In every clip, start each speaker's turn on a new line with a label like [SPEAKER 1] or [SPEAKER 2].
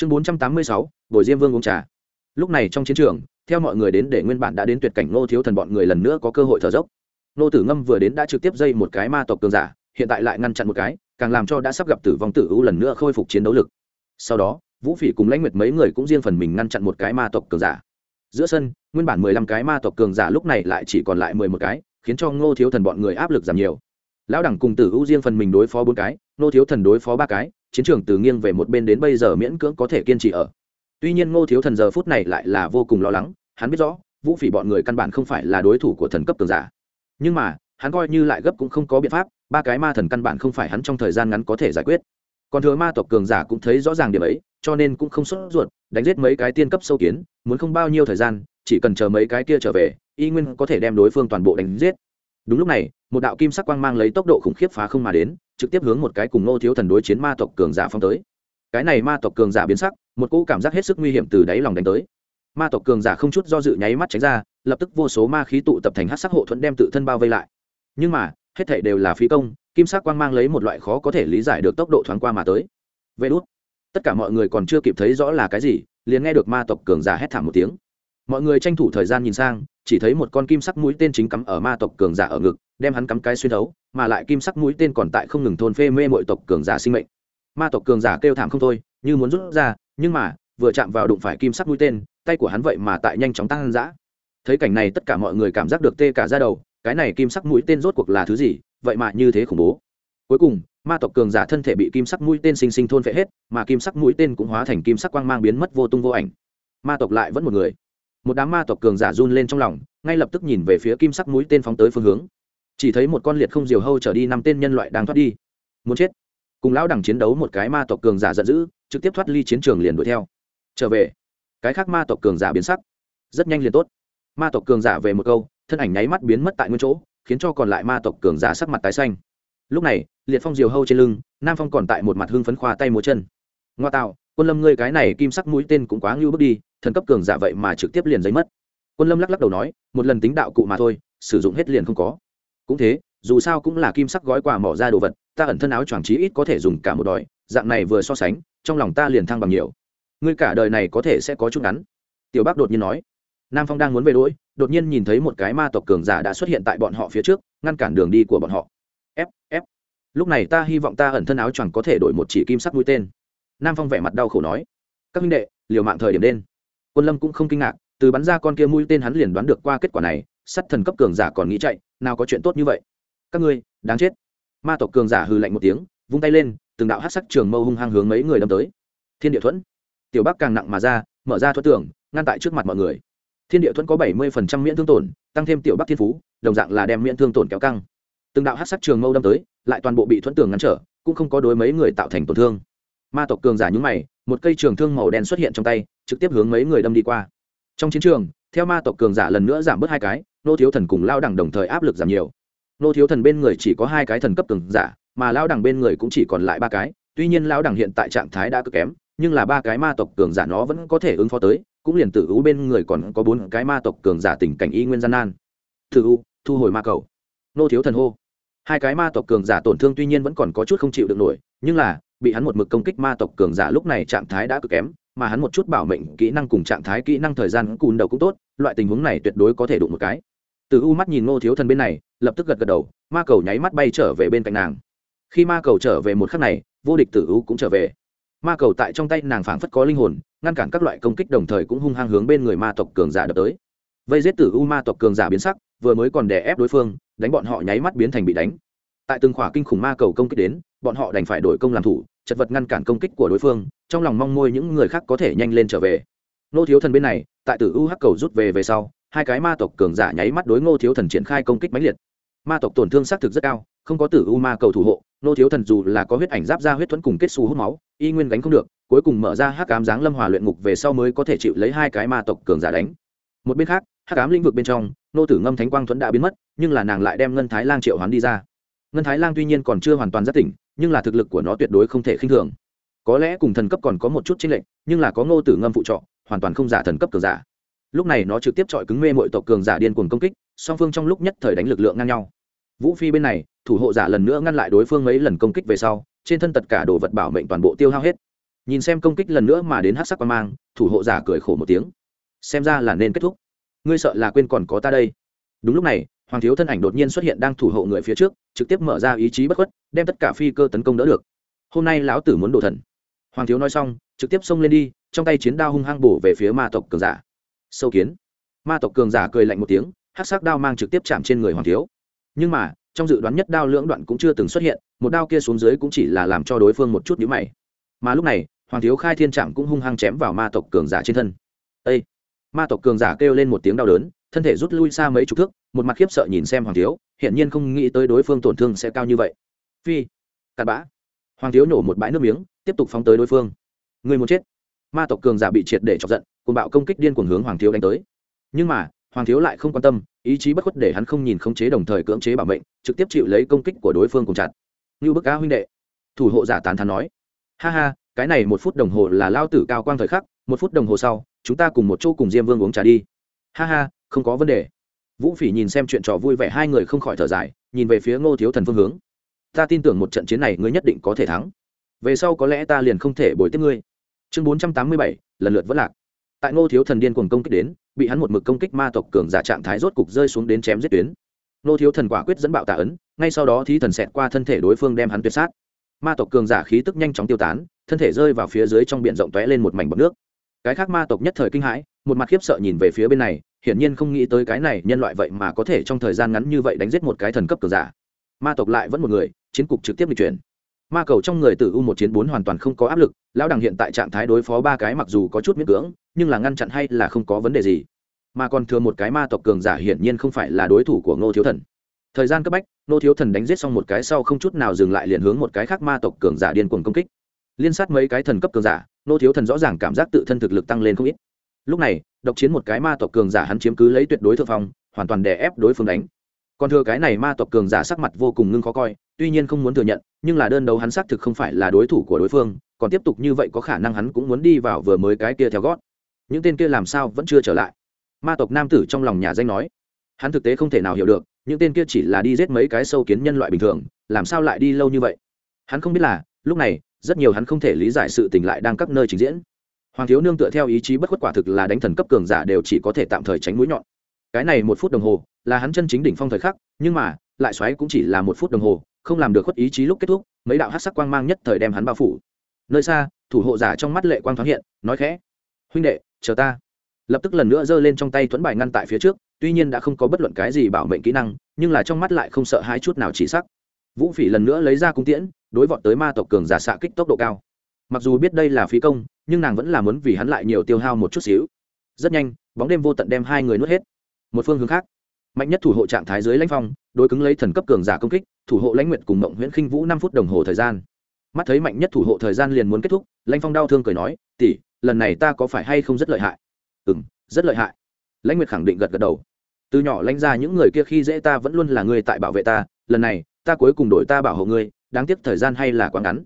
[SPEAKER 1] chương bốn trăm tám mươi sáu, bồi diêm vương uống trà. Lúc này trong chiến trường, theo mọi người đến để nguyên bản đã đến tuyệt cảnh nô thiếu thần bọn người lần nữa có cơ hội thở dốc. Nô tử ngâm vừa đến đã trực tiếp dây một cái ma tộc cường giả, hiện tại lại ngăn chặn một cái, càng làm cho đã sắp gặp tử vong tử u lần nữa khôi phục chiến đấu lực. Sau đó, vũ phỉ cùng lãnh nguyệt mấy người cũng riêng phần mình ngăn chặn một cái ma tộc cường giả. Giữa sân, nguyên bản mười lăm cái ma tộc cường giả lúc này lại chỉ còn lại mười một cái, khiến cho ngô thiếu thần bọn người áp lực giảm nhiều. Lão đẳng cùng tử u riêng phần mình đối phó bốn cái, ngô thiếu thần đối phó ba cái chiến trường từ nghiêng về một bên đến bây giờ miễn cưỡng có thể kiên trì ở. Tuy nhiên ngô thiếu thần giờ phút này lại là vô cùng lo lắng, hắn biết rõ, vũ phỉ bọn người căn bản không phải là đối thủ của thần cấp cường giả. Nhưng mà, hắn coi như lại gấp cũng không có biện pháp, ba cái ma thần căn bản không phải hắn trong thời gian ngắn có thể giải quyết. Còn thừa ma tộc cường giả cũng thấy rõ ràng điểm ấy, cho nên cũng không sốt ruột, đánh giết mấy cái tiên cấp sâu kiến, muốn không bao nhiêu thời gian, chỉ cần chờ mấy cái kia trở về, y nguyên có thể đem đối phương toàn bộ đánh giết. Đúng lúc này, một đạo kim sắc quang mang lấy tốc độ khủng khiếp phá không mà đến trực tiếp hướng một cái cùng nô thiếu thần đối chiến ma tộc cường giả phong tới. Cái này ma tộc cường giả biến sắc, một cỗ cảm giác hết sức nguy hiểm từ đáy lòng đánh tới. Ma tộc cường giả không chút do dự nháy mắt tránh ra, lập tức vô số ma khí tụ tập thành hát sắc hộ thuẫn đem tự thân bao vây lại. Nhưng mà, hết thể đều là phí công, kim sắc quang mang lấy một loại khó có thể lý giải được tốc độ thoáng qua mà tới. Vê đốt tất cả mọi người còn chưa kịp thấy rõ là cái gì, liền nghe được ma tộc cường giả hét thảm một tiếng. Mọi người tranh thủ thời gian nhìn sang, chỉ thấy một con kim sắc mũi tên chính cắm ở ma tộc cường giả ở ngực đem hắn cắm cái xuyên thấu, mà lại kim sắc mũi tên còn tại không ngừng thôn phê mê mọi tộc cường giả sinh mệnh. Ma tộc cường giả kêu thảm không thôi, như muốn rút ra, nhưng mà, vừa chạm vào đụng phải kim sắc mũi tên, tay của hắn vậy mà tại nhanh chóng tăng dã. Thấy cảnh này tất cả mọi người cảm giác được tê cả ra đầu, cái này kim sắc mũi tên rốt cuộc là thứ gì, vậy mà như thế khủng bố. Cuối cùng, ma tộc cường giả thân thể bị kim sắc mũi tên sinh sinh thôn phệ hết, mà kim sắc mũi tên cũng hóa thành kim sắc quang mang biến mất vô tung vô ảnh. Ma tộc lại vẫn một người. Một đám ma tộc cường giả run lên trong lòng, ngay lập tức nhìn về phía kim sắc mũi tên phóng tới phương hướng chỉ thấy một con liệt không diều hâu trở đi, năm tên nhân loại đang thoát đi. Muốn chết. Cùng lão đẳng chiến đấu một cái ma tộc cường giả giận dữ, trực tiếp thoát ly chiến trường liền đuổi theo. Trở về. Cái khác ma tộc cường giả biến sắc. Rất nhanh liền tốt. Ma tộc cường giả về một câu, thân ảnh nháy mắt biến mất tại nguyên chỗ, khiến cho còn lại ma tộc cường giả sắc mặt tái xanh. Lúc này, liệt phong diều hâu trên lưng, nam phong còn tại một mặt hưng phấn khoa tay múa chân. Ngoa tạo, quân lâm ngươi cái này kim sắc mũi tên cũng quá ngưu bước đi, thần cấp cường giả vậy mà trực tiếp liền giấy mất. Quân lâm lắc lắc đầu nói, một lần tính đạo cụ mà thôi, sử dụng hết liền không có cũng thế, dù sao cũng là kim sắc gói quà mỏ ra đồ vật, ta ẩn thân áo choàng trí ít có thể dùng cả một đòi, dạng này vừa so sánh, trong lòng ta liền thăng bằng nhiều. Ngươi cả đời này có thể sẽ có chút ngắn. Tiểu bác đột nhiên nói. Nam phong đang muốn về đỗi đột nhiên nhìn thấy một cái ma tộc cường giả đã xuất hiện tại bọn họ phía trước, ngăn cản đường đi của bọn họ. F f lúc này ta hy vọng ta ẩn thân áo choàng có thể đổi một chỉ kim sắc mũi tên. Nam phong vẻ mặt đau khổ nói. Các minh đệ, liều mạng thời điểm đen quân lâm cũng không kinh ngạc, từ bắn ra con kia mũi tên hắn liền đoán được qua kết quả này, sắt thần cấp cường giả còn nghĩ chạy nào có chuyện tốt như vậy? Các ngươi, đáng chết. Ma tộc cường giả hừ lạnh một tiếng, vung tay lên, từng đạo hát sắc trường mâu hung hăng hướng mấy người đâm tới. Thiên địa thuẫn. Tiểu bắc càng nặng mà ra, mở ra thuẫn tường ngăn tại trước mặt mọi người. Thiên địa thuẫn có bảy mươi phần trăm miễn thương tổn, tăng thêm tiểu bắc thiên phú, đồng dạng là đem miễn thương tổn kéo căng. Từng đạo hát sắc trường mâu đâm tới, lại toàn bộ bị thuẫn tường ngăn trở, cũng không có đối mấy người tạo thành tổn thương. Ma tộc cường giả nhúng mày, một cây trường thương màu đen xuất hiện trong tay, trực tiếp hướng mấy người đâm đi qua. Trong chiến trường theo ma tộc cường giả lần nữa giảm bớt hai cái, nô thiếu thần cùng lao đẳng đồng thời áp lực giảm nhiều. Nô thiếu thần bên người chỉ có hai cái thần cấp cường giả, mà lao đẳng bên người cũng chỉ còn lại ba cái. Tuy nhiên lao đẳng hiện tại trạng thái đã cực kém, nhưng là ba cái ma tộc cường giả nó vẫn có thể ứng phó tới, cũng liền tử u bên người còn có bốn cái ma tộc cường giả tình cảnh y nguyên gian nan. Tử u, thu hồi ma cầu. Nô thiếu thần hô. Hai cái ma tộc cường giả tổn thương tuy nhiên vẫn còn có chút không chịu được nổi, nhưng là, bị hắn một mực công kích ma tộc cường giả lúc này trạng thái đã cực kém mà hắn một chút bảo mệnh kỹ năng cùng trạng thái kỹ năng thời gian cùn đầu cũng tốt, loại tình huống này tuyệt đối có thể đụng một cái. Từ u mắt nhìn ngô thiếu thần bên này, lập tức gật gật đầu, ma cầu nháy mắt bay trở về bên cạnh nàng. Khi ma cầu trở về một khắc này, vô địch tử u cũng trở về. Ma cầu tại trong tay nàng phảng phất có linh hồn, ngăn cản các loại công kích đồng thời cũng hung hăng hướng bên người ma tộc cường giả đập tới. Vây giết tử u ma tộc cường giả biến sắc, vừa mới còn đè ép đối phương, đánh bọn họ nháy mắt biến thành bị đánh. Tại từng khỏa kinh khủng ma cầu công kích đến, bọn họ đành phải đổi công làm thủ chật vật ngăn cản công kích của đối phương, trong lòng mong môi những người khác có thể nhanh lên trở về. Nô thiếu thần bên này, tại tử u hắc cầu rút về về sau, hai cái ma tộc cường giả nháy mắt đối ngô thiếu thần triển khai công kích mãnh liệt. Ma tộc tổn thương xác thực rất cao, không có tử u ma cầu thủ hộ nô thiếu thần dù là có huyết ảnh giáp ra huyết thuẫn cùng kết xu hút máu, y nguyên gánh không được, cuối cùng mở ra hắc cám giáng lâm hòa luyện ngục về sau mới có thể chịu lấy hai cái ma tộc cường giả đánh. Một bên khác, hắc cám lĩnh vực bên trong nô tử ngâm thánh quang thuẫn đã biến mất, nhưng là nàng lại đem ngân thái lang triệu hoán đi ra. Ngân thái lang tuy nhiên còn chưa hoàn toàn giác tỉnh nhưng là thực lực của nó tuyệt đối không thể khinh thường. Có lẽ cùng thần cấp còn có một chút chênh lệch, nhưng là có ngô tử ngâm phụ trọ, hoàn toàn không giả thần cấp cường giả. Lúc này nó trực tiếp chọi cứng mê mọi tộc cường giả điên cuồng công kích, song phương trong lúc nhất thời đánh lực lượng ngang nhau. Vũ phi bên này, thủ hộ giả lần nữa ngăn lại đối phương mấy lần công kích về sau, trên thân tất cả đồ vật bảo mệnh toàn bộ tiêu hao hết. Nhìn xem công kích lần nữa mà đến hát sắc quan mang, thủ hộ giả cười khổ một tiếng. Xem ra là nên kết thúc. Ngươi sợ là quên còn có ta đây. Đúng lúc này, hoàng thiếu thân ảnh đột nhiên xuất hiện đang thủ hộ người phía trước trực tiếp mở ra ý chí bất khuất, đem tất cả phi cơ tấn công đỡ được. Hôm nay lão tử muốn đổ thần. Hoàng thiếu nói xong, trực tiếp xông lên đi, trong tay chiến đao hung hăng bổ về phía ma tộc cường giả. Sâu kiến. Ma tộc cường giả cười lạnh một tiếng hát sắc đao mang trực tiếp chạm trên người hoàng thiếu. Nhưng mà, trong dự đoán nhất đao lưỡng đoạn cũng chưa từng xuất hiện, một đao kia xuống dưới cũng chỉ là làm cho đối phương một chút nhữ mày. Mà lúc này, hoàng thiếu khai thiên trạm cũng hung hăng chém vào ma tộc cường giả trên thân. Â ma tộc cường giả kêu lên một tiếng đau đớn thân thể rút lui xa mấy chục thước, một mặt khiếp sợ nhìn xem hoàng thiếu, hiển nhiên không nghĩ tới đối phương tổn thương sẽ cao như vậy. Phi, cặn bã. Hoàng thiếu nổ một bãi nước miếng, tiếp tục phóng tới đối phương. Người muốn chết. Ma tộc cường giả bị triệt để chọc giận cùng bạo công kích điên cuồng hướng hoàng thiếu đánh tới. Nhưng mà, hoàng thiếu lại không quan tâm, ý chí bất khuất để hắn không nhìn khống chế đồng thời cưỡng chế bảo mệnh, trực tiếp chịu lấy công kích của đối phương cùng chặt. Như bức cá huynh đệ. Thủ hộ giả tán thán nói. Ha ha, cái này một phút đồng hồ là lao tử cao quang thời khắc, một phút đồng hồ sau, chúng ta cùng một chỗ cùng diêm vương uống trà đi. Ha ha không có vấn đề. Vũ phỉ nhìn xem chuyện trò vui vẻ, hai người không khỏi thở dài, nhìn về phía ngô thiếu thần phương hướng. Ta tin tưởng một trận chiến này ngươi nhất định có thể thắng. Về sau có lẽ ta liền không thể bồi tiếp ngươi. Chương bốn trăm tám mươi bảy, lần lượt vẫn lạc. Tại ngô thiếu thần điên cuồng công kích đến, bị hắn một mực công kích ma tộc cường giả trạng thái rốt cục rơi xuống đến chém giết tuyến. Ngô thiếu thần quả quyết dẫn bạo tà ấn, ngay sau đó thí thần xẹt qua thân thể đối phương đem hắn tuyệt sát. Ma tộc cường giả khí tức nhanh chóng tiêu tán, thân thể rơi vào phía dưới trong biển rộng tóe lên một mảnh bọc nước. Cái khác ma tộc nhất thời kinh hãi, một mặt khiếp sợ nhìn về phía bên này hiển nhiên không nghĩ tới cái này nhân loại vậy mà có thể trong thời gian ngắn như vậy đánh giết một cái thần cấp cường giả. Ma tộc lại vẫn một người, chiến cục trực tiếp lịch chuyển. Ma cầu trong người tử u một chiến bốn hoàn toàn không có áp lực, lão đằng hiện tại trạng thái đối phó ba cái mặc dù có chút miễn cưỡng, nhưng là ngăn chặn hay là không có vấn đề gì. Mà còn thừa một cái ma tộc cường giả hiển nhiên không phải là đối thủ của ngô thiếu thần. Thời gian cấp bách, ngô thiếu thần đánh giết xong một cái sau không chút nào dừng lại liền hướng một cái khác ma tộc cường giả điên cuồng công kích. Liên sát mấy cái thần cấp cường giả, ngô thiếu thần rõ ràng cảm giác tự thân thực lực tăng lên không ít lúc này, độc chiến một cái ma tộc cường giả hắn chiếm cứ lấy tuyệt đối thượng phong, hoàn toàn đè ép đối phương đánh. Còn thừa cái này ma tộc cường giả sắc mặt vô cùng ngưng khó coi, tuy nhiên không muốn thừa nhận, nhưng là đơn đấu hắn xác thực không phải là đối thủ của đối phương, còn tiếp tục như vậy có khả năng hắn cũng muốn đi vào vừa mới cái kia theo gót. Những tên kia làm sao vẫn chưa trở lại? Ma tộc nam tử trong lòng nhà danh nói. Hắn thực tế không thể nào hiểu được, những tên kia chỉ là đi giết mấy cái sâu kiến nhân loại bình thường, làm sao lại đi lâu như vậy? Hắn không biết là, lúc này, rất nhiều hắn không thể lý giải sự tình lại đang các nơi trình diễn hoàng thiếu nương tựa theo ý chí bất khuất quả thực là đánh thần cấp cường giả đều chỉ có thể tạm thời tránh mũi nhọn. Cái này một phút đồng hồ, là hắn chân chính đỉnh phong thời khắc, nhưng mà, lại xoáy cũng chỉ là một phút đồng hồ, không làm được khuất ý chí lúc kết thúc, mấy đạo hát sắc quang mang nhất thời đem hắn bao phủ. Nơi xa, thủ hộ giả trong mắt lệ quang thoáng hiện, nói khẽ, huynh đệ, chờ ta. Lập tức lần nữa giơ lên trong tay thuẫn bài ngăn tại phía trước, tuy nhiên đã không có bất luận cái gì bảo mệnh kỹ năng, nhưng là trong mắt lại không sợ hai chút nào chỉ sắc. Vũ phỉ lần nữa lấy ra cung tiễn, đối vọt tới ma tộc cường giả xạ kích tốc độ cao. Mặc dù biết đây là phí công nhưng nàng vẫn là muốn vì hắn lại nhiều tiêu hao một chút xíu. Rất nhanh, bóng đêm vô tận đem hai người nuốt hết. Một phương hướng khác, mạnh nhất thủ hộ trạng thái dưới lãnh phong, đối cứng lấy thần cấp cường giả công kích, thủ hộ lãnh nguyện cùng mộng nguyễn khinh vũ năm phút đồng hồ thời gian. Mắt thấy mạnh nhất thủ hộ thời gian liền muốn kết thúc, lãnh phong đau thương cười nói, tỷ, lần này ta có phải hay không rất lợi hại? Ừ m rất lợi hại. Lãnh nguyệt khẳng định gật gật đầu. Từ nhỏ lãnh ra những người kia khi dễ ta vẫn luôn là người tại bảo vệ ta, lần này ta cuối cùng đổi ta bảo hộ ngươi, đáng tiếc thời gian hay là quá ngắn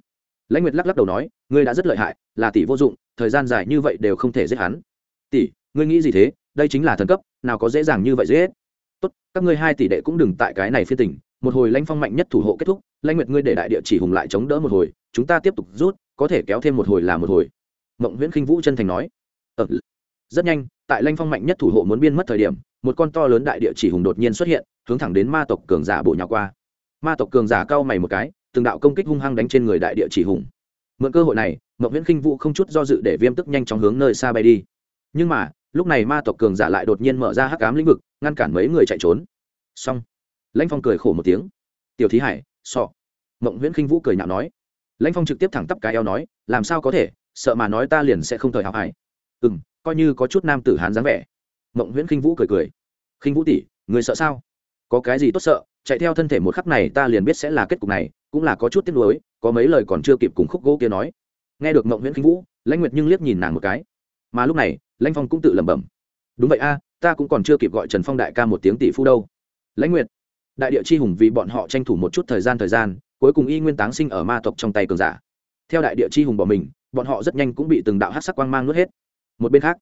[SPEAKER 1] lãnh nguyệt lắc lắc đầu nói ngươi đã rất lợi hại là tỷ vô dụng thời gian dài như vậy đều không thể giết hắn. Tỷ ngươi nghĩ gì thế? Đây chính là thần cấp nào có dễ dàng như vậy dễ hết. tốt các ngươi hai tỷ đệ cũng đừng tại cái này phiên tỉnh một hồi lãnh phong mạnh nhất thủ hộ kết thúc lãnh nguyệt ngươi để đại địa chỉ hùng lại chống đỡ một hồi chúng ta tiếp tục rút có thể kéo thêm một hồi là một hồi. Mộng nguyễn khinh vũ chân thành nói. Ờ, rất nhanh tại lãnh phong mạnh nhất thủ hộ muốn biên mất thời điểm một con to lớn đại địa chỉ hùng đột nhiên xuất hiện hướng thẳng đến ma tộc cường giả bộ nhà qua. Ma tộc cường giả cau mày một cái từng đạo công kích hung hăng đánh trên người đại địa chỉ hùng. Mượn cơ hội này mậu viễn khinh vũ không chút do dự để viêm tức nhanh chóng hướng nơi xa bay đi. Nhưng mà, lúc này ma tộc cường giả lại đột nhiên mở ra hắc ám lĩnh vực, ngăn cản mấy người chạy trốn. Xong, lãnh phong cười khổ một tiếng. Tiểu thí hải, sọ. Mộng nguyễn khinh vũ cười nhạo nói. Lãnh phong trực tiếp thẳng tắp cái eo nói, làm sao có thể, sợ mà nói ta liền sẽ không thời học hải ừ m coi như có chút nam tử hán dáng vẻ. Mộng nguyễn khinh vũ cười cười. Khinh vũ tỷ, người sợ sao? Có cái gì tốt sợ? Chạy theo thân thể một khắc này ta liền biết sẽ là kết cục này cũng là có chút tiếc nuối, có mấy lời còn chưa kịp cùng khúc gỗ kia nói. Nghe được mộng nguyễn khinh vũ, lãnh nguyệt nhưng liếc nhìn nàng một cái. Mà lúc này, lãnh phong cũng tự lẩm bẩm. Đúng vậy a, ta cũng còn chưa kịp gọi trần phong đại ca một tiếng tỷ phu đâu. Lãnh nguyệt, đại địa chi hùng vì bọn họ tranh thủ một chút thời gian thời gian, cuối cùng y nguyên táng sinh ở ma tộc trong tay cường giả. Theo đại địa chi hùng bỏ mình, bọn họ rất nhanh cũng bị từng đạo hát sắc quang mang nuốt hết. Một bên khác,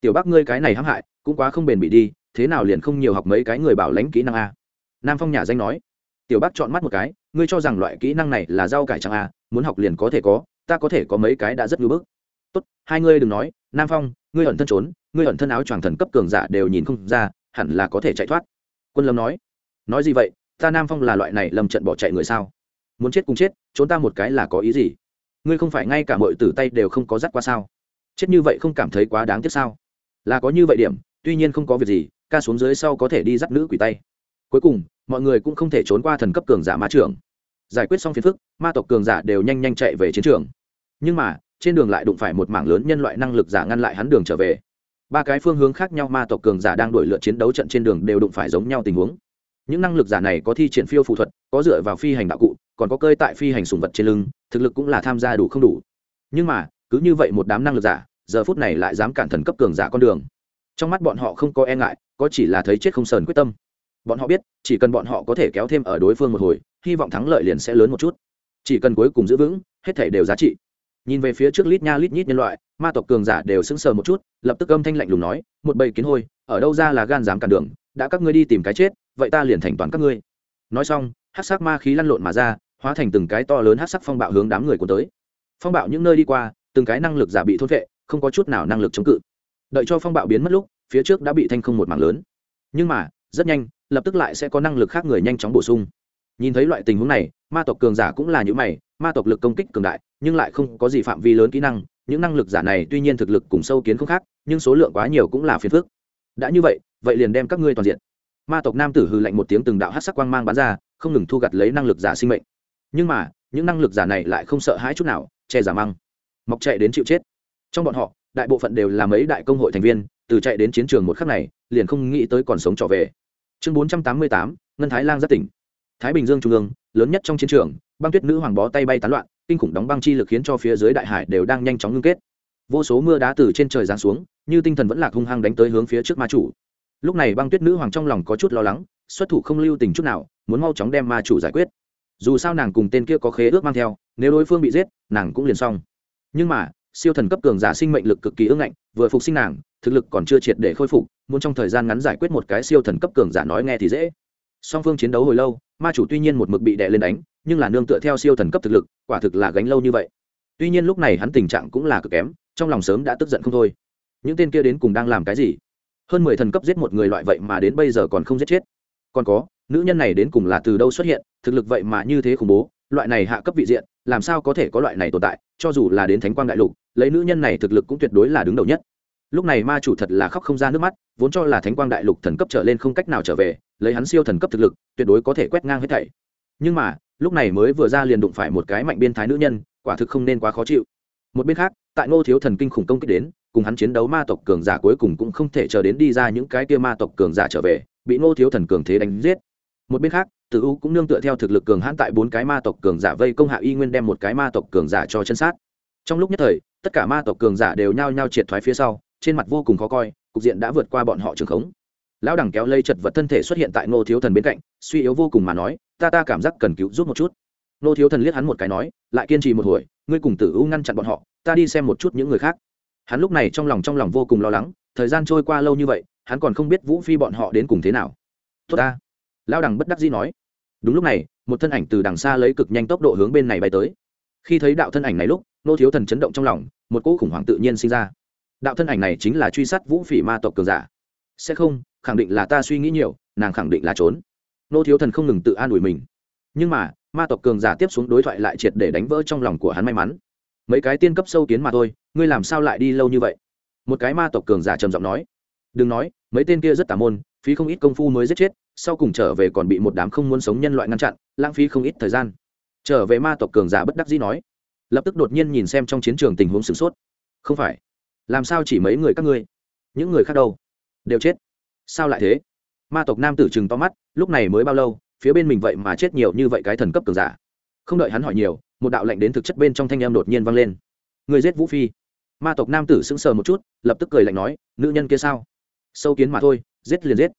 [SPEAKER 1] tiểu bác ngươi cái này hãm hại, cũng quá không bền bị đi, thế nào liền không nhiều học mấy cái người bảo lãnh kỹ năng a? Nam phong nhà danh nói. Tiểu bác chọn mắt một cái ngươi cho rằng loại kỹ năng này là rau cải chẳng à? muốn học liền có thể có, ta có thể có mấy cái đã rất ngưỡng bức. Tốt, hai ngươi đừng nói, nam phong, ngươi ẩn thân trốn, ngươi ẩn thân áo choàng thần cấp cường giả đều nhìn không ra, hẳn là có thể chạy thoát. Quân lâm nói. Nói gì vậy, ta nam phong là loại này lầm trận bỏ chạy người sao? Muốn chết cùng chết, trốn ta một cái là có ý gì? Ngươi không phải ngay cả mọi tử tay đều không có dắt qua sao? Chết như vậy không cảm thấy quá đáng tiếc sao? Là có như vậy điểm, tuy nhiên không có việc gì, ca xuống dưới sau có thể đi dắt nữ quỷ tay. Cuối cùng mọi người cũng không thể trốn qua thần cấp cường giả ma trưởng. Giải quyết xong phiền phức, ma tộc cường giả đều nhanh nhanh chạy về chiến trường. Nhưng mà, trên đường lại đụng phải một mảng lớn nhân loại năng lực giả ngăn lại hắn đường trở về. Ba cái phương hướng khác nhau ma tộc cường giả đang đổi lượt chiến đấu trận trên đường đều đụng phải giống nhau tình huống. Những năng lực giả này có thi triển phiêu phụ thuật, có dựa vào phi hành đạo cụ, còn có cơi tại phi hành sùng vật trên lưng, thực lực cũng là tham gia đủ không đủ. Nhưng mà, cứ như vậy một đám năng lực giả, giờ phút này lại dám cản thần cấp cường giả con đường. Trong mắt bọn họ không có e ngại, có chỉ là thấy chết không sờn quyết tâm bọn họ biết, chỉ cần bọn họ có thể kéo thêm ở đối phương một hồi, hy vọng thắng lợi liền sẽ lớn một chút. Chỉ cần cuối cùng giữ vững, hết thể đều giá trị. Nhìn về phía trước lít nha lít nhít nhân loại, ma tộc cường giả đều sững sờ một chút, lập tức âm thanh lạnh lùng nói, một bầy kiến hôi, ở đâu ra là gan dám cản đường, đã các ngươi đi tìm cái chết, vậy ta liền thành toán các ngươi. Nói xong hát sắc ma khí lăn lộn mà ra, hóa thành từng cái to lớn hát sắc phong bạo hướng đám người của tới. Phong bạo những nơi đi qua, từng cái năng lực giả bị thôn vệ không có chút nào năng lực chống cự. Đợi cho phong bạo biến mất lúc, phía trước đã bị thanh không một mảng lớn. Nhưng mà, rất nhanh lập tức lại sẽ có năng lực khác người nhanh chóng bổ sung. Nhìn thấy loại tình huống này, ma tộc cường giả cũng là những mày, ma tộc lực công kích cường đại, nhưng lại không có gì phạm vi lớn kỹ năng, những năng lực giả này tuy nhiên thực lực cùng sâu kiến không khác, nhưng số lượng quá nhiều cũng là phiền phức. Đã như vậy vậy liền đem các ngươi toàn diện. Ma tộc nam tử hư lạnh một tiếng từng đạo hát sắc quang mang bắn ra, không ngừng thu gặt lấy năng lực giả sinh mệnh. Nhưng mà, những năng lực giả này lại không sợ hãi chút nào, che giả măng. Mọc chạy đến chịu chết. Trong bọn họ, đại bộ phận đều là mấy đại công hội thành viên, từ chạy đến chiến trường một khắc này, liền không nghĩ tới còn sống trở về chương bốn trăm tám mươi tám, ngân thái lan rất tỉnh. Thái bình dương trung ương, lớn nhất trong chiến trường, băng tuyết nữ hoàng bó tay bay tán loạn, kinh khủng đóng băng chi lực khiến cho phía dưới đại hải đều đang nhanh chóng ngưng kết. Vô số mưa đá từ trên trời giáng xuống, như tinh thần vẫn lạc hung hăng đánh tới hướng phía trước ma chủ. Lúc này băng tuyết nữ hoàng trong lòng có chút lo lắng, xuất thủ không lưu tình chút nào, muốn mau chóng đem ma chủ giải quyết. Dù sao nàng cùng tên kia có khế ước mang theo, nếu đối phương bị giết, nàng cũng liền xong. Nhưng mà, siêu thần cấp cường giả sinh mệnh lực cực kỳ ưng ngạnh, vừa phục sinh nàng, thực lực còn chưa triệt để khôi phục muốn trong thời gian ngắn giải quyết một cái siêu thần cấp cường giả nói nghe thì dễ. Song phương chiến đấu hồi lâu, ma chủ tuy nhiên một mực bị đè lên đánh, nhưng là nương tựa theo siêu thần cấp thực lực, quả thực là gánh lâu như vậy. Tuy nhiên lúc này hắn tình trạng cũng là cực kém, trong lòng sớm đã tức giận không thôi. Những tên kia đến cùng đang làm cái gì? Hơn mười thần cấp giết một người loại vậy mà đến bây giờ còn không giết chết. Còn có, nữ nhân này đến cùng là từ đâu xuất hiện, thực lực vậy mà như thế khủng bố, loại này hạ cấp vị diện, làm sao có thể có loại này tồn tại, cho dù là đến thánh quang đại lục, lấy nữ nhân này thực lực cũng tuyệt đối là đứng đầu nhất lúc này ma chủ thật là khóc không ra nước mắt, vốn cho là thánh quang đại lục thần cấp trở lên không cách nào trở về, lấy hắn siêu thần cấp thực lực, tuyệt đối có thể quét ngang hết thảy. Nhưng mà, lúc này mới vừa ra liền đụng phải một cái mạnh biên thái nữ nhân, quả thực không nên quá khó chịu. Một bên khác, tại ngô thiếu thần kinh khủng công kích đến, cùng hắn chiến đấu ma tộc cường giả cuối cùng cũng không thể chờ đến đi ra những cái kia ma tộc cường giả trở về, bị ngô thiếu thần cường thế đánh giết. Một bên khác, tử u cũng nương tựa theo thực lực cường hãn tại bốn cái ma tộc cường giả vây công hạ y nguyên đem một cái ma tộc cường giả cho chân sát. Trong lúc nhất thời, tất cả ma tộc cường giả đều nhao nhao triệt thoái phía sau trên mặt vô cùng khó coi, cục diện đã vượt qua bọn họ trường khống. Lão đẳng kéo lây chật vật thân thể xuất hiện tại ngô thiếu thần bên cạnh, suy yếu vô cùng mà nói, ta ta cảm giác cần cứu giúp một chút. Ngô thiếu thần liếc hắn một cái nói, lại kiên trì một hồi, ngươi cùng tử u ngăn chặn bọn họ, ta đi xem một chút những người khác. Hắn lúc này trong lòng trong lòng vô cùng lo lắng, thời gian trôi qua lâu như vậy, hắn còn không biết vũ phi bọn họ đến cùng thế nào. Tốt ta. Lão đẳng bất đắc dĩ nói. Đúng lúc này, một thân ảnh từ đằng xa lấy cực nhanh tốc độ hướng bên này bay tới. Khi thấy đạo thân ảnh này lúc nô thiếu thần chấn động trong lòng, một cỗ khủng hoảng tự nhiên sinh ra đạo thân ảnh này chính là truy sát vũ phỉ ma tộc cường giả. Sẽ không, khẳng định là ta suy nghĩ nhiều, nàng khẳng định là trốn. Nô thiếu thần không ngừng tự an ủi mình. Nhưng mà, ma tộc cường giả tiếp xuống đối thoại lại triệt để đánh vỡ trong lòng của hắn may mắn. Mấy cái tiên cấp sâu kiến mà thôi, ngươi làm sao lại đi lâu như vậy? Một cái ma tộc cường giả trầm giọng nói. Đừng nói, mấy tên kia rất tà môn, phí không ít công phu mới giết chết, sau cùng trở về còn bị một đám không muốn sống nhân loại ngăn chặn, lãng phí không ít thời gian. Trở về ma tộc cường giả bất đắc dĩ nói. Lập tức đột nhiên nhìn xem trong chiến trường tình huống sửng sốt. Không phải làm sao chỉ mấy người các ngươi? Những người khác đâu? Đều chết. Sao lại thế? Ma tộc nam tử chừng to mắt, lúc này mới bao lâu, phía bên mình vậy mà chết nhiều như vậy cái thần cấp cường giả. Không đợi hắn hỏi nhiều, một đạo lệnh đến thực chất bên trong thanh em đột nhiên vang lên. Người giết vũ phi. Ma tộc nam tử sững sờ một chút, lập tức cười lạnh nói, nữ nhân kia sao? Sâu kiến mà thôi, giết liền giết.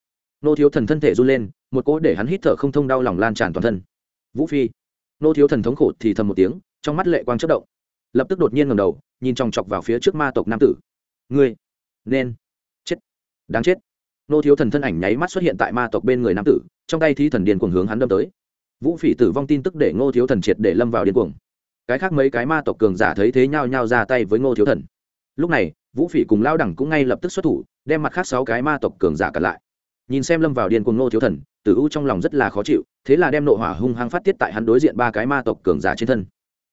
[SPEAKER 1] Nô thiếu thần thân thể run lên, một cỗ để hắn hít thở không thông đau lòng lan tràn toàn thân. Vũ phi. Nô thiếu thần thống khổ thì thầm một tiếng, trong mắt lệ quang chất động lập tức đột nhiên ngầm đầu, nhìn chòng chọc vào phía trước ma tộc nam tử. Ngươi nên chết. Đáng chết. Nô thiếu thần thân ảnh nháy mắt xuất hiện tại ma tộc bên người nam tử, trong tay thi thần điên cuồng hướng hắn đâm tới. Vũ phỉ tử vong tin tức để ngô thiếu thần triệt để lâm vào điên cuồng. Cái khác mấy cái ma tộc cường giả thấy thế nhao nhao ra tay với ngô thiếu thần. Lúc này, vũ phỉ cùng lao đẳng cũng ngay lập tức xuất thủ, đem mặt khác sáu cái ma tộc cường giả cặn lại. Nhìn xem lâm vào điên cuồng Ngô thiếu thần, tử u trong lòng rất là khó chịu, thế là đem nộ hỏa hung hăng phát tiết tại hắn đối diện ba cái ma tộc cường giả trên thân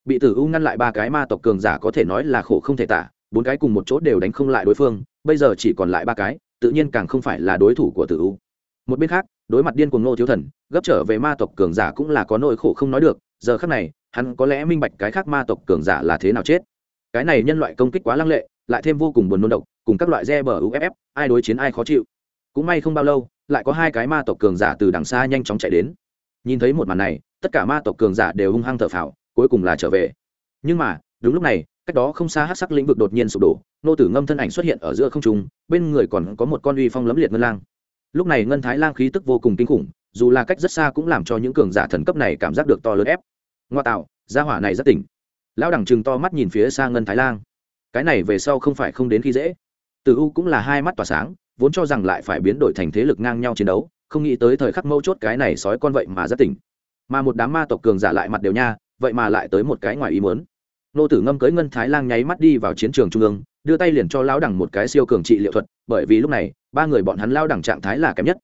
[SPEAKER 1] bị tử u ngăn lại ba cái ma tộc cường giả có thể nói là khổ không thể tả, bốn cái cùng một chỗ đều đánh không lại đối phương, bây giờ chỉ còn lại ba cái, tự nhiên càng không phải là đối thủ của tử u. Một bên khác, đối mặt điên cuồng nô thiếu thần, gấp trở về ma tộc cường giả cũng là có nỗi khổ không nói được, giờ khác này, hắn có lẽ minh bạch cái khác ma tộc cường giả là thế nào chết. Cái này nhân loại công kích quá lăng lệ, lại thêm vô cùng buồn nôn độc, cùng các loại re bờ uff ai đối chiến ai khó chịu. Cũng may không bao lâu, lại có hai cái ma tộc cường giả từ đằng xa nhanh chóng chạy đến. Nhìn thấy một màn này, tất cả ma tộc cường giả đều hung hăng thở phào cuối cùng là trở về. Nhưng mà, đúng lúc này, cách đó không xa hát sắc lĩnh vực đột nhiên sụp đổ, nô tử ngâm thân ảnh xuất hiện ở giữa không trung, bên người còn có một con uy phong lấm liệt ngân lang. Lúc này ngân thái lang khí tức vô cùng kinh khủng, dù là cách rất xa cũng làm cho những cường giả thần cấp này cảm giác được to lớn ép. Ngoa tạo, gia hỏa này rất tỉnh. Lão đẳng chừng to mắt nhìn phía xa ngân thái lang. Cái này về sau không phải không đến khi dễ. Từ u cũng là hai mắt tỏa sáng, vốn cho rằng lại phải biến đổi thành thế lực ngang nhau chiến đấu, không nghĩ tới thời khắc mâu chốt cái này sói con vậy mà rất tỉnh. Mà một đám ma tộc cường giả lại mặt đều nha vậy mà lại tới một cái ngoài ý muốn. Nô tử ngâm cưới ngân thái lang nháy mắt đi vào chiến trường trung ương, đưa tay liền cho lão đẳng một cái siêu cường trị liệu thuật, bởi vì lúc này, ba người bọn hắn lao đẳng trạng thái là kém nhất.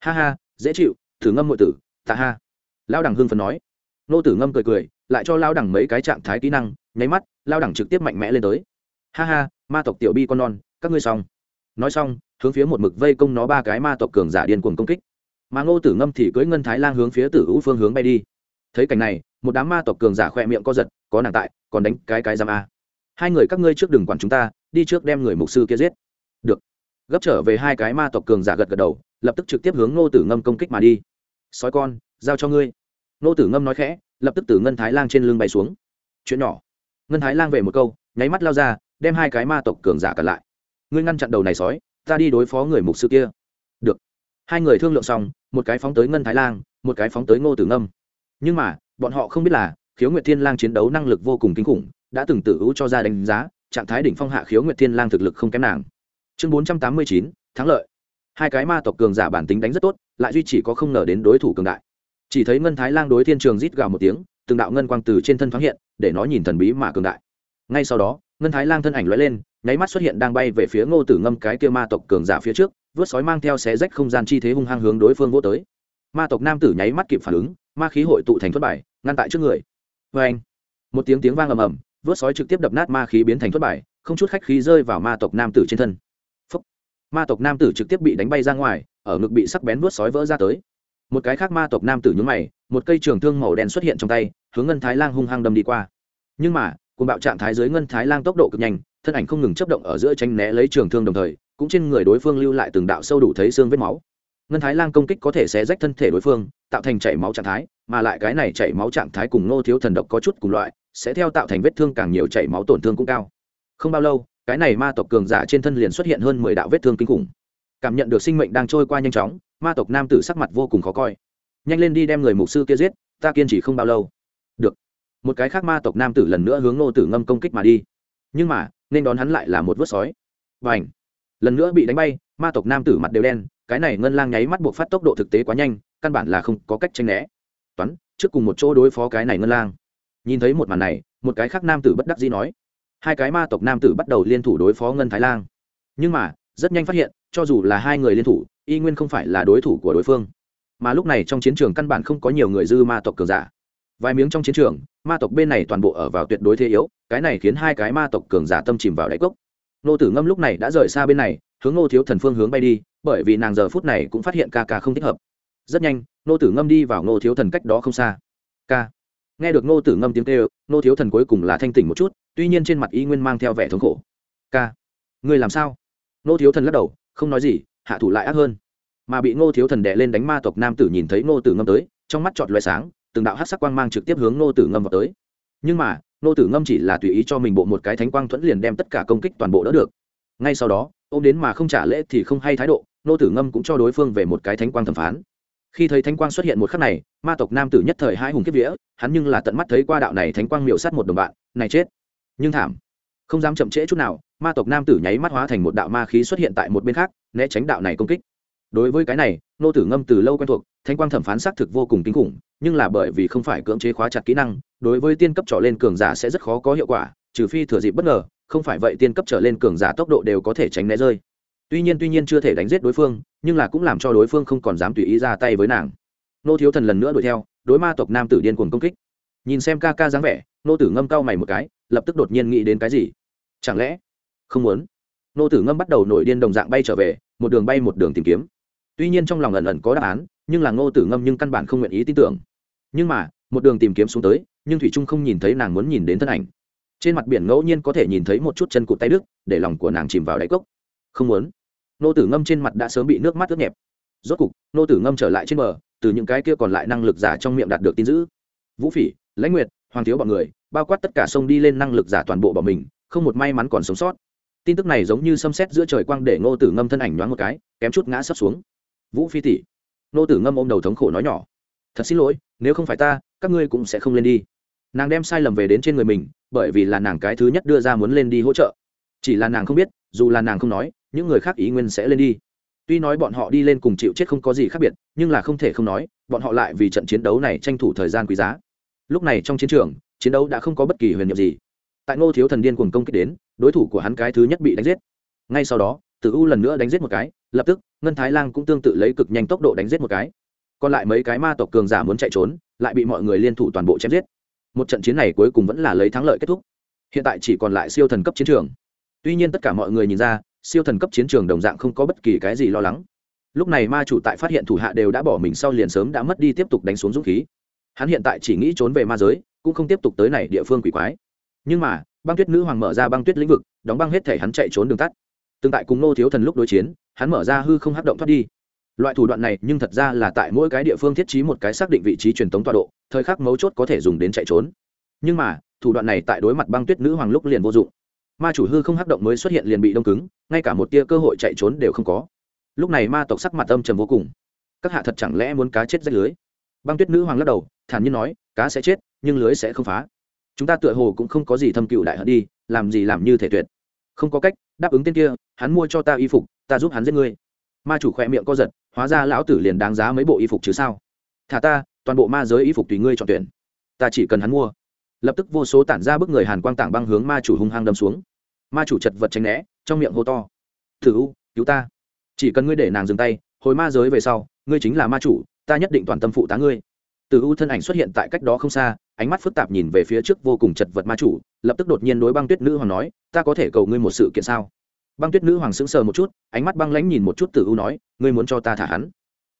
[SPEAKER 1] Ha ha, dễ chịu thử ngâm mọi tử, tạ ha. Lao đẳng hưng phấn nói. Nô tử ngâm cười cười, lại cho lao đẳng mấy cái trạng thái kỹ năng, nháy mắt lao đẳng trực tiếp mạnh mẽ lên tới. Ha ha, ma tộc tiểu bi con non, các ngươi xong. Nói xong, hướng phía một mực vây công nó ba cái ma tộc cường giả điên cuồng công kích. Mà ngô tử ngâm thì cưỡi ngân thái lang hướng phía tử hữu phương hướng bay đi. Thấy cảnh này một đám ma tộc cường giả khoe miệng co giật, có nàng tại, còn đánh cái cái giam a. Hai người các ngươi trước đừng quản chúng ta, đi trước đem người mục sư kia giết. Được. Gấp trở về hai cái ma tộc cường giả gật gật đầu, lập tức trực tiếp hướng ngô tử ngâm công kích mà đi. Sói con, giao cho ngươi. Ngô tử ngâm nói khẽ, lập tức từ ngân thái lang trên lưng bay xuống. Chuyện nhỏ. Ngân thái lang về một câu, nháy mắt lao ra, đem hai cái ma tộc cường giả cặn lại. Ngươi ngăn chặn đầu này sói, ta đi đối phó người mục sư kia. Được. Hai người thương lượng xong, một cái phóng tới ngân thái lang, một cái phóng tới ngô tử ngâm. Nhưng mà bọn họ không biết là khiếu nguyệt thiên lang chiến đấu năng lực vô cùng kinh khủng, đã từng tự ưu cho ra đánh giá, trạng thái đỉnh phong hạ khiếu nguyệt thiên lang thực lực không kém nàng. Chương bốn trăm tám mươi chín, thắng lợi. Hai cái ma tộc cường giả bản tính đánh rất tốt, lại duy chỉ có không ngờ đến đối thủ cường đại. Chỉ thấy ngân thái lang đối thiên trường rít gào một tiếng, từng đạo ngân quang từ trên thân thoáng hiện, để nó nhìn thần bí mà cường đại. Ngay sau đó, ngân thái lang thân ảnh lóe lên, nháy mắt xuất hiện đang bay về phía ngô tử ngâm cái kia ma tộc cường giả phía trước, vớt sói mang theo xé rách không gian chi thế hung hăng hướng đối phương vô tới. Ma tộc nam tử nháy mắt kịp phản ứng ma khí hội tụ thành thất bài, ngăn tại trước người. Vê anh, một tiếng tiếng vang ầm ầm, vớt sói trực tiếp đập nát ma khí biến thành thất bài, không chút khách khí rơi vào ma tộc nam tử trên thân. Phúc. ma tộc nam tử trực tiếp bị đánh bay ra ngoài, ở ngực bị sắc bén vớt sói vỡ ra tới. Một cái khác ma tộc nam tử nhúng mày, một cây trường thương màu đen xuất hiện trong tay, hướng ngân thái lang hung hăng đâm đi qua. Nhưng mà cùng bạo trạng thái dưới ngân thái lang tốc độ cực nhanh, thân ảnh không ngừng chấp động ở giữa tranh né lấy trường thương đồng thời, cũng trên người đối phương lưu lại từng đạo sâu đủ thấy xương vết máu ngân thái lang công kích có thể sẽ rách thân thể đối phương, tạo thành chảy máu trạng thái, mà lại cái này chảy máu trạng thái cùng nô thiếu thần độc có chút cùng loại, sẽ theo tạo thành vết thương càng nhiều chảy máu tổn thương cũng cao. Không bao lâu, cái này ma tộc cường giả trên thân liền xuất hiện hơn mười đạo vết thương kinh khủng. Cảm nhận được sinh mệnh đang trôi qua nhanh chóng, ma tộc nam tử sắc mặt vô cùng khó coi. Nhanh lên đi đem người mục sư kia giết, ta kiên trì không bao lâu. Được. Một cái khác ma tộc nam tử lần nữa hướng nô tử ngâm công kích mà đi. Nhưng mà, nên đón hắn lại là một vớt sói. Và ảnh lần nữa bị đánh bay, ma tộc nam tử mặt đều đen cái này ngân lang nháy mắt buộc phát tốc độ thực tế quá nhanh, căn bản là không có cách tranh né. Toán, trước cùng một chỗ đối phó cái này ngân lang. Nhìn thấy một màn này, một cái khác nam tử bất đắc dĩ nói. Hai cái ma tộc nam tử bắt đầu liên thủ đối phó ngân thái lang. Nhưng mà, rất nhanh phát hiện, cho dù là hai người liên thủ, y nguyên không phải là đối thủ của đối phương. Mà lúc này trong chiến trường căn bản không có nhiều người dư ma tộc cường giả. Vài miếng trong chiến trường, ma tộc bên này toàn bộ ở vào tuyệt đối thế yếu, cái này khiến hai cái ma tộc cường giả tâm chìm vào đáy cốc. Nô tử ngâm lúc này đã rời xa bên này hướng nô thiếu thần phương hướng bay đi, bởi vì nàng giờ phút này cũng phát hiện ca ca không thích hợp. Rất nhanh nô tử ngâm đi vào nô thiếu thần cách đó không xa. Ca. Nghe được nô tử ngâm tiếng kêu nô thiếu thần cuối cùng là thanh tỉnh một chút, tuy nhiên trên mặt y nguyên mang theo vẻ thống khổ. Ca người làm sao? Nô thiếu thần lắc đầu, không nói gì, hạ thủ lại ác hơn. Mà bị ngô thiếu thần đè lên đánh ma tộc nam tử nhìn thấy ngô tử ngâm tới, trong mắt trọt loài sáng, từng đạo hát sắc quang mang trực tiếp hướng ngô tử ngâm vào tới. Nhưng mà, ngô tử ngâm chỉ là tùy ý cho mình bộ một cái thánh quang thuẫn liền đem tất cả công kích toàn bộ đỡ được. Ngay sau đó ô m đến mà không trả lễ thì không hay thái độ, Nô tử ngâm cũng cho đối phương về một cái thánh quang thẩm phán. Khi thấy thánh quang xuất hiện một khắc này, ma tộc nam tử nhất thời hai hùng kiếp vía, hắn nhưng là tận mắt thấy qua đạo này thánh quang miệu sát một đồng bạn, này chết. Nhưng thảm, không dám chậm trễ chút nào, ma tộc nam tử nháy mắt hóa thành một đạo ma khí xuất hiện tại một bên khác, né tránh đạo này công kích. Đối với cái này, nô tử ngâm từ lâu quen thuộc, Thánh quang thẩm phán xác thực vô cùng kinh khủng, nhưng là bởi vì không phải cưỡng chế khóa chặt kỹ năng, đối với tiên cấp trọ lên cường giả sẽ rất khó có hiệu quả, trừ phi thừa dịp bất ngờ không phải vậy tiên cấp trở lên cường giả tốc độ đều có thể tránh né rơi. Tuy nhiên tuy nhiên chưa thể đánh giết đối phương, nhưng là cũng làm cho đối phương không còn dám tùy ý ra tay với nàng. Nô thiếu thần lần nữa đuổi theo, đối ma tộc nam tử điên cuồng công kích. Nhìn xem ca ca dáng vẻ, nô tử ngâm cau mày một cái, lập tức đột nhiên nghĩ đến cái gì? Chẳng lẽ không muốn? Nô tử ngâm bắt đầu nổi điên đồng dạng bay trở về, một đường bay một đường tìm kiếm. Tuy nhiên trong lòng ẩn ẩn có đáp án, nhưng là ngô tử ngâm nhưng căn bản không nguyện ý tin tưởng. Nhưng mà, một đường tìm kiếm xuống tới, nhưng thủy trung không nhìn thấy nàng muốn nhìn đến thân ảnh trên mặt biển ngẫu nhiên có thể nhìn thấy một chút chân cụt tay đức để lòng của nàng chìm vào đáy cốc. Không muốn. Nô tử ngâm trên mặt đã sớm bị nước mắt ướt nhẹp. Rốt cục, nô tử ngâm trở lại trên bờ, từ những cái kia còn lại năng lực giả trong miệng đạt được tin giữ vũ phỉ, lãnh nguyệt, hoàng thiếu bọn người, bao quát tất cả sông đi lên năng lực giả toàn bộ bọn mình, không một may mắn còn sống sót. Tin tức này giống như xâm xét giữa trời quang để ngô tử ngâm thân ảnh nhoáng một cái, kém chút ngã sấp xuống. Vũ phi tỷ. Ngô tử ngâm ôm đầu thống khổ nói nhỏ. Thật xin lỗi, nếu không phải ta, các ngươi cũng sẽ không lên đi. Nàng đem sai lầm về đến trên người mình bởi vì là nàng cái thứ nhất đưa ra muốn lên đi hỗ trợ. Chỉ là nàng không biết, dù là nàng không nói, những người khác ý nguyên sẽ lên đi. Tuy nói bọn họ đi lên cùng chịu chết không có gì khác biệt, nhưng là không thể không nói, bọn họ lại vì trận chiến đấu này tranh thủ thời gian quý giá. Lúc này trong chiến trường, chiến đấu đã không có bất kỳ huyền nhiệm gì. Tại ngô thiếu thần điên cuồng công kích đến, đối thủ của hắn cái thứ nhất bị đánh giết. Ngay sau đó, tử u lần nữa đánh giết một cái, lập tức, ngân thái lan cũng tương tự lấy cực nhanh tốc độ đánh giết một cái. Còn lại mấy cái ma tộc cường giả muốn chạy trốn, lại bị mọi người liên thủ toàn bộ chém giết một trận chiến này cuối cùng vẫn là lấy thắng lợi kết thúc. Hiện tại chỉ còn lại siêu thần cấp chiến trường. Tuy nhiên tất cả mọi người nhìn ra, siêu thần cấp chiến trường đồng dạng không có bất kỳ cái gì lo lắng. Lúc này ma chủ tại phát hiện thủ hạ đều đã bỏ mình sau liền sớm đã mất đi tiếp tục đánh xuống dũng khí. Hắn hiện tại chỉ nghĩ trốn về ma giới, cũng không tiếp tục tới này địa phương quỷ quái. Nhưng mà, băng tuyết nữ hoàng mở ra băng tuyết lĩnh vực, đóng băng hết thể hắn chạy trốn đường tắt. Tương tại cùng nô thiếu thần lúc đối chiến, hắn mở ra hư không hát động thoát đi loại thủ đoạn này nhưng thật ra là tại mỗi cái địa phương thiết trí một cái xác định vị trí truyền tống tọa độ, thời khắc mấu chốt có thể dùng đến chạy trốn. Nhưng mà, thủ đoạn này tại đối mặt băng tuyết nữ hoàng lúc liền vô dụng. Ma chủ hư không hắc động mới xuất hiện liền bị đông cứng, ngay cả một tia cơ hội chạy trốn đều không có. Lúc này ma tộc sắc mặt âm trầm vô cùng. Các hạ thật chẳng lẽ muốn cá chết rách lưới? Băng tuyết nữ hoàng lắc đầu, thản nhiên nói, cá sẽ chết, nhưng lưới sẽ không phá. Chúng ta tựa hồ cũng không có gì thâm cựu đại hận đi, làm gì làm như thể tuyệt. Không có cách, đáp ứng tên kia, hắn mua cho ta y phục, ta giúp hắn giết ngươi. Ma chủ khỏe miệng co giật hóa ra lão tử liền đáng giá mấy bộ y phục chứ sao? Thả ta, toàn bộ ma giới y phục tùy ngươi chọn tuyển. Ta chỉ cần hắn mua. Lập tức vô số tản ra bức người hàn quang tảng băng hướng ma chủ hung hăng đâm xuống. Ma chủ chật vật tránh né, trong miệng hô to. Thử u, cứu ta. Chỉ cần ngươi để nàng dừng tay, hồi ma giới về sau, ngươi chính là ma chủ, ta nhất định toàn tâm phụ tá ngươi. Từ u thân ảnh xuất hiện tại cách đó không xa, ánh mắt phức tạp nhìn về phía trước vô cùng chật vật ma chủ, lập tức đột nhiên đối băng tuyết nữ hoàng nói, ta có thể cầu ngươi một sự kiện sao? Băng tuyết nữ hoàng sững sờ một chút, ánh mắt băng lãnh nhìn một chút Tử u nói, ngươi muốn cho ta thả hắn?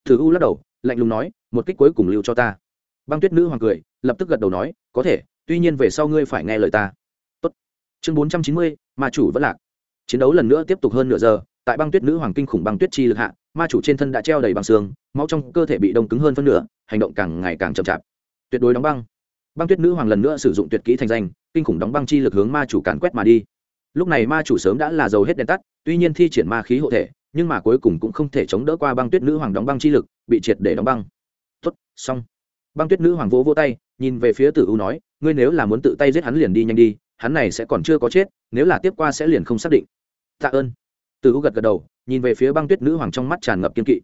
[SPEAKER 1] Tử u lắc đầu, lạnh lùng nói, một kích cuối cùng lưu cho ta. Băng tuyết nữ hoàng cười, lập tức gật đầu nói, có thể, tuy nhiên về sau ngươi phải nghe lời ta. Tốt. chương bốn trăm chín mươi, ma chủ vẫn lạc. Chiến đấu lần nữa tiếp tục hơn nửa giờ, tại băng tuyết nữ hoàng kinh khủng băng tuyết chi lực hạ, ma chủ trên thân đã treo đầy băng xương, máu trong cơ thể bị đông cứng hơn phân nửa, hành động càng ngày càng chậm chạp. Tuyệt đối đóng băng. Băng tuyết nữ hoàng lần nữa sử dụng tuyệt kỹ thành danh, kinh khủng đóng băng chi lực hướng ma chủ càn quét mà đi lúc này ma chủ sớm đã là dầu hết đèn tắt, tuy nhiên thi triển ma khí hộ thể, nhưng mà cuối cùng cũng không thể chống đỡ qua băng tuyết nữ hoàng đóng băng chi lực, bị triệt để đóng băng. Tốt, xong. Băng tuyết nữ hoàng vỗ vỗ tay, nhìn về phía tử u nói, ngươi nếu là muốn tự tay giết hắn liền đi nhanh đi, hắn này sẽ còn chưa có chết, nếu là tiếp qua sẽ liền không xác định. Tạ ơn. Tử u gật gật đầu, nhìn về phía băng tuyết nữ hoàng trong mắt tràn ngập kiên kỵ.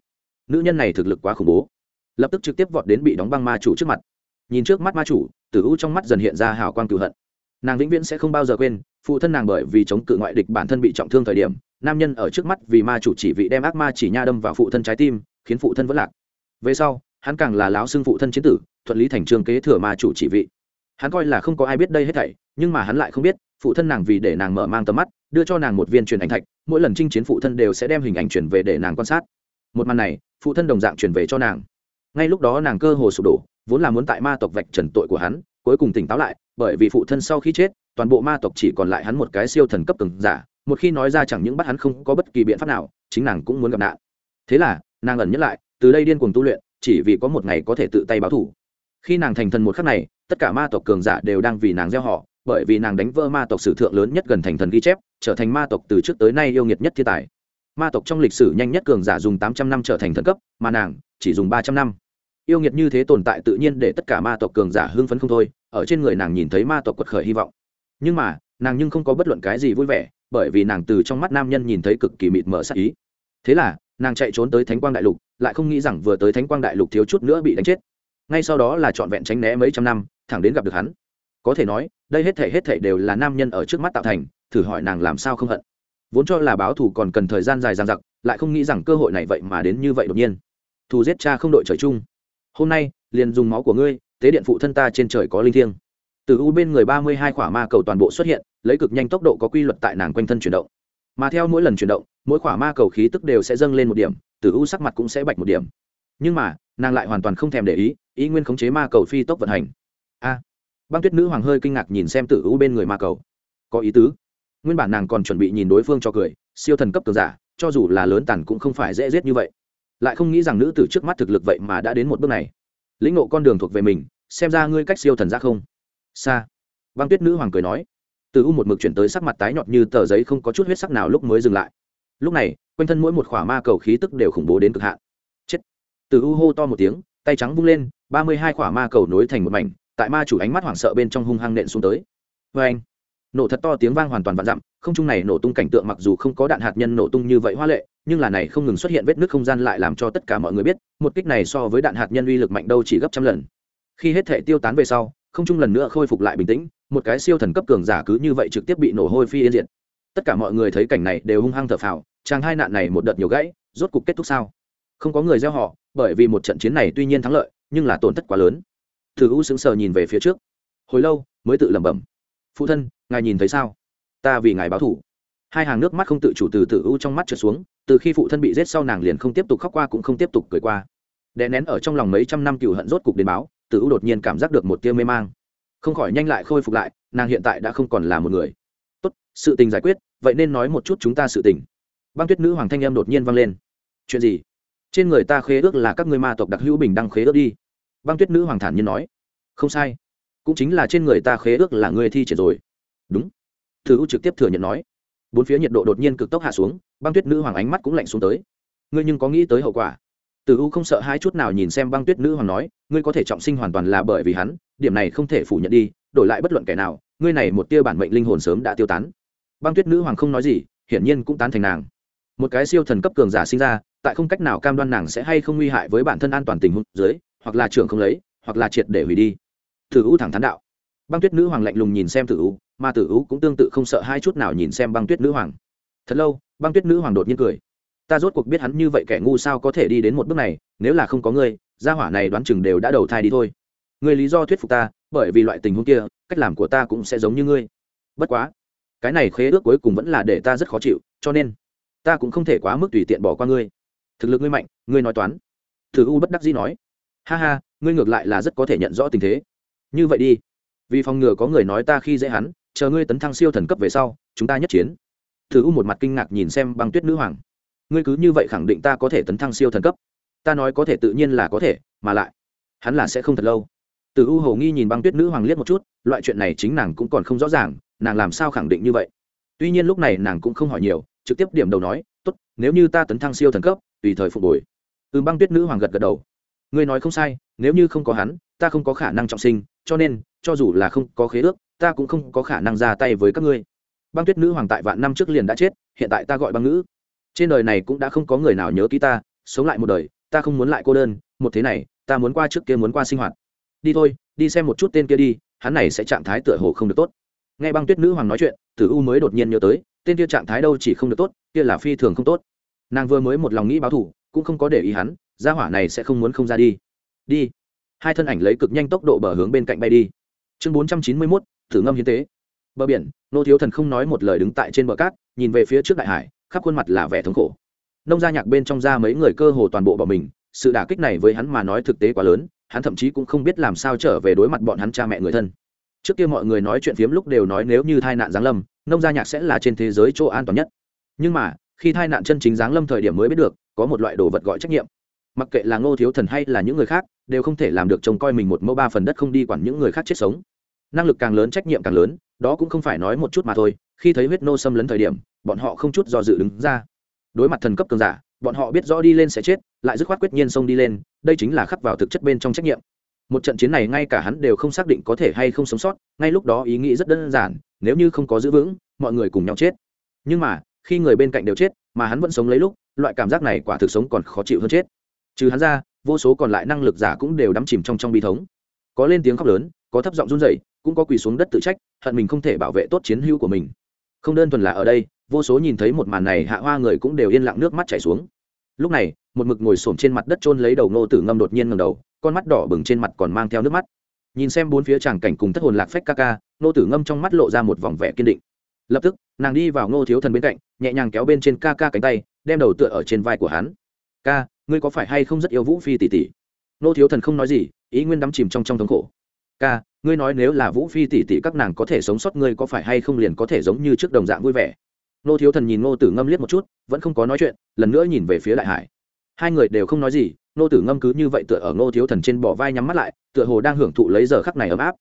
[SPEAKER 1] Nữ nhân này thực lực quá khủng bố. Lập tức trực tiếp vọt đến bị đóng băng ma chủ trước mặt. Nhìn trước mắt ma chủ, tử u trong mắt dần hiện ra hào quang cựu hận nàng vĩnh viễn sẽ không bao giờ quên, phụ thân nàng bởi vì chống cự ngoại địch bản thân bị trọng thương thời điểm, nam nhân ở trước mắt vì ma chủ chỉ vị đem ác ma chỉ nha đâm vào phụ thân trái tim, khiến phụ thân vẫn lạc. Về sau, hắn càng là láo xưng phụ thân chiến tử, thuận lý thành trường kế thừa ma chủ chỉ vị. Hắn coi là không có ai biết đây hết thảy, nhưng mà hắn lại không biết, phụ thân nàng vì để nàng mở mang tầm mắt, đưa cho nàng một viên truyền ảnh thạch, mỗi lần chinh chiến phụ thân đều sẽ đem hình ảnh truyền về để nàng quan sát. Một màn này, phụ thân đồng dạng truyền về cho nàng. Ngay lúc đó nàng cơ hồ sụp đổ, vốn là muốn tại ma tộc vạch trần tội của hắn, cuối cùng tỉnh táo lại bởi vì phụ thân sau khi chết, toàn bộ ma tộc chỉ còn lại hắn một cái siêu thần cấp từng giả, một khi nói ra chẳng những bắt hắn không có bất kỳ biện pháp nào, chính nàng cũng muốn gặp nạn. Thế là, nàng ẩn nhắc lại, từ đây điên cuồng tu luyện, chỉ vì có một ngày có thể tự tay báo thủ. Khi nàng thành thần một khắc này, tất cả ma tộc cường giả đều đang vì nàng gieo họ, bởi vì nàng đánh vỡ ma tộc sử thượng lớn nhất gần thành thần ghi chép, trở thành ma tộc từ trước tới nay yêu nghiệt nhất thiên tài. Ma tộc trong lịch sử nhanh nhất cường giả dùng tám trăm năm trở thành thần cấp, mà nàng chỉ dùng ba trăm năm. Yêu nghiệt như thế tồn tại tự nhiên để tất cả ma tộc cường giả hưng phấn không thôi ở trên người nàng nhìn thấy ma tộc quật khởi hy vọng. Nhưng mà, nàng nhưng không có bất luận cái gì vui vẻ, bởi vì nàng từ trong mắt nam nhân nhìn thấy cực kỳ mịt mờ sắc ý. Thế là, nàng chạy trốn tới thánh quang đại lục, lại không nghĩ rằng vừa tới thánh quang đại lục thiếu chút nữa bị đánh chết. Ngay sau đó là trọn vẹn tránh né mấy trăm năm, thẳng đến gặp được hắn. Có thể nói, đây hết thể hết thể đều là nam nhân ở trước mắt tạo thành, thử hỏi nàng làm sao không hận. Vốn cho là báo thù còn cần thời gian dài dằng dặc, lại không nghĩ rằng cơ hội này vậy mà đến như vậy đột nhiên. Thù giết cha không đội trời chung. Hôm nay, liền dùng máu của ngươi tế điện phụ thân ta trên trời có linh thiêng. Từ u bên người ba mươi hai khỏa ma cầu toàn bộ xuất hiện, lấy cực nhanh tốc độ có quy luật tại nàng quanh thân chuyển động. Mà theo mỗi lần chuyển động, mỗi khỏa ma cầu khí tức đều sẽ dâng lên một điểm, từ u sắc mặt cũng sẽ bạch một điểm. Nhưng mà, nàng lại hoàn toàn không thèm để ý ý nguyên khống chế ma cầu phi tốc vận hành. A! Băng tuyết nữ hoàng hơi kinh ngạc nhìn xem tử u bên người ma cầu. Có ý tứ. Nguyên bản nàng còn chuẩn bị nhìn đối phương cho cười, siêu thần cấp cường giả, cho dù là lớn tàn cũng không phải dễ giết như vậy. Lại không nghĩ rằng nữ tử trước mắt thực lực vậy mà đã đến một bước này lĩnh ngộ con đường thuộc về mình, xem ra ngươi cách siêu thần ra không? Xa băng tuyết nữ hoàng cười nói. Từ u một mực chuyển tới sắc mặt tái nhọt như tờ giấy không có chút huyết sắc nào lúc mới dừng lại. Lúc này, quanh thân mỗi một khỏa ma cầu khí tức đều khủng bố đến cực hạn. Chết. Từ u hô to một tiếng, tay trắng vung lên, ba mươi hai khỏa ma cầu nối thành một mảnh, tại ma chủ ánh mắt hoảng sợ bên trong hung hăng nện xuống tới. Vê anh nổ thật to tiếng vang hoàn toàn vạn dặm không trung này nổ tung cảnh tượng mặc dù không có đạn hạt nhân nổ tung như vậy hoa lệ, nhưng là này không ngừng xuất hiện vết nứt không gian lại làm cho tất cả mọi người biết, một kích này so với đạn hạt nhân uy lực mạnh đâu chỉ gấp trăm lần. Khi hết thể tiêu tán về sau, không trung lần nữa khôi phục lại bình tĩnh, một cái siêu thần cấp cường giả cứ như vậy trực tiếp bị nổ hôi phi yên diệt. Tất cả mọi người thấy cảnh này đều hung hăng thở phào, chàng hai nạn này một đợt nhiều gãy, rốt cục kết thúc sao? Không có người gieo họ, bởi vì một trận chiến này tuy nhiên thắng lợi, nhưng là tổn thất quá lớn. Thử u sững sờ nhìn về phía trước. Hồi lâu, mới tự lẩm bẩm. Phụ thân, ngài nhìn thấy sao? Ta vì ngài báo thủ. Hai hàng nước mắt không tự chủ từ tử u trong mắt trượt xuống, từ khi phụ thân bị giết sau nàng liền không tiếp tục khóc qua cũng không tiếp tục cười qua. Đè nén ở trong lòng mấy trăm năm cựu hận rốt cục đến báo tử u đột nhiên cảm giác được một tia mê mang. Không khỏi nhanh lại khôi phục lại, nàng hiện tại đã không còn là một người. Tốt, sự tình giải quyết, vậy nên nói một chút chúng ta sự tình. Băng tuyết nữ hoàng thanh em đột nhiên vang lên. Chuyện gì? Trên người ta khế ước là các ngươi ma tộc đặc hữu bình đăng khế ước đi. Băng tuyết nữ hoàng thản nhiên nói. Không sai. Cũng chính là trên người ta khế ước là ngươi thi triển rồi. Đúng thử u trực tiếp thừa nhận nói. Bốn phía nhiệt độ đột nhiên cực tốc hạ xuống, băng tuyết nữ hoàng ánh mắt cũng lạnh xuống tới. Ngươi nhưng có nghĩ tới hậu quả? Từ u không sợ hai chút nào nhìn xem băng tuyết nữ hoàng nói, ngươi có thể trọng sinh hoàn toàn là bởi vì hắn, điểm này không thể phủ nhận đi, đổi lại bất luận kẻ nào, ngươi này một tia bản mệnh linh hồn sớm đã tiêu tán. Băng tuyết nữ hoàng không nói gì, hiển nhiên cũng tán thành nàng. Một cái siêu thần cấp cường giả sinh ra, tại không cách nào cam đoan nàng sẽ hay không nguy hại với bản thân an toàn tình huống dưới, hoặc là trưởng không lấy, hoặc là triệt để hủy đi. Thử u thẳng thắn đạo băng tuyết nữ hoàng lạnh lùng nhìn xem tử u mà tử u cũng tương tự không sợ hai chút nào nhìn xem băng tuyết nữ hoàng. Thật lâu, băng tuyết nữ hoàng đột nhiên cười. Ta rốt cuộc biết hắn như vậy kẻ ngu sao có thể đi đến một bước này, nếu là không có ngươi, gia hỏa này đoán chừng đều đã đầu thai đi thôi. Người lý do thuyết phục ta, bởi vì loại tình huống kia, cách làm của ta cũng sẽ giống như ngươi. Bất quá, cái này khế ước cuối cùng vẫn là để ta rất khó chịu, cho nên, ta cũng không thể quá mức tùy tiện bỏ qua ngươi. Thực lực ngươi mạnh, ngươi nói toán. Thử u bất đắc dĩ nói. Ha ha, ngươi ngược lại là rất có thể nhận rõ tình thế. Như vậy đi vì phòng ngừa có người nói ta khi dễ hắn, chờ ngươi tấn thăng siêu thần cấp về sau, chúng ta nhất chiến. Thử u một mặt kinh ngạc nhìn xem băng tuyết nữ hoàng. Ngươi cứ như vậy khẳng định ta có thể tấn thăng siêu thần cấp. Ta nói có thể tự nhiên là có thể, mà lại, hắn là sẽ không thật lâu. Từ u hồ nghi nhìn băng tuyết nữ hoàng liếc một chút, loại chuyện này chính nàng cũng còn không rõ ràng, nàng làm sao khẳng định như vậy? Tuy nhiên lúc này nàng cũng không hỏi nhiều, trực tiếp điểm đầu nói, tốt, nếu như ta tấn thăng siêu thần cấp, tùy thời phục hồi. Ừ băng tuyết nữ hoàng gật gật đầu. Ngươi nói không sai, nếu như không có hắn, ta không có khả năng trọng sinh, cho nên cho dù là không có khế ước, ta cũng không có khả năng ra tay với các ngươi. Băng tuyết nữ hoàng tại vạn năm trước liền đã chết, hiện tại ta gọi băng nữ trên đời này cũng đã không có người nào nhớ ký ta, sống lại một đời, ta không muốn lại cô đơn, một thế này, ta muốn qua trước kia muốn qua sinh hoạt. Đi thôi, đi xem một chút tên kia đi, hắn này sẽ trạng thái tựa hồ không được tốt. Nghe băng tuyết nữ hoàng nói chuyện, tử u mới đột nhiên nhớ tới, tên kia trạng thái đâu chỉ không được tốt, kia là phi thường không tốt. Nàng vừa mới một lòng nghĩ báo thủ cũng không có để ý hắn, gia hỏa này sẽ không muốn không ra đi. Đi. Hai thân ảnh lấy cực nhanh tốc độ bờ hướng bên cạnh bay đi chương bốn trăm chín mươi mốt, thử ngâm hiến tế. Bờ biển, nô thiếu thần không nói một lời đứng tại trên bờ cát, nhìn về phía trước đại hải, khắp khuôn mặt là vẻ thống khổ. Nông gia nhạc bên trong ra mấy người cơ hồ toàn bộ bỏ mình, sự đả kích này với hắn mà nói thực tế quá lớn, hắn thậm chí cũng không biết làm sao trở về đối mặt bọn hắn cha mẹ người thân. Trước kia mọi người nói chuyện phiếm lúc đều nói nếu như tai nạn giáng lâm, nông gia nhạc sẽ là trên thế giới chỗ an toàn nhất. Nhưng mà, khi tai nạn chân chính giáng lâm thời điểm mới biết được, có một loại đồ vật gọi trách nhiệm. Mặc kệ là ngô thiếu thần hay là những người khác, đều không thể làm được trông coi mình một mẫu ba phần đất không đi quản những người khác chết sống năng lực càng lớn, trách nhiệm càng lớn, đó cũng không phải nói một chút mà thôi, khi thấy huyết nô xâm lấn thời điểm, bọn họ không chút do dự đứng ra. Đối mặt thần cấp cường giả, bọn họ biết rõ đi lên sẽ chết, lại dứt khoát quyết nhiên xông đi lên, đây chính là khắc vào thực chất bên trong trách nhiệm. Một trận chiến này ngay cả hắn đều không xác định có thể hay không sống sót, ngay lúc đó ý nghĩ rất đơn giản, nếu như không có giữ vững, mọi người cùng nhau chết. Nhưng mà, khi người bên cạnh đều chết, mà hắn vẫn sống lấy lúc, loại cảm giác này quả thực sống còn khó chịu hơn chết. Trừ hắn ra, vô số còn lại năng lực giả cũng đều đắm chìm trong trong bi thống. Có lên tiếng khóc lớn, có thấp giọng run rẩy cũng có quỳ xuống đất tự trách, hận mình không thể bảo vệ tốt chiến hữu của mình. Không đơn thuần là ở đây, vô số nhìn thấy một màn này hạ hoa người cũng đều yên lặng nước mắt chảy xuống. Lúc này, một mực ngồi xổm trên mặt đất trôn lấy đầu ngô tử ngâm đột nhiên ngầm đầu, con mắt đỏ bừng trên mặt còn mang theo nước mắt. Nhìn xem bốn phía tràng cảnh cùng thất hồn lạc phách ca ca, ngô tử ngâm trong mắt lộ ra một vòng vẻ kiên định. Lập tức, nàng đi vào ngô thiếu thần bên cạnh, nhẹ nhàng kéo bên trên ca ca cánh tay, đem đầu tựa ở trên vai của hắn. Ca, ngươi có phải hay không rất yêu vũ phi tỷ tỷ? Ngô thiếu thần không nói gì, ý nguyên đắm chìm trong trong thống khổ. Ca ngươi nói nếu là vũ phi tỷ tỷ các nàng có thể sống sót ngươi có phải hay không liền có thể giống như trước đồng dạng vui vẻ? Nô thiếu thần nhìn nô tử ngâm liếc một chút, vẫn không có nói chuyện, lần nữa nhìn về phía đại hải. Hai người đều không nói gì, nô tử ngâm cứ như vậy tựa ở nô thiếu thần trên bỏ vai nhắm mắt lại, tựa hồ đang hưởng thụ lấy giờ khắc này ấm áp.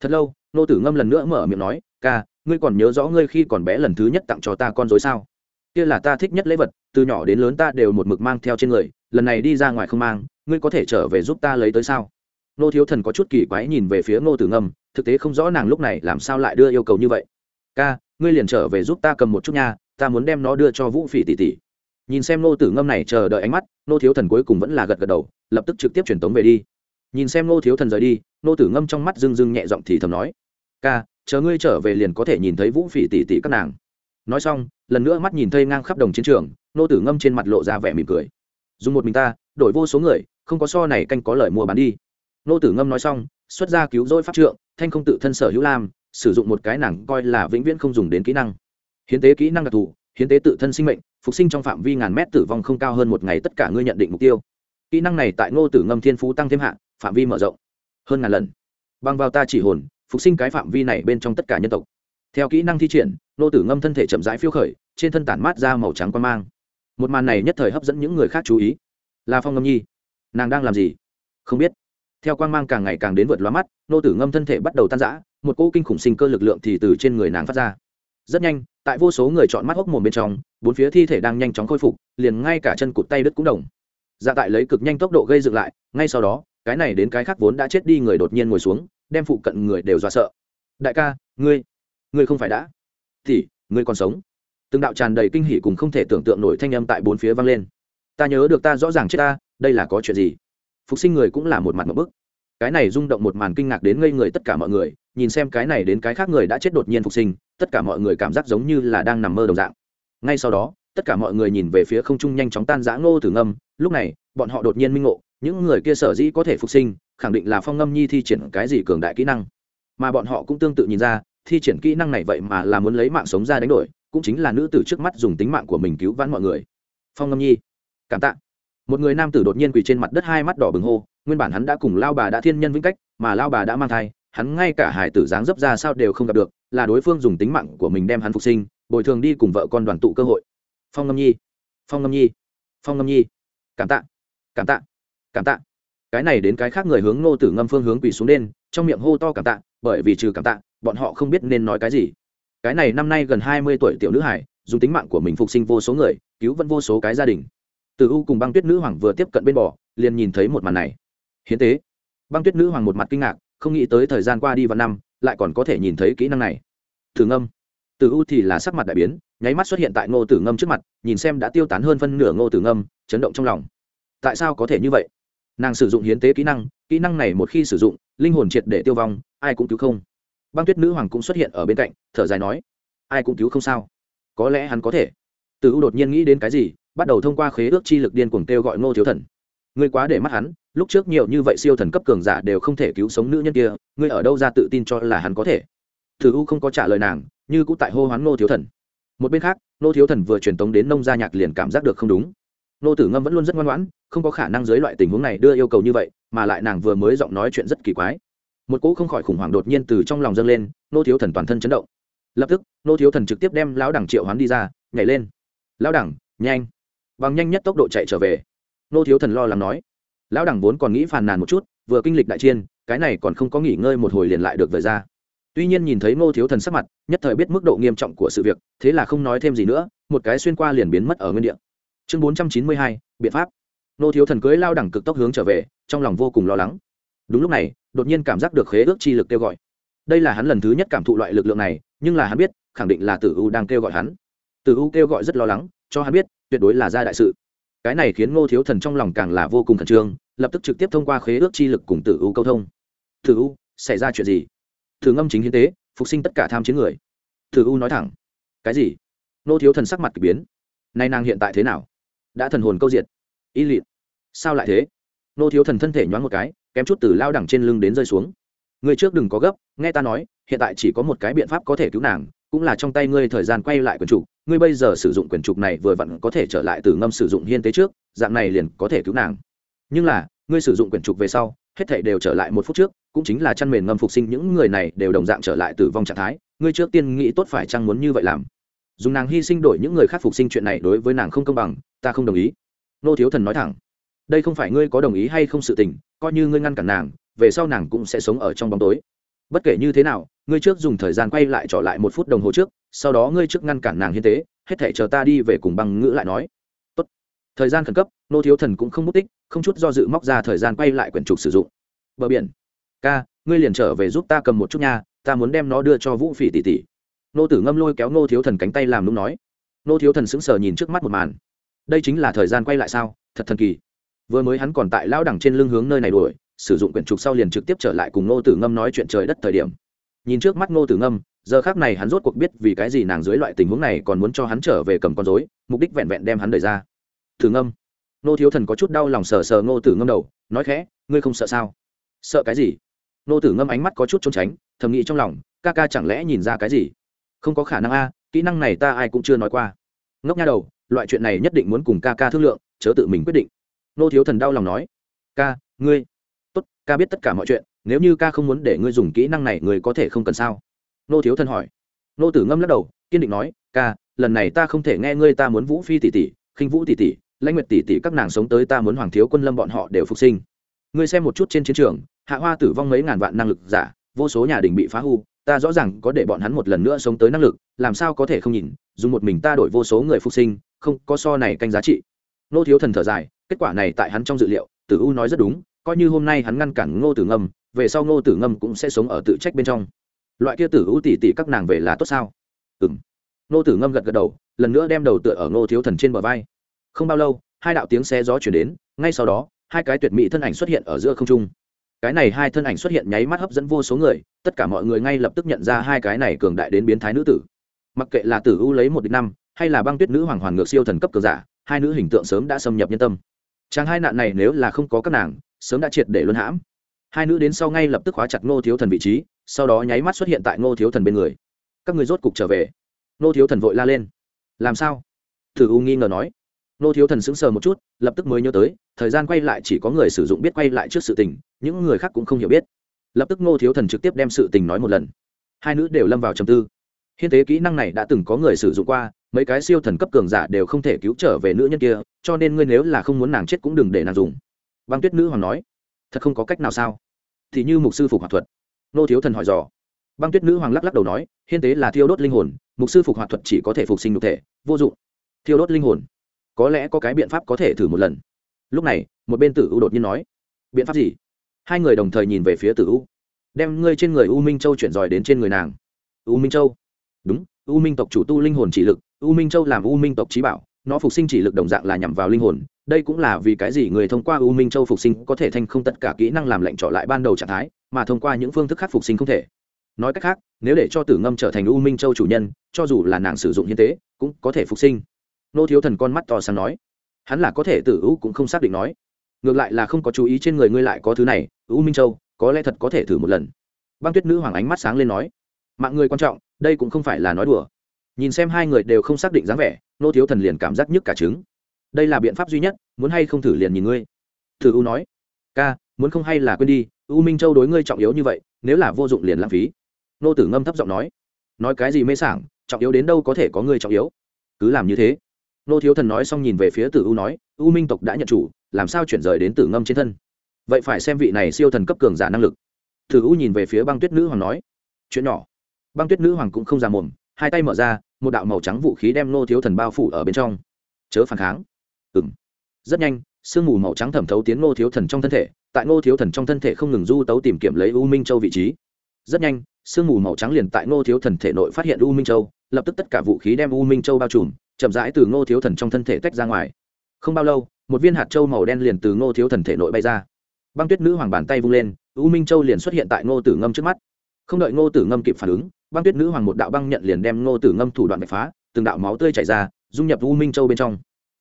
[SPEAKER 1] Thật lâu, nô tử ngâm lần nữa mở miệng nói, ca, ngươi còn nhớ rõ ngươi khi còn bé lần thứ nhất tặng cho ta con dối sao? Kia là ta thích nhất lễ vật, từ nhỏ đến lớn ta đều một mực mang theo trên người, lần này đi ra ngoài không mang, ngươi có thể trở về giúp ta lấy tới sao? Nô thiếu thần có chút kỳ quái nhìn về phía nô tử ngâm, thực tế không rõ nàng lúc này làm sao lại đưa yêu cầu như vậy. Ca, ngươi liền trở về giúp ta cầm một chút nha, ta muốn đem nó đưa cho vũ phỉ tỷ tỷ. Nhìn xem nô tử ngâm này chờ đợi ánh mắt nô thiếu thần cuối cùng vẫn là gật gật đầu, lập tức trực tiếp truyền tống về đi. Nhìn xem nô thiếu thần rời đi nô tử ngâm trong mắt rưng rưng nhẹ giọng thì thầm nói, ca, chờ ngươi trở về liền có thể nhìn thấy vũ phỉ tỷ tỷ các nàng. Nói xong, lần nữa mắt nhìn thây ngang khắp đồng chiến trường nô tử ngâm trên mặt lộ ra vẻ mỉm cười. Dùng một mình ta, đổi vô số người, không có so này canh có lời mua bán đi nô tử ngâm nói xong, xuất ra cứu rỗi pháp trượng, thanh không tự thân sở hữu lam, sử dụng một cái nàng coi là vĩnh viễn không dùng đến kỹ năng. Hiến tế kỹ năng đặc thù, hiến tế tự thân sinh mệnh, phục sinh trong phạm vi ngàn mét tử vong không cao hơn một ngày tất cả ngươi nhận định mục tiêu. Kỹ năng này tại ngô tử ngâm thiên phú tăng thêm hạng phạm vi mở rộng hơn ngàn lần. Bằng vào ta chỉ hồn, phục sinh cái phạm vi này bên trong tất cả nhân tộc. Theo kỹ năng thi triển, ngô tử ngâm thân thể chậm rãi phiêu khởi, trên thân tản mát ra màu trắng quan mang. Một màn này nhất thời hấp dẫn những người khác chú ý. Là phong ngâm nhi, nàng đang làm gì? Không biết theo quan mang càng ngày càng đến vượt loa mắt, nô tử ngâm thân thể bắt đầu tan rã, một cỗ kinh khủng sinh cơ lực lượng thì từ trên người nàng phát ra. Rất nhanh, tại vô số người chọn mắt hốc mồm bên trong, bốn phía thi thể đang nhanh chóng khôi phục, liền ngay cả chân cụt tay đứt cũng đồng. Dạ tại lấy cực nhanh tốc độ gây dựng lại, ngay sau đó, cái này đến cái khác vốn đã chết đi người đột nhiên ngồi xuống, đem phụ cận người đều dọa sợ. Đại ca, ngươi ngươi không phải đã. Thì, ngươi còn sống. Từng đạo tràn đầy kinh hỉ cùng không thể tưởng tượng nổi thanh âm tại bốn phía vang lên. Ta nhớ được ta rõ ràng chết ta, đây là có chuyện gì? Phục sinh người cũng là một mặt một bức. Cái này rung động một màn kinh ngạc đến ngây người tất cả mọi người, nhìn xem cái này đến cái khác người đã chết đột nhiên phục sinh, tất cả mọi người cảm giác giống như là đang nằm mơ đồng dạng. Ngay sau đó, tất cả mọi người nhìn về phía không trung nhanh chóng tan giã ngô tử ngâm, lúc này, bọn họ đột nhiên minh ngộ, những người kia sở dĩ có thể phục sinh, khẳng định là phong ngâm nhi thi triển cái gì cường đại kỹ năng. Mà bọn họ cũng tương tự nhìn ra, thi triển kỹ năng này vậy mà là muốn lấy mạng sống ra đánh đổi, cũng chính là nữ tử trước mắt dùng tính mạng của mình cứu vãn mọi người. Phong ngâm nhi, cảm tạ một người nam tử đột nhiên quỳ trên mặt đất hai mắt đỏ bừng hô, nguyên bản hắn đã cùng lao bà đã thiên nhân vĩnh cách, mà lao bà đã mang thai, hắn ngay cả hải tử dáng dấp ra sao đều không gặp được, là đối phương dùng tính mạng của mình đem hắn phục sinh, bồi thường đi cùng vợ con đoàn tụ cơ hội. Phong ngâm nhi, phong ngâm nhi, phong ngâm nhi. Cảm tạ cảm tạ cảm tạ. Cái này đến cái khác người hướng ngô tử ngâm phương hướng quỳ xuống đen trong miệng hô to cảm tạ, bởi vì trừ cảm tạ, bọn họ không biết nên nói cái gì. Cái này năm nay gần hai mươi tuổi tiểu nữ hải, dùng tính mạng của mình phục sinh vô số người, cứu vẫn vô số cái gia đình từ u cùng băng tuyết nữ hoàng vừa tiếp cận bên bò liền nhìn thấy một màn này. Hiến tế. Băng tuyết nữ hoàng một mặt kinh ngạc, không nghĩ tới thời gian qua đi vào năm, lại còn có thể nhìn thấy kỹ năng này. Thử ngâm. Từ u thì là sắc mặt đại biến, nháy mắt xuất hiện tại ngô tử ngâm trước mặt, nhìn xem đã tiêu tán hơn phân nửa ngô tử ngâm, chấn động trong lòng. Tại sao có thể như vậy? Nàng sử dụng hiến tế kỹ năng kỹ năng này một khi sử dụng, linh hồn triệt để tiêu vong, ai cũng cứu không. Băng tuyết nữ hoàng cũng xuất hiện ở bên cạnh, thở dài nói, ai cũng cứu không sao. Có lẽ hắn có thể. Từ u đột nhiên nghĩ đến cái gì bắt đầu thông qua khế ước chi lực điên cuồng kêu gọi ngô thiếu thần. Ngươi quá để mắt hắn, lúc trước nhiều như vậy siêu thần cấp cường giả đều không thể cứu sống nữ nhân kia, ngươi ở đâu ra tự tin cho là hắn có thể? Thử u không có trả lời nàng, như cũng tại hô hoán ngô thiếu thần. Một bên khác, ngô thiếu thần vừa truyền tống đến nông gia nhạc liền cảm giác được không đúng. Nô tử ngâm vẫn luôn rất ngoan ngoãn, không có khả năng dưới loại tình huống này đưa yêu cầu như vậy, mà lại nàng vừa mới giọng nói chuyện rất kỳ quái. Một cỗ không khỏi khủng hoảng đột nhiên từ trong lòng dâng lên nô thiếu thần toàn thân chấn động. Lập tức nô thiếu thần trực tiếp đem lão đẳng triệu hoán đi ra, nhảy lên. Lão đẳng, nhanh! Bằng nhanh nhất tốc độ chạy trở về. Nô thiếu thần lo lắng nói. Lão đẳng vốn còn nghĩ phàn nàn một chút, vừa kinh lịch đại chiên, cái này còn không có nghỉ ngơi một hồi liền lại được về ra. Tuy nhiên nhìn thấy ngô thiếu thần sắc mặt, nhất thời biết mức độ nghiêm trọng của sự việc, thế là không nói thêm gì nữa, một cái xuyên qua liền biến mất ở nguyên địa. Chương bốn trăm chín mươi hai, biện pháp. Ngô thiếu thần cưới lao đẳng cực tốc hướng trở về, trong lòng vô cùng lo lắng. Đúng lúc này, đột nhiên cảm giác được khế ước chi lực kêu gọi. Đây là hắn lần thứ nhất cảm thụ loại lực lượng này, nhưng là hắn biết, khẳng định là tử u đang kêu gọi hắn. Tử u kêu gọi rất lo lắng, cho hắn biết tuyệt đối là ra đại sự. Cái này khiến ngô thiếu thần trong lòng càng là vô cùng khẩn trương, lập tức trực tiếp thông qua khế ước chi lực cùng tử u câu thông. Tử u, xảy ra chuyện gì? Thử ngâm chính hiến tế, phục sinh tất cả tham chiến người. Tử u nói thẳng. Cái gì? Ngô thiếu thần sắc mặt k ỳ biến. Nay nàng hiện tại thế nào? Đã thần hồn câu diệt. Y lịt. Sao lại thế? Ngô thiếu thần thân thể nhoáng một cái, kém chút từ lao đẳng trên lưng đến rơi xuống. Người trước đừng có gấp, nghe ta nói, hiện tại chỉ có một cái biện pháp có thể cứu nàng, cũng là trong tay ngươi thời gian quay lại quần chủ ngươi bây giờ sử dụng quyền trục này vừa vặn có thể trở lại từ ngâm sử dụng hiên tế trước, dạng này liền có thể cứu nàng. Nhưng là, ngươi sử dụng quyền trục về sau, hết thảy đều trở lại một phút trước, cũng chính là chăn mền ngâm phục sinh, những người này đều đồng dạng trở lại tử vong trạng thái, ngươi trước tiên nghĩ tốt phải chăng muốn như vậy làm? Dùng nàng hy sinh đổi những người khác phục sinh chuyện này đối với nàng không công bằng, ta không đồng ý. Nô thiếu thần nói thẳng, đây không phải ngươi có đồng ý hay không sự tình, coi như ngươi ngăn cản nàng, về sau nàng cũng sẽ sống ở trong bóng tối. Bất kể như thế nào ngươi trước dùng thời gian quay lại trở lại một phút đồng hồ trước, sau đó ngươi trước ngăn cản nàng hiến tế, hết thể chờ ta đi về cùng băng ngữ lại nói. Tốt. thời gian khẩn cấp, nô thiếu thần cũng không mất tích, không chút do dự móc ra thời gian quay lại quyển trục sử dụng. Bờ biển. Ca, ngươi liền trở về giúp ta cầm một chút nha, ta muốn đem nó đưa cho vũ phỉ tỷ tỷ. Nô tử ngâm lôi kéo nô thiếu thần cánh tay làm lúc nói. Nô thiếu thần sững sờ nhìn trước mắt một màn. Đây chính là thời gian quay lại sao? Thật thần kỳ. Vừa mới hắn còn tại lão đẳng trên lưng hướng nơi này đuổi, sử dụng quyển trục sau liền trực tiếp trở lại cùng nô tử ngâm nói chuyện trời đất thời điểm nhìn trước mắt Ngô tử ngâm, giờ khác này hắn rốt cuộc biết vì cái gì nàng dưới loại tình huống này còn muốn cho hắn trở về cầm con dối mục đích vẹn vẹn đem hắn đẩy ra. Tử ngâm. Nô thiếu thần có chút đau lòng sờ sờ Ngô tử ngâm đầu, nói khẽ, ngươi không sợ sao? Sợ cái gì? Nô tử ngâm ánh mắt có chút trốn tránh, thầm nghĩ trong lòng, ca ca chẳng lẽ nhìn ra cái gì? Không có khả năng a, kỹ năng này ta ai cũng chưa nói qua. Ngốc nha đầu, loại chuyện này nhất định muốn cùng ca ca thương lượng, chớ tự mình quyết định. Nô thiếu thần đau lòng nói, ca, ngươi. Tốt, ca biết tất cả mọi chuyện nếu như ca không muốn để ngươi dùng kỹ năng này, ngươi có thể không cần sao? Nô thiếu thân hỏi. Nô tử ngâm lắc đầu, kiên định nói, ca, lần này ta không thể nghe ngươi, ta muốn vũ phi tỷ tỷ, khinh vũ tỷ tỷ, lãnh nguyệt tỷ tỷ các nàng sống tới ta muốn hoàng thiếu quân lâm bọn họ đều phục sinh. Ngươi xem một chút trên chiến trường, hạ hoa tử vong mấy ngàn vạn năng lực giả, vô số nhà đình bị phá hư, ta rõ ràng có để bọn hắn một lần nữa sống tới năng lực, làm sao có thể không nhìn, dùng một mình ta đổi vô số người phục sinh, không có so này canh giá trị. Nô thiếu thần thở dài, kết quả này tại hắn trong dự liệu, tử u nói rất đúng, coi như hôm nay hắn ngăn cản ngô tử ngâm về sau ngô tử ngâm cũng sẽ sống ở tự trách bên trong. Loại kia tử ưu tỉ tỉ các nàng về là tốt sao? Ừ m ngô tử ngâm gật gật đầu, lần nữa đem đầu tựa ở ngô thiếu thần trên bờ vai. Không bao lâu, hai đạo tiếng xe gió chuyển đến, ngay sau đó, hai cái tuyệt mỹ thân ảnh xuất hiện ở giữa không trung. Cái này hai thân ảnh xuất hiện nháy mắt hấp dẫn vô số người, tất cả mọi người ngay lập tức nhận ra hai cái này cường đại đến biến thái nữ tử. Mặc kệ là tử u lấy một đ năm, hay là băng tuyết nữ hoàng hoàn ngược siêu thần cấp cường giả, hai nữ hình tượng sớm đã xâm nhập nhân tâm. Chàng hai nạn này nếu là không có các nàng, sớm đã triệt để luân hãm hai nữ đến sau ngay lập tức khóa chặt ngô thiếu thần vị trí, sau đó nháy mắt xuất hiện tại ngô thiếu thần bên người. Các người rốt cục trở về. Ngô thiếu thần vội la lên. Làm sao? Thử u nghi ngờ nói. Ngô thiếu thần sững sờ một chút, lập tức mới nhớ tới, thời gian quay lại chỉ có người sử dụng biết quay lại trước sự tình, những người khác cũng không hiểu biết. Lập tức ngô thiếu thần trực tiếp đem sự tình nói một lần. Hai nữ đều lâm vào trầm tư. Hiên tế kỹ năng này đã từng có người sử dụng qua, mấy cái siêu thần cấp cường giả đều không thể cứu trở về nữ nhân kia, cho nên ngươi nếu là không muốn nàng chết cũng đừng để nàng dùng. Băng tuyết nữ hoàng nói thật không có cách nào sao? Thì như mục sư phục hòa thuật. Nô thiếu thần hỏi dò. Băng tuyết nữ hoàng lắc lắc đầu nói, hiên tế là thiêu đốt linh hồn, mục sư phục hòa thuật chỉ có thể phục sinh nhục thể, vô dụng. Thiêu đốt linh hồn. Có lẽ có cái biện pháp có thể thử một lần. Lúc này, một bên tử u đột nhiên nói, biện pháp gì? Hai người đồng thời nhìn về phía tử u. Đem ngươi trên người u minh châu chuyển dòi đến trên người nàng. U minh châu? Đúng, u minh tộc chủ tu linh hồn chỉ lực, u minh châu làm u minh tộc trí bảo nó phục sinh chỉ lực đồng dạng là nhằm vào linh hồn, đây cũng là vì cái gì người thông qua u minh châu phục sinh có thể thành không tất cả kỹ năng làm lệnh trọ lại ban đầu trạng thái, mà thông qua những phương thức khác phục sinh không thể. Nói cách khác, nếu để cho tử ngâm trở thành u minh châu chủ nhân, cho dù là nàng sử dụng hiến tế, cũng có thể phục sinh. Nô thiếu thần con mắt to sáng nói. Hắn là có thể tử u cũng không xác định nói. Ngược lại là không có chú ý trên người ngươi lại có thứ này, u minh châu, có lẽ thật có thể thử một lần. Băng tuyết nữ hoàng ánh mắt sáng lên nói. Mạng người quan trọng, đây cũng không phải là nói đùa. Nhìn xem hai người đều không xác định dáng vẻ nô thiếu thần liền cảm giác nhức cả trứng. Đây là biện pháp duy nhất, muốn hay không thử liền nhìn ngươi. Thử u nói, ca, muốn không hay là quên đi, u minh châu đối ngươi trọng yếu như vậy, nếu là vô dụng liền lãng phí. Nô tử ngâm thấp giọng nói nói cái gì mê sảng, trọng yếu đến đâu có thể có ngươi trọng yếu. Cứ làm như thế. Nô thiếu thần nói xong nhìn về phía tử u nói, u minh tộc đã nhận chủ, làm sao chuyển rời đến tử ngâm trên thân? Vậy phải xem vị này siêu thần cấp cường giả năng lực. Tử u nhìn về phía băng tuyết nữ hoàng nói, chuyện nhỏ. Băng tuyết nữ hoàng cũng không già mồm, hai tay mở ra một đạo màu trắng vũ khí đem nô thiếu thần bao phủ ở bên trong. Chớ phản kháng. Ừng rất nhanh, sương mù màu trắng thẩm thấu tiến ngô thiếu thần trong thân thể, tại ngô thiếu thần trong thân thể không ngừng du tấu tìm kiếm lấy u minh châu vị trí. Rất nhanh, sương mù màu trắng liền tại ngô thiếu thần thể nội phát hiện u minh châu, lập tức tất cả vũ khí đem u minh châu bao trùm, chậm rãi từ ngô thiếu thần trong thân thể tách ra ngoài. Không bao lâu, một viên hạt châu màu đen liền từ ngô thiếu thần thể nội bay ra. Băng tuyết nữ hoàng bàn tay vung lên, u minh châu liền xuất hiện tại ngô tử ngâm trước mắt không đợi ngô tử ngâm kịp phản ứng, băng tuyết nữ hoàng một đạo băng nhận liền đem ngô tử ngâm thủ đoạn bạch phá, từng đạo máu tươi chảy ra, dung nhập u minh châu bên trong.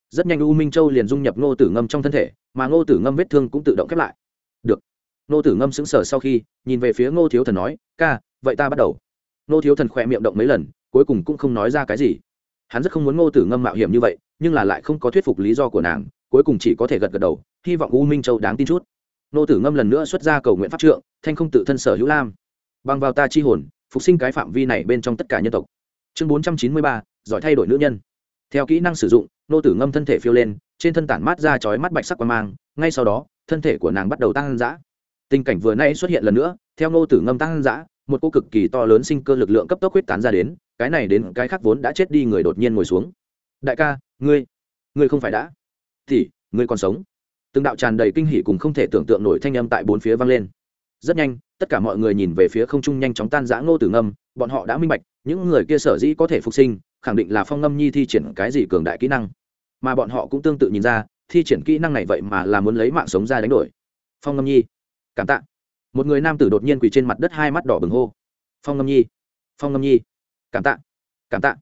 [SPEAKER 1] Rất nhanh u minh châu liền dung nhập ngô tử ngâm trong thân thể, mà ngô tử ngâm vết thương cũng tự động khép lại. Được. Ngô tử ngâm sững sờ sau khi, nhìn về phía ngô thiếu thần nói, ca, vậy ta bắt đầu. Ngô thiếu thần khỏe miệng động mấy lần, cuối cùng cũng không nói ra cái gì. Hắn rất không muốn ngô tử ngâm mạo hiểm như vậy, nhưng là lại không có thuyết phục lý do của nàng, cuối cùng chỉ có thể gật gật đầu, hy vọng u minh châu đáng tin chút. Ngô tử ngâm lần nữa xuất ra cầu nguyện pháp trượng, thanh không tự thân sở hữu lam bằng vào ta chi hồn, phục sinh cái phạm vi này bên trong tất cả nhân tộc. Chương bốn trăm chín mươi ba, giỏi thay đổi nữ nhân. Theo kỹ năng sử dụng, nô tử ngâm thân thể phiêu lên, trên thân tản mát ra chói mắt bạch sắc qua mang, ngay sau đó, thân thể của nàng bắt đầu tăng dã. Tình cảnh vừa nay xuất hiện lần nữa, theo nô tử ngâm tăng dã, một cô cực kỳ to lớn sinh cơ lực lượng cấp tốc huyết tán ra đến, cái này đến cái khác vốn đã chết đi người đột nhiên ngồi xuống. Đại ca, ngươi ngươi không phải đã. Thì, ngươi còn sống. Từng đạo tràn đầy kinh hỉ cùng không thể tưởng tượng nổi thanh âm tại bốn phía vang lên rất nhanh, tất cả mọi người nhìn về phía không trung nhanh chóng tan giã ngô tử ngâm, bọn họ đã minh bạch, những người kia sở dĩ có thể phục sinh, khẳng định là phong ngâm nhi thi triển cái gì cường đại kỹ năng. Mà bọn họ cũng tương tự nhìn ra, thi triển kỹ năng này vậy mà là muốn lấy mạng sống ra đánh đổi. Phong ngâm nhi, cảm tạ. Một người nam tử đột nhiên quỳ trên mặt đất hai mắt đỏ bừng hô. Phong ngâm nhi, phong ngâm nhi, cảm tạ cảm tạ.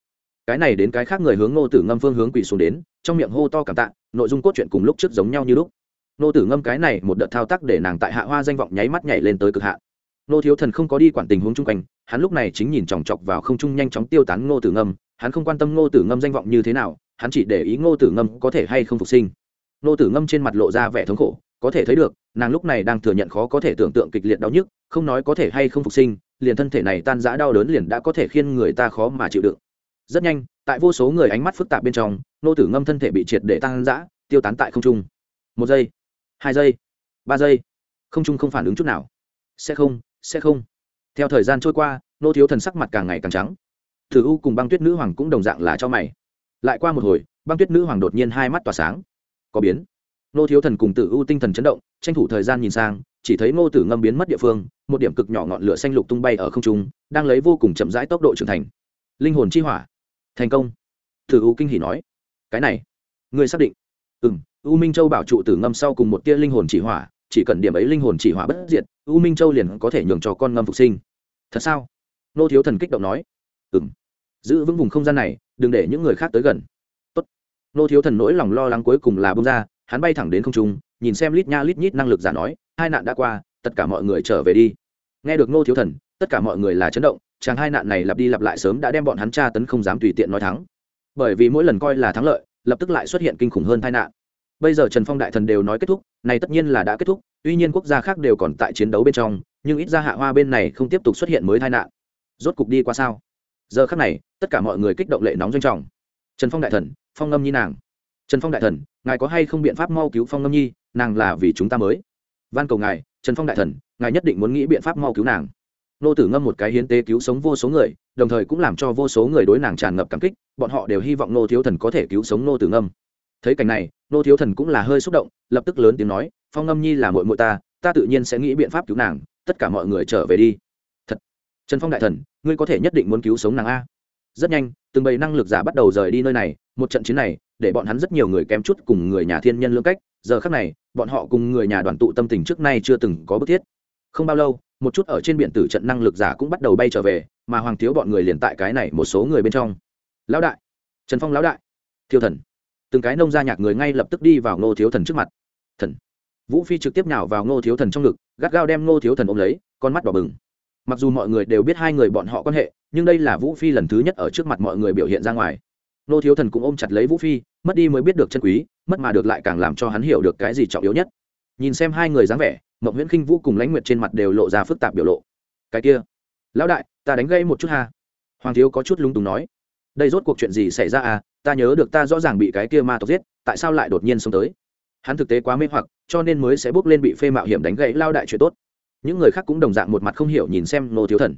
[SPEAKER 1] Cái này đến cái khác người hướng ngô tử ngâm phương hướng quỳ xuống đến, trong miệng hô to cảm tạ, nội dung cốt truyện cùng lúc trước giống nhau như lúc nô tử ngâm cái này một đợt thao tác để nàng tại hạ hoa danh vọng nháy mắt nhảy lên tới cực hạn. Nô thiếu thần không có đi quản tình huống chung quanh, hắn lúc này chính nhìn chòng chọc vào không trung nhanh chóng tiêu tán ngô tử ngâm, hắn không quan tâm ngô tử ngâm danh vọng như thế nào, hắn chỉ để ý ngô tử ngâm có thể hay không phục sinh. Ngô tử ngâm trên mặt lộ ra vẻ thống khổ, có thể thấy được, nàng lúc này đang thừa nhận khó có thể tưởng tượng kịch liệt đau nhức, không nói có thể hay không phục sinh, liền thân thể này tan rã đau đớn liền đã có thể khiến người ta khó mà chịu đựng. Rất nhanh, tại vô số người ánh mắt phức tạp bên trong nô tử ngâm thân thể bị triệt để tan rã, tiêu tán tại không trung. Một giây hai giây, ba giây. Không trung không phản ứng chút nào. Sẽ không sẽ không. Theo thời gian trôi qua, nô thiếu thần sắc mặt càng ngày càng trắng. Thử u cùng băng tuyết nữ hoàng cũng đồng dạng là cho mày. Lại qua một hồi, băng tuyết nữ hoàng đột nhiên hai mắt tỏa sáng. Có biến. Nô thiếu thần cùng tử u tinh thần chấn động, tranh thủ thời gian nhìn sang, chỉ thấy ngô tử ngâm biến mất địa phương, một điểm cực nhỏ ngọn lửa xanh lục tung bay ở không trung, đang lấy vô cùng chậm rãi tốc độ trưởng thành. Linh hồn chi hỏa. Thành công. Tử u kinh hỉ nói. Cái này. Ngươi xác định. Ừ m u minh châu bảo trụ tử ngâm sau cùng một tia linh hồn chỉ hỏa, chỉ cần điểm ấy linh hồn chỉ hỏa bất diệt, u minh châu liền có thể nhường cho con ngâm phục sinh. Thật sao? Nô thiếu thần kích động nói. Ừ m giữ vững vùng không gian này, đừng để những người khác tới gần. Tốt. nô thiếu thần nỗi lòng lo lắng cuối cùng là bông ra, hắn bay thẳng đến không trung, nhìn xem lít nha lít nhít năng lực giả nói, hai nạn đã qua, tất cả mọi người trở về đi. Nghe được nô thiếu thần, tất cả mọi người là chấn động, chàng hai nạn này lặp đi lặp lại sớm đã đem bọn hắn tra tấn không dám tùy tiện nói thắng. Bởi vì mỗi lần coi là thắng lợi, lập tức lại xuất hiện kinh khủng hơn tai nạn bây giờ trần phong đại thần đều nói kết thúc, này tất nhiên là đã kết thúc, tuy nhiên quốc gia khác đều còn tại chiến đấu bên trong, nhưng ít ra hạ hoa bên này không tiếp tục xuất hiện mới tai nạn. Rốt cục đi qua sao? Giờ khác này, tất cả mọi người kích động lệ nóng doanh trọng. Trần phong đại thần, phong ngâm nhi nàng. Trần phong đại thần, ngài có hay không biện pháp mau cứu phong ngâm nhi, nàng là vì chúng ta mới. Van cầu ngài, trần phong đại thần, ngài nhất định muốn nghĩ biện pháp mau cứu nàng. Nô tử ngâm một cái hiến tế cứu sống vô số người, đồng thời cũng làm cho vô số người đối nàng tràn ngập cảm kích, bọn họ đều hy vọng nô thiếu thần có thể cứu sống nô tử ngâm thấy cảnh này, nô thiếu thần cũng là hơi xúc động, lập tức lớn tiếng nói, phong âm nhi là mội mội ta ta tự nhiên sẽ nghĩ biện pháp cứu nàng, tất cả mọi người trở về đi. Thật, trần phong đại thần, ngươi có thể nhất định muốn cứu sống nàng a. Rất nhanh, từng bầy năng lực giả bắt đầu rời đi nơi này, một trận chiến này, để bọn hắn rất nhiều người kém chút cùng người nhà thiên nhân lưỡng cách, giờ khác này, bọn họ cùng người nhà đoàn tụ tâm tình trước nay chưa từng có bức thiết. Không bao lâu, một chút ở trên biển tử trận năng lực giả cũng bắt đầu bay trở về, mà hoàng thiếu bọn người liền tại cái này một số người bên trong. Lão đại, trần phong lão đại thiêu thần từng cái nông gia nhạc người ngay lập tức đi vào ngô thiếu thần trước mặt. Thần. Vũ phi trực tiếp nhào vào ngô thiếu thần trong ngực, gắt gao đem ngô thiếu thần ôm lấy, con mắt đỏ bừng. Mặc dù mọi người đều biết hai người bọn họ quan hệ, nhưng đây là vũ phi lần thứ nhất ở trước mặt mọi người biểu hiện ra ngoài. Ngô thiếu thần cũng ôm chặt lấy vũ phi, mất đi mới biết được chân quý, mất mà được lại càng làm cho hắn hiểu được cái gì trọng yếu nhất. Nhìn xem hai người dáng vẻ, mộng nguyễn khinh vũ cùng lãnh nguyệt trên mặt đều lộ ra phức tạp biểu lộ. Cái kia, lão đại, ta đánh gây một chút ha. Hoàng thiếu có chút lung túng nói đây rốt cuộc chuyện gì xảy ra à? Ta nhớ được ta rõ ràng bị cái kia ma tộc giết, tại sao lại đột nhiên xông tới? Hắn thực tế quá mê hoặc, cho nên mới sẽ bước lên bị phê mạo hiểm đánh gãy lao đại chuyện tốt. Những người khác cũng đồng dạng một mặt không hiểu nhìn xem nô thiếu thần.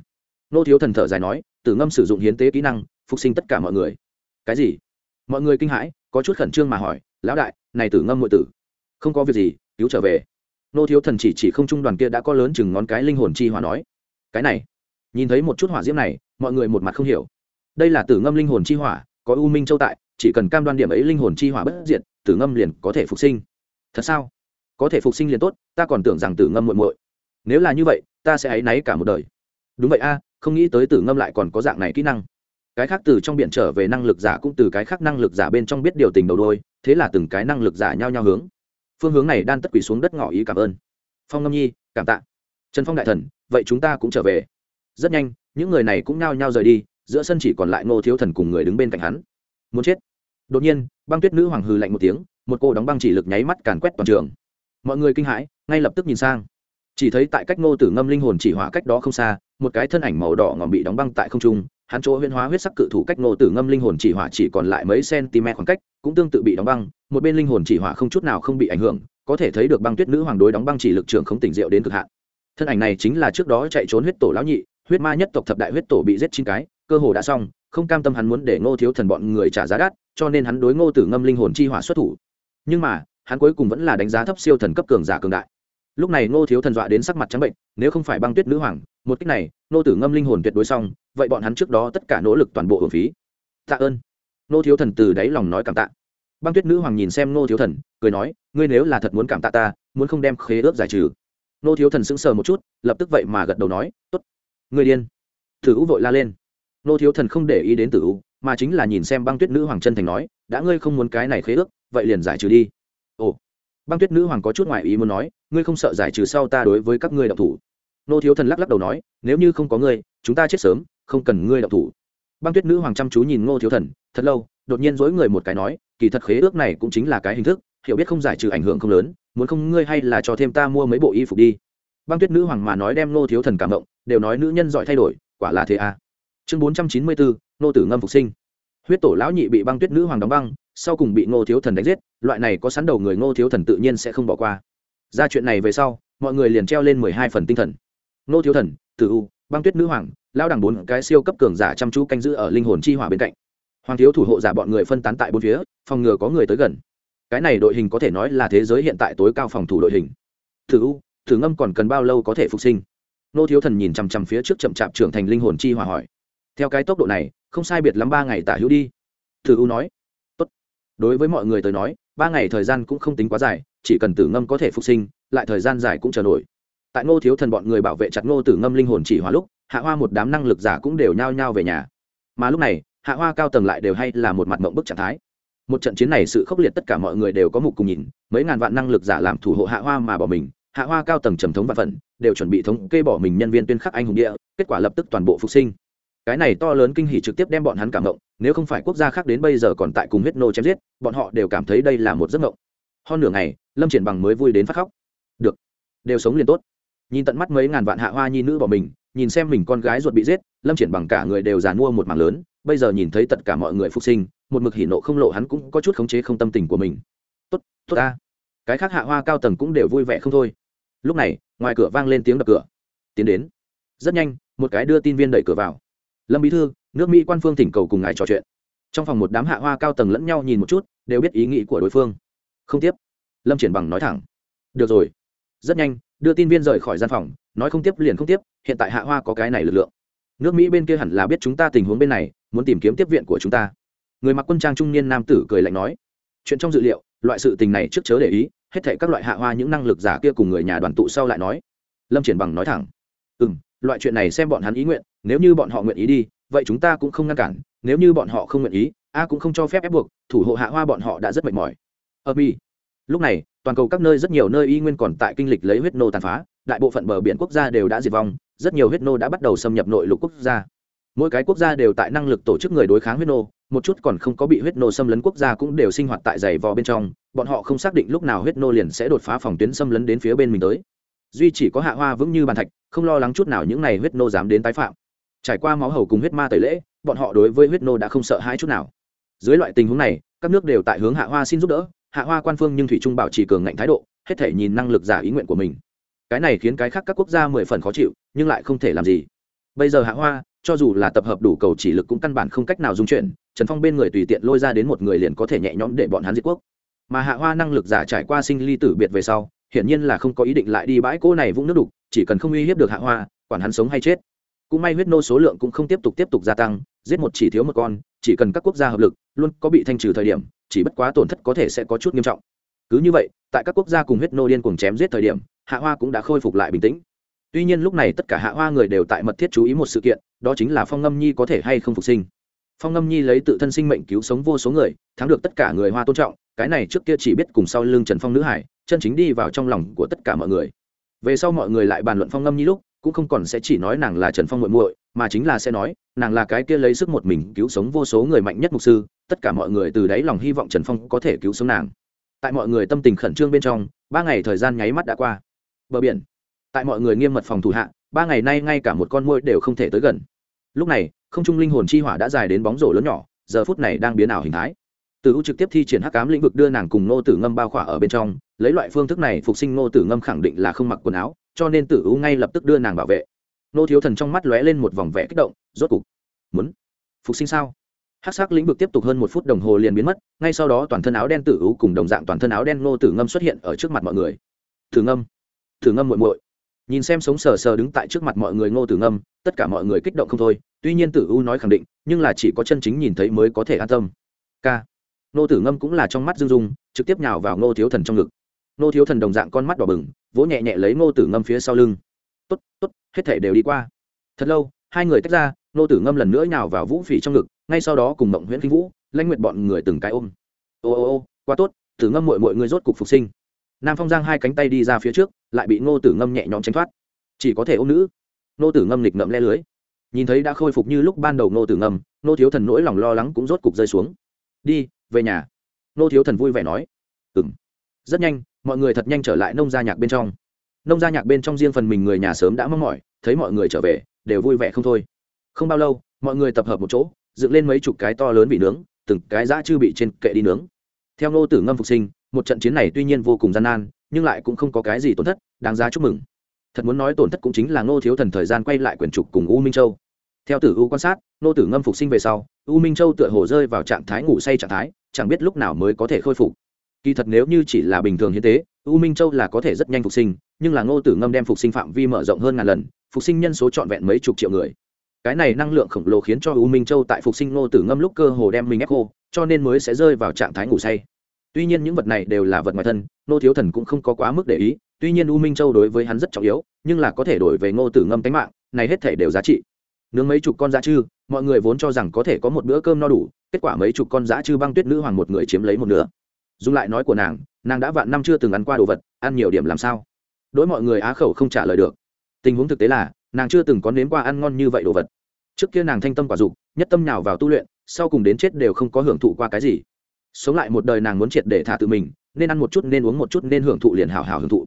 [SPEAKER 1] Nô thiếu thần thở dài nói, tử ngâm sử dụng hiến tế kỹ năng, phục sinh tất cả mọi người. Cái gì? Mọi người kinh hãi, có chút khẩn trương mà hỏi, lão đại, này tử ngâm ngụy tử, không có việc gì, cứu trở về. Nô thiếu thần chỉ chỉ không trung đoàn kia đã có lớn chừng ngón cái linh hồn chi hỏa nói, cái này. Nhìn thấy một chút hỏa diễm này, mọi người một mặt không hiểu đây là tử ngâm linh hồn chi hỏa, có u minh châu tại, chỉ cần cam đoan điểm ấy linh hồn chi hỏa bất diệt, tử ngâm liền có thể phục sinh. Thật sao? Có thể phục sinh liền tốt, ta còn tưởng rằng tử ngâm muội muội. Nếu là như vậy, ta sẽ áy náy cả một đời. Đúng vậy a, không nghĩ tới tử ngâm lại còn có dạng này kỹ năng. Cái khác từ trong biển trở về năng lực giả cũng từ cái khác năng lực giả bên trong biết điều tình đầu đôi, thế là từng cái năng lực giả nhau nhau hướng. Phương hướng này đan tất quỷ xuống đất ngỏ ý cảm ơn. Phong ngâm nhi, cảm tạ. Trần phong đại thần, vậy chúng ta cũng trở về. Rất nhanh, những người này cũng nhao nhao rời đi giữa sân chỉ còn lại ngô thiếu thần cùng người đứng bên cạnh hắn. Muốn chết? Đột nhiên, băng tuyết nữ hoàng hừ lạnh một tiếng, một cô đóng băng chỉ lực nháy mắt càn quét toàn trường. Mọi người kinh hãi, ngay lập tức nhìn sang. Chỉ thấy tại cách ngô tử ngâm linh hồn chỉ hỏa cách đó không xa, một cái thân ảnh màu đỏ ngòm bị đóng băng tại không trung, hắn chỗ huyên hóa huyết sắc cự thủ cách ngô tử ngâm linh hồn chỉ hỏa chỉ còn lại mấy cm khoảng cách, cũng tương tự bị đóng băng, một bên linh hồn chỉ hỏa không chút nào không bị ảnh hưởng, có thể thấy được băng tuyết nữ hoàng đối đóng băng chỉ lực trường không tỉnh rượu đến cực hạn. Thân ảnh này chính là trước đó chạy trốn huyết tổ lão nhị, huyết ma nhất tộc thập đại huyết tổ bị giết chín cái cơ hồ đã xong, không cam tâm hắn muốn để ngô thiếu thần bọn người trả giá đắt, cho nên hắn đối ngô tử ngâm linh hồn chi hỏa xuất thủ. Nhưng mà, hắn cuối cùng vẫn là đánh giá thấp siêu thần cấp cường giả cường đại. Lúc này ngô thiếu thần dọa đến sắc mặt trắng bệnh, nếu không phải băng tuyết nữ hoàng, một cách này, ngô tử ngâm linh hồn tuyệt đối xong, vậy bọn hắn trước đó tất cả nỗ lực toàn bộ hưởng phí. Tạ ơn. Ngô thiếu thần từ đáy lòng nói cảm tạ. Băng tuyết nữ hoàng nhìn xem ngô thiếu thần, cười nói, ngươi nếu là thật muốn cảm tạ ta, muốn không đem khế ước giải trừ. Ngô thiếu thần sững sờ một chút, lập tức vậy mà gật đầu nói, tốt. Ngươi điên. Thử u vội la lên nô thiếu thần không để ý đến tử u, mà chính là nhìn xem băng tuyết nữ hoàng chân thành nói, đã ngươi không muốn cái này khế ước, vậy liền giải trừ đi. Ồ. Băng tuyết nữ hoàng có chút ngoại ý muốn nói, ngươi không sợ giải trừ sau ta đối với các ngươi đậu thủ? Nô thiếu thần lắc lắc đầu nói, nếu như không có ngươi, chúng ta chết sớm, không cần ngươi đậu thủ. Băng tuyết nữ hoàng chăm chú nhìn ngô thiếu thần, thật lâu, đột nhiên dối người một cái nói, kỳ thật khế ước này cũng chính là cái hình thức, hiểu biết không giải trừ ảnh hưởng không lớn, muốn không ngươi hay là cho thêm ta mua mấy bộ y phục đi. Băng tuyết nữ hoàng mà nói đem ngô thiếu thần cảm động, đều nói nữ nhân giỏi thay đổi, quả là thế à chương bốn trăm chín mươi bốn, nô tử ngâm phục sinh. Huyết tổ lão nhị bị băng tuyết nữ hoàng đóng băng, sau cùng bị ngô thiếu thần đánh giết, loại này có sắn đầu người ngô thiếu thần tự nhiên sẽ không bỏ qua. Ra chuyện này về sau, mọi người liền treo lên mười hai phần tinh thần. Ngô thiếu thần, tử u, băng tuyết nữ hoàng lao đẳng bốn cái siêu cấp cường giả chăm chú canh giữ ở linh hồn chi hỏa bên cạnh. Hoàng thiếu thủ hộ giả bọn người phân tán tại bốn phía, phòng ngừa có người tới gần. Cái này đội hình có thể nói là thế giới hiện tại tối cao phòng thủ đội hình. Thử u thử ngâm còn cần bao lâu có thể phục sinh? Nô thiếu thần nhìn chằm chằm phía trước chậm chạp trưởng thành linh hồn chi hỏa hỏi theo cái tốc độ này, không sai biệt lắm ba ngày tả hữu đi. Thử u nói. Tốt. đối với mọi người tới nói, ba ngày thời gian cũng không tính quá dài, chỉ cần tử ngâm có thể phục sinh, lại thời gian dài cũng chờ nổi. Tại ngô thiếu thần bọn người bảo vệ chặt ngô tử ngâm linh hồn chỉ hóa lúc, hạ hoa một đám năng lực giả cũng đều nhao nhao về nhà. Mà lúc này, hạ hoa cao tầng lại đều hay là một mặt mộng bức trạng thái. Một trận chiến này sự khốc liệt tất cả mọi người đều có mục cùng nhìn, mấy ngàn vạn năng lực giả làm thủ hộ hạ hoa mà bỏ mình, hạ hoa cao tầng trầm thống vạn phận, đều chuẩn bị thống kê bỏ mình nhân viên tuyên khắc anh hùng địa, kết quả lập tức toàn bộ phục sinh cái này to lớn kinh hỉ trực tiếp đem bọn hắn cảm động, nếu không phải quốc gia khác đến bây giờ còn tại cùng huyết nô chém giết, bọn họ đều cảm thấy đây là một giấc mộng. Hơn nửa ngày, lâm triển bằng mới vui đến phát khóc. Được, đều sống liền tốt. Nhìn tận mắt mấy ngàn vạn hạ hoa nhi nữ bỏ mình, nhìn xem mình con gái ruột bị giết, lâm triển bằng cả người đều giàn mua một mảng lớn, bây giờ nhìn thấy tất cả mọi người phục sinh, một mực hỉ nộ không lộ hắn cũng có chút khống chế không tâm tình của mình. Tốt tốt ta. Cái khác hạ hoa cao tầng cũng đều vui vẻ không thôi. Lúc này, ngoài cửa vang lên tiếng đập cửa. Tiến đến. Rất nhanh, một cái đưa tin viên đẩy cửa vào lâm bí thư, nước mỹ quan phương thỉnh cầu cùng ngài trò chuyện. Trong phòng một đám hạ hoa cao tầng lẫn nhau nhìn một chút, đều biết ý nghĩ của đối phương. Không tiếp. Lâm triển bằng nói thẳng. Được rồi. Rất nhanh, đưa tin viên rời khỏi gian phòng, nói không tiếp liền không tiếp, hiện tại hạ hoa có cái này lực lượng. Nước mỹ bên kia hẳn là biết chúng ta tình huống bên này, muốn tìm kiếm tiếp viện của chúng ta. Người mặc quân trang trung niên nam tử cười lạnh nói. Chuyện trong dự liệu, loại sự tình này trước chớ để ý, hết thể các loại hạ hoa những năng lực giả kia cùng người nhà đoàn tụ sau lại nói. Lâm triển bằng nói thẳng. Ừ m loại chuyện này xem bọn hắn ý nguyện nếu như bọn họ nguyện ý đi, vậy chúng ta cũng không ngăn cản, nếu như bọn họ không nguyện ý, a cũng không cho phép ép buộc, thủ hộ hạ hoa bọn họ đã rất mệt mỏi. Ở mi lúc này, toàn cầu các nơi rất nhiều nơi y nguyên còn tại kinh lịch lấy huyết nô tàn phá, đại bộ phận bờ biển quốc gia đều đã diệt vong, rất nhiều huyết nô đã bắt đầu xâm nhập nội lục quốc gia. Mỗi cái quốc gia đều tại năng lực tổ chức người đối kháng huyết nô, một chút còn không có bị huyết nô xâm lấn quốc gia cũng đều sinh hoạt tại giày vò bên trong, bọn họ không xác định lúc nào huyết nô liền sẽ đột phá phòng tuyến xâm lấn đến phía bên mình tới. Duy chỉ có hạ hoa vững như bàn thạch, không lo lắng chút nào những n à y huyết nô dám đến tái phạm trải qua máu hầu cùng huyết ma tẩy lễ, bọn họ đối với huyết nô đã không sợ hãi chút nào. Dưới loại tình huống này, các nước đều tại hướng hạ hoa xin giúp đỡ, hạ hoa quan phương nhưng thủy trung bảo trì cường ngạnh thái độ, hết thể nhìn năng lực giả ý nguyện của mình. Cái này khiến cái khác các quốc gia mười phần khó chịu, nhưng lại không thể làm gì. Bây giờ hạ hoa, cho dù là tập hợp đủ cầu chỉ lực cũng căn bản không cách nào dung chuyển, trần phong bên người tùy tiện lôi ra đến một người liền có thể nhẹ nhõm để bọn hắn diệt quốc. Mà hạ hoa năng lực giả trải qua sinh ly tử biệt về sau, hiển nhiên là không có ý định lại đi bãi cỗ này vũng nước đục, chỉ cần không uy hiếp được hạ hoa, quản hắn sống hay chết cũng may huyết nô số lượng cũng không tiếp tục tiếp tục gia tăng, giết một chỉ thiếu một con, chỉ cần các quốc gia hợp lực, luôn có bị thanh trừ thời điểm, chỉ bất quá tổn thất có thể sẽ có chút nghiêm trọng. Cứ như vậy, tại các quốc gia cùng huyết nô điên cuồng chém giết thời điểm, hạ hoa cũng đã khôi phục lại bình tĩnh. Tuy nhiên lúc này tất cả hạ hoa người đều tại mật thiết chú ý một sự kiện, đó chính là phong ngâm nhi có thể hay không phục sinh. Phong ngâm nhi lấy tự thân sinh mệnh cứu sống vô số người, thắng được tất cả người hoa tôn trọng, cái này trước kia chỉ biết cùng sau lưng trần phong nữ hải, chân chính đi vào trong lòng của tất cả mọi người. Về sau mọi người lại bàn luận phong ngâm nhi lúc cũng không còn sẽ chỉ nói nàng là trần phong muội muội, mà chính là sẽ nói, nàng là cái kia lấy sức một mình cứu sống vô số người mạnh nhất mục sư, tất cả mọi người từ đáy lòng hy vọng trần phong có thể cứu sống nàng. Tại mọi người tâm tình khẩn trương bên trong, ba ngày thời gian nháy mắt đã qua. Bờ biển, tại mọi người nghiêm mật phòng thủ hạ, ba ngày nay ngay cả một con môi đều không thể tới gần. Lúc này, không trung linh hồn chi hỏa đã dài đến bóng rổ lớn nhỏ, giờ phút này đang biến ảo hình thái. Từ u trực tiếp thi triển hắc cám lĩnh vực đưa nàng cùng nô tử ngâm bao khỏa ở bên trong, lấy loại phương thức này phục sinh nô tử ngâm khẳng định là không mặc quần áo cho nên tử u ngay lập tức đưa nàng bảo vệ. Nô thiếu thần trong mắt lóe lên một vòng vẽ kích động, rốt cục, muốn phục sinh sao? Hát sắc lĩnh vực tiếp tục hơn một phút đồng hồ liền biến mất, ngay sau đó toàn thân áo đen tử u cùng đồng dạng toàn thân áo đen nô tử ngâm xuất hiện ở trước mặt mọi người. Tử ngâm tử ngâm muội muội. Nhìn xem sống sờ sờ đứng tại trước mặt mọi người ngô tử ngâm, tất cả mọi người kích động không thôi, tuy nhiên tử u nói khẳng định, nhưng là chỉ có chân chính nhìn thấy mới có thể an tâm. K Nô tử ngâm cũng là trong mắt dương dung, trực tiếp nhào vào ngô thiếu thần trong ngực. Nô thiếu thần đồng dạng con mắt đỏ bừng, vỗ nhẹ nhẹ lấy ngô tử ngâm phía sau lưng. Tốt tốt, hết thể đều đi qua. Thật lâu, hai người tách ra, ngô tử ngâm lần nữa nhào vào vũ phỉ trong ngực, ngay sau đó cùng mộng nguyễn kinh vũ, lãnh nguyện bọn người từng cái ôm. Ô ô ô, quá tốt, tử ngâm mội mội người rốt cục phục sinh. Nam phong giang hai cánh tay đi ra phía trước, lại bị ngô tử ngâm nhẹ nhõm tránh thoát. Chỉ có thể ôm nữ. Ngô tử ngâm nghịch ngậm le lưới. Nhìn thấy đã khôi phục như lúc ban đầu ngô tử ngâm, ngô thiếu thần nỗi lòng lo lắng cũng rốt cục rơi xuống. Đi, về nhà. Ngô thiếu thần vui vẻ nói. Ừ m rất nhanh mọi người thật nhanh trở lại nông gia nhạc bên trong. Nông gia nhạc bên trong riêng phần mình người nhà sớm đã mong mỏi, thấy mọi người trở về, đều vui vẻ không thôi. Không bao lâu, mọi người tập hợp một chỗ, dựng lên mấy chục cái to lớn bị nướng, từng cái dã chư bị trên kệ đi nướng. Theo ngô tử ngâm phục sinh, một trận chiến này tuy nhiên vô cùng gian nan, nhưng lại cũng không có cái gì tổn thất, đáng giá chúc mừng. Thật muốn nói tổn thất cũng chính là ngô thiếu thần thời gian quay lại quyển trục cùng u minh châu. Theo tử u quan sát, ngô tử ngâm phục sinh về sau, u minh châu tựa hồ rơi vào trạng thái ngủ say trạng thái, chẳng biết lúc nào mới có thể khôi phục kỳ thật nếu như chỉ là bình thường hiến tế, u minh châu là có thể rất nhanh phục sinh, nhưng là ngô tử ngâm đem phục sinh phạm vi mở rộng hơn ngàn lần, phục sinh nhân số trọn vẹn mấy chục triệu người. Cái này năng lượng khổng lồ khiến cho u minh châu tại phục sinh ngô tử ngâm lúc cơ hồ đem mình ép khô, cho nên mới sẽ rơi vào trạng thái ngủ say. Tuy nhiên những vật này đều là vật ngoài thân nô thiếu thần cũng không có quá mức để ý, tuy nhiên u minh châu đối với hắn rất trọng yếu, nhưng là có thể đổi về ngô tử ngâm tánh mạng, này hết thể đều giá trị. Nướng mấy chục con dã chư, mọi người vốn cho rằng có thể có một bữa cơm no đủ, kết quả mấy chục con dã chư băng tuyết nữ hoàng một người chiếm lấy một nửa dùng lại nói của nàng nàng đã vạn năm chưa từng ăn qua đồ vật, ăn nhiều điểm làm sao? Đối mọi người á khẩu không trả lời được. Tình huống thực tế là, nàng chưa từng có nếm qua ăn ngon như vậy đồ vật. Trước kia nàng thanh tâm quả dục, nhất tâm nào vào tu luyện, sau cùng đến chết đều không có hưởng thụ qua cái gì. Sống lại một đời nàng muốn triệt để thả tự mình, nên ăn một chút nên uống một chút nên hưởng thụ liền hào hào hưởng thụ.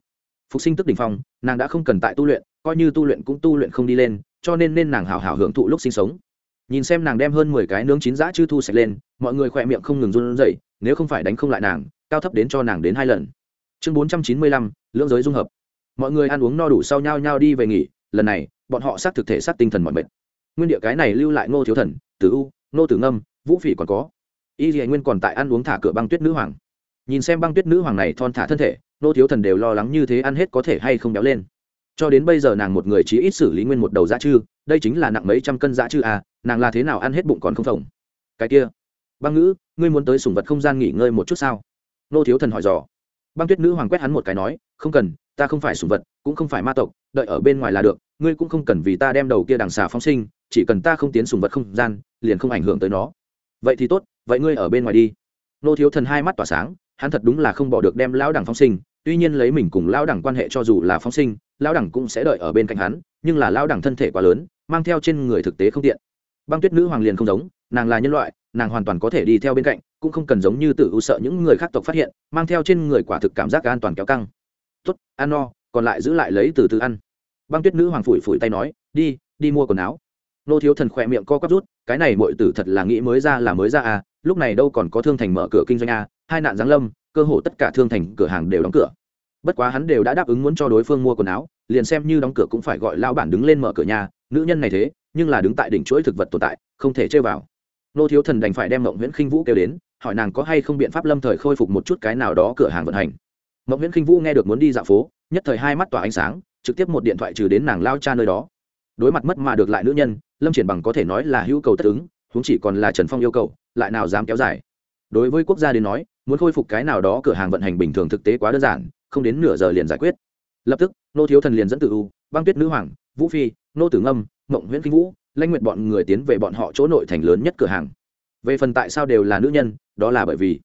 [SPEAKER 1] Phục sinh tức đ ỉ n h phong, nàng đã không cần tại tu luyện, coi như tu luyện cũng tu luyện không đi lên, cho nên nên nàng hào hào hưởng thụ lúc sinh sống nhìn xem nàng đem hơn mười cái nướng chín giã chư thu sạch lên, mọi người khỏe miệng không ngừng run rẩy, nếu không phải đánh không lại nàng, cao thấp đến cho nàng đến hai lần. Chương bốn trăm chín mươi lăm, lưỡng giới dung hợp. Mọi người ăn uống no đủ sau nhau nhau đi về nghỉ, lần này, bọn họ xác thực thể xác tinh thần mọi mệt. Nguyên địa cái này lưu lại ngô thiếu thần, tử u, ngô tử ngâm, vũ phỉ còn có. Y dì nguyên còn tại ăn uống thả cửa băng tuyết nữ hoàng. Nhìn xem băng tuyết nữ hoàng này thon thả thân thể nô thiếu thần đều lo lắng như thế ăn hết có thể hay không béo lên. Cho đến bây giờ nàng một người chỉ ít xử lý nguyên một đầu dã chư đây chính là nặng mấy trăm cân dã chứ à nàng là thế nào ăn hết bụng còn không phồng? Cái kia, băng ngữ, ngươi muốn tới sùng vật không gian nghỉ ngơi một chút sao? Nô thiếu thần hỏi dò. Băng tuyết nữ hoàng quét hắn một cái nói, không cần, ta không phải sùng vật, cũng không phải ma tộc, đợi ở bên ngoài là được, ngươi cũng không cần vì ta đem đầu kia đằng xà phóng sinh, chỉ cần ta không tiến sùng vật không gian, liền không ảnh hưởng tới nó. Vậy thì tốt, vậy ngươi ở bên ngoài đi. Nô thiếu thần hai mắt tỏa sáng, hắn thật đúng là không bỏ được đem lão đẳng phong sinh, tuy nhiên lấy mình cùng lão đẳng quan hệ cho dù là phong sinh, lão đẳng cũng sẽ đợi ở bên cạnh hắn, nhưng là lão đẳng thân thể quá lớn mang theo trên người thực tế không tiện. Băng tuyết nữ hoàng liền không giống nàng là nhân loại nàng hoàn toàn có thể đi theo bên cạnh cũng không cần giống như tự u sợ những người khác tộc phát hiện mang theo trên người quả thực cảm giác an toàn kéo căng. Tốt ăn no còn lại giữ lại lấy từ từ ăn. Băng tuyết nữ hoàng phủi phủi tay nói đi đi mua quần áo. Nô thiếu thần khỏe miệng co quắp rút cái này mọi tử thật là nghĩ mới ra là mới ra à lúc này đâu còn có thương thành mở cửa kinh doanh à, hai nạn giáng lâm cơ hồ tất cả thương thành cửa hàng đều đóng cửa. Bất quá hắn đều đã đáp ứng muốn cho đối phương mua quần áo liền xem như đóng cửa cũng phải gọi lao bản đứng lên mở cửa nhà nữ nhân này thế, nhưng là đứng tại đỉnh chuỗi thực vật tồn tại, không thể chơi vào. Nô thiếu thần đành phải đem mộng nguyễn khinh vũ kêu đến, hỏi nàng có hay không biện pháp lâm thời khôi phục một chút cái nào đó cửa hàng vận hành. Mộng nguyễn khinh vũ nghe được muốn đi dạo phố, nhất thời hai mắt tỏa ánh sáng, trực tiếp một điện thoại trừ đến nàng lao cha nơi đó. Đối mặt mất mà được lại nữ nhân, lâm triển bằng có thể nói là hữu cầu tất ứng, huống chỉ còn là trần phong yêu cầu, lại nào dám kéo dài. Đối với quốc gia đến nói, muốn khôi phục cái nào đó cửa hàng vận hành bình thường thực tế quá đơn giản, không đến nửa giờ liền giải quyết. Lập tức, nô thiếu thần liền dẫn tự u, băng tuyết nữ hoàng, vũ phi nô tử ngâm, mộng nguyễn kinh vũ lanh nguyện bọn người tiến về bọn họ chỗ nội thành lớn nhất cửa hàng. Về phần tại sao đều là nữ nhân, đó là bởi vì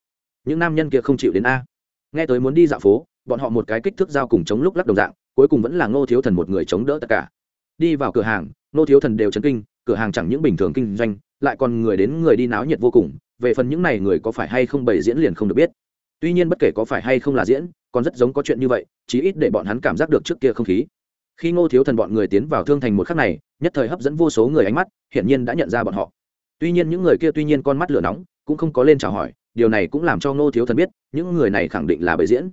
[SPEAKER 1] những nam nhân kia không chịu đến a. Nghe tới muốn đi dạo phố, bọn họ một cái kích thước giao cùng chống lúc lắc đồng dạng, cuối cùng vẫn là ngô thiếu thần một người chống đỡ tất cả. Đi vào cửa hàng, ngô thiếu thần đều chấn kinh, cửa hàng chẳng những bình thường kinh doanh, lại còn người đến người đi náo nhiệt vô cùng, về phần những này người có phải hay không bày diễn liền không được biết. Tuy nhiên bất kể có phải hay không là diễn, còn rất giống có chuyện như vậy, chí ít để bọn hắn cảm giác được trước kia không khí khi ngô thiếu thần bọn người tiến vào thương thành một khắc này, nhất thời hấp dẫn vô số người ánh mắt, hiển nhiên đã nhận ra bọn họ. Tuy nhiên những người kia tuy nhiên con mắt lửa nóng, cũng không có lên chào hỏi, điều này cũng làm cho ngô thiếu thần biết, những người này khẳng định là bệ diễn.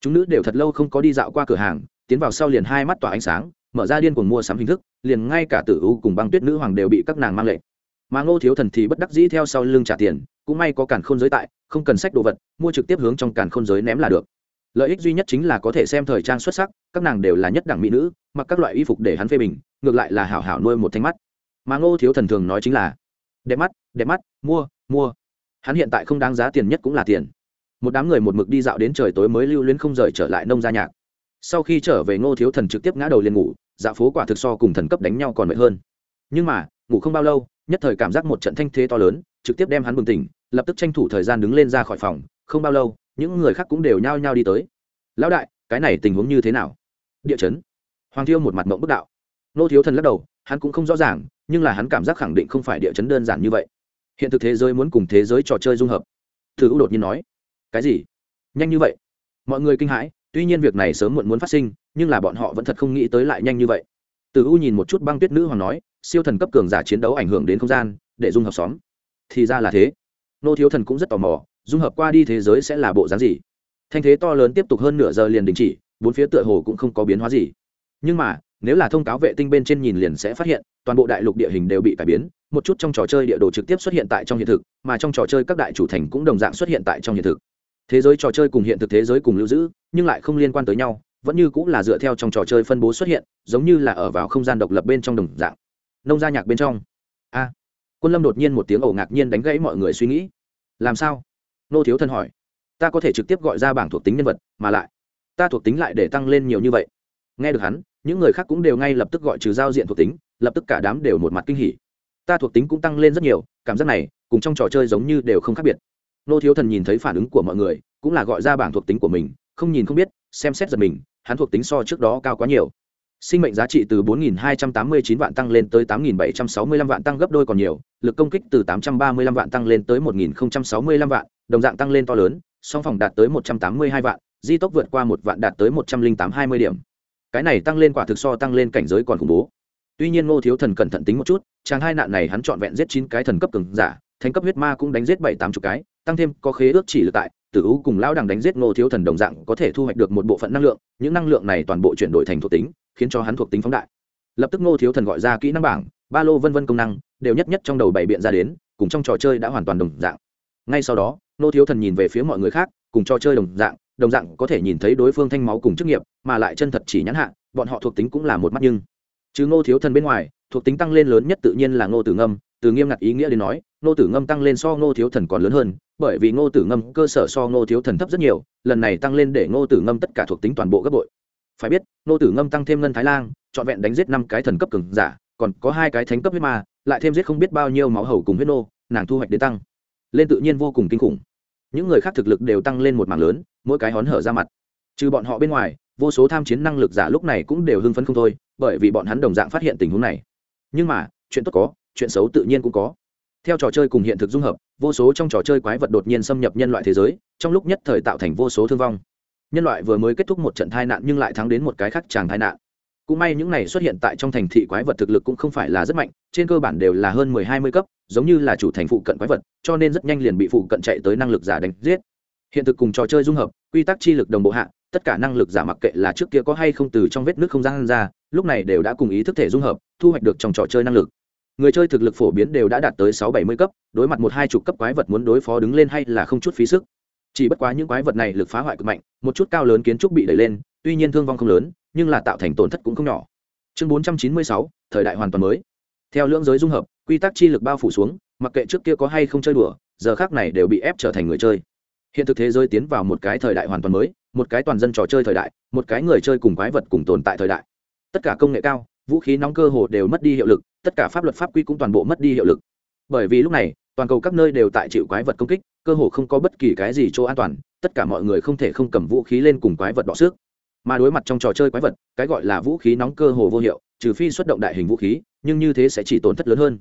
[SPEAKER 1] Chúng nữ đều thật lâu không có đi dạo qua cửa hàng, tiến vào sau liền hai mắt tỏa ánh sáng, mở ra điên cuồng mua sắm hình thức, liền ngay cả tử u cùng băng tuyết nữ hoàng đều bị các nàng mang lệ. Mà ngô thiếu thần thì bất đắc dĩ theo sau lưng trả tiền, cũng may có cản khôn giới tại, không cần sách đồ vật, mua trực tiếp hướng trong cản khôn giới ném là được lợi ích duy nhất chính là có thể xem thời trang xuất sắc, các nàng đều là nhất đẳng mỹ nữ, mặc các loại y phục để hắn phê bình, ngược lại là hảo hảo nuôi một thanh mắt. Mà ngô thiếu thần thường nói chính là, đẹp mắt đẹp mắt, mua mua. Hắn hiện tại không đáng giá tiền nhất cũng là tiền. Một đám người một mực đi dạo đến trời tối mới lưu luyến không rời trở lại nông gia nhạc. Sau khi trở về, ngô thiếu thần trực tiếp ngã đầu liền ngủ dạ phố quả thực so cùng thần cấp đánh nhau còn mệt hơn. Nhưng mà, ngủ không bao lâu, nhất thời cảm giác một trận thanh thế to lớn, trực tiếp đem hắn bừng tỉnh, lập tức tranh thủ thời gian đứng lên ra khỏi phòng, không bao lâu những người khác cũng đều nhao nhao đi tới. Lão đại, cái này tình huống như thế nào? Địa chấn. Hoàng thiêu một mặt mộng bức đạo. Nô thiếu thần lắc đầu, hắn cũng không rõ ràng, nhưng là hắn cảm giác khẳng định không phải địa chấn đơn giản như vậy. Hiện thực thế giới muốn cùng thế giới trò chơi dung hợp. Thử u đột nhiên nói. Cái gì? Nhanh như vậy? Mọi người kinh hãi, tuy nhiên việc này sớm muộn muốn phát sinh, nhưng là bọn họ vẫn thật không nghĩ tới lại nhanh như vậy. Từ u nhìn một chút băng tuyết nữ hoàng nói, siêu thần cấp cường giả chiến đấu ảnh hưởng đến không gian, để dung hợp xóm. Thì ra là thế. Nô thiếu thần cũng rất tò mò dung hợp qua đi thế giới sẽ là bộ dáng gì? Thanh thế to lớn tiếp tục hơn nửa giờ liền đình chỉ, bốn phía tựa hồ cũng không có biến hóa gì. Nhưng mà, nếu là thông cáo vệ tinh bên trên nhìn liền sẽ phát hiện, toàn bộ đại lục địa hình đều bị cải biến, một chút trong trò chơi địa đồ trực tiếp xuất hiện tại trong hiện thực, mà trong trò chơi các đại chủ thành cũng đồng dạng xuất hiện tại trong hiện thực. Thế giới trò chơi cùng hiện thực thế giới cùng lưu giữ, nhưng lại không liên quan tới nhau, vẫn như cũng là dựa theo trong trò chơi phân bố xuất hiện, giống như là ở vào không gian độc lập bên trong đồng dạng. Nông gia nhạc bên trong. A. Quân lâm đột nhiên một tiếng ẩu ngạc nhiên đánh gãy mọi người suy nghĩ. Làm sao? Nô thiếu thân hỏi, ta có thể trực tiếp gọi ra bảng thuộc tính nhân vật, mà lại, ta thuộc tính lại để tăng lên nhiều như vậy. Nghe được hắn, những người khác cũng đều ngay lập tức gọi trừ giao diện thuộc tính, lập tức cả đám đều một mặt kinh hỉ. Ta thuộc tính cũng tăng lên rất nhiều, cảm giác này, cùng trong trò chơi giống như đều không khác biệt. Nô thiếu thần nhìn thấy phản ứng của mọi người, cũng là gọi ra bảng thuộc tính của mình, không nhìn không biết, xem xét giật mình, hắn thuộc tính so trước đó cao quá nhiều. Sinh mệnh giá trị từ 4.289 vạn tăng lên tới 8.765 vạn, tăng gấp đôi còn nhiều, lực công kích từ 835 vạn tăng lên tới 1.065 vạn đồng dạng tăng lên to lớn, song phòng đạt tới 182 vạn, di tốc vượt qua một vạn đạt tới 108-20 điểm. Cái này tăng lên quả thực so tăng lên cảnh giới còn khủng bố. Tuy nhiên ngô thiếu thần cẩn thận tính một chút, chàng hai nạn này hắn chọn vẹn giết chín cái thần cấp cường giả thành cấp huyết ma cũng đánh giết bảy tám chục cái, tăng thêm có khế ước chỉ lực tại, tử u cùng lão đằng đánh giết ngô thiếu thần đồng dạng có thể thu hoạch được một bộ phận năng lượng, những năng lượng này toàn bộ chuyển đổi thành thuộc tính, khiến cho hắn thuộc tính phóng đại. Lập tức ngô thiếu thần gọi ra kỹ năng bảng, ba lô vân vân công năng, đều nhất nhất trong đầu bảy biện ra đến, cùng trong trò chơi đã hoàn toàn đồng dạng ngay sau đó, nô thiếu thần nhìn về phía mọi người khác, cùng cho chơi đồng dạng đồng dạng có thể nhìn thấy đối phương thanh máu cùng chức nghiệp, mà lại chân thật chỉ nhãn hạ, bọn họ thuộc tính cũng là một mắt nhưng. Chứ ngô thiếu thần bên ngoài, thuộc tính tăng lên lớn nhất tự nhiên là ngô tử ngâm, từ nghiêm ngặt ý nghĩa đến nói, ngô tử ngâm tăng lên so ngô thiếu thần còn lớn hơn, bởi vì ngô tử ngâm cơ sở so ngô thiếu thần thấp rất nhiều, lần này tăng lên để ngô tử ngâm tất cả thuộc tính toàn bộ gấp bội. Phải biết, ngô tử ngâm tăng thêm ngân thái lan trọn vẹn đánh giết năm cái thần cấp cường giả, còn có hai cái thánh cấp huyết ma, lại thêm giết không biết bao nhiêu máu hầu cùng huyết nô, nàng thu hoạch đến tăng lên tự nhiên vô cùng kinh khủng. Những người khác thực lực đều tăng lên một mảng lớn, mỗi cái hón hở ra mặt. Trừ bọn họ bên ngoài, vô số tham chiến năng lực giả lúc này cũng đều hưng phấn không thôi, bởi vì bọn hắn đồng dạng phát hiện tình huống này. Nhưng mà, chuyện tốt có, chuyện xấu tự nhiên cũng có. Theo trò chơi cùng hiện thực dung hợp, vô số trong trò chơi quái vật đột nhiên xâm nhập nhân loại thế giới, trong lúc nhất thời tạo thành vô số thương vong. Nhân loại vừa mới kết thúc một trận tai nạn nhưng lại thắng đến một cái khác chàng tai nạn cũng may những này xuất hiện tại trong thành thị quái vật thực lực cũng không phải là rất mạnh, trên cơ bản đều là hơn mười hai mươi cấp, giống như là chủ thành phụ cận quái vật, cho nên rất nhanh liền bị phụ cận chạy tới năng lực giả đánh giết. Hiện thực cùng trò chơi dung hợp, quy tắc chi lực đồng bộ hạ, tất cả năng lực giả mặc kệ là trước kia có hay không từ trong vết nước không gian ra, lúc này đều đã cùng ý thức thể dung hợp, thu hoạch được trong trò chơi năng lực. Người chơi thực lực phổ biến đều đã đạt tới sáu bảy mươi cấp, đối mặt một hai chục cấp quái vật muốn đối phó đứng lên hay là không chút phí sức. Chỉ bất quá những quái vật này lực phá hoại cực mạnh, một chút cao lớn kiến trúc bị đẩy lên, tuy nhiên thương vong không lớn nhưng là tạo thành tổn thất cũng không nhỏ. Chương bốn trăm chín mươi sáu, thời đại hoàn toàn mới. Theo lưỡng giới dung hợp, quy tắc chi lực bao phủ xuống, mặc kệ trước kia có hay không chơi đùa, giờ khác này đều bị ép trở thành người chơi. Hiện thực thế giới tiến vào một cái thời đại hoàn toàn mới, một cái toàn dân trò chơi thời đại, một cái người chơi cùng quái vật cùng tồn tại thời đại. Tất cả công nghệ cao, vũ khí nóng cơ hồ đều mất đi hiệu lực, tất cả pháp luật pháp quy cũng toàn bộ mất đi hiệu lực. Bởi vì lúc này, toàn cầu các nơi đều tại chịu quái vật công kích, cơ hồ không có bất kỳ cái gì chỗ an toàn, tất cả mọi người không thể không cầm vũ khí lên cùng quái vật đọ xước mà đối mặt trong trò chơi quái vật, cái gọi là vũ khí nóng cơ hồ vô hiệu, trừ phi xuất động đại hình vũ khí, nhưng như thế sẽ chỉ tổn thất lớn hơn.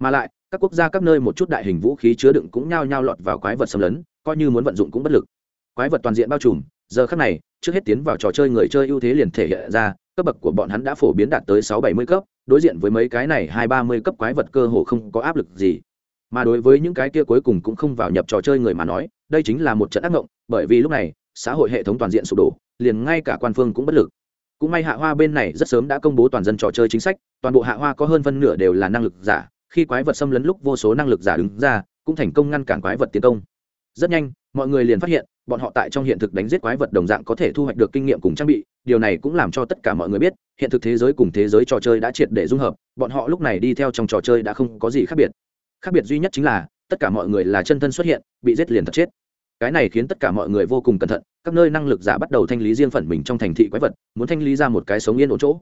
[SPEAKER 1] Mà lại, các quốc gia các nơi một chút đại hình vũ khí chứa đựng cũng nhao nhao lọt vào quái vật xâm lấn, coi như muốn vận dụng cũng bất lực. Quái vật toàn diện bao trùm, giờ khác này, trước hết tiến vào trò chơi người chơi ưu thế liền thể hiện ra, cấp bậc của bọn hắn đã phổ biến đạt tới sáu bảy mươi cấp, đối diện với mấy cái này hai ba mươi cấp quái vật cơ hồ không có áp lực gì. Mà đối với những cái kia cuối cùng cũng không vào nhập trò chơi người mà nói, đây chính là một trận ác mộng, bởi vì lúc này xã hội hệ thống toàn diện sụp đổ, liền ngay cả quan phương cũng bất lực. Cũng may hạ hoa bên này rất sớm đã công bố toàn dân trò chơi chính sách, toàn bộ hạ hoa có hơn phân nửa đều là năng lực giả, khi quái vật xâm lấn lúc vô số năng lực giả đứng ra, cũng thành công ngăn cản quái vật tiến công. Rất nhanh, mọi người liền phát hiện, bọn họ tại trong hiện thực đánh giết quái vật đồng dạng có thể thu hoạch được kinh nghiệm cùng trang bị, điều này cũng làm cho tất cả mọi người biết, hiện thực thế giới cùng thế giới trò chơi đã triệt để dung hợp, bọn họ lúc này đi theo trong trò chơi đã không có gì khác biệt. Khác biệt duy nhất chính là, tất cả mọi người là chân thân xuất hiện, bị giết liền thật chết cái này khiến tất cả mọi người vô cùng cẩn thận, các nơi năng lực giả bắt đầu thanh lý riêng phần mình trong thành thị quái vật, muốn thanh lý ra một cái sống yên ổn chỗ.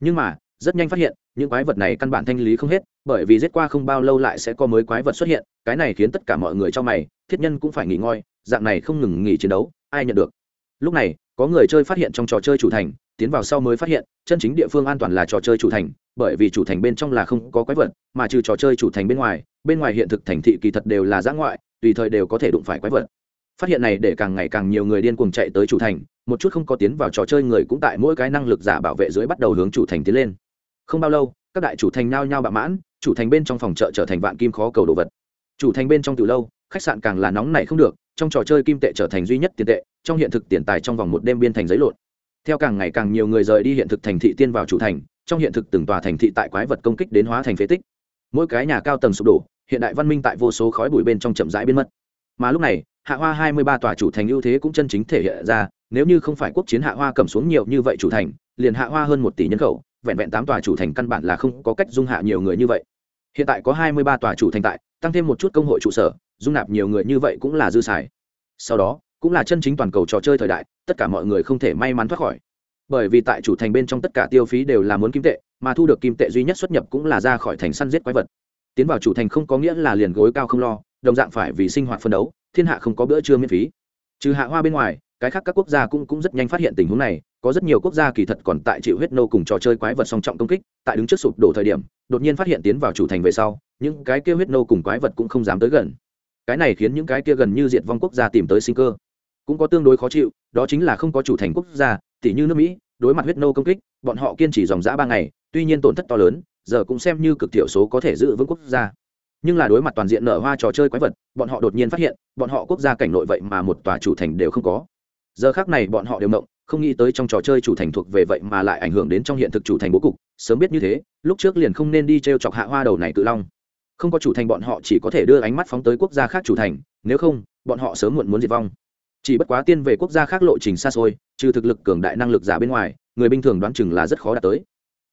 [SPEAKER 1] Nhưng mà, rất nhanh phát hiện, những quái vật này căn bản thanh lý không hết, bởi vì giết qua không bao lâu lại sẽ có mới quái vật xuất hiện, cái này khiến tất cả mọi người cho mày, thiết nhân cũng phải nghỉ ngơi, dạng này không ngừng nghỉ chiến đấu, ai nhận được? Lúc này, có người chơi phát hiện trong trò chơi chủ thành, tiến vào sau mới phát hiện, chân chính địa phương an toàn là trò chơi chủ thành, bởi vì chủ thành bên trong là không có quái vật, mà trừ trò chơi chủ thành bên ngoài bên ngoài hiện thực thành thị kỳ thật đều là giã ngoại, tùy thời đều có thể đụng phải quái vật phát hiện này để càng ngày càng nhiều người điên cuồng chạy tới chủ thành, một chút không có tiến vào trò chơi người cũng tại mỗi cái năng lực giả bảo vệ dưới bắt đầu hướng chủ thành tiến lên. Không bao lâu, các đại chủ thành nhao nhao bạo mãn, chủ thành bên trong phòng chợ trở thành vạn kim khó cầu đồ vật. Chủ thành bên trong từ lâu, khách sạn càng là nóng này không được, trong trò chơi kim tệ trở thành duy nhất tiền tệ, trong hiện thực tiền tài trong vòng một đêm biên thành giấy lộn. Theo càng ngày càng nhiều người rời đi hiện thực thành thị tiên vào chủ thành, trong hiện thực từng tòa thành thị tại quái vật công kích đến hóa thành phế tích. Mỗi cái nhà cao tầng sụp đổ, hiện đại văn minh tại vô số khói bụi bên trong chậm rãi biến mất. Mà lúc này hạ hoa hai mươi ba tòa chủ thành ưu thế cũng chân chính thể hiện ra, nếu như không phải quốc chiến hạ hoa cầm xuống nhiều như vậy chủ thành, liền hạ hoa hơn một tỷ nhân khẩu, vẹn vẹn tám tòa chủ thành căn bản là không có cách dung hạ nhiều người như vậy. Hiện tại có hai mươi ba tòa chủ thành tại, tăng thêm một chút công hội trụ sở, dung nạp nhiều người như vậy cũng là dư xài. Sau đó, cũng là chân chính toàn cầu trò chơi thời đại, tất cả mọi người không thể may mắn thoát khỏi. Bởi vì tại chủ thành bên trong tất cả tiêu phí đều là muốn kim tệ, mà thu được kim tệ duy nhất xuất nhập cũng là ra khỏi thành săn giết quái vật. Tiến vào chủ thành không có nghĩa là liền gối cao không lo, đồng dạng phải vì sinh hoạt phân đấu thiên hạ không có bữa trưa miễn phí. Trừ hạ hoa bên ngoài, cái khác các quốc gia cũng cũng rất nhanh phát hiện tình huống này, có rất nhiều quốc gia kỳ thật còn tại chịu huyết nô cùng trò chơi quái vật song trọng công kích, tại đứng trước sụp đổ thời điểm, đột nhiên phát hiện tiến vào chủ thành về sau, những cái kia huyết nô cùng quái vật cũng không dám tới gần. Cái này khiến những cái kia gần như diệt vong quốc gia tìm tới sinh cơ. Cũng có tương đối khó chịu, đó chính là không có chủ thành quốc gia tỷ như nước mỹ, đối mặt huyết nô công kích, bọn họ kiên trì dòng dã ba ngày, tuy nhiên tổn thất to lớn, giờ cũng xem như cực thiểu số có thể giữ vững quốc gia nhưng là đối mặt toàn diện nở hoa trò chơi quái vật, bọn họ đột nhiên phát hiện, bọn họ quốc gia cảnh nội vậy mà một tòa chủ thành đều không có. Giờ khác này bọn họ đều mộng không nghĩ tới trong trò chơi chủ thành thuộc về vậy mà lại ảnh hưởng đến trong hiện thực chủ thành bố cục, sớm biết như thế, lúc trước liền không nên đi t r e o chọc hạ hoa đầu này cự long. Không có chủ thành bọn họ chỉ có thể đưa ánh mắt phóng tới quốc gia khác chủ thành, nếu không, bọn họ sớm muộn muốn diệt vong. Chỉ bất quá tiên về quốc gia khác lộ trình xa xôi, trừ thực lực cường đại năng lực giả bên ngoài, người bình thường đoán chừng là rất khó đạt tới.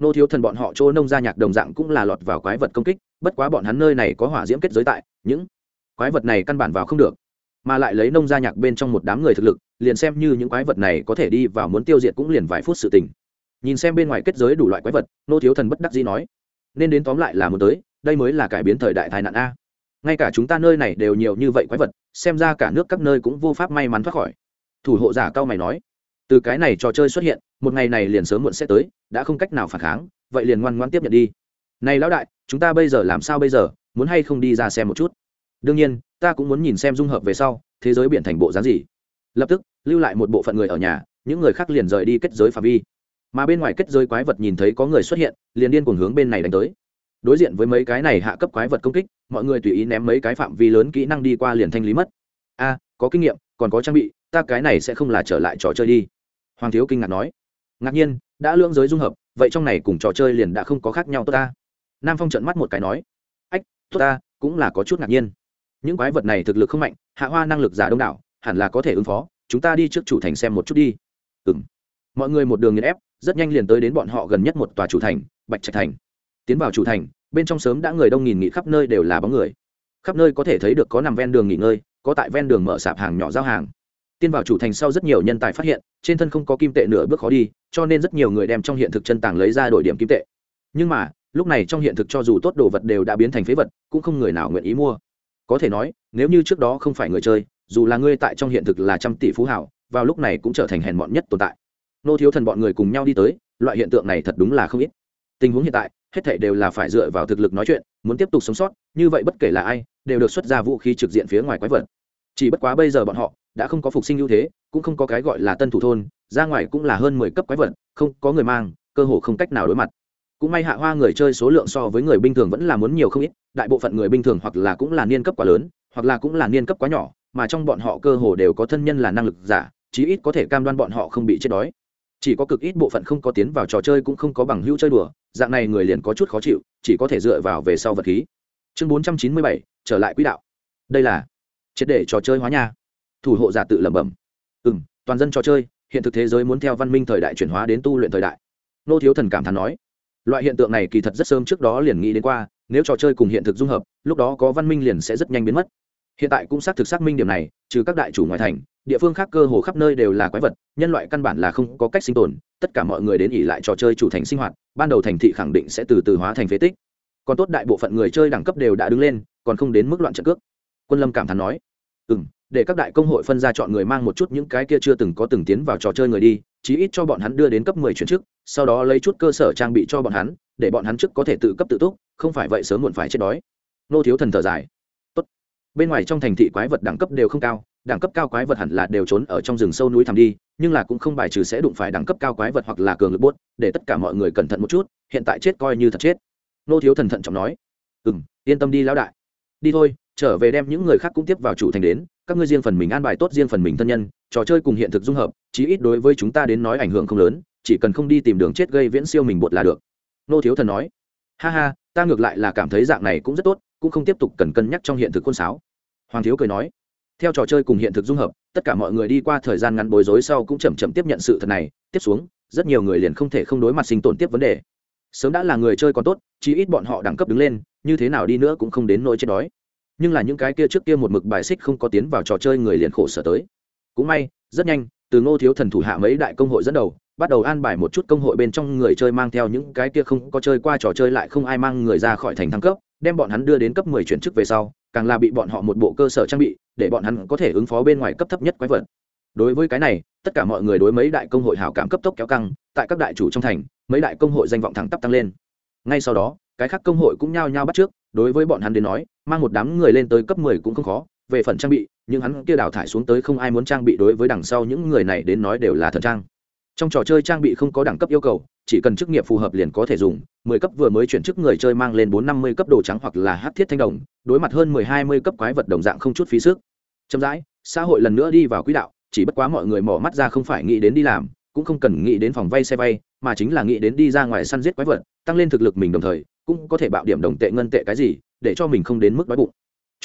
[SPEAKER 1] Nô thiếu thần bọn họ chỗ nông gia nhạc đồng dạng cũng là lọt vào quái vật công kích bất quá bọn hắn nơi này có hỏa diễm kết giới tại, những quái vật này căn bản vào không được. Mà lại lấy nông gia nhạc bên trong một đám người thực lực, liền xem như những quái vật này có thể đi vào muốn tiêu diệt cũng liền vài phút sự tình. Nhìn xem bên ngoài kết giới đủ loại quái vật, nô thiếu thần bất đắc dĩ nói, nên đến tóm lại là muốn tới, đây mới là cải biến thời đại tai nạn a. Ngay cả chúng ta nơi này đều nhiều như vậy quái vật, xem ra cả nước các nơi cũng vô pháp may mắn thoát khỏi. Thủ hộ giả cao mày nói, từ cái này trò chơi xuất hiện, một ngày này liền sớm muộn sẽ tới, đã không cách nào phản kháng, vậy liền ngoan ngoan tiếp nhận đi này lão đại, chúng ta bây giờ làm sao bây giờ? Muốn hay không đi ra xem một chút? Đương nhiên, ta cũng muốn nhìn xem dung hợp về sau, thế giới biển thành bộ dáng gì. Lập tức, lưu lại một bộ phận người ở nhà, những người khác liền rời đi kết giới phạm vi. Mà bên ngoài kết giới quái vật nhìn thấy có người xuất hiện, liền điên cùng hướng bên này đánh tới. Đối diện với mấy cái này hạ cấp quái vật công kích, mọi người tùy ý ném mấy cái phạm vi lớn kỹ năng đi qua liền thanh lý mất. A, có kinh nghiệm, còn có trang bị, ta cái này sẽ không là trở lại trò chơi đi. Hoàng thiếu kinh ngạc nói. Ngạc nhiên, đã lưỡng giới dung hợp, vậy trong này cùng trò chơi liền đã không có khác nhau tốt ta nam phong trận mắt một cái nói, ách, tốt ta, cũng là có chút ngạc nhiên. Những quái vật này thực lực không mạnh, hạ hoa năng lực giả đông đảo, hẳn là có thể ứng phó, chúng ta đi trước chủ thành xem một chút đi. Ừ m mọi người một đường nghiền ép, rất nhanh liền tới đến bọn họ gần nhất một tòa chủ thành, bạch trạch thành. Tiến vào chủ thành, bên trong sớm đã người đông nghìn nghị khắp nơi đều là bóng người. Khắp nơi có thể thấy được có nằm ven đường nghỉ ngơi, có tại ven đường mở sạp hàng nhỏ giao hàng. Tiên vào chủ thành sau rất nhiều nhân tài phát hiện, trên thân không có kim tệ nửa bước khó đi, cho nên rất nhiều người đem trong hiện thực chân tàng lấy ra đổi điểm kim tệ. Nhưng mà lúc này trong hiện thực cho dù tốt đồ vật đều đã biến thành phế vật, cũng không người nào nguyện ý mua. Có thể nói, nếu như trước đó không phải người chơi, dù là ngươi tại trong hiện thực là trăm tỷ phú hảo, vào lúc này cũng trở thành hèn mọn nhất tồn tại. Nô thiếu thần bọn người cùng nhau đi tới, loại hiện tượng này thật đúng là không ít. Tình huống hiện tại, hết thảy đều là phải dựa vào thực lực nói chuyện, muốn tiếp tục sống sót, như vậy bất kể là ai, đều được xuất ra vũ khí trực diện phía ngoài quái vật. Chỉ bất quá bây giờ bọn họ đã không có phục sinh ưu thế, cũng không có cái gọi là tân thủ thôn, ra ngoài cũng là hơn mười cấp quái vật, không có người mang, cơ hồ không cách nào đối mặt cũng may hạ hoa người chơi số lượng so với người bình thường vẫn là muốn nhiều không ít, đại bộ phận người bình thường hoặc là cũng là niên cấp quá lớn, hoặc là cũng là niên cấp quá nhỏ, mà trong bọn họ cơ hồ đều có thân nhân là năng lực giả, chí ít có thể cam đoan bọn họ không bị chết đói. Chỉ có cực ít bộ phận không có tiến vào trò chơi cũng không có bằng hữu chơi đùa, dạng này người liền có chút khó chịu, chỉ có thể dựa vào về sau vật khí. Chương bốn trăm chín mươi bảy, trở lại quỹ đạo. Đây là triệt để trò chơi hóa nha. Thủ hộ giả tự lẩm bẩm. Ừ m toàn dân trò chơi, hiện thực thế giới muốn theo văn minh thời đại chuyển hóa đến tu luyện thời đại. Nô thiếu thần cảm thán nói loại hiện tượng này kỳ thật rất sớm trước đó liền nghĩ đến qua, nếu trò chơi cùng hiện thực dung hợp, lúc đó có văn minh liền sẽ rất nhanh biến mất. Hiện tại cũng xác thực xác minh điểm này, trừ các đại chủ ngoại thành, địa phương khác cơ hồ khắp nơi đều là quái vật, nhân loại căn bản là không có cách sinh tồn, tất cả mọi người đến ỉ lại trò chơi chủ thành sinh hoạt, ban đầu thành thị khẳng định sẽ từ từ hóa thành phế tích. Còn tốt đại bộ phận người chơi đẳng cấp đều đã đứng lên, còn không đến mức loạn trận cước. Quân lâm cảm thán nói ừ m để các đại công hội phân ra chọn người mang một chút những cái kia chưa từng có từng tiến vào trò chơi người đi chí ít cho bọn hắn đưa đến cấp mười chuyển chức sau đó lấy chút cơ sở trang bị cho bọn hắn để bọn hắn trước có thể tự cấp tự túc không phải vậy sớm muộn phải chết đói. Nô thiếu thần thở dài. Tốt. bên ngoài trong thành thị quái vật đẳng cấp đều không cao đẳng cấp cao quái vật hẳn là đều trốn ở trong rừng sâu núi thẳm đi nhưng là cũng không bài trừ sẽ đụng phải đẳng cấp cao quái vật hoặc là cường lực buốt, để tất cả mọi người cẩn thận một chút hiện tại chết coi như thật chết. Nô thiếu thần thận trọng nói. Ừm, yên tâm đi lão đại. Đi thôi trở về đem những người khác cũng tiếp vào chủ thành đến các ngươi riêng phần mình an bài tốt riêng phần mình thân nhân trò chơi cùng hiện thực dung hợp, chí ít đối với chúng ta đến nói ảnh hưởng không lớn, chỉ cần không đi tìm đường chết gây viễn siêu mình bột là được. Nô thiếu thần nói. Ha ha, ta ngược lại là cảm thấy dạng này cũng rất tốt, cũng không tiếp tục cần cân nhắc trong hiện thực khuôn sáo. Hoàng thiếu cười nói. Theo trò chơi cùng hiện thực dung hợp, tất cả mọi người đi qua thời gian ngắn bối rối sau cũng chậm chậm tiếp nhận sự thật này, tiếp xuống, rất nhiều người liền không thể không đối mặt sinh tồn tiếp vấn đề. Sớm đã là người chơi còn tốt, chí ít bọn họ đẳng cấp đứng lên, như thế nào đi nữa cũng không đến nỗi chết đói. Nhưng là những cái kia trước kia một mực bài xích không có tiến vào trò chơi người liền khổ sở tới cũng may, rất nhanh, từ ngô thiếu thần thủ hạ mấy đại công hội dẫn đầu, bắt đầu an bài một chút công hội bên trong người chơi mang theo những cái kia không có chơi qua trò chơi lại không ai mang người ra khỏi thành thăng cấp, đem bọn hắn đưa đến cấp mười chuyển chức về sau, càng là bị bọn họ một bộ cơ sở trang bị, để bọn hắn có thể ứng phó bên ngoài cấp thấp nhất quái vật. Đối với cái này, tất cả mọi người đối mấy đại công hội hảo cảm cấp tốc kéo căng, tại các đại chủ trong thành, mấy đại công hội danh vọng thẳng tắp tăng lên. Ngay sau đó, cái khác công hội cũng nhao nhao bắt trước, đối với bọn hắn đến nói, mang một đám người lên tới cấp mười cũng không khó về phần trang bị, nhưng hắn kia đào thải xuống tới không ai muốn trang bị đối với đằng sau những người này đến nói đều là thần trang. Trong trò chơi trang bị không có đẳng cấp yêu cầu, chỉ cần chức nghiệp phù hợp liền có thể dùng, mười cấp vừa mới chuyển chức người chơi mang lên bốn năm mươi cấp đồ trắng hoặc là hát thiết thanh đồng, đối mặt hơn mười hai mươi cấp quái vật đồng dạng không chút phí sức. Chậm rãi, xã hội lần nữa đi vào quỹ đạo, chỉ bất quá mọi người mỏ mắt ra không phải nghĩ đến đi làm, cũng không cần nghĩ đến phòng vay xe vay, mà chính là nghĩ đến đi ra ngoài săn giết quái vật, tăng lên thực lực mình đồng thời, cũng có thể bạo điểm đồng tệ ngân tệ cái gì, để cho mình không đến mức đói bụng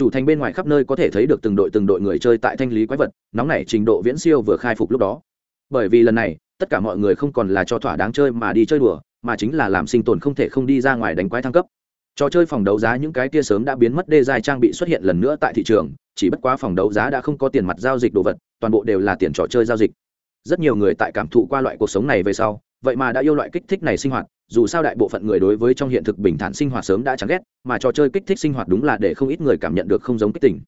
[SPEAKER 1] chủ thành bên ngoài khắp nơi có thể thấy được từng đội từng đội người chơi tại thanh lý quái vật, nóng nảy trình độ viễn siêu vừa khai phục lúc đó. Bởi vì lần này, tất cả mọi người không còn là cho thỏa đáng chơi mà đi chơi đùa, mà chính là làm sinh tồn không thể không đi ra ngoài đánh quái thăng cấp. Trò chơi phòng đấu giá những cái kia sớm đã biến mất đê dài trang bị xuất hiện lần nữa tại thị trường, chỉ bất quá phòng đấu giá đã không có tiền mặt giao dịch đồ vật, toàn bộ đều là tiền trò chơi giao dịch. Rất nhiều người tại cảm thụ qua loại cuộc sống này về sau vậy mà đã yêu loại kích thích này sinh hoạt, dù sao đại bộ phận người đối với trong hiện thực bình thản sinh hoạt sớm đã chán ghét, mà trò chơi kích thích sinh hoạt đúng là để không ít người cảm nhận được không giống kích tình.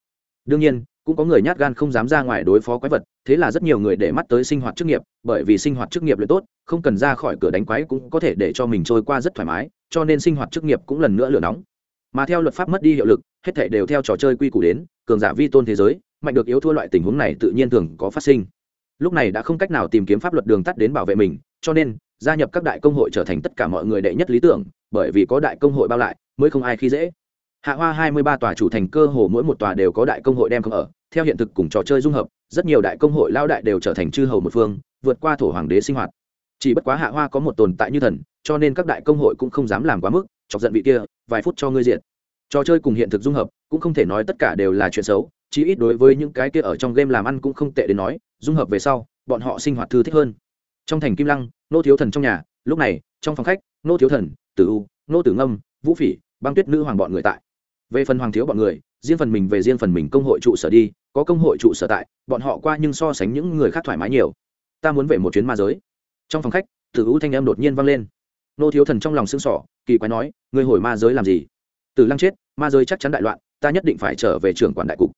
[SPEAKER 1] Đương nhiên, cũng có người nhát gan không dám ra ngoài đối phó quái vật, thế là rất nhiều người để mắt tới sinh hoạt chức nghiệp, bởi vì sinh hoạt chức nghiệp luyện tốt, không cần ra khỏi cửa đánh quái cũng có thể để cho mình trôi qua rất thoải mái, cho nên sinh hoạt chức nghiệp cũng lần nữa lửa nóng. Mà theo luật pháp mất đi hiệu lực, hết thể đều theo trò chơi quy củ đến, cường giả vi tôn thế giới, mạnh được yếu thua loại tình huống này tự nhiên thường có phát sinh. Lúc này đã không cách nào tìm kiếm pháp luật đường tắt đến bảo vệ mình, cho nên gia nhập các đại công hội trở thành tất cả mọi người đệ nhất lý tưởng, bởi vì có đại công hội bao lại, mới không ai khi dễ. Hạ hoa hai mươi ba tòa chủ thành cơ hồ mỗi một tòa đều có đại công hội đem không ở, theo hiện thực cùng trò chơi dung hợp, rất nhiều đại công hội lao đại đều trở thành chư hầu một phương, vượt qua thổ hoàng đế sinh hoạt. Chỉ bất quá hạ hoa có một tồn tại như thần, cho nên các đại công hội cũng không dám làm quá mức, chọc giận vị kia, vài phút cho ngươi diện trò chơi cùng hiện thực dung hợp, cũng không thể nói tất cả đều là chuyện xấu, chí ít đối với những cái kia ở trong game làm ăn cũng không tệ đến nói, dung hợp về sau, bọn họ sinh hoạt thư thích hơn trong thành kim lăng, nô thiếu thần trong nhà, lúc này, trong phòng khách, nô thiếu thần, tử u, nô tử ngâm, vũ phỉ, băng tuyết nữ hoàng bọn người tại. Về phần hoàng thiếu bọn người, riêng phần mình về riêng phần mình công hội trụ sở đi, có công hội trụ sở tại, bọn họ qua nhưng so sánh những người khác thoải mái nhiều. Ta muốn về một chuyến ma giới. Trong phòng khách, tử u thanh em đột nhiên vang lên. Nô thiếu thần trong lòng xương sỏ kỳ quái nói, người hồi ma giới làm gì? Tử lăng chết, ma giới chắc chắn đại loạn, ta nhất định phải trở về trưởng quản đại cục.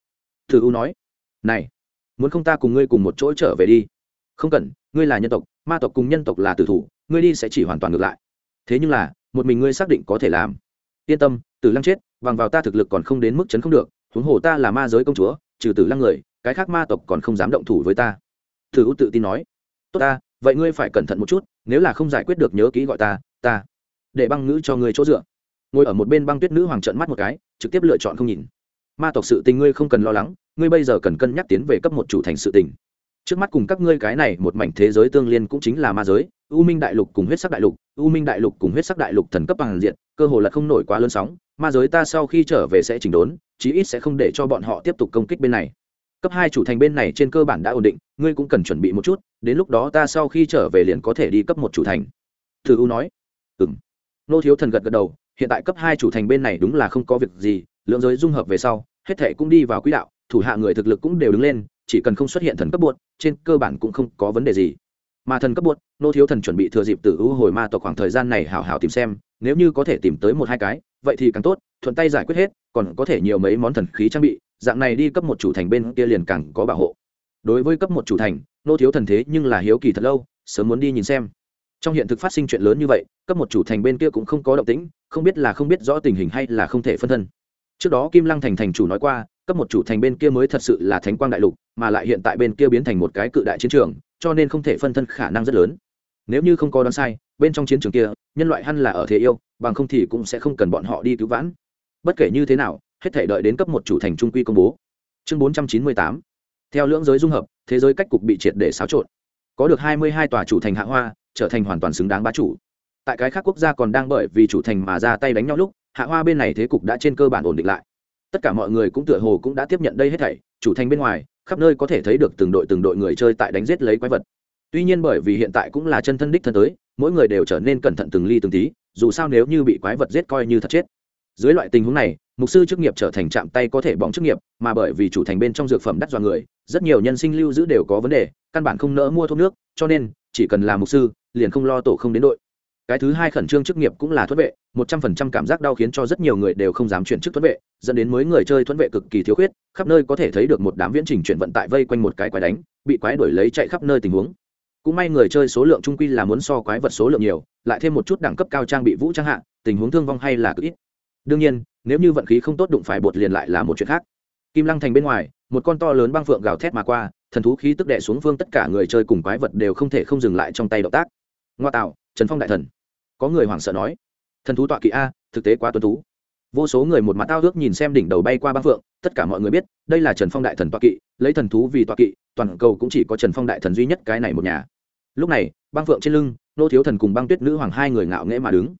[SPEAKER 1] Tử u nói, này, muốn không ta cùng ngươi cùng một chỗ trở về đi? Không cần, ngươi là nhân tộc ma tộc cùng nhân tộc là tử thủ, ngươi đi sẽ chỉ hoàn toàn ngược lại. Thế nhưng là, một mình ngươi xác định có thể làm. Yên tâm, tử lăng chết, bằng vào ta thực lực còn không đến mức chấn không được, huống hồ ta là ma giới công chúa, trừ tử lăng người, cái khác ma tộc còn không dám động thủ với ta. Thử u tự tin nói. Tốt ta, vậy ngươi phải cẩn thận một chút, nếu là không giải quyết được nhớ kỹ gọi ta ta để băng ngữ cho ngươi chỗ dựa. Ngồi ở một bên băng tuyết nữ hoàng trận mắt một cái, trực tiếp lựa chọn không nhìn. Ma tộc sự tình ngươi không cần lo lắng, ngươi bây giờ cần cân nhắc tiến về cấp một chủ thành sự tình trước mắt cùng các ngươi cái này một mảnh thế giới tương liên cũng chính là ma giới, u minh đại lục cùng huyết sắc đại lục, u minh đại lục cùng huyết sắc đại lục thần cấp bằng diện, cơ hồ là không nổi quá lớn sóng, ma giới ta sau khi trở về sẽ chỉnh đốn, chí ít sẽ không để cho bọn họ tiếp tục công kích bên này. Cấp hai chủ thành bên này trên cơ bản đã ổn định, ngươi cũng cần chuẩn bị một chút, đến lúc đó ta sau khi trở về liền có thể đi cấp một chủ thành. Thử u nói. Ừ m nô thiếu thần gật gật đầu, hiện tại cấp hai chủ thành bên này đúng là không có việc gì, lượng giới dung hợp về sau, hết thệ cũng đi vào quỹ đạo, thủ hạ người thực lực cũng đều đứng lên chỉ cần không xuất hiện thần cấp buốt, trên cơ bản cũng không có vấn đề gì. Mà thần cấp buốt, nô thiếu thần chuẩn bị thừa dịp từ ưu hồi ma tộc khoảng thời gian này hảo hảo tìm xem, nếu như có thể tìm tới một hai cái, vậy thì càng tốt, thuận tay giải quyết hết, còn có thể nhiều mấy món thần khí trang bị, dạng này đi cấp một chủ thành bên kia liền càng có bảo hộ. Đối với cấp một chủ thành, nô thiếu thần thế nhưng là hiếu kỳ thật lâu, sớm muốn đi nhìn xem. Trong hiện thực phát sinh chuyện lớn như vậy, cấp một chủ thành bên kia cũng không có động tĩnh, không biết là không biết rõ tình hình hay là không thể phân thân. Trước đó kim lăng thành thành chủ nói qua, cấp một chủ thành bên kia mới thật sự là thánh quang đại lục mà lại hiện tại bên kia biến thành một cái cự đại chiến trường, cho nên không thể phân thân khả năng rất lớn. Nếu như không có đoán sai, bên trong chiến trường kia, nhân loại hăn là ở thế yêu, bằng không thì cũng sẽ không cần bọn họ đi cứu vãn. Bất kể như thế nào, hết thể đợi đến cấp một chủ thành trung quy công bố. Chương bốn trăm chín mươi tám. Theo lưỡng giới dung hợp, thế giới cách cục bị triệt để xáo trộn. Có được hai mươi hai tòa chủ thành hạ hoa, trở thành hoàn toàn xứng đáng bá chủ. Tại cái khác quốc gia còn đang bởi vì chủ thành mà ra tay đánh nhau lúc, hạ hoa bên này thế cục đã trên cơ bản ổn định lại. Tất cả mọi người cũng tựa hồ cũng đã tiếp nhận đây hết thảy, chủ thành bên ngoài khắp nơi có thể thấy được từng đội từng đội người chơi tại đánh giết lấy quái vật. Tuy nhiên bởi vì hiện tại cũng là chân thân đích thân tới, mỗi người đều trở nên cẩn thận từng ly từng tí, dù sao nếu như bị quái vật giết coi như thật chết. Dưới loại tình huống này, mục sư chức nghiệp trở thành chạm tay có thể bóng chức nghiệp, mà bởi vì chủ thành bên trong dược phẩm đắt dọa người, rất nhiều nhân sinh lưu giữ đều có vấn đề, căn bản không nỡ mua thuốc nước, cho nên, chỉ cần là mục sư, liền không lo tổ không đến đội cái thứ hai khẩn trương chức nghiệp cũng là thuẫn vệ, một trăm phần trăm cảm giác đau khiến cho rất nhiều người đều không dám chuyển chức thuẫn vệ, dẫn đến mới người chơi thuẫn vệ cực kỳ thiếu khuyết, khắp nơi có thể thấy được một đám viễn trình chuyển vận tải vây quanh một cái quái đánh, bị quái đuổi lấy chạy khắp nơi tình huống. Cũng may người chơi số lượng trung quy là muốn so quái vật số lượng nhiều, lại thêm một chút đẳng cấp cao trang bị vũ trang hạ, tình huống thương vong hay là cực ít. Đương nhiên, nếu như vận khí không tốt đụng phải bột liền lại là một chuyện khác. Kim lăng thành bên ngoài, một con to lớn băng phượng gào thét mà qua, thần thú khí tức đệ xuống phương tất cả người chơi cùng quái vật đều không thể không dừng lại trong tay động tác. Ngoa tạo trần phong đại thần. Có người hoảng sợ nói, thần thú tọa kỵ a, thực tế quá tuân tú. Vô số người một mặt tao ước nhìn xem đỉnh đầu bay qua băng phượng, tất cả mọi người biết, đây là trần phong đại thần tọa kỵ, lấy thần thú vì tọa kỵ, toàn cầu cũng chỉ có trần phong đại thần duy nhất cái này một nhà. Lúc này, băng phượng trên lưng, nô thiếu thần cùng băng tuyết nữ hoàng hai người ngạo nghễ mà đứng.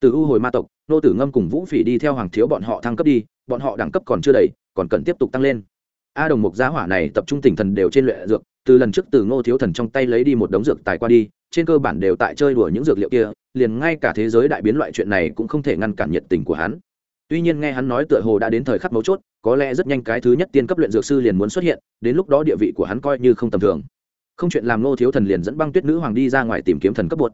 [SPEAKER 1] Từ u hồi ma tộc, nô tử ngâm cùng vũ phỉ đi theo hoàng thiếu bọn họ thăng cấp đi, bọn họ đẳng cấp còn chưa đầy, còn cần tiếp tục tăng lên. A đồng mục giá hỏa này tập trung tinh thần đều trên luyện dược, từ lần trước từ ngô thiếu thần trong tay lấy đi một đống dược tài qua đi trên cơ bản đều tại chơi đùa những dược liệu kia, liền ngay cả thế giới đại biến loại chuyện này cũng không thể ngăn cản nhiệt tình của hắn. Tuy nhiên nghe hắn nói tựa hồ đã đến thời khắc mấu chốt, có lẽ rất nhanh cái thứ nhất tiên cấp luyện dược sư liền muốn xuất hiện, đến lúc đó địa vị của hắn coi như không tầm thường. Không chuyện làm ngô thiếu thần liền dẫn băng tuyết nữ hoàng đi ra ngoài tìm kiếm thần cấp bột.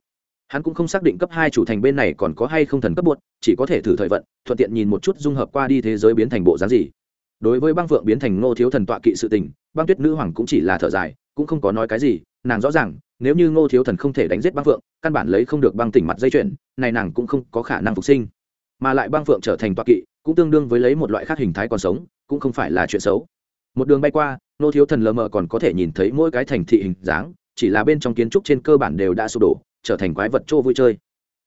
[SPEAKER 1] Hắn cũng không xác định cấp hai chủ thành bên này còn có hay không thần cấp bột, chỉ có thể thử thời vận, thuận tiện nhìn một chút dung hợp qua đi thế giới biến thành bộ dáng gì. Đối với băng phượng biến thành ngô thiếu thần tọa kỵ sự tình, băng tuyết nữ hoàng cũng chỉ là thở dài, cũng không có nói cái gì, nàng rõ ràng nếu như ngô thiếu thần không thể đánh giết băng phượng, căn bản lấy không được băng tỉnh mặt dây chuyển này nàng cũng không có khả năng phục sinh. Mà lại băng phượng trở thành tọa kỵ, cũng tương đương với lấy một loại khác hình thái còn sống, cũng không phải là chuyện xấu. Một đường bay qua, ngô thiếu thần lờ mờ còn có thể nhìn thấy mỗi cái thành thị hình dáng, chỉ là bên trong kiến trúc trên cơ bản đều đã sụp đổ, trở thành quái vật trô vui chơi.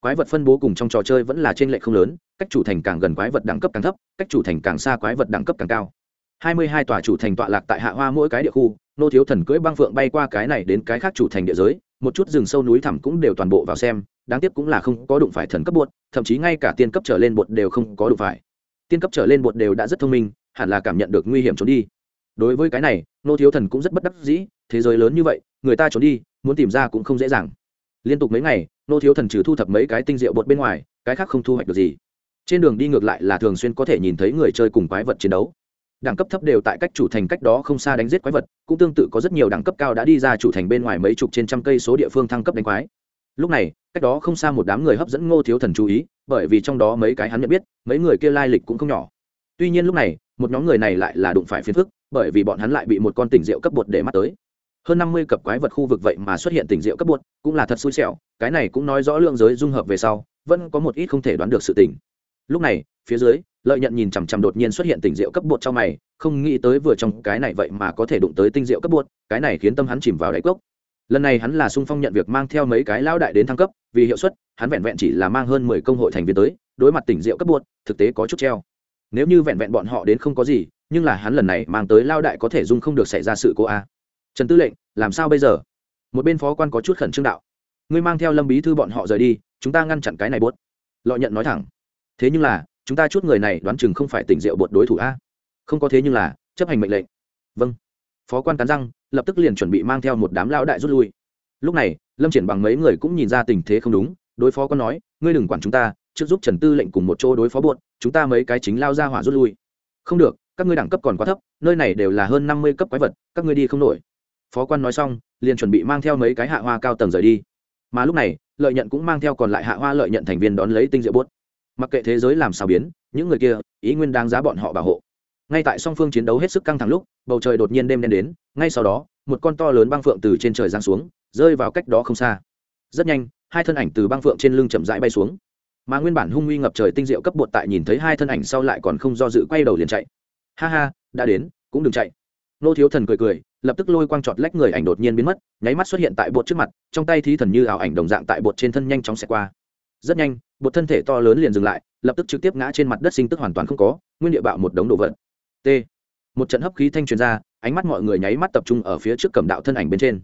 [SPEAKER 1] Quái vật phân bố cùng trong trò chơi vẫn là trên lệ không lớn, cách chủ thành càng gần quái vật đẳng cấp càng thấp, cách chủ thành càng xa quái vật đẳng cấp càng cao. Hai mươi hai tòa chủ thành tọa lạc tại hạ hoa mỗi cái địa khu nô thiếu thần cưỡi băng phượng bay qua cái này đến cái khác chủ thành địa giới, một chút rừng sâu núi thẳm cũng đều toàn bộ vào xem, đáng tiếc cũng là không có đụng phải thần cấp bột, thậm chí ngay cả tiên cấp trở lên bột đều không có đụng phải. Tiên cấp trở lên bột đều đã rất thông minh, hẳn là cảm nhận được nguy hiểm trốn đi. Đối với cái này, nô thiếu thần cũng rất bất đắc dĩ, thế giới lớn như vậy, người ta trốn đi, muốn tìm ra cũng không dễ dàng. Liên tục mấy ngày, nô thiếu thần trừ thu thập mấy cái tinh rượu bột bên ngoài, cái khác không thu hoạch được gì. Trên đường đi ngược lại là thường xuyên có thể nhìn thấy người chơi cùng quái vật chiến đấu đẳng cấp thấp đều tại cách chủ thành cách đó không xa đánh giết quái vật, cũng tương tự có rất nhiều đẳng cấp cao đã đi ra chủ thành bên ngoài mấy chục trên trăm cây số địa phương thăng cấp đánh quái. Lúc này, cách đó không xa một đám người hấp dẫn ngô thiếu thần chú ý, bởi vì trong đó mấy cái hắn nhận biết, mấy người kia lai lịch cũng không nhỏ. Tuy nhiên lúc này, một nhóm người này lại là đụng phải phiền phức, bởi vì bọn hắn lại bị một con tỉnh rượu cấp bột để mắt tới. Hơn năm mươi cặp quái vật khu vực vậy mà xuất hiện tỉnh rượu cấp bột, cũng là thật xui xẻo, cái này cũng nói rõ lượng giới dung hợp về sau, vẫn có một ít không thể đoán được sự tỉnh lúc này, phía dưới, lợi nhận nhìn chằm chằm đột nhiên xuất hiện tình rượu cấp bột trong mày, không nghĩ tới vừa trong cái này vậy mà có thể đụng tới tinh rượu cấp bột, cái này khiến tâm hắn chìm vào đáy cốc. Lần này hắn là sung phong nhận việc mang theo mấy cái lão đại đến thăng cấp, vì hiệu suất, hắn vẹn vẹn chỉ là mang hơn mười công hội thành viên tới, đối mặt tỉnh rượu cấp bột, thực tế có chút treo. Nếu như vẹn vẹn bọn họ đến không có gì, nhưng là hắn lần này mang tới lao đại có thể dung không được xảy ra sự cố a. Trần tư lệnh, làm sao bây giờ? Một bên phó quan có chút khẩn trương đạo. Ngươi mang theo lâm bí thư bọn họ rời đi, chúng ta ngăn chặn cái này buốt. Lọ nhận nói thẳng thế nhưng là, chúng ta chút người này đoán chừng không phải tỉnh rượu bột đối thủ a. Không có thế nhưng là, chấp hành mệnh lệnh. Vâng. Phó quan cắn răng, lập tức liền chuẩn bị mang theo một đám lão đại rút lui. Lúc này, lâm triển bằng mấy người cũng nhìn ra tình thế không đúng, đối phó quan nói, ngươi đừng quản chúng ta, trước giúp trần tư lệnh cùng một chỗ đối phó buột chúng ta mấy cái chính lao ra hỏa rút lui. Không được, các ngươi đẳng cấp còn quá thấp, nơi này đều là hơn năm mươi cấp quái vật, các ngươi đi không nổi. Phó quan nói xong, liền chuẩn bị mang theo mấy cái hạ hoa cao tầng rời đi. Mà lúc này, lợi nhận cũng mang theo còn lại hạ hoa lợi nhận thành viên đón lấy tinh diệu bốt mặc kệ thế giới làm sao biến, những người kia, ý nguyên đáng giá bọn họ bảo hộ. Ngay tại song phương chiến đấu hết sức căng thẳng lúc, bầu trời đột nhiên đêm đen đến, ngay sau đó, một con to lớn băng phượng từ trên trời giáng xuống, rơi vào cách đó không xa. Rất nhanh, hai thân ảnh từ băng phượng trên lưng chậm rãi bay xuống. Mà nguyên bản hung uy ngập trời tinh diệu cấp bột tại nhìn thấy hai thân ảnh sau lại còn không do dự quay đầu liền chạy. Ha ha, đã đến, cũng đừng chạy. Nô thiếu thần cười cười, lập tức lôi quang trọt lách người ảnh đột nhiên biến mất, nháy mắt xuất hiện tại bột trước mặt, trong tay thí thần như ảo ảnh đồng dạng tại bột trên thân nhanh chóng xẹt qua rất nhanh, một thân thể to lớn liền dừng lại, lập tức trực tiếp ngã trên mặt đất sinh tức hoàn toàn không có, nguyên địa bạo một đống đồ vật. T. Một trận hấp khí thanh truyền ra, ánh mắt mọi người nháy mắt tập trung ở phía trước cầm đạo thân ảnh bên trên.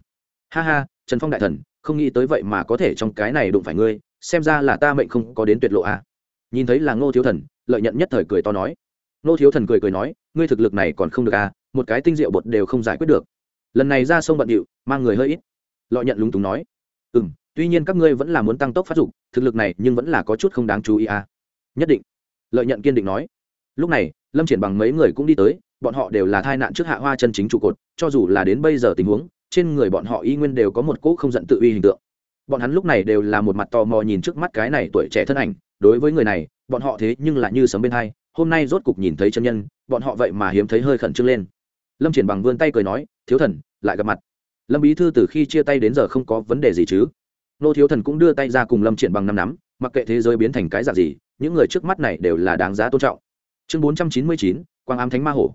[SPEAKER 1] Ha ha, trần phong đại thần, không nghĩ tới vậy mà có thể trong cái này đụng phải ngươi, xem ra là ta mệnh không có đến tuyệt lộ à. nhìn thấy là ngô thiếu thần, lợi nhận nhất thời cười to nói. Ngô thiếu thần cười cười nói, ngươi thực lực này còn không được à một cái tinh rượu bột đều không giải quyết được. Lần này ra sông bận điệu, mang người hơi ít. Lợi nhận lúng túng nói. Ừ m tuy nhiên các ngươi vẫn là muốn tăng tốc phát dục thực lực này nhưng vẫn là có chút không đáng chú ý à. nhất định. Lợi nhận kiên định nói. Lúc này, lâm triển bằng mấy người cũng đi tới, bọn họ đều là thai nạn trước hạ hoa chân chính trụ cột, cho dù là đến bây giờ tình huống, trên người bọn họ y nguyên đều có một cỗ không giận tự uy hình tượng. Bọn hắn lúc này đều là một mặt tò mò nhìn trước mắt cái này tuổi trẻ thân ảnh, đối với người này, bọn họ thế nhưng là như sấm bên hai, hôm nay rốt cục nhìn thấy chân nhân, bọn họ vậy mà hiếm thấy hơi khẩn trương lên. Lâm triển bằng vươn tay cười nói, thiếu thần, lại gặp mặt. Lâm bí thư từ khi chia tay đến giờ không có vấn đề gì chứ? Nô thiếu thần cũng đưa tay ra cùng lâm triển bằng năm nắm, mặc kệ thế giới biến thành cái dạng gì, những người trước mắt này đều là đáng giá tôn trọng. Chương bốn trăm chín mươi chín, quang ám thánh ma hổ.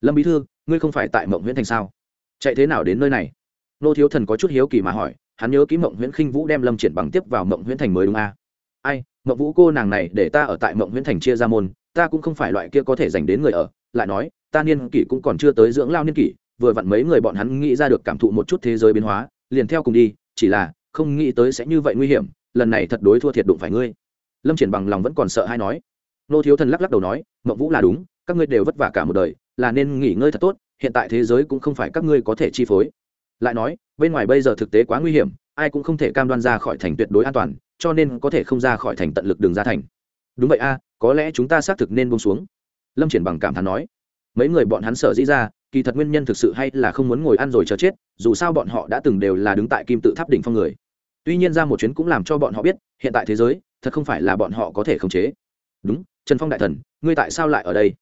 [SPEAKER 1] Lâm bí thư, ngươi không phải tại mộng nguyễn thành sao? Chạy thế nào đến nơi này? Nô thiếu thần có chút hiếu kỳ mà hỏi, hắn nhớ ký mộng nguyễn khinh vũ đem lâm triển bằng tiếp vào mộng nguyễn thành mới đúng a à? ai, mộng vũ cô nàng này để ta ở tại mộng nguyễn thành chia ra môn, ta cũng không phải loại kia có thể dành đến người ở, lại nói, ta niên kỷ cũng còn chưa tới dưỡng lao niên kỷ, vừa vặn mấy người bọn hắn nghĩ ra được cảm thụ một chút thế giới biến hóa, liền theo cùng đi, chỉ là không nghĩ tới sẽ như vậy nguy hiểm, lần này thật đối thua thiệt đụng phải ngươi. Lâm triển bằng lòng vẫn còn sợ hay nói. Nô thiếu thần lắc lắc đầu nói mậu vũ là đúng, các ngươi đều vất vả cả một đời, là nên nghỉ ngơi thật tốt, hiện tại thế giới cũng không phải các ngươi có thể chi phối. Lại nói, bên ngoài bây giờ thực tế quá nguy hiểm, ai cũng không thể cam đoan ra khỏi thành tuyệt đối an toàn, cho nên có thể không ra khỏi thành tận lực đường ra thành. Đúng vậy a, có lẽ chúng ta xác thực nên bông xuống. Lâm triển bằng cảm thán nói. Mấy người bọn hắn sợ dĩ ra, kỳ thật nguyên nhân thực sự hay là không muốn ngồi ăn rồi chờ chết, dù sao bọn họ đã từng đều là đứng tại kim tự tháp đỉnh phong người tuy nhiên ra một chuyến cũng làm cho bọn họ biết, hiện tại thế giới, thật không phải là bọn họ có thể khống chế. Đúng, trần phong đại thần, ngươi tại sao lại ở đây?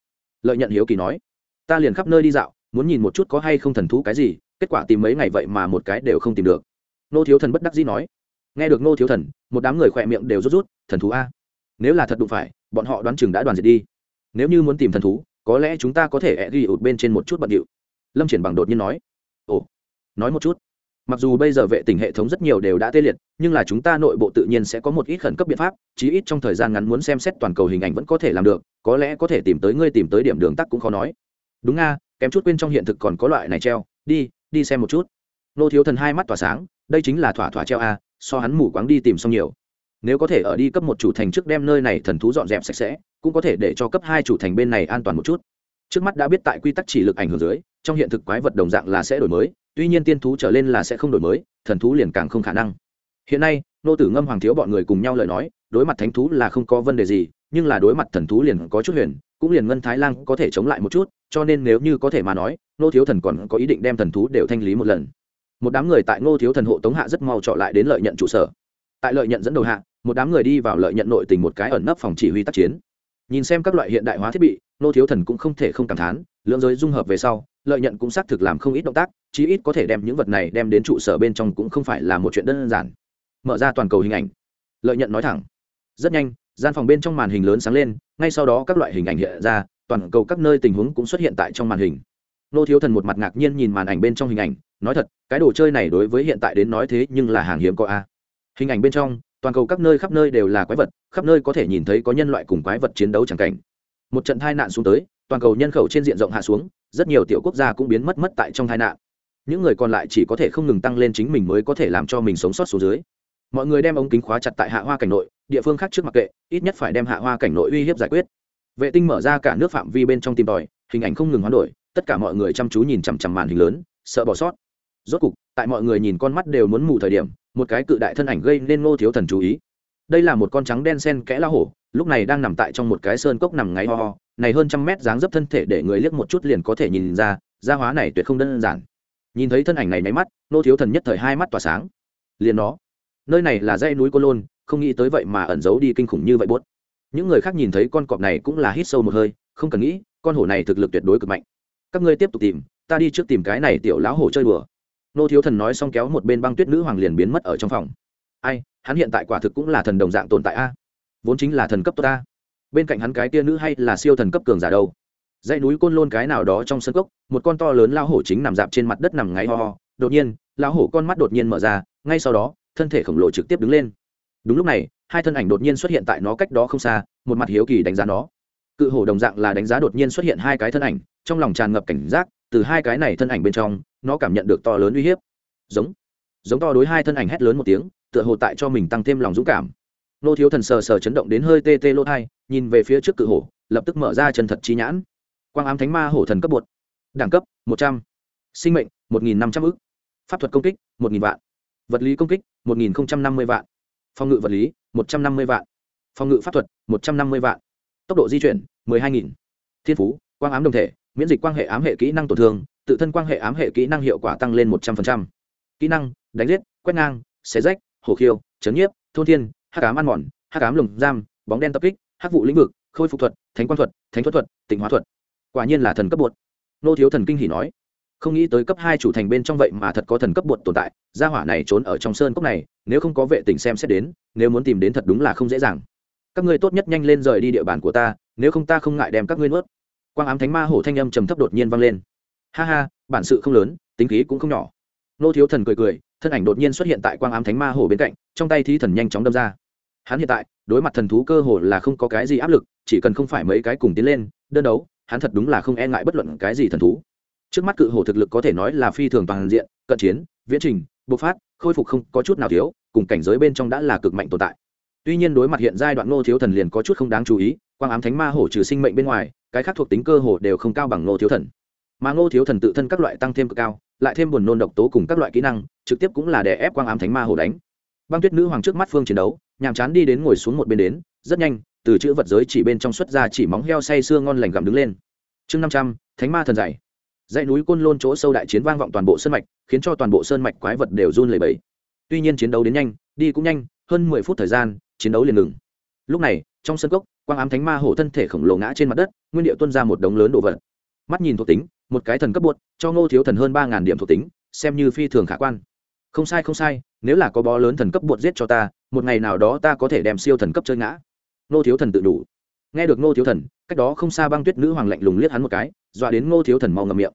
[SPEAKER 1] Lợi nhận hiếu kỳ nói. Ta liền khắp nơi đi dạo, muốn nhìn một chút có hay không thần thú cái gì, kết quả tìm mấy ngày vậy mà một cái đều không tìm được. Nô thiếu thần bất đắc dĩ nói. Nghe được nô thiếu thần, một đám người khỏe miệng đều rút rút, thần thú a. Nếu là thật đụng phải, bọn họ đoán chừng đã đoàn diệt đi. Nếu như muốn tìm thần thú, có lẽ chúng ta có thể ẹ ghi ụt bên trên một chút bận điệu. Lâm triển bằng đột nhiên nói. Ồ, nói một chút mặc dù bây giờ vệ tình hệ thống rất nhiều đều đã tê liệt, nhưng là chúng ta nội bộ tự nhiên sẽ có một ít khẩn cấp biện pháp, chí ít trong thời gian ngắn muốn xem xét toàn cầu hình ảnh vẫn có thể làm được, có lẽ có thể tìm tới ngươi tìm tới điểm đường tắt cũng khó nói. Đúng nga kém chút quên trong hiện thực còn có loại này treo, đi đi xem một chút. Nô thiếu thần hai mắt tỏa sáng, đây chính là thỏa thỏa treo a, so hắn mù quáng đi tìm xong nhiều. Nếu có thể ở đi cấp một chủ thành trước đem nơi này thần thú dọn dẹp sạch sẽ, cũng có thể để cho cấp hai chủ thành bên này an toàn một chút. Trước mắt đã biết tại quy tắc chỉ lực ảnh hưởng dưới, trong hiện thực quái vật đồng dạng là sẽ đổi mới tuy nhiên tiên thú trở lên là sẽ không đổi mới, thần thú liền càng không khả năng. Hiện nay, nô tử ngâm hoàng thiếu bọn người cùng nhau lời nói, đối mặt thánh thú là không có vấn đề gì, nhưng là đối mặt thần thú liền có chút huyền, cũng liền ngân thái lan có thể chống lại một chút, cho nên nếu như có thể mà nói, nô thiếu thần còn có ý định đem thần thú đều thanh lý một lần. Một đám người tại ngô thiếu thần hộ tống hạ rất mau trọ lại đến lợi nhận trụ sở. Tại lợi nhận dẫn đầu hạ, một đám người đi vào lợi nhận nội tình một cái ẩn nấp phòng chỉ huy tác chiến. Nhìn xem các loại hiện đại hóa thiết bị, nô thiếu thần cũng không thể không cảm thán, lưỡng giới dung hợp về sau lợi nhận cũng xác thực làm không ít động tác, chí ít có thể đem những vật này đem đến trụ sở bên trong cũng không phải là một chuyện đơn giản. Mở ra toàn cầu hình ảnh. Lợi nhận nói thẳng. Rất nhanh, gian phòng bên trong màn hình lớn sáng lên, ngay sau đó các loại hình ảnh hiện ra, toàn cầu các nơi tình huống cũng xuất hiện tại trong màn hình. Nô thiếu thần một mặt ngạc nhiên nhìn màn ảnh bên trong hình ảnh, nói thật, cái đồ chơi này đối với hiện tại đến nói thế nhưng là hàng hiếm có a. Hình ảnh bên trong, toàn cầu các nơi khắp nơi đều là quái vật, khắp nơi có thể nhìn thấy có nhân loại cùng quái vật chiến đấu chẳng cảnh. Một trận tai nạn xuống tới, toàn cầu nhân khẩu trên diện rộng hạ xuống rất nhiều tiểu quốc gia cũng biến mất mất tại trong tai nạn. Những người còn lại chỉ có thể không ngừng tăng lên chính mình mới có thể làm cho mình sống sót xuống dưới. Mọi người đem ống kính khóa chặt tại hạ hoa cảnh nội, địa phương khác trước mặc kệ, ít nhất phải đem hạ hoa cảnh nội uy hiếp giải quyết. Vệ tinh mở ra cả nước phạm vi bên trong tìm tòi, hình ảnh không ngừng hoán đổi, tất cả mọi người chăm chú nhìn chằm chằm màn hình lớn, sợ bỏ sót. Rốt cục, tại mọi người nhìn con mắt đều muốn mù thời điểm, một cái cự đại thân ảnh gây nên ngô thiếu thần chú ý. Đây là một con trắng đen sen kẽ la hổ lúc này đang nằm tại trong một cái sơn cốc nằm ngáy ho ho, này hơn trăm mét dáng dấp thân thể để người liếc một chút liền có thể nhìn ra, gia hóa này tuyệt không đơn giản. Nhìn thấy thân ảnh này nháy mắt, nô thiếu thần nhất thời hai mắt tỏa sáng. Liền nó, nơi này là dãy núi cô lôn, không nghĩ tới vậy mà ẩn giấu đi kinh khủng như vậy buốt. Những người khác nhìn thấy con cọp này cũng là hít sâu một hơi, không cần nghĩ, con hổ này thực lực tuyệt đối cực mạnh. Các ngươi tiếp tục tìm, ta đi trước tìm cái này tiểu lão hổ chơi đùa. Nô thiếu thần nói xong kéo một bên băng tuyết nữ hoàng liền biến mất ở trong phòng. Ai, hắn hiện tại quả thực cũng là thần đồng dạng tồn tại a vốn chính là thần cấp tốt ta. Bên cạnh hắn cái tia nữ hay là siêu thần cấp cường giả đâu. Dãy núi côn lôn cái nào đó trong sân cốc, một con to lớn lao hổ chính nằm dạp trên mặt đất nằm ngáy ho ho. Đột nhiên lao hổ con mắt đột nhiên mở ra, ngay sau đó, thân thể khổng lồ trực tiếp đứng lên. Đúng lúc này, hai thân ảnh đột nhiên xuất hiện tại nó cách đó không xa, một mặt hiếu kỳ đánh giá nó. Cự hổ đồng dạng là đánh giá đột nhiên xuất hiện hai cái thân ảnh, trong lòng tràn ngập cảnh giác, từ hai cái này thân ảnh bên trong, nó cảm nhận được to lớn uy hiếp. Giống giống to đối hai thân ảnh hét lớn một tiếng, tựa hồ tại cho mình tăng thêm lòng dũng cảm nô thiếu thần sờ sờ chấn động đến hơi tê tê lỗ thai, nhìn về phía trước cự hổ, lập tức mở ra chân thật chi nhãn. Quang ám thánh ma hổ thần cấp bột. Đẳng cấp, một trăm. Sinh mệnh, một nghìn năm trăm ư pháp thuật công kích, một nghìn vạn. Vật lý công kích, một nghìn năm mươi vạn. Phòng ngự vật lý, một trăm năm mươi vạn. Phòng ngự pháp thuật, một trăm năm mươi vạn. Tốc độ di chuyển, mười hai nghìn. Thiên phú, quang ám đồng thể, miễn dịch quan hệ ám hệ kỹ năng tổn thương, tự thân quan hệ ám hệ kỹ năng hiệu quả tăng lên một trăm linh kỹ năng, đánh giết, quét ngang, xé rách, hổ khiêu, chấn nhiếp, thôn thiên hắc ám ăn mòn, hắc ám lồng giam, bóng đen tập kích, hắc vụ lĩnh vực, khôi phục thuật, thánh quang thuật, thánh thuật thuật, tịnh hóa thuật. Quả nhiên là thần cấp bột. Nô thiếu thần kinh hỉ nói, không nghĩ tới cấp hai chủ thành bên trong vậy mà thật có thần cấp bột tồn tại, gia hỏa này trốn ở trong sơn cốc này, nếu không có vệ tỉnh xem xét đến, nếu muốn tìm đến thật đúng là không dễ dàng. Các ngươi tốt nhất nhanh lên rời đi địa bàn của ta, nếu không ta không ngại đem các ngươi nuốt. Quang ám thánh ma hổ thanh âm trầm thấp đột nhiên vang lên. Ha ha, bản sự không lớn, tính khí cũng không nhỏ. Nô thiếu thần cười cười, thân ảnh đột nhiên xuất hiện tại quang ám thánh ma hổ bên cạnh, trong tay thi thần nhanh chóng đâm ra hắn hiện tại, đối mặt thần thú cơ hồ là không có cái gì áp lực, chỉ cần không phải mấy cái cùng tiến lên, đơn đấu, hắn thật đúng là không e ngại bất luận cái gì thần thú. Trước mắt cự hổ thực lực có thể nói là phi thường toàn diện, cận chiến, viễn trình, bộc phát, khôi phục không có chút nào thiếu, cùng cảnh giới bên trong đã là cực mạnh tồn tại. Tuy nhiên đối mặt hiện giai đoạn nô thiếu thần liền có chút không đáng chú ý, quang ám thánh ma hổ trừ sinh mệnh bên ngoài, cái khác thuộc tính cơ hồ đều không cao bằng nô thiếu thần. Mà nô thiếu thần tự thân các loại tăng thêm cực cao, lại thêm buồn nôn độc tố cùng các loại kỹ năng, trực tiếp cũng là để ép quang ám thánh ma hổ đánh. Băng tuyết nữ hoàng trước mắt phương chiến đấu nhàm chán đi đến ngồi xuống một bên đến, rất nhanh, từ chữ vật giới chỉ bên trong xuất ra chỉ móng heo say sưa ngon lành gặm đứng lên. Chương năm trăm, thánh ma thần dày dãy núi côn lôn chỗ sâu đại chiến vang vọng toàn bộ sơn mạch, khiến cho toàn bộ sơn mạch quái vật đều run lẩy bẩy. Tuy nhiên chiến đấu đến nhanh, đi cũng nhanh, hơn mười phút thời gian, chiến đấu liền ngừng. Lúc này, trong sân cốc, quang ám thánh ma hổ thân thể khổng lồ ngã trên mặt đất, nguyên địa tuân ra một đống lớn đồ vật. Mắt nhìn thuộc tính, một cái thần cấp bột cho ngô thiếu thần hơn ba ngàn điểm thuộc tính, xem như phi thường khả quan. Không sai không sai, nếu là có bó lớn thần cấp buột giết cho ta một ngày nào đó ta có thể đem siêu thần cấp chơi ngã. Ngô thiếu thần tự đủ. Nghe được ngô thiếu thần, cách đó không xa băng tuyết nữ hoàng lạnh lùng liếc hắn một cái, dọa đến ngô thiếu thần mau ngầm miệng.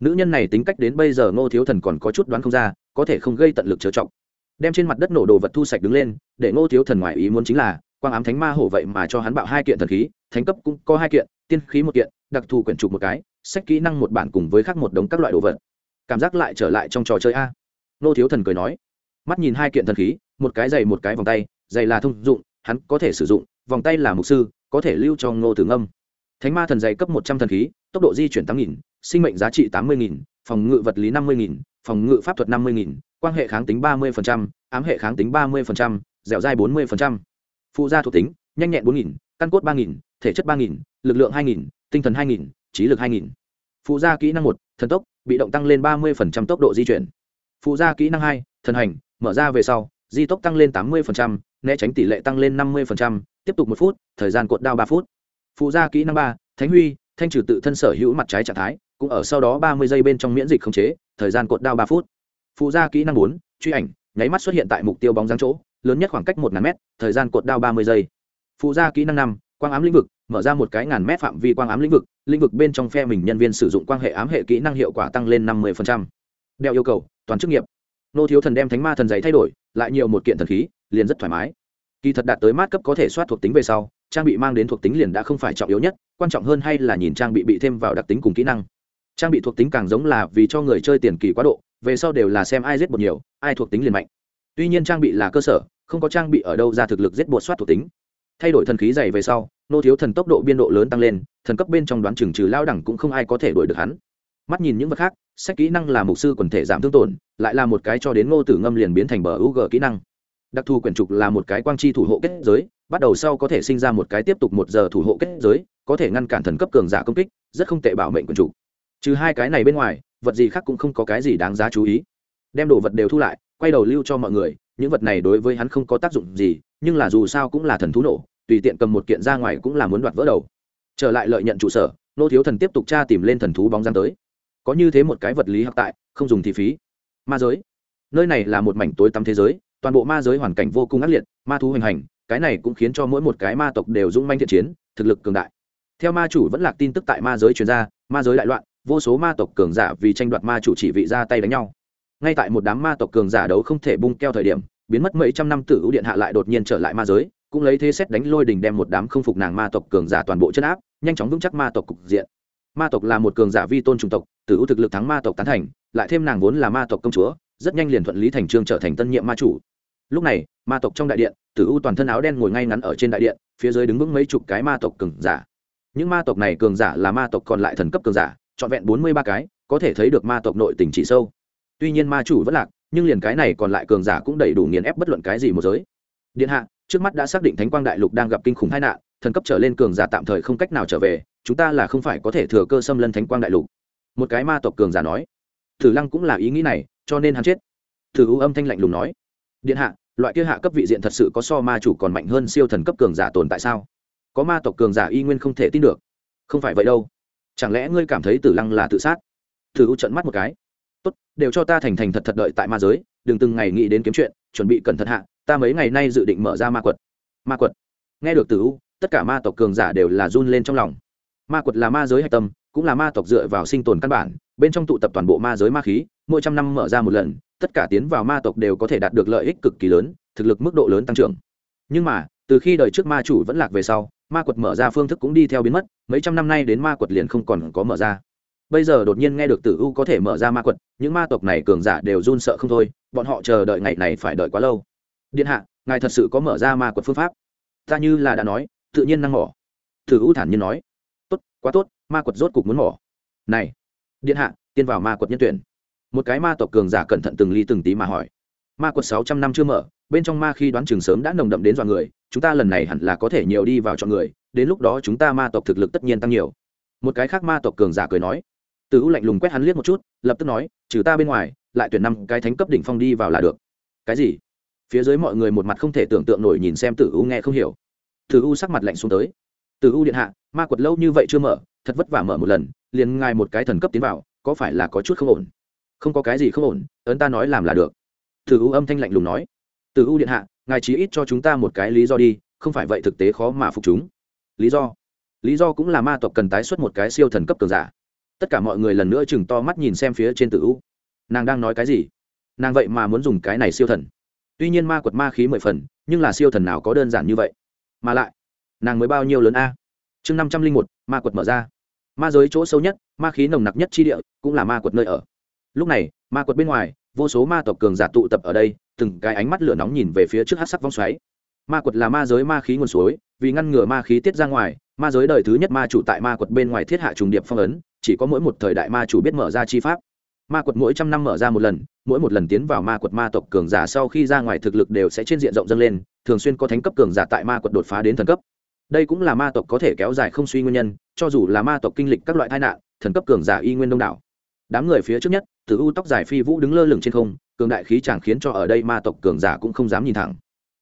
[SPEAKER 1] Nữ nhân này tính cách đến bây giờ ngô thiếu thần còn có chút đoán không ra, có thể không gây tận lực trớ trọng đem trên mặt đất nổ đồ vật thu sạch đứng lên, để ngô thiếu thần ngoài ý muốn chính là, quang ám thánh ma hổ vậy mà cho hắn bạo hai kiện thần khí, thánh cấp cũng có hai kiện, tiên khí một kiện, đặc thù quyển trục một cái, sách kỹ năng một bản cùng với khác một đống các loại đồ vật. Cảm giác lại trở lại trong trò chơi a. Ngô thiếu thần cười nói. Mắt nhìn hai kiện thần khí một cái giày một cái vòng tay, giày là thông dụng, hắn có thể sử dụng, vòng tay là mục sư, có thể lưu cho ngô tử ngâm. Thánh ma thần giày cấp một trăm thần khí, tốc độ di chuyển tám nghìn, sinh mệnh giá trị tám mươi nghìn, phòng ngự vật lý năm mươi nghìn, phòng ngự pháp thuật năm mươi nghìn quan hệ kháng tính ba mươi ám hệ kháng tính ba mươi dẻo dai bốn mươi phụ gia thuộc tính, nhanh nhẹn bốn nghìn, căn cốt ba nghìn, thể chất ba nghìn, lực lượng hai nghìn, tinh thần hai nghìn, trí lực hai nghìn. Phụ gia kỹ năng một, thần tốc, bị động tăng lên ba mươi tốc độ di chuyển. Phụ gia kỹ năng hai, thần hành, mở ra về sau di tốc tăng lên tám mươi né tránh tỷ lệ tăng lên năm mươi tiếp tục một phút, thời gian cuộn đao ba phút. Phụ gia kỹ năng ba, thánh huy, thanh trừ tự thân sở hữu mặt trái trạng thái, cũng ở sau đó ba mươi giây bên trong miễn dịch khống chế, thời gian cuộn đao ba phút. Phụ gia kỹ năng bốn, truy ảnh, nháy mắt xuất hiện tại mục tiêu bóng dáng chỗ, lớn nhất khoảng cách một ngàn mét, thời gian cuộn đao ba mươi giây. Phụ gia kỹ năng năm, quang ám lĩnh vực, mở ra một cái ngàn mét phạm vi quang ám lĩnh vực lĩnh vực bên trong phe mình nhân viên sử dụng quan hệ ám hệ kỹ năng hiệu quả tăng lên năm mươi đeo yêu cầu, toàn chức nghiệp. Nô thiếu thần đem thánh ma thần giấy thay đổi lại nhiều một kiện thần khí, liền rất thoải mái. Kỳ thật đạt tới mát cấp có thể soát thuộc tính về sau, trang bị mang đến thuộc tính liền đã không phải trọng yếu nhất, quan trọng hơn hay là nhìn trang bị bị thêm vào đặc tính cùng kỹ năng. Trang bị thuộc tính càng giống là vì cho người chơi tiền kỳ quá độ, về sau đều là xem ai giết bột nhiều, ai thuộc tính liền mạnh. Tuy nhiên trang bị là cơ sở, không có trang bị ở đâu ra thực lực giết bột soát thuộc tính. Thay đổi thần khí dày về sau, nô thiếu thần tốc độ biên độ lớn tăng lên, thần cấp bên trong đoán chừng trừ lao đẳng cũng không ai có thể đuổi được hắn. Mắt nhìn những vật khác sách kỹ năng là mục sư quần thể giảm thương tổn, lại là một cái cho đến ngô tử ngâm liền biến thành bờ u g kỹ năng. Đặc thù quyển trục là một cái quang chi thủ hộ kết giới, bắt đầu sau có thể sinh ra một cái tiếp tục một giờ thủ hộ kết giới, có thể ngăn cản thần cấp cường giả công kích, rất không tệ bảo mệnh quyển trục. Trừ hai cái này bên ngoài, vật gì khác cũng không có cái gì đáng giá chú ý. Đem đồ vật đều thu lại, quay đầu lưu cho mọi người, những vật này đối với hắn không có tác dụng gì, nhưng là dù sao cũng là thần thú nổ, tùy tiện cầm một kiện ra ngoài cũng là muốn đoạt vỡ đầu. Trở lại lợi nhận trụ sở, nô thiếu thần tiếp tục tra tìm lên thần thú bóng giang tới có như thế một cái vật lý học tại, không dùng thì phí. Ma giới. Nơi này là một mảnh tối tăm thế giới, toàn bộ ma giới hoàn cảnh vô cùng ác liệt, ma thú hoành hành, cái này cũng khiến cho mỗi một cái ma tộc đều dũng manh thiện chiến, thực lực cường đại. Theo ma chủ vẫn lạc tin tức tại ma giới truyền ra, ma giới đại loạn, vô số ma tộc cường giả vì tranh đoạt ma chủ chỉ vị ra tay đánh nhau. Ngay tại một đám ma tộc cường giả đấu không thể bung keo thời điểm, biến mất mấy trăm năm tử ưu điện hạ lại đột nhiên trở lại ma giới, cũng lấy thế xét đánh lôi đình đem một đám không phục nàng ma tộc cường giả toàn bộ chân áp, nhanh chóng vững chắc ma tộc cục diện ma tộc là một cường giả vi tôn chủng tộc tử ưu thực lực thắng ma tộc tán thành, lại thêm nàng vốn là ma tộc công chúa, rất nhanh liền thuận lý thành trương trở thành tân nhiệm ma chủ. Lúc này, ma tộc trong đại điện tử u toàn thân áo đen ngồi ngay ngắn ở trên đại điện, phía dưới đứng vững mấy chục cái ma tộc cường giả. Những ma tộc này cường giả là ma tộc còn lại thần cấp cường giả, trọn vẹn bốn mươi ba cái, có thể thấy được ma tộc nội tình chỉ sâu. Tuy nhiên ma chủ vẫn lạc, nhưng liền cái này còn lại cường giả cũng đầy đủ nghiền ép bất luận cái gì một giới. Điện hạ, trước mắt đã xác định thánh quang đại lục đang gặp kinh khủng tai nạn thần cấp trở lên cường giả tạm thời không cách nào trở về, chúng ta là không phải có thể thừa cơ xâm lân thánh quang đại lục. Một cái ma tộc cường giả nói. Thử lăng cũng là ý nghĩ này, cho nên hắn chết. Thử u âm thanh lạnh lùng nói. Điện hạ, loại kia hạ cấp vị diện thật sự có so ma chủ còn mạnh hơn siêu thần cấp cường giả tồn tại sao? Có ma tộc cường giả y nguyên không thể tin được. Không phải vậy đâu. Chẳng lẽ ngươi cảm thấy tử lăng là tự sát? Thử u trận mắt một cái. Tốt, đều cho ta thành thành thật thật đợi tại ma giới, đừng từng ngày nghĩ đến kiếm chuyện, chuẩn bị cẩn thận hạ, ta mấy ngày nay dự định mở ra ma quật. Ma quật? Nghe được tử u tất cả ma tộc cường giả đều là run lên trong lòng. Ma quật là ma giới hạch tâm, cũng là ma tộc dựa vào sinh tồn căn bản, bên trong tụ tập toàn bộ ma giới ma khí, mỗi trăm năm mở ra một lần, tất cả tiến vào ma tộc đều có thể đạt được lợi ích cực kỳ lớn, thực lực mức độ lớn tăng trưởng. Nhưng mà, từ khi đời trước ma chủ vẫn lạc về sau, ma quật mở ra phương thức cũng đi theo biến mất, mấy trăm năm nay đến ma quật liền không còn có mở ra. Bây giờ đột nhiên nghe được tử u có thể mở ra ma quật, những ma tộc này cường giả đều run sợ không thôi, bọn họ chờ đợi ngày này phải đợi quá lâu. Điện hạ, ngài thật sự có mở ra ma quật phương pháp? Ta như là đã nói tự nhiên năng mỏ. Tử u thản nhiên nói, tốt, quá tốt, ma quật rốt cục muốn mỏ. Này, điện hạ, tiên vào ma quật nhân tuyển. Một cái ma tộc cường giả cẩn thận từng ly từng tí mà hỏi. Ma quật sáu trăm năm chưa mở, bên trong ma khi đoán chừng sớm đã nồng đậm đến dọa người, chúng ta lần này hẳn là có thể nhiều đi vào chọn người, đến lúc đó chúng ta ma tộc thực lực tất nhiên tăng nhiều. Một cái khác ma tộc cường giả cười nói. Từ u lạnh lùng quét hắn liếc một chút, lập tức nói, trừ ta bên ngoài, lại tuyển năm cái thánh cấp đỉnh phong đi vào là được. Cái gì? Phía dưới mọi người một mặt không thể tưởng tượng nổi nhìn xem tử u nghe không hiểu tử u sắc mặt lạnh xuống tới. Tử u điện hạ, ma quật lâu như vậy chưa mở, thật vất vả mở một lần, liền ngài một cái thần cấp tiến vào, có phải là có chút không ổn? Không có cái gì không ổn, ấn ta nói làm là được. Tử u âm thanh lạnh lùng nói. Tử u điện hạ, ngài chí ít cho chúng ta một cái lý do đi, không phải vậy thực tế khó mà phục chúng. Lý do? Lý do cũng là ma tộc cần tái xuất một cái siêu thần cấp cường giả. Tất cả mọi người lần nữa chừng to mắt nhìn xem phía trên tử u. Nàng đang nói cái gì? Nàng vậy mà muốn dùng cái này siêu thần. Tuy nhiên ma quật ma khí mười phần, nhưng là siêu thần nào có đơn giản như vậy? Mà lại, nàng mới bao nhiêu lớn a? Chương năm trăm linh một, ma quật mở ra. Ma giới chỗ sâu nhất, ma khí nồng nặc nhất chi địa, cũng là ma quật nơi ở. Lúc này, ma quật bên ngoài, vô số ma tộc cường giả tụ tập ở đây, từng cái ánh mắt lửa nóng nhìn về phía trước hát sắc vong xoáy. Ma quật là ma giới ma khí nguồn suối, vì ngăn ngừa ma khí tiết ra ngoài, ma giới đời thứ nhất ma chủ tại ma quật bên ngoài thiết hạ trùng điệp phong ấn, chỉ có mỗi một thời đại ma chủ biết mở ra chi pháp. Ma quật mỗi trăm năm mở ra một lần, mỗi một lần tiến vào ma quật ma tộc cường giả sau khi ra ngoài thực lực đều sẽ trên diện rộng dâng lên thường xuyên có thánh cấp cường giả tại ma quật đột phá đến thần cấp. Đây cũng là ma tộc có thể kéo dài không suy nguyên nhân, cho dù là ma tộc kinh lịch các loại tai nạn, thần cấp cường giả y nguyên đông đảo. Đám người phía trước nhất từ u tóc dài phi vũ đứng lơ lửng trên không, cường đại khí chẳng khiến cho ở đây ma tộc cường giả cũng không dám nhìn thẳng.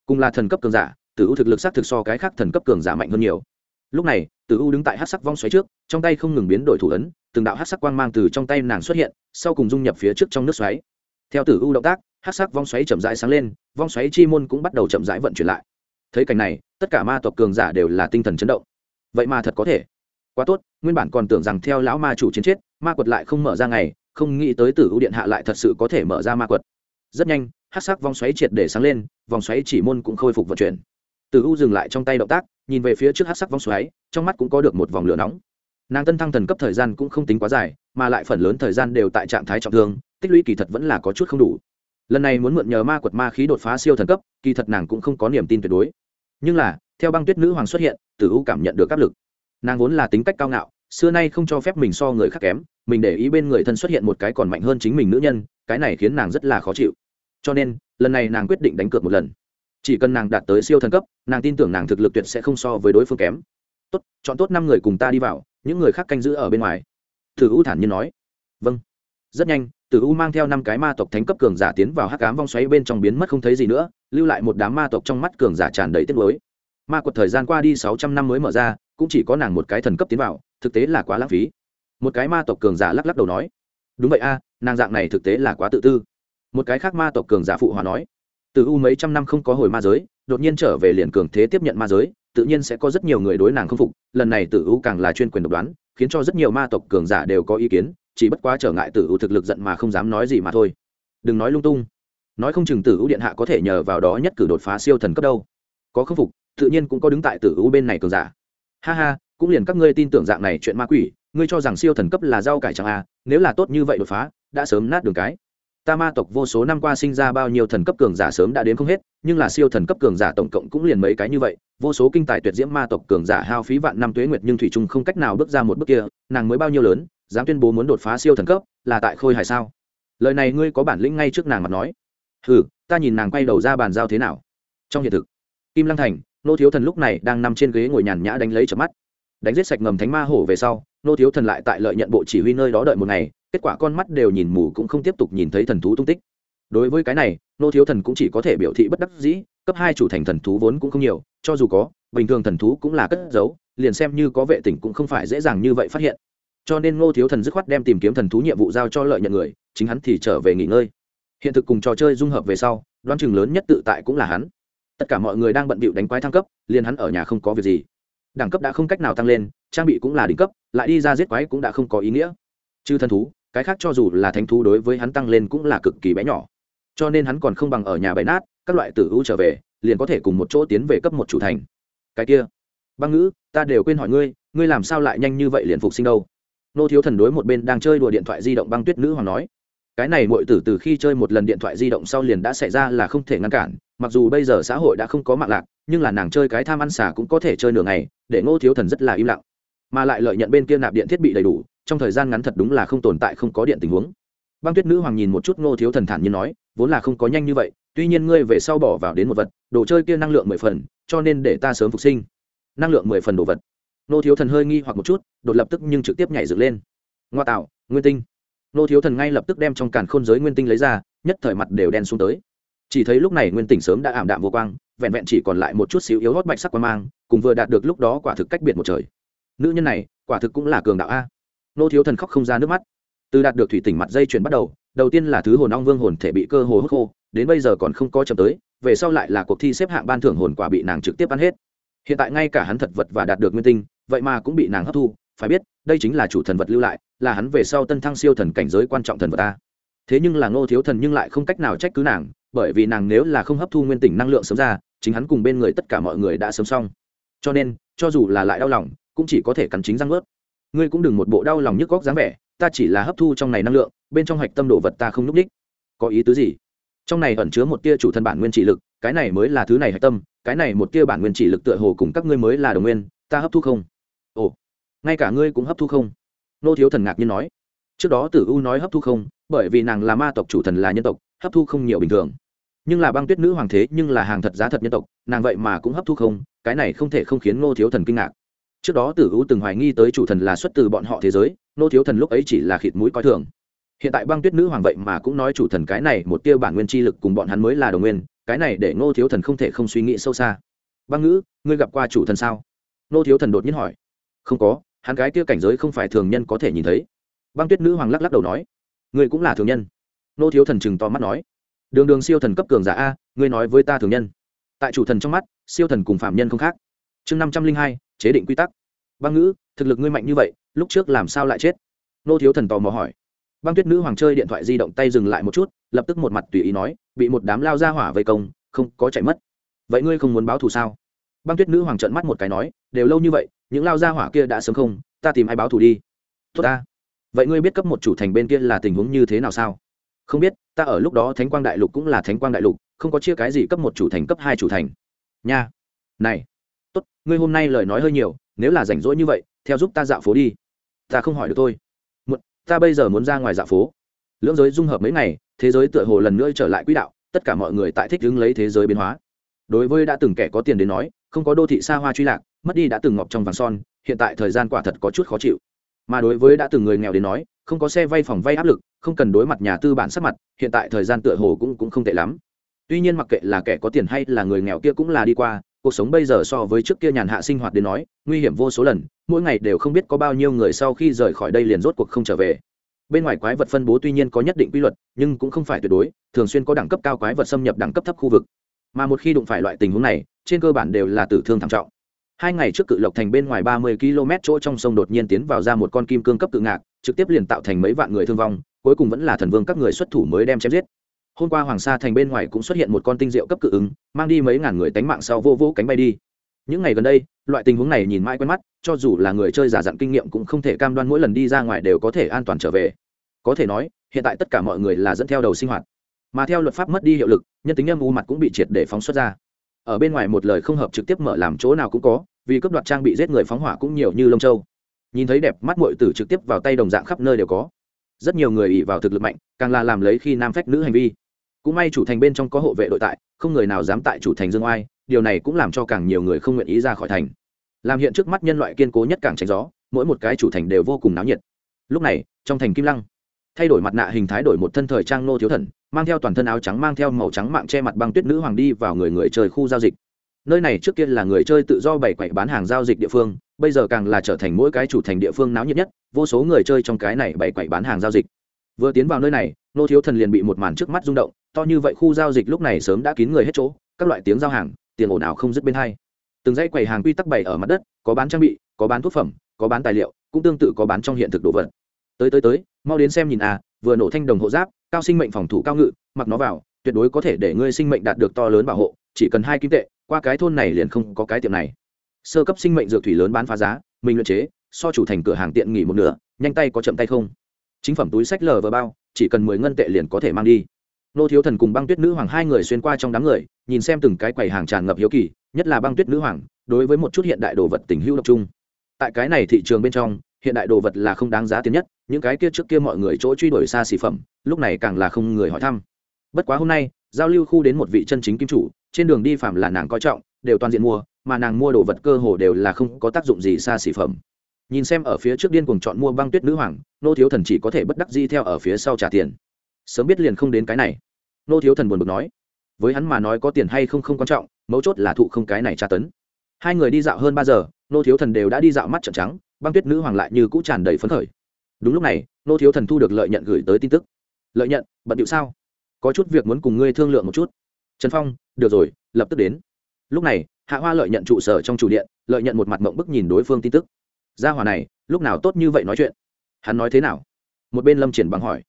[SPEAKER 1] Cùng là thần cấp cường giả từ u thực lực xác thực so cái khác thần cấp cường giả mạnh hơn nhiều. Lúc này từ u đứng tại hát sắc vong xoáy trước, trong tay không ngừng biến đổi thủ ấn, từng đạo hát sắc quang mang từ trong tay nàng xuất hiện, sau cùng dung nhập phía trước trong nước xoáy. Theo tử u động tác hát sắc vong xoáy chậm rãi sáng lên vong xoáy chi môn cũng bắt đầu chậm rãi vận chuyển lại. Thấy cảnh này, tất cả ma tộc cường giả đều là tinh thần chấn động. Vậy mà thật có thể. Quá tốt, nguyên bản còn tưởng rằng theo lão ma chủ chiến chết, ma quật lại không mở ra ngày, không nghĩ tới tử u điện hạ lại thật sự có thể mở ra ma quật. Rất nhanh hát sắc vong xoáy triệt để sáng lên, vòng xoáy chỉ môn cũng khôi phục vận chuyển. Tử u dừng lại trong tay động tác, nhìn về phía trước hát sắc vong xoáy, trong mắt cũng có được một vòng lửa nóng. Nàng tân thăng thần cấp thời gian cũng không tính quá dài, mà lại phần lớn thời gian đều tại trạng thái trọng thương, tích lũy kỳ thật vẫn là có chút không đủ lần này muốn mượn nhờ ma quật ma khí đột phá siêu thần cấp, kỳ thật nàng cũng không có niềm tin tuyệt đối. Nhưng là, theo băng tuyết nữ hoàng xuất hiện, tử u cảm nhận được áp lực. Nàng vốn là tính cách cao ngạo, xưa nay không cho phép mình so người khác kém, mình để ý bên người thân xuất hiện một cái còn mạnh hơn chính mình nữ nhân, cái này khiến nàng rất là khó chịu. Cho nên, lần này nàng quyết định đánh cược một lần. Chỉ cần nàng đạt tới siêu thần cấp, nàng tin tưởng nàng thực lực tuyệt sẽ không so với đối phương kém. Tốt, chọn tốt năm người cùng ta đi vào, những người khác canh giữ ở bên ngoài. Thử u thản nhiên nói. Vâng. Rất nhanh tử u mang theo năm cái ma tộc thánh cấp cường giả tiến vào hắc cám vong xoáy bên trong biến mất không thấy gì nữa, lưu lại một đám ma tộc trong mắt cường giả tràn đầy tiếc lối ma quật thời gian qua đi sáu trăm năm mới mở ra, cũng chỉ có nàng một cái thần cấp tiến vào, thực tế là quá lãng phí. Một cái ma tộc cường giả lắc lắc đầu nói, đúng vậy a, nàng dạng này thực tế là quá tự tư. Một cái khác ma tộc cường giả phụ hòa nói từ u mấy trăm năm không có hồi ma giới, đột nhiên trở về liền cường thế tiếp nhận ma giới, tự nhiên sẽ có rất nhiều người đối nàng không phục, lần này tử u càng là chuyên quyền độc đoán, khiến cho rất nhiều ma tộc cường giả đều có ý kiến chỉ bất quá trở ngại tử u thực lực giận mà không dám nói gì mà thôi. Đừng nói lung tung. Nói không chừng tử u điện hạ có thể nhờ vào đó nhất cử đột phá siêu thần cấp đâu. Có khâm phục, tự nhiên cũng có đứng tại tử u bên này cường giả. Ha ha, cũng liền các ngươi tin tưởng dạng này chuyện ma quỷ, ngươi cho rằng siêu thần cấp là rau cải chẳng à nếu là tốt như vậy đột phá, đã sớm nát đường cái. Ta ma tộc vô số năm qua sinh ra bao nhiêu thần cấp cường giả sớm đã đến không hết, nhưng là siêu thần cấp cường giả tổng cộng cũng liền mấy cái như vậy, vô số kinh tài tuyệt diễm ma tộc cường giả hao phí vạn năm tuế nguyệt nhưng thủy trung không cách nào bước ra một bước kia, nàng mới bao nhiêu lớn dám tuyên bố muốn đột phá siêu thần cấp, là tại khôi hài sao? Lời này ngươi có bản lĩnh ngay trước nàng mà nói. Ừ ta nhìn nàng quay đầu ra bàn giao thế nào? Trong hiện thực, kim lăng thành, nô thiếu thần lúc này đang nằm trên ghế ngồi nhàn nhã đánh lấy chợp mắt. Đánh giết sạch ngầm thánh ma hổ về sau, nô thiếu thần lại tại lợi nhận bộ chỉ huy nơi đó đợi một ngày, kết quả con mắt đều nhìn mù cũng không tiếp tục nhìn thấy thần thú tung tích. Đối với cái này, nô thiếu thần cũng chỉ có thể biểu thị bất đắc dĩ, cấp hai chủ thành thần thú vốn cũng không nhiều, cho dù có, bình thường thần thú cũng là cất giấu, liền xem như có vệ tỉnh cũng không phải dễ dàng như vậy phát hiện cho nên ngô thiếu thần dứt khoát đem tìm kiếm thần thú nhiệm vụ giao cho lợi nhận người, chính hắn thì trở về nghỉ ngơi. Hiện thực cùng trò chơi dung hợp về sau đoan chừng lớn nhất tự tại cũng là hắn. Tất cả mọi người đang bận bịu đánh quái thăng cấp, liền hắn ở nhà không có việc gì. Đẳng cấp đã không cách nào tăng lên, trang bị cũng là đỉnh cấp, lại đi ra giết quái cũng đã không có ý nghĩa. Chứ thần thú, cái khác cho dù là thánh thú đối với hắn tăng lên cũng là cực kỳ bé nhỏ. Cho nên hắn còn không bằng ở nhà bày nát, các loại tử u trở về, liền có thể cùng một chỗ tiến về cấp một chủ thành. Cái kia, băng ngữ, ta đều quên hỏi ngươi ngươi làm sao lại nhanh như vậy liền phục sinh đâu? Nô thiếu thần đối một bên đang chơi đùa điện thoại di động băng tuyết nữ hoàng nói, cái này mọi tử từ khi chơi một lần điện thoại di động sau liền đã xảy ra là không thể ngăn cản, mặc dù bây giờ xã hội đã không có mạng lạc, nhưng là nàng chơi cái tham ăn xả cũng có thể chơi nửa ngày, để ngô thiếu thần rất là im lặng. Mà lại lợi nhận bên kia nạp điện thiết bị đầy đủ, trong thời gian ngắn thật đúng là không tồn tại không có điện tình huống. Băng tuyết nữ hoàng nhìn một chút ngô thiếu thần thản như nói, vốn là không có nhanh như vậy, tuy nhiên ngươi về sau bỏ vào đến một vật, đồ chơi kia năng lượng mười phần, cho nên để ta sớm phục sinh. Năng lượng mười phần đồ vật nô thiếu thần hơi nghi hoặc một chút, đột lập tức nhưng trực tiếp nhảy dựng lên. Ngoa tạo, nguyên tinh. Nô thiếu thần ngay lập tức đem trong càn khôn giới nguyên tinh lấy ra, nhất thời mặt đều đen xuống tới. Chỉ thấy lúc này nguyên tỉnh sớm đã ảm đạm vô quang, vẹn vẹn chỉ còn lại một chút xíu yếu hót bạch sắc qua mang, cùng vừa đạt được lúc đó quả thực cách biệt một trời. Nữ nhân này, quả thực cũng là cường đạo a. Nô thiếu thần khóc không ra nước mắt. Từ đạt được thủy tỉnh mặt dây chuyển bắt đầu đầu tiên là thứ hồn ong vương hồn thể bị cơ hồ hút khô, đến bây giờ còn không có chậm tới, về sau lại là cuộc thi xếp hạng ban thưởng hồn quả bị nàng trực tiếp ăn hết. Hiện tại ngay cả hắn thật vật và đạt được nguyên tinh vậy mà cũng bị nàng hấp thu, phải biết, đây chính là chủ thần vật lưu lại, là hắn về sau tân thăng siêu thần cảnh giới quan trọng thần vật ta. Thế nhưng là ngô thiếu thần nhưng lại không cách nào trách cứ nàng, bởi vì nàng nếu là không hấp thu nguyên tỉnh năng lượng sớm ra, chính hắn cùng bên người tất cả mọi người đã sớm xong. Cho nên, cho dù là lại đau lòng, cũng chỉ có thể cắn chính răng ướt. Ngươi cũng đừng một bộ đau lòng nhức góc dáng vẻ, ta chỉ là hấp thu trong này năng lượng, bên trong hạch tâm đồ vật ta không n ú c đích. Có ý tứ gì? Trong này ẩn chứa một tia chủ thân bản nguyên trị lực, cái này mới là thứ này hạch tâm, cái này một tia bản nguyên trị lực tựa hồ cùng các ngươi mới là đồng nguyên, ta hấp thu không? Ngay cả ngươi cũng hấp thu không? Nô thiếu thần ngạc nhiên nói. Trước đó tử u nói hấp thu không, bởi vì nàng là ma tộc chủ thần là nhân tộc, hấp thu không nhiều bình thường. Nhưng là băng tuyết nữ hoàng thế, nhưng là hàng thật giá thật nhân tộc, nàng vậy mà cũng hấp thu không, cái này không thể không khiến ngô thiếu thần kinh ngạc. Trước đó tử u từng hoài nghi tới chủ thần là xuất từ bọn họ thế giới ngô thiếu thần lúc ấy chỉ là khịt mũi coi thường. Hiện tại băng tuyết nữ hoàng vậy mà cũng nói chủ thần cái này một tiêu bản nguyên chi lực cùng bọn hắn mới là đồng nguyên, cái này để ngô thiếu thần không thể không suy nghĩ sâu xa. Băng ngữ, ngươi gặp qua chủ thần sao? Ngô thiếu thần đột nhiên hỏi. Không có hắn cái kia cảnh giới không phải thường nhân có thể nhìn thấy. Băng tuyết nữ hoàng lắc lắc đầu nói, ngươi cũng là thường nhân. Nô thiếu thần chừng to mắt nói, đường đường siêu thần cấp cường giả a, ngươi nói với ta thường nhân. Tại chủ thần trong mắt, siêu thần cùng phạm nhân không khác. Chương năm trăm linh hai, chế định quy tắc. Băng ngữ, thực lực ngươi mạnh như vậy, lúc trước làm sao lại chết? Nô thiếu thần tò mò hỏi. Băng tuyết nữ hoàng chơi điện thoại di động tay dừng lại một chút, lập tức một mặt tùy ý nói, bị một đám lao ra hỏa vây công, không có chạy mất. Vậy ngươi không muốn báo thù sao? Băng tuyết nữ hoàng trợn mắt một cái nói, đều lâu như vậy, những lao Gia hỏa kia đã sớm không, ta tìm ai báo thù đi? Tốt ta. Vậy ngươi biết cấp một chủ thành bên kia là tình huống như thế nào sao? Không biết, ta ở lúc đó thánh quang đại lục cũng là thánh quang đại lục, không có chia cái gì cấp một chủ thành, cấp hai chủ thành. Nha. Này, tốt, ngươi hôm nay lời nói hơi nhiều, nếu là rảnh rỗi như vậy, theo giúp ta dạo phố đi. Ta không hỏi được thôi. Một ta bây giờ muốn ra ngoài dạo phố. Lưỡng giới dung hợp mấy ngày, thế giới tựa hồ lần nữa trở lại quỹ đạo, tất cả mọi người tại thích đứng lấy thế giới biến hóa. Đối với đã từng kẻ có tiền đến nói không có đô thị xa hoa truy lạc, mất đi đã từng ngọc trong vàng son, hiện tại thời gian quả thật có chút khó chịu. Mà đối với đã từng người nghèo đến nói, không có xe vay phòng vay áp lực, không cần đối mặt nhà tư bản sắc mặt, hiện tại thời gian tựa hồ cũng cũng không tệ lắm. Tuy nhiên mặc kệ là kẻ có tiền hay là người nghèo kia cũng là đi qua, cuộc sống bây giờ so với trước kia nhàn hạ sinh hoạt đến nói, nguy hiểm vô số lần, mỗi ngày đều không biết có bao nhiêu người sau khi rời khỏi đây liền rốt cuộc không trở về. Bên ngoài quái vật phân bố tuy nhiên có nhất định quy luật, nhưng cũng không phải tuyệt đối, thường xuyên có đẳng cấp cao quái vật xâm nhập đẳng cấp thấp khu vực. Mà một khi đụng phải loại tình huống này trên cơ bản đều là tử thương thảm trọng. Hai ngày trước cự lộc thành bên ngoài ba mươi km chỗ trong sông đột nhiên tiến vào ra một con kim cương cấp cự ngạc, trực tiếp liền tạo thành mấy vạn người thương vong, cuối cùng vẫn là thần vương các người xuất thủ mới đem chém giết. Hôm qua hoàng sa thành bên ngoài cũng xuất hiện một con tinh diệu cấp cự ứng, mang đi mấy ngàn người tánh mạng sau vô vô cánh bay đi. Những ngày gần đây, loại tình huống này nhìn mãi quen mắt, cho dù là người chơi giả dặn kinh nghiệm cũng không thể cam đoan mỗi lần đi ra ngoài đều có thể an toàn trở về. Có thể nói, hiện tại tất cả mọi người là dẫn theo đầu sinh hoạt. Mà theo luật pháp mất đi hiệu lực, nhân tính âm u mặt cũng bị triệt để phóng xuất ra ở bên ngoài một lời không hợp trực tiếp mở làm chỗ nào cũng có, vì cấp đoạt trang bị giết người phóng hỏa cũng nhiều như lông châu. Nhìn thấy đẹp mắt mội tử trực tiếp vào tay đồng dạng khắp nơi đều có. Rất nhiều người ỉ vào thực lực mạnh, càng là làm lấy khi nam phách nữ hành vi. Cũng may chủ thành bên trong có hộ vệ đội tại, không người nào dám tại chủ thành dương oai, điều này cũng làm cho càng nhiều người không nguyện ý ra khỏi thành. Làm hiện trước mắt nhân loại kiên cố nhất càng tránh gió, mỗi một cái chủ thành đều vô cùng náo nhiệt. Lúc này, trong thành kim lăng thay đổi mặt nạ hình thái đổi một thân thời trang nô thiếu thần, mang theo toàn thân áo trắng, mang theo màu trắng mạng che mặt băng tuyết nữ hoàng đi vào người người chơi khu giao dịch. Nơi này trước kia là người chơi tự do bày quậy bán hàng giao dịch địa phương, bây giờ càng là trở thành mỗi cái chủ thành địa phương náo nhiệt nhất, vô số người chơi trong cái này bày quậy bán hàng giao dịch. Vừa tiến vào nơi này, nô thiếu thần liền bị một màn trước mắt rung động, to như vậy khu giao dịch lúc này sớm đã kín người hết chỗ, các loại tiếng giao hàng, tiền ồn ào không dứt bên hai. Từng dãy quầy hàng quy tắc bày ở mặt đất, có bán trang bị, có bán thuốc phẩm, có bán tài liệu, cũng tương tự có bán trong hiện thực đồ vật tới tới tới, mau đến xem nhìn à vừa nổ thanh đồng hộ giáp, cao sinh mệnh phòng thủ cao ngự, mặc nó vào, tuyệt đối có thể để ngươi sinh mệnh đạt được to lớn bảo hộ, chỉ cần hai kim tệ, qua cái thôn này liền không có cái tiệm này. Sơ cấp sinh mệnh dược thủy lớn bán phá giá, mình luyện chế, so chủ thành cửa hàng tiện nghỉ một nửa, nhanh tay có chậm tay không. Chính phẩm túi sách lờ vờ bao, chỉ cần mười ngân tệ liền có thể mang đi. Nô thiếu thần cùng băng tuyết nữ hoàng hai người xuyên qua trong đám người, nhìn xem từng cái quầy hàng tràn ngập hiếu kỳ, nhất là băng tuyết nữ hoàng, đối với một chút hiện đại đồ vật tình hữu độc trung tại cái này thị trường bên trong hiện đại đồ vật là không đáng giá tiền nhất, những cái kia trước kia mọi người chỗ truy đuổi xa xỉ phẩm, lúc này càng là không người hỏi thăm. Bất quá hôm nay, giao lưu khu đến một vị chân chính kim chủ, trên đường đi phạm là nàng coi trọng, đều toàn diện mua, mà nàng mua đồ vật cơ hồ đều là không có tác dụng gì xa xỉ phẩm. Nhìn xem ở phía trước điên cùng chọn mua băng tuyết nữ hoàng, nô thiếu thần chỉ có thể bất đắc di theo ở phía sau trả tiền. Sớm biết liền không đến cái này. Nô thiếu thần buồn bực nói, với hắn mà nói có tiền hay không không quan trọng, mấu chốt là thụ không cái này tra tấn. Hai người đi dạo hơn ba giờ, nô thiếu thần đều đã đi dạo mắt trận trắng băng tuyết nữ hoàng lại như cũ tràn đầy phấn khởi. Đúng lúc này, nô thiếu thần thu được lợi nhận gửi tới tin tức. Lợi nhận, bận điệu sao? Có chút việc muốn cùng ngươi thương lượng một chút. Trần phong, được rồi, lập tức đến. Lúc này, hạ hoa lợi nhận trụ sở trong chủ điện, lợi nhận một mặt mộng bức nhìn đối phương tin tức. Gia hòa này, lúc nào tốt như vậy nói chuyện? Hắn nói thế nào? Một bên lâm triển bằng hỏi.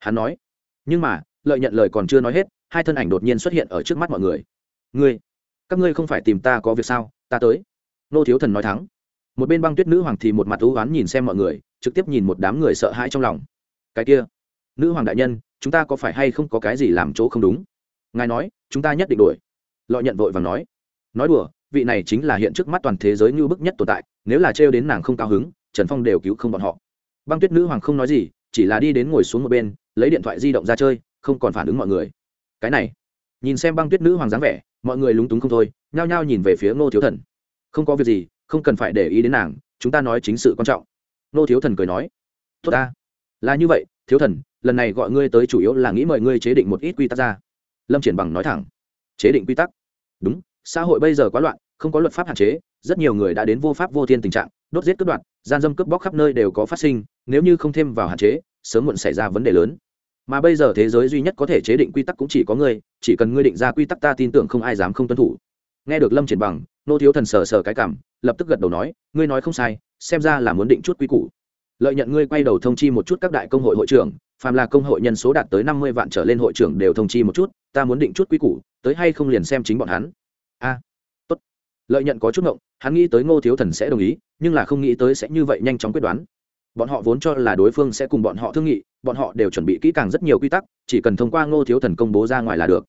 [SPEAKER 1] Hắn nói. Nhưng mà, lợi nhận lời còn chưa nói hết, hai thân ảnh đột nhiên xuất hiện ở trước mắt mọi người. Ngươi, các ngươi không phải tìm ta có việc sao? Ta tới. Nô thiếu thần nói thắng một bên băng tuyết nữ hoàng thì một mặt thú oán nhìn xem mọi người, trực tiếp nhìn một đám người sợ hãi trong lòng. Cái kia, nữ hoàng đại nhân, chúng ta có phải hay không có cái gì làm chỗ không đúng? Ngài nói, chúng ta nhất định đuổi. Lọ nhận vội và nói. Nói đùa, vị này chính là hiện trước mắt toàn thế giới như bức nhất tồn tại, nếu là trêu đến nàng không cao hứng, trần phong đều cứu không bọn họ. Băng tuyết nữ hoàng không nói gì, chỉ là đi đến ngồi xuống một bên, lấy điện thoại di động ra chơi, không còn phản ứng mọi người. Cái này, nhìn xem băng tuyết nữ hoàng dáng vẻ, mọi người lúng túng không thôi, nhao nhao nhìn về phía ngô thiếu thần. Không có việc gì không cần phải để ý đến nàng, chúng ta nói chính sự quan trọng. Nô thiếu thần cười nói. Tốt ta, là như vậy, thiếu thần, lần này gọi ngươi tới chủ yếu là nghĩ mời ngươi chế định một ít quy tắc ra. Lâm triển bằng nói thẳng. Chế định quy tắc? Đúng, xã hội bây giờ quá loạn, không có luật pháp hạn chế, rất nhiều người đã đến vô pháp vô thiên tình trạng, đốt giết cướp đoạt, gian dâm cướp bóc khắp nơi đều có phát sinh, nếu như không thêm vào hạn chế, sớm muộn xảy ra vấn đề lớn. Mà bây giờ thế giới duy nhất có thể chế định quy tắc cũng chỉ có ngươi, chỉ cần ngươi định ra quy tắc ta tin tưởng không ai dám không tuân thủ. Nghe được lâm triển bằng, nô thiếu thần sờ sờ cái cảm lập tức gật đầu nói, ngươi nói không sai, xem ra là muốn định chút quy củ. Lợi nhận ngươi quay đầu thông chi một chút các đại công hội hội trưởng, phàm là công hội nhân số đạt tới năm mươi vạn trở lên hội trưởng đều thông chi một chút, ta muốn định chút quy củ, tới hay không liền xem chính bọn hắn. A, tốt. Lợi nhận có chút ngộng, hắn nghĩ tới ngô thiếu thần sẽ đồng ý, nhưng là không nghĩ tới sẽ như vậy nhanh chóng quyết đoán. Bọn họ vốn cho là đối phương sẽ cùng bọn họ thương nghị, bọn họ đều chuẩn bị kỹ càng rất nhiều quy tắc, chỉ cần thông qua ngô thiếu thần công bố ra ngoài là được.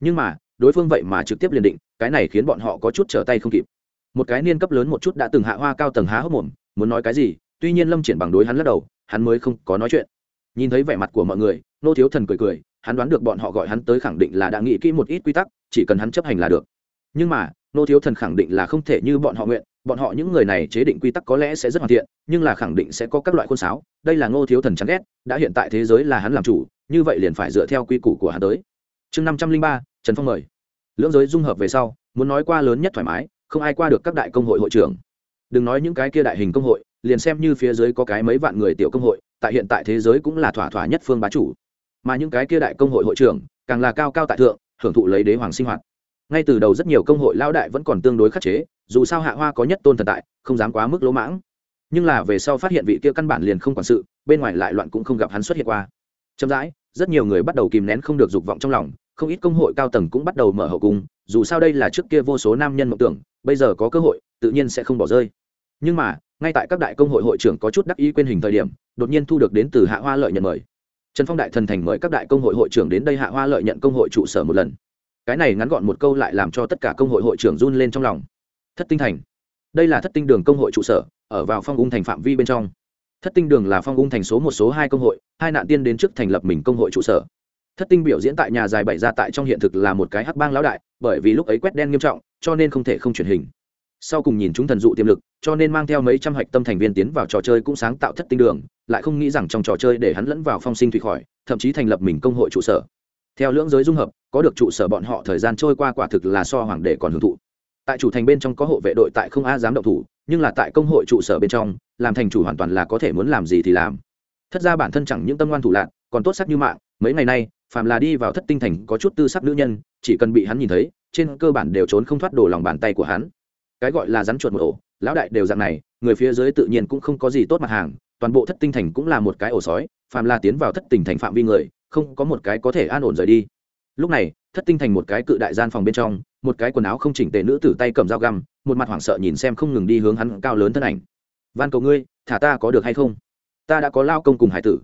[SPEAKER 1] Nhưng mà, đối phương vậy mà trực tiếp liền định, cái này khiến bọn họ có chút trở tay không kịp một cái niên cấp lớn một chút đã từng hạ hoa cao tầng há hốc mồm, muốn nói cái gì, tuy nhiên lâm triển bằng đối hắn lắc đầu, hắn mới không có nói chuyện. Nhìn thấy vẻ mặt của mọi người, nô thiếu thần cười cười, hắn đoán được bọn họ gọi hắn tới khẳng định là đã nghĩ kỹ một ít quy tắc, chỉ cần hắn chấp hành là được. Nhưng mà, nô thiếu thần khẳng định là không thể như bọn họ nguyện, bọn họ những người này chế định quy tắc có lẽ sẽ rất hoàn thiện, nhưng là khẳng định sẽ có các loại khuôn sáo, đây là ngô thiếu thần chán ghét, đã hiện tại thế giới là hắn làm chủ, như vậy liền phải dựa theo quy củ của hắn tới. Chương năm trăm linh ba, trần phong mời. Lưỡng giới dung hợp về sau, muốn nói qua lớn nhất thoải mái không ai qua được các đại công hội hội trưởng. Đừng nói những cái kia đại hình công hội, liền xem như phía dưới có cái mấy vạn người tiểu công hội, tại hiện tại thế giới cũng là thỏa thỏa nhất phương bá chủ. Mà những cái kia đại công hội hội trưởng, càng là cao cao tại thượng hưởng thụ lấy đế hoàng sinh hoạt. Ngay từ đầu rất nhiều công hội lao đại vẫn còn tương đối khắc chế, dù sao hạ hoa có nhất tôn thần tại, không dám quá mức lỗ mãng. Nhưng là về sau phát hiện vị kia căn bản liền không quản sự, bên ngoài lại loạn cũng không gặp hắn xuất hiện qua. Chậm rãi, rất nhiều người bắt đầu kìm nén không được dục vọng trong lòng, không ít công hội cao tầng cũng bắt đầu mở hậu cung dù sao đây là trước kia vô số nam nhân mộng tưởng, bây giờ có cơ hội, tự nhiên sẽ không bỏ rơi. Nhưng mà, ngay tại các đại công hội hội trưởng có chút đắc ý quên hình thời điểm, đột nhiên thu được đến từ hạ hoa lợi nhận mời. Trần phong đại thần thành mời các đại công hội hội trưởng đến đây hạ hoa lợi nhận công hội trụ sở một lần. Cái này ngắn gọn một câu lại làm cho tất cả công hội hội trưởng run lên trong lòng. Thất tinh thành. Đây là thất tinh đường công hội trụ sở, ở vào phong ung thành phạm vi bên trong. Thất tinh đường là phong ung thành số một, số hai công hội, hai nạn tiên đến trước thành lập mình công hội trụ sở thất tinh biểu diễn tại nhà dài bảy ra tại trong hiện thực là một cái hắc bang lão đại, bởi vì lúc ấy quét đen nghiêm trọng, cho nên không thể không truyền hình. Sau cùng nhìn chúng thần dụ tiềm lực, cho nên mang theo mấy trăm hạch tâm thành viên tiến vào trò chơi cũng sáng tạo thất tinh đường, lại không nghĩ rằng trong trò chơi để hắn lẫn vào phong sinh thủy khỏi, thậm chí thành lập mình công hội trụ sở. Theo lưỡng giới dung hợp, có được trụ sở bọn họ thời gian trôi qua quả thực là so hoàng đệ còn hưởng thụ. Tại chủ thành bên trong có hộ vệ đội tại không a dám động thủ, nhưng là tại công hội trụ sở bên trong, làm thành chủ hoàn toàn là có thể muốn làm gì thì làm. Thất ra bản thân chẳng những tâm ngoan thủ lạc còn tốt sắc như mạng, mấy ngày nay phàm là đi vào thất tinh thành có chút tư sắc nữ nhân, chỉ cần bị hắn nhìn thấy, trên cơ bản đều trốn không thoát đổ lòng bàn tay của hắn. Cái gọi là rắn chuột một ổ, lão đại đều dạng này, người phía dưới tự nhiên cũng không có gì tốt mặt hàng, toàn bộ thất tinh thành cũng là một cái ổ sói, phàm là tiến vào thất tinh thành phạm vi người, không có một cái có thể an ổn rời đi. Lúc này, thất tinh thành một cái cự đại gian phòng bên trong, một cái quần áo không chỉnh tề nữ tử tay cầm dao găm, một mặt hoảng sợ nhìn xem không ngừng đi hướng hắn cao lớn thân ảnh. Van cầu ngươi, thả ta có được hay không? Ta đã có lao công cùng hải tử.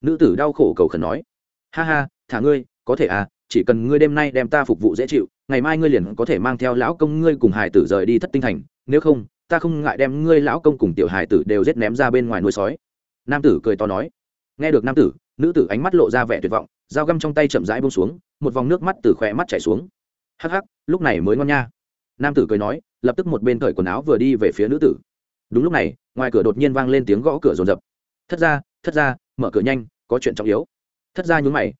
[SPEAKER 1] Nữ tử đau khổ cầu khẩn nói. Ha ha thả ngươi, có thể à chỉ cần ngươi đêm nay đem ta phục vụ dễ chịu, ngày mai ngươi liền có thể mang theo lão công ngươi cùng hải tử rời đi thất tinh thành, nếu không, ta không ngại đem ngươi lão công cùng tiểu hải tử đều giết ném ra bên ngoài nuôi sói. Nam tử cười to nói. Nghe được nam tử, nữ tử ánh mắt lộ ra vẻ tuyệt vọng, dao găm trong tay chậm rãi bông xuống, một vòng nước mắt từ khỏe mắt chảy xuống. Hắc hắc, lúc này mới ngon nha. Nam tử cười nói, lập tức một bên cởi quần áo vừa đi về phía nữ tử. Đúng lúc này, ngoài cửa đột nhiên vang lên tiếng gõ cửa rồn rập thất ra thất ra mở cửa nhanh, có chuyện trọng yếu. Thất ra nhún mày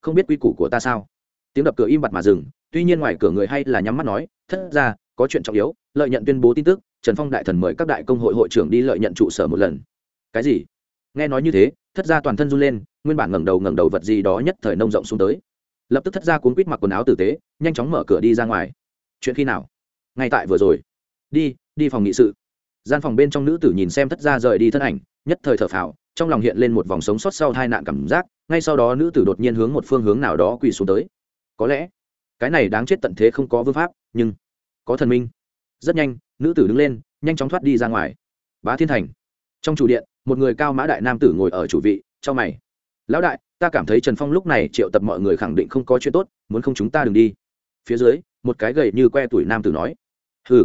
[SPEAKER 1] không biết quy củ của ta sao? Tiếng đập cửa im bặt mà dừng, tuy nhiên ngoài cửa người hay là nhắm mắt nói, thất ra có chuyện trọng yếu, lợi nhận tuyên bố tin tức, trần phong đại thần mời các đại công hội hội trưởng đi lợi nhận trụ sở một lần. Cái gì? Nghe nói như thế, thất ra toàn thân run lên, nguyên bản ngẩng đầu ngẩng đầu vật gì đó nhất thời nông rộng xuống tới. Lập tức thất ra cuốn quýt mặc quần áo tử tế, nhanh chóng mở cửa đi ra ngoài. Chuyện khi nào? Ngay tại vừa rồi. Đi đi phòng nghị sự. Gian phòng bên trong nữ tử nhìn xem thất ra rời đi thân ảnh nhất thời thở phào, trong lòng hiện lên một vòng sống sót sau hai nạn cảm giác, ngay sau đó nữ tử đột nhiên hướng một phương hướng nào đó quỳ xuống tới. Có lẽ, cái này đáng chết tận thế không có vương pháp, nhưng có thần minh. Rất nhanh, nữ tử đứng lên, nhanh chóng thoát đi ra ngoài. Bá thiên thành. Trong chủ điện, một người cao mã đại nam tử ngồi ở chủ vị trong mày. Lão đại, ta cảm thấy trần phong lúc này triệu tập mọi người khẳng định không có chuyện tốt, muốn không chúng ta đừng đi. Phía dưới, một cái gầy như que tuổi nam tử nói. Hừ.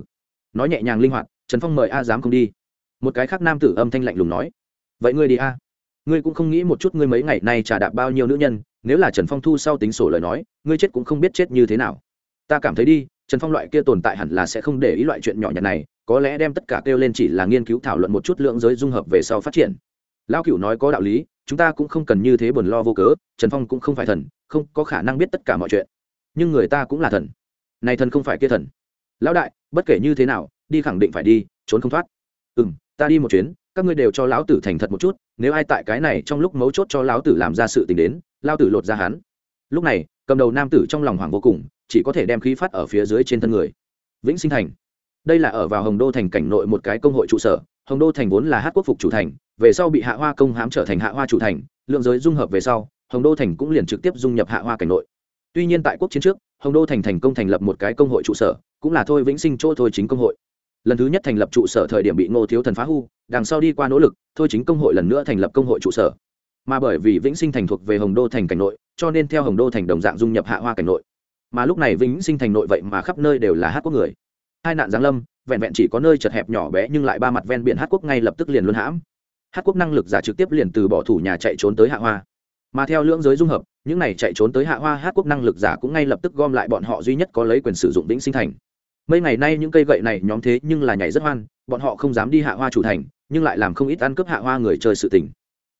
[SPEAKER 1] Nói nhẹ nhàng linh hoạt, trần phong mời a dám không đi một cái khác nam tử âm thanh lạnh lùng nói, vậy ngươi đi a. Ngươi cũng không nghĩ một chút ngươi mấy ngày nay trả đạp bao nhiêu nữ nhân, nếu là trần phong thu sau tính sổ lời nói, ngươi chết cũng không biết chết như thế nào. Ta cảm thấy đi, trần phong loại kia tồn tại hẳn là sẽ không để ý loại chuyện nhỏ nhặt này, có lẽ đem tất cả kêu lên chỉ là nghiên cứu thảo luận một chút lượng giới dung hợp về sau phát triển. Lão cựu nói có đạo lý, chúng ta cũng không cần như thế buồn lo vô cớ, trần phong cũng không phải thần, không có khả năng biết tất cả mọi chuyện. Nhưng người ta cũng là thần. Này thần không phải kia thần. Lão đại, bất kể như thế nào, đi khẳng định phải đi, trốn không thoát. Ừ m ta đi một chuyến, các ngươi đều cho lão tử thành thật một chút, nếu ai tại cái này trong lúc mấu chốt cho lão tử làm ra sự tình đến lao tử lột ra hắn. Lúc này, cầm đầu nam tử trong lòng hoảng vô cùng, chỉ có thể đem khí phát ở phía dưới trên thân người. Vĩnh sinh thành. Đây là ở vào hồng đô thành cảnh nội một cái công hội trụ sở, hồng đô thành vốn là hát quốc phục chủ thành, về sau bị hạ hoa công hãm trở thành hạ hoa chủ thành, lượng giới dung hợp về sau, hồng đô thành cũng liền trực tiếp dung nhập hạ hoa cảnh nội. Tuy nhiên tại quốc chiến trước, hồng đô thành thành công thành lập một cái công hội trụ sở, cũng là thôi vĩnh sinh chỗ thôi chính công hội lần thứ nhất thành lập trụ sở thời điểm bị ngô thiếu thần phá hư, đằng sau đi qua nỗ lực, thôi chính công hội lần nữa thành lập công hội trụ sở. Mà bởi vì vĩnh sinh thành thuộc về hồng đô thành cảnh nội, cho nên theo hồng đô thành đồng dạng dung nhập hạ hoa cảnh nội. Mà lúc này vĩnh sinh thành nội vậy mà khắp nơi đều là hát quốc người. Hai nạn giáng lâm, vẹn vẹn chỉ có nơi chật hẹp nhỏ bé nhưng lại ba mặt ven biển hát quốc ngay lập tức liền luân hãm. Hát quốc năng lực giả trực tiếp liền từ bỏ thủ nhà chạy trốn tới hạ hoa. Mà theo lưỡng giới dung hợp, những này chạy trốn tới hạ hoa hát quốc năng lực giả cũng ngay lập tức gom lại bọn họ duy nhất có lấy quyền sử dụng vĩnh sinh thành mấy ngày nay những cây gậy này nhóm thế nhưng là nhảy rất hoan, bọn họ không dám đi hạ hoa chủ thành, nhưng lại làm không ít ăn cướp hạ hoa người chơi sự tình.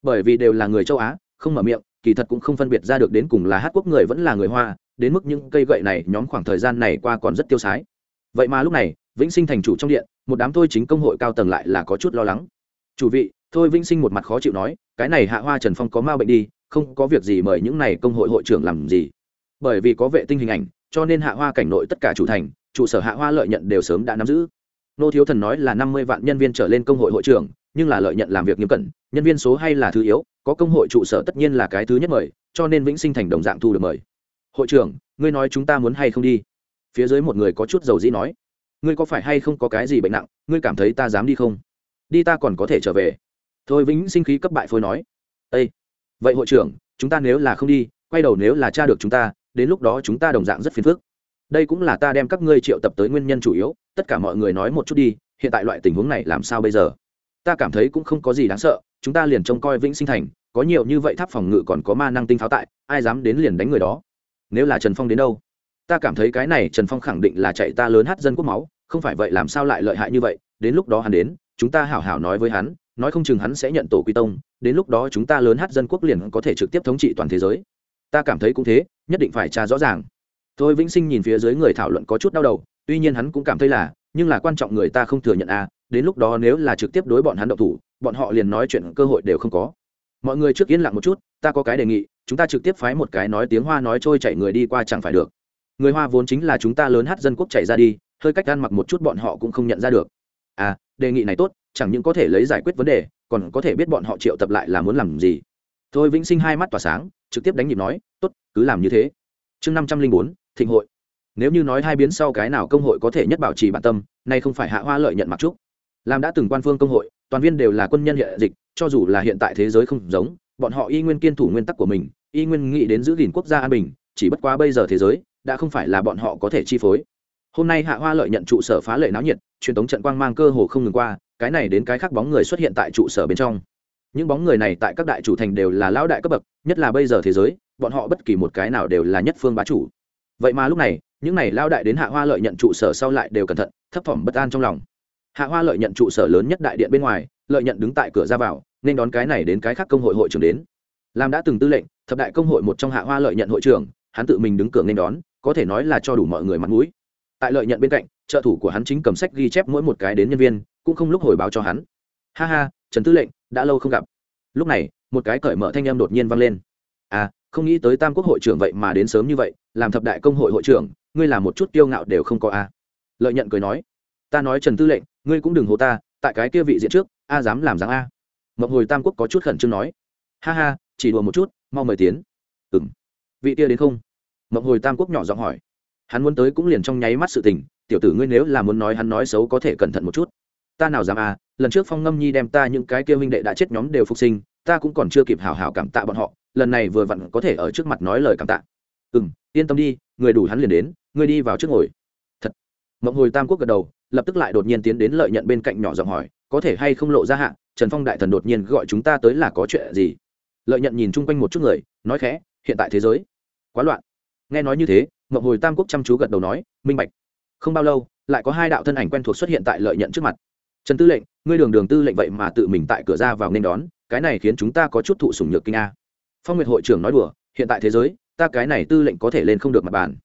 [SPEAKER 1] Bởi vì đều là người châu á, không mở miệng, kỳ thật cũng không phân biệt ra được đến cùng là hát quốc người vẫn là người hoa, đến mức những cây gậy này nhóm khoảng thời gian này qua còn rất tiêu sái. Vậy mà lúc này, vĩnh sinh thành chủ trong điện, một đám thôi chính công hội cao tầng lại là có chút lo lắng. Chủ vị, thôi vĩnh sinh một mặt khó chịu nói, cái này hạ hoa trần phong có ma bệnh đi, không có việc gì mời những này công hội hội trưởng làm gì. Bởi vì có vệ tinh hình ảnh, cho nên hạ hoa cảnh nội tất cả chủ thành trụ sở hạ hoa lợi nhận đều sớm đã nắm giữ. Nô thiếu thần nói là năm mươi vạn nhân viên trở lên công hội hội trưởng, nhưng là lợi nhận làm việc nghiêm cẩn, nhân viên số hay là thứ yếu, có công hội trụ sở tất nhiên là cái thứ nhất mời, cho nên vĩnh sinh thành đồng dạng thu được mời. Hội trưởng, ngươi nói chúng ta muốn hay không đi? Phía dưới một người có chút dầu dĩ nói. Ngươi có phải hay không có cái gì bệnh nặng, ngươi cảm thấy ta dám đi không? Đi ta còn có thể trở về. Thôi vĩnh sinh khí cấp bại phôi nói. Â vậy hội trưởng, chúng ta nếu là không đi, quay đầu nếu là cha được chúng ta, đến lúc đó chúng ta đồng dạng rất phiền phức đây cũng là ta đem các ngươi triệu tập tới nguyên nhân chủ yếu, tất cả mọi người nói một chút đi, hiện tại loại tình huống này làm sao bây giờ? Ta cảm thấy cũng không có gì đáng sợ, chúng ta liền trông coi vĩnh sinh thành, có nhiều như vậy tháp phòng ngự còn có ma năng tinh pháo tại, ai dám đến liền đánh người đó? Nếu là trần phong đến đâu? Ta cảm thấy cái này trần phong khẳng định là chạy ta lớn hát dân quốc máu, không phải vậy làm sao lại lợi hại như vậy? Đến lúc đó hắn đến, chúng ta hảo hảo nói với hắn, nói không chừng hắn sẽ nhận tổ quy tông, đến lúc đó chúng ta lớn hát dân quốc liền có thể trực tiếp thống trị toàn thế giới. Ta cảm thấy cũng thế, nhất định phải tra rõ ràng thôi vĩnh sinh nhìn phía dưới người thảo luận có chút đau đầu tuy nhiên hắn cũng cảm thấy là nhưng là quan trọng người ta không thừa nhận à, đến lúc đó nếu là trực tiếp đối bọn hắn độc thủ bọn họ liền nói chuyện cơ hội đều không có. Mọi người trước yên lặng một chút ta có cái đề nghị chúng ta trực tiếp phái một cái nói tiếng hoa nói trôi chảy người đi qua chẳng phải được. Người hoa vốn chính là chúng ta lớn hát dân quốc chạy ra đi hơi cách ăn mặc một chút bọn họ cũng không nhận ra được. À đề nghị này tốt chẳng những có thể lấy giải quyết vấn đề còn có thể biết bọn họ triệu tập lại là muốn làm gì. Thôi vĩnh sinh hai mắt tỏa sáng trực tiếp đánh nhịp nói tốt cứ làm như thế. Chương năm trăm linh bốn thịnh hội. Nếu như nói hai biến sau cái nào công hội có thể nhất bảo trì bản tâm, nay không phải hạ hoa lợi nhận mặc trúc. Làm đã từng quan phương công hội, toàn viên đều là quân nhân hiện dịch, cho dù là hiện tại thế giới không giống, bọn họ y nguyên kiên thủ nguyên tắc của mình, y nguyên nghĩ đến giữ gìn quốc gia an bình, chỉ bất quá bây giờ thế giới đã không phải là bọn họ có thể chi phối. Hôm nay hạ hoa lợi nhận trụ sở phá lệ náo nhiệt, truyền thống trận quang mang cơ hồ không ngừng qua, cái này đến cái khác bóng người xuất hiện tại trụ sở bên trong. Những bóng người này tại các đại chủ thành đều là lão đại cấp bậc, nhất là bây giờ thế giới, bọn họ bất kỳ một cái nào đều là nhất phương bá chủ vậy mà lúc này, những này lao đại đến hạ hoa lợi nhận trụ sở sau lại đều cẩn thận, thấp thỏm bất an trong lòng. Hạ hoa lợi nhận trụ sở lớn nhất đại điện bên ngoài, lợi nhận đứng tại cửa ra vào, nên đón cái này đến cái khác công hội hội trưởng đến. Làm đã từng tư lệnh, thập đại công hội một trong hạ hoa lợi nhận hội trưởng, hắn tự mình đứng cửa nên đón, có thể nói là cho đủ mọi người mặt mũi. Tại lợi nhận bên cạnh, trợ thủ của hắn chính cầm sách ghi chép mỗi một cái đến nhân viên, cũng không lúc hồi báo cho hắn. Ha ha, trần tư lệnh, đã lâu không gặp. Lúc này, một cái cởi mở thanh em đột nhiên vang lên. À không nghĩ tới tam quốc hội trưởng vậy mà đến sớm như vậy, làm thập đại công hội hội trưởng, ngươi làm một chút kiêu ngạo đều không có a. Lợi nhận cười nói, ta nói trần tư lệnh, ngươi cũng đừng hô ta, tại cái kia vị diện trước, a dám làm dáng a. Mộng hồi tam quốc có chút khẩn trương nói, ha ha, chỉ đùa một chút, mau mời tiến. Ừ m vị kia đến không? Mộng hồi tam quốc nhỏ giọng hỏi. Hắn muốn tới cũng liền trong nháy mắt sự tình, tiểu tử ngươi nếu là muốn nói hắn nói xấu có thể cẩn thận một chút. Ta nào dám à lần trước phong ngâm nhi đem ta những cái kia minh đệ đã chết nhóm đều phục sinh, ta cũng còn chưa kịp hào hào cảm tạ bọn họ lần này vừa vặn có thể ở trước mặt nói lời cảm tạ. Ừ m yên tâm đi, người đủ hắn liền đến ngươi đi vào trước ngồi. Thật. Mộng hồi tam quốc gật đầu, lập tức lại đột nhiên tiến đến lợi nhận bên cạnh nhỏ giọng hỏi, có thể hay không lộ ra hạ, trần phong đại thần đột nhiên gọi chúng ta tới là có chuyện gì? Lợi nhận nhìn chung quanh một chút người, nói khẽ, hiện tại thế giới, quá loạn. Nghe nói như thế, mộng hồi tam quốc chăm chú gật đầu nói, minh bạch. Không bao lâu, lại có hai đạo thân ảnh quen thuộc xuất hiện tại lợi nhận trước mặt. Trần tư lệnh, ngươi đường đường tư lệnh vậy mà tự mình tại cửa ra vào nên đón, cái này khiến chúng ta có chút thụ sủng nhược kinh a phong nguyệt hội trưởng nói đùa, hiện tại thế giới, ta cái này tư lệnh có thể lên không được mặt bàn.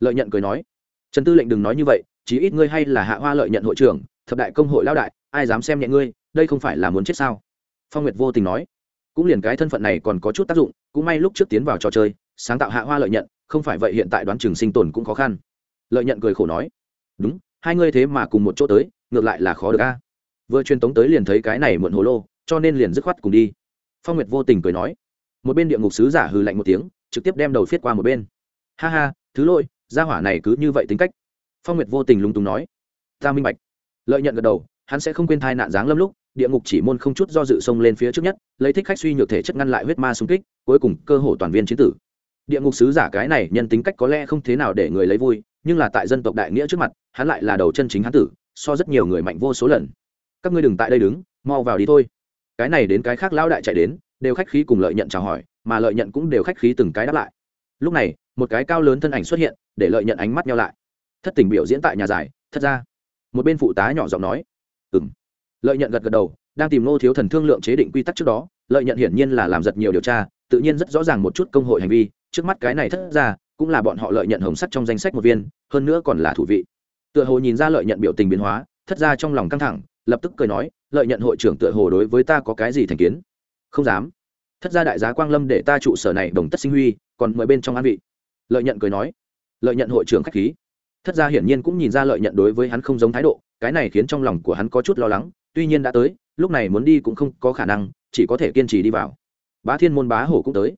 [SPEAKER 1] Lợi nhận cười nói. Trần tư lệnh đừng nói như vậy, chí ít ngươi hay là hạ hoa lợi nhận hội trưởng, thập đại công hội lao đại, ai dám xem nhẹ ngươi, đây không phải là muốn chết sao? Phong nguyệt vô tình nói. Cũng liền cái thân phận này còn có chút tác dụng, cũng may lúc trước tiến vào trò chơi, sáng tạo hạ hoa lợi nhận, không phải vậy hiện tại đoán trường sinh tồn cũng khó khăn. Lợi nhận cười khổ nói. Đúng, hai ngươi thế mà cùng một chỗ tới, ngược lại là khó được a. Vừa truyền tống tới liền thấy cái này muộn hồ lô, cho nên liền dứt khoát cùng đi. Phong nguyệt vô tình cười nói một bên địa ngục sứ giả hừ lạnh một tiếng, trực tiếp đem đầu phiết qua một bên. Ha ha, thứ lỗi, gia hỏa này cứ như vậy tính cách. Phong nguyệt vô tình lúng túng nói. Ta minh bạch. Lợi nhận gật đầu, hắn sẽ không quên thai nạn giáng lâm lúc, địa ngục chỉ môn không chút do dự xông lên phía trước nhất, lấy thích khách suy nhược thể chất ngăn lại huyết ma xung kích, cuối cùng cơ hồ toàn viên chiến tử. Địa ngục sứ giả cái này nhân tính cách có lẽ không thế nào để người lấy vui, nhưng là tại dân tộc đại nghĩa trước mặt, hắn lại là đầu chân chính hắn tử, so rất nhiều người mạnh vô số lần. Các ngươi đừng tại đây đứng, mau vào đi thôi cái này đến cái khác lão đại chạy đến, đều khách khí cùng lợi nhận chào hỏi, mà lợi nhận cũng đều khách khí từng cái đáp lại. Lúc này, một cái cao lớn thân ảnh xuất hiện, để lợi nhận ánh mắt nhau lại. Thất tình biểu diễn tại nhà giải thất ra, một bên phụ tá nhỏ giọng nói ừ m lợi nhận gật gật đầu, đang tìm nô thiếu thần thương lượng chế định quy tắc trước đó, lợi nhận hiển nhiên là làm giật nhiều điều tra, tự nhiên rất rõ ràng một chút công hội hành vi, trước mắt cái này thất ra, cũng là bọn họ lợi nhận hồng sắt trong danh sách một viên, hơn nữa còn là thủ vị. Tựa hồ nhìn ra lợi nhận biểu tình biến hóa, thất ra trong lòng căng thẳng lập tức cười nói, lợi nhận hội trưởng tựa hồ đối với ta có cái gì thành kiến? Không dám. Thất gia đại giá quang lâm để ta trụ sở này đồng tất sinh huy, còn mời bên trong an vị. Lợi nhận cười nói. Lợi nhận hội trưởng khách khí. Thất gia hiển nhiên cũng nhìn ra lợi nhận đối với hắn không giống thái độ, cái này khiến trong lòng của hắn có chút lo lắng, tuy nhiên đã tới, lúc này muốn đi cũng không có khả năng, chỉ có thể kiên trì đi vào. Bá thiên môn bá hổ cũng tới.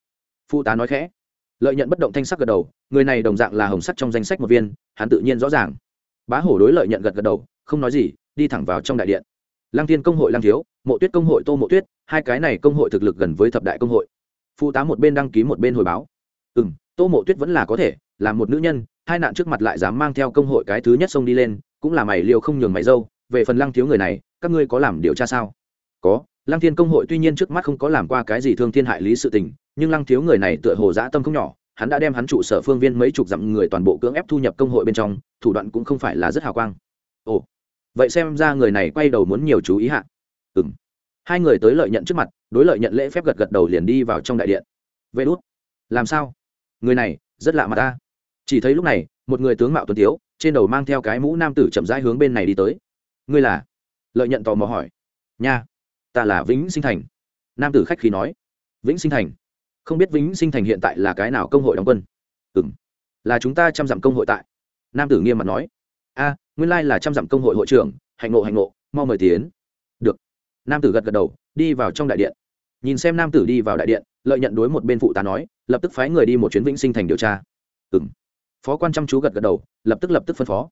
[SPEAKER 1] Phụ tá nói khẽ. Lợi nhận bất động thanh sắc gật đầu, người này đồng dạng là hồng sắc trong danh sách một viên, hắn tự nhiên rõ ràng. Bá hổ đối lợi nhận gật gật đầu, không nói gì đi thẳng vào trong đại điện. Lăng thiên công hội lăng thiếu, mộ tuyết công hội tô mộ tuyết, hai cái này công hội thực lực gần với thập đại công hội. Phụ tá một bên đăng ký một bên hồi báo. Ừ m tô mộ tuyết vẫn là có thể, là một nữ nhân, hai nạn trước mặt lại dám mang theo công hội cái thứ nhất xông đi lên, cũng là mày liều không nhường mày dâu. Về phần lăng thiếu người này, các ngươi có làm điều tra sao? Có, lăng thiên công hội tuy nhiên trước mắt không có làm qua cái gì thương thiên hại lý sự tình, nhưng lăng thiếu người này tựa hồ dã tâm không nhỏ, hắn đã đem hắn trụ sở phương viên mấy chục dặm người toàn bộ cưỡng ép thu nhập công hội bên trong, thủ đoạn cũng không phải là rất hào quang. Ồ vậy xem ra người này quay đầu muốn nhiều chú ý hạ. Ừ m hai người tới lợi nhận trước mặt, đối lợi nhận lễ phép gật gật đầu liền đi vào trong đại điện. Vậy đút. Làm sao? Người này, rất lạ mặt ta. Chỉ thấy lúc này, một người tướng mạo tuấn tiếu, trên đầu mang theo cái mũ nam tử chậm rãi hướng bên này đi tới. Ngươi là? Lợi nhận tò mò hỏi. Nha. Ta là vĩnh sinh thành. Nam tử khách khí nói. Vĩnh sinh thành. Không biết vĩnh sinh thành hiện tại là cái nào công hội đóng quân? Ừ m là chúng ta chăm dặm công hội tại. Nam tử nghiêm mặt nói a, nguyên lai là trăm dặm công hội hội trưởng, hạnh ngộ hạnh ngộ, mau mời tiến. Được. Nam tử gật gật đầu, đi vào trong đại điện. Nhìn xem nam tử đi vào đại điện, lợi nhận đối một bên phụ tá nói, lập tức phái người đi một chuyến vĩnh sinh thành điều tra. Ừ m phó quan chăm chú gật gật đầu, lập tức lập tức phân phó.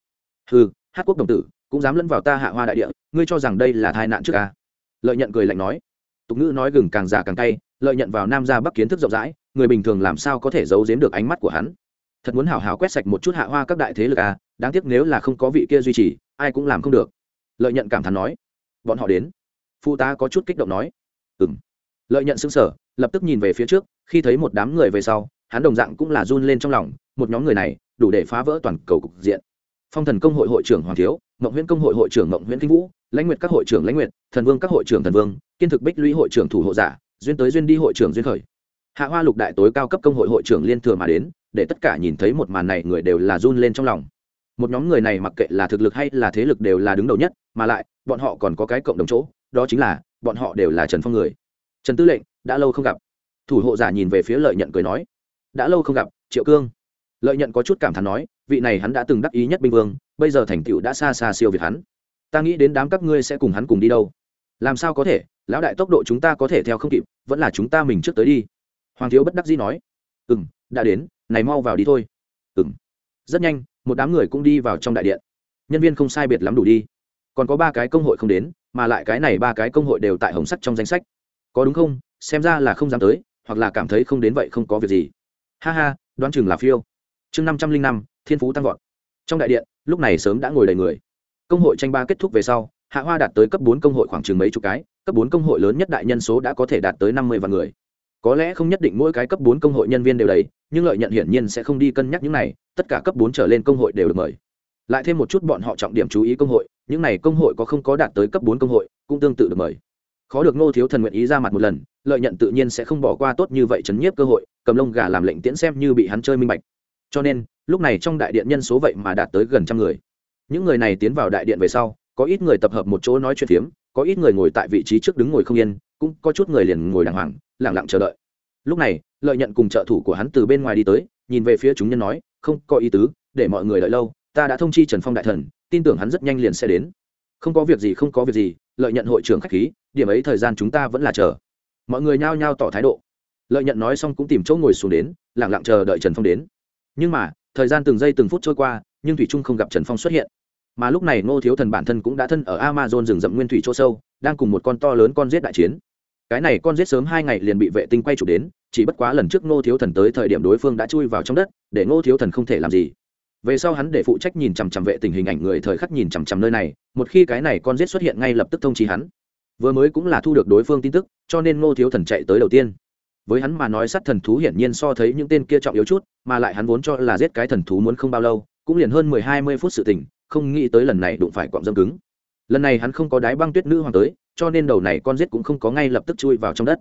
[SPEAKER 1] Ừ hát quốc đồng tử, cũng dám lẫn vào ta hạ hoa đại địa, ngươi cho rằng đây là tai nạn trước ca lợi nhận cười lạnh nói. Tục ngữ nói gừng càng già càng cay, lợi nhận vào nam ra bắc kiến thức rộng rãi, người bình thường làm sao có thể giấu giếm được ánh mắt của hắn? Thật muốn hảo hảo quét sạch một chút hạ hoa các đại thế lực à đáng tiếc nếu là không có vị kia duy trì, ai cũng làm không được. Lợi nhận cảm thán nói. Bọn họ đến. Phụ tá có chút kích động nói. Ừ m lợi nhận xứng sở lập tức nhìn về phía trước, khi thấy một đám người về sau, hắn đồng dạng cũng là run lên trong lòng, một nhóm người này, đủ để phá vỡ toàn cầu cục diện. Phong thần công hội hội trưởng hoàng thiếu, mộng huyễn công hội hội trưởng mộng huyễn kinh vũ, lãnh nguyệt các hội trưởng lãnh nguyệt, thần vương các hội trưởng thần vương, kiên thực bích lũy hội trưởng thủ hộ giả, duyên tới duyên đi hội trưởng duyên khởi hạ hoa lục đại tối cao cấp công hội hội trưởng liên thừa mà đến, để tất cả nhìn thấy một màn này người đều là run lên trong lòng. Một nhóm người này mặc kệ là thực lực hay là thế lực đều là đứng đầu nhất, mà lại, bọn họ còn có cái cộng đồng chỗ, đó chính là, bọn họ đều là trần phong người. Trần tư lệnh, đã lâu không gặp. Thủ hộ giả nhìn về phía lợi nhận cười nói, đã lâu không gặp, triệu cương. Lợi nhận có chút cảm thán nói, vị này hắn đã từng đắc ý nhất binh vương, bây giờ thành tựu đã xa xa siêu việt hắn. Ta nghĩ đến đám các ngươi sẽ cùng hắn cùng đi đâu. Làm sao có thể, lão đại tốc độ chúng ta có thể theo không kịp, vẫn là chúng ta mình trước tới đi hoàng thiếu bất đắc dĩ nói ừ m đã đến, này mau vào đi thôi. Ừ m rất nhanh, một đám người cũng đi vào trong đại điện. Nhân viên không sai biệt lắm đủ đi. Còn có ba cái công hội không đến, mà lại cái này ba cái công hội đều tại hồng sắt trong danh sách. Có đúng không? Xem ra là không dám tới, hoặc là cảm thấy không đến vậy không có việc gì. Ha ha, đoán chừng là phiêu. Chương năm trăm linh năm, thiên phú tăng vọt. Trong đại điện, lúc này sớm đã ngồi đầy người. Công hội tranh ba kết thúc về sau, hạ hoa đạt tới cấp bốn công hội khoảng chừng mấy chục cái, cấp bốn công hội lớn nhất đại nhân số đã có thể đạt tới năm mươi vạn người có lẽ không nhất định mỗi cái cấp bốn công hội nhân viên đều đầy, nhưng lợi nhận hiển nhiên sẽ không đi cân nhắc những này, tất cả cấp bốn trở lên công hội đều được mời. Lại thêm một chút bọn họ trọng điểm chú ý công hội, những này công hội có không có đạt tới cấp bốn công hội, cũng tương tự được mời. Khó được ngô thiếu thần nguyện ý ra mặt một lần, lợi nhận tự nhiên sẽ không bỏ qua tốt như vậy chấn nhiếp cơ hội, cầm lông gà làm lệnh tiễn xem như bị hắn chơi minh bạch. Cho nên, lúc này trong đại điện nhân số vậy mà đạt tới gần trăm người. Những người này tiến vào đại điện về sau, có ít người tập hợp một chỗ nói chuyện phiếm có ít người ngồi tại vị trí trước đứng ngồi không yên, cũng có chút người liền ngồi đàng hoàng lẳng lặng chờ đợi. Lúc này, lợi nhận cùng trợ thủ của hắn từ bên ngoài đi tới, nhìn về phía chúng nhân nói, không có ý tứ, để mọi người đợi lâu, ta đã thông chi trần phong đại thần, tin tưởng hắn rất nhanh liền sẽ đến. Không có việc gì, không có việc gì, lợi nhận hội trưởng khách khí, điểm ấy thời gian chúng ta vẫn là chờ. Mọi người nhao nhao tỏ thái độ. Lợi nhận nói xong cũng tìm chỗ ngồi xuống đến lẳng lặng chờ đợi trần phong đến. Nhưng mà, thời gian từng giây từng phút trôi qua, nhưng thủy trung không gặp trần phong xuất hiện mà lúc này ngô thiếu thần bản thân cũng đã thân ở amazon rừng rậm nguyên thủy chỗ sâu, đang cùng một con to lớn con giết đại chiến. Cái này con giết sớm hai ngày liền bị vệ tinh quay chụp đến, chỉ bất quá lần trước ngô thiếu thần tới thời điểm đối phương đã chui vào trong đất, để ngô thiếu thần không thể làm gì. Về sau hắn để phụ trách nhìn chằm chằm vệ tình hình ảnh người thời khắc nhìn chằm chằm nơi này, một khi cái này con giết xuất hiện ngay lập tức thông trí hắn. Vừa mới cũng là thu được đối phương tin tức, cho nên ngô thiếu thần chạy tới đầu tiên. Với hắn mà nói sát thần thú hiển nhiên so thấy những tên kia trọng yếu chút, mà lại hắn vốn cho là giết cái thần thú muốn không bao lâu, cũng liền hơn mười hai mươi phút sự tình không nghĩ tới lần này đụng phải quặng dâm cứng. Lần này hắn không có đái băng tuyết nữ hoàng tới, cho nên đầu này con giết cũng không có ngay lập tức chui vào trong đất.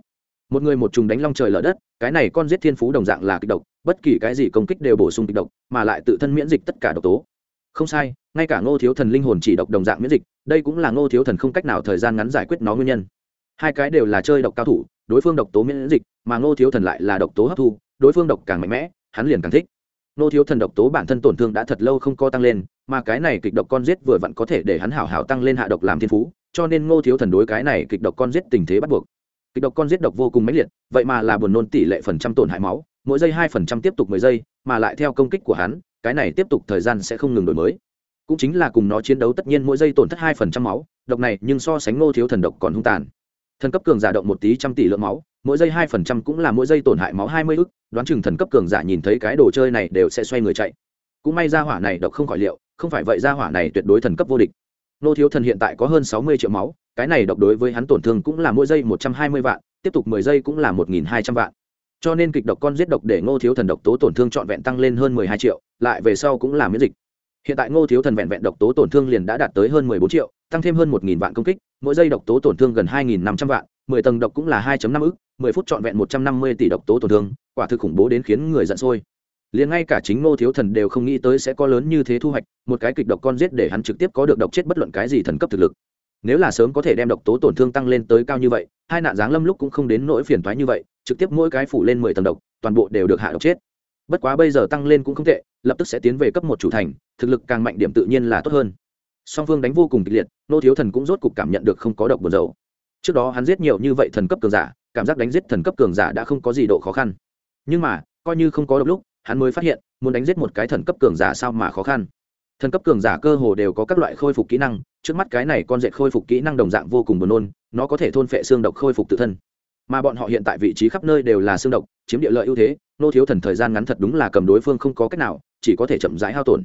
[SPEAKER 1] Một người một trùng đánh long trời lở đất, cái này con giết thiên phú đồng dạng là kịch độc, bất kỳ cái gì công kích đều bổ sung kịch độc, mà lại tự thân miễn dịch tất cả độc tố. Không sai, ngay cả ngô thiếu thần linh hồn chỉ độc đồng dạng miễn dịch, đây cũng là ngô thiếu thần không cách nào thời gian ngắn giải quyết nó nguyên nhân. Hai cái đều là chơi độc cao thủ, đối phương độc tố miễn dịch, mà ngô thiếu thần lại là độc tố hấp thu, đối phương độc càng mạnh mẽ, hắn liền càng thích. Ngô thiếu thần độc tố bản thân tổn thương đã thật lâu không co tăng lên mà cái này kịch độc con giết vừa vặn có thể để hắn hảo hảo tăng lên hạ độc làm thiên phú, cho nên ngô thiếu thần đối cái này kịch độc con giết tình thế bắt buộc. Kịch độc con giết độc vô cùng mãnh liệt, vậy mà là buồn nôn tỷ lệ phần trăm tổn hại máu, mỗi giây hai phần trăm tiếp tục mười giây, mà lại theo công kích của hắn, cái này tiếp tục thời gian sẽ không ngừng đổi mới. Cũng chính là cùng nó chiến đấu tất nhiên mỗi giây tổn thất hai phần trăm máu, độc này nhưng so sánh ngô thiếu thần độc còn hung tàn. Thần cấp cường giả động một tí trăm tỷ lượng máu, mỗi giây hai phần trăm cũng là mỗi giây tổn hại máu hai mươi ức, đoán chừng thần cấp cường giả nhìn thấy cái đồ chơi này đều sẽ xoay người chạy. Cũng may ra hỏa này độc không khỏi liệu không phải vậy ra hỏa này tuyệt đối thần cấp vô địch. Nô thiếu thần hiện tại có hơn sáu mươi triệu máu, cái này độc đối với hắn tổn thương cũng là mỗi giây một trăm hai mươi vạn, tiếp tục mười giây cũng là một nghìn hai trăm vạn. Cho nên kịch độc con giết độc để ngô thiếu thần độc tố tổn thương trọn vẹn tăng lên hơn mười hai triệu, lại về sau cũng là miễn dịch. Hiện tại ngô thiếu thần vẹn vẹn độc tố tổn thương liền đã đạt tới hơn mười bốn triệu, tăng thêm hơn một nghìn vạn công kích, mỗi giây độc tố tổn thương gần hai nghìn năm trăm vạn, mười tầng độc cũng là hai năm ức, mười phút trọn vẹn một trăm năm mươi tỷ độc tố tổn thương, quả thực khủng bố đến khiến người giận sôi liền ngay cả chính ngô thiếu thần đều không nghĩ tới sẽ có lớn như thế thu hoạch, một cái kịch độc con giết để hắn trực tiếp có được độc chết bất luận cái gì thần cấp thực lực. Nếu là sớm có thể đem độc tố tổn thương tăng lên tới cao như vậy, hai nạn giáng lâm lúc cũng không đến nỗi phiền toái như vậy, trực tiếp mỗi cái phủ lên mười tầng độc, toàn bộ đều được hạ độc chết. Bất quá bây giờ tăng lên cũng không tệ, lập tức sẽ tiến về cấp một chủ thành, thực lực càng mạnh điểm tự nhiên là tốt hơn. Song phương đánh vô cùng kịch liệt nô thiếu thần cũng rốt cục cảm nhận được không có độc buồn dầu trước đó hắn giết nhiều như vậy thần cấp cường giả, cảm giác đánh giết thần cấp cường giả đã không có gì độ khó khăn. Nhưng mà, coi như không có độc lúc hắn mới phát hiện, muốn đánh giết một cái thần cấp cường giả sao mà khó khăn. Thần cấp cường giả cơ hồ đều có các loại khôi phục kỹ năng, trước mắt cái này con dệt khôi phục kỹ năng đồng dạng vô cùng buồn nôn, nó có thể thôn phệ xương độc khôi phục tự thân. Mà bọn họ hiện tại vị trí khắp nơi đều là xương độc, chiếm địa lợi ưu thế, nô thiếu thần thời gian ngắn thật đúng là cầm đối phương không có cách nào, chỉ có thể chậm rãi hao tổn.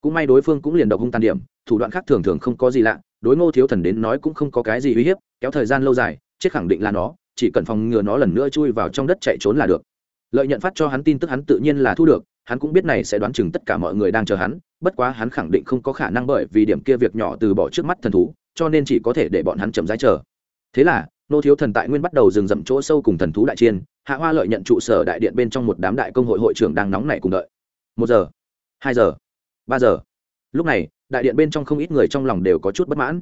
[SPEAKER 1] Cũng may đối phương cũng liền độc hung tàn điểm, thủ đoạn khác thường thường không có gì lạ, đối ngô thiếu thần đến nói cũng không có cái gì uy hiếp, kéo thời gian lâu dài, chết khẳng định là nó, chỉ cần phòng ngừa nó lần nữa chui vào trong đất chạy trốn là được lợi nhận phát cho hắn tin tức hắn tự nhiên là thu được, hắn cũng biết này sẽ đoán chừng tất cả mọi người đang chờ hắn, bất quá hắn khẳng định không có khả năng bởi vì điểm kia việc nhỏ từ bỏ trước mắt thần thú, cho nên chỉ có thể để bọn hắn chậm rãi chờ. Thế là, nô thiếu thần tại nguyên bắt đầu dừng dậm chỗ sâu cùng thần thú đại chiên hạ hoa lợi nhận trụ sở đại điện bên trong một đám đại công hội hội trưởng đang nóng nảy cùng đợi. Một giờ, hai giờ, ba giờ. Lúc này, đại điện bên trong không ít người trong lòng đều có chút bất mãn.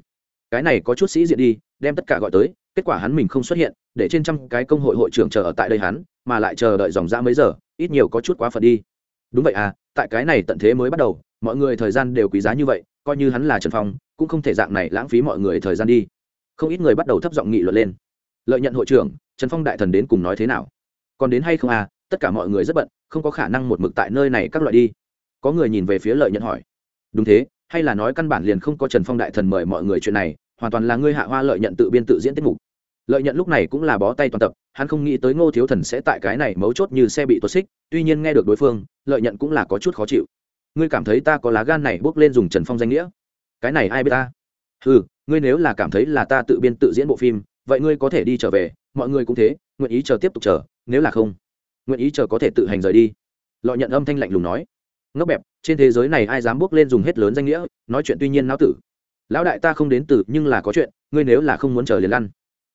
[SPEAKER 1] Cái này có chút sĩ diện đi, đem tất cả gọi tới kết quả hắn mình không xuất hiện, để trên trăm cái công hội hội trưởng chờ ở tại đây hắn, mà lại chờ đợi dòng ra mấy giờ, ít nhiều có chút quá phật đi. Đúng vậy à tại cái này tận thế mới bắt đầu, mọi người thời gian đều quý giá như vậy, coi như hắn là trần phong, cũng không thể dạng này lãng phí mọi người thời gian đi. Không ít người bắt đầu thấp giọng nghị luận lên. Lợi nhận hội trưởng, trần phong đại thần đến cùng nói thế nào? Còn đến hay không à tất cả mọi người rất bận, không có khả năng một mực tại nơi này các loại đi. Có người nhìn về phía lợi nhận hỏi. Đúng thế, hay là nói căn bản liền không có trần phong đại thần mời mọi người chuyện này, hoàn toàn là ngươi hạ hoa lợi nhận tự biên tự diễn tiết mục lợi nhận lúc này cũng là bó tay toàn tập, hắn không nghĩ tới ngô thiếu thần sẽ tại cái này mấu chốt như xe bị tuột xích, tuy nhiên nghe được đối phương, lợi nhận cũng là có chút khó chịu. Ngươi cảm thấy ta có lá gan này bước lên dùng trần phong danh nghĩa? Cái này ai biết ta? Ừ ngươi nếu là cảm thấy là ta tự biên tự diễn bộ phim, vậy ngươi có thể đi trở về, mọi người cũng thế, nguyện ý chờ tiếp tục chờ, nếu là không, nguyện ý chờ có thể tự hành rời đi. Lợi nhận âm thanh lạnh lùng nói. Ngốc bẹp, trên thế giới này ai dám bước lên dùng hết lớn danh nghĩa, nói chuyện tuy nhiên não tử. Lão đại ta không đến từ, nhưng là có chuyện, ngươi nếu là không muốn chờ liền lăn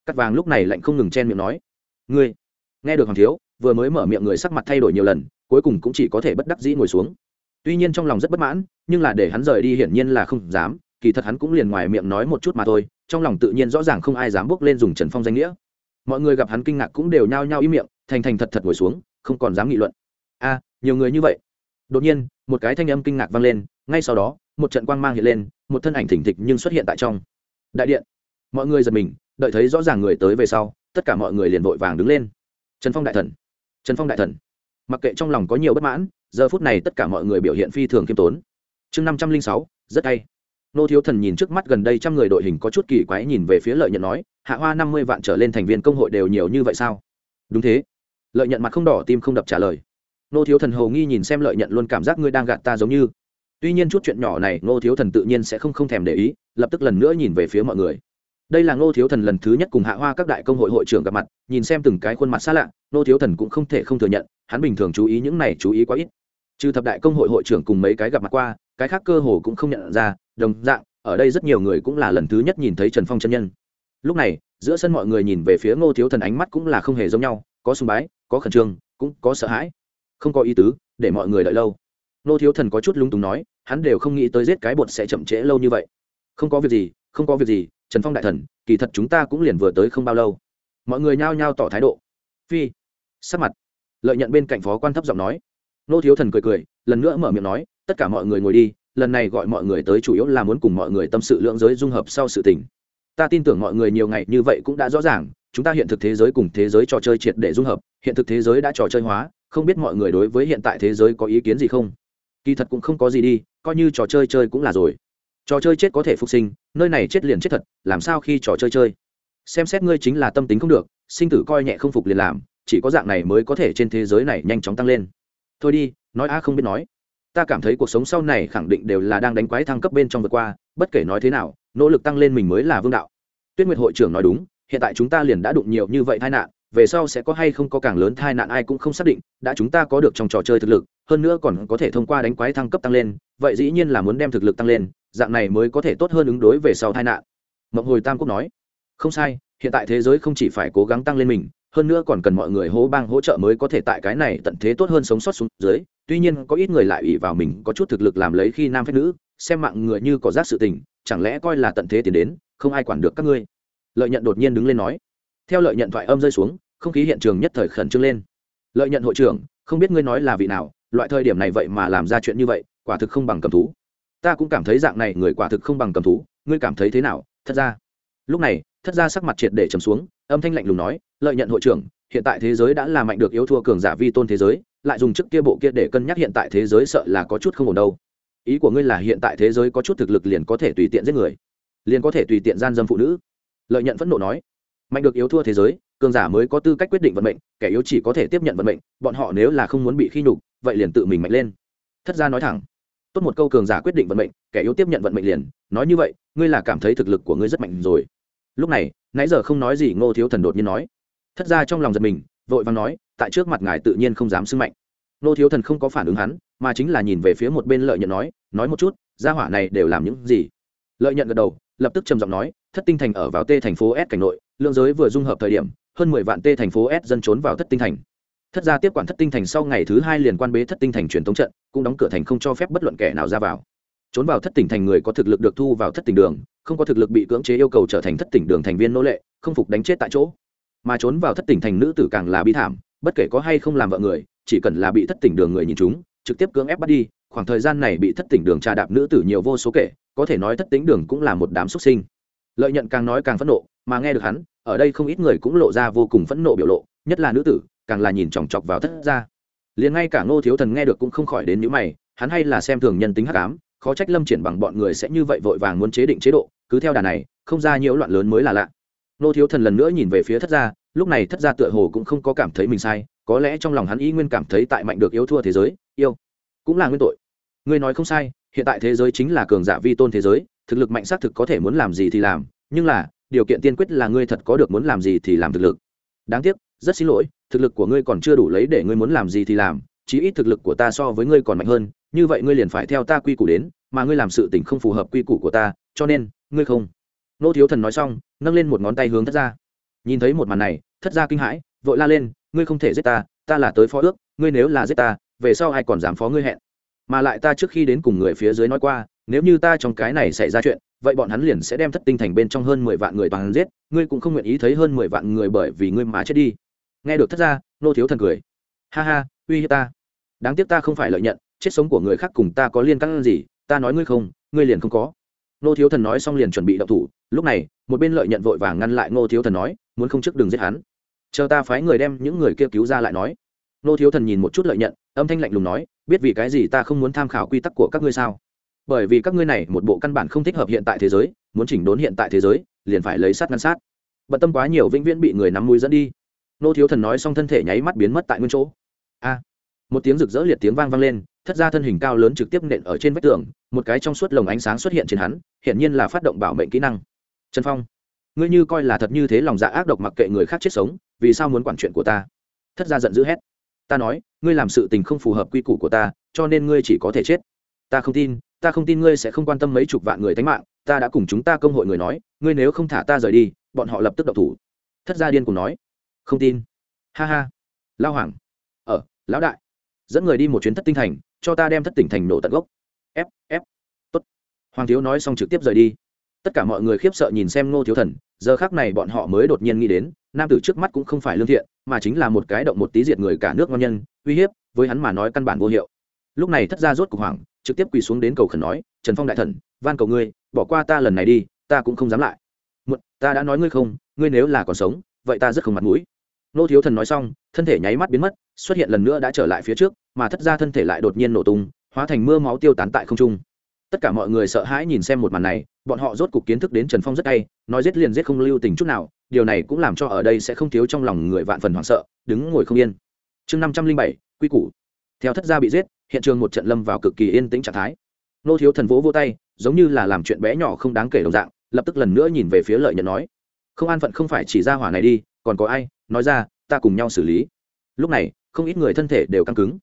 [SPEAKER 1] cắt vàng lúc này lạnh không ngừng chen miệng nói, ngươi, nghe được hoàng thiếu, vừa mới mở miệng người sắc mặt thay đổi nhiều lần, cuối cùng cũng chỉ có thể bất đắc dĩ ngồi xuống. Tuy nhiên trong lòng rất bất mãn, nhưng là để hắn rời đi hiển nhiên là không dám, kỳ thật hắn cũng liền ngoài miệng nói một chút mà thôi, trong lòng tự nhiên rõ ràng không ai dám bước lên dùng trần phong danh nghĩa. Mọi người gặp hắn kinh ngạc cũng đều nhao nhao im miệng, thành thành thật thật ngồi xuống, không còn dám nghị luận. A, nhiều người như vậy. Đột nhiên, một cái thanh âm kinh ngạc vang lên, ngay sau đó, một trận quang mang hiện lên, một thân ảnh thỉnh thịch nhưng xuất hiện tại trong đại điện. Mọi người giật mình đợi thấy rõ ràng người tới về sau, tất cả mọi người liền vội vàng đứng lên. Trần phong đại thần, trần phong đại thần. Mặc kệ trong lòng có nhiều bất mãn, giờ phút này tất cả mọi người biểu hiện phi thường khiêm tốn. Chương năm trăm linh sáu, rất hay. Nô thiếu thần nhìn trước mắt gần đây trăm người đội hình có chút kỳ quái nhìn về phía lợi nhận nói, hạ hoa năm mươi vạn trở lên thành viên công hội đều nhiều như vậy sao? Đúng thế. Lợi nhận mặt không đỏ tim không đập trả lời. Nô thiếu thần hầu nghi nhìn xem lợi nhận luôn cảm giác ngươi đang gạt ta giống như. Tuy nhiên chút chuyện nhỏ này, nô thiếu thần tự nhiên sẽ không không thèm để ý, lập tức lần nữa nhìn về phía mọi người đây là ngô thiếu thần lần thứ nhất cùng hạ hoa các đại công hội hội trưởng gặp mặt, nhìn xem từng cái khuôn mặt xa lạ, ngô thiếu thần cũng không thể không thừa nhận, hắn bình thường chú ý những này chú ý quá ít. Trừ thập đại công hội hội trưởng cùng mấy cái gặp mặt qua, cái khác cơ hồ cũng không nhận ra, đồng dạng, ở đây rất nhiều người cũng là lần thứ nhất nhìn thấy trần phong chân nhân. Lúc này, giữa sân mọi người nhìn về phía ngô thiếu thần ánh mắt cũng là không hề giống nhau, có sùng bái, có khẩn trương, cũng có sợ hãi. Không có ý tứ, để mọi người đợi lâu. Ngô thiếu thần có chút lung túng nói, hắn đều không nghĩ tới giết cái bột sẽ chậm trễ lâu như vậy. Không có việc gì, không có việc gì trần phong đại thần, kỳ thật chúng ta cũng liền vừa tới không bao lâu. Mọi người nhao nhao tỏ thái độ. Phi, sắc mặt. Lợi nhận bên cạnh phó quan thấp giọng nói. Nô thiếu thần cười cười, lần nữa mở miệng nói, tất cả mọi người ngồi đi, lần này gọi mọi người tới chủ yếu là muốn cùng mọi người tâm sự lượng giới dung hợp sau sự tình. Ta tin tưởng mọi người nhiều ngày như vậy cũng đã rõ ràng, chúng ta hiện thực thế giới cùng thế giới trò chơi triệt để dung hợp, hiện thực thế giới đã trò chơi hóa, không biết mọi người đối với hiện tại thế giới có ý kiến gì không? Kỳ thật cũng không có gì đi, coi như trò chơi chơi cũng là rồi trò chơi chết có thể phục sinh, nơi này chết liền chết thật, làm sao khi trò chơi chơi? Xem xét ngươi chính là tâm tính không được, sinh tử coi nhẹ không phục liền làm, chỉ có dạng này mới có thể trên thế giới này nhanh chóng tăng lên. Thôi đi, nói a không biết nói. Ta cảm thấy cuộc sống sau này khẳng định đều là đang đánh quái thăng cấp bên trong vượt qua, bất kể nói thế nào, nỗ lực tăng lên mình mới là vương đạo. Tuyết nguyệt hội trưởng nói đúng, hiện tại chúng ta liền đã đụng nhiều như vậy tai nạn, về sau sẽ có hay không có càng lớn tai nạn ai cũng không xác định, đã chúng ta có được trong trò chơi thực lực, hơn nữa còn có thể thông qua đánh quái thăng cấp tăng lên, vậy dĩ nhiên là muốn đem thực lực tăng lên dạng này mới có thể tốt hơn ứng đối về sau tai nạn. Mộng hồi tam quốc nói, không sai, hiện tại thế giới không chỉ phải cố gắng tăng lên mình, hơn nữa còn cần mọi người hỗ bang hỗ trợ mới có thể tại cái này tận thế tốt hơn sống sót xuống dưới. Tuy nhiên, có ít người lại ủy vào mình, có chút thực lực làm lấy khi nam phép nữ, xem mạng người như có giác sự tình, chẳng lẽ coi là tận thế tiến đến, không ai quản được các ngươi? Lợi nhận đột nhiên đứng lên nói, theo lợi nhận thoại âm rơi xuống, không khí hiện trường nhất thời khẩn trương lên. Lợi nhận hội trưởng, không biết ngươi nói là vị nào, loại thời điểm này vậy mà làm ra chuyện như vậy, quả thực không bằng cầm thú ta cũng cảm thấy dạng này người quả thực không bằng cầm thú. Ngươi cảm thấy thế nào? Thật ra lúc này, thất ra sắc mặt triệt để trầm xuống, âm thanh lạnh lùng nói, lợi nhận hội trưởng, hiện tại thế giới đã là mạnh được yếu thua cường giả vi tôn thế giới, lại dùng chức kia bộ kia để cân nhắc hiện tại thế giới sợ là có chút không ổn đâu. Ý của ngươi là hiện tại thế giới có chút thực lực liền có thể tùy tiện giết người, liền có thể tùy tiện gian dâm phụ nữ. Lợi nhận phẫn nộ nói, mạnh được yếu thua thế giới, cường giả mới có tư cách quyết định vận mệnh, kẻ yếu chỉ có thể tiếp nhận vận mệnh, bọn họ nếu là không muốn bị khi nhục, vậy liền tự mình mạnh lên. Thất gia nói thẳng tốt một câu cường giả quyết định vận mệnh, kẻ yếu tiếp nhận vận mệnh liền. Nói như vậy, ngươi là cảm thấy thực lực của ngươi rất mạnh rồi. Lúc này, nãy giờ không nói gì, ngô thiếu thần đột nhiên nói. Thất ra trong lòng giật mình, vội vàng nói, tại trước mặt ngài tự nhiên không dám xưng mạnh. Ngô thiếu thần không có phản ứng hắn, mà chính là nhìn về phía một bên lợi nhận nói nói một chút, gia hỏa này đều làm những gì? Lợi nhận gật đầu, lập tức trầm giọng nói, thất tinh thành ở vào tê thành phố s cảnh nội, lượng giới vừa dung hợp thời điểm, hơn mười vạn tê thành phố s dân trốn vào thất tinh thành thất gia tiếp quản thất tinh thành sau ngày thứ hai liền quan bế thất tinh thành truyền thống trận, cũng đóng cửa thành không cho phép bất luận kẻ nào ra vào. Trốn vào thất tỉnh thành người có thực lực được thu vào thất tỉnh đường, không có thực lực bị cưỡng chế yêu cầu trở thành thất tỉnh đường thành viên nô lệ, không phục đánh chết tại chỗ. Mà trốn vào thất tỉnh thành nữ tử càng là bi thảm, bất kể có hay không làm vợ người, chỉ cần là bị thất tỉnh đường người nhìn chúng, trực tiếp cưỡng ép bắt đi, khoảng thời gian này bị thất tỉnh đường trà đạp nữ tử nhiều vô số kể, có thể nói thất tính đường cũng là một đám xuất sinh. Lợi nhận càng nói càng phẫn nộ, mà nghe được hắn, ở đây không ít người cũng lộ ra vô cùng phẫn nộ biểu lộ, nhất là nữ tử càng là nhìn chòng chọc vào thất gia, liền ngay cả ngô thiếu thần nghe được cũng không khỏi đến những mày hắn hay là xem thường nhân tính hắc ám khó trách lâm triển bằng bọn người sẽ như vậy vội vàng muốn chế định chế độ cứ theo đà này không ra nhiễu loạn lớn mới là lạ. Nô thiếu thần lần nữa nhìn về phía thất gia lúc này thất gia tựa hồ cũng không có cảm thấy mình sai có lẽ trong lòng hắn ý nguyên cảm thấy tại mạnh được yếu thua thế giới yêu cũng là nguyên tội. Ngươi nói không sai hiện tại thế giới chính là cường giả vi tôn thế giới thực lực mạnh xác thực có thể muốn làm gì thì làm nhưng là điều kiện tiên quyết là ngươi thật có được muốn làm gì thì làm thực lực. Đáng tiếc rất xin lỗi, thực lực của ngươi còn chưa đủ lấy để ngươi muốn làm gì thì làm, chí ít thực lực của ta so với ngươi còn mạnh hơn, như vậy ngươi liền phải theo ta quy củ đến, mà ngươi làm sự tình không phù hợp quy củ của ta, cho nên, ngươi không. Nô thiếu thần nói xong, nâng lên một ngón tay hướng thất ra. Nhìn thấy một màn này, thất ra kinh hãi, vội la lên, ngươi không thể giết ta ta là tới phó ước, ngươi nếu là giết ta, về sau ai còn dám phó ngươi hẹn? Mà lại ta trước khi đến cùng người phía dưới nói qua, nếu như ta trong cái này xảy ra chuyện, vậy bọn hắn liền sẽ đem thất tinh thành bên trong hơn mười vạn người toàn giết, ngươi cũng không nguyện ý thấy hơn mười vạn người bởi vì ngươi mà chết đi nghe được thất ra nô thiếu thần cười. Ha ha, uy hiếp ta. Đáng tiếc ta không phải lợi nhận, chết sống của người khác cùng ta có liên căng gì, ta nói ngươi không, ngươi liền không có. Nô thiếu thần nói xong liền chuẩn bị động thủ, lúc này, một bên lợi nhận vội vàng ngăn lại nô thiếu thần nói, muốn không trước đường giết hắn. Chờ ta phái người đem những người kia cứu ra lại nói. Nô thiếu thần nhìn một chút lợi nhận, âm thanh lạnh lùng nói, biết vì cái gì ta không muốn tham khảo quy tắc của các ngươi sao? Bởi vì các ngươi này một bộ căn bản không thích hợp hiện tại thế giới, muốn chỉnh đốn hiện tại thế giới, liền phải lấy sát ngăn sát. Bận tâm quá nhiều vĩnh viễn bị người nắm mũi dẫn đi nô thiếu thần nói xong thân thể nháy mắt biến mất tại nguyên chỗ. A! Một tiếng rực rỡ liệt tiếng vang vang lên, thất ra thân hình cao lớn trực tiếp nện ở trên vách tường, một cái trong suốt lồng ánh sáng xuất hiện trên hắn, hiển nhiên là phát động bảo mệnh kỹ năng. Trần phong, ngươi như coi là thật như thế lòng dạ ác độc mặc kệ người khác chết sống, vì sao muốn quản chuyện của ta? Thất ra giận dữ hét. Ta nói, ngươi làm sự tình không phù hợp quy củ của ta, cho nên ngươi chỉ có thể chết. Ta không tin, ta không tin ngươi sẽ không quan tâm mấy chục vạn người tánh mạng, ta đã cùng chúng ta công hội người nói, ngươi nếu không thả ta rời đi, bọn họ lập tức độc thủ. Thất gia điên cùng nói không tin. Ha ha. Lao hoàng. Ở, lão đại. Dẫn người đi một chuyến thất tinh thành, cho ta đem thất tỉnh thành nổ tận gốc. F f tốt. Hoàng thiếu nói xong trực tiếp rời đi. Tất cả mọi người khiếp sợ nhìn xem ngô thiếu thần, giờ khác này bọn họ mới đột nhiên nghĩ đến, nam tử trước mắt cũng không phải lương thiện, mà chính là một cái động một tí diệt người cả nước ngon nhân, uy hiếp, với hắn mà nói căn bản vô hiệu. Lúc này thất gia rốt cục hoàng trực tiếp quỳ xuống đến cầu khẩn nói, trần phong đại thần, van cầu ngươi, bỏ qua ta lần này đi, ta cũng không dám lại. Một ta đã nói ngươi không, ngươi nếu là còn sống, vậy ta rất không mặt mũi nô thiếu thần nói xong, thân thể nháy mắt biến mất, xuất hiện lần nữa đã trở lại phía trước, mà thất ra thân thể lại đột nhiên nổ tung, hóa thành mưa máu tiêu tán tại không trung. Tất cả mọi người sợ hãi nhìn xem một màn này, bọn họ rốt cục kiến thức đến trần phong rất hay, nói giết liền giết không lưu tình chút nào, điều này cũng làm cho ở đây sẽ không thiếu trong lòng người vạn phần hoảng sợ, đứng ngồi không yên. Chương năm trăm linh bảy, quy củ. Theo thất gia bị giết, hiện trường một trận lâm vào cực kỳ yên tĩnh trạng thái. Nô thiếu thần vỗ vô tay, giống như là làm chuyện bé nhỏ không đáng kể đồng dạng, lập tức lần nữa nhìn về phía lợi nhận nói không an phận không phải chỉ ra hỏa này đi, còn có ai? Nói ra, ta cùng nhau xử lý. Lúc này, không ít người thân thể đều căng cứng.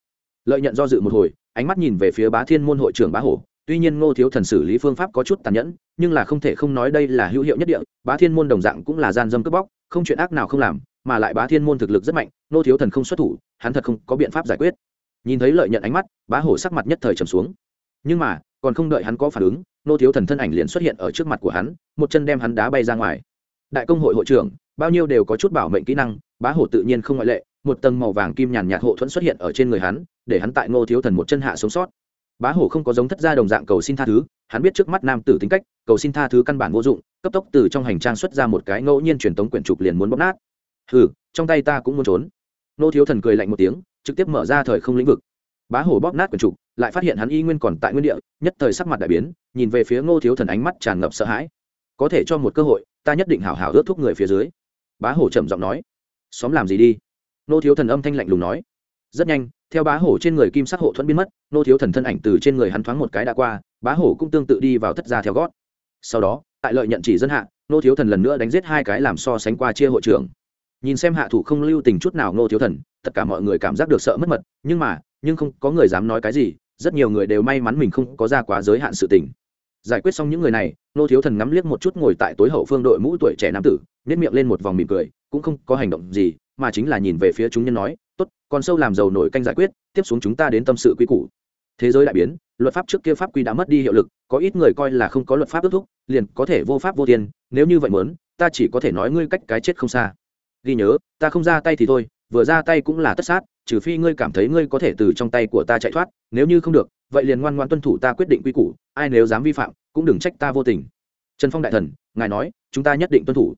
[SPEAKER 1] Lợi nhận do dự một hồi, ánh mắt nhìn về phía bá thiên môn hội trưởng bá hổ. Tuy nhiên ngô thiếu thần xử lý phương pháp có chút tàn nhẫn, nhưng là không thể không nói đây là hữu hiệu nhất địa. Bá thiên môn đồng dạng cũng là gian dâm cướp bóc, không chuyện ác nào không làm, mà lại bá thiên môn thực lực rất mạnh, ngô thiếu thần không xuất thủ, hắn thật không có biện pháp giải quyết. Nhìn thấy lợi nhận ánh mắt, bá hổ sắc mặt nhất thời trầm xuống. Nhưng mà, còn không đợi hắn có phản ứng, Ngô thiếu thần thân ảnh liền xuất hiện ở trước mặt của hắn, một chân đem hắn đá bay ra ngoài đại công hội hội trưởng, bao nhiêu đều có chút bảo mệnh kỹ năng, bá hổ tự nhiên không ngoại lệ, một tầng màu vàng kim nhàn nhạt hộ thuẫn xuất hiện ở trên người hắn, để hắn tại ngô thiếu thần một chân hạ sống sót. Bá hổ không có giống thất gia đồng dạng cầu xin tha thứ, hắn biết trước mắt nam tử tính cách, cầu xin tha thứ căn bản vô dụng, cấp tốc từ trong hành trang xuất ra một cái ngẫu nhiên truyền tống quyển trục liền muốn bóp nát. Hừ, trong tay ta cũng muốn trốn. Ngô thiếu thần cười lạnh một tiếng, trực tiếp mở ra thời không lĩnh vực. Bá hổ bóp nát quyển trục, lại phát hiện hắn y nguyên còn tại nguyên địa, nhất thời sắc mặt đại biến, nhìn về phía ngô thiếu thần ánh mắt tràn ngập sợ hãi có thể cho một cơ hội, ta nhất định hảo hảo ướt thuốc người phía dưới. Bá hổ trầm giọng nói. Xóm làm gì đi? Nô thiếu thần âm thanh lạnh lùng nói. Rất nhanh, theo bá hổ trên người kim sắc hộ thuẫn biến mất, nô thiếu thần thân ảnh từ trên người hắn thoáng một cái đã qua, bá hổ cũng tương tự đi vào thất gia theo gót. Sau đó, tại lợi nhận chỉ dân hạ, nô thiếu thần lần nữa đánh giết hai cái làm so sánh qua chia hội trưởng. Nhìn xem hạ thủ không lưu tình chút nào nô thiếu thần, tất cả mọi người cảm giác được sợ mất mật, nhưng mà, nhưng không có người dám nói cái gì, rất nhiều người đều may mắn mình không có ra quá giới hạn sự tình giải quyết xong những người này, nô thiếu thần ngắm liếc một chút ngồi tại tối hậu phương đội mũ tuổi trẻ nam tử nếp miệng lên một vòng mỉm cười, cũng không có hành động gì, mà chính là nhìn về phía chúng nhân nói, tốt, còn sâu làm giàu nổi canh giải quyết, tiếp xuống chúng ta đến tâm sự quy củ. Thế giới đại biến, luật pháp trước kia pháp quy đã mất đi hiệu lực, có ít người coi là không có luật pháp ước thúc, liền có thể vô pháp vô tiền nếu như vậy mớn ta chỉ có thể nói ngươi cách cái chết không xa. Ghi nhớ, ta không ra tay thì thôi, vừa ra tay cũng là tất sát, trừ phi ngươi cảm thấy ngươi có thể từ trong tay của ta chạy thoát, nếu như không được vậy liền ngoan ngoan tuân thủ ta quyết định quy củ, ai nếu dám vi phạm, cũng đừng trách ta vô tình. Trần phong đại thần, ngài nói, chúng ta nhất định tuân thủ.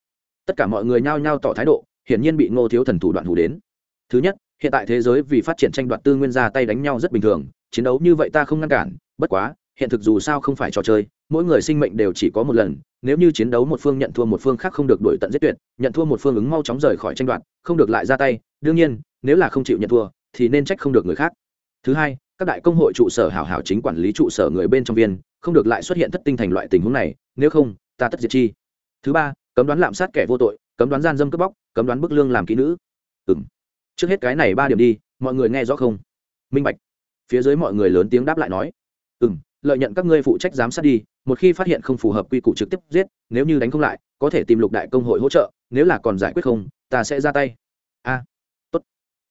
[SPEAKER 1] Tất cả mọi người nhao nhao tỏ thái độ, hiển nhiên bị ngô thiếu thần thủ đoạn hủ đến. Thứ nhất, hiện tại thế giới vì phát triển tranh đoạt tư nguyên ra tay đánh nhau rất bình thường, chiến đấu như vậy ta không ngăn cản, bất quá, hiện thực dù sao không phải trò chơi, mỗi người sinh mệnh đều chỉ có một lần, nếu như chiến đấu một phương nhận thua một phương khác không được đổi tận giết tuyệt, nhận thua một phương ứng mau chóng rời khỏi tranh đoạt, không được lại ra tay, đương nhiên, nếu là không chịu nhận thua, thì nên trách không được người khác. Thứ hai các đại công hội trụ sở hảo hảo chính quản lý trụ sở người bên trong viên, không được lại xuất hiện thất tinh thành loại tình huống này, nếu không, ta tất diệt chi. Thứ ba, cấm đoán lạm sát kẻ vô tội, cấm đoán gian dâm cướp bóc, cấm đoán bức lương làm kỹ nữ. Ừ m trước hết cái này ba điểm đi, mọi người nghe rõ không? Minh bạch. Phía dưới mọi người lớn tiếng đáp lại nói. Ừ m lợi nhận các ngươi phụ trách giám sát đi, một khi phát hiện không phù hợp quy củ trực tiếp giết, nếu như đánh không lại, có thể tìm lục đại công hội hỗ trợ, nếu là còn giải quyết không, ta sẽ ra tay. A, tốt.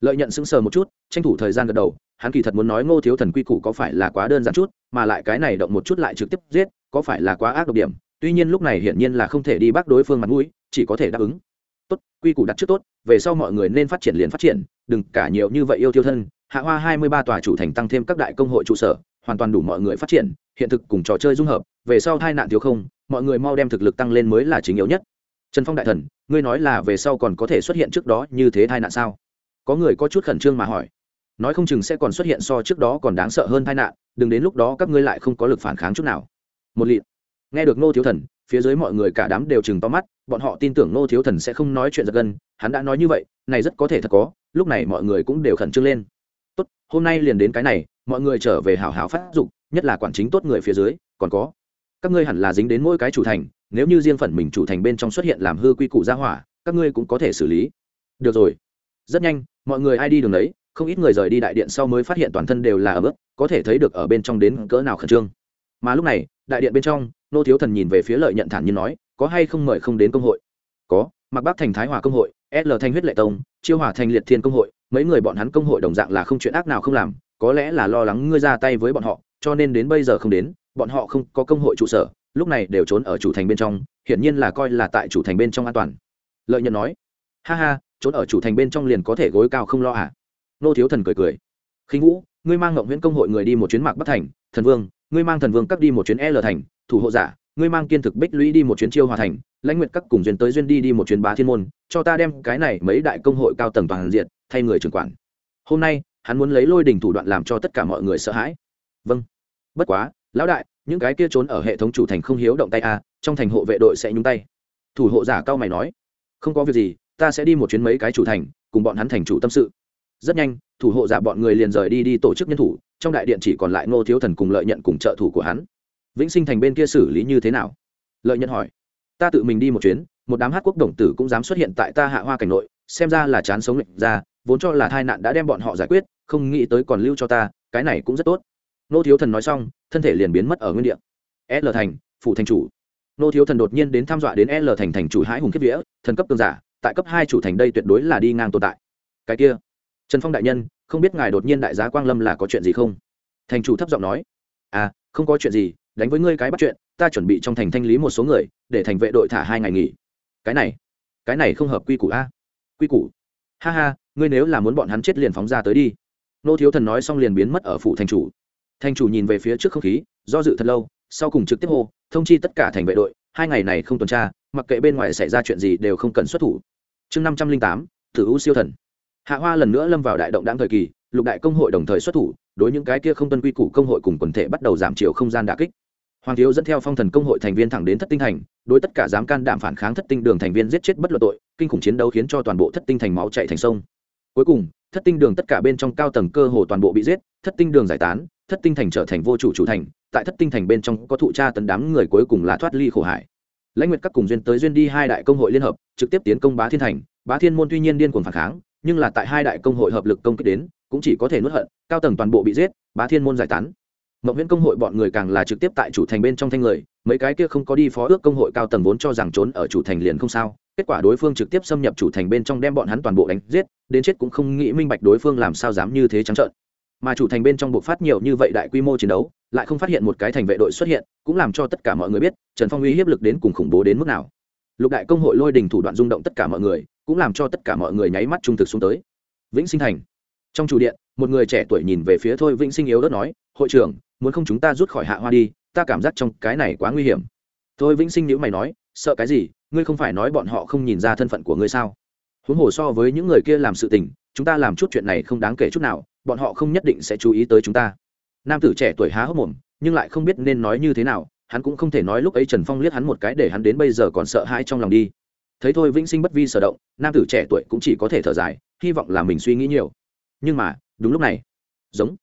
[SPEAKER 1] Lợi nhận sững sờ một chút, tranh thủ thời gian gật đầu hắn kỳ thật muốn nói ngô thiếu thần quy củ có phải là quá đơn giản chút, mà lại cái này động một chút lại trực tiếp giết, có phải là quá ác độc điểm. Tuy nhiên lúc này hiển nhiên là không thể đi bác đối phương mặt mũi, chỉ có thể đáp ứng. Tốt, quy củ đặt trước tốt, về sau mọi người nên phát triển liền phát triển, đừng cả nhiều như vậy yêu tiêu thân hạ hoa hai mươi ba tòa chủ thành tăng thêm các đại công hội trụ sở, hoàn toàn đủ mọi người phát triển, hiện thực cùng trò chơi dung hợp, về sau tai nạn thiếu không, mọi người mau đem thực lực tăng lên mới là chính yếu nhất. Trần phong đại thần, ngươi nói là về sau còn có thể xuất hiện trước đó như thế tai nạn sao? Có người có chút khẩn trương mà hỏi nói không chừng sẽ còn xuất hiện so trước đó còn đáng sợ hơn tai nạn, đừng đến lúc đó các ngươi lại không có lực phản kháng chút nào. Một lịt. Nghe được nô thiếu thần, phía dưới mọi người cả đám đều chừng to mắt, bọn họ tin tưởng nô thiếu thần sẽ không nói chuyện giật gân, hắn đã nói như vậy, này rất có thể thật có, lúc này mọi người cũng đều khẩn trương lên. Tốt, hôm nay liền đến cái này, mọi người trở về hào hào phát dụng nhất là quản chính tốt người phía dưới, còn có. Các ngươi hẳn là dính đến mỗi cái chủ thành, nếu như riêng phần mình chủ thành bên trong xuất hiện làm hư quy củ gia hỏa, các ngươi cũng có thể xử lý. Được rồi. Rất nhanh, mọi người ai đi đường đấy không ít người rời đi đại điện sau mới phát hiện toàn thân đều là ở bước có thể thấy được ở bên trong đến cỡ nào khẩn trương. Mà lúc này, đại điện bên trong, nô thiếu thần nhìn về phía lợi nhận thản nhiên nói, có hay không mời không đến công hội? Có mặc bác thành thái hòa công hội l thanh huyết lệ tông, chiêu hòa thành liệt thiên công hội, mấy người bọn hắn công hội đồng dạng là không chuyện ác nào không làm, có lẽ là lo lắng ngươi ra tay với bọn họ, cho nên đến bây giờ không đến, bọn họ không có công hội trụ sở, lúc này đều trốn ở chủ thành bên trong, hiển nhiên là coi là tại chủ thành bên trong an toàn. Lợi nhận nói, ha ha, trốn ở chủ thành bên trong liền có thể gối cao không lo à? Nô thiếu thần cười cười. Khinh vũ ngươi mang ngộng nguyễn công hội người đi một chuyến mạc bắc thành thần vương ngươi mang thần vương các đi một chuyến l thành thủ hộ giả ngươi mang kiên thực bích lũy đi một chuyến chiêu hòa thành lãnh nguyện các cùng duyên tới duyên đi đi một chuyến bá thiên môn cho ta đem cái này mấy đại công hội cao tầng toàn diện thay người trưởng quản. Hôm nay hắn muốn lấy lôi đình thủ đoạn làm cho tất cả mọi người sợ hãi. Vâng. Bất quá lão đại những cái kia trốn ở hệ thống chủ thành không hiếu động tay a à, trong thành hộ vệ đội sẽ nhúng tay. Thủ hộ giả cao mày nói. Không có việc gì ta sẽ đi một chuyến mấy cái chủ thành cùng bọn hắn thành chủ tâm sự rất nhanh, thủ hộ giả bọn người liền rời đi đi tổ chức nhân thủ, trong đại điện chỉ còn lại ngô thiếu thần cùng lợi nhận cùng trợ thủ của hắn. Vĩnh sinh thành bên kia xử lý như thế nào? Lợi nhận hỏi. Ta tự mình đi một chuyến, một đám hát quốc đồng tử cũng dám xuất hiện tại ta hạ hoa cảnh nội, xem ra là chán sống lệnh ra, vốn cho là tai nạn đã đem bọn họ giải quyết, không nghĩ tới còn lưu cho ta, cái này cũng rất tốt. Nô thiếu thần nói xong, thân thể liền biến mất ở nguyên địa. L thành, phủ thành chủ. Nô thiếu thần đột nhiên đến tham dọa đến l thành thành chủ hãi hùng kiếp vĩa thần cấp cường giả, tại cấp hai chủ thành đây tuyệt đối là đi ngang tồn tại. Cái kia trần phong đại nhân, không biết ngài đột nhiên đại giá quang lâm là có chuyện gì không? Thành chủ thấp giọng nói. À không có chuyện gì, đánh với ngươi cái bắt chuyện, ta chuẩn bị trong thành thanh lý một số người, để thành vệ đội thả hai ngày nghỉ. Cái này cái này không hợp quy củ a. Quy củ. Ha ha, ngươi nếu là muốn bọn hắn chết liền phóng ra tới đi. Nô thiếu thần nói xong liền biến mất ở phủ thành chủ. Thành chủ nhìn về phía trước không khí, do dự thật lâu, sau cùng trực tiếp hô, thông chi tất cả thành vệ đội, hai ngày này không tuần tra, mặc kệ bên ngoài xảy ra chuyện gì đều không cần xuất thủ. Chương năm trăm linh tám, thử u siêu thần hạ hoa lần nữa lâm vào đại động đáng thời kỳ, lục đại công hội đồng thời xuất thủ, đối những cái kia không tuân quy củ công hội cùng quần thể bắt đầu giảm chiều không gian đà kích. Hoàng thiếu dẫn theo phong thần công hội thành viên thẳng đến thất tinh thành, đối tất cả dám can đảm phản kháng thất tinh đường thành viên giết chết bất luận tội, kinh khủng chiến đấu khiến cho toàn bộ thất tinh thành máu chạy thành sông. Cuối cùng, thất tinh đường tất cả bên trong cao tầng cơ hồ toàn bộ bị giết, thất tinh đường giải tán, thất tinh thành trở thành vô chủ chủ thành, tại thất tinh thành bên trong có thụ tra tấn đám người cuối cùng là thoát ly khổ hải. Lãnh nguyệt các cùng duyên tới duyên đi hai đại công hội liên hợp, trực tiếp tiến công bá thiên thành. Bá thiên môn tuy nhiên điên cuồng phản kháng nhưng là tại hai đại công hội hợp lực công kích đến, cũng chỉ có thể nuốt hận, cao tầng toàn bộ bị giết, bá thiên môn giải tán. Mộng viễn công hội bọn người càng là trực tiếp tại chủ thành bên trong thanh người, mấy cái kia không có đi phó ước công hội cao tầng vốn cho rằng trốn ở chủ thành liền không sao, kết quả đối phương trực tiếp xâm nhập chủ thành bên trong đem bọn hắn toàn bộ đánh giết, đến chết cũng không nghĩ minh bạch đối phương làm sao dám như thế trắng trợn. Mà chủ thành bên trong buộc phát nhiều như vậy đại quy mô chiến đấu, lại không phát hiện một cái thành vệ đội xuất hiện, cũng làm cho tất cả mọi người biết, trần phong uy hiếp lực đến cùng khủng bố đến mức nào. Lục đại công hội lôi đình thủ đoạn rung động tất cả mọi người cũng làm cho tất cả mọi người nháy mắt trung thực xuống tới. Vĩnh sinh thành. Trong chủ điện, một người trẻ tuổi nhìn về phía thôi vĩnh sinh yếu đất nói, hội trưởng, muốn không chúng ta rút khỏi hạ hoa đi, ta cảm giác trong cái này quá nguy hiểm. Thôi vĩnh sinh nhữ mày nói, sợ cái gì? Ngươi không phải nói bọn họ không nhìn ra thân phận của ngươi sao? Huống hồ so với những người kia làm sự tình, chúng ta làm chút chuyện này không đáng kể chút nào, bọn họ không nhất định sẽ chú ý tới chúng ta. Nam tử trẻ tuổi há hốc mồm, nhưng lại không biết nên nói như thế nào, hắn cũng không thể nói lúc ấy trần phong liếc hắn một cái để hắn đến bây giờ còn sợ hãi trong lòng đi thấy thôi vĩnh sinh bất vi sở động, nam tử trẻ tuổi cũng chỉ có thể thở dài, hy vọng là mình suy nghĩ nhiều. Nhưng mà, đúng lúc này, giống,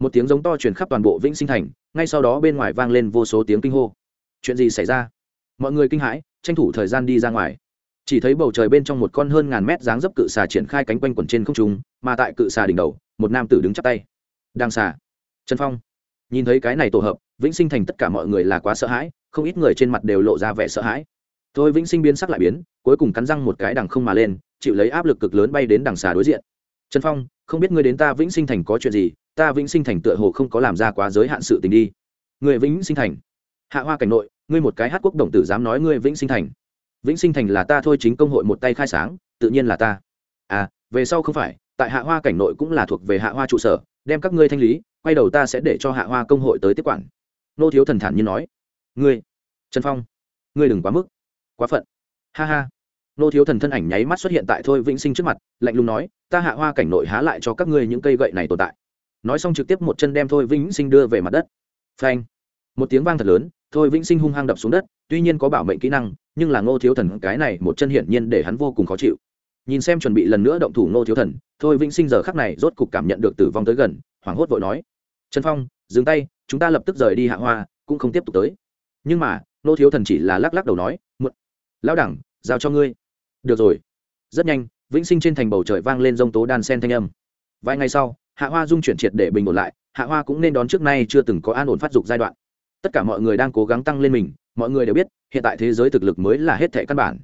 [SPEAKER 1] một tiếng giống to truyền khắp toàn bộ vĩnh sinh thành, ngay sau đó bên ngoài vang lên vô số tiếng kinh hô. Chuyện gì xảy ra? Mọi người kinh hãi, tranh thủ thời gian đi ra ngoài. Chỉ thấy bầu trời bên trong một con hơn ngàn mét dáng dấp cự xà triển khai cánh quanh quẩn trên không trung, mà tại cự xà đỉnh đầu, một nam tử đứng chắp tay. Đang xà. Trần phong. Nhìn thấy cái này tổ hợp, vĩnh sinh thành tất cả mọi người là quá sợ hãi, không ít người trên mặt đều lộ ra vẻ sợ hãi. Thôi vĩnh sinh biến sắc lại biến cuối cùng cắn răng một cái đằng không mà lên, chịu lấy áp lực cực lớn bay đến đằng xà đối diện. Trần phong, không biết ngươi đến ta vĩnh sinh thành có chuyện gì, ta vĩnh sinh thành tựa hồ không có làm ra quá giới hạn sự tình đi. Người vĩnh sinh thành. Hạ hoa cảnh nội, ngươi một cái hát quốc đồng tử dám nói ngươi vĩnh sinh thành. Vĩnh sinh thành là ta thôi chính công hội một tay khai sáng, tự nhiên là ta. À về sau không phải, tại hạ hoa cảnh nội cũng là thuộc về hạ hoa trụ sở, đem các ngươi thanh lý, quay đầu ta sẽ để cho hạ hoa công hội tới tiếp quản. Nô thiếu thần thản nhiên nói. Ngươi, trần phong, ngươi đừng quá mức, quá phận ha ha. Nô thiếu thần thân ảnh nháy mắt xuất hiện tại thôi vĩnh sinh trước mặt, lạnh lùng nói, ta hạ hoa cảnh nội há lại cho các ngươi những cây gậy này tồn tại. Nói xong trực tiếp một chân đem thôi vĩnh sinh đưa về mặt đất. Phanh. Một tiếng vang thật lớn, thôi vĩnh sinh hung hăng đập xuống đất, tuy nhiên có bảo mệnh kỹ năng, nhưng là ngô thiếu thần cái này một chân hiển nhiên để hắn vô cùng khó chịu. Nhìn xem chuẩn bị lần nữa động thủ ngô thiếu thần, thôi vĩnh sinh giờ khắc này rốt cục cảm nhận được tử vong tới gần, hoảng hốt vội nói, trần phong, dừng tay, chúng ta lập tức rời đi hạ hoa, cũng không tiếp tục tới. Nhưng mà, ngô thiếu thần chỉ là lắc lắc đầu nói, muộn lão đẳng, giao cho ngươi. Được rồi. Rất nhanh, vĩnh sinh trên thành bầu trời vang lên rông tố đan sen thanh âm. Vài ngày sau, hạ hoa dung chuyển triệt để bình ổn lại, hạ hoa cũng nên đón trước nay chưa từng có an ổn phát dục giai đoạn. Tất cả mọi người đang cố gắng tăng lên mình, mọi người đều biết, hiện tại thế giới thực lực mới là hết thẻ căn bản.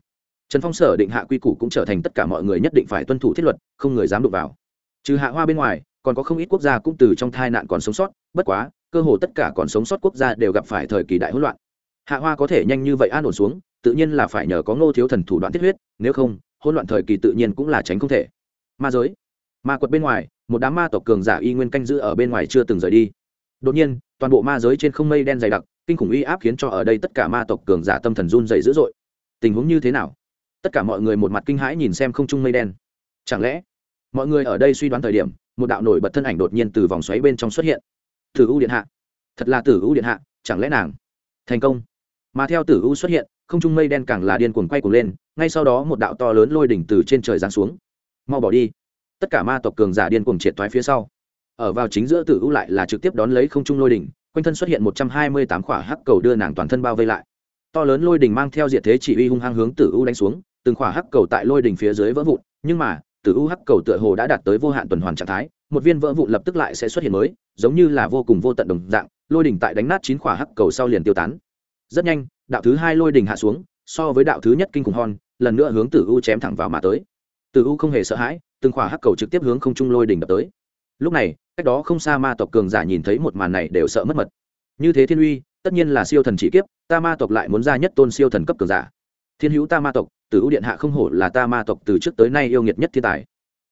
[SPEAKER 1] Trần phong sở định hạ quy củ cũng trở thành tất cả mọi người nhất định phải tuân thủ thiết luật, không người dám đụng vào. Trừ hạ hoa bên ngoài, còn có không ít quốc gia cũng từ trong tai nạn còn sống sót, bất quá, cơ hồ tất cả còn sống sót quốc gia đều gặp phải thời kỳ đại hỗn loạn hạ hoa có thể nhanh như vậy an ổn xuống, tự nhiên là phải nhờ có ngô thiếu thần thủ đoạn tiết huyết, nếu không, hỗn loạn thời kỳ tự nhiên cũng là tránh không thể. Ma giới, ma quật bên ngoài, một đám ma tộc cường giả y nguyên canh giữ ở bên ngoài chưa từng rời đi. Đột nhiên, toàn bộ ma giới trên không mây đen dày đặc, kinh khủng uy áp khiến cho ở đây tất cả ma tộc cường giả tâm thần run dày dữ dội. Tình huống như thế nào? Tất cả mọi người một mặt kinh hãi nhìn xem không trung mây đen. Chẳng lẽ, mọi người ở đây suy đoán thời điểm, một đạo nổi bật thân ảnh đột nhiên từ vòng xoáy bên trong xuất hiện. Tử u điện hạ. Thật là tử u điện hạ, chẳng lẽ nàng thành công? Mà theo tử u xuất hiện, không trung mây đen càng là điên cuồng quay cuồng lên, ngay sau đó một đạo to lớn lôi đỉnh từ trên trời giáng xuống. Mau bỏ đi. Tất cả ma tộc cường giả điên cuồng triệt thoái phía sau. Ở vào chính giữa tử u lại là trực tiếp đón lấy không trung lôi đỉnh, quanh thân xuất hiện một trăm hai mươi tám khỏa hắc cầu đưa nàng toàn thân bao vây lại. To lớn lôi đỉnh mang theo diệt thế chỉ uy hung hăng hướng tử u đánh xuống, từng khỏa hắc cầu tại lôi đỉnh phía dưới vỡ vụn, nhưng mà, tử u hắc cầu tựa hồ đã đạt tới vô hạn tuần hoàn trạng thái, một viên vỡ vụn lập tức lại sẽ xuất hiện mới, giống như là vô cùng vô tận đồng dạng, lôi đỉnh tại đánh nát chín khỏa hắc cầu sau liền tiêu tán rất nhanh, đạo thứ hai lôi đỉnh hạ xuống, so với đạo thứ nhất kinh khủng hòn, lần nữa hướng tử u chém thẳng vào mà tới. Tử u không hề sợ hãi, từng khỏa hắc cầu trực tiếp hướng không trung lôi đỉnh đập tới. Lúc này, cách đó không xa ma tộc cường giả nhìn thấy một màn này đều sợ mất mật. Như thế thiên uy, tất nhiên là siêu thần chỉ kiếp, ta ma tộc lại muốn ra nhất tôn siêu thần cấp cường giả. Thiên hữu ta ma tộc, tử u điện hạ không hổ là ta ma tộc từ trước tới nay yêu nghiệt nhất thiên tài.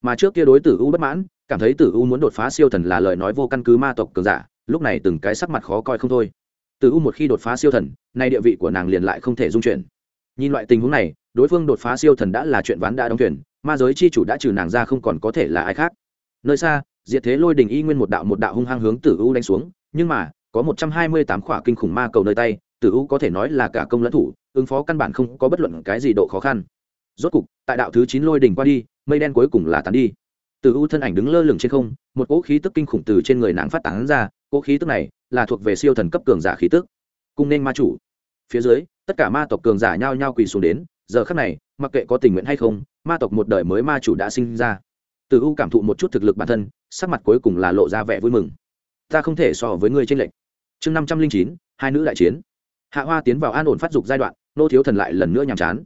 [SPEAKER 1] Mà trước kia đối tử u bất mãn, cảm thấy tử u muốn đột phá siêu thần là lời nói vô căn cứ ma tộc cường giả, lúc này từng cái sắc mặt khó coi không thôi tử u một khi đột phá siêu thần, nay địa vị của nàng liền lại không thể dung chuyển. Nhìn loại tình huống này, đối phương đột phá siêu thần đã là chuyện ván đã đóng thuyền, ma giới chi chủ đã trừ nàng ra không còn có thể là ai khác. Nơi xa, diệt thế lôi đình y nguyên một đạo một đạo hung hăng hướng tử u đánh xuống, nhưng mà, có một trăm hai mươi tám khỏa kinh khủng ma cầu nơi tay, tử u có thể nói là cả công lẫn thủ, ứng phó căn bản không có bất luận cái gì độ khó khăn. Rốt cục, tại đạo thứ chín lôi đình qua đi, mây đen cuối cùng là tán đi. Tử u thân ảnh đứng lơ lửng trên không, một cỗ khí tức kinh khủng từ trên người nàng phát tán ra cỗ khí tức này là thuộc về siêu thần cấp cường giả khí tức. Cung nên ma chủ. Phía dưới, tất cả ma tộc cường giả nhao nhao quỳ xuống đến, giờ khắc này, mặc kệ có tình nguyện hay không, ma tộc một đời mới ma chủ đã sinh ra. Từ u cảm thụ một chút thực lực bản thân, sắc mặt cuối cùng là lộ ra vẻ vui mừng. Ta không thể so với ngươi tranh lệch. Chương năm trăm linh chín, hai nữ đại chiến. Hạ hoa tiến vào an ổn phát dục giai đoạn, nô thiếu thần lại lần nữa nhàm chán.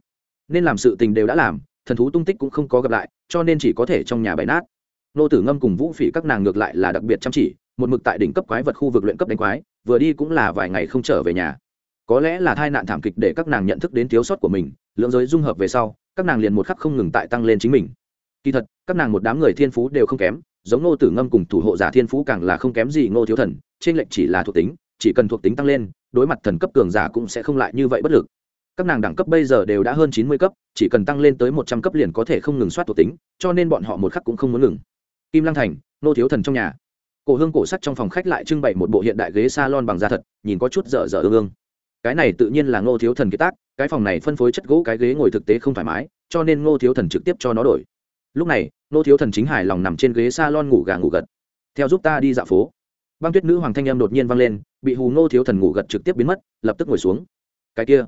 [SPEAKER 1] Nên làm sự tình đều đã làm, thần thú tung tích cũng không có gặp lại, cho nên chỉ có thể trong nhà bày nát. Nô tử ngâm cùng vũ phỉ các nàng ngược lại là đặc biệt chăm chỉ một mực tại đỉnh cấp quái vật khu vực luyện cấp đánh quái, vừa đi cũng là vài ngày không trở về nhà. Có lẽ là tai nạn thảm kịch để các nàng nhận thức đến thiếu sót của mình lượng giới dung hợp về sau, các nàng liền một khắc không ngừng tại tăng lên chính mình. Kỳ thật, các nàng một đám người thiên phú đều không kém, giống ngô tử ngâm cùng thủ hộ giả thiên phú càng là không kém gì ngô thiếu thần, trên lệnh chỉ là thuộc tính, chỉ cần thuộc tính tăng lên, đối mặt thần cấp cường giả cũng sẽ không lại như vậy bất lực. Các nàng đẳng cấp bây giờ đều đã hơn chín mươi cấp, chỉ cần tăng lên tới một trăm cấp liền có thể không ngừng soát thuộc tính, cho nên bọn họ một khắc cũng không muốn ngừng. Kim lăng thành, ngô thiếu thần trong nhà cổ hương cổ sắt trong phòng khách lại trưng bày một bộ hiện đại ghế salon bằng da thật, nhìn có chút dở dở ương ương. Cái này tự nhiên là ngô thiếu thần kế tác, cái phòng này phân phối chất gỗ, cái ghế ngồi thực tế không thoải mái, cho nên ngô thiếu thần trực tiếp cho nó đổi. Lúc này, ngô thiếu thần chính hài lòng nằm trên ghế salon ngủ gà ngủ gật. Theo giúp ta đi dạo phố. Băng tuyết nữ hoàng thanh em đột nhiên vang lên, bị hù ngô thiếu thần ngủ gật trực tiếp biến mất, lập tức ngồi xuống. Cái kia,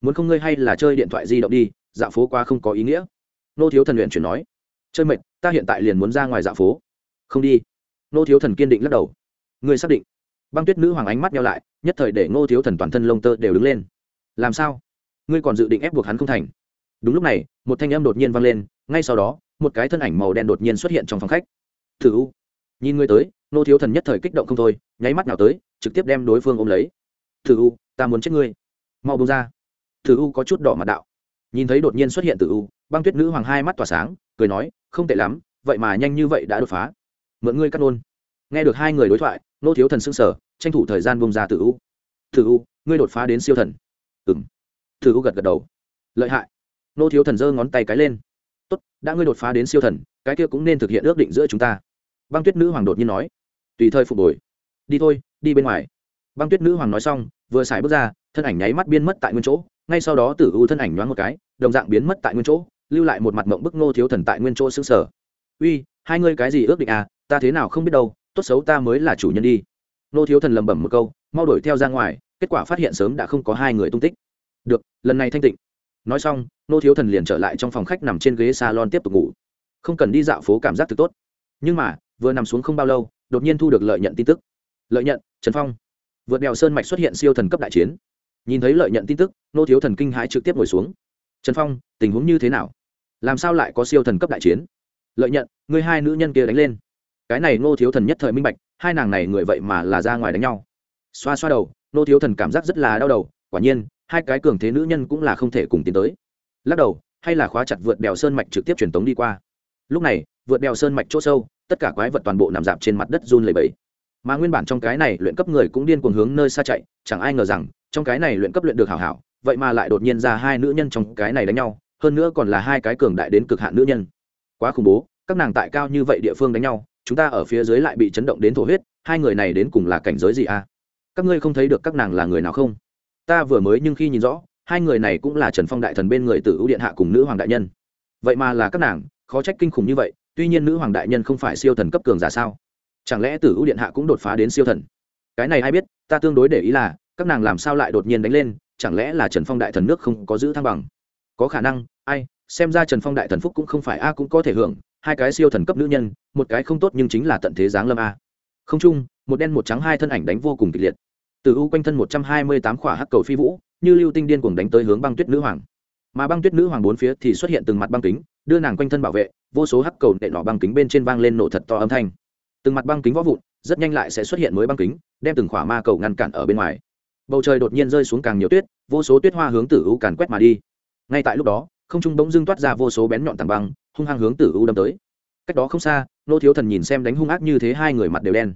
[SPEAKER 1] muốn không ngươi hay là chơi điện thoại di động đi, dạo phố qua không có ý nghĩa. Ngô thiếu thần luyện chuyển nói, chơi mệt, ta hiện tại liền muốn ra ngoài dạo phố. Không đi. Nô thiếu thần kiên định lắc đầu. Ngươi xác định. Băng tuyết nữ hoàng ánh mắt nhau lại, nhất thời để ngô thiếu thần toàn thân lông tơ đều đứng lên. Làm sao? Ngươi còn dự định ép buộc hắn không thành? Đúng lúc này, một thanh âm đột nhiên vang lên, ngay sau đó, một cái thân ảnh màu đen đột nhiên xuất hiện trong phòng khách. Thử u. Nhìn ngươi tới Nô thiếu thần nhất thời kích động không thôi, nháy mắt nào tới, trực tiếp đem đối phương ôm lấy. Thử u, ta muốn chết ngươi. Mau bông ra. Thử u có chút đỏ mặt đạo. Nhìn thấy đột nhiên xuất hiện tử u, băng tuyết nữ hoàng hai mắt tỏa sáng, cười nói, không tệ lắm, vậy mà nhanh như vậy đã đột phá. Mượn ngươi cắt ôn nghe được hai người đối thoại nô thiếu thần s ư n g sở tranh thủ thời gian bông ra tử u. Tử u, ngươi đột phá đến siêu thần. Ừng tử u gật gật đầu. Lợi hại. Nô thiếu thần giơ ngón tay cái lên. Tốt, đã ngươi đột phá đến siêu thần, cái kia cũng nên thực hiện ước định giữa chúng ta. Băng tuyết nữ hoàng đột nhiên nói. Tùy thời phục hồi. Đi thôi, đi bên ngoài. Băng tuyết nữ hoàng nói xong, vừa xài bước ra, thân ảnh nháy mắt biên mất tại nguyên chỗ. Ngay sau đó tử u thân ảnh nhoáng một cái, đồng dạng biến mất tại nguyên chỗ, lưu lại một mặt mộng bức ngô thiếu thần tại nguyên chỗ xứng sở uy, hai ngươi cái gì ước định à? Ta thế nào không biết đâu tốt xấu ta mới là chủ nhân đi. Nô thiếu thần lầm bẩm một câu, mau đuổi theo ra ngoài, kết quả phát hiện sớm đã không có hai người tung tích. Được, lần này thanh tịnh. Nói xong, nô thiếu thần liền trở lại trong phòng khách nằm trên ghế salon tiếp tục ngủ. Không cần đi dạo phố cảm giác thực tốt. Nhưng mà, vừa nằm xuống không bao lâu, đột nhiên thu được lợi nhận tin tức. Lợi nhận, trần phong. Vượt đèo sơn mạch xuất hiện siêu thần cấp đại chiến. Nhìn thấy lợi nhận tin tức, nô thiếu thần kinh hãi trực tiếp ngồi xuống. Trần phong, tình huống như thế nào? Làm sao lại có siêu thần cấp đại chiến? Lợi nhận, người hai nữ nhân kia đánh lên cái này nô thiếu thần nhất thời minh bạch, hai nàng này người vậy mà là ra ngoài đánh nhau. Xoa xoa đầu nô thiếu thần cảm giác rất là đau đầu, quả nhiên, hai cái cường thế nữ nhân cũng là không thể cùng tiến tới. Lắc đầu, hay là khóa chặt vượt đèo sơn mạch trực tiếp truyền tống đi qua. Lúc này, vượt đèo sơn mạch chỗ sâu, tất cả quái vật toàn bộ nằm dạp trên mặt đất run lầy bẫy mà nguyên bản trong cái này luyện cấp người cũng điên cuồng hướng nơi xa chạy, chẳng ai ngờ rằng, trong cái này luyện cấp luyện được hảo hảo, vậy mà lại đột nhiên ra hai nữ nhân trong cái này đánh nhau, hơn nữa còn là hai cái cường đại đến cực hạn nữ nhân. Quá khủng bố, các nàng tại cao như vậy địa phương đánh nhau chúng ta ở phía dưới lại bị chấn động đến thổ huyết, hai người này đến cùng là cảnh giới gì a à? các ngươi không thấy được các nàng là người nào không? Ta vừa mới nhưng khi nhìn rõ, hai người này cũng là trần phong đại thần bên người tử ưu điện hạ cùng nữ hoàng đại nhân. Vậy mà là các nàng, khó trách kinh khủng như vậy, tuy nhiên nữ hoàng đại nhân không phải siêu thần cấp cường giả sao? Chẳng lẽ tử ưu điện hạ cũng đột phá đến siêu thần? Cái này ai biết, ta tương đối để ý là, các nàng làm sao lại đột nhiên đánh lên, chẳng lẽ là trần phong đại thần nước không có giữ thăng bằng? Có khả năng, ai xem ra trần phong đại thần phúc cũng không phải a cũng có thể hưởng, hai cái siêu thần cấp nữ nhân, một cái không tốt nhưng chính là tận thế giáng lâm a. Không chung, một đen một trắng hai thân ảnh đánh vô cùng kịch liệt. Từ u quanh thân một trăm hai mươi tám khỏa hắc cầu phi vũ, như lưu tinh điên cuồng đánh tới hướng băng tuyết nữ hoàng. Mà băng tuyết nữ hoàng bốn phía thì xuất hiện từng mặt băng kính, đưa nàng quanh thân bảo vệ, vô số hắc cầu nệ nọ băng kính bên trên vang lên nổ thật to âm thanh. Từng mặt băng kính võ vụn, rất nhanh lại sẽ xuất hiện mới băng kính, đem từng khỏa ma cầu ngăn cản ở bên ngoài. Bầu trời đột nhiên rơi xuống càng nhiều tuyết, vô số tuyết hoa hướng tử u càn quét mà đi. Ngay tại lúc đó không trung bỗng dưng toát ra vô số bén nhọn tảng băng, hung hăng hướng tử u đâm tới. Cách đó không xa, nô thiếu thần nhìn xem đánh hung ác như thế hai người mặt đều đen.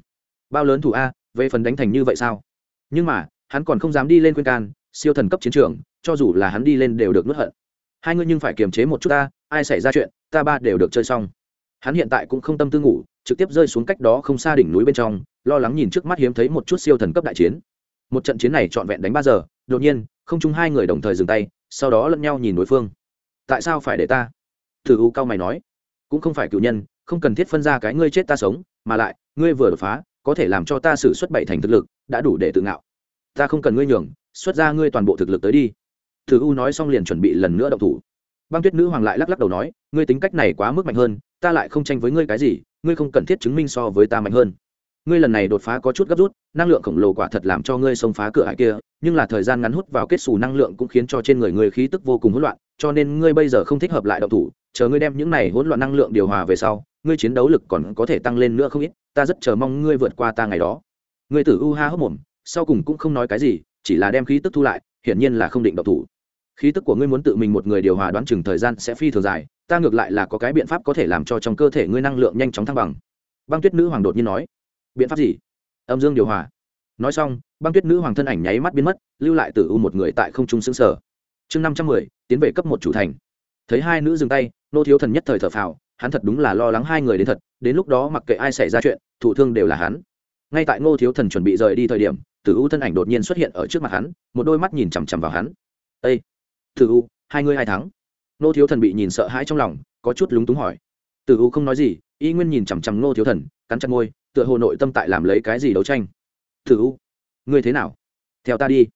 [SPEAKER 1] Bao lớn thủ a, về phần đánh thành như vậy sao? Nhưng mà, hắn còn không dám đi lên khuyên can, siêu thần cấp chiến trường, cho dù là hắn đi lên đều được nuốt hận. Hai ngươi nhưng phải kiềm chế một chút ta ai xảy ra chuyện, ta ba đều được chơi xong. Hắn hiện tại cũng không tâm tư ngủ, trực tiếp rơi xuống cách đó không xa đỉnh núi bên trong, lo lắng nhìn trước mắt hiếm thấy một chút siêu thần cấp đại chiến. Một trận chiến này trọn vẹn đánh ba giờ, đột nhiên, không chung hai người đồng thời dừng tay, sau đó lẫn nhau nhìn đối phương tại sao phải để ta? Thử u cao mày nói. Cũng không phải cựu nhân, không cần thiết phân ra cái ngươi chết ta sống, mà lại, ngươi vừa đột phá, có thể làm cho ta xử xuất bảy thành thực lực, đã đủ để tự ngạo. Ta không cần ngươi nhường, xuất ra ngươi toàn bộ thực lực tới đi. Thử u nói xong liền chuẩn bị lần nữa động thủ. Băng tuyết nữ hoàng lại lắc lắc đầu nói, ngươi tính cách này quá mức mạnh hơn, ta lại không tranh với ngươi cái gì, ngươi không cần thiết chứng minh so với ta mạnh hơn. Ngươi lần này đột phá có chút gấp rút, năng lượng khổng lồ quả thật làm cho ngươi xông phá cửa hải kia, nhưng là thời gian ngắn hút vào kết xù năng lượng cũng khiến cho trên người ngươi khí tức vô cùng hỗn loạn cho nên ngươi bây giờ không thích hợp lại động thủ, chờ ngươi đem những này hỗn loạn năng lượng điều hòa về sau, ngươi chiến đấu lực còn có thể tăng lên nữa không ít, ta rất chờ mong ngươi vượt qua ta ngày đó. Ngươi tử u ha hốc mồm, sau cùng cũng không nói cái gì, chỉ là đem khí tức thu lại, hiển nhiên là không định động thủ. Khí tức của ngươi muốn tự mình một người điều hòa đoán chừng thời gian sẽ phi thường dài, ta ngược lại là có cái biện pháp có thể làm cho trong cơ thể ngươi năng lượng nhanh chóng thăng bằng. Băng tuyết nữ hoàng đột nhiên nói, biện pháp gì? Âm dương điều hòa. Nói xong, băng tuyết nữ hoàng thân ảnh nháy mắt biến mất, lưu lại tử u một người tại không trung xứng sở chương năm trăm mười tiến về cấp một chủ thành. Thấy hai nữ dừng tay, nô thiếu thần nhất thời thở phào, hắn thật đúng là lo lắng hai người đến thật, đến lúc đó mặc kệ ai xảy ra chuyện, thủ thương đều là hắn. Ngay tại ngô thiếu thần chuẩn bị rời đi thời điểm, tử u thân ảnh đột nhiên xuất hiện ở trước mặt hắn, một đôi mắt nhìn chằm chằm vào hắn. Ây tử u, hai ngươi hai thắng? Ngô thiếu thần bị nhìn sợ hãi trong lòng, có chút lúng túng hỏi. Tử u không nói gì, y nguyên nhìn chằm chằm ngô thiếu thần, cắn chặt môi, tựa hồ nội tâm tại làm lấy cái gì đấu tranh. Tử u, ngươi thế nào? Theo ta đi.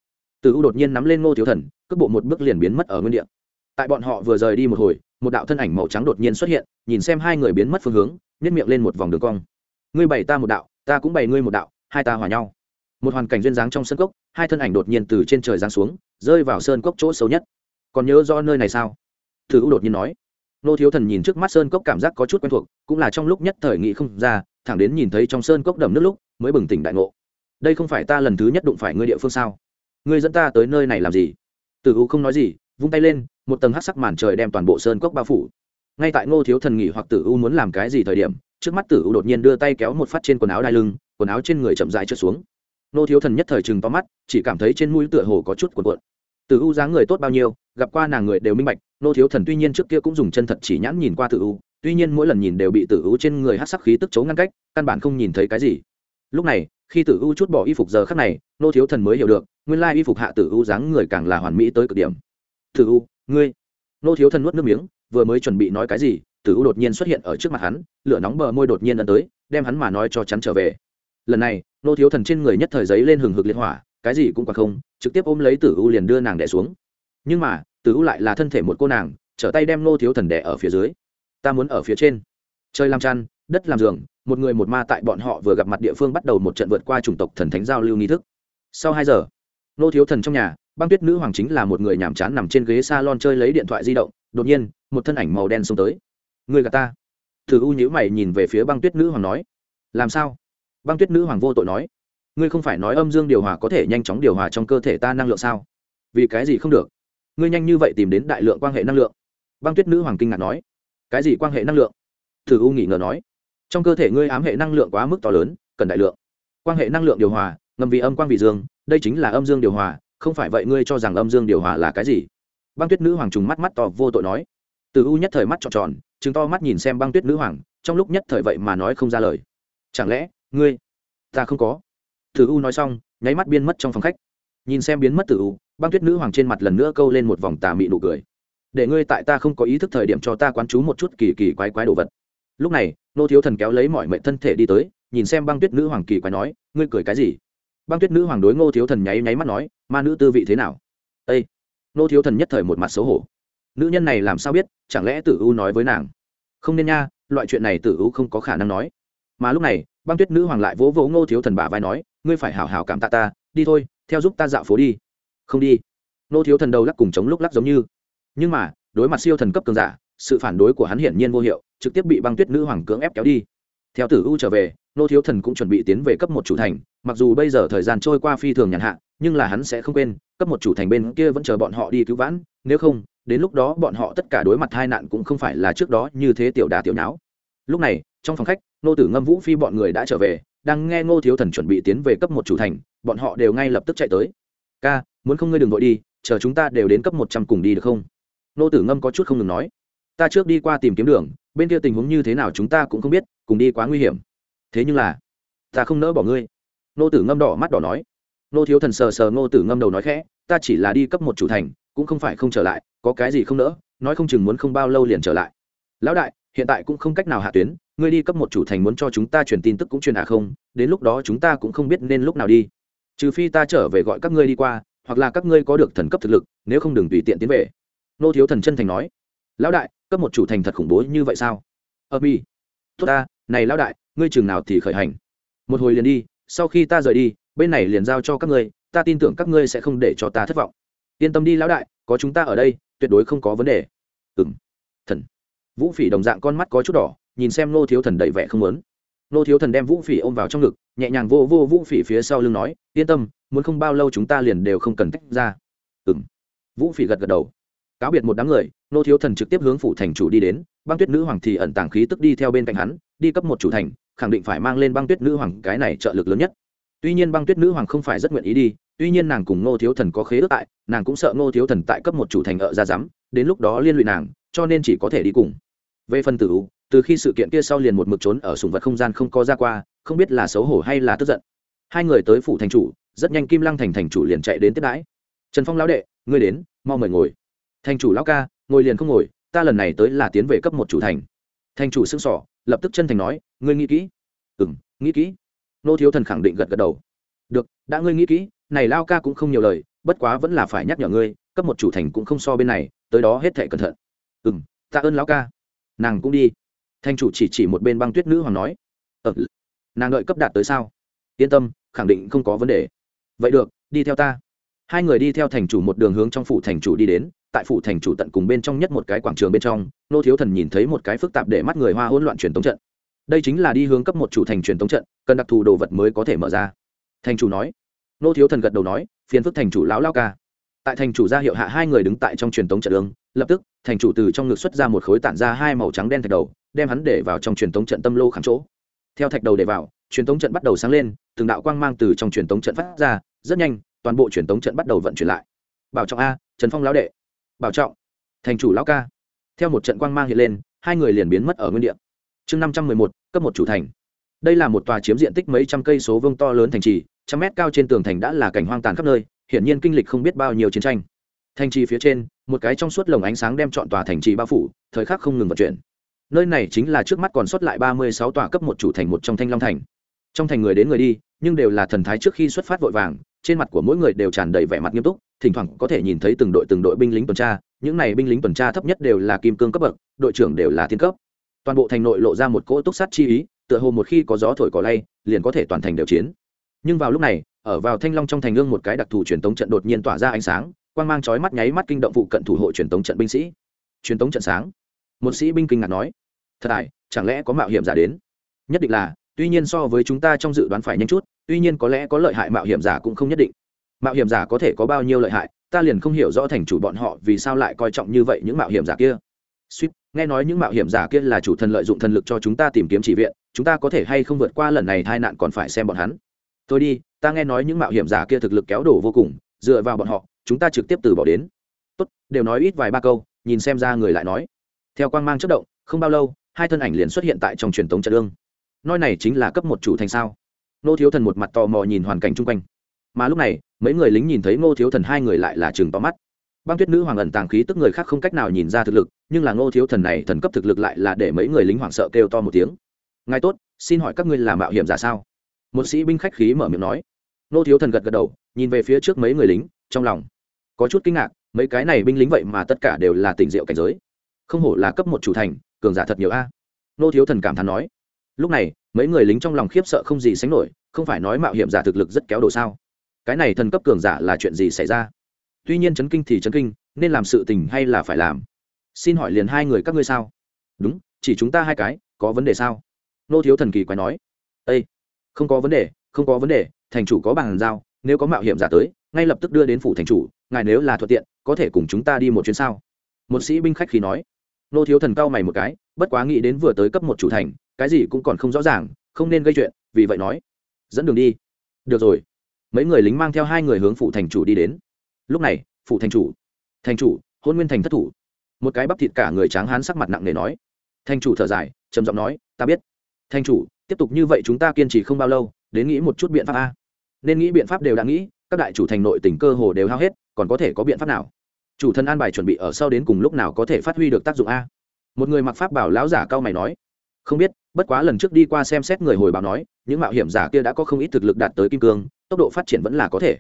[SPEAKER 1] Tử u đột nhiên nắm lên ngô thiếu thần cước bộ một bước liền biến mất ở nguyên địa. Tại bọn họ vừa rời đi một hồi, một đạo thân ảnh màu trắng đột nhiên xuất hiện, nhìn xem hai người biến mất phương hướng nhét miệng lên một vòng đường cong. Ngươi bày ta một đạo, ta cũng bày ngươi một đạo, hai ta hòa nhau. Một hoàn cảnh duyên dáng trong sân cốc, hai thân ảnh đột nhiên từ trên trời giáng xuống, rơi vào sơn cốc chỗ xấu nhất. Còn nhớ do nơi này sao? Thử u đột nhiên nói. Nô thiếu thần nhìn trước mắt sơn cốc cảm giác có chút quen thuộc, cũng là trong lúc nhất thời nghị không ra, thẳng đến nhìn thấy trong sơn cốc đầm nước lúc, mới bừng tỉnh đại ngộ. Đây không phải ta lần thứ nhất đụng phải ngươi địa phương sao? Ngươi dẫn ta tới nơi này làm gì? Tử u không nói gì, vung tay lên, một tầng hát sắc màn trời đem toàn bộ sơn cốc bao phủ. Ngay tại ngô thiếu thần nghỉ hoặc tử u muốn làm cái gì thời điểm, trước mắt tử u đột nhiên đưa tay kéo một phát trên quần áo đai lưng, quần áo trên người chậm rãi trượt xuống. Ngô thiếu thần nhất thời chừng to mắt, chỉ cảm thấy trên mũi tựa hồ có chút cuộn cuộn. Tử u dáng người tốt bao nhiêu, gặp qua nàng người đều minh bạch, ngô thiếu thần tuy nhiên trước kia cũng dùng chân thật chỉ nhãn nhìn qua tử u, tuy nhiên mỗi lần nhìn đều bị tử u trên người hát sắc khí tức chấu ngăn cách, căn bản không nhìn thấy cái gì. Lúc này, khi tử u chút bỏ y phục giờ khắc này, Ngô thiếu thần mới hiểu được nguyên lai y phục hạ tử u dáng người càng là hoàn mỹ tới cực điểm. Tử u, ngươi. Nô thiếu thần nuốt nước miếng, vừa mới chuẩn bị nói cái gì, tử u đột nhiên xuất hiện ở trước mặt hắn, lửa nóng bờ môi đột nhiên ấn tới, đem hắn mà nói cho chắn trở về. Lần này, nô thiếu thần trên người nhất thời giấy lên hừng hực liên hỏa, cái gì cũng quả không, trực tiếp ôm lấy tử u liền đưa nàng đẻ xuống. Nhưng mà, tử u lại là thân thể một cô nàng, trở tay đem nô thiếu thần đẻ ở phía dưới. Ta muốn ở phía trên. Chơi làm chăn, đất làm giường, một người một ma tại bọn họ vừa gặp mặt địa phương bắt đầu một trận vượt qua chủng tộc thần thánh giao lưu nghi thức. Sau hai giờ nô thiếu thần trong nhà, băng tuyết nữ hoàng chính là một người nhàm chán nằm trên ghế s a lon chơi lấy điện thoại di động, đột nhiên, một thân ảnh màu đen xông tới. Người gà ta. Thử u nhữ mày nhìn về phía băng tuyết nữ hoàng nói. Làm sao? Băng tuyết nữ hoàng vô tội nói. Ngươi không phải nói âm dương điều hòa có thể nhanh chóng điều hòa trong cơ thể ta năng lượng sao? Vì cái gì không được? Ngươi nhanh như vậy tìm đến đại lượng quan hệ năng lượng. Băng tuyết nữ hoàng kinh ngạc nói. Cái gì quan hệ năng lượng? Thử u nghỉ ngờ nói. Trong cơ thể ngươi ám hệ năng lượng quá mức to lớn, cần đại lượng. Quan hệ năng lượng điều hòa, ngầm vì âm quang vì dương đây chính là âm dương điều hòa, không phải vậy ngươi cho rằng âm dương điều hòa là cái gì? Băng tuyết nữ hoàng trùng mắt mắt to vô tội nói. Từ u nhất thời mắt tròn tròn chứng to mắt nhìn xem băng tuyết nữ hoàng, trong lúc nhất thời vậy mà nói không ra lời. Chẳng lẽ, ngươi, ta không có? Từ u nói xong, nháy mắt biến mất trong phòng khách. Nhìn xem biến mất từ u, băng tuyết nữ hoàng trên mặt lần nữa câu lên một vòng tà mị nụ cười. Để ngươi tại ta không có ý thức thời điểm cho ta quán chú một chút kỳ kỳ quái quái đồ vật. Lúc này, nô thiếu thần kéo lấy mọi mệnh thân thể đi tới, nhìn xem băng tuyết nữ hoàng kỳ quái nói, ngươi cười cái gì? Băng tuyết nữ hoàng đối ngô thiếu thần nháy nháy mắt nói, ma nữ tư vị thế nào? Ây Ngô thiếu thần nhất thời một mặt xấu hổ. Nữ nhân này làm sao biết, chẳng lẽ tử u nói với nàng? Không nên nha, loại chuyện này tử u không có khả năng nói. Mà lúc này, băng tuyết nữ hoàng lại vỗ vỗ ngô thiếu thần bả vai nói, ngươi phải hảo hảo cảm tạ ta, đi thôi, theo giúp ta dạo phố đi. Không đi. Ngô thiếu thần đầu lắc cùng chống lúc lắc giống như. Nhưng mà, đối mặt siêu thần cấp cường giả, sự phản đối của hắn hiển nhiên vô hiệu, trực tiếp bị băng tuyết nữ hoàng cưỡng ép kéo đi theo tử u trở về, nô thiếu thần cũng chuẩn bị tiến về cấp một chủ thành, mặc dù bây giờ thời gian trôi qua phi thường nhàn hạ, nhưng là hắn sẽ không quên, cấp một chủ thành bên kia vẫn chờ bọn họ đi cứu vãn, nếu không, đến lúc đó bọn họ tất cả đối mặt hai nạn cũng không phải là trước đó như thế tiểu đà tiểu nháo. Lúc này, trong phòng khách, nô tử ngâm vũ phi bọn người đã trở về, đang nghe ngô thiếu thần chuẩn bị tiến về cấp một chủ thành, bọn họ đều ngay lập tức chạy tới. Ca, muốn không ngươi đừng vội đi, chờ chúng ta đều đến cấp một trăm cùng đi được không? Nô tử ngâm có chút không ngừng nói. Ta trước đi qua tìm kiếm đường bên kia tình huống như thế nào chúng ta cũng không biết, cùng đi quá nguy hiểm. Thế nhưng là, ta không nỡ bỏ ngươi. Nô tử ngâm đỏ mắt đỏ nói. Nô thiếu thần sờ sờ nô tử ngâm đầu nói khẽ, ta chỉ là đi cấp một chủ thành, cũng không phải không trở lại, có cái gì không nỡ, nói không chừng muốn không bao lâu liền trở lại. Lão đại, hiện tại cũng không cách nào hạ tuyến, ngươi đi cấp một chủ thành muốn cho chúng ta truyền tin tức cũng truyền hạ không, đến lúc đó chúng ta cũng không biết nên lúc nào đi. Trừ phi ta trở về gọi các ngươi đi qua, hoặc là các ngươi có được thần cấp thực lực, nếu không đừng tùy tiện tiến về. Nô thiếu thần chân thành nói. Lão đại cấp một chủ thành thật khủng bố như vậy sao? Ờ, Ơ mi tốt ta, này lão đại, ngươi chừng nào thì khởi hành? Một hồi liền đi, sau khi ta rời đi, bên này liền giao cho các ngươi, ta tin tưởng các ngươi sẽ không để cho ta thất vọng. Yên tâm đi lão đại, có chúng ta ở đây, tuyệt đối không có vấn đề. Ừng thần. Vũ phỉ đồng dạng con mắt có chút đỏ, nhìn xem nô thiếu thần đầy vẻ không lớn nô thiếu thần đem vũ phỉ ôm vào trong ngực, nhẹ nhàng vô vô vũ phỉ phía sau lưng nói, yên tâm, muốn không bao lâu chúng ta liền đều không cần tách ra. Ừng vũ phỉ gật gật đầu cáo biệt một đám người, nô thiếu thần trực tiếp hướng phủ thành chủ đi đến, băng tuyết nữ hoàng thì ẩn tàng khí tức đi theo bên cạnh hắn, đi cấp một chủ thành, khẳng định phải mang lên băng tuyết nữ hoàng cái này trợ lực lớn nhất. Tuy nhiên băng tuyết nữ hoàng không phải rất nguyện ý đi, tuy nhiên nàng cùng nô thiếu thần có khế ước tại, nàng cũng sợ nô thiếu thần tại cấp một chủ thành ở ra rắm đến lúc đó liên lụy nàng, cho nên chỉ có thể đi cùng. Về phần tử từ khi sự kiện kia sau liền một mực trốn ở sùng vật không gian không có ra qua, không biết là xấu hổ hay là tức giận. Hai người tới phủ thành chủ, rất nhanh kim lăng thành thành chủ liền chạy đến tiếp đãi. Trần phong lão đệ, ngươi đến, mau mời ngồi thành chủ lão ca, ngồi liền không ngồi, ta lần này tới là tiến về cấp một chủ thành. Thành chủ xưng sỏ lập tức chân thành nói, ngươi nghĩ kỹ. Ừ m nghĩ kỹ. Nô thiếu thần khẳng định gật gật đầu. Được, đã ngươi nghĩ kỹ, này lao ca cũng không nhiều lời, bất quá vẫn là phải nhắc nhở ngươi, cấp một chủ thành cũng không so bên này, tới đó hết thệ cẩn thận. Ừ m tạ ơn lão ca. Nàng cũng đi. Thành chủ chỉ chỉ một bên băng tuyết nữ hoàng nói. Ờ nàng đợi cấp đạt tới sao? Yên tâm, khẳng định không có vấn đề. Vậy được, đi theo ta. Hai người đi theo thành chủ một đường hướng trong phủ thành chủ đi đến tại phủ thành chủ tận cùng bên trong nhất một cái quảng trường bên trong, nô thiếu thần nhìn thấy một cái phức tạp để mắt người hoa hỗn loạn truyền tống trận. Đây chính là đi hướng cấp một chủ thành truyền tống trận, cần đặc thù đồ vật mới có thể mở ra. Thành chủ nói. Nô thiếu thần gật đầu nói, phiền phức thành chủ lão lao ca. Tại thành chủ ra hiệu hạ hai người đứng tại trong truyền tống trận đường lập tức, thành chủ từ trong ngực xuất ra một khối tản ra hai màu trắng đen thạch đầu, đem hắn để vào trong truyền tống trận tâm lô khẳng chỗ. Theo thạch đầu để vào, truyền tống trận bắt đầu sáng lên, từng đạo quang mang từ trong truyền tống trận phát ra, rất nhanh, toàn bộ truyền tống trận bắt đầu vận chuyển lại. Bảo trọng a, trần phong lão đệ bảo trọng. Thành chủ lão ca. Theo một trận quang mang hiện lên, hai người liền biến mất ở nguyên địa. Chương năm trăm mười một, cấp một chủ thành. Đây là một tòa chiếm diện tích mấy trăm cây số vương to lớn thành trì, trăm mét cao trên tường thành đã là cảnh hoang tàn khắp nơi, hiển nhiên kinh lịch không biết bao nhiêu chiến tranh. Thành trì phía trên, một cái trong suốt lồng ánh sáng đem chọn tòa thành trì bao phủ, thời khắc không ngừng vận chuyển. Nơi này chính là trước mắt còn sót lại ba mươi sáu tòa cấp một chủ thành một trong thanh long thành. Trong thành người đến người đi, nhưng đều là thần thái trước khi xuất phát vội vàng, trên mặt của mỗi người đều tràn đầy vẻ mặt nghiêm túc thỉnh thoảng có thể nhìn thấy từng đội từng đội binh lính tuần tra, những này binh lính tuần tra thấp nhất đều là kim cương cấp bậc, đội trưởng đều là thiên cấp. Toàn bộ thành nội lộ ra một cỗ túc sát chi ý, tựa hồ một khi có gió thổi cỏ lay, liền có thể toàn thành đều chiến. Nhưng vào lúc này, ở vào thanh long trong thành gương một cái đặc thù truyền tống trận đột nhiên tỏa ra ánh sáng, quang mang chói mắt nháy mắt kinh động vụ cận thủ hộ truyền tống trận binh sĩ. Truyền tống trận sáng. Một sĩ binh kinh ngạc nói, thật tại chẳng lẽ có mạo hiểm giả đến? Nhất định là, tuy nhiên so với chúng ta trong dự đoán phải nhanh chút, tuy nhiên có lẽ có lợi hại mạo hiểm giả cũng không nhất định mạo hiểm giả có thể có bao nhiêu lợi hại, ta liền không hiểu rõ thành chủ bọn họ vì sao lại coi trọng như vậy những mạo hiểm giả kia. Suýt, nghe nói những mạo hiểm giả kia là chủ thần lợi dụng thần lực cho chúng ta tìm kiếm chỉ viện, chúng ta có thể hay không vượt qua lần này tai nạn còn phải xem bọn hắn. Tôi đi, ta nghe nói những mạo hiểm giả kia thực lực kéo đổ vô cùng, dựa vào bọn họ, chúng ta trực tiếp từ bỏ đến. Tốt, đều nói ít vài ba câu, nhìn xem ra người lại nói. Theo quang mang chất động, không bao lâu, hai thân ảnh liền xuất hiện tại trong truyền thống trận đương. nói này chính là cấp một chủ thành sao? Nô thiếu thần một mặt tò mò nhìn hoàn cảnh chung quanh. Mà lúc này mấy người lính nhìn thấy ngô thiếu thần hai người lại là chừng to mắt. Băng tuyết nữ hoàng ẩn tàng khí tức người khác không cách nào nhìn ra thực lực, nhưng là ngô thiếu thần này thần cấp thực lực lại là để mấy người lính hoảng sợ kêu to một tiếng. Ngài tốt, xin hỏi các ngươi là mạo hiểm giả sao? Một sĩ binh khách khí mở miệng nói. Ngô thiếu thần gật gật đầu, nhìn về phía trước mấy người lính, trong lòng có chút kinh ngạc, mấy cái này binh lính vậy mà tất cả đều là tỉnh rượu cảnh giới. Không hổ là cấp một chủ thành, cường giả thật nhiều a. Ngô thiếu thần cảm thán nói. Lúc này, mấy người lính trong lòng khiếp sợ không gì sánh nổi, không phải nói mạo hiểm giả thực lực rất kéo đồ sao? Cái này thần cấp cường giả là chuyện gì xảy ra? Tuy nhiên chấn kinh thì chấn kinh, nên làm sự tình hay là phải làm? Xin hỏi liền hai người các ngươi sao? Đúng, chỉ chúng ta hai cái, có vấn đề sao? Nô thiếu thần kỳ quái nói. Ây không có vấn đề, không có vấn đề, thành chủ có bàn giao, nếu có mạo hiểm giả tới, ngay lập tức đưa đến phủ thành chủ, ngài nếu là thuận tiện, có thể cùng chúng ta đi một chuyến sao? Một sĩ binh khách khí nói. Nô thiếu thần cao mày một cái, bất quá nghĩ đến vừa tới cấp một chủ thành, cái gì cũng còn không rõ ràng, không nên gây chuyện, vì vậy nói. Dẫn đường đi. Được rồi mấy người lính mang theo hai người hướng phụ thành chủ đi đến. Lúc này, phụ thành chủ thành chủ, hôn nguyên thành thất thủ. Một cái bắp thịt cả người tráng hán sắc mặt nặng nề nói. Thành chủ thở dài, trầm giọng nói, ta biết. Thành chủ, tiếp tục như vậy chúng ta kiên trì không bao lâu, đến nghĩ một chút biện pháp a. Nên nghĩ biện pháp đều đã nghĩ, các đại chủ thành nội tỉnh cơ hồ đều hao hết, còn có thể có biện pháp nào? Chủ thân an bài chuẩn bị ở sau đến cùng lúc nào có thể phát huy được tác dụng a. Một người mặc pháp bảo lão giả cao mày nói, không biết bất quá lần trước đi qua xem xét người hồi báo nói, những mạo hiểm giả kia đã có không ít thực lực đạt tới kim cương, tốc độ phát triển vẫn là có thể.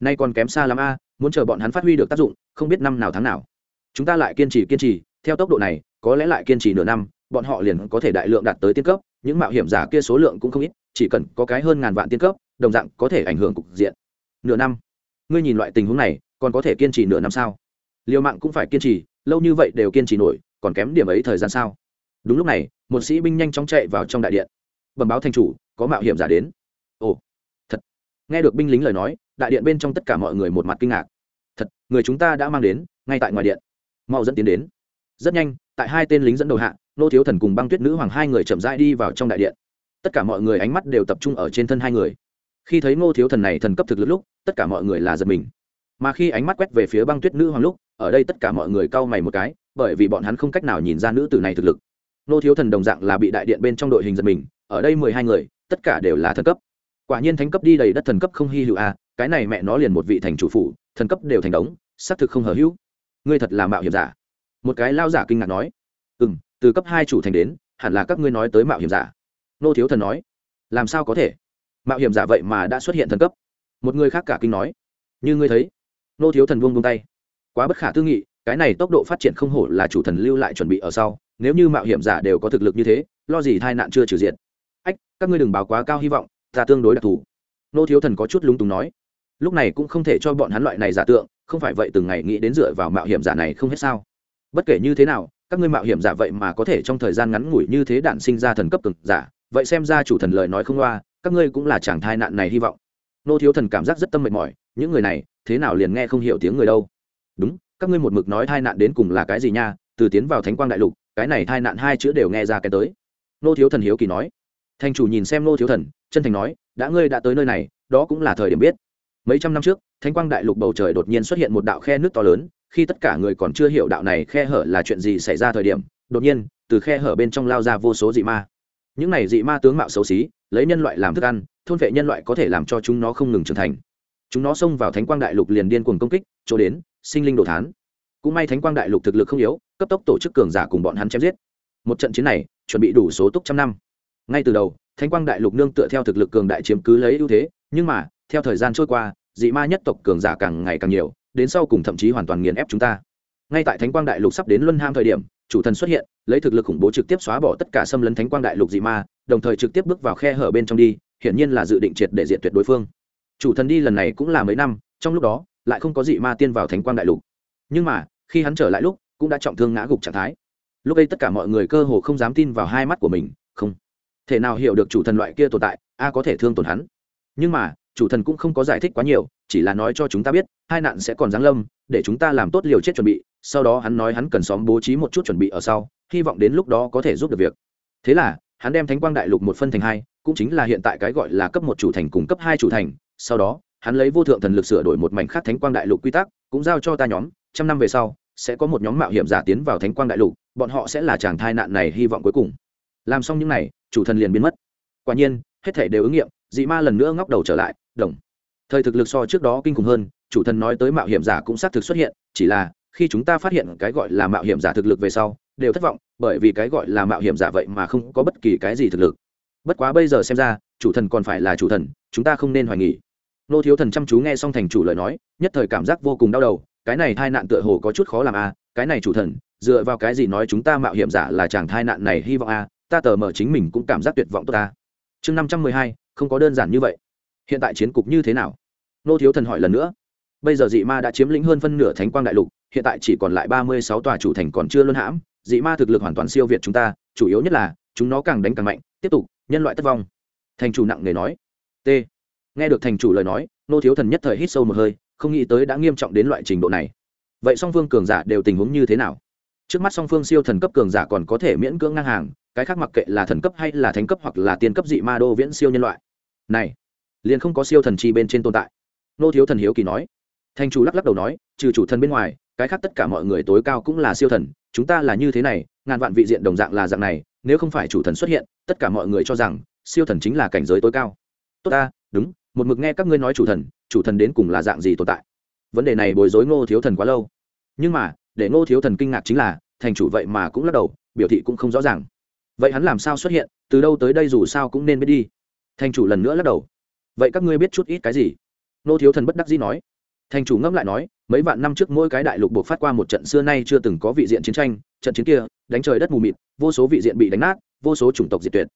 [SPEAKER 1] Nay còn kém xa lắm a, muốn chờ bọn hắn phát huy được tác dụng, không biết năm nào tháng nào. Chúng ta lại kiên trì kiên trì, theo tốc độ này, có lẽ lại kiên trì nửa năm, bọn họ liền có thể đại lượng đạt tới tiên cấp, những mạo hiểm giả kia số lượng cũng không ít, chỉ cần có cái hơn ngàn vạn tiên cấp, đồng dạng có thể ảnh hưởng cục diện. Nửa năm? Ngươi nhìn loại tình huống này, còn có thể kiên trì nửa năm sao? Liều mạng cũng phải kiên trì, lâu như vậy đều kiên trì nổi, còn kém điểm ấy thời gian sao? Đúng lúc này một sĩ binh nhanh chóng chạy vào trong đại điện. Bẩm báo thanh chủ, có mạo hiểm giả đến. Ồ, thật. Nghe được binh lính lời nói, đại điện bên trong tất cả mọi người một mặt kinh ngạc. Thật, người chúng ta đã mang đến, ngay tại ngoài điện. Mau dẫn tiến đến. Rất nhanh, tại hai tên lính dẫn đầu hạ, nô thiếu thần cùng băng tuyết nữ hoàng hai người chậm rãi đi vào trong đại điện. Tất cả mọi người ánh mắt đều tập trung ở trên thân hai người. Khi thấy ngô thiếu thần này thần cấp thực lực lúc, tất cả mọi người là giật mình. Mà khi ánh mắt quét về phía băng tuyết nữ hoàng lúc, ở đây tất cả mọi người cau mày một cái, bởi vì bọn hắn không cách nào nhìn ra nữ tử này thực lực nô thiếu thần đồng dạng là bị đại điện bên trong đội hình giật mình ở đây mười hai người tất cả đều là thần cấp. Quả nhiên thánh cấp đi đầy đất thần cấp không hy hữu a à, cái này mẹ nó liền một vị thành chủ phủ thần cấp đều thành đống xác thực không hờ hữu. Ngươi thật là mạo hiểm giả. Một cái lao giả kinh ngạc nói. Ừ m từ cấp hai chủ thành đến hẳn là các ngươi nói tới mạo hiểm giả. Nô thiếu thần nói. Làm sao có thể? Mạo hiểm giả vậy mà đã xuất hiện thần cấp. Một người khác cả kinh nói. Như ngươi thấy. Nô thiếu thần buông buông tay. Quá bất khả tư nghị cái này tốc độ phát triển không hổ là chủ thần lưu lại chuẩn bị ở sau nếu như mạo hiểm giả đều có thực lực như thế, lo gì tai nạn chưa trừ diện ách, các ngươi đừng báo quá cao hy vọng, ta tương đối đặc thù. Nô thiếu thần có chút lúng túng nói. Lúc này cũng không thể cho bọn hắn loại này giả tượng, không phải vậy từng ngày nghĩ đến dựa vào mạo hiểm giả này không hết sao. Bất kể như thế nào, các ngươi mạo hiểm giả vậy mà có thể trong thời gian ngắn ngủi như thế đạn sinh ra thần cấp cực giả, vậy xem ra chủ thần lời nói không loa các ngươi cũng là chàng thai nạn này hy vọng. Nô thiếu thần cảm giác rất tâm mệt mỏi, những người này, thế nào liền nghe không hiểu tiếng người đâu. Đúng, các ngươi một mực nói thai nạn đến cùng là cái gì nha, từ tiến vào thánh quang đại lục cái này thai nạn hai chữ đều nghe ra cái tới. Nô thiếu thần hiếu kỳ nói. Thành chủ nhìn xem nô thiếu thần, chân thành nói, đã ngươi đã tới nơi này, đó cũng là thời điểm biết. Mấy trăm năm trước, thánh quang đại lục bầu trời đột nhiên xuất hiện một đạo khe nước to lớn, khi tất cả người còn chưa hiểu đạo này khe hở là chuyện gì xảy ra thời điểm, đột nhiên, từ khe hở bên trong lao ra vô số dị ma. Những này dị ma tướng mạo xấu xí, lấy nhân loại làm thức ăn, thôn vệ nhân loại có thể làm cho chúng nó không ngừng trưởng thành. Chúng nó xông vào thánh quang đại lục liền điên cuồng công kích, chỗ đến, sinh linh đồ thán. Cũng may thánh quang đại lục thực lực không yếu cấp tốc tổ chức cường giả cùng bọn hắn chém giết. Một trận chiến này, chuẩn bị đủ số túc trăm năm. Ngay từ đầu, thánh quang đại lục nương tựa theo thực lực cường đại chiếm cứ lấy ưu thế, nhưng mà, theo thời gian trôi qua, dị ma nhất tộc cường giả càng ngày càng nhiều, đến sau cùng thậm chí hoàn toàn nghiền ép chúng ta. Ngay tại thánh quang đại lục sắp đến luân ham thời điểm, chủ thần xuất hiện, lấy thực lực khủng bố trực tiếp xóa bỏ tất cả xâm lấn thánh quang đại lục dị ma, đồng thời trực tiếp bước vào khe hở bên trong đi, hiển nhiên là dự định triệt để diện tuyệt đối phương. Chủ thần đi lần này cũng là mấy năm, trong lúc đó, lại không có dị ma tiên vào thánh quang đại lục. Nhưng mà, khi hắn trở lại lúc cũng đã trọng thương ngã gục trạng thái. Lúc ấy tất cả mọi người cơ hồ không dám tin vào hai mắt của mình, không. Thể nào hiểu được chủ thần loại kia tồn tại, a có thể thương tổn hắn. Nhưng mà, chủ thần cũng không có giải thích quá nhiều, chỉ là nói cho chúng ta biết, hai nạn sẽ còn giáng lâm, để chúng ta làm tốt liều chết chuẩn bị, sau đó hắn nói hắn cần xóm bố trí một chút chuẩn bị ở sau, hy vọng đến lúc đó có thể giúp được việc. Thế là, hắn đem thánh quang đại lục một phân thành hai, cũng chính là hiện tại cái gọi là cấp một chủ thành cùng cấp hai chủ thành. Sau đó, hắn lấy vô thượng thần lực sửa đổi một mảnh khác thánh quang đại lục quy tắc, cũng giao cho ta nhóm, trăm năm về sau sẽ có một nhóm mạo hiểm giả tiến vào thánh quang đại lục, bọn họ sẽ là chàng thai nạn này hy vọng cuối cùng. Làm xong những n à y chủ thần liền biến mất. Quả nhiên, hết thể đều ứng nghiệm, dị ma lần nữa ngóc đầu trở lại, đồng. Thời thực lực so trước đó kinh khủng hơn, chủ thần nói tới mạo hiểm giả cũng xác thực xuất hiện, chỉ là, khi chúng ta phát hiện cái gọi là mạo hiểm giả thực lực về sau, đều thất vọng, bởi vì cái gọi là mạo hiểm giả vậy mà không có bất kỳ cái gì thực lực. Bất quá bây giờ xem ra, chủ thần còn phải là chủ thần, chúng ta không nên hoài nghỉ nô thiếu thần chăm chú nghe xong thành chủ lời nói, nhất thời cảm giác vô cùng đau đầu cái này tai nạn tựa hồ có chút khó làm a à, cái này chủ thần dựa vào cái gì nói chúng ta mạo hiểm giả là chàng tai nạn này hy vọng a à, ta tờ mở chính mình cũng cảm giác tuyệt vọng tốt ta. Chương năm trăm mười hai không có đơn giản như vậy. Hiện tại chiến cục như thế nào? Nô thiếu thần hỏi lần nữa. Bây giờ dị ma đã chiếm lĩnh hơn phân nửa thánh quang đại lục hiện tại chỉ còn lại ba mươi sáu tòa chủ thành còn chưa luân hãm dị ma thực lực hoàn toàn siêu việt chúng ta chủ yếu nhất là chúng nó càng đánh càng mạnh tiếp tục nhân loại thất vong. Thành chủ nặng nề nói. T. Nghe được thành chủ lời nói nô thiếu thần nhất thời hít sâu một hơi không nghĩ tới đã nghiêm trọng đến loại trình độ này. Vậy song phương cường giả đều tình huống như thế nào? Trước mắt song phương siêu thần cấp cường giả còn có thể miễn cưỡng ngang hàng, cái khác mặc kệ là thần cấp hay là thánh cấp hoặc là tiên cấp dị ma đô viễn siêu nhân loại. Này, liền không có siêu thần chi bên trên tồn tại. Nô thiếu thần hiếu kỳ nói. Thành chủ lắc lắc đầu nói, trừ chủ thần bên ngoài, cái khác tất cả mọi người tối cao cũng là siêu thần, chúng ta là như thế này, ngàn vạn vị diện đồng dạng là dạng này, nếu không phải chủ thần xuất hiện, tất cả mọi người cho rằng siêu thần chính là cảnh giới tối cao. Tốt ta, đúng, một mực nghe các ngươi nói chủ thần chủ thần đến cùng là dạng gì tồn tại? Vấn đề này bối rối ngô thiếu thần quá lâu. Nhưng mà, để ngô thiếu thần kinh ngạc chính là, thành chủ vậy mà cũng lắc đầu, biểu thị cũng không rõ ràng. Vậy hắn làm sao xuất hiện, từ đâu tới đây dù sao cũng nên biết đi. Thành chủ lần nữa lắc đầu. Vậy các ngươi biết chút ít cái gì? Ngô thiếu thần bất đắc dĩ nói. Thành chủ ngẫm lại nói, mấy vạn năm trước mỗi cái đại lục buộc phát qua một trận xưa nay chưa từng có vị diện chiến tranh, trận chiến kia, đánh trời đất mù mịt, vô số vị diện bị đánh nát, vô số chủng tộc diệt tuyệt.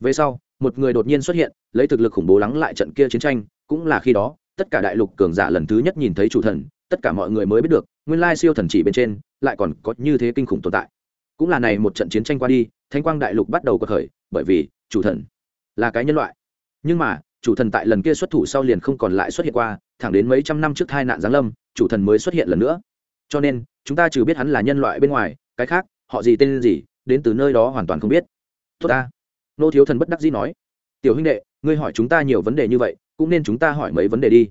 [SPEAKER 1] Về sau, một người đột nhiên xuất hiện, lấy thực lực khủng bố lắng lại trận kia chiến tranh, cũng là khi đó tất cả đại lục cường giả lần thứ nhất nhìn thấy chủ thần, tất cả mọi người mới biết được, nguyên lai siêu thần chỉ bên trên, lại còn có như thế kinh khủng tồn tại. Cũng là này một trận chiến tranh qua đi thanh quang đại lục bắt đầu có khởi, bởi vì chủ thần là cái nhân loại. Nhưng mà, chủ thần tại lần kia xuất thủ sau liền không còn lại xuất hiện qua, thẳng đến mấy trăm năm trước hai nạn giáng lâm, chủ thần mới xuất hiện lần nữa. Cho nên, chúng ta trừ biết hắn là nhân loại bên ngoài, cái khác, họ gì tên gì, đến từ nơi đó hoàn toàn không biết. Tốt ta. Nô thiếu thần bất đắc dĩ nói. Tiểu huynh đệ, ngươi hỏi chúng ta nhiều vấn đề như vậy cũng nên chúng ta hỏi mấy vấn đề đi.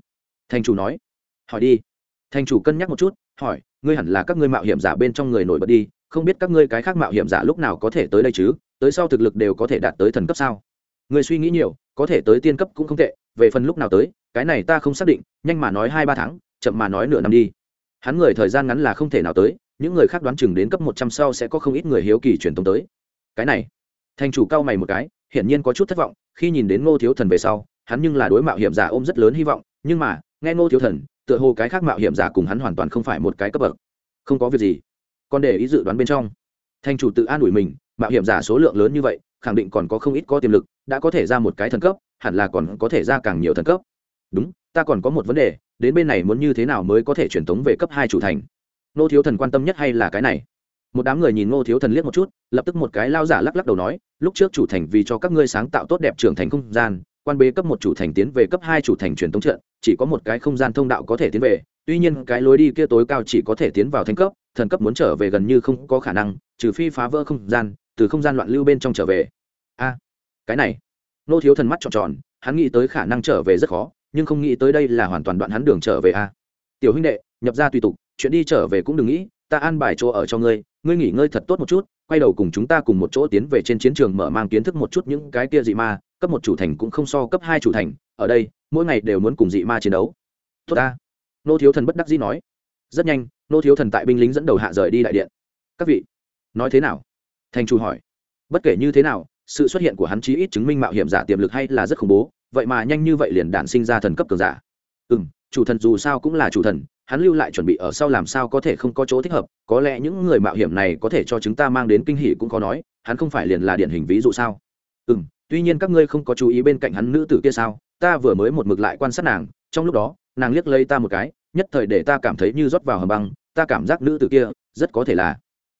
[SPEAKER 1] Thành chủ nói. Hỏi đi. Thành chủ cân nhắc một chút, hỏi, ngươi hẳn là các ngươi mạo hiểm giả bên trong người nổi bật đi, không biết các ngươi cái khác mạo hiểm giả lúc nào có thể tới đây chứ, tới sau thực lực đều có thể đạt tới thần cấp sao? Ngươi suy nghĩ nhiều, có thể tới tiên cấp cũng không tệ, về phần lúc nào tới, cái này ta không xác định, nhanh mà nói hai ba tháng, chậm mà nói nửa năm đi. Hắn người thời gian ngắn là không thể nào tới, những người khác đoán chừng đến cấp một trăm sau sẽ có không ít người hiếu kỳ truyền tống tới. Cái này. Thành chủ cao mày một cái, hiển nhiên có chút thất vọng, khi nhìn đến ngô thiếu thần về sau hắn nhưng là đối mạo hiểm giả ôm rất lớn hy vọng, nhưng mà, nghe ngô thiếu thần, tựa hồ cái khác mạo hiểm giả cùng hắn hoàn toàn không phải một cái cấp bậc. Không có việc gì. Còn để ý dự đoán bên trong. Thành chủ tự an ủi mình, mạo hiểm giả số lượng lớn như vậy, khẳng định còn có không ít có tiềm lực, đã có thể ra một cái thần cấp, hẳn là còn có thể ra càng nhiều thần cấp. Đúng, ta còn có một vấn đề, đến bên này muốn như thế nào mới có thể truyền tống về cấp hai chủ thành? Nô thiếu thần quan tâm nhất hay là cái này? Một đám người nhìn ngô thiếu thần liếc một chút, lập tức một cái lao giả lắc lắc đầu nói, lúc trước chủ thành vì cho các ngươi sáng tạo tốt đẹp trưởng thành không gian quan bế cấp một chủ thành tiến về cấp hai chủ thành truyền tống trận, chỉ có một cái không gian thông đạo có thể tiến về, tuy nhiên cái lối đi kia tối cao chỉ có thể tiến vào thành cấp, thần cấp muốn trở về gần như không có khả năng, trừ phi phá vỡ không gian, từ không gian loạn lưu bên trong trở về. A, cái này. Nô thiếu thần mắt tròn tròn, hắn nghĩ tới khả năng trở về rất khó, nhưng không nghĩ tới đây là hoàn toàn đoạn hắn đường trở về a. Tiểu huynh đệ, nhập ra tùy tục, chuyện đi trở về cũng đừng nghĩ, ta an bài chỗ ở cho ngươi ngươi nghỉ ngơi thật tốt một chút quay đầu cùng chúng ta cùng một chỗ tiến về trên chiến trường mở mang kiến thức một chút những cái kia dị ma, cấp một chủ thành cũng không so cấp hai chủ thành, ở đây, mỗi ngày đều muốn cùng dị ma chiến đấu. Tốt ta. Nô thiếu thần bất đắc dĩ nói. Rất nhanh, nô thiếu thần tại binh lính dẫn đầu hạ rời đi đại điện. Các vị, nói thế nào? Thành chủ hỏi. Bất kể như thế nào, sự xuất hiện của hắn chí ít chứng minh mạo hiểm giả tiềm lực hay là rất khủng bố, vậy mà nhanh như vậy liền đản sinh ra thần cấp cường giả. Ừ m chủ thần dù sao cũng là chủ thần hắn lưu lại chuẩn bị ở sau làm sao có thể không có chỗ thích hợp, có lẽ những người mạo hiểm này có thể cho chúng ta mang đến kinh hỷ cũng có nói, hắn không phải liền là điển hình ví dụ sao? Ừ m tuy nhiên các ngươi không có chú ý bên cạnh hắn nữ tử kia sao, ta vừa mới một mực lại quan sát nàng, trong lúc đó, nàng liếc lấy ta một cái, nhất thời để ta cảm thấy như rót vào hầm băng, ta cảm giác nữ tử kia, rất có thể là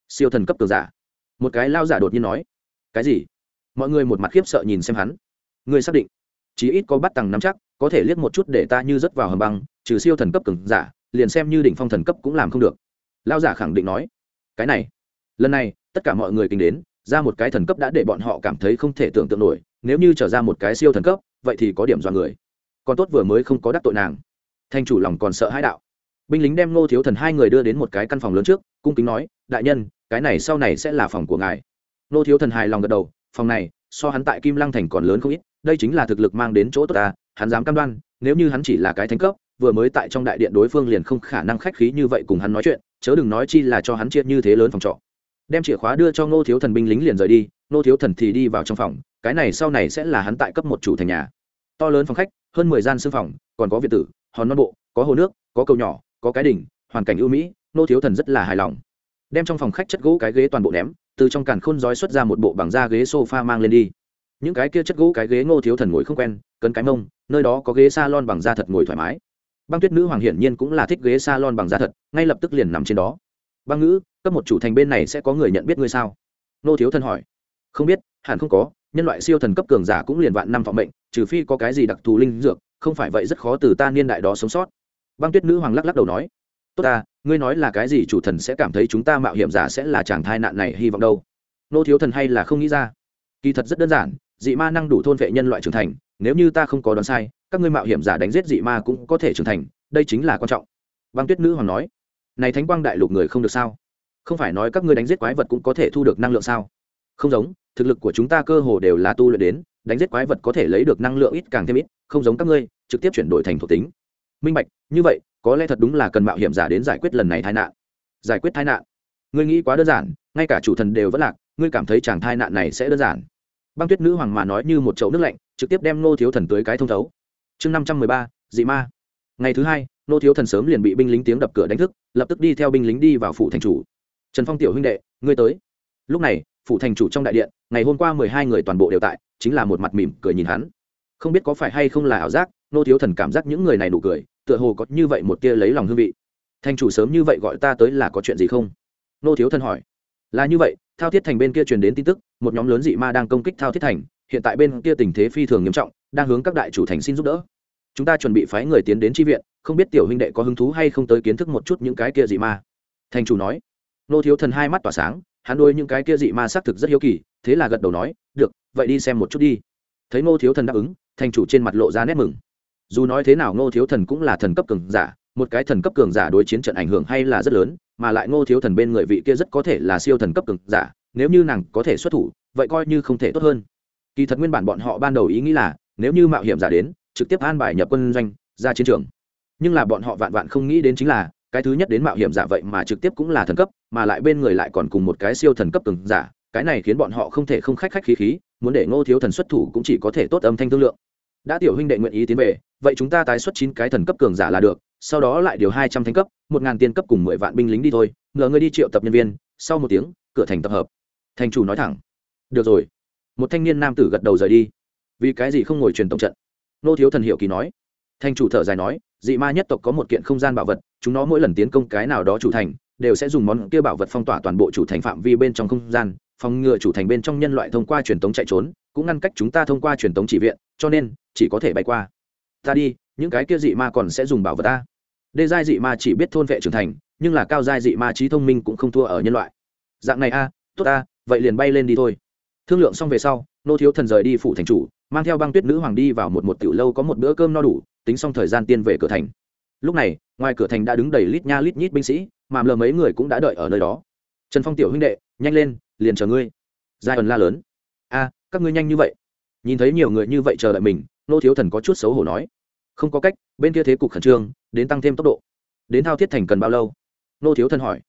[SPEAKER 1] siêu thần cấp cường giả. Một cái lao giả đột nhiên nói, cái gì? Mọi người một mặt khiếp sợ nhìn xem hắn. Ngươi xác định, chí ít có bắt tằng nắm chắc, có thể liếc một chút để ta như rớt vào hầm băng, trừ siêu thần cấp cường giả liền xem như đỉnh phong thần cấp cũng làm không được. Lao giả khẳng định nói, cái này, lần này, tất cả mọi người kinh đến, ra một cái thần cấp đã để bọn họ cảm thấy không thể tưởng tượng nổi, nếu như trở ra một cái siêu thần cấp, vậy thì có điểm do người. Còn tốt vừa mới không có đắc tội nàng. Thanh chủ lòng còn sợ hãi đạo. Binh lính đem ngô thiếu thần hai người đưa đến một cái căn phòng lớn trước, cung kính nói, đại nhân, cái này sau này sẽ là phòng của ngài. Ngô thiếu thần hài lòng gật đầu, phòng này, so hắn tại kim lăng thành còn lớn không ít, đây chính là thực lực mang đến chỗ tốt ta, hắn dám cam đoan, nếu như hắn chỉ là cái thánh cấp vừa mới tại trong đại điện đối phương liền không khả năng khách khí như vậy cùng hắn nói chuyện, chớ đừng nói chi là cho hắn chia như thế lớn phòng trọ. Đem chìa khóa đưa cho ngô thiếu thần binh lính liền rời đi, ngô thiếu thần thì đi vào trong phòng, cái này sau này sẽ là hắn tại cấp một chủ thành nhà. To lớn phòng khách, hơn mười gian sư phòng, còn có việt tử, hòn non bộ, có hồ nước, có cầu nhỏ, có cái đỉnh, hoàn cảnh ưu mỹ, ngô thiếu thần rất là hài lòng. Đem trong phòng khách chất gỗ cái ghế toàn bộ ném, từ trong càn khôn rói xuất ra một bộ bằng da ghế sofa mang lên đi. Những cái kia chất gỗ cái ghế ngô thiếu thần ngồi không quen, cấn cái mông, nơi đó có ghế s a lon bằng da thật ngồi thoải mái băng tuyết nữ hoàng hiển nhiên cũng là thích ghế s a lon bằng da thật, ngay lập tức liền nằm trên đó. Băng ngữ, cấp một chủ thành bên này sẽ có người nhận biết ngươi sao? Nô thiếu thần hỏi. Không biết, hẳn không có, nhân loại siêu thần cấp cường giả cũng liền vạn năm phòng bệnh trừ phi có cái gì đặc thù linh dược, không phải vậy rất khó từ ta niên đại đó sống sót. Băng tuyết nữ hoàng lắc lắc đầu nói. Tốt ta, ngươi nói là cái gì chủ thần sẽ cảm thấy chúng ta mạo hiểm giả sẽ là chàng thai nạn này hy vọng đâu? Nô thiếu thần hay là không nghĩ ra. Kỳ thật rất đơn giản, dị ma năng đủ thôn vệ nhân loại trưởng thành, nếu như ta không có đoán sai các ngươi mạo hiểm giả đánh giết dị ma cũng có thể trưởng thành, đây chính là quan trọng. Băng tuyết nữ hoàng nói. Này thánh quang đại lục người không được sao? Không phải nói các ngươi đánh giết quái vật cũng có thể thu được năng lượng sao? Không giống, thực lực của chúng ta cơ hồ đều là tu luyện đến, đánh giết quái vật có thể lấy được năng lượng ít càng thêm ít, không giống các ngươi, trực tiếp chuyển đổi thành thuộc tính. Minh bạch, như vậy, có lẽ thật đúng là cần mạo hiểm giả đến giải quyết lần này tai nạn. Giải quyết tai nạn? Ngươi nghĩ quá đơn giản, ngay cả chủ thần đều vẫn lạc, ngươi cảm thấy chàng tai nạn này sẽ đơn giản. Băng tuyết nữ hoàng mà nói như một chậu nước lạnh, trực tiếp đem nô thiếu thần tới cái thông thấu chương năm trăm mười ba, dị ma. Ngày thứ hai, nô thiếu thần sớm liền bị binh lính tiếng đập cửa đánh thức, lập tức đi theo binh lính đi vào phủ thành chủ. Trần phong tiểu huynh đệ, ngươi tới. Lúc này, phủ thành chủ trong đại điện, ngày hôm qua mười hai người toàn bộ đều tại, chính là một mặt mỉm cười nhìn hắn. Không biết có phải hay không là ảo giác, nô thiếu thần cảm giác những người này nụ cười, tựa hồ có như vậy một tia lấy lòng hương vị. Thành chủ sớm như vậy gọi ta tới là có chuyện gì không? Nô thiếu thần hỏi. Là như vậy, thao thiết thành bên kia truyền đến tin tức, một nhóm lớn dị ma đang công kích thao thiết thành, hiện tại bên kia tình thế phi thường nghiêm trọng đang hướng các đại chủ thành xin giúp đỡ. Chúng ta chuẩn bị phái người tiến đến tri viện, không biết tiểu huynh đệ có hứng thú hay không tới kiến thức một chút những cái kia dị ma. Thành chủ nói. Nô thiếu thần hai mắt tỏa sáng, hắn đôi những cái kia dị ma xác thực rất hiếu kỳ, thế là gật đầu nói, được, vậy đi xem một chút đi. Thấy nô thiếu thần đáp ứng, thành chủ trên mặt lộ ra nét mừng. Dù nói thế nào nô thiếu thần cũng là thần cấp cường giả, một cái thần cấp cường giả đối chiến trận ảnh hưởng hay là rất lớn, mà lại nô thiếu thần bên người vị kia rất có thể là siêu thần cấp cường giả, nếu như nàng có thể xuất thủ, vậy coi như không thể tốt hơn. Kỳ thật nguyên bản bọn họ ban đầu ý nghĩ là nếu như mạo hiểm giả đến, trực tiếp an bài nhập quân doanh, ra chiến trường. Nhưng là bọn họ vạn vạn không nghĩ đến chính là, cái thứ nhất đến mạo hiểm giả vậy mà trực tiếp cũng là thần cấp, mà lại bên người lại còn cùng một cái siêu thần cấp từng giả, cái này khiến bọn họ không thể không khách khách khí khí, muốn để ngô thiếu thần xuất thủ cũng chỉ có thể tốt âm thanh thương lượng. Đã tiểu huynh đệ nguyện ý tiến về, vậy chúng ta tái xuất chín cái thần cấp cường giả là được, sau đó lại điều hai trăm thánh cấp, một ngàn tiền cấp cùng mười vạn binh lính đi thôi, ngờ ngươi đi triệu tập nhân viên, sau một tiếng, cửa thành tập hợp. Thành chủ nói thẳng. Được rồi. Một thanh niên nam tử gật đầu rời đi vì cái gì không ngồi truyền tổng trận? Nô thiếu thần hiệu kỳ nói. Thành chủ thở dài nói, dị ma nhất tộc có một kiện không gian bảo vật, chúng nó mỗi lần tiến công cái nào đó chủ thành, đều sẽ dùng món kia bảo vật phong tỏa toàn bộ chủ thành phạm vi bên trong không gian, phòng ngừa chủ thành bên trong nhân loại thông qua truyền tống chạy trốn, cũng ngăn cách chúng ta thông qua truyền tống chỉ viện, cho nên, chỉ có thể bay qua. Ta đi, những cái kia dị ma còn sẽ dùng bảo vật ta. Đê giai dị ma chỉ biết thôn vệ trưởng thành, nhưng là cao giai dị ma trí thông minh cũng không thua ở nhân loại. Dạng này a, tốt ta vậy liền bay lên đi thôi. Thương lượng xong về sau, nô thiếu thần rời đi phủ thành chủ mang theo băng tuyết nữ hoàng đi vào một một tiểu lâu có một bữa cơm no đủ, tính xong thời gian tiên về cửa thành. Lúc này, ngoài cửa thành đã đứng đầy lít nha lít nhít binh sĩ, mà lờ mấy người cũng đã đợi ở nơi đó. Trần phong tiểu huynh đệ, nhanh lên, liền chờ ngươi. Giai ẩn la lớn. A, các ngươi nhanh như vậy. Nhìn thấy nhiều người như vậy chờ đợi mình, nô thiếu thần có chút xấu hổ nói. Không có cách, bên kia thế cục khẩn trương, đến tăng thêm tốc độ. Đến thao thiết thành cần bao lâu? Nô thiếu thần hỏi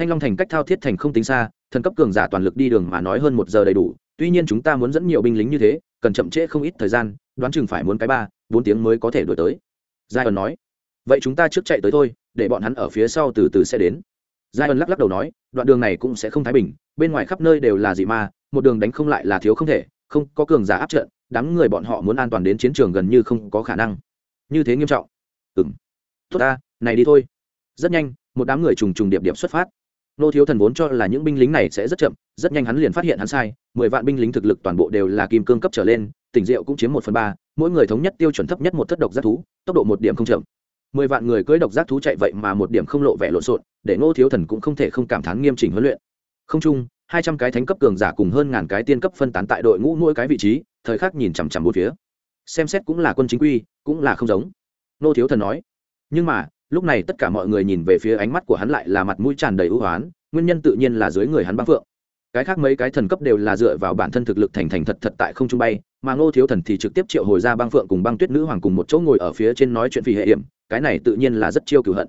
[SPEAKER 1] thanh long thành cách thao thiết thành không tính xa, thần cấp cường giả toàn lực đi đường mà nói hơn một giờ đầy đủ, tuy nhiên chúng ta muốn dẫn nhiều binh lính như thế, cần chậm trễ không ít thời gian, đoán chừng phải muốn cái ba, bốn tiếng mới có thể đổi tới. Giai ẩn nói. Vậy chúng ta trước chạy tới thôi, để bọn hắn ở phía sau từ từ sẽ đến. Giai ẩn lắc lắc đầu nói, đoạn đường này cũng sẽ không thái bình, bên ngoài khắp nơi đều là dị ma, một đường đánh không lại là thiếu không thể, không có cường giả áp trận, đám người bọn họ muốn an toàn đến chiến trường gần như không có khả năng. Như thế nghiêm trọng. Ừ m tốt ta, này đi thôi. Rất nhanh, một đám người trùng trùng điệp điệp xuất phát nô thiếu thần vốn cho là những binh lính này sẽ rất chậm, rất nhanh hắn liền phát hiện hắn sai, mười vạn binh lính thực lực toàn bộ đều là kim cương cấp trở lên, tỉnh rượu cũng chiếm một phần ba, mỗi người thống nhất tiêu chuẩn thấp nhất một thất độc giác thú, tốc độ một điểm không chậm. Mười vạn người cưới độc giác thú chạy vậy mà một điểm không lộ vẻ lộn xộn, để ngô thiếu thần cũng không thể không cảm thán nghiêm chỉnh huấn luyện. Không chung, hai trăm cái thánh cấp cường giả cùng hơn ngàn cái tiên cấp phân tán tại đội ngũ mỗi cái vị trí, thời khắc nhìn chằm chằm bốn phía. Xem xét cũng là quân chính quy, cũng là không giống. Nô thiếu thần nói, nhưng mà lúc này tất cả mọi người nhìn về phía ánh mắt của hắn lại là mặt mũi tràn đầy ưu hoán nguyên nhân tự nhiên là dưới người hắn băng phượng. Cái khác mấy cái thần cấp đều là dựa vào bản thân thực lực thành thành thật thật tại không trung bay, mà ngô thiếu thần thì trực tiếp triệu hồi ra băng phượng cùng băng tuyết nữ hoàng cùng một chỗ ngồi ở phía trên nói chuyện phi hệ hiểm, cái này tự nhiên là rất chiêu cửu hận.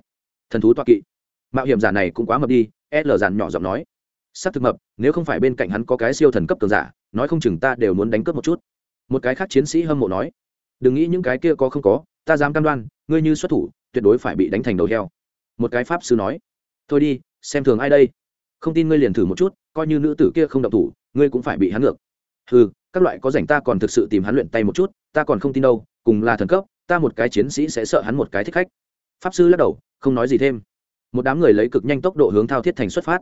[SPEAKER 1] Thần thú toa kỵ. Mạo hiểm giả này cũng quá mập đi, l giàn nhỏ giọng nói. Sắc thực mập, nếu không phải bên cạnh hắn có cái siêu thần cấp cường giả, nói không chừng ta đều muốn đánh cướp một chút. Một cái khác chiến sĩ hâm mộ nói. Đừng nghĩ những cái kia có không có, ta dám cam đoan, ngươi như xuất thủ tuyệt đối phải bị đánh thành đầu heo. Một cái pháp sư nói, thôi đi, xem thường ai đây? Không tin ngươi liền thử một chút, coi như nữ tử kia không động thủ, ngươi cũng phải bị hắn ngược. Ừ các loại có rảnh ta còn thực sự tìm hắn luyện tay một chút, ta còn không tin đâu, cùng là thần cấp, ta một cái chiến sĩ sẽ sợ hắn một cái thích khách. Pháp sư lắc đầu, không nói gì thêm. Một đám người lấy cực nhanh tốc độ hướng thao thiết thành xuất phát.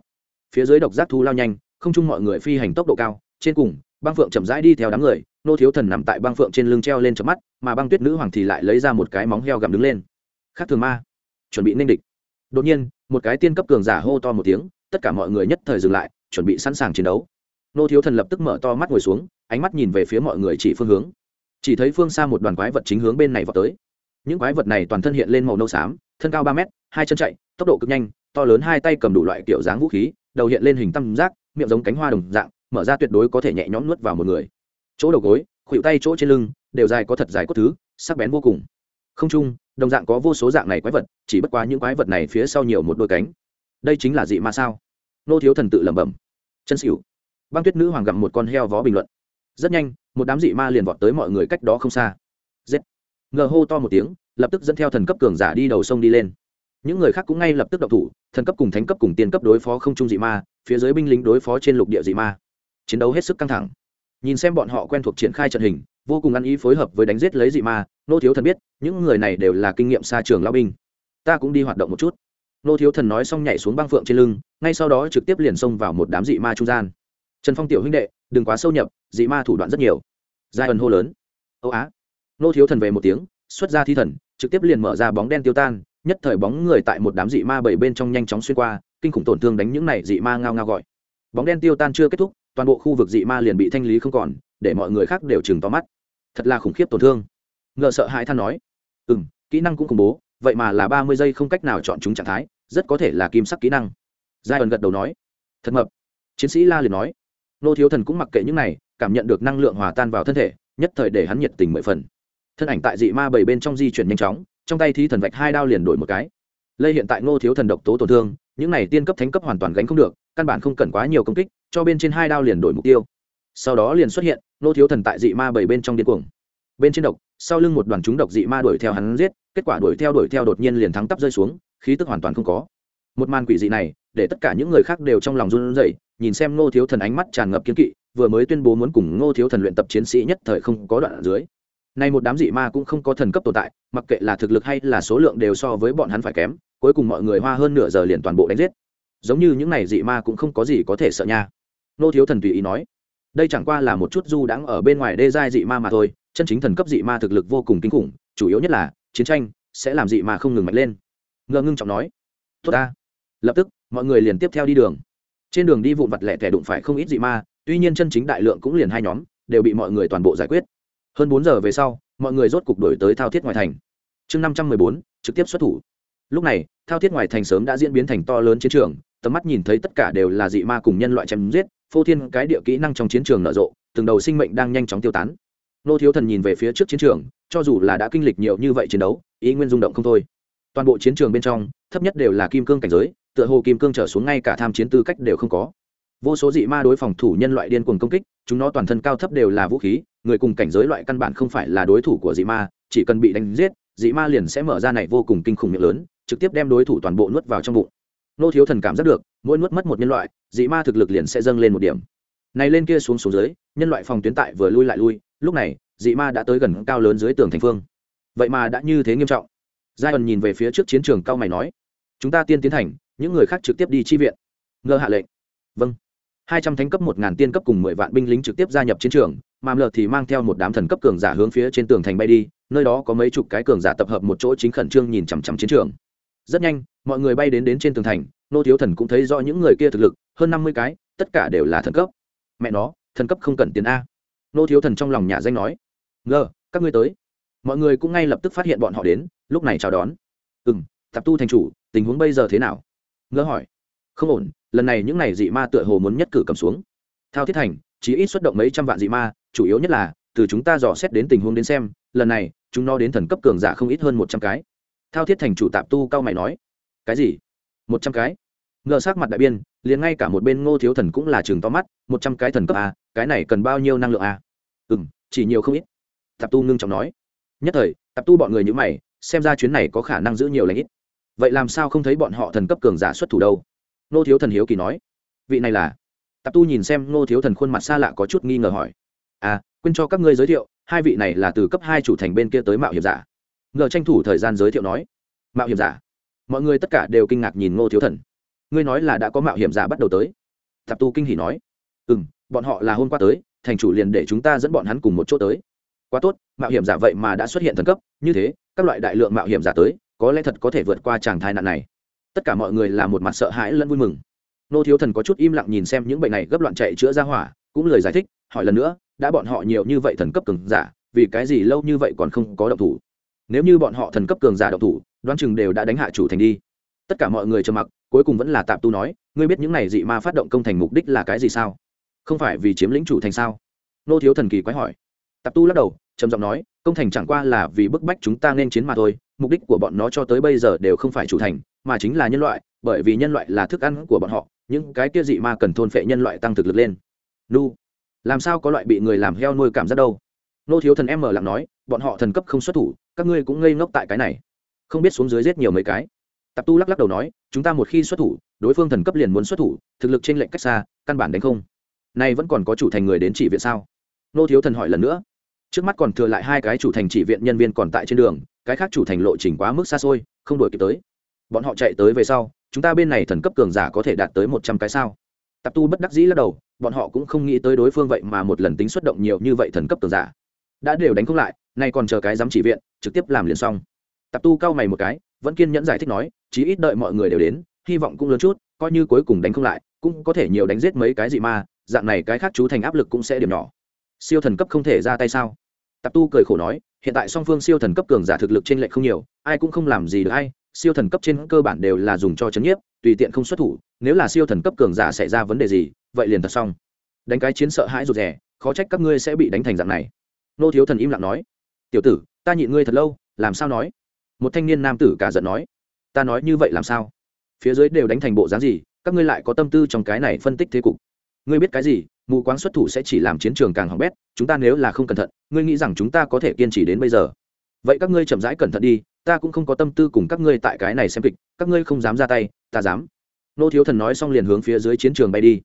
[SPEAKER 1] Phía dưới độc giác thu lao nhanh, không chung mọi người phi hành tốc độ cao, trên cùng, băng phượng chậm rãi đi theo đám người, nô thiếu thần nằm tại băng phượng trên lưng treo lên chợp mắt, mà băng tuyết nữ hoàng thì lại lấy ra một cái móng heo gặm đứng lên khác thường ma. Chuẩn bị nên địch. Đột nhiên, một cái tiên cấp cường giả hô to một tiếng, tất cả mọi người nhất thời dừng lại, chuẩn bị sẵn sàng chiến đấu. Nô thiếu thần lập tức mở to mắt ngồi xuống, ánh mắt nhìn về phía mọi người chỉ phương hướng. Chỉ thấy phương xa một đoàn quái vật chính hướng bên này vào tới. Những quái vật này toàn thân hiện lên màu nâu xám, thân cao ba mét, hai chân chạy, tốc độ cực nhanh, to lớn hai tay cầm đủ loại kiểu dáng vũ khí, đầu hiện lên hình tam giác, miệng giống cánh hoa đồng dạng, mở ra tuyệt đối có thể nhẹ nhõm nuốt vào một người. Chỗ đầu gối, khuỷu tay chỗ trên lưng, đều dài có thật dài cốt thứ, sắc bén vô cùng không chung, đồng dạng có vô số dạng này quái vật, chỉ bất quá những quái vật này phía sau nhiều một đôi cánh. Đây chính là dị ma sao? Nô thiếu thần tự lẩm bẩm. Chân xỉu. Băng tuyết nữ hoàng gặm một con heo vó bình luận. Rất nhanh, một đám dị ma liền vọt tới mọi người cách đó không xa. Giết. Ngờ hô to một tiếng, lập tức dẫn theo thần cấp cường giả đi đầu sông đi lên. Những người khác cũng ngay lập tức đậu thủ, thần cấp cùng thánh cấp cùng tiên cấp đối phó không trung dị ma, phía dưới binh lính đối phó trên lục địa dị ma. Chiến đấu hết sức căng thẳng. Nhìn xem bọn họ quen thuộc triển khai trận hình, vô cùng ăn ý phối hợp với đánh giết lấy dị ma nô thiếu thần biết, những người này đều là kinh nghiệm xa trường lao binh. Ta cũng đi hoạt động một chút. Nô thiếu thần nói xong nhảy xuống băng phượng trên lưng, ngay sau đó trực tiếp liền xông vào một đám dị ma trung gian. Trần phong tiểu huynh đệ, đừng quá sâu nhập, dị ma thủ đoạn rất nhiều. Giai ẩn hô lớn. Âu á. Nô thiếu thần về một tiếng, xuất ra thi thần, trực tiếp liền mở ra bóng đen tiêu tan, nhất thời bóng người tại một đám dị ma bảy bên trong nhanh chóng xuyên qua, kinh khủng tổn thương đánh những này dị ma ngao ngao gọi. Bóng đen tiêu tan chưa kết thúc, toàn bộ khu vực dị ma liền bị thanh lý không còn, để mọi người khác đều chừng to mắt. Thật là khủng khiếp tổn thương ngờ sợ hãi than nói. Ừ m kỹ năng cũng khủng bố, vậy mà là ba mươi giây không cách nào chọn chúng trạng thái, rất có thể là kim sắc kỹ năng. Giai ẩn gật đầu nói. Thật mập. Chiến sĩ la liền nói. Nô thiếu thần cũng mặc kệ những này, cảm nhận được năng lượng hòa tan vào thân thể, nhất thời để hắn nhiệt tình mười phần. Thân ảnh tại dị ma bảy bên trong di chuyển nhanh chóng, trong tay thi thần vạch hai đao liền đổi một cái. Lây hiện tại ngô thiếu thần độc tố tổn thương, những này tiên cấp thánh cấp hoàn toàn gánh không được, căn bản không cần quá nhiều công kích, cho bên trên hai đao liền đổi mục tiêu. Sau đó liền xuất hiện, ngô thiếu thần tại dị ma bảy bên trong điên cuồng. Bên trên độc sau lưng một đoàn chúng độc dị ma đuổi theo hắn giết, kết quả đuổi theo đuổi theo đột nhiên liền thắng tắp rơi xuống, khí tức hoàn toàn không có. Một màn quỷ dị này, để tất cả những người khác đều trong lòng run rẩy, nhìn xem ngô thiếu thần ánh mắt tràn ngập kiên kỵ, vừa mới tuyên bố muốn cùng ngô thiếu thần luyện tập chiến sĩ nhất thời không có đoạn ở dưới. Nay một đám dị ma cũng không có thần cấp tồn tại, mặc kệ là thực lực hay là số lượng đều so với bọn hắn phải kém, cuối cùng mọi người hoa hơn nửa giờ liền toàn bộ đánh giết. Giống như những này dị ma cũng không có gì có thể sợ nha. Ngô thiếu thần tùy ý nói đây chẳng qua là một chút du đãng ở bên ngoài đê giai dị ma mà thôi, chân chính thần cấp dị ma thực lực vô cùng kinh khủng, chủ yếu nhất là, chiến tranh sẽ làm dị ma không ngừng mạnh lên. Ngơ ngưng trọng nói, tốt ta. Lập tức, mọi người liền tiếp theo đi đường. Trên đường đi vụn vặt lẻ tẻ đụng phải không ít dị ma, tuy nhiên chân chính đại lượng cũng liền hai nhóm, đều bị mọi người toàn bộ giải quyết. Hơn bốn giờ về sau, mọi người rốt cục đổi tới thao thiết ngoài thành. Chương năm trăm mười bốn, trực tiếp xuất thủ. Lúc này, thao thiết ngoài thành sớm đã diễn biến thành to lớn chiến trường, tầm mắt nhìn thấy tất cả đều là dị ma cùng nhân loại chém giết phô thiên cái địa kỹ năng trong chiến trường nở rộ, từng đầu sinh mệnh đang nhanh chóng tiêu tán. Nô thiếu thần nhìn về phía trước chiến trường, cho dù là đã kinh lịch nhiều như vậy chiến đấu, ý nguyên rung động không thôi. Toàn bộ chiến trường bên trong, thấp nhất đều là kim cương cảnh giới, tựa hồ kim cương trở xuống ngay cả tham chiến tư cách đều không có. Vô số dị ma đối phòng thủ nhân loại điên cuồng công kích, chúng nó toàn thân cao thấp đều là vũ khí, người cùng cảnh giới loại căn bản không phải là đối thủ của dị ma, chỉ cần bị đánh giết, dị ma liền sẽ mở ra này vô cùng kinh khủng miệng lớn, trực tiếp đem đối thủ toàn bộ nuốt vào trong bụng nô thiếu thần cảm giác được, mỗi nuốt mất một nhân loại, dị ma thực lực liền sẽ dâng lên một điểm. Này lên kia xuống xuống dưới, nhân loại phòng tuyến tại vừa lui lại lui, lúc này, dị ma đã tới gần cao lớn dưới tường thành phương. Vậy mà đã như thế nghiêm trọng. Giai ẩn nhìn về phía trước chiến trường cao mày nói, chúng ta tiên tiến thành, những người khác trực tiếp đi chi viện. Ngơ hạ lệnh. Vâng. Hai trăm thánh cấp một ngàn tiên cấp cùng mười vạn binh lính trực tiếp gia nhập chiến trường, mà lờ thì mang theo một đám thần cấp cường giả hướng phía trên tường thành bay đi, nơi đó có mấy chục cái cường giả tập hợp một chỗ chính khẩn trương nhìn chằm chằm chiến trường rất nhanh, mọi người bay đến đến trên tường thành, nô thiếu thần cũng thấy rõ những người kia thực lực, hơn năm mươi cái, tất cả đều là thần cấp. Mẹ nó, thần cấp không cần tiền a. Nô thiếu thần trong lòng nhà danh nói, ngờ, các ngươi tới. Mọi người cũng ngay lập tức phát hiện bọn họ đến, lúc này chào đón. Ừ m tạp tu thành chủ, tình huống bây giờ thế nào? Ngờ hỏi. Không ổn, lần này những n à y dị ma tựa hồ muốn nhất cử cầm xuống. Thao thiết thành chỉ ít xuất động mấy trăm vạn dị ma, chủ yếu nhất là, từ chúng ta dò xét đến tình huống đến xem, lần này, chúng nó đến thần cấp cường giả không ít hơn một trăm cái thao thiết thành chủ tạp tu cao mày nói, cái gì? Một trăm cái? Ngờ sắc mặt đại biên, liền ngay cả một bên ngô thiếu thần cũng là chừng to mắt, một trăm cái thần cấp a cái này cần bao nhiêu năng lượng à? a ừ m chỉ nhiều không ít. Tạp tu ngưng trọng nói, nhất thời, tạp tu bọn người như mày, xem ra chuyến này có khả năng giữ nhiều lãnh ít. Vậy làm sao không thấy bọn họ thần cấp cường giả xuất thủ đâu? Ngô thiếu thần hiếu kỳ nói, vị này là? Tạp tu nhìn xem Ngô thiếu thần khuôn mặt xa lạ có chút nghi ngờ hỏi à quên cho các ngươi giới thiệu, hai vị này là từ cấp hai chủ thành bên kia tới mạo hiểm giả ngờ tranh thủ thời gian giới thiệu nói, mạo hiểm giả. Mọi người tất cả đều kinh ngạc nhìn ngô thiếu thần. Ngươi nói là đã có mạo hiểm giả bắt đầu tới? Tạp tu kinh hỉ nói. Ừ m bọn họ là hôm qua tới, thành chủ liền để chúng ta dẫn bọn hắn cùng một chỗ tới. Quá tốt, mạo hiểm giả vậy mà đã xuất hiện thần cấp, như thế, các loại đại lượng mạo hiểm giả tới, có lẽ thật có thể vượt qua tràng thai nạn này. Tất cả mọi người là một mặt sợ hãi lẫn vui mừng. Nô thiếu thần có chút im lặng nhìn xem những bệnh này gấp loạn chạy chữa ra hỏa, cũng lời giải thích, hỏi lần nữa, đã bọn họ nhiều như vậy thần cấp cường giả, vì cái gì lâu như vậy còn không có động thủ? Nếu như bọn họ thần cấp cường giả độc thủ, đoán chừng đều đã đánh hạ chủ thành đi. Tất cả mọi người trầm mặc, cuối cùng vẫn là tạp tu nói, ngươi biết những này dị ma phát động công thành mục đích là cái gì sao? Không phải vì chiếm lĩnh chủ thành sao? Nô thiếu thần kỳ quái hỏi. Tạp tu lắc đầu, trầm giọng nói, công thành chẳng qua là vì bức bách chúng ta nên chiến mà thôi, mục đích của bọn nó cho tới bây giờ đều không phải chủ thành, mà chính là nhân loại, bởi vì nhân loại là thức ăn của bọn họ, những cái kia dị ma cần thôn phệ nhân loại tăng thực lực lên. Nu, làm sao có loại bị người làm heo nuôi cảm giác đâu? Nô thiếu thần em mở lặng nói, bọn họ thần cấp không xuất thủ các ngươi cũng ngây ngốc tại cái này. Không biết xuống dưới giết nhiều mấy cái. Tạp tu lắc lắc đầu nói, chúng ta một khi xuất thủ, đối phương thần cấp liền muốn xuất thủ, thực lực trên lệnh cách xa, căn bản đánh không. Nay vẫn còn có chủ thành người đến chỉ viện sao? Nô thiếu thần hỏi lần nữa. Trước mắt còn thừa lại hai cái chủ thành chỉ viện nhân viên còn tại trên đường, cái khác chủ thành lộ trình quá mức xa xôi, không đổi kịp tới. Bọn họ chạy tới về sau, chúng ta bên này thần cấp cường giả có thể đạt tới một trăm cái sao? Tạp tu bất đắc dĩ lắc đầu, bọn họ cũng không nghĩ tới đối phương vậy mà một lần tính xuất động nhiều như vậy thần cấp cường giả đã đều đánh không lại, nay còn chờ cái dám chỉ viện, trực tiếp làm liền xong. Tạp tu cao mày một cái, vẫn kiên nhẫn giải thích nói, chí ít đợi mọi người đều đến, hy vọng cũng lớn chút, coi như cuối cùng đánh không lại, cũng có thể nhiều đánh giết mấy cái gì mà dạng này cái khác chú thành áp lực cũng sẽ điểm nhỏ. Siêu thần cấp không thể ra tay sao? Tạp tu cười khổ nói, hiện tại song phương siêu thần cấp cường giả thực lực trên lệch không nhiều, ai cũng không làm gì được ai, siêu thần cấp trên cơ bản đều là dùng cho chấn nhiếp, tùy tiện không xuất thủ, nếu là siêu thần cấp cường giả xảy ra vấn đề gì, vậy liền thật xong. Đánh cái chiến sợ hãi rụt rè, khó trách các ngươi sẽ bị đánh thành dạng này nô thiếu thần im lặng nói, tiểu tử, ta nhịn ngươi thật lâu, làm sao nói? Một thanh niên nam tử cả giận nói, ta nói như vậy làm sao? Phía dưới đều đánh thành bộ dáng gì, các ngươi lại có tâm tư trong cái này phân tích thế cục? Ngươi biết cái gì, mù quáng xuất thủ sẽ chỉ làm chiến trường càng hỏng bét, chúng ta nếu là không cẩn thận, ngươi nghĩ rằng chúng ta có thể kiên trì đến bây giờ? Vậy các ngươi chậm rãi cẩn thận đi, ta cũng không có tâm tư cùng các ngươi tại cái này xem kịch, các ngươi không dám ra tay, ta dám. Nô thiếu thần nói xong liền hướng phía dưới chiến trường bay đi.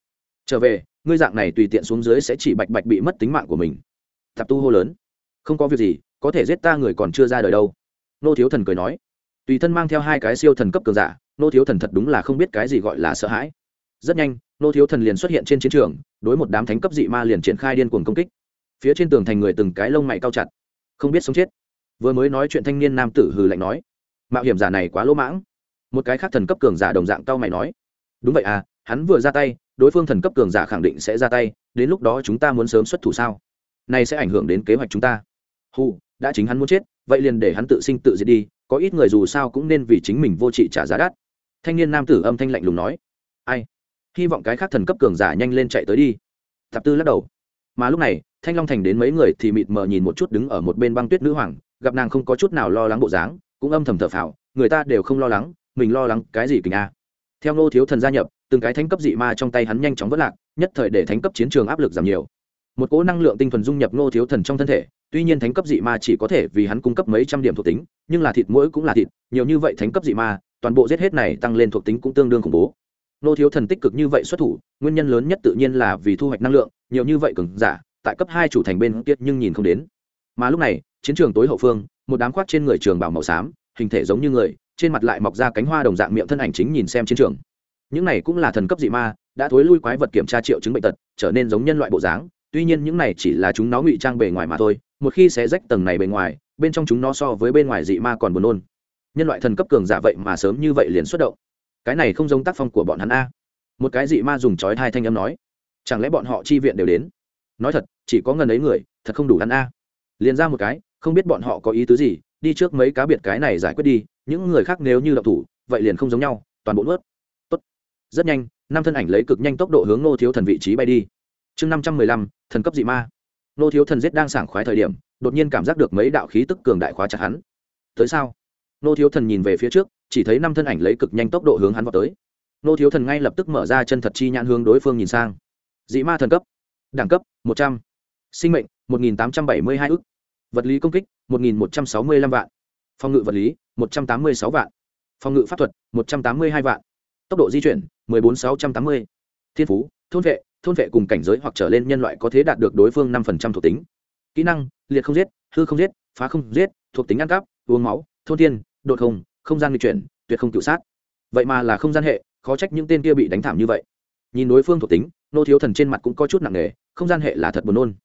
[SPEAKER 1] Trở về, ngươi dạng này tùy tiện xuống dưới sẽ chỉ bạch bạch bị mất tính mạng của mình tạp tu hô lớn. Không có việc gì, có thể giết ta người còn chưa ra đời đâu. Nô thiếu thần cười nói. Tùy thân mang theo hai cái siêu thần cấp cường giả, nô thiếu thần thật đúng là không biết cái gì gọi là sợ hãi. Rất nhanh, nô thiếu thần liền xuất hiện trên chiến trường, đối một đám thánh cấp dị ma liền triển khai điên cuồng công kích. Phía trên tường thành người từng cái lông mày cao chặt, không biết sống chết. Vừa mới nói chuyện thanh niên nam tử hừ lạnh nói, mạo hiểm giả này quá lỗ mãng. Một cái khác thần cấp cường giả đồng dạng cao mày nói, đúng vậy à hắn vừa ra tay, đối phương thần cấp cường giả khẳng định sẽ ra tay, đến lúc đó chúng ta muốn sớm xuất thủ sao? Này sẽ ảnh hưởng đến kế hoạch chúng ta. Hù, đã chính hắn muốn chết, vậy liền để hắn tự sinh tự diệt đi, có ít người dù sao cũng nên vì chính mình vô trị trả giá đắt. Thanh niên nam tử âm thanh lạnh lùng nói. Ai? Hy vọng cái khác thần cấp cường giả nhanh lên chạy tới đi. Thập tư lắc đầu. Mà lúc này, thanh long thành đến mấy người thì mịt mờ nhìn một chút đứng ở một bên băng tuyết nữ hoàng, gặp nàng không có chút nào lo lắng bộ dáng, cũng âm thầm thở phào, người ta đều không lo lắng, mình lo lắng cái gì kình a theo ngô thiếu thần gia nhập, từng cái thánh cấp dị ma trong tay hắn nhanh chóng vất lạc, nhất thời để thánh cấp chiến trường áp lực giảm nhiều một cỗ năng lượng tinh thuần dung nhập ngô thiếu thần trong thân thể, tuy nhiên thánh cấp dị ma chỉ có thể vì hắn cung cấp mấy trăm điểm thuộc tính, nhưng là thịt mũi cũng là thịt, nhiều như vậy thánh cấp dị ma, toàn bộ giết hết này tăng lên thuộc tính cũng tương đương khủng bố. Ngô thiếu thần tích cực như vậy xuất thủ, nguyên nhân lớn nhất tự nhiên là vì thu hoạch năng lượng, nhiều như vậy cường giả, tại cấp hai chủ thành bên kia nhưng nhìn không đến. Mà lúc này, chiến trường tối hậu phương, một đám khoác trên người trường bảo màu xám, hình thể giống như người, trên mặt lại mọc ra cánh hoa đồng dạng miệng thân ảnh chính nhìn xem chiến trường. Những này cũng là thần cấp dị ma, đã thối lui quái vật kiểm tra triệu chứng bệnh tật, trở nên giống nhân loại bộ dáng tuy nhiên những này chỉ là chúng nó ngụy trang bề ngoài mà thôi, một khi sẽ rách tầng này bề ngoài, bên trong chúng nó so với bên ngoài dị ma còn buồn nôn. Nhân loại thần cấp cường giả vậy mà sớm như vậy liền xuất động. Cái này không giống tác phong của bọn hắn a. Một cái dị ma dùng chói hai thanh âm nói. Chẳng lẽ bọn họ chi viện đều đến? Nói thật, chỉ có ngần ấy người, thật không đủ ăn a. Liền ra một cái, không biết bọn họ có ý tứ gì, đi trước mấy cá biệt cái này giải quyết đi, những người khác nếu như đậu thủ, vậy liền không giống nhau, toàn bộ nuốt. Tốt. Rất nhanh, năm thân ảnh lấy cực nhanh tốc độ hướng nô thiếu thần vị trí bay đi chương năm trăm mười lăm, thần cấp dị ma. Nô thiếu thần giết đang sảng khoái thời điểm, đột nhiên cảm giác được mấy đạo khí tức cường đại khóa chặt hắn. Tới sao? Nô thiếu thần nhìn về phía trước, chỉ thấy năm thân ảnh lấy cực nhanh tốc độ hướng hắn vào tới. Nô thiếu thần ngay lập tức mở ra chân thật chi nhãn hướng đối phương nhìn sang. Dị ma thần cấp. Đẳng cấp, một trăm. Sinh mệnh, một nghìn tám trăm bảy mươi hai ức. Vật lý công kích, một nghìn một trăm sáu mươi lăm vạn. Phòng ngự vật lý, một trăm tám mươi sáu vạn. Phòng ngự pháp thuật, một trăm tám mươi hai vạn. Tốc độ di chuyển, mười bốn sáu trăm tám mươi. Thiên phú, thôn vệ thôn vệ cùng cảnh giới hoặc trở lên nhân loại có thể đạt được đối phương năm phần trăm thuộc tính. Kỹ năng, liệt không giết, hư không giết, phá không giết, thuộc tính ăn cắp, uống máu, thôn thiên, đột không không gian di chuyển, tuyệt không tự sát. Vậy mà là không gian hệ, khó trách những tên kia bị đánh thảm như vậy. Nhìn đối phương thuộc tính, nô thiếu thần trên mặt cũng có chút nặng nề, không gian hệ là thật buồn nôn.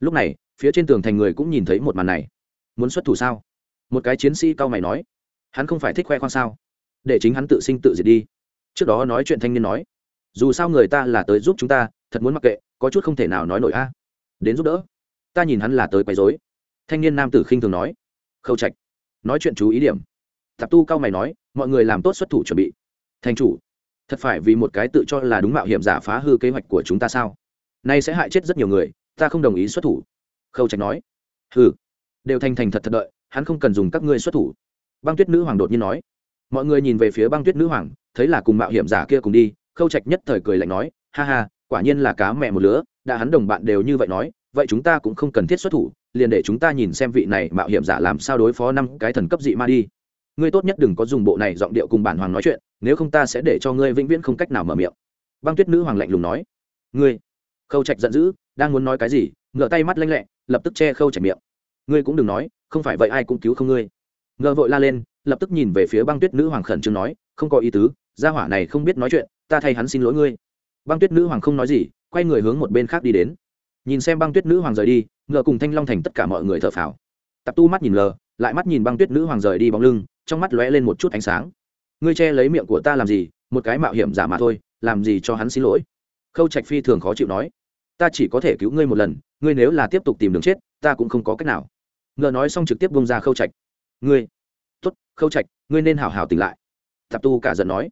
[SPEAKER 1] Lúc này, phía trên tường thành người cũng nhìn thấy một màn này. Muốn xuất thủ sao? Một cái chiến sĩ cao mày nói. Hắn không phải thích khoe khoang sao? Để chính hắn tự sinh tự diệt đi. Trước đó nói chuyện thanh niên nói. Dù sao người ta là tới giúp chúng ta thật muốn mặc kệ, có chút không thể nào nói nổi a. Đến giúp đỡ. Ta nhìn hắn là tới quấy dối thanh niên nam tử khinh thường nói. Khâu trạch, nói chuyện chú ý điểm. Tạp tu cao mày nói, mọi người làm tốt xuất thủ chuẩn bị. Thành chủ, thật phải vì một cái tự cho là đúng mạo hiểm giả phá hư kế hoạch của chúng ta sao? Nay sẽ hại chết rất nhiều người, ta không đồng ý xuất thủ. Khâu trạch nói. Hừ, đều thành thành thật thật đợi, hắn không cần dùng các ngươi xuất thủ. Băng tuyết nữ hoàng đột nhiên nói. Mọi người nhìn về phía băng tuyết nữ hoàng, thấy là cùng mạo hiểm giả kia cùng đi, khâu trạch nhất thời cười lạnh nói, ha ha quả nhiên là cá mẹ một lứa, đã hắn đồng bạn đều như vậy nói, vậy chúng ta cũng không cần thiết xuất thủ, liền để chúng ta nhìn xem vị này mạo hiểm giả làm sao đối phó năm cái thần cấp dị ma đi. Ngươi tốt nhất đừng có dùng bộ này giọng điệu cùng bản hoàng nói chuyện, nếu không ta sẽ để cho ngươi vĩnh viễn không cách nào mở miệng. Băng tuyết nữ hoàng lạnh lùng nói. Ngươi? Khâu trạch giận dữ, đang muốn nói cái gì ngựa tay mắt lanh lẹ, lập tức che khâu trạch miệng. Ngươi cũng đừng nói, không phải vậy ai cũng cứu không ngươi. Ngựa vội la lên, lập tức nhìn về phía băng tuyết nữ hoàng khẩn trương nói, không có ý tứ, gia hỏa này không biết nói chuyện, ta thay hắn xin lỗi ngươi băng tuyết nữ hoàng không nói gì, quay người hướng một bên khác đi đến. Nhìn xem băng tuyết nữ hoàng rời đi, ngựa cùng thanh long thành tất cả mọi người thở phào. Tập tu mắt nhìn lờ, lại mắt nhìn băng tuyết nữ hoàng rời đi bóng lưng, trong mắt lóe lên một chút ánh sáng. Ngươi che lấy miệng của ta làm gì, một cái mạo hiểm giả mà thôi, làm gì cho hắn xin lỗi? Khâu trạch phi thường khó chịu nói. Ta chỉ có thể cứu ngươi một lần, ngươi nếu là tiếp tục tìm đường chết, ta cũng không có cách nào. Ngờ nói xong trực tiếp bông ra khâu trạch. Ngươi tuất khâu trạch, ngươi nên hào hào tỉnh lại. Tạp tu cả giận nói.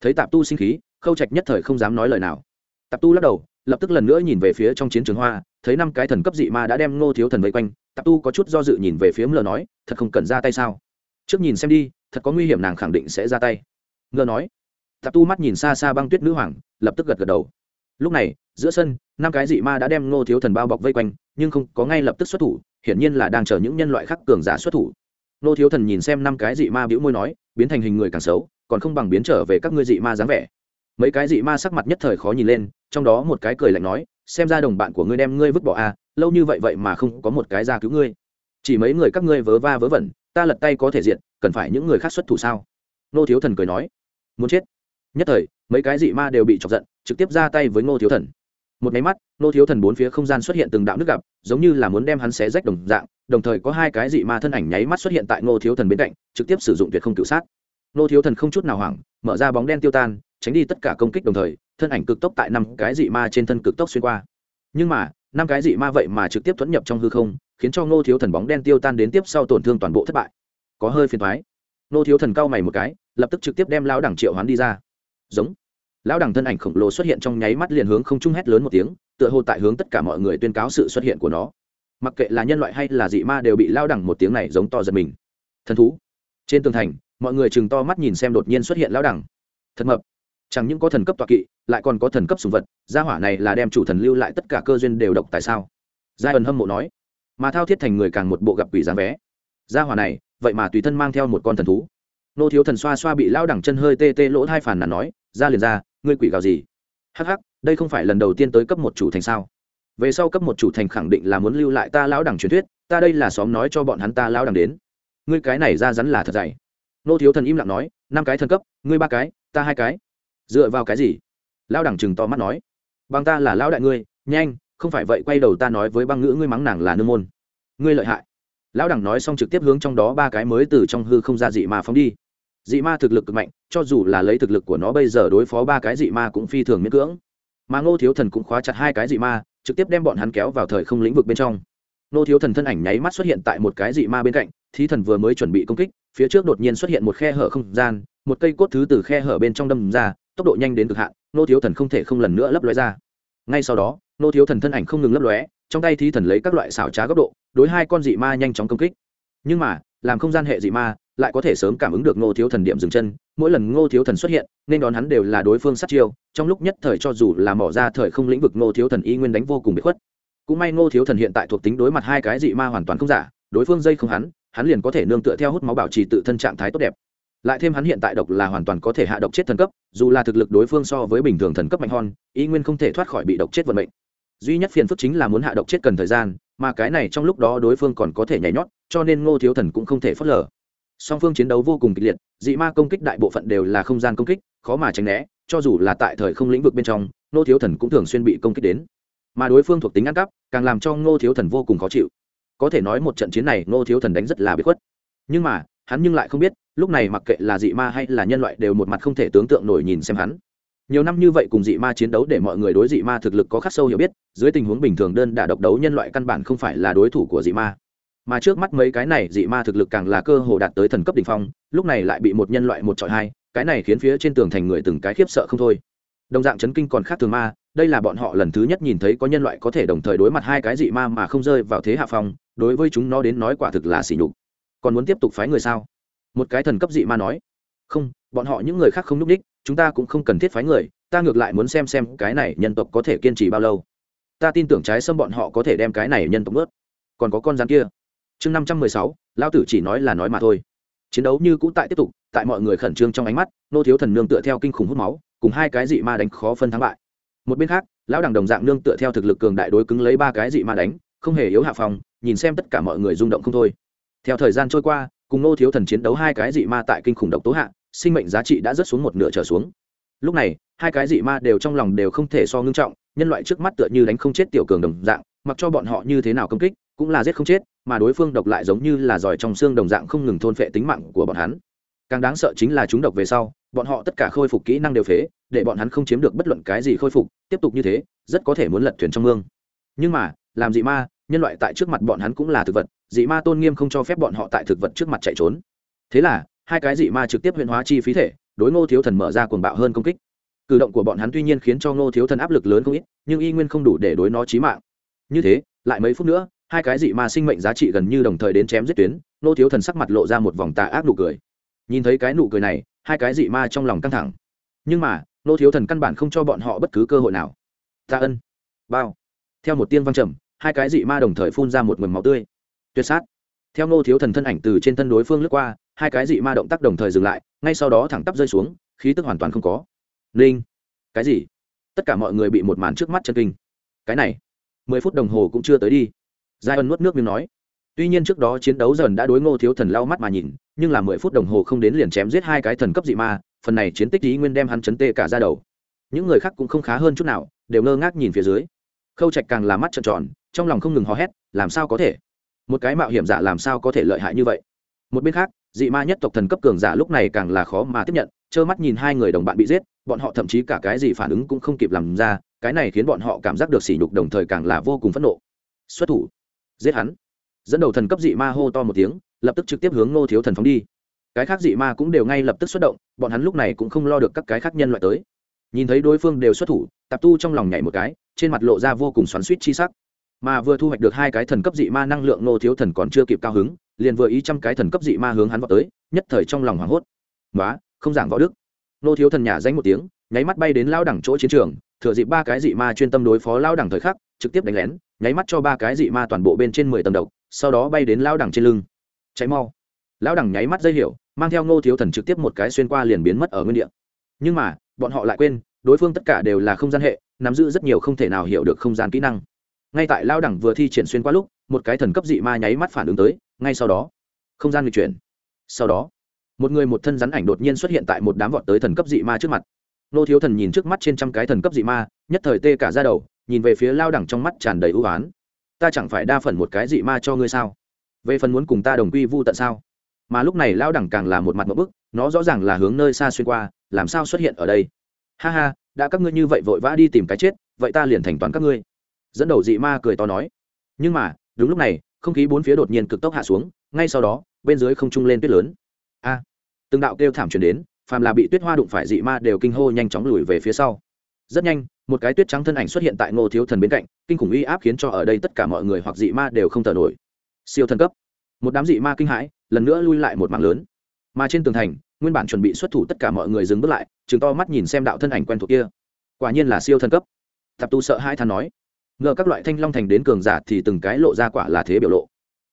[SPEAKER 1] Thấy tạp tu sinh khí khâu trạch nhất thời không dám nói lời nào. Tạp tu lắc đầu, lập tức lần nữa nhìn về phía trong chiến trường hoa, thấy năm cái thần cấp dị ma đã đem ngô thiếu thần vây quanh, tạp tu có chút do dự nhìn về phía mờ nói, thật không cần ra tay sao? Trước nhìn xem đi, thật có nguy hiểm nàng khẳng định sẽ ra tay. Ngờ nói. Tạp tu mắt nhìn xa xa băng tuyết nữ hoàng, lập tức gật gật đầu. Lúc này, giữa sân, năm cái dị ma đã đem ngô thiếu thần bao bọc vây quanh, nhưng không có ngay lập tức xuất thủ, hiển nhiên là đang chờ những nhân loại khác cường giả xuất thủ. Ngô thiếu thần nhìn xem năm cái dị ma bĩu môi nói, biến thành hình người càng xấu, còn không bằng biến trở về các ngươi dị ma dáng vẻ mấy cái dị ma sắc mặt nhất thời khó nhìn lên, trong đó một cái cười lạnh nói, xem ra đồng bạn của ngươi đem ngươi vứt bỏ à lâu như vậy vậy mà không có một cái ra cứu ngươi. Chỉ mấy người các ngươi vớ va vớ vẩn, ta lật tay có thể diện cần phải những người khác xuất thủ sao? Nô thiếu thần cười nói, muốn chết. Nhất thời, mấy cái dị ma đều bị chọc giận, trực tiếp ra tay với ngô thiếu thần. Một máy mắt nô thiếu thần bốn phía không gian xuất hiện từng đạo nước gặp, giống như là muốn đem hắn xé rách đồng dạng, đồng thời có hai cái dị ma thân ảnh nháy mắt xuất hiện tại ngô thiếu thần bên cạnh, trực tiếp sử dụng tuyệt không cựu sát. Nô thiếu thần không chút nào hoảng, mở ra bóng đen tiêu tan tránh đi tất cả công kích đồng thời, thân ảnh cực tốc tại năm cái dị ma trên thân cực tốc xuyên qua. Nhưng mà, năm cái dị ma vậy mà trực tiếp thuẫn nhập trong hư không, khiến cho ngô thiếu thần bóng đen tiêu tan đến tiếp sau tổn thương toàn bộ thất bại. Có hơi phiền thoái ngô thiếu thần cau mày một cái, lập tức trực tiếp đem lao đẳng triệu hoán đi ra. Giống. Lão đẳng thân ảnh khổng lồ xuất hiện trong nháy mắt liền hướng không trung hét lớn một tiếng, tựa hồ tại hướng tất cả mọi người tuyên cáo sự xuất hiện của nó. Mặc kệ là nhân loại hay là dị ma đều bị lao đẳng một tiếng này giống to giật mình. Thần thú. Trên tường thành, mọi người chừng to mắt nhìn xem đột nhiên xuất hiện lao đẳng. Thật mập chẳng những có thần cấp tọa kỵ, lại còn có thần cấp sùng vật, gia hỏa này là đem chủ thần lưu lại tất cả cơ duyên đều độc tại sao? Giai ẩn hâm mộ nói. Mà thao thiết thành người càng một bộ gặp quỷ dáng vé gia hỏa này, vậy mà tùy thân mang theo một con thần thú. Nô thiếu thần xoa xoa bị lao đẳng chân hơi tê tê lỗ hai phản là nói, ra liền ra, ngươi quỷ gào gì? Hắc hắc, đây không phải lần đầu tiên tới cấp một chủ thành sao? Về sau cấp một chủ thành khẳng định là muốn lưu lại ta lão đẳng truyền thuyết, ta đây là xóm nói cho bọn hắn ta lão đẳng đến. Ngươi cái này ra rắn là thật dày. Nô thiếu thần im lặng nói, năm cái thần cấp, ngươi ba cái, ta hai cái dựa vào cái gì? Lão đẳng chừng to mắt nói. Bằng ta là lão đại ngươi, nhanh, không phải vậy quay đầu ta nói với băng ngữ ngươi mắng nàng là nương môn. Ngươi lợi hại. Lão đẳng nói xong trực tiếp hướng trong đó ba cái mới từ trong hư không ra dị ma phóng đi. Dị ma thực lực cực mạnh, cho dù là lấy thực lực của nó bây giờ đối phó ba cái dị ma cũng phi thường miễn cưỡng. Mà ngô thiếu thần cũng khóa chặt hai cái dị ma, trực tiếp đem bọn hắn kéo vào thời không lĩnh vực bên trong. Ngô thiếu thần thân ảnh nháy mắt xuất hiện tại một cái dị ma bên cạnh, thí thần vừa mới chuẩn bị công kích, phía trước đột nhiên xuất hiện một khe hở không gian, một cây cốt thứ từ khe hở bên trong đâm ra tốc độ nhanh đến cực hạn ngô thiếu thần không thể không lần nữa lấp lóe ra. Ngay sau đó ngô thiếu thần thân ảnh không ngừng lấp lóe, trong tay thí thần lấy các loại xảo trá góc độ, đối hai con dị ma nhanh chóng công kích. Nhưng mà, làm không gian hệ dị ma lại có thể sớm cảm ứng được ngô thiếu thần điểm dừng chân, mỗi lần ngô thiếu thần xuất hiện, nên đón hắn đều là đối phương sát chiêu, trong lúc nhất thời cho dù là mỏ ra thời không lĩnh vực ngô thiếu thần y nguyên đánh vô cùng bị khuất. Cũng may ngô thiếu thần hiện tại thuộc tính đối mặt hai cái dị ma hoàn toàn không giả, đối phương dây không hắn hắn liền có thể nương tựa theo hút máu bảo trì tự thân trạng thái tốt đẹp lại thêm hắn hiện tại độc là hoàn toàn có thể hạ độc chết thần cấp, dù là thực lực đối phương so với bình thường thần cấp mạnh hon ý nguyên không thể thoát khỏi bị độc chết vận mệnh. Duy nhất phiền phức chính là muốn hạ độc chết cần thời gian, mà cái này trong lúc đó đối phương còn có thể nhảy nhót, cho nên ngô thiếu thần cũng không thể phớt lờ. Song phương chiến đấu vô cùng kịch liệt, dị ma công kích đại bộ phận đều là không gian công kích, khó mà tránh né, cho dù là tại thời không lĩnh vực bên trong, ngô thiếu thần cũng thường xuyên bị công kích đến. Mà đối phương thuộc tính ăn cắp, càng làm cho ngô thiếu thần vô cùng khó chịu. Có thể nói một trận chiến này ngô thiếu thần đánh rất là bị khuất. Nhưng mà, hắn nhưng lại không biết lúc này mặc kệ là dị ma hay là nhân loại đều một mặt không thể tưởng tượng nổi nhìn xem hắn. Nhiều năm như vậy cùng dị ma chiến đấu để mọi người đối dị ma thực lực có khắc sâu hiểu biết, dưới tình huống bình thường đơn đả độc đấu nhân loại căn bản không phải là đối thủ của dị ma. Mà trước mắt mấy cái này, dị ma thực lực càng là cơ hồ đạt tới thần cấp đ ỉ n h phong, lúc này lại bị một nhân loại một trọi hai, cái này khiến phía trên tường thành người từng cái khiếp sợ không thôi. Đồng dạng chấn kinh còn khác thường ma, đây là bọn họ lần thứ nhất nhìn thấy có nhân loại có thể đồng thời đối mặt hai cái dị ma mà không rơi vào thế hạ phong, đối với chúng nó đến nói quả thực là xỉ nhục. Còn muốn tiếp tục phái người sao? Một cái thần cấp dị ma nói, không, bọn họ những người khác không n ú c đích, chúng ta cũng không cần thiết phái người, ta ngược lại muốn xem xem cái này nhân tộc có thể kiên trì bao lâu. Ta tin tưởng trái xâm bọn họ có thể đem cái này nhân tộc ướt còn có con rắn kia. Chương năm trăm mười sáu lao tử chỉ nói là nói mà thôi. Chiến đấu như cũ tại tiếp tục, tại mọi người khẩn trương trong ánh mắt, nô thiếu thần nương tựa theo kinh khủng hút máu, cùng hai cái dị ma đánh khó phân thắng bại. Một bên khác, lão đằng đồng dạng nương tựa theo thực lực cường đại đối cứng lấy ba cái dị ma đánh, không hề yếu hạ phòng, nhìn xem tất cả mọi người rung động không thôi. Theo thời gian trôi qua cùng nô thiếu thần chiến đấu hai cái dị ma tại kinh khủng độc tố hạ, sinh mệnh giá trị đã rớt xuống một nửa trở xuống. Lúc này, hai cái dị ma đều trong lòng đều không thể so ngưng trọng, nhân loại trước mắt tựa như đánh không chết tiểu cường đồng dạng, mặc cho bọn họ như thế nào công kích, cũng là giết không chết, mà đối phương độc lại giống như là giỏi trong xương đồng dạng không ngừng thôn phệ tính mạng của bọn hắn. Càng đáng sợ chính là chúng độc về sau, bọn họ tất cả khôi phục kỹ năng đều phế, để bọn hắn không chiếm được bất luận cái gì khôi phục, tiếp tục như thế, rất có thể muốn lật thuyền trong mương. Nhưng mà, làm dị ma, nhân loại tại trước mặt bọn hắn cũng là thực vật dị ma tôn nghiêm không cho phép bọn họ tại thực vật trước mặt chạy trốn. Thế là, hai cái dị ma trực tiếp huyện hóa chi phí thể, đối ngô thiếu thần mở ra cuồng bạo hơn công kích. Cử động của bọn hắn tuy nhiên khiến cho ngô thiếu thần áp lực lớn không ít, nhưng y nguyên không đủ để đối nó trí mạng. Như thế, lại mấy phút nữa, hai cái dị ma sinh mệnh giá trị gần như đồng thời đến chém giết tuyến, Ngô thiếu thần sắc mặt lộ ra một vòng tà ác nụ cười. Nhìn thấy cái nụ cười này, hai cái dị ma trong lòng căng thẳng. Nhưng mà, Ngô thiếu thần căn bản không cho bọn họ bất cứ cơ hội nào. Ta ân. Bao. Theo một tiên văng trầm, hai cái dị ma đồng thời phun ra một mầm máu tươi tuyệt sát. Theo nô thiếu thần thân ảnh từ trên thân đối phương lướt qua, hai cái dị ma động tác đồng thời dừng lại, ngay sau đó thẳng tắp rơi xuống, khí tức hoàn toàn không có. Linh! Cái gì? Tất cả mọi người bị một màn trước mắt chân kinh. Cái này, mười phút đồng hồ cũng chưa tới đi. Giai ân nuốt nước miếng nói. Tuy nhiên trước đó chiến đấu dần đã đối ngô thiếu thần lau mắt mà nhìn, nhưng là mười phút đồng hồ không đến liền chém giết hai cái thần cấp dị ma, phần này chiến tích ý nguyên đem hắn chấn tê cả ra đầu. Những người khác cũng không khá hơn chút nào, đều ngơ ngác nhìn phía dưới. Khâu trạch càng là mắt trợn tròn, trong lòng không ngừng hò hét, làm sao có thể? Một cái mạo hiểm giả làm sao có thể lợi hại như vậy? Một bên khác, dị ma nhất tộc thần cấp cường giả lúc này càng là khó mà tiếp nhận, trơ mắt nhìn hai người đồng bạn bị giết, bọn họ thậm chí cả cái gì phản ứng cũng không kịp làm ra, cái này khiến bọn họ cảm giác được sỉ nhục đồng thời càng là vô cùng phẫn nộ. Xuất thủ. Giết hắn. Dẫn đầu thần cấp dị ma hô to một tiếng, lập tức trực tiếp hướng ngô thiếu thần phóng đi. Cái khác dị ma cũng đều ngay lập tức xuất động, bọn hắn lúc này cũng không lo được các cái khác nhân loại tới. Nhìn thấy đối phương đều xuất thủ, tạp tu trong lòng nhảy một cái, trên mặt lộ ra vô cùng xoắn suýt chi sắc mà vừa thu hoạch được hai cái thần cấp dị ma năng lượng ngô thiếu thần còn chưa kịp cao hứng, liền vừa ý trăm cái thần cấp dị ma hướng hắn vào tới, nhất thời trong lòng hoảng hốt. Nói không giảng võ đức. Ngô thiếu thần nhả danh một tiếng, nháy mắt bay đến lao đẳng chỗ chiến trường, thừa dịp ba cái dị ma chuyên tâm đối phó lao đẳng thời khắc, trực tiếp đánh lén, nháy mắt cho ba cái dị ma toàn bộ bên trên mười tầng độc, sau đó bay đến lao đẳng trên lưng. Cháy mau. Lao đẳng nháy mắt dây hiểu, mang theo ngô thiếu thần trực tiếp một cái xuyên qua liền biến mất ở nguyên địa. Nhưng mà, bọn họ lại quên, đối phương tất cả đều là không gian hệ, nắm giữ rất nhiều không thể nào hiểu được không gian kỹ năng ngay tại lao đẳng vừa thi triển xuyên qua lúc, một cái thần cấp dị ma nháy mắt phản ứng tới, ngay sau đó, không gian nghịch chuyển. Sau đó, một người một thân rắn ảnh đột nhiên xuất hiện tại một đám vọt tới thần cấp dị ma trước mặt. Nô thiếu thần nhìn trước mắt trên trăm cái thần cấp dị ma, nhất thời tê cả ra đầu, nhìn về phía lao đẳng trong mắt tràn đầy ưu oán. Ta chẳng phải đa phần một cái dị ma cho ngươi sao? Về phần muốn cùng ta đồng quy vu tận sao? Mà lúc này lao đẳng càng là một mặt một bức, nó rõ ràng là hướng nơi xa xuyên qua, làm sao xuất hiện ở đây? Ha ha, đã các ngươi như vậy vội vã đi tìm cái chết, vậy ta liền thành toán các ngươi dẫn đầu dị ma cười to nói. Nhưng mà, đúng lúc này, không khí bốn phía đột nhiên cực tốc hạ xuống, ngay sau đó, bên dưới không trung lên tuyết lớn. A! Từng đạo kêu thảm truyền đến, phàm là bị tuyết hoa đụng phải dị ma đều kinh hô nhanh chóng lùi về phía sau. Rất nhanh, một cái tuyết trắng thân ảnh xuất hiện tại ngô thiếu thần bên cạnh, kinh khủng uy áp khiến cho ở đây tất cả mọi người hoặc dị ma đều không thở nổi. Siêu thần cấp. Một đám dị ma kinh hãi, lần nữa lui lại một mạng lớn. Mà trên tường thành, nguyên bản chuẩn bị xuất thủ tất cả mọi người dừng bước lại chừng to mắt nhìn xem đạo thân ảnh quen thuộc kia. Quả nhiên là siêu thần cấp. Tạp tu sợ hai than nói ngờ các loại thanh long thành đến cường giả thì từng cái lộ ra quả là thế biểu lộ.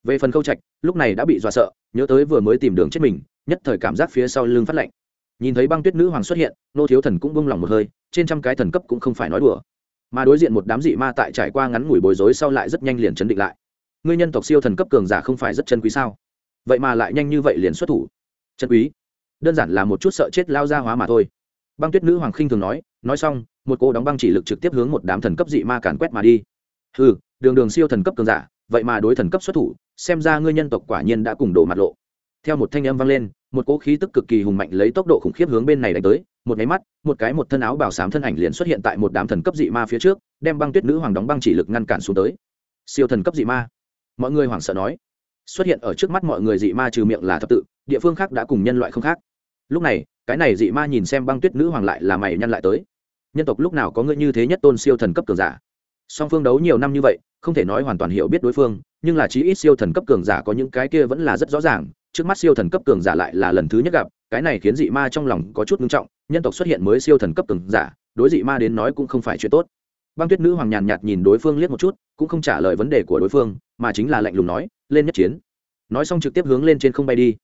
[SPEAKER 1] Về phần khâu trạch, lúc này đã bị dọa sợ, nhớ tới vừa mới tìm đường chết mình, nhất thời cảm giác phía sau lưng phát lạnh. Nhìn thấy băng tuyết nữ hoàng xuất hiện, nô thiếu thần cũng bông lòng một hơi, trên trăm cái thần cấp cũng không phải nói đùa. Mà đối diện một đám dị ma tại trải qua ngắn ngủi bối rối sau lại rất nhanh liền chấn định lại. Ngươi nhân tộc siêu thần cấp cường giả không phải rất chân quý sao? Vậy mà lại nhanh như vậy liền xuất thủ. Chân quý. Đơn giản là một chút sợ chết lao ra hóa mà thôi. Băng tuyết nữ hoàng khinh thường nói nói xong một cô đóng băng chỉ lực trực tiếp hướng một đám thần cấp dị ma càn quét mà đi. Ừ đường đường siêu thần cấp cường giả, vậy mà đối thần cấp xuất thủ, xem ra ngươi nhân tộc quả nhiên đã cùng đổ mặt lộ. Theo một thanh âm vang lên, một cỗ khí tức cực kỳ hùng mạnh lấy tốc độ khủng khiếp hướng bên này đánh tới, một máy mắt, một cái một thân áo bào xám thân ảnh liền xuất hiện tại một đám thần cấp dị ma phía trước, đem băng tuyết nữ hoàng đóng băng chỉ lực ngăn cản xuống tới. Siêu thần cấp dị ma. Mọi người hoảng sợ nói. Xuất hiện ở trước mắt mọi người dị ma trừ miệng là thập tự, địa phương khác đã cùng nhân loại không khác. Lúc này, cái này dị ma nhìn xem băng tuyết nữ hoàng lại là mày nhăn lại tới nhân tộc lúc nào có ngươi như thế nhất tôn siêu thần cấp cường giả? Song phương đấu nhiều năm như vậy, không thể nói hoàn toàn hiểu biết đối phương, nhưng là chí ít siêu thần cấp cường giả có những cái kia vẫn là rất rõ ràng, trước mắt siêu thần cấp cường giả lại là lần thứ nhất gặp, cái này khiến dị ma trong lòng có chút ngưng trọng, nhân tộc xuất hiện mới siêu thần cấp cường giả, đối dị ma đến nói cũng không phải chuyện tốt. Băng tuyết nữ hoàng nhàn nhạt nhìn đối phương liếc một chút, cũng không trả lời vấn đề của đối phương, mà chính là lạnh lùng nói, lên nhất chiến. Nói xong trực tiếp hướng lên trên không bay đi.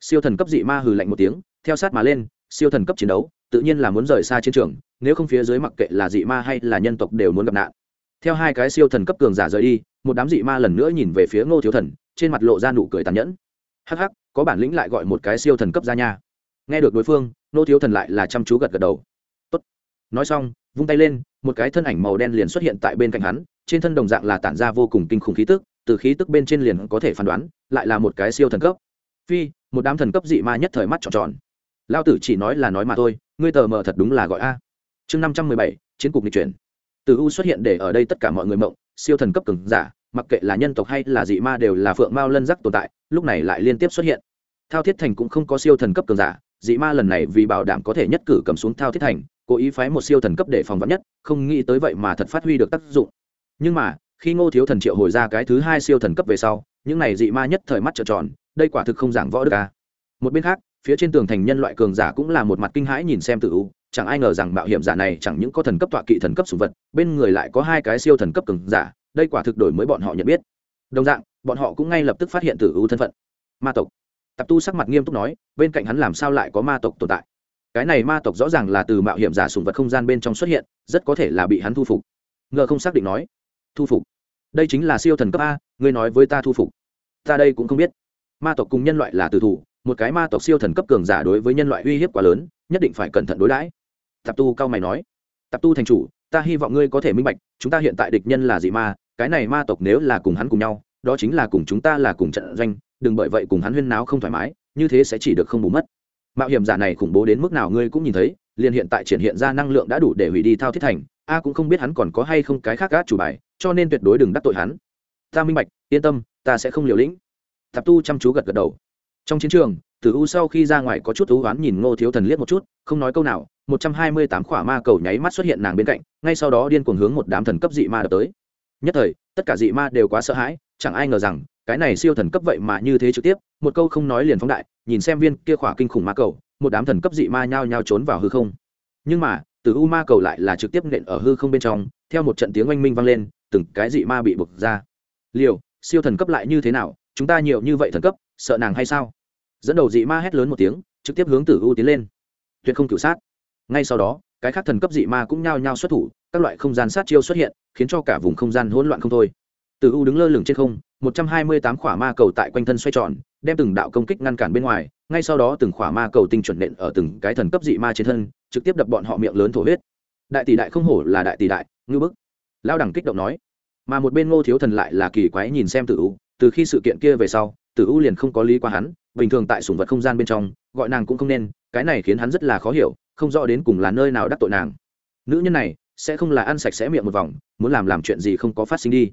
[SPEAKER 1] Siêu thần cấp dị ma hừ lạnh một tiếng, theo sát mà lên, siêu thần cấp chiến đấu tự nhiên là muốn rời xa chiến trường, nếu không phía dưới mặc kệ là dị ma hay là nhân tộc đều muốn gặp nạn. Theo hai cái siêu thần cấp cường giả rời đi, một đám dị ma lần nữa nhìn về phía ngô thiếu thần, trên mặt lộ ra nụ cười tàn nhẫn. Hắc hắc, có bản lĩnh lại gọi một cái siêu thần cấp ra nha. Nghe được đối phương, ngô thiếu thần lại là chăm chú gật gật đầu. Tốt. nói xong, vung tay lên, một cái thân ảnh màu đen liền xuất hiện tại bên cạnh hắn, trên thân đồng dạng là tản ra vô cùng kinh khủng khí tức, từ khí tức bên trên liền có thể phán đoán, lại là một cái siêu thần cấp. Phi, một đám thần cấp dị ma nhất thời mắt tròn tròn lao tử chỉ nói là nói mà thôi, ngươi tờ mờ thật đúng là gọi a. Chương năm trăm mười bảy, chiến cục lịch chuyển. Từ u xuất hiện để ở đây tất cả mọi người mộng, siêu thần cấp cường giả, mặc kệ là nhân tộc hay là dị ma đều là phượng mao lân giác tồn tại, lúc này lại liên tiếp xuất hiện. Thao thiết thành cũng không có siêu thần cấp cường giả, dị ma lần này vì bảo đảm có thể nhất cử cầm xuống thao thiết thành, cố ý phái một siêu thần cấp để phòng vắn nhất, không nghĩ tới vậy mà thật phát huy được tác dụng. Nhưng mà, khi ngô thiếu thần triệu hồi ra cái thứ hai siêu thần cấp về sau, những này dị ma nhất thời mắt trợn tròn, đây quả thực không giảng võ được ca một bên khác phía trên tường thành nhân loại cường giả cũng là một mặt kinh hãi nhìn xem tự u. Chẳng ai ngờ rằng mạo hiểm giả này chẳng những có thần cấp tọa kỵ, thần cấp sùng vật, bên người lại có hai cái siêu thần cấp cường giả. Đây quả thực đổi mới bọn họ nhận biết. Đồng dạng, bọn họ cũng ngay lập tức phát hiện tử u thân phận. Ma tộc. Tập tu sắc mặt nghiêm túc nói, bên cạnh hắn làm sao lại có ma tộc tồn tại? Cái này ma tộc rõ ràng là từ mạo hiểm giả sùng vật không gian bên trong xuất hiện, rất có thể là bị hắn thu phục. Ngờ không xác định nói. Thu phục. Đây chính là siêu thần cấp a, ngươi nói với ta thu phục. Ta đây cũng không biết. Ma tộc cùng nhân loại là từ thủ một cái ma tộc siêu thần cấp cường giả đối với nhân loại uy hiếp quá lớn, nhất định phải cẩn thận đối đãi. Tạp tu cao mày nói. Tạp tu thành chủ, ta hy vọng ngươi có thể minh bạch, chúng ta hiện tại địch nhân là dị ma, cái này ma tộc nếu là cùng hắn cùng nhau, đó chính là cùng chúng ta là cùng trận doanh, đừng bởi vậy cùng hắn huyên náo không thoải mái, như thế sẽ chỉ được không bù mất. Mạo hiểm giả này khủng bố đến mức nào ngươi cũng nhìn thấy, liền hiện tại triển hiện ra năng lượng đã đủ để hủy đi thao thiết thành, a cũng không biết hắn còn có hay không cái khác gác chủ bài, cho nên tuyệt đối đừng đắc tội hắn. Ta minh bạch, yên tâm, ta sẽ không liều lĩnh. Tạp tu chăm chú gật gật đầu trong chiến trường, tử u sau khi ra ngoài có chút thú oán nhìn ngô thiếu thần liếc một chút, không nói câu nào, một trăm hai mươi tám khỏa ma cầu nháy mắt xuất hiện nàng bên cạnh, ngay sau đó điên cuồng hướng một đám thần cấp dị ma đập tới. Nhất thời, tất cả dị ma đều quá sợ hãi, chẳng ai ngờ rằng, cái này siêu thần cấp vậy mà như thế trực tiếp, một câu không nói liền phóng đại, nhìn xem viên kia khỏa kinh khủng ma cầu, một đám thần cấp dị ma nhao nhao trốn vào hư không. Nhưng mà từ u ma cầu lại là trực tiếp nện ở hư không bên trong, theo một trận tiếng oanh minh vang lên, từng cái dị ma bị bực ra. Liều, siêu thần cấp lại như thế nào, chúng ta nhiều như vậy thần cấp sợ nàng hay sao? Dẫn đầu dị ma hét lớn một tiếng, trực tiếp hướng tử u tiến lên. Tuyệt không cựu sát. Ngay sau đó, cái khác thần cấp dị ma cũng nhao nhao xuất thủ, các loại không gian sát chiêu xuất hiện, khiến cho cả vùng không gian hỗn loạn không thôi. Tử u đứng lơ lửng trên không, một trăm hai mươi tám khỏa ma cầu tại quanh thân xoay tròn, đem từng đạo công kích ngăn cản bên ngoài, ngay sau đó từng khỏa ma cầu tinh chuẩn nện ở từng cái thần cấp dị ma trên thân, trực tiếp đập bọn họ miệng lớn thổ huyết. Đại tỷ đại không hổ là đại tỷ đại, ngư bức. Lao đẳng kích động nói. Mà một bên ngô thiếu thần lại là kỳ quái nhìn xem tử u, từ khi sự kiện kia về sau tử u liền không có lý qua hắn, bình thường tại sủng vật không gian bên trong, gọi nàng cũng không nên, cái này khiến hắn rất là khó hiểu, không rõ đến cùng là nơi nào đắc tội nàng. Nữ nhân này, sẽ không là ăn sạch sẽ miệng một vòng, muốn làm làm chuyện gì không có phát sinh đi.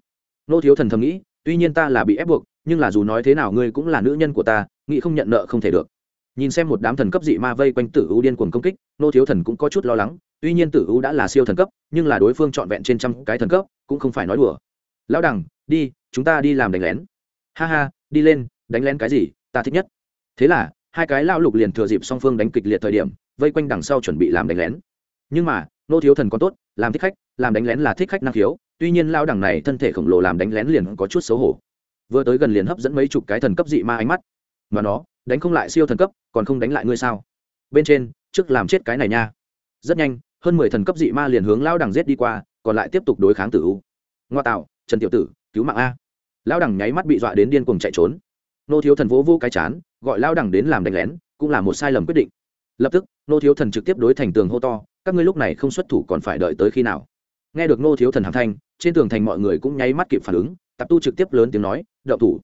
[SPEAKER 1] Nô thiếu thần thầm nghĩ, tuy nhiên ta là bị ép buộc, nhưng là dù nói thế nào ngươi cũng là nữ nhân của ta, nghĩ không nhận nợ không thể được. Nhìn xem một đám thần cấp dị ma vây quanh tử u điên cuồng công kích, nô thiếu thần cũng có chút lo lắng, tuy nhiên tử u đã là siêu thần cấp, nhưng là đối phương trọn vẹn trên trăm cái thần cấp, cũng không phải nói đùa. Lão đẳng, đi, chúng ta đi làm đánh lén. Ha ha đi lên, đánh lén cái gì, ta thích nhất. Thế là, hai cái lao lục liền thừa dịp song phương đánh kịch liệt thời điểm, vây quanh đằng sau chuẩn bị làm đánh lén. Nhưng mà, nô thiếu thần còn tốt, làm thích khách, làm đánh lén là thích khách năng khiếu, tuy nhiên lao đẳng này thân thể khổng lồ làm đánh lén liền có chút xấu hổ. Vừa tới gần liền hấp dẫn mấy chục cái thần cấp dị ma ánh mắt. Mà nó, đánh không lại siêu thần cấp, còn không đánh lại ngươi sao? Bên trên, trước làm chết cái này nha. Rất nhanh, hơn mười thần cấp dị ma liền hướng lao đẳng giết đi qua, còn lại tiếp tục đối kháng tử u. Ngoa tạo, trần tiểu tử, cứu mạng a lao đẳng nháy mắt bị dọa đến điên cuồng chạy trốn. Nô thiếu thần vỗ vô cái chán, gọi lao đẳng đến làm đánh lén, cũng là một sai lầm quyết định. Lập tức, nô thiếu thần trực tiếp đối thành tường hô to, các ngươi lúc này không xuất thủ còn phải đợi tới khi nào? Nghe được nô thiếu thần hàm thanh, trên tường thành mọi người cũng nháy mắt kịp phản ứng tập tu trực tiếp lớn tiếng nói đậu thủ.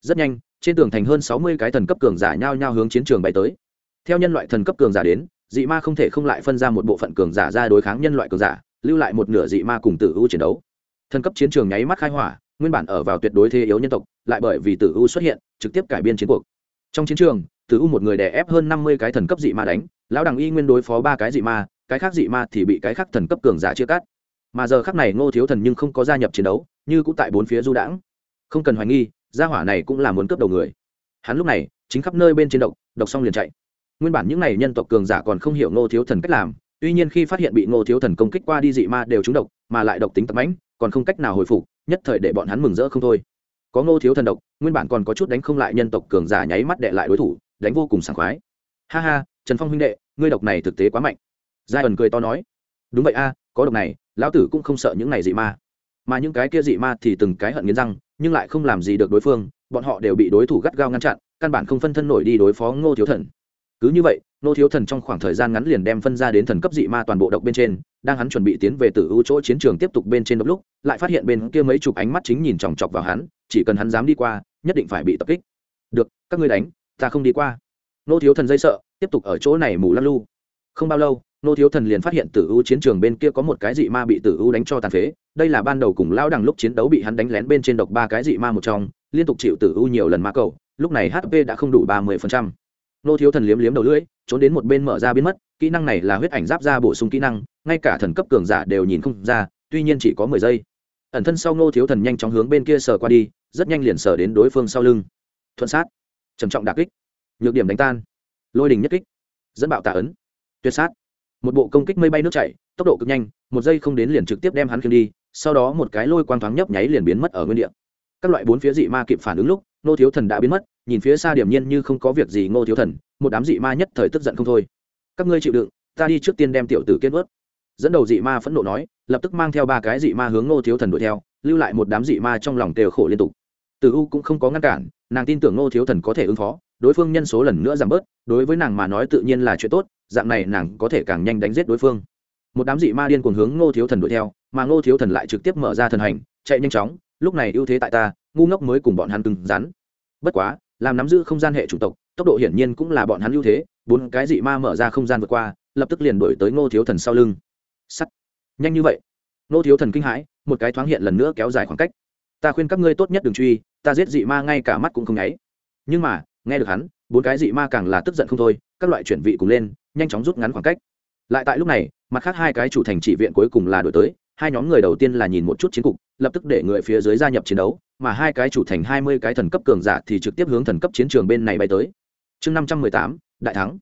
[SPEAKER 1] Rất nhanh, trên tường thành hơn sáu mươi cái thần cấp cường giả nhao nhao hướng chiến trường bay tới. Theo nhân loại thần cấp cường giả đến, dị ma không thể không lại phân ra một bộ phận cường giả ra đối kháng nhân loại cường giả, lưu lại một nửa dị ma cùng tử u chiến đấu. Thần cấp chiến trường nháy mắt khai hỏa nguyên bản ở vào tuyệt đối thế yếu nhân tộc, lại bởi vì tử u xuất hiện, trực tiếp cải biên chiến cuộc. Trong chiến trường, tử u một người đè ép hơn năm mươi cái thần cấp dị ma đánh, lão đằng y nguyên đối phó ba cái dị ma, cái khác dị ma thì bị cái khác thần cấp cường giả chia cắt. Mà giờ khắc này ngô thiếu thần nhưng không có gia nhập chiến đấu, như cũng tại bốn phía du đãng. Không cần hoài nghi, gia hỏa này cũng là muốn cướp đầu người. Hắn lúc này, chính khắp nơi bên trên độc độc xong liền chạy. Nguyên bản những n à y nhân tộc cường giả còn không hiểu ngô thiếu thần cách làm, tuy nhiên khi phát hiện bị ngô thiếu thần công kích qua đi dị ma đều trúng độc, mà lại độc tính tập mãnh, còn không cách nào hồi phục nhất thời để bọn hắn mừng rỡ không thôi. Có ngô thiếu thần độc, nguyên bản còn có chút đánh không lại nhân tộc cường giả nháy mắt đệ lại đối thủ, đánh vô cùng sảng khoái. Ha ha, trần phong huynh đệ, ngươi độc này thực tế quá mạnh. Giai ẩn cười to nói. Đúng vậy a, có độc này, lão tử cũng không sợ những này dị ma. Mà những cái kia dị ma thì từng cái hận nghiến răng, nhưng lại không làm gì được đối phương, bọn họ đều bị đối thủ gắt gao ngăn chặn, căn bản không phân thân nổi đi đối phó ngô thiếu thần. Cứ như vậy Nô thiếu thần trong khoảng thời gian ngắn liền đem phân ra đến thần cấp dị ma toàn bộ độc bên trên, đang hắn chuẩn bị tiến về từ ưu chỗ chiến trường tiếp tục bên trên độc lúc, lại phát hiện bên kia mấy chục ánh mắt chính nhìn chòng chọc vào hắn, chỉ cần hắn dám đi qua, nhất định phải bị tập kích. Được, các ngươi đánh, ta không đi qua. Nô thiếu thần dây sợ, tiếp tục ở chỗ này mù lăn lu. Không bao lâu, nô thiếu thần liền phát hiện tử u chiến trường bên kia có một cái dị ma bị tử u đánh cho tàn phế. Đây là ban đầu cùng lao đằng lúc chiến đấu bị hắn đánh lén bên trên độc ba cái dị ma một trong, liên tục chịu tử u nhiều lần ma cầu, lúc này hp đã không đủ ba mươi phần trăm nô thiếu thần liếm liếm đầu lưỡi, trốn đến một bên mở ra biến mất, kỹ năng này là huyết ảnh giáp ra bổ sung kỹ năng, ngay cả thần cấp cường giả đều nhìn không ra, tuy nhiên chỉ có mười giây. Ẩn thân sau nô thiếu thần nhanh chóng hướng bên kia sờ qua đi, rất nhanh liền sờ đến đối phương sau lưng. Thuận sát. Trầm trọng đà kích. Nhược điểm đánh tan. Lôi đình nhất kích. Dẫn bạo tạ ấn. Tuyệt sát. Một bộ công kích mây bay nước chảy, tốc độ cực nhanh, một giây không đến liền trực tiếp đem hắn khiêng đi, sau đó một cái lôi quang thoáng nhấp nháy liền biến mất ở nguyên địa các loại bốn phía dị ma kịp phản ứng lúc nô thiếu thần đã biến mất, nhìn phía xa điểm nhiên như không có việc gì ngô thiếu thần, một đám dị ma nhất thời tức giận không thôi. Các ngươi chịu đựng, ta đi trước tiên đem tiểu tử kết vớt dẫn đầu dị ma phẫn nộ nói, lập tức mang theo ba cái dị ma hướng ngô thiếu thần đuổi theo, lưu lại một đám dị ma trong lòng tều khổ liên tục. Từ u cũng không có ngăn cản, nàng tin tưởng ngô thiếu thần có thể ứng phó, đối phương nhân số lần nữa giảm bớt, đối với nàng mà nói tự nhiên là chuyện tốt, dạng này nàng có thể càng nhanh đánh giết đối phương. Một đám dị ma điên cuồng hướng ngô thiếu thần đuổi theo, mà ngô thiếu thần lại trực tiếp mở ra thần hành, chạy nhanh chóng lúc này ưu thế tại ta, ngu ngốc mới cùng bọn hắn cứng rắn. Bất quá, làm nắm giữ không gian hệ chủng tộc, tốc độ hiển nhiên cũng là bọn hắn ưu thế, bốn cái dị ma mở ra không gian vượt qua, lập tức liền đổi tới ngô thiếu thần sau lưng. Sắt. Nhanh như vậy. Ngô thiếu thần kinh hãi, một cái thoáng hiện lần nữa kéo dài khoảng cách. Ta khuyên các ngươi tốt nhất đừng truy, ta giết dị ma ngay cả mắt cũng không nháy. Nhưng mà, nghe được hắn, bốn cái dị ma càng là tức giận không thôi, các loại chuyển vị cùng lên, nhanh chóng rút ngắn khoảng cách. Lại tại lúc này, mặt khác hai cái chủ thành chỉ viện cuối cùng là đổi tới hai nhóm người đầu tiên là nhìn một chút chiến cục, lập tức để người phía dưới gia nhập chiến đấu, mà hai cái chủ thành hai mươi cái thần cấp cường giả thì trực tiếp hướng thần cấp chiến trường bên này bay tới. Chương năm trăm mười tám, đại thắng.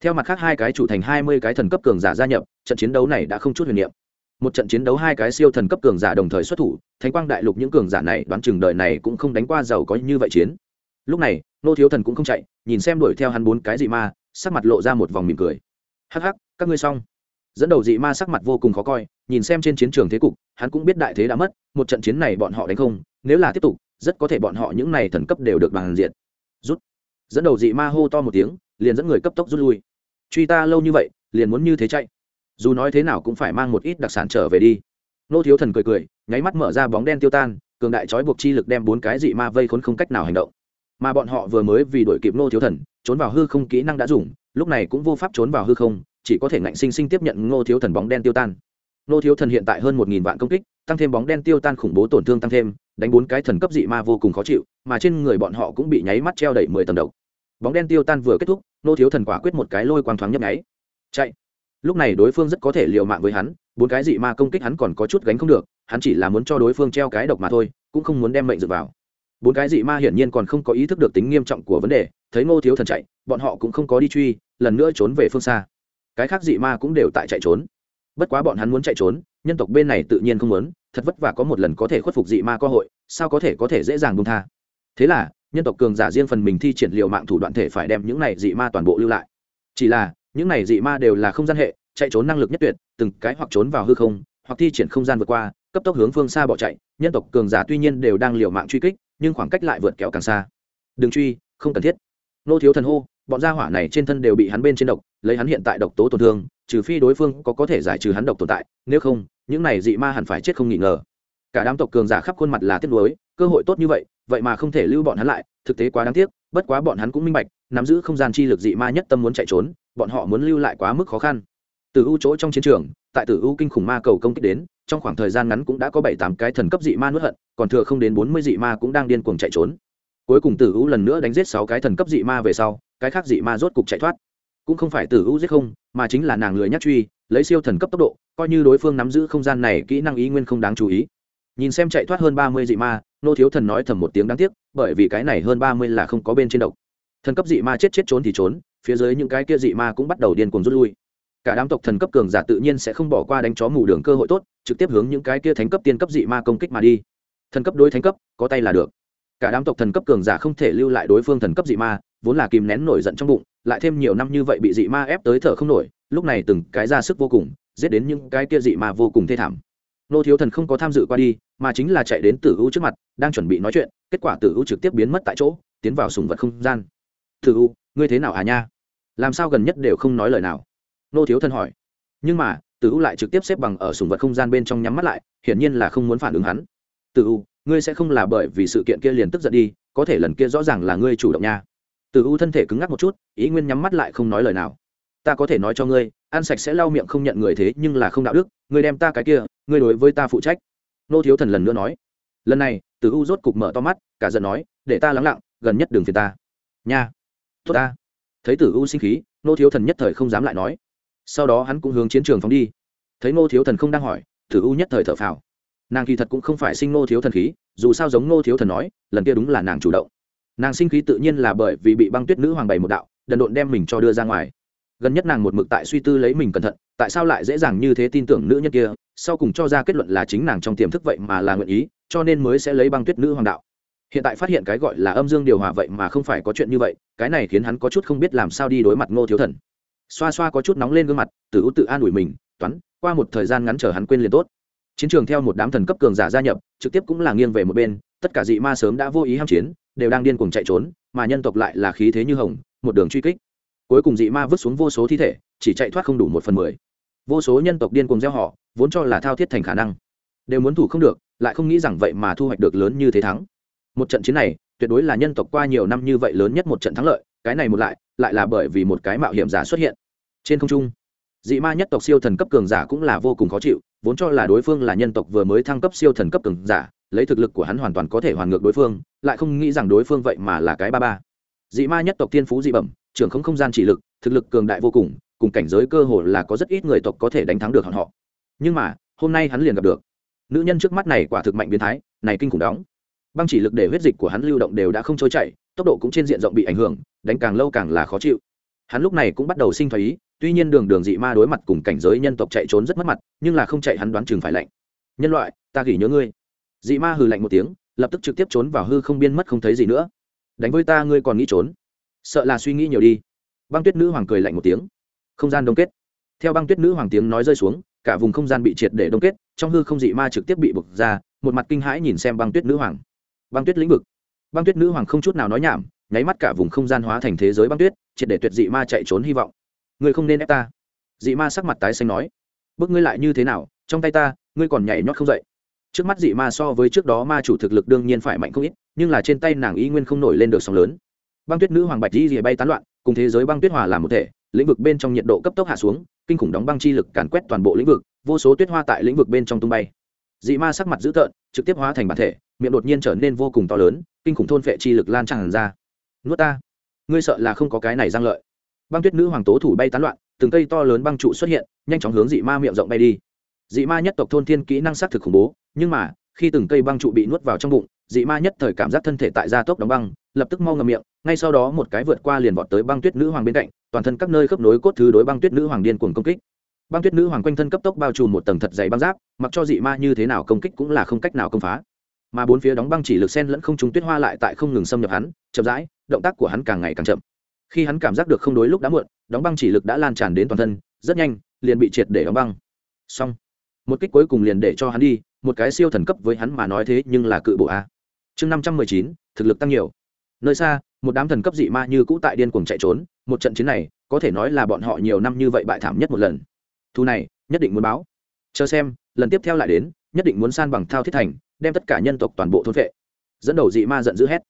[SPEAKER 1] Theo mặt khác hai cái chủ thành hai mươi cái thần cấp cường giả gia nhập, trận chiến đấu này đã không chút huyền niệm. Một trận chiến đấu hai cái siêu thần cấp cường giả đồng thời xuất thủ, thánh quang đại lục những cường giả này đoán chừng đời này cũng không đánh qua giàu có như vậy chiến. Lúc này, nô thiếu thần cũng không chạy, nhìn xem đuổi theo hắn bốn cái dị ma, sắc mặt lộ ra một vòng mỉm cười. Hắc hắc, các ngươi xong dẫn đầu dị ma sắc mặt vô cùng khó coi, nhìn xem trên chiến trường thế cục, hắn cũng biết đại thế đã mất, một trận chiến này bọn họ đánh không, nếu là tiếp tục, rất có thể bọn họ những này thần cấp đều được bằng diện. Rút. Dẫn đầu dị ma hô to một tiếng, liền dẫn người cấp tốc rút lui. Truy ta lâu như vậy, liền muốn như thế chạy. Dù nói thế nào cũng phải mang một ít đặc sản trở về đi. Nô thiếu thần cười cười, nháy mắt mở ra bóng đen tiêu tan, cường đại trói buộc chi lực đem bốn cái dị ma vây khốn không cách nào hành động. Mà bọn họ vừa mới vì đổi kịp nô thiếu thần, trốn vào hư không kỹ năng đã dùng, lúc này cũng vô pháp trốn vào hư không chỉ có thể ngạnh sinh sinh tiếp nhận ngô thiếu thần bóng đen tiêu tan. Ngô thiếu thần hiện tại hơn một nghìn vạn công kích, tăng thêm bóng đen tiêu tan khủng bố tổn thương tăng thêm, đánh bốn cái thần cấp dị ma vô cùng khó chịu, mà trên người bọn họ cũng bị nháy mắt treo đẩy mười tầng độc. Bóng đen tiêu tan vừa kết thúc, ngô thiếu thần quả quyết một cái lôi quang thoáng nhấp nháy. Chạy. Lúc này đối phương rất có thể liều mạng với hắn, bốn cái dị ma công kích hắn còn có chút gánh không được, hắn chỉ là muốn cho đối phương treo cái độc mà thôi, cũng không muốn đem mệnh dựa vào. Bốn cái dị ma hiển nhiên còn không có ý thức được tính nghiêm trọng của vấn đề, thấy ngô thiếu thần chạy, bọn họ cũng không có đi truy, lần nữa trốn về phương xa cái khác dị ma cũng đều tại chạy trốn. Bất quá bọn hắn muốn chạy trốn, nhân tộc bên này tự nhiên không muốn, thật vất vả có một lần có thể khuất phục dị ma cơ hội, sao có thể có thể dễ dàng buông tha. Thế là, nhân tộc cường giả riêng phần mình thi triển liệu mạng thủ đoạn thể phải đem những này dị ma toàn bộ lưu lại. Chỉ là, những này dị ma đều là không gian hệ, chạy trốn năng lực nhất tuyệt, từng cái hoặc trốn vào hư không, hoặc thi triển không gian vượt qua, cấp tốc hướng phương xa bỏ chạy. Nhân tộc cường giả tuy nhiên đều đang liều mạng truy kích, nhưng khoảng cách lại vượt kéo càng xa. Đừng truy, không cần thiết. Nô thiếu thần hô bọn gia hỏa này trên thân đều bị hắn bên trên độc, lấy hắn hiện tại độc tố tổn thương, trừ phi đối phương có có thể giải trừ hắn độc tồn tại, nếu không, những này dị ma hẳn phải chết không nghi ngờ. Cả đám tộc cường giả khắp khuôn mặt là tiếc nuối, cơ hội tốt như vậy vậy mà không thể lưu bọn hắn lại, thực tế quá đáng tiếc, bất quá bọn hắn cũng minh bạch, nắm giữ không gian chi lực dị ma nhất tâm muốn chạy trốn, bọn họ muốn lưu lại quá mức khó khăn. Từ ưu chỗ trong chiến trường, tại tử ưu kinh khủng ma cầu công kích đến, trong khoảng thời gian ngắn cũng đã có bảy tám cái thần cấp dị ma nuốt hận, còn thừa không đến bốn mươi dị ma cũng đang điên cuồng chạy trốn. Cuối cùng tử ưu lần nữa đánh giết sáu cái thần cấp dị ma về sau cái khác dị ma rốt cục chạy thoát. Cũng không phải từ u giết không, mà chính là nàng lười nhắc truy, lấy siêu thần cấp tốc độ, coi như đối phương nắm giữ không gian này, kỹ năng ý nguyên không đáng chú ý. Nhìn xem chạy thoát hơn ba mươi dị ma, nô thiếu thần nói thầm một tiếng đáng tiếc, bởi vì cái này hơn ba mươi là không có bên trên độc. Thần cấp dị ma chết chết trốn thì trốn, phía dưới những cái kia dị ma cũng bắt đầu điên cuồng rút lui. Cả đám tộc thần cấp cường giả tự nhiên sẽ không bỏ qua đánh chó mù đường cơ hội tốt, trực tiếp hướng những cái kia thánh cấp tiên cấp dị ma công kích mà đi. Thần cấp đối thánh cấp, có tay là được. Cả đám tộc thần cấp cường giả không thể lưu lại đối phương thần cấp dị ma vốn là kìm nén nổi giận trong bụng, lại thêm nhiều năm như vậy bị dị ma ép tới thở không nổi, lúc này từng cái ra sức vô cùng, giết đến những cái kia dị ma vô cùng thê thảm. Nô thiếu thần không có tham dự qua đi, mà chính là chạy đến tử u trước mặt, đang chuẩn bị nói chuyện, kết quả tử u trực tiếp biến mất tại chỗ, tiến vào sùng vật không gian. Tử u, ngươi thế nào à nha? Làm sao gần nhất đều không nói lời nào? Nô thiếu thần hỏi. Nhưng mà, tử u lại trực tiếp xếp bằng ở sùng vật không gian bên trong nhắm mắt lại, hiển nhiên là không muốn phản ứng hắn. Tử u, ngươi sẽ không là bởi vì sự kiện kia liền tức giận đi, có thể lần kia rõ ràng là ngươi chủ động nha tử u thân thể cứng ngắc một chút, ý nguyên nhắm mắt lại không nói lời nào. Ta có thể nói cho ngươi, ăn sạch sẽ lau miệng không nhận người thế nhưng là không đạo đức, ngươi đem ta cái kia, ngươi đối với ta phụ trách. Nô thiếu thần lần nữa nói. Lần này tử u rốt cục mở to mắt, cả giận nói, để ta lắng lặng, gần nhất đường phiền ta. Nha. Tốt ta. Thấy tử u sinh khí, nô thiếu thần nhất thời không dám lại nói. Sau đó hắn cũng hướng chiến trường phóng đi. Thấy nô thiếu thần không đang hỏi tử u nhất thời thở phào. Nàng kỳ thật cũng không phải sinh nô thiếu thần khí, dù sao giống nô thiếu thần nói, lần kia đúng là nàng chủ động nàng sinh khí tự nhiên là bởi vì bị băng tuyết nữ hoàng bày một đạo, đần độn đem mình cho đưa ra ngoài. Gần nhất nàng một mực tại suy tư lấy mình cẩn thận, tại sao lại dễ dàng như thế tin tưởng nữ nhân kia, sau cùng cho ra kết luận là chính nàng trong tiềm thức vậy mà là nguyện ý, cho nên mới sẽ lấy băng tuyết nữ hoàng đạo. Hiện tại phát hiện cái gọi là âm dương điều hòa vậy mà không phải có chuyện như vậy, cái này khiến hắn có chút không biết làm sao đi đối mặt ngô thiếu thần. Xoa xoa có chút nóng lên gương mặt tự tự an ủi mình, toán, qua một thời gian ngắn chờ hắn quên liền tốt. Chiến trường theo một đám thần cấp cường giả gia nhập, trực tiếp cũng là nghiêng về một bên, tất cả dị ma sớm đã vô ý ham chiến đều đang điên cuồng chạy trốn, mà nhân tộc lại là khí thế như hồng, một đường truy kích. Cuối cùng dị ma vứt xuống vô số thi thể, chỉ chạy thoát không đủ một phần mười. Vô số nhân tộc điên cuồng gieo họ, vốn cho là thao thiết thành khả năng. Đều muốn thủ không được, lại không nghĩ rằng vậy mà thu hoạch được lớn như thế thắng. Một trận chiến này, tuyệt đối là nhân tộc qua nhiều năm như vậy lớn nhất một trận thắng lợi, cái này một lại lại là bởi vì một cái mạo hiểm giả xuất hiện. Trên không trung, dị ma nhất tộc siêu thần cấp cường giả cũng là vô cùng khó chịu, vốn cho là đối phương là nhân tộc vừa mới thăng cấp siêu thần cấp cường giả lấy thực lực của hắn hoàn toàn có thể hoàn ngược đối phương, lại không nghĩ rằng đối phương vậy mà là cái ba ba. Dị ma nhất tộc tiên phú dị bẩm, trưởng không không gian chỉ lực, thực lực cường đại vô cùng cùng cảnh giới cơ hồ là có rất ít người tộc có thể đánh thắng được họ. Nhưng mà, hôm nay hắn liền gặp được. Nữ nhân trước mắt này quả thực mạnh biến thái, này kinh khủng đóng. Băng chỉ lực để huyết dịch của hắn lưu động đều đã không trôi chảy, tốc độ cũng trên diện rộng bị ảnh hưởng, đánh càng lâu càng là khó chịu. Hắn lúc này cũng bắt đầu sinh thái ý, tuy nhiên đường đường dị ma đối mặt cùng cảnh giới nhân tộc chạy trốn rất mất mặt, nhưng là không chạy hắn đoán chừng phải lạnh. Nhân loại, ta gỉ nhớ ngươi dị ma hừ lạnh một tiếng, lập tức trực tiếp trốn vào hư không biên mất không thấy gì nữa. Đánh với ta, ngươi còn nghĩ trốn? Sợ là suy nghĩ nhiều đi. Băng tuyết nữ hoàng cười lạnh một tiếng. Không gian đông kết. Theo băng tuyết nữ hoàng tiếng nói rơi xuống, cả vùng không gian bị triệt để đông kết, trong hư không dị ma trực tiếp bị bực ra, một mặt kinh hãi nhìn xem băng tuyết nữ hoàng. Băng tuyết lĩnh vực. Băng tuyết nữ hoàng không chút nào nói nhảm, nháy mắt cả vùng không gian hóa thành thế giới băng tuyết, triệt để tuyệt dị ma chạy trốn hy vọng. Ngươi không nên ép ta. Dị ma sắc mặt tái xanh nói. Bước ngươi lại như thế nào? Trong tay ta, ngươi còn nhảy nhót không dậy trước mắt dị ma so với trước đó ma chủ thực lực đương nhiên phải mạnh không ít, nhưng là trên tay nàng y nguyên không nổi lên được sóng lớn. Băng tuyết nữ hoàng bạch di rìa bay tán loạn, cùng thế giới băng tuyết hòa làm một thể, lĩnh vực bên trong nhiệt độ cấp tốc hạ xuống, kinh khủng đóng băng chi lực càn quét toàn bộ lĩnh vực, vô số tuyết hoa tại lĩnh vực bên trong tung bay. Dị ma sắc mặt dữ tợn, trực tiếp hóa thành bản thể, miệng đột nhiên trở nên vô cùng to lớn, kinh khủng thôn phệ chi lực lan tràn ra. Nuốt ta. Ngươi sợ là không có cái này giang lợi. Băng tuyết nữ hoàng tố thủ bay tán loạn, từng cây to lớn băng trụ xuất hiện, nhanh chóng hướng dị ma miệng rộng bay đi. Dị ma nhất tộc thôn thiên kỹ năng xác thực khủng bố nhưng mà, khi từng cây băng trụ bị nuốt vào trong bụng, dị ma nhất thời cảm giác thân thể tại gia tốc đóng băng, lập tức mau ngầm miệng, ngay sau đó một cái vượt qua liền vọt tới băng tuyết nữ hoàng bên cạnh, toàn thân các nơi khớp nối cốt thứ đối băng tuyết nữ hoàng điên cuồng công kích. Băng tuyết nữ hoàng quanh thân cấp tốc bao trùm một tầng thật dày băng giáp, mặc cho dị ma như thế nào công kích cũng là không cách nào công phá. Mà bốn phía đóng băng chỉ lực sen lẫn không trúng tuyết hoa lại tại không ngừng xâm nhập hắn, chậm rãi, động tác của hắn càng ngày càng chậm. Khi hắn cảm giác được không đối lúc đã muộn, đóng băng chỉ lực đã lan tràn đến toàn thân, rất nhanh, liền bị triệt để đóng băng. Xong một kích cuối cùng liền để cho hắn đi, một cái siêu thần cấp với hắn mà nói thế nhưng là cự bộ a. Chương năm trăm mười chín, thực lực tăng nhiều. Nơi xa, một đám thần cấp dị ma như cũ tại điên cuồng chạy trốn, một trận chiến này, có thể nói là bọn họ nhiều năm như vậy bại thảm nhất một lần. Thu này, nhất định muốn báo. Chờ xem, lần tiếp theo lại đến, nhất định muốn san bằng thao thiết thành, đem tất cả nhân tộc toàn bộ thôn vệ. Dẫn đầu dị ma giận dữ hét.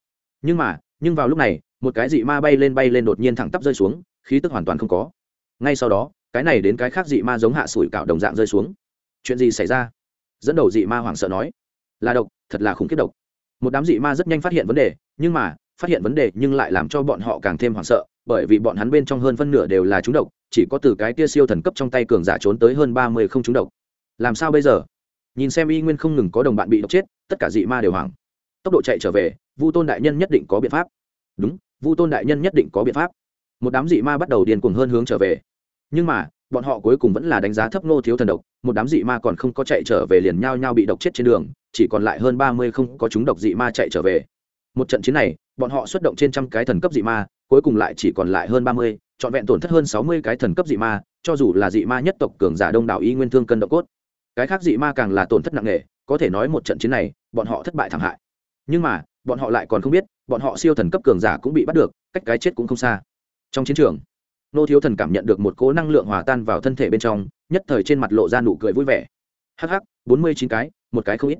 [SPEAKER 1] Nhưng mà, nhưng vào lúc này, một cái dị ma bay lên bay lên đột nhiên thẳng tắp rơi xuống, khí tức hoàn toàn không có. Ngay sau đó, cái này đến cái khác dị ma giống hạ sủi cạo đồng dạng rơi xuống chuyện gì xảy ra? Dẫn đầu dị ma hoảng sợ nói, là độc, thật là khủng khiếp độc. Một đám dị ma rất nhanh phát hiện vấn đề, nhưng mà, phát hiện vấn đề nhưng lại làm cho bọn họ càng thêm hoảng sợ, bởi vì bọn hắn bên trong hơn phân nửa đều là trúng độc, chỉ có từ cái tia siêu thần cấp trong tay cường giả trốn tới hơn ba mươi không trúng độc. Làm sao bây giờ? Nhìn xem y nguyên không ngừng có đồng bạn bị độc chết, tất cả dị ma đều hoảng. Tốc độ chạy trở về, vu tôn đại nhân nhất định có biện pháp. Đúng, vu tôn đại nhân nhất định có biện pháp. Một đám dị ma bắt đầu điên cuồng hơn hướng trở về. Nhưng mà bọn họ cuối cùng vẫn là đánh giá thấp nô thiếu thần độc, một đám dị ma còn không có chạy trở về liền nhao nhao bị độc chết trên đường, chỉ còn lại hơn ba mươi không có chúng độc dị ma chạy trở về. Một trận chiến này, bọn họ xuất động trên trăm cái thần cấp dị ma, cuối cùng lại chỉ còn lại hơn ba mươi, trọn vẹn tổn thất hơn sáu mươi cái thần cấp dị ma, cho dù là dị ma nhất tộc cường giả đông đảo y nguyên thương cân độc cốt. Cái khác dị ma càng là tổn thất nặng nề, có thể nói một trận chiến này, bọn họ thất bại thảm hại. Nhưng mà, bọn họ lại còn không biết, bọn họ siêu thần cấp cường giả cũng bị bắt được, cách cái chết cũng không xa. Trong chiến trường nô thiếu thần cảm nhận được một cố năng lượng hòa tan vào thân thể bên trong, nhất thời trên mặt lộ ra nụ cười vui vẻ. Hh bốn mươi chín cái, một cái không ít.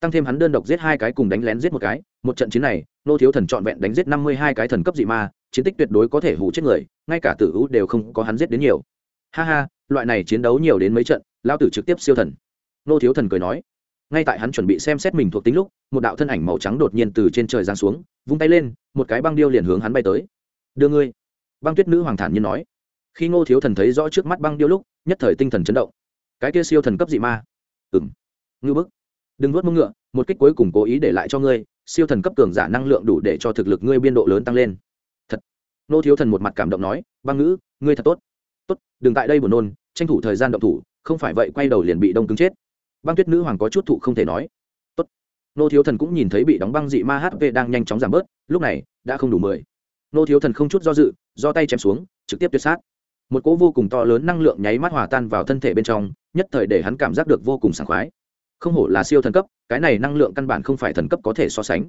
[SPEAKER 1] Tăng thêm hắn đơn độc giết hai cái cùng đánh lén giết một cái, một trận chiến này, nô thiếu thần trọn vẹn đánh giết năm mươi hai cái thần cấp dị ma, chiến tích tuyệt đối có thể hủ chết người, ngay cả tử u đều không có hắn giết đến nhiều. Ha ha, loại này chiến đấu nhiều đến mấy trận lao tử trực tiếp siêu thần. Nô thiếu thần cười nói. Ngay tại hắn chuẩn bị xem xét mình thuộc tính lúc, một đạo thân ảnh màu trắng đột nhiên từ trên trời giáng xuống, vung tay lên, một cái băng điêu liền hướng hắn bay tới. Đưa ngươi băng tuyết nữ hoàng thản nhiên nói. Khi ngô thiếu thần thấy rõ trước mắt băng điêu lúc, nhất thời tinh thần chấn động. Cái kia siêu thần cấp dị ma. Ừng ngư bức. Đừng nuốt mông ngựa, một kích cuối cùng cố ý để lại cho ngươi, siêu thần cấp cường giả năng lượng đủ để cho thực lực ngươi biên độ lớn tăng lên. Thật. Ngô thiếu thần một mặt cảm động nói, băng ngữ, ngươi thật tốt. Tốt, đừng tại đây buồn nôn, tranh thủ thời gian động thủ, không phải vậy quay đầu liền bị đông cứng chết. Băng tuyết nữ hoàng có chút thụ không thể nói. Tốt. Nô thiếu thần cũng nhìn thấy bị đóng băng dị ma hp đang nhanh chóng giảm bớt, lúc này, đã không đủ mười nô thiếu thần không chút do dự, do tay chém xuống, trực tiếp tuyệt sát. Một cỗ vô cùng to lớn năng lượng nháy mắt hòa tan vào thân thể bên trong, nhất thời để hắn cảm giác được vô cùng sảng khoái. Không hổ là siêu thần cấp, cái này năng lượng căn bản không phải thần cấp có thể so sánh.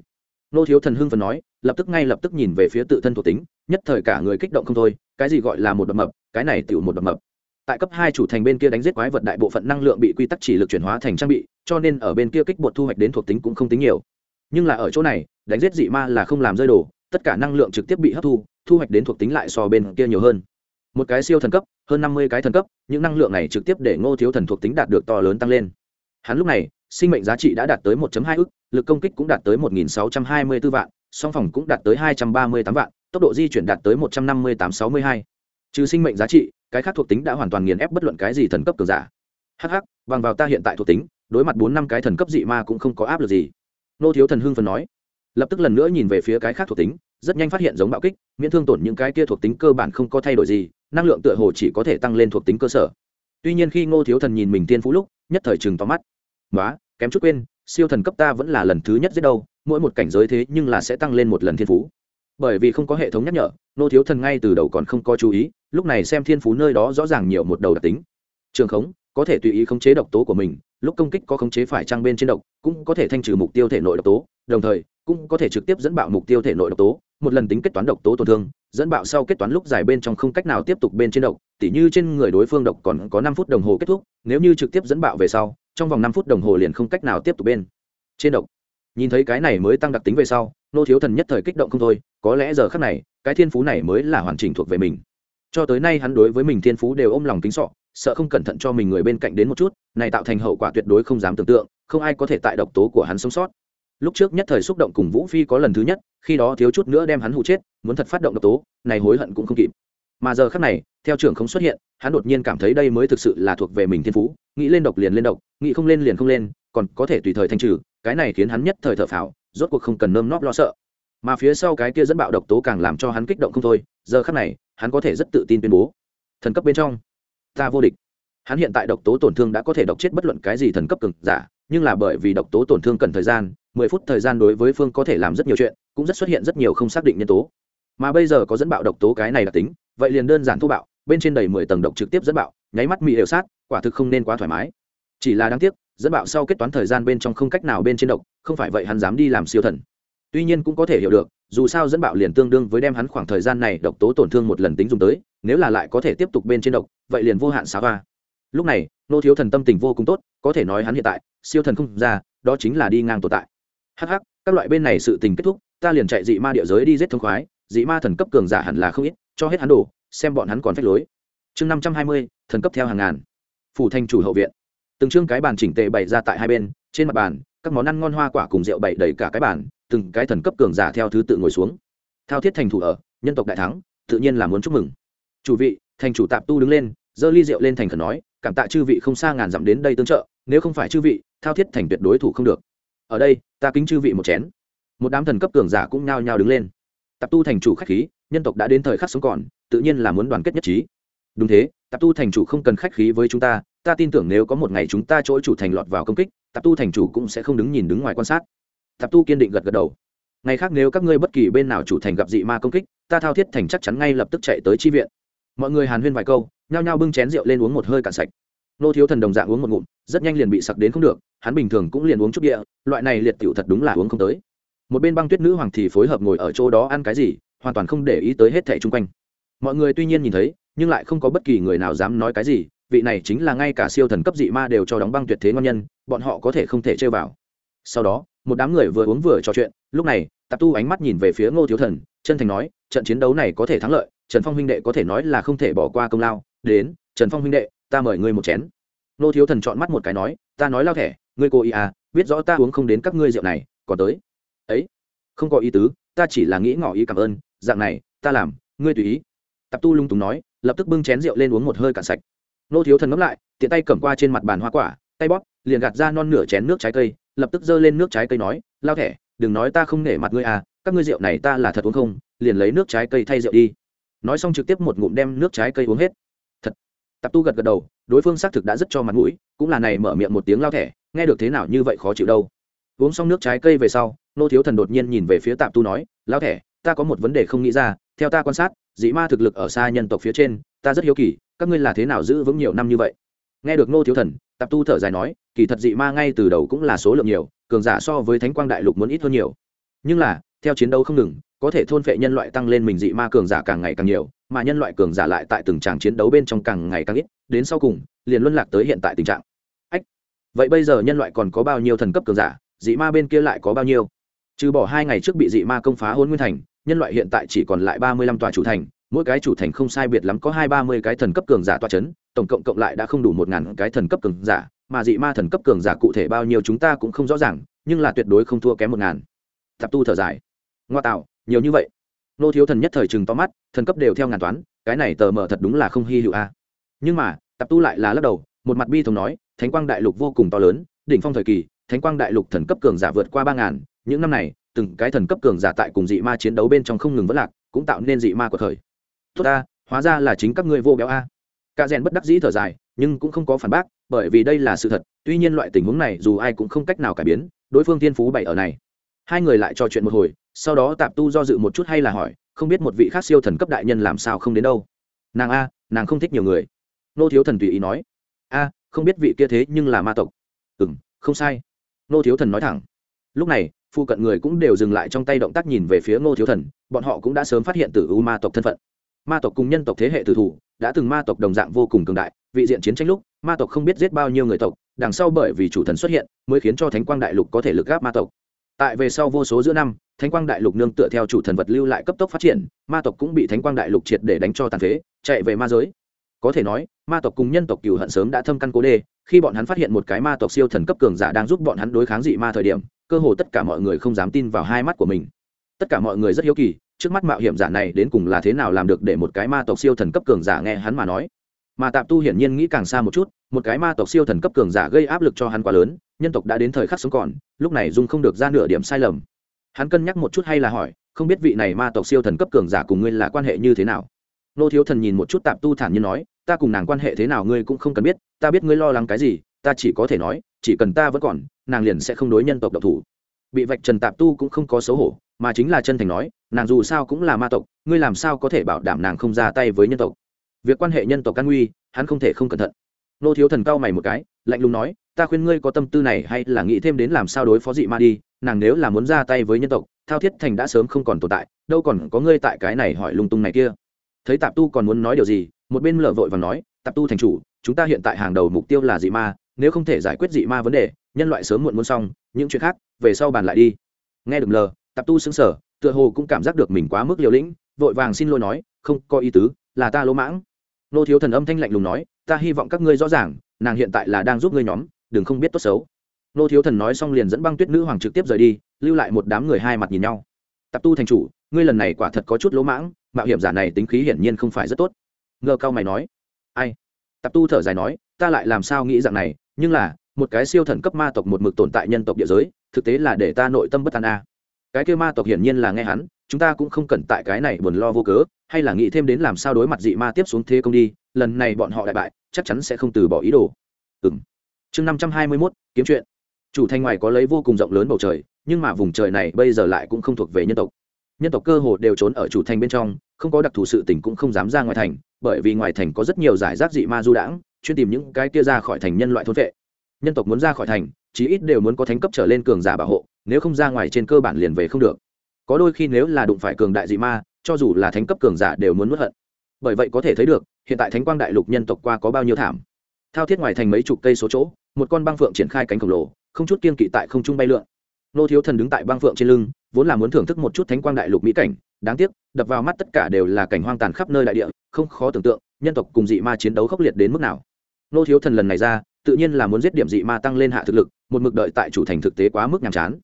[SPEAKER 1] Nô thiếu thần hưng phần nói, lập tức ngay lập tức nhìn về phía tự thân thuộc tính, nhất thời cả người kích động không thôi, cái gì gọi là một đập mập, cái này tựu một đập mập. Tại cấp hai chủ thành bên kia đánh giết quái vật đại bộ phận năng lượng bị quy tắc chỉ lực chuyển hóa thành trang bị, cho nên ở bên kia kích bột thu hoạch đến thuộc tính cũng không tính nhiều. Nhưng là ở chỗ này, đánh giết dị ma là không làm rơi đồ tất cả năng lượng trực tiếp bị hấp thu thu hoạch đến thuộc tính lại so bên kia nhiều hơn. Một cái siêu thần cấp, hơn năm mươi cái thần cấp, những năng lượng này trực tiếp để ngô thiếu thần thuộc tính đạt được to lớn tăng lên. Hắn lúc này, sinh mệnh giá trị đã đạt tới 1 hai ức, lực công kích cũng đạt tới một nghìn sáu trăm hai mươi 124 vạn, song phòng cũng đạt tới hai trăm ba mươi tám vạn, tốc độ di chuyển đạt tới một trăm năm mươi tám sáu mươi hai. Trừ sinh mệnh giá trị, cái khác thuộc tính đã hoàn toàn nghiền ép bất luận cái gì thần cấp cường giả. Hh bằng vào ta hiện tại thuộc tính, đối mặt bốn năm cái thần cấp dị ma cũng không có áp lực gì. Nô thiếu thần hưng phần nói lập tức lần nữa nhìn về phía cái khác thuộc tính, rất nhanh phát hiện giống bạo kích, miễn thương tổn những cái kia thuộc tính cơ bản không có thay đổi gì, năng lượng tựa hồ chỉ có thể tăng lên thuộc tính cơ sở. Tuy nhiên khi ngô thiếu thần nhìn mình tiên phú lúc, nhất thời chừng to mắt. Nói kém chút quên, siêu thần cấp ta vẫn là lần thứ nhất giết đâu, mỗi một cảnh giới thế nhưng là sẽ tăng lên một lần thiên phú. Bởi vì không có hệ thống nhắc nhở nô thiếu thần ngay từ đầu còn không có chú ý, lúc này xem thiên phú nơi đó rõ ràng nhiều một đầu đặc tính. Trường khống có thể tùy ý khống chế độc tố của mình, lúc công kích có khống chế phải trăng bên trên độc, cũng có thể thanh trừ mục tiêu thể nội độc tố, đồng thời, cũng có thể trực tiếp dẫn bạo mục tiêu thể nội độc tố, một lần tính kết toán độc tố tổn thương, dẫn bạo sau kết toán lúc dài bên trong không cách nào tiếp tục bên trên độc, tỉ như trên người đối phương độc còn có năm phút đồng hồ kết thúc, nếu như trực tiếp dẫn bạo về sau, trong vòng năm phút đồng hồ liền không cách nào tiếp tục bên trên độc. Nhìn thấy cái này mới tăng đặc tính về sau, nô thiếu thần nhất thời kích động không thôi, có lẽ giờ khắc này, cái thiên phú này mới là hoàn chỉnh thuộc về mình. Cho tới nay hắn đối với mình thiên phú đều ôm lòng kính sọ sợ không cẩn thận cho mình người bên cạnh đến một chút, này tạo thành hậu quả tuyệt đối không dám tưởng tượng, không ai có thể tại độc tố của hắn sống sót. Lúc trước nhất thời xúc động cùng vũ phi có lần thứ nhất, khi đó thiếu chút nữa đem hắn hụ chết, muốn thật phát động độc tố, này hối hận cũng không kịp. Mà giờ khác này, theo trưởng không xuất hiện, hắn đột nhiên cảm thấy đây mới thực sự là thuộc về mình thiên phú, nghĩ lên độc liền lên độc, nghĩ không lên liền không lên, còn có thể tùy thời thanh trừ, cái này khiến hắn nhất thời thở phào, rốt cuộc không cần nơm nóp lo sợ. Mà phía sau cái kia dẫn bạo độc tố càng làm cho hắn kích động không thôi, giờ khác này, hắn có thể rất tự tin tuyên bố. Thần cấp bên trong ta vô địch. Hắn hiện tại độc tố tổn thương đã có thể độc chết bất luận cái gì thần cấp cường giả, nhưng là bởi vì độc tố tổn thương cần thời gian, mười phút thời gian đối với phương có thể làm rất nhiều chuyện, cũng rất xuất hiện rất nhiều không xác định nhân tố. Mà bây giờ có dẫn bạo độc tố cái này là tính, vậy liền đơn giản thô bạo, bên trên đầy mười tầng độc trực tiếp dẫn bạo, nháy mắt mị đều sát, quả thực không nên quá thoải mái. Chỉ là đáng tiếc, dẫn bạo sau kết toán thời gian bên trong không cách nào bên trên độc, không phải vậy hắn dám đi làm siêu thần. Tuy nhiên cũng có thể hiểu được dù sao dẫn bạo liền tương đương với đem hắn khoảng thời gian này độc tố tổn thương một lần tính dùng tới, nếu là lại có thể tiếp tục bên trên độc, vậy liền vô hạn xá hoa. Lúc này, nô thiếu thần tâm tình vô cùng tốt, có thể nói hắn hiện tại, siêu thần không ra, đó chính là đi ngang tồn tại. Hh các loại bên này sự tình kết thúc, ta liền chạy dị ma địa giới đi giết thông khoái, dị ma thần cấp cường giả hẳn là không ít, cho hết hắn đổ xem bọn hắn còn phép lối. Chương năm trăm hai mươi, thần cấp theo hàng ngàn. Phủ thành chủ hậu viện. Từng chương cái bàn chỉnh tề bày ra tại hai bên, trên mặt bàn, các món ăn ngon hoa quả cùng rượu bày đầy cả cái bàn từng cái thần cấp cường giả theo thứ tự ngồi xuống. Thao thiết thành thủ ở, nhân tộc đại thắng, tự nhiên là muốn chúc mừng. Chủ vị, thành chủ tạp tu đứng lên, giơ ly rượu lên thành khẩn nói, cảm tạ chư vị không xa ngàn dặm đến đây tương trợ, nếu không phải chư vị, thao thiết thành tuyệt đối thủ không được. Ở đây, ta kính chư vị một chén. Một đám thần cấp cường giả cũng nhao nhao đứng lên. Tạp tu thành chủ khách khí, nhân tộc đã đến thời khắc sống còn, tự nhiên là muốn đoàn kết nhất trí. Đúng thế, tạp tu thành chủ không cần khách khí với chúng ta ta tin tưởng nếu có một ngày chúng ta chỗ chủ thành lọt vào công kích, tạp tu thành chủ cũng sẽ không đứng nhìn đứng ngoài quan sát tạp tu kiên định gật gật đầu. Ngày khác nếu các ngươi bất kỳ bên nào chủ thành gặp dị ma công kích, ta thao thiết thành chắc chắn ngay lập tức chạy tới chi viện. Mọi người hàn huyên vài câu, nhao nhao bưng chén rượu lên uống một hơi cạn sạch. Nô thiếu thần đồng dạng uống một ngụm, rất nhanh liền bị sặc đến không được, hắn bình thường cũng liền uống chút địa, loại này liệt tiểu thật đúng là uống không tới. Một bên băng tuyết nữ hoàng thì phối hợp ngồi ở chỗ đó ăn cái gì, hoàn toàn không để ý tới hết thẻ chung quanh. Mọi người tuy nhiên nhìn thấy, nhưng lại không có bất kỳ người nào dám nói cái gì, vị này chính là ngay cả siêu thần cấp dị ma đều cho đóng băng tuyệt thế ngon nhân, bọn họ có thể không thể chơi vào. Sau đó một đám người vừa uống vừa trò chuyện, lúc này, tạp tu ánh mắt nhìn về phía ngô thiếu thần, chân thành nói, trận chiến đấu này có thể thắng lợi, trần phong huynh đệ có thể nói là không thể bỏ qua công lao, đến, trần phong huynh đệ, ta mời ngươi một chén. Ngô thiếu thần chọn mắt một cái nói, ta nói lao thẻ, ngươi cô ý à biết rõ ta uống không đến các ngươi rượu này, còn tới. Ấy, không có ý tứ, ta chỉ là nghĩ ngỏ ý cảm ơn, dạng này, ta làm, ngươi tùy ý. Tạp tu lung túng nói, lập tức bưng chén rượu lên uống một hơi cạn sạch. Nô thiếu thần ngẫm lại, tiện tay cầm qua trên mặt bàn hoa quả, tay bóp, liền gạt ra non nửa chén nước trái cây lập tức giơ lên nước trái cây nói, lao thẻ, đừng nói ta không nể mặt ngươi à các ngươi rượu này ta là thật uống không, liền lấy nước trái cây thay rượu đi. Nói xong trực tiếp một ngụm đem nước trái cây uống hết. Thật. Tạp tu gật gật đầu, đối phương xác thực đã rất cho mặt mũi, cũng là này mở miệng một tiếng lao thẻ, nghe được thế nào như vậy khó chịu đâu. Uống xong nước trái cây về sau, nô thiếu thần đột nhiên nhìn về phía tạp tu nói, lao thẻ, ta có một vấn đề không nghĩ ra, theo ta quan sát, dị ma thực lực ở xa nhân tộc phía trên, ta rất hiếu kỳ, các ngươi là thế nào giữ vững nhiều năm như vậy? Nghe được nô thiếu thần tạp tu thở dài nói, kỳ thật dị ma ngay từ đầu cũng là số lượng nhiều, cường giả so với thánh quang đại lục muốn ít hơn nhiều. Nhưng là, theo chiến đấu không ngừng, có thể thôn phệ nhân loại tăng lên mình dị ma cường giả càng ngày càng nhiều, mà nhân loại cường giả lại tại từng tràng chiến đấu bên trong càng ngày càng ít, đến sau cùng, liền luân lạc tới hiện tại tình trạng. Ách, vậy bây giờ nhân loại còn có bao nhiêu thần cấp cường giả, dị ma bên kia lại có bao nhiêu? Trừ bỏ hai ngày trước bị dị ma công phá hôn nguyên thành, nhân loại hiện tại chỉ còn lại ba mươi lăm tòa chủ thành, mỗi cái chủ thành không sai biệt lắm có hai ba mươi cái thần cấp cường giả tòa c h ấ n tổng cộng cộng lại đã không đủ một ngàn cái thần cấp cường giả, mà dị ma thần cấp cường giả cụ thể bao nhiêu chúng ta cũng không rõ ràng, nhưng là tuyệt đối không thua kém một ngàn. Thập tu thở dài. Ngoa tạo, nhiều như vậy. Nô thiếu thần nhất thời chừng to mắt, thần cấp đều theo ngàn toán, cái này tờ mờ thật đúng là không hy hữu a. Nhưng mà, tạp tu lại là lắc đầu, một mặt bi thống nói, thánh quang đại lục vô cùng to lớn, đỉnh phong thời kỳ, thánh quang đại lục thần cấp cường giả vượt qua ba ngàn, những năm này, từng cái thần cấp cường giả tại cùng dị ma chiến đấu bên trong không ngừng vất lạc, cũng tạo nên dị ma của thời. Tốt ta hóa ra là chính các ngươi vô béo a cả rèn bất đắc dĩ thở dài, nhưng cũng không có phản bác, bởi vì đây là sự thật, tuy nhiên loại tình huống này dù ai cũng không cách nào cải biến, đối phương thiên phú bảy ở này. Hai người lại trò chuyện một hồi, sau đó tạp tu do dự một chút hay là hỏi, không biết một vị khác siêu thần cấp đại nhân làm sao không đến đâu. Nàng a, nàng không thích nhiều người. Nô thiếu thần tùy ý nói, a, không biết vị kia thế nhưng là ma tộc. Ừ m không sai. Nô thiếu thần nói thẳng. Lúc này phụ cận người cũng đều dừng lại trong tay động tác nhìn về phía ngô thiếu thần, bọn họ cũng đã sớm phát hiện tử u ma tộc thân phận. Ma tộc cùng nhân tộc thế hệ tử thủ đã từng ma tộc đồng dạng vô cùng cường đại, vị diện chiến tranh lúc, ma tộc không biết giết bao nhiêu người tộc, đằng sau bởi vì chủ thần xuất hiện, mới khiến cho thánh quang đại lục có thể lực gáp ma tộc. Tại về sau vô số giữa năm, thánh quang đại lục nương tựa theo chủ thần vật lưu lại cấp tốc phát triển, ma tộc cũng bị thánh quang đại lục triệt để đánh cho tàn phế, chạy về ma giới. Có thể nói, ma tộc cùng nhân tộc cừu hận sớm đã thâm căn cố đê, khi bọn hắn phát hiện một cái ma tộc siêu thần cấp cường giả đang giúp bọn hắn đối kháng dị ma thời điểm, cơ hồ tất cả mọi người không dám tin vào hai mắt của mình. Tất cả mọi người rất hiếu kỳ trước mắt mạo hiểm giả này đến cùng là thế nào làm được để một cái ma tộc siêu thần cấp cường giả nghe hắn mà nói. Mà tạp tu hiển nhiên nghĩ càng xa một chút, một cái ma tộc siêu thần cấp cường giả gây áp lực cho hắn quá lớn, nhân tộc đã đến thời khắc sống còn, lúc này dung không được ra nửa điểm sai lầm. Hắn cân nhắc một chút hay là hỏi, không biết vị này ma tộc siêu thần cấp cường giả cùng ngươi là quan hệ như thế nào? Nô thiếu thần nhìn một chút tạp tu thản nhiên nói, ta cùng nàng quan hệ thế nào ngươi cũng không cần biết, ta biết ngươi lo lắng cái gì, ta chỉ có thể nói, chỉ cần ta vẫn còn, nàng liền sẽ không đối nhân tộc độc thủ. Bị vạch trần tạp tu cũng không có xấu hổ mà chính là chân thành nói, nàng dù sao cũng là ma tộc, ngươi làm sao có thể bảo đảm nàng không ra tay với nhân tộc? Việc quan hệ nhân tộc căn nguy, hắn không thể không cẩn thận. Nô thiếu thần cao mày một cái, lạnh lùng nói, ta khuyên ngươi có tâm tư này hay là nghĩ thêm đến làm sao đối phó dị ma đi, nàng nếu là muốn ra tay với nhân tộc, thao thiết thành đã sớm không còn tồn tại, đâu còn có ngươi tại cái này hỏi lung tung này kia. Thấy tạp tu còn muốn nói điều gì, một bên lợ vội và nói, tạp tu thành chủ, chúng ta hiện tại hàng đầu mục tiêu là dị ma, nếu không thể giải quyết dị ma vấn đề, nhân loại sớm muộn muốn xong, những chuyện khác, về sau bàn lại đi. Nghe được lờ tạp tu xứng sở, tựa hồ cũng cảm giác được mình quá mức liều lĩnh, vội vàng xin lỗi nói, không, có ý tứ, là ta lỗ mãng. Nô thiếu thần âm thanh lạnh lùng nói, ta hy vọng các ngươi rõ ràng, nàng hiện tại là đang giúp ngươi nhóm, đừng không biết tốt xấu. Nô thiếu thần nói xong liền dẫn băng tuyết nữ hoàng trực tiếp rời đi, lưu lại một đám người hai mặt nhìn nhau. Tạp tu thành chủ, ngươi lần này quả thật có chút lỗ mãng, mạo hiểm giả này tính khí hiển nhiên không phải rất tốt. Ngờ cao mày nói. Ai? Tạp tu thở dài nói, ta lại làm sao nghĩ rằng này, nhưng là, một cái siêu thần cấp ma tộc một mực tồn tại nhân tộc địa giới, thực tế là để ta nội tâm bất an a cái kia ma tộc hiển nhiên là nghe hắn, chúng ta cũng không cần tại cái này buồn lo vô cớ, hay là nghĩ thêm đến làm sao đối mặt dị ma tiếp xuống thế công đi, lần này bọn họ đại bại, chắc chắn sẽ không từ bỏ ý đồ. Ừng chương năm trăm hai mươi mốt, kiếm chuyện. Chủ thành ngoài có lấy vô cùng rộng lớn bầu trời, nhưng mà vùng trời này bây giờ lại cũng không thuộc về nhân tộc. Nhân tộc cơ hồ đều trốn ở chủ thành bên trong, không có đặc thù sự tình cũng không dám ra ngoài thành, bởi vì ngoài thành có rất nhiều giải rác dị ma du đãng, chuyên tìm những cái kia ra khỏi thành nhân loại thôn vệ. Nhân tộc muốn ra khỏi thành chí ít đều muốn có thánh cấp trở lên cường giả bảo hộ, nếu không ra ngoài trên cơ bản liền về không được. Có đôi khi nếu là đụng phải cường đại dị ma, cho dù là thánh cấp cường giả đều muốn mất hận. Bởi vậy có thể thấy được, hiện tại thánh quang đại lục nhân tộc qua có bao nhiêu thảm. Thao thiết ngoài thành mấy chục cây số chỗ, một con băng phượng triển khai cánh khổng lồ, không chút kiên kỵ tại không trung bay lượn. Nô thiếu thần đứng tại băng phượng trên lưng, vốn là muốn thưởng thức một chút thánh quang đại lục mỹ cảnh, đáng tiếc, đập vào mắt tất cả đều là cảnh hoang tàn khắp nơi đại địa, không khó tưởng tượng, nhân tộc cùng dị ma chiến đấu khốc liệt đến mức nào. Nô thiếu thần lần này ra tự nhiên là muốn giết điểm dị ma tăng lên hạ thực lực, một mực đợi tại chủ thành thực tế quá mức nhàm chán.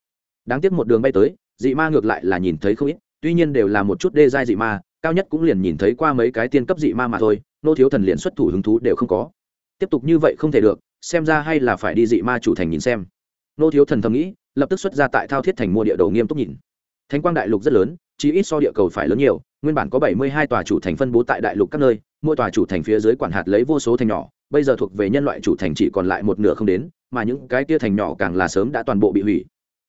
[SPEAKER 1] Đáng tiếc một đường bay tới, dị ma ngược lại là nhìn thấy không ít, tuy nhiên đều là một chút đê giai dị ma, cao nhất cũng liền nhìn thấy qua mấy cái tiên cấp dị ma mà thôi, nô thiếu thần liền xuất thủ hứng thú đều không có. Tiếp tục như vậy không thể được, xem ra hay là phải đi dị ma chủ thành nhìn xem. Nô thiếu thần thầm nghĩ, lập tức xuất ra tại thao thiết thành mua địa đồ nghiêm túc nhìn. Thánh quang đại lục rất lớn chỉ ít so địa cầu phải lớn nhiều, nguyên bản có bảy mươi hai tòa chủ thành phân bố tại đại lục các nơi, mỗi tòa chủ thành phía dưới quản hạt lấy vô số thành nhỏ bây giờ thuộc về nhân loại chủ thành chỉ còn lại một nửa không đến, mà những cái kia thành nhỏ càng là sớm đã toàn bộ bị hủy.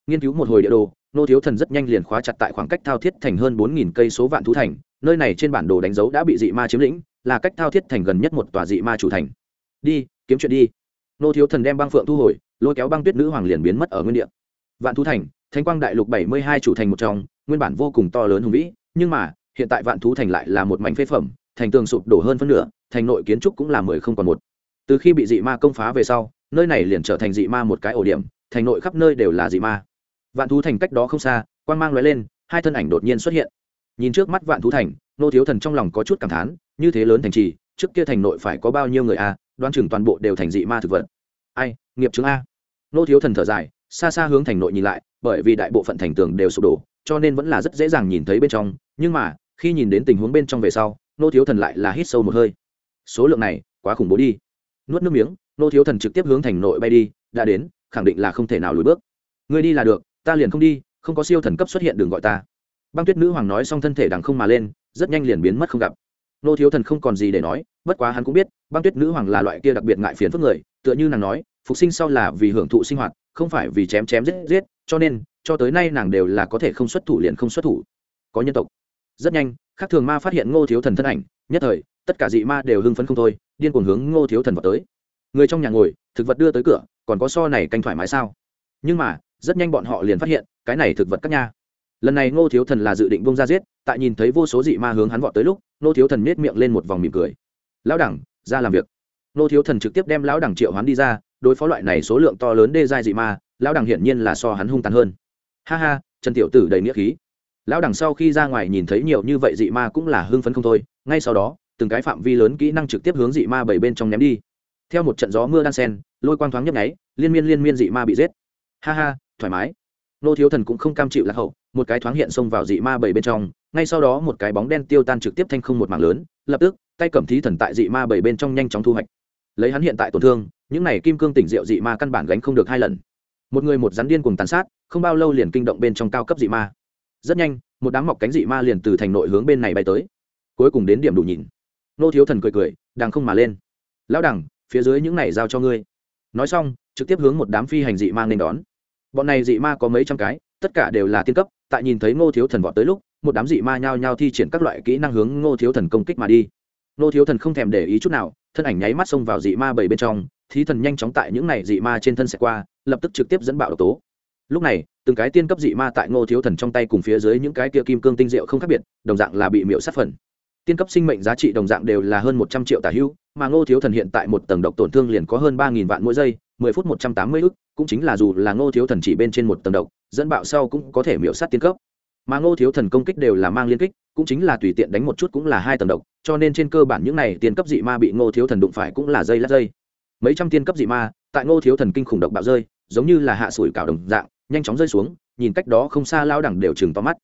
[SPEAKER 1] Nghiên cứu một hồi địa đồ, nô thiếu thần rất nhanh liền khóa chặt tại khoảng cách thao thiết thành hơn bốn nghìn cây số vạn thú thành, nơi này trên bản đồ đánh dấu đã bị dị ma chiếm lĩnh, là cách thao thiết thành gần nhất một tòa dị ma chủ thành. Đi, kiếm chuyện đi. Nô thiếu thần đem băng phượng thu hồi, lôi kéo băng tuyết nữ hoàng liền biến mất ở nguyên địa. Vạn thú thành, thánh quang đại lục bảy mươi hai chủ thành một trong, nguyên bản vô cùng to lớn hùng vĩ, nhưng mà, hiện tại vạn thú thành lại là một mảnh phế phẩm, thành tường sụp đổ hơn phân nửa, thành nội kiến trúc cũng là mười không còn một từ khi bị dị ma công phá về sau, nơi này liền trở thành dị ma một cái ổ điểm, thành nội khắp nơi đều là dị ma. Vạn thú thành cách đó không xa quan g mang loại lên, hai thân ảnh đột nhiên xuất hiện. Nhìn trước mắt vạn thú thành, nô thiếu thần trong lòng có chút cảm thán, như thế lớn thành trì, trước kia thành nội phải có bao nhiêu người a Đoan chừng toàn bộ đều thành dị ma thực vật. Ai, nghiệp chứng a. Nô thiếu thần thở dài, xa xa hướng thành nội nhìn lại, bởi vì đại bộ phận thành tường đều sụp đổ, cho nên vẫn là rất dễ dàng nhìn thấy bên trong. Nhưng mà, khi nhìn đến tình huống bên trong về sau, nô thiếu thần lại là hít sâu một hơi. Số lượng này, quá khủng bố đi nuốt nước miếng, nô thiếu thần trực tiếp hướng thành nội bay đi, đã đến, khẳng định là không thể nào lùi bước. Ngươi đi là được, ta liền không đi, không có siêu thần cấp xuất hiện đừng gọi ta. Băng tuyết nữ hoàng nói xong thân thể đằng không mà lên, rất nhanh liền biến mất không gặp. Nô thiếu thần không còn gì để nói, bất quá hắn cũng biết, băng tuyết nữ hoàng là loại kia đặc biệt ngại phiền phức người, tựa như nàng nói, phục sinh sau là vì hưởng thụ sinh hoạt, không phải vì chém chém giết giết, cho nên, cho tới nay nàng đều là có thể không xuất thủ liền không xuất thủ. Có nhân tộc. Rất nhanh, khác thường ma phát hiện ngô thiếu thần thân ảnh, nhất thời, tất cả dị ma đều hưng phấn không thôi điên cuồng hướng ngô thiếu thần vào tới. Người trong nhà ngồi, thực vật đưa tới cửa, còn có so này canh thoải mái sao? Nhưng mà, rất nhanh bọn họ liền phát hiện, cái này thực vật các nha. Lần này ngô thiếu thần là dự định bông ra giết, tại nhìn thấy vô số dị ma hướng hắn vọt tới lúc, ngô thiếu thần miết miệng lên một vòng mỉm cười. Lão đẳng, ra làm việc. Ngô thiếu thần trực tiếp đem lão đẳng triệu hắn đi ra, đối phó loại này số lượng to lớn đê giai dị ma, lão đẳng hiển nhiên là so hắn hung tàn hơn. Ha ha, trần tiểu tử đầy nghĩa khí. Lão đẳng sau khi ra ngoài nhìn thấy nhiều như vậy dị ma cũng là hưng phấn không thôi, ngay sau đó từng cái phạm vi lớn kỹ năng trực tiếp hướng dị ma bảy bên trong ném đi. Theo một trận gió mưa đan sen, lôi quang thoáng nhấp nháy, liên miên liên miên dị ma bị giết. Ha ha, thoải mái. Nô thiếu thần cũng không cam chịu lạc hậu, một cái thoáng hiện xông vào dị ma bảy bên trong, ngay sau đó một cái bóng đen tiêu tan trực tiếp thanh không một mảng lớn, lập tức, tay cầm thí thần tại dị ma bảy bên trong nhanh chóng thu hoạch. Lấy hắn hiện tại tổn thương, những này kim cương tỉnh rượu dị ma căn bản gánh không được hai lần. Một người một rắn điên cùng tàn sát, không bao lâu liền kinh động bên trong cao cấp dị ma. Rất nhanh, một đám mọc cánh dị ma liền từ thành nội hướng bên này bay tới. Cuối cùng đến điểm đủ nhìn nô thiếu thần cười cười đang không mà lên. Lão đẳng, phía dưới những này giao cho ngươi. Nói xong, trực tiếp hướng một đám phi hành dị ma nên đón. Bọn này dị ma có mấy trăm cái, tất cả đều là tiên cấp, tại nhìn thấy ngô thiếu thần vọt tới lúc, một đám dị ma nhao nhao thi triển các loại kỹ năng hướng ngô thiếu thần công kích mà đi. Ngô thiếu thần không thèm để ý chút nào, thân ảnh nháy mắt xông vào dị ma bảy bên trong, thí thần nhanh chóng tại những này dị ma trên thân sẽ qua, lập tức trực tiếp dẫn bạo độc tố. Lúc này, từng cái tiên cấp dị ma tại ngô thiếu thần trong tay cùng phía dưới những cái kia kim cương tinh diệu không khác biệt, đồng dạng là bị miễu sát phần tiên cấp sinh mệnh giá trị đồng dạng đều là hơn một trăm triệu tả hữu, mà ngô thiếu thần hiện tại một tầng độc tổn thương liền có hơn ba nghìn vạn mỗi giây, mười phút một trăm tám mươi ức, cũng chính là dù là ngô thiếu thần chỉ bên trên một tầng độc, dẫn bạo sau cũng có thể miễu sát tiên cấp. Mà ngô thiếu thần công kích đều là mang liên kích, cũng chính là tùy tiện đánh một chút cũng là hai tầng độc, cho nên trên cơ bản những này tiên cấp dị ma bị ngô thiếu thần đụng phải cũng là dây lát dây mấy trăm tiên cấp dị ma, tại ngô thiếu thần kinh khủng độc bạo rơi, giống như là hạ sủi cảo đồng dạng, nhanh chóng rơi xuống, nhìn cách đó không xa lao đẳng đều chừng to mắt.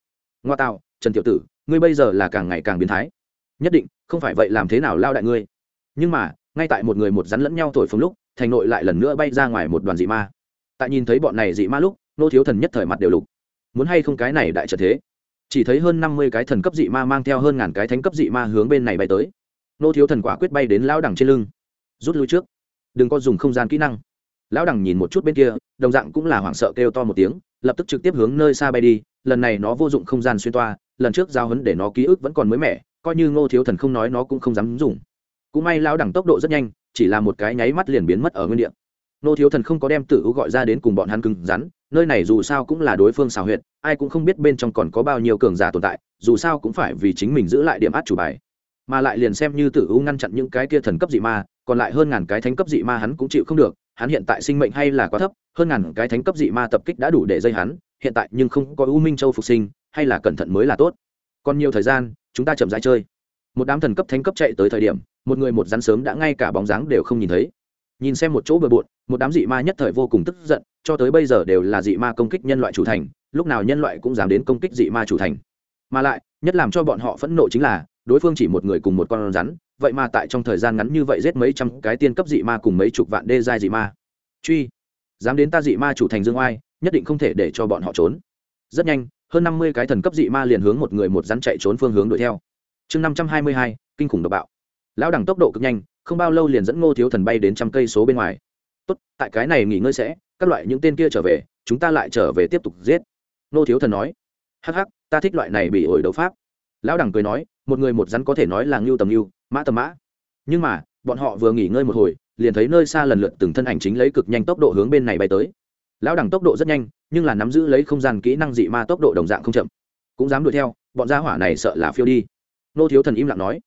[SPEAKER 1] Ngoa tạo, trần tiểu tử, ngươi bây giờ là càng ngày càng biến thái nhất định, không phải vậy làm thế nào lao đại ngươi? Nhưng mà, ngay tại một người một rắn lẫn nhau thổi phồng lúc, thành nội lại lần nữa bay ra ngoài một đoàn dị ma. Tại nhìn thấy bọn này dị ma lúc, nô thiếu thần nhất thời mặt đều lục. Muốn hay không cái này đại trợ thế? Chỉ thấy hơn năm mươi cái thần cấp dị ma mang theo hơn ngàn cái thánh cấp dị ma hướng bên này bay tới. Nô thiếu thần quả quyết bay đến lao đẳng trên lưng. Rút lui trước. Đừng có dùng không gian kỹ năng. Lão đẳng nhìn một chút bên kia, đồng dạng cũng là hoảng sợ kêu to một tiếng, lập tức trực tiếp hướng nơi xa bay đi. Lần này nó vô dụng không gian xuyên toa, lần trước giao hấn để nó ký ức vẫn còn mới mẻ coi như ngô thiếu thần không nói nó cũng không dám dùng. Cũng may lão đẳng tốc độ rất nhanh, chỉ là một cái nháy mắt liền biến mất ở nguyên địa. Ngô thiếu thần không có đem tử u gọi ra đến cùng bọn hắn cứng rắn, nơi này dù sao cũng là đối phương xào huyệt, ai cũng không biết bên trong còn có bao nhiêu cường giả tồn tại, dù sao cũng phải vì chính mình giữ lại điểm át chủ bài. Mà lại liền xem như tử u ngăn chặn những cái kia thần cấp dị ma, còn lại hơn ngàn cái thánh cấp dị ma hắn cũng chịu không được, hắn hiện tại sinh mệnh hay là quá thấp, hơn ngàn cái thánh cấp dị ma tập kích đã đủ để dây hắn, hiện tại nhưng không có u minh châu phục sinh, hay là cẩn thận mới là tốt. Còn nhiều thời gian chúng ta chậm rãi chơi. Một đám thần cấp thánh cấp chạy tới thời điểm, một người một rắn sớm đã ngay cả bóng dáng đều không nhìn thấy. Nhìn xem một chỗ bừa bộn, một đám dị ma nhất thời vô cùng tức giận, cho tới bây giờ đều là dị ma công kích nhân loại chủ thành, lúc nào nhân loại cũng dám đến công kích dị ma chủ thành. Mà lại, nhất làm cho bọn họ phẫn nộ chính là, đối phương chỉ một người cùng một con rắn, vậy mà tại trong thời gian ngắn như vậy giết mấy trăm cái tiên cấp dị ma cùng mấy chục vạn đê giai dị ma. Truy! Dám đến ta dị ma chủ thành dương oai, nhất định không thể để cho bọn họ trốn. Rất nhanh hơn năm mươi cái thần cấp dị ma liền hướng một người một rắn chạy trốn phương hướng đuổi theo. Chương năm trăm hai mươi hai, kinh khủng độc bạo. Lão đẳng tốc độ cực nhanh, không bao lâu liền dẫn ngô thiếu thần bay đến trăm cây số bên ngoài. Tốt, tại cái này nghỉ ngơi sẽ, các loại những tên kia trở về, chúng ta lại trở về tiếp tục giết. Ngô thiếu thần nói. Hắc hắc, ta thích loại này bị ổi đấu pháp. Lão đẳng cười nói, một người một rắn có thể nói là ngưu tầm ngưu, mã tầm mã. Nhưng mà, bọn họ vừa nghỉ ngơi một hồi, liền thấy nơi xa lần lượt từng thân ảnh chính lấy cực nhanh tốc độ hướng bên này bay tới lão đẳng tốc độ rất nhanh, nhưng là nắm giữ lấy không gian kỹ năng dị ma tốc độ đồng dạng không chậm. Cũng dám đuổi theo, bọn gia hỏa này sợ là phiêu đi. Nô thiếu thần im lặng nói.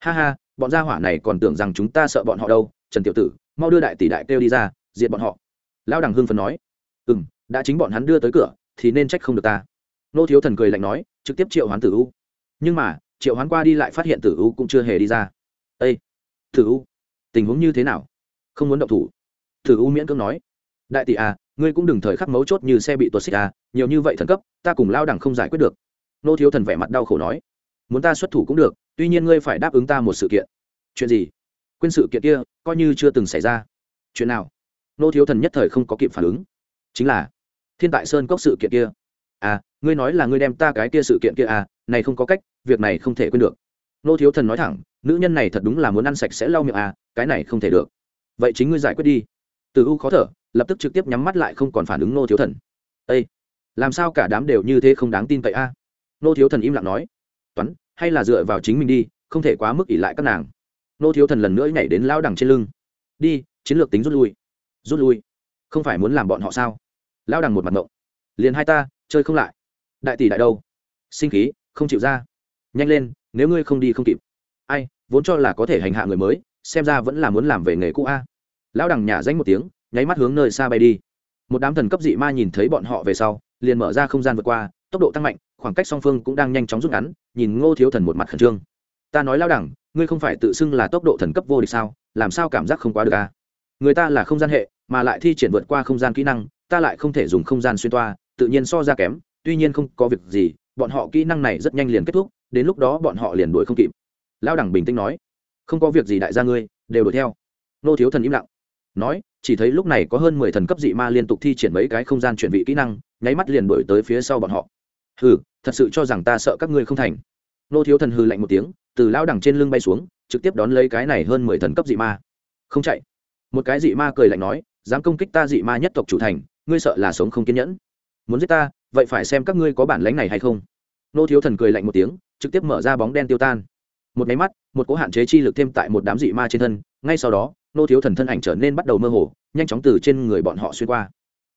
[SPEAKER 1] Ha ha, bọn gia hỏa này còn tưởng rằng chúng ta sợ bọn họ đâu, trần tiểu tử, mau đưa đại tỷ đại kêu đi ra, diệt bọn họ. Lão đẳng hưng phấn nói. Ừ m đã chính bọn hắn đưa tới cửa, thì nên trách không được ta. Nô thiếu thần cười lạnh nói, trực tiếp triệu hoán tử u. Nhưng mà, triệu hoán qua đi lại phát hiện tử u cũng chưa hề đi ra. Â tử u, tình huống như thế nào? Không muốn động thủ. Tử u miễn cưỡng nói. Đại tỷ à ngươi cũng đừng thời khắc mấu chốt như xe bị tuột xích à nhiều như vậy thần cấp, ta cùng lao đẳng không giải quyết được. Nô thiếu thần vẻ mặt đau khổ nói, muốn ta xuất thủ cũng được, tuy nhiên ngươi phải đáp ứng ta một sự kiện. Chuyện gì? Quên sự kiện kia, coi như chưa từng xảy ra. Chuyện nào? Nô thiếu thần nhất thời không có kịp phản ứng. Chính là, thiên tại sơn cốc sự kiện kia. À ngươi nói là ngươi đem ta cái kia sự kiện kia à này không có cách, việc này không thể quên được. Nô thiếu thần nói thẳng, nữ nhân này thật đúng là muốn ăn sạch sẽ lau miệng à cái này không thể được. Vậy chính ngươi giải quyết đi. Từ u khó thở lập tức trực tiếp nhắm mắt lại không còn phản ứng nô thiếu thần. Â làm sao cả đám đều như thế không đáng tin cậy a? Nô thiếu thần im lặng nói. Toán, hay là dựa vào chính mình đi, không thể quá mức ỉ lại các nàng. Nô thiếu thần lần nữa nhảy đến lao đằng trên lưng. Đi, chiến lược tính rút lui. Rút lui? Không phải muốn làm bọn họ sao? Lao đằng một mặt ngộng. Liền hai ta, chơi không lại. Đại tỷ đại đâu? Sinh khí, không chịu ra. Nhanh lên, nếu ngươi không đi không kịp. Ai, vốn cho là có thể hành hạ người mới, xem ra vẫn là muốn làm về nghề cũ a. Lão đằng nhả danh một tiếng nháy mắt hướng nơi xa bay đi. Một đám thần cấp dị ma nhìn thấy bọn họ về sau, liền mở ra không gian vượt qua, tốc độ tăng mạnh, khoảng cách song phương cũng đang nhanh chóng rút ngắn, nhìn ngô thiếu thần một mặt khẩn trương. Ta nói lao đẳng, ngươi không phải tự xưng là tốc độ thần cấp vô địch sao? Làm sao cảm giác không quá được à? người ta là không gian hệ, mà lại thi triển vượt qua không gian kỹ năng, ta lại không thể dùng không gian xuyên toa, tự nhiên so ra kém, tuy nhiên không có việc gì, bọn họ kỹ năng này rất nhanh liền kết thúc, đến lúc đó bọn họ liền đuổi không kịp. Lao đẳng bình tĩnh nói. Không có việc gì đại gia ngươi, đều đuổi theo. Nô thiếu thần im lặng nói, chỉ thấy lúc này có hơn mười thần cấp dị ma liên tục thi triển mấy cái không gian chuyển vị kỹ năng, nháy mắt liền đổi tới phía sau bọn họ. Hừ, thật sự cho rằng ta sợ các ngươi không thành. Nô thiếu thần hừ lạnh một tiếng, từ lao đẳng trên lưng bay xuống, trực tiếp đón lấy cái này hơn mười thần cấp dị ma. Không chạy. Một cái dị ma cười lạnh nói, dám công kích ta dị ma nhất tộc chủ thành, ngươi sợ là sống không kiên nhẫn. Muốn giết ta, vậy phải xem các ngươi có bản lánh này hay không. Nô thiếu thần cười lạnh một tiếng, trực tiếp mở ra bóng đen tiêu tan. Một máy mắt, một cỗ hạn chế chi lực thêm tại một đám dị ma trên thân, ngay sau đó nô thiếu thần thân ảnh trở nên bắt đầu mơ hồ, nhanh chóng từ trên người bọn họ xuyên qua.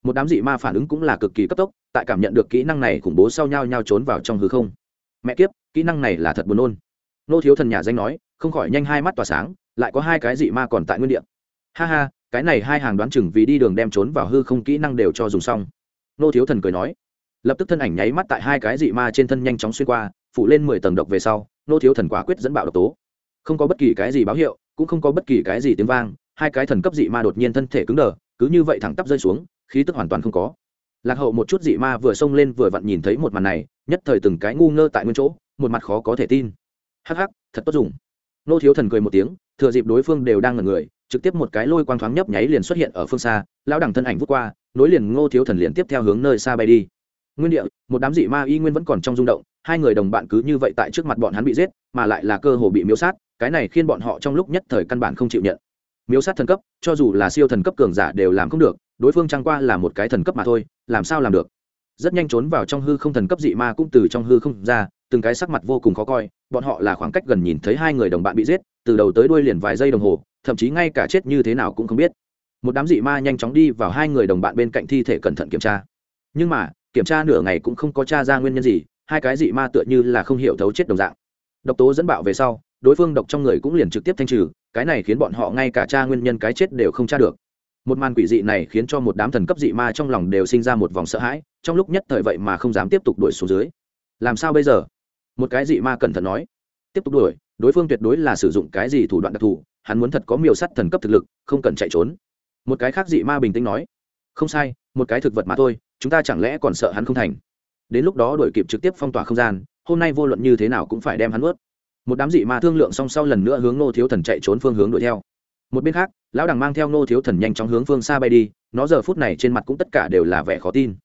[SPEAKER 1] Một đám dị ma phản ứng cũng là cực kỳ cấp tốc, tại cảm nhận được kỹ năng này khủng bố sau nhau nhau trốn vào trong hư không. Mẹ kiếp, kỹ năng này là thật buồn nôn. Nô thiếu thần nhà danh nói, không khỏi nhanh hai mắt tỏa sáng, lại có hai cái dị ma còn tại nguyên đ ha ha, cái này hai hàng đoán chừng vì đi đường đem trốn vào hư không kỹ năng đều cho dùng xong. Nô thiếu thần cười nói. Lập tức thân ảnh nháy mắt tại hai cái dị ma trên thân nhanh chóng xuyên qua phụ lên mười tầng độc về sau, nô thiếu thần quả quyết dẫn bạo độc tố không có bất kỳ cái gì báo hiệu, cũng không có bất kỳ cái gì tiếng vang, hai cái thần cấp dị ma đột nhiên thân thể cứng đờ, cứ như vậy thẳng tắp rơi xuống, khí tức hoàn toàn không có. Lạc hậu một chút dị ma vừa xông lên vừa vặn nhìn thấy một màn này, nhất thời từng cái ngu ngơ tại nguyên chỗ, một mặt khó có thể tin. Hắc hắc, thật tốt dùng. Nô thiếu thần cười một tiếng, thừa dịp đối phương đều đang ngẩn người, trực tiếp một cái lôi quang thoáng nhấp nháy liền xuất hiện ở phương xa, lão đẳng thân ảnh vút qua, nối liền ngô thiếu thần liền tiếp theo hướng nơi xa bay đi. Nguyên địa, một đám dị ma y nguyên vẫn còn trong rung động hai người đồng bạn cứ như vậy tại trước mặt bọn hắn bị giết, mà lại là cơ hồ bị miếu sát, cái này khiến bọn họ trong lúc nhất thời căn bản không chịu nhận. Miếu sát thần cấp, cho dù là siêu thần cấp cường giả đều làm không được, đối phương chẳng qua là một cái thần cấp mà thôi, làm sao làm được? Rất nhanh trốn vào trong hư không thần cấp dị ma cũng từ trong hư không ra, từng cái sắc mặt vô cùng khó coi, bọn họ là khoảng cách gần nhìn thấy hai người đồng bạn bị giết, từ đầu tới đuôi liền vài giây đồng hồ, thậm chí ngay cả chết như thế nào cũng không biết. Một đám dị ma nhanh chóng đi vào hai người đồng bạn bên cạnh thi thể cẩn thận kiểm tra. Nhưng mà, kiểm tra nửa ngày cũng không có t r a ra nguyên nhân gì hai cái dị ma tựa như là không hiểu thấu chết đồng dạng. Độc tố dẫn bạo về sau, đối phương độc trong người cũng liền trực tiếp thanh trừ, cái này khiến bọn họ ngay cả tra nguyên nhân cái chết đều không tra được. Một màn quỷ dị này khiến cho một đám thần cấp dị ma trong lòng đều sinh ra một vòng sợ hãi, trong lúc nhất thời vậy mà không dám tiếp tục đuổi xuống dưới. Làm sao bây giờ? Một cái dị ma cẩn thận nói. Tiếp tục đuổi, đối phương tuyệt đối là sử dụng cái gì thủ đoạn đặc thù, hắn muốn thật có miêu sắt thần cấp thực lực, không cần chạy trốn. Một cái khác dị ma bình tĩnh nói. Không sai, một cái thực vật mà thôi, chúng ta chẳng lẽ còn sợ hắn không thành? Đến lúc đó đuổi kịp trực tiếp phong tỏa không gian, hôm nay vô luận như thế nào cũng phải đem hắn ướt một đám dị ma thương lượng song sau lần nữa hướng nô thiếu thần chạy trốn phương hướng đuổi theo. Một bên khác, lão đằng mang theo nô thiếu thần nhanh chóng hướng phương xa bay đi, nó giờ phút này trên mặt cũng tất cả đều là vẻ khó tin.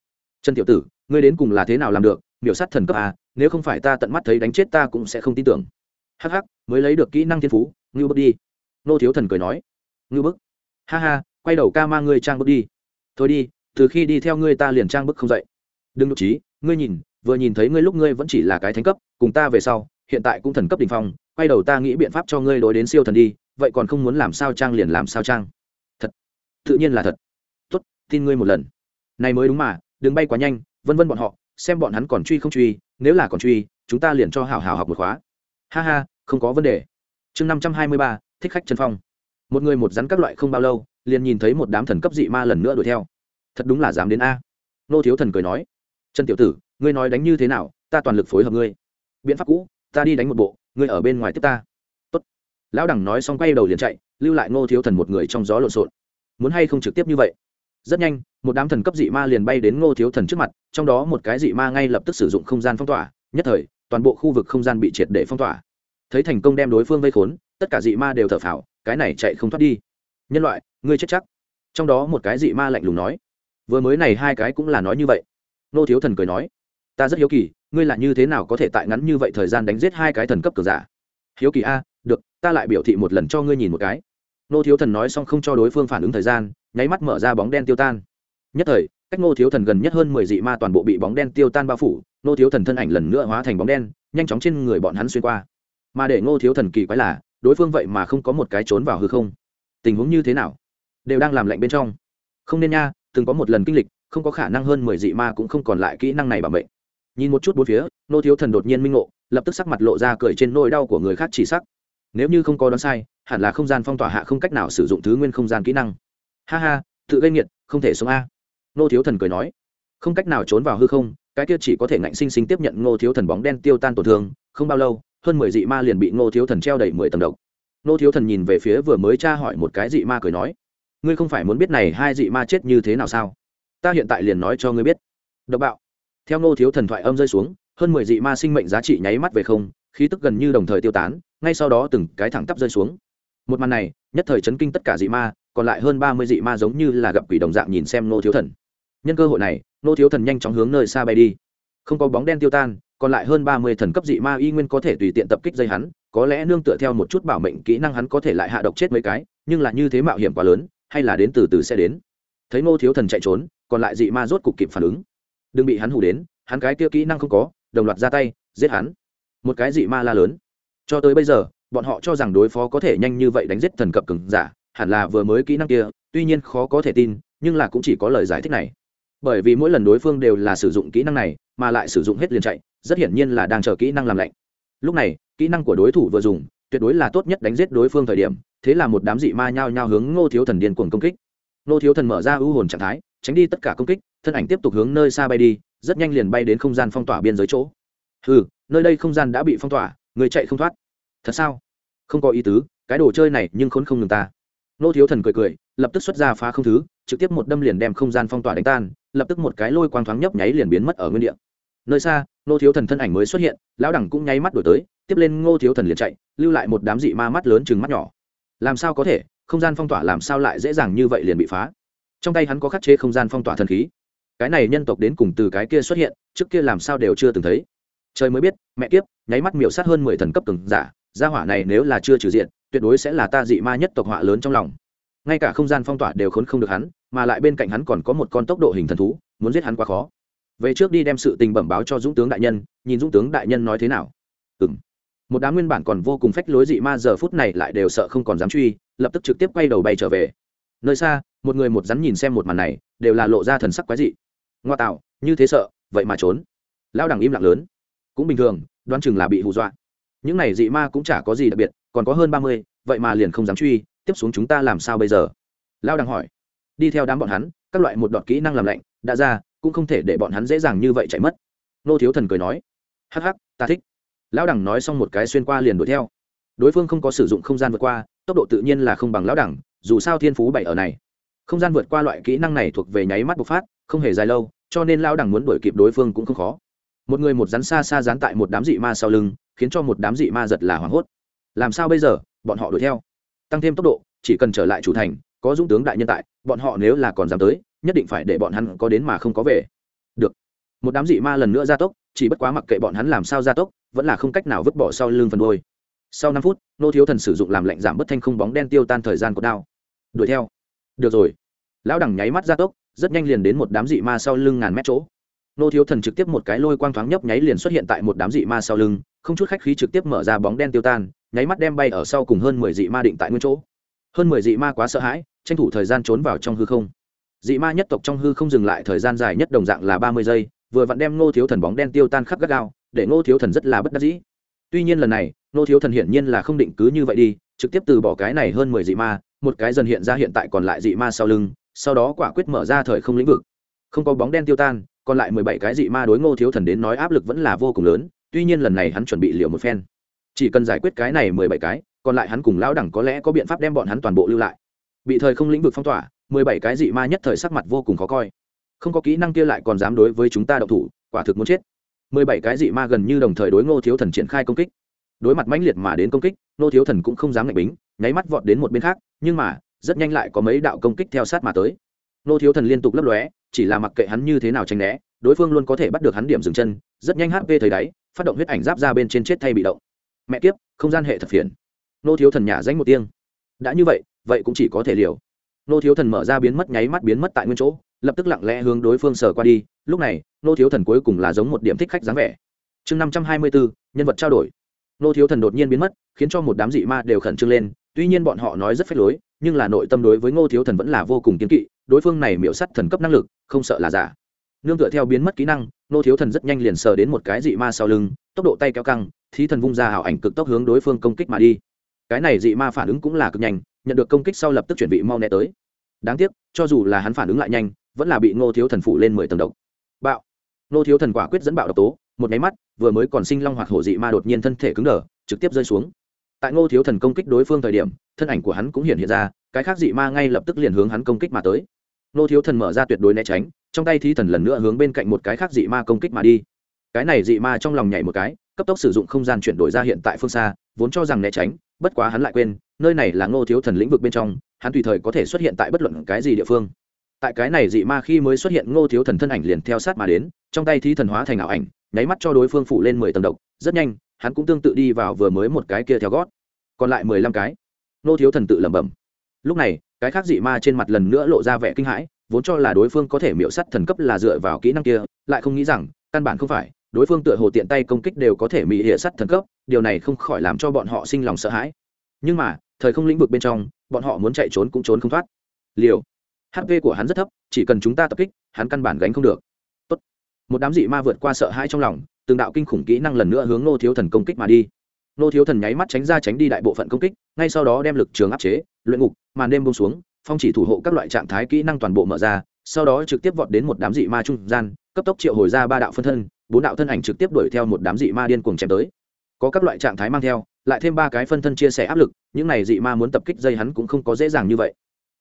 [SPEAKER 1] Trần tiểu tử, ngươi đến cùng là thế nào làm được? Miểu sát thần cấp à nếu không phải ta tận mắt thấy đánh chết ta cũng sẽ không tin tưởng. Hắc hắc, mới lấy được kỹ năng thiên phú, ngưu bước đi. Nô thiếu thần cười nói. Ngưu bức ha ha, quay đầu ca mang ngươi trang bước đi. Thôi đi, từ khi đi theo ngươi ta liền trang bức không dậy đừng nhục trí, ngươi nhìn, vừa nhìn thấy ngươi lúc ngươi vẫn chỉ là cái thánh cấp, cùng ta về sau, hiện tại cũng thần cấp đình phong, quay đầu ta nghĩ biện pháp cho ngươi đối đến siêu thần đi, vậy còn không muốn làm sao trang liền làm sao trang. Thật. Tự nhiên là thật. Tốt, tin ngươi một lần. Này mới đúng mà, đừng bay quá nhanh, vân vân bọn họ, xem bọn hắn còn truy không truy, nếu là còn truy, chúng ta liền cho hào hào học một khóa. Ha ha, không có vấn đề. Chương năm trăm hai mươi ba, thích khách chân phong. Một người một rắn các loại không bao lâu, liền nhìn thấy một đám thần cấp dị ma lần nữa đuổi theo. Thật đúng là dám đến a. Nô thiếu thần cười nói trần tiểu tử, ngươi nói đánh như thế nào, ta toàn lực phối hợp ngươi. Biện pháp cũ, ta đi đánh một bộ, ngươi ở bên ngoài tiếp ta. Tốt. lão đẳng nói xong quay đầu liền chạy, lưu lại ngô thiếu thần một người trong gió lộn xộn. Muốn hay không trực tiếp như vậy? Rất nhanh, một đám thần cấp dị ma liền bay đến ngô thiếu thần trước mặt, trong đó một cái dị ma ngay lập tức sử dụng không gian phong tỏa, nhất thời, toàn bộ khu vực không gian bị triệt để phong tỏa. Thấy thành công đem đối phương vây khốn, tất cả dị ma đều thở phào, cái này chạy không thoát đi. Nhân loại, ngươi chết chắc. Trong đó một cái dị ma lạnh lùng nói, vừa mới này hai cái cũng là nói như vậy nô thiếu thần cười nói, ta rất hiếu kỳ, ngươi là như thế nào có thể tại ngắn như vậy thời gian đánh giết hai cái thần cấp cờ giả? Hiếu kỳ a, được, ta lại biểu thị một lần cho ngươi nhìn một cái. Nô thiếu thần nói xong không cho đối phương phản ứng thời gian, nháy mắt mở ra bóng đen tiêu tan. Nhất thời, cách nô thiếu thần gần nhất hơn mười dị ma toàn bộ bị bóng đen tiêu tan bao phủ, nô thiếu thần thân ảnh lần nữa hóa thành bóng đen, nhanh chóng trên người bọn hắn xuyên qua. Mà để nô thiếu thần kỳ quái là, đối phương vậy mà không có một cái trốn vào hư không. Tình huống như thế nào? Đều đang làm lạnh bên trong. Không nên nha, từng có một lần kinh lịch không có khả năng hơn mười dị ma cũng không còn lại kỹ năng này bảo mệnh nhìn một chút bốn phía, nô thiếu thần đột nhiên minh ngộ, lập tức sắc mặt lộ ra cười trên nỗi đau của người khác chỉ sắc. Nếu như không có đoán sai, hẳn là không gian phong tỏa hạ không cách nào sử dụng thứ nguyên không gian kỹ năng. Ha ha, tự gây nghiệt, không thể sống a. Nô thiếu thần cười nói. Không cách nào trốn vào hư không, cái kia chỉ có thể ngạnh sinh sinh tiếp nhận ngô thiếu thần bóng đen tiêu tan tổn thương, không bao lâu, hơn mười dị ma liền bị ngô thiếu thần treo đầy mười tầng độc. Ngô thiếu thần nhìn về phía vừa mới tra hỏi một cái dị ma cười nói. Ngươi không phải muốn biết này hai dị ma chết như thế nào sao? Ta hiện tại liền nói cho ngươi biết. Độc bạo. Theo ngô thiếu thần thoại âm rơi xuống, hơn mười dị ma sinh mệnh giá trị nháy mắt về không, khí tức gần như đồng thời tiêu tán, ngay sau đó từng cái thẳng tắp rơi xuống. Một màn này, nhất thời chấn kinh tất cả dị ma, còn lại hơn ba mươi dị ma giống như là gặp quỷ đồng dạng nhìn xem ngô thiếu thần. Nhân cơ hội này, ngô thiếu thần nhanh chóng hướng nơi xa bay đi. Không có bóng đen tiêu tan, còn lại hơn ba mươi thần cấp dị ma y nguyên có thể tùy tiện tập kích dây hắn, có lẽ nương tựa theo một chút bảo mệnh kỹ năng hắn có thể lại hạ độc chết mấy cái, nhưng là như thế mạo hiểm quá lớn, hay là đến từ từ sẽ đến. Thấy ngô thiếu thần chạy trốn còn lại dị ma rốt cục kịp phản ứng. Đừng bị hắn hù đến, hắn cái kia kỹ năng không có, đồng loạt ra tay, giết hắn. Một cái dị ma la lớn. Cho tới bây giờ, bọn họ cho rằng đối phó có thể nhanh như vậy đánh giết thần cập cứng giả, hẳn là vừa mới kỹ năng kia, tuy nhiên khó có thể tin, nhưng là cũng chỉ có lời giải thích này. Bởi vì mỗi lần đối phương đều là sử dụng kỹ năng này, mà lại sử dụng hết liền chạy, rất hiển nhiên là đang chờ kỹ năng làm lạnh. Lúc này, kỹ năng của đối thủ vừa dùng, tuyệt đối là tốt nhất đánh giết đối phương thời điểm, thế là một đám dị ma nhao nhao hướng ngô thiếu thần điên cuồng công kích. Ngô thiếu thần mở ra ưu hồn trạng thái tránh đi tất cả công kích, thân ảnh tiếp tục hướng nơi xa bay đi, rất nhanh liền bay đến không gian phong tỏa biên giới chỗ. Ừ nơi đây không gian đã bị phong tỏa, người chạy không thoát. Thật sao? Không có ý tứ, cái đồ chơi này nhưng khốn không ngừng ta. Nô thiếu thần cười cười, lập tức xuất ra phá không thứ, trực tiếp một đâm liền đem không gian phong tỏa đánh tan, lập tức một cái lôi quang thoáng nhấp nháy liền biến mất ở nguyên địa. Nơi xa, nô thiếu thần thân ảnh mới xuất hiện, lão đẳng cũng nháy mắt đổi tới, tiếp lên ngô thiếu thần liền chạy, lưu lại một đám dị ma mắt lớn chừng mắt nhỏ. Làm sao có thể, không gian phong tỏa làm sao lại dễ dàng như vậy liền bị phá? Trong tay hắn có khắc chế không gian phong tỏa thần khí. Cái này nhân tộc đến cùng từ cái kia xuất hiện, trước kia làm sao đều chưa từng thấy. Trời mới biết, mẹ kiếp, nháy mắt miểu sát hơn mười thần cấp từng giả, gia hỏa này nếu là chưa trừ diện, tuyệt đối sẽ là ta dị ma nhất tộc họa lớn trong lòng. Ngay cả không gian phong tỏa đều khốn không được hắn, mà lại bên cạnh hắn còn có một con tốc độ hình thần thú, muốn giết hắn quá khó. Về trước đi đem sự tình bẩm báo cho dũng tướng đại nhân, nhìn dũng tướng đại nhân nói thế nào. Ừ một đám nguyên bản còn vô cùng phách lối dị ma giờ phút này lại đều sợ không còn dám truy, lập tức trực tiếp quay đầu bay trở về nơi xa, một người một rắn nhìn xem một màn này, đều là lộ ra thần sắc quái dị. Ngoa tạo, như thế sợ, vậy mà trốn. Lao đẳng im lặng lớn. Cũng bình thường, đoán chừng là bị hù dọa. Những này dị ma cũng chả có gì đặc biệt, còn có hơn ba mươi, vậy mà liền không dám truy, tiếp xuống chúng ta làm sao bây giờ? Lao đẳng hỏi. Đi theo đám bọn hắn, các loại một đọt kỹ năng làm lạnh, đã ra, cũng không thể để bọn hắn dễ dàng như vậy chạy mất. Nô thiếu thần cười nói. Hắc hắc, ta thích. Lão đẳng nói xong một cái xuyên qua liền đuổi theo. Đối phương không có sử dụng không gian vượt qua, tốc độ tự nhiên là không bằng lão đẳng dù sao thiên phú bảy ở này. Không gian vượt qua loại kỹ năng này thuộc về nháy mắt bộc phát, không hề dài lâu, cho nên lao đẳng muốn đuổi kịp đối phương cũng không khó. Một người một rắn xa xa dán tại một đám dị ma sau lưng, khiến cho một đám dị ma giật là hoảng hốt. Làm sao bây giờ? Bọn họ đuổi theo. Tăng thêm tốc độ, chỉ cần trở lại chủ thành, có dũng tướng đại nhân tại, bọn họ nếu là còn dám tới, nhất định phải để bọn hắn có đến mà không có về. Được. Một đám dị ma lần nữa gia tốc, chỉ bất quá mặc kệ bọn hắn làm sao gia tốc, vẫn là không cách nào vứt bỏ sau lưng phần đôi sau năm phút, nô thiếu thần sử dụng làm lệnh giảm bớt thanh không bóng đen tiêu tan thời gian của đao. Đuổi theo. Được rồi. Lão đẳng nháy mắt gia tốc, rất nhanh liền đến một đám dị ma sau lưng ngàn mét chỗ. Nô thiếu thần trực tiếp một cái lôi quang thoáng nhấp nháy liền xuất hiện tại một đám dị ma sau lưng, không chút khách khí trực tiếp mở ra bóng đen tiêu tan, nháy mắt đem bay ở sau cùng hơn mười dị ma định tại nguyên chỗ. Hơn mười dị ma quá sợ hãi, tranh thủ thời gian trốn vào trong hư không. Dị ma nhất tộc trong hư không dừng lại thời gian dài nhất đồng dạng là ba mươi giây, vừa vặn đem ngô thiếu thần bóng đen tiêu tan khắp gắt gao, để ngô thiếu thần rất là bất đắc dĩ tuy nhiên lần này ngô thiếu thần hiển nhiên là không định cứ như vậy đi, trực tiếp từ bỏ cái này hơn mười dị ma, một cái dần hiện ra hiện tại còn lại dị ma sau lưng, sau đó quả quyết mở ra thời không lĩnh vực. Không có bóng đen tiêu tan, còn lại mười bảy cái dị ma đối ngô thiếu thần đến nói áp lực vẫn là vô cùng lớn, tuy nhiên lần này hắn chuẩn bị liều một phen. Chỉ cần giải quyết cái này mười bảy cái, còn lại hắn cùng lão đẳng có lẽ có biện pháp đem bọn hắn toàn bộ lưu lại. Bị thời không lĩnh vực phong tỏa, mười bảy cái dị ma nhất thời sắc mặt vô cùng khó coi. Không có kỹ năng kia lại còn dám đối với chúng ta đậu thủ, quả thực muốn chết mười bảy cái dị ma gần như đồng thời đối ngô thiếu thần triển khai công kích. Đối mặt mãnh liệt mà đến công kích, ngô thiếu thần cũng không dám ngạch bính, nháy mắt vọt đến một bên khác, nhưng mà, rất nhanh lại có mấy đạo công kích theo sát mà tới. Ngô thiếu thần liên tục lấp lóe, chỉ là mặc kệ hắn như thế nào tranh né, đối phương luôn có thể bắt được hắn điểm dừng chân, rất nhanh hp thời đáy, phát động huyết ảnh giáp ra bên trên chết thay bị động. Mẹ kiếp, không gian hệ thật phiền. Nô thiếu thần nhả danh một tiếng. Đã như vậy vậy cũng chỉ có thể liều. Nô thiếu thần mở ra biến mất, nháy mắt biến mất tại nguyên chỗ lập tức lặng lẽ hướng đối phương sở qua đi, lúc này, nô thiếu thần cuối cùng là giống một điểm thích khách dáng vẻ. Chương năm trăm hai mươi bốn nhân vật trao đổi. Nô thiếu thần đột nhiên biến mất, khiến cho một đám dị ma đều khẩn trương lên, tuy nhiên bọn họ nói rất phép lối, nhưng là nội tâm đối với ngô thiếu thần vẫn là vô cùng kiên kỵ, đối phương này miễu sắt thần cấp năng lực, không sợ là giả. Nương tựa theo biến mất kỹ năng, nô thiếu thần rất nhanh liền sờ đến một cái dị ma sau lưng, tốc độ tay kéo căng, thí thần vung ra hảo ảnh cực tốc hướng đối phương công kích mà đi. Cái này dị ma phản ứng cũng là cực nhanh, nhận được công kích sau lập tức chuẩn bị mau né tới. Đáng tiếc, cho dù là hắn phản ứng lại nhanh vẫn là bị ngô thiếu thần phủ lên mười tầng độc. Bạo. Ngô thiếu thần quả quyết dẫn bạo độc tố, một máy mắt, vừa mới còn sinh long hoạt hổ dị ma đột nhiên thân thể cứng đờ, trực tiếp rơi xuống. Tại ngô thiếu thần công kích đối phương thời điểm, thân ảnh của hắn cũng hiện hiện ra, cái khác dị ma ngay lập tức liền hướng hắn công kích mà tới. Ngô thiếu thần mở ra tuyệt đối né tránh, trong tay thi thần lần nữa hướng bên cạnh một cái khác dị ma công kích mà đi. Cái này dị ma trong lòng nhảy một cái, cấp tốc sử dụng không gian chuyển đổi ra hiện tại phương xa, vốn cho rằng né tránh, bất quá hắn lại quên, nơi này là ngô thiếu thần lĩnh vực bên trong, hắn tùy thời có thể xuất hiện tại bất luận cái gì địa phương tại cái này dị ma khi mới xuất hiện, ngô thiếu thần thân ảnh liền theo sát mà đến, trong tay thi thần hóa thành ảo ảnh, nháy mắt cho đối phương phụ lên mười tầng độc. Rất nhanh, hắn cũng tương tự đi vào vừa mới một cái kia theo gót. Còn lại mười lăm cái. Ngô thiếu thần tự lẩm bẩm. Lúc này, cái khác dị ma trên mặt lần nữa lộ ra vẻ kinh hãi, vốn cho là đối phương có thể miễu sắt thần cấp là dựa vào kỹ năng kia, lại không nghĩ rằng, căn bản không phải, đối phương tựa hồ tiện tay công kích đều có thể mỹ hệ sắt thần cấp, điều này không khỏi làm cho bọn họ sinh lòng sợ hãi. Nhưng mà, thời không lĩnh vực bên trong, bọn họ muốn chạy trốn cũng trốn không thoát. Liều hp của hắn rất thấp, chỉ cần chúng ta tập kích, hắn căn bản gánh không được. Tốt. một đám dị ma vượt qua sợ hãi trong lòng, từng đạo kinh khủng kỹ năng lần nữa hướng nô thiếu thần công kích mà đi. Nô thiếu thần nháy mắt tránh ra tránh đi đại bộ phận công kích, ngay sau đó đem lực trường áp chế, luyện ngục, màn đêm bông xuống, phong chỉ thủ hộ các loại trạng thái kỹ năng toàn bộ mở ra, sau đó trực tiếp vọt đến một đám dị ma trung gian, cấp tốc triệu hồi ra ba đạo phân thân, bốn đạo thân ảnh trực tiếp đuổi theo một đám dị ma điên cuồng chém tới. Có các loại trạng thái mang theo, lại thêm ba cái phân thân chia sẻ áp lực, những này dị ma muốn tập kích dây hắn cũng không có dễ dàng như vậy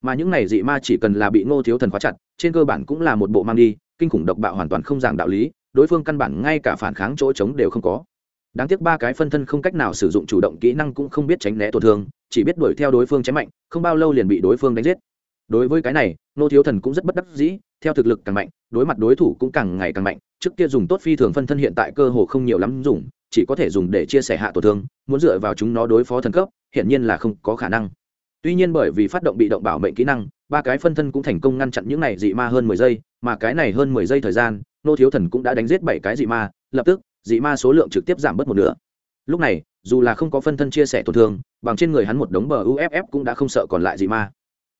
[SPEAKER 1] mà những này dị ma chỉ cần là bị ngô thiếu thần khóa chặt, trên cơ bản cũng là một bộ mang đi, kinh khủng độc bạo hoàn toàn không giảng đạo lý, đối phương căn bản ngay cả phản kháng chỗ trống đều không có. Đáng tiếc ba cái phân thân không cách nào sử dụng chủ động kỹ năng cũng không biết tránh né tổn thương, chỉ biết đuổi theo đối phương chém mạnh, không bao lâu liền bị đối phương đánh giết. Đối với cái này nô thiếu thần cũng rất bất đắc dĩ, theo thực lực càng mạnh, đối mặt đối thủ cũng càng ngày càng mạnh, trước kia dùng tốt phi thường phân thân hiện tại cơ hồ không nhiều lắm dùng, chỉ có thể dùng để chia sẻ hạ tổn thương, muốn dựa vào chúng nó đối phó thần cấp hiện nhiên là không có khả năng tuy nhiên bởi vì phát động bị động bảo mệnh kỹ năng, ba cái phân thân cũng thành công ngăn chặn những này dị ma hơn mười giây, mà cái này hơn mười giây thời gian, nô thiếu thần cũng đã đánh giết bảy cái dị ma, lập tức, dị ma số lượng trực tiếp giảm bớt một nửa. Lúc này, dù là không có phân thân chia sẻ tổn thương, bằng trên người hắn một đống bờ uff cũng đã không sợ còn lại dị ma.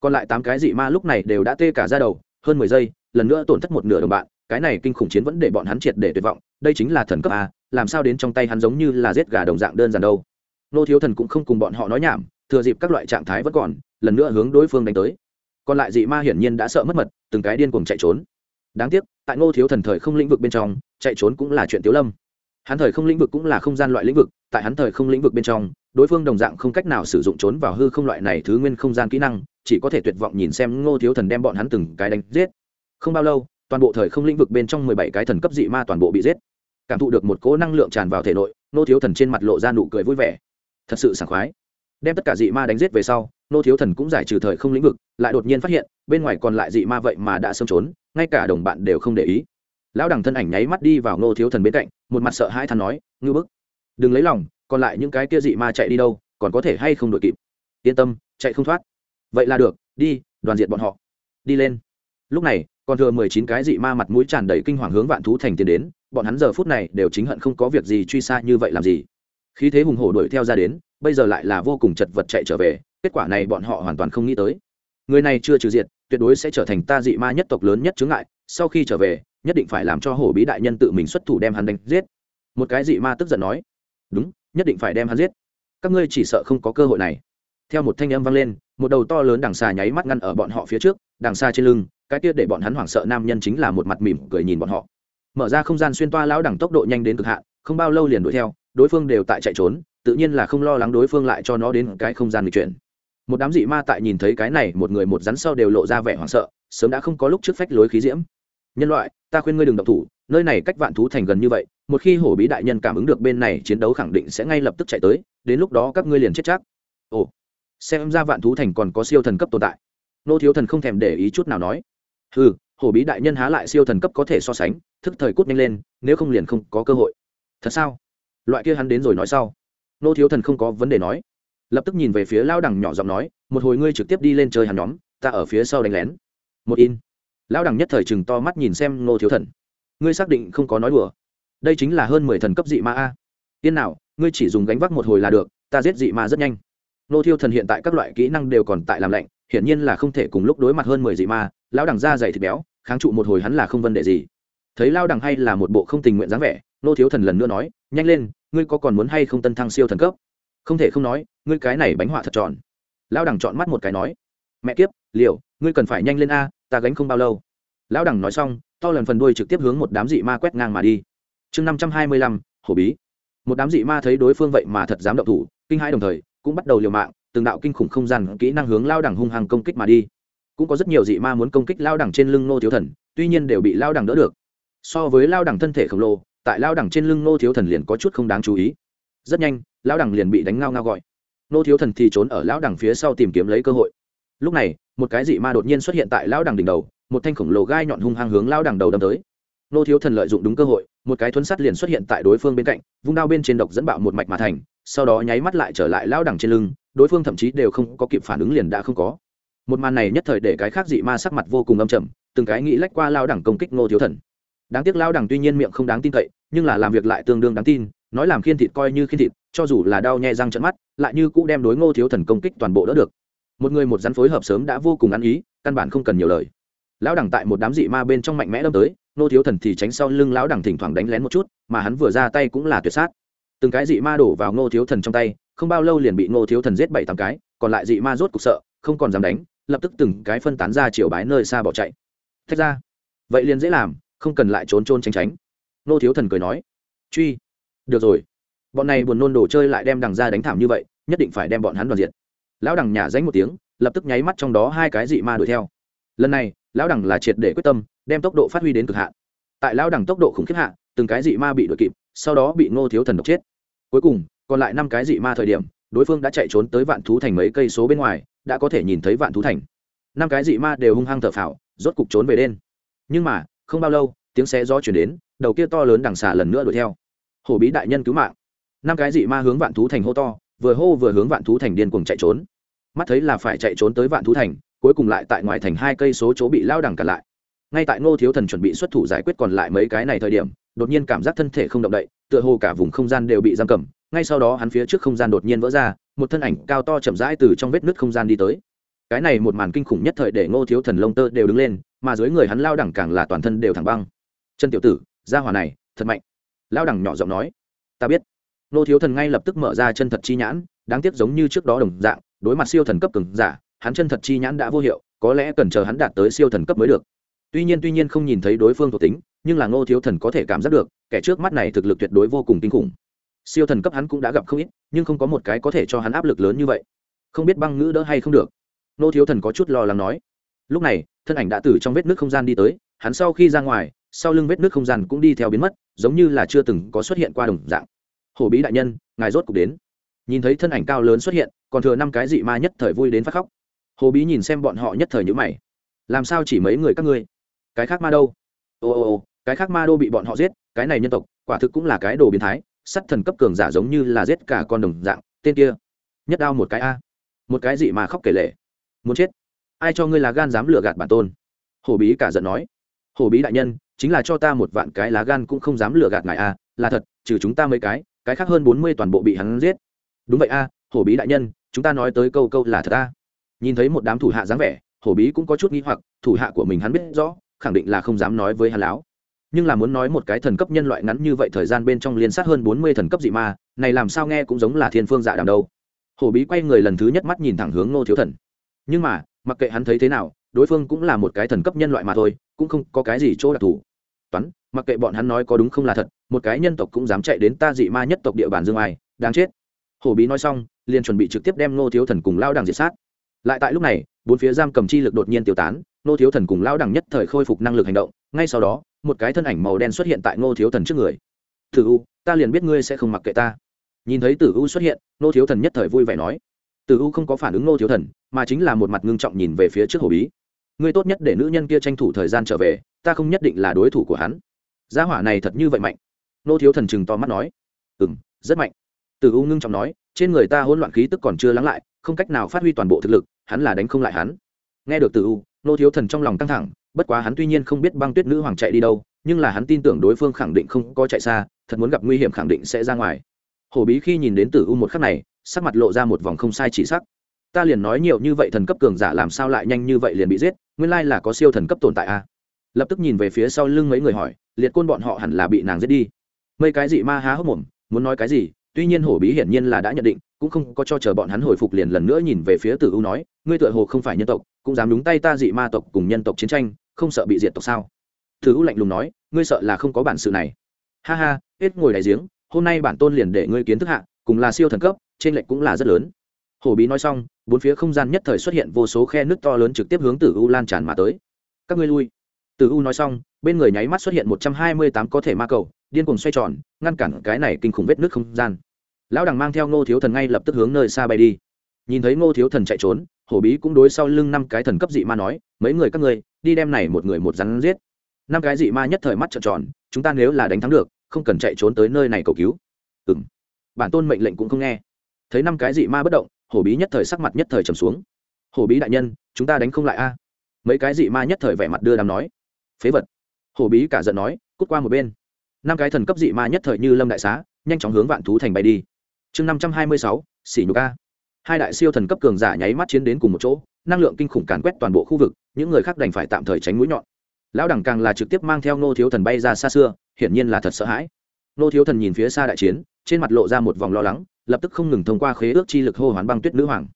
[SPEAKER 1] Còn lại tám cái dị ma lúc này đều đã tê cả ra đầu, hơn mười giây, lần nữa tổn thất một nửa đồng bạn, cái này kinh khủng chiến vẫn để bọn hắn triệt để tuyệt vọng, đây chính là thần cấp a, làm sao đến trong tay hắn giống như là giết gà đồng dạng đơn giản đâu. Nô thiếu thần cũng không cùng bọn họ nói nhảm thừa dịp các loại trạng thái vẫn còn, lần nữa hướng đối phương đánh tới. Còn lại dị ma hiển nhiên đã sợ mất mật, từng cái điên cuồng chạy trốn. Đáng tiếc, tại ngô thiếu thần thời không lĩnh vực bên trong, chạy trốn cũng là chuyện tiếu lâm. Hắn thời không lĩnh vực cũng là không gian loại lĩnh vực, tại hắn thời không lĩnh vực bên trong, đối phương đồng dạng không cách nào sử dụng trốn vào hư không loại này thứ nguyên không gian kỹ năng, chỉ có thể tuyệt vọng nhìn xem ngô thiếu thần đem bọn hắn từng cái đánh giết. Không bao lâu, toàn bộ thời không lĩnh vực bên trong mười bảy cái thần cấp dị ma toàn bộ bị giết. Cảm thụ được một cỗ năng lượng tràn vào thể nội, ngô thiếu thần trên mặt lộ ra nụ cười vui vẻ. Thật sự sảng khoái đem tất cả dị ma đánh giết về sau, nô thiếu thần cũng giải trừ thời không lĩnh vực, lại đột nhiên phát hiện, bên ngoài còn lại dị ma vậy mà đã xâm trốn, ngay cả đồng bạn đều không để ý. Lão đằng thân ảnh nháy mắt đi vào nô thiếu thần bên cạnh, một mặt sợ hãi thắn nói, ngư bức, đừng lấy lòng, còn lại những cái kia dị ma chạy đi đâu, còn có thể hay không đội kịp? Yên tâm, chạy không thoát. Vậy là được, đi, đoàn diện bọn họ. Đi lên. Lúc này, còn thừa mười chín cái dị ma mặt mũi tràn đầy kinh hoàng hướng vạn thú thành tiến đến, bọn hắn giờ phút này đều chính hận không có việc gì truy xa như vậy làm gì. Khí thế hùng hổ đuổi theo ra đến bây giờ lại là vô cùng chật vật chạy trở về, kết quả này bọn họ hoàn toàn không nghĩ tới. Người này chưa trừ diệt, tuyệt đối sẽ trở thành ta dị ma nhất tộc lớn nhất chướng ngại, sau khi trở về, nhất định phải làm cho hổ bí đại nhân tự mình xuất thủ đem hắn đánh giết. Một cái dị ma tức giận nói, đúng, nhất định phải đem hắn giết. Các ngươi chỉ sợ không có cơ hội này. Theo một thanh âm vang lên, một đầu to lớn đằng xà nháy mắt ngăn ở bọn họ phía trước, đằng xa trên lưng, cái kia để bọn hắn hoảng sợ nam nhân chính là một mặt mỉm cười nhìn bọn họ. Mở ra không gian xuyên toa lão đẳng tốc độ nhanh đến cực hạn, không bao lâu liền đuổi theo, đối phương đều tại chạy trốn tự nhiên là không lo lắng đối phương lại cho nó đến cái không gian lịch chuyển. Một đám dị ma tại nhìn thấy cái này một người một rắn sau đều lộ ra vẻ hoảng sợ, sớm đã không có lúc trước phách lối khí diễm. Nhân loại, ta khuyên ngươi đừng động thủ, nơi này cách vạn thú thành gần như vậy, một khi hổ bí đại nhân cảm ứng được bên này chiến đấu khẳng định sẽ ngay lập tức chạy tới, đến lúc đó các ngươi liền chết chắc. Ồ, xem ra vạn thú thành còn có siêu thần cấp tồn tại. Nô thiếu thần không thèm để ý chút nào nói. Ừ hổ bí đại nhân há lại siêu thần cấp có thể so sánh, thức thời cút nhanh lên, nếu không liền không có cơ hội. Thật sao? Loại kia hắn đến rồi nói sau nô thiếu thần không có vấn đề nói. Lập tức nhìn về phía lao đằng nhỏ giọng nói, một hồi ngươi trực tiếp đi lên chơi hắn nhóm, ta ở phía sau đánh lén. Một in. Lao đằng nhất thời chừng to mắt nhìn xem nô thiếu thần. Ngươi xác định không có nói đùa? Đây chính là hơn mười thần cấp dị ma a. Tiên nào, ngươi chỉ dùng gánh vác một hồi là được, ta giết dị ma rất nhanh. Nô thiêu thần hiện tại các loại kỹ năng đều còn tại làm lạnh, hiển nhiên là không thể cùng lúc đối mặt hơn mười dị ma, lão đằng da dày thịt béo, kháng trụ một hồi hắn là không vấn đề gì. Thấy lao đằng hay là một bộ không tình nguyện dáng vẻ, nô thiếu thần lần nữa nói, nhanh lên ngươi có còn muốn hay không tân thăng siêu thần cấp? Không thể không nói, ngươi cái này bánh họa thật tròn. Lão đẳng chọn mắt một cái nói, mẹ kiếp, liều, ngươi cần phải nhanh lên a, ta gánh không bao lâu. Lão đẳng nói xong, to lần phần đuôi trực tiếp hướng một đám dị ma quét ngang mà đi. Chương năm trăm hai mươi lăm, hổ bí. Một đám dị ma thấy đối phương vậy mà thật dám động thủ, kinh hãi đồng thời, cũng bắt đầu liều mạng, từng đạo kinh khủng không gian kỹ năng hướng lao đẳng hung hăng công kích mà đi. Cũng có rất nhiều dị ma muốn công kích lao đẳng trên lưng nô thiếu thần, tuy nhiên đều bị lao đẳng đỡ được. So với lao đẳng thân thể khổng lồ tại lao đẳng trên lưng nô thiếu thần liền có chút không đáng chú ý. Rất nhanh lao đẳng liền bị đánh ngao ngao gọi. Nô thiếu thần thì trốn ở lao đẳng phía sau tìm kiếm lấy cơ hội. Lúc này, một cái dị ma đột nhiên xuất hiện tại lao đẳng đỉnh đầu, một thanh khổng lồ gai nhọn hung hăng hướng lao đẳng đầu đâm tới. Nô thiếu thần lợi dụng đúng cơ hội, một cái thuấn sắt liền xuất hiện tại đối phương bên cạnh, vung đao bên trên độc dẫn bạo một mạch mà thành, sau đó nháy mắt lại trở lại lao đẳng trên lưng, đối phương thậm chí đều không có kịp phản ứng liền đã không có. Một màn này nhất thời để cái khác dị ma sắc mặt vô cùng âm trầm, từng cái nghĩ lách qua lao đẳng công kích nô thiếu thần. Đáng tiếc lao đẳng tuy nhiên miệng không đáng tin cậy nhưng là làm việc lại tương đương đáng tin, nói làm khiên thịt coi như khiên thịt, cho dù là đau nhẹ răng trận mắt, lại như cũ đem đối ngô thiếu thần công kích toàn bộ đỡ được. Một người một rắn phối hợp sớm đã vô cùng ăn ý, căn bản không cần nhiều lời. Lão đẳng tại một đám dị ma bên trong mạnh mẽ đâm tới nô thiếu thần thì tránh sau lưng lão đẳng thỉnh thoảng đánh lén một chút, mà hắn vừa ra tay cũng là tuyệt sát. Từng cái dị ma đổ vào ngô thiếu thần trong tay, không bao lâu liền bị ngô thiếu thần giết bảy tám cái, còn lại dị ma rốt cục sợ, không còn dám đánh, lập tức từng cái phân tán ra chiều bái nơi xa bỏ chạy. Thách ra. Vậy liền dễ làm, không cần lại trốn trôn tránh tránh. Nô thiếu thần cười nói, truy, được rồi. Bọn này buồn nôn đồ chơi lại đem đằng ra đánh thảm như vậy, nhất định phải đem bọn hắn đoàn diện lão đằng nhả dánh một tiếng, lập tức nháy mắt trong đó hai cái dị ma đuổi theo. Lần này, lão đằng là triệt để quyết tâm, đem tốc độ phát huy đến cực hạn. Tại lão đằng tốc độ khủng khiếp hạ, từng cái dị ma bị đuổi kịp, sau đó bị ngô thiếu thần độc chết. Cuối cùng, còn lại năm cái dị ma thời điểm, đối phương đã chạy trốn tới vạn thú thành mấy cây số bên ngoài, đã có thể nhìn thấy vạn thú thành. Năm cái dị ma đều hung hăng thở phào, rốt cục trốn về đen. Nhưng mà, không bao lâu, tiếng xe gió chuyển đến đầu kia to lớn đằng xà lần nữa đuổi theo. Hổ bí đại nhân cứu mạng. Năm cái dị ma hướng vạn thú thành hô to, vừa hô vừa hướng vạn thú thành điên cuồng chạy trốn. Mắt thấy là phải chạy trốn tới vạn thú thành, cuối cùng lại tại ngoài thành hai cây số chỗ bị lao đằng cả lại. Ngay tại ngô thiếu thần chuẩn bị xuất thủ giải quyết còn lại mấy cái này thời điểm, đột nhiên cảm giác thân thể không động đậy, tựa hồ cả vùng không gian đều bị giam cầm. Ngay sau đó hắn phía trước không gian đột nhiên vỡ ra, một thân ảnh cao to chậm rãi từ trong vết nứt không gian đi tới. Cái này một màn kinh khủng nhất thời để ngô thiếu thần lông tơ đều đứng lên, mà dưới người hắn lao đẳng càng là toàn thân đều thẳng băng. Chân tiểu tử gia hỏa này, thật mạnh. Lao đẳng nhỏ giọng nói. Ta biết. Nô thiếu thần ngay lập tức mở ra chân thật chi nhãn, đáng tiếc giống như trước đó đồng dạng, đối mặt siêu thần cấp cường giả, hắn chân thật chi nhãn đã vô hiệu, có lẽ cần chờ hắn đạt tới siêu thần cấp mới được. Tuy nhiên tuy nhiên không nhìn thấy đối phương thuộc tính, nhưng là ngô thiếu thần có thể cảm giác được, kẻ trước mắt này thực lực tuyệt đối vô cùng kinh khủng. Siêu thần cấp hắn cũng đã gặp không ít, nhưng không có một cái có thể cho hắn áp lực lớn như vậy. Không biết băng ngữ đỡ hay không được. Ngô thiếu thần có chút lo lắng nói. Lúc này, thân ảnh đã từ trong vết nước không gian đi tới, hắn sau khi ra ngoài sau lưng vết nước không gian cũng đi theo biến mất, giống như là chưa từng có xuất hiện qua đồng dạng. Hổ bí đại nhân, ngài rốt cục đến. Nhìn thấy thân ảnh cao lớn xuất hiện, còn thừa năm cái dị ma nhất thời vui đến phát khóc. Hồ bí nhìn xem bọn họ nhất thời nhữ mày. Làm sao chỉ mấy người các ngươi? Cái khác ma đâu? Ô ô ô, cái khác ma đô bị bọn họ giết, cái này nhân tộc, quả thực cũng là cái đồ biến thái, sắt thần cấp cường giả giống như là giết cả con đồng dạng, tên kia. Nhất đao một cái a. Một cái gì mà khóc kể lệ muốn chết. Ai cho ngươi là gan dám lừa gạt bản tôn? Hổ bí cả giận nói hổ bí đại nhân, chính là cho ta một vạn cái lá gan cũng không dám lừa gạt ngài a là thật, trừ chúng ta mấy cái cái khác hơn bốn mươi toàn bộ bị hắn giết. Đúng vậy à, a hổ bí đại nhân, chúng ta nói tới câu câu là thật a nhìn thấy một đám thủ hạ dáng vẻ hổ bí cũng có chút nghi hoặc, thủ hạ của mình hắn biết rõ, khẳng định là không dám nói với hắn láo. Nhưng là muốn nói một cái thần cấp nhân loại ngắn như vậy thời gian bên trong liên sát hơn bốn mươi thần cấp dị ma, này làm sao nghe cũng giống là thiên phương dạ đàm đâu. Hổ bí quay người lần thứ nhất mắt nhìn thẳng hướng ngô thiếu thần. Nhưng mà, mặc kệ hắn thấy thế nào, đối phương cũng là một cái thần cấp nhân loại mà thôi cũng không có cái gì chỗ đặc thù. Toán, mặc kệ bọn hắn nói có đúng không là thật, một cái nhân tộc cũng dám chạy đến ta dị ma nhất tộc địa bàn dương ai, đáng chết. Hổ bí nói xong, liền chuẩn bị trực tiếp đem ngô thiếu thần cùng lao đằng diệt sát. Lại tại lúc này, bốn phía giam cầm chi lực đột nhiên tiêu tán, ngô thiếu thần cùng lao đằng nhất thời khôi phục năng lực hành động, ngay sau đó, một cái thân ảnh màu đen xuất hiện tại ngô thiếu thần trước người. Tử u, ta liền biết ngươi sẽ không mặc kệ ta. Nhìn thấy tử u xuất hiện, ngô thiếu thần nhất thời vui vẻ nói. Tử u không có phản ứng ngô thiếu thần, mà chính là một mặt ngưng trọng nhìn về phía trước Hổ bí ngươi tốt nhất để nữ nhân kia tranh thủ thời gian trở về, ta không nhất định là đối thủ của hắn. Gia hỏa này thật như vậy mạnh. Nô thiếu thần chừng to mắt nói. Ừ m rất mạnh. Tử u ngưng trọng nói, trên người ta hỗn loạn khí tức còn chưa lắng lại, không cách nào phát huy toàn bộ thực lực, hắn là đánh không lại hắn. Nghe được tử u, nô thiếu thần trong lòng căng thẳng, bất quá hắn tuy nhiên không biết băng tuyết nữ hoàng chạy đi đâu, nhưng là hắn tin tưởng đối phương khẳng định không có chạy xa, thật muốn gặp nguy hiểm khẳng định sẽ ra ngoài. Hổ bí khi nhìn đến tử u một khắc này, sắc mặt lộ ra một vòng không sai chỉ sắc ta liền nói nhiều như vậy thần cấp cường giả làm sao lại nhanh như vậy liền bị giết, nguyên lai là có siêu thần cấp tồn tại a. À? lập tức nhìn về phía sau lưng mấy người hỏi, liệt côn bọn họ hẳn là bị nàng giết đi. Mấy cái gì ma há hốc mồm, muốn nói cái gì, tuy nhiên hổ bí hiển nhiên là đã nhận định, cũng không có cho chờ bọn hắn hồi phục liền lần nữa nhìn về phía tử u nói, ngươi tựa hồ không phải nhân tộc, cũng dám đúng tay ta dị ma tộc cùng nhân tộc chiến tranh, không sợ bị diệt tộc sao? Tử u lạnh lùng nói, ngươi sợ là không có bản sự này. Ha ha, hết ngồi đại giếng, hôm nay bản tôn liền để ngươi kiến thức hạ, cùng là siêu thần cấp, trên lệnh cũng là rất lớn. Hổ bí nói xong bốn phía không gian nhất thời xuất hiện vô số khe nước to lớn trực tiếp hướng tử u lan tràn mà tới. Các ngươi lui. Tử u nói xong, bên người nháy mắt xuất hiện một trăm hai mươi tám có thể ma cầu, điên cuồng xoay tròn, ngăn cản cái này kinh khủng vết nước không gian. Lão đằng mang theo ngô thiếu thần ngay lập tức hướng nơi xa bay đi. Nhìn thấy ngô thiếu thần chạy trốn, hổ bí cũng đối sau lưng năm cái thần cấp dị ma nói, mấy người các ngươi, đi đem này một người một rắn giết. Năm cái dị ma nhất thời mắt trợn tròn, chúng ta nếu là đánh thắng được, không cần chạy trốn tới nơi này cầu cứu. Ừ m bản tôn mệnh lệnh cũng không nghe. Thấy năm cái dị ma bất động hổ bí nhất thời sắc mặt nhất thời trầm xuống. Hổ bí đại nhân, chúng ta đánh không lại a. Mấy cái dị ma nhất thời vẻ mặt đưa đàm nói. Phế vật. Hổ bí cả giận nói, cút qua một bên. Năm cái thần cấp dị ma nhất thời như lâm đại xá, nhanh chóng hướng vạn thú thành bay đi. Chương năm trăm hai mươi sáu xỉ nhục a. Hai đại siêu thần cấp cường giả nháy mắt chiến đến cùng một chỗ, năng lượng kinh khủng càn quét toàn bộ khu vực, những người khác đành phải tạm thời tránh mũi nhọn. Lão đẳng càng là trực tiếp mang theo nô thiếu thần bay ra xa xưa, hiển nhiên là thật sợ hãi. Nô thiếu thần nhìn phía xa đại chiến, trên mặt lộ ra một vòng lo lắng lập tức không ngừng thông qua khế ước chi lực hô hoán băng tuyết nữ hoàng.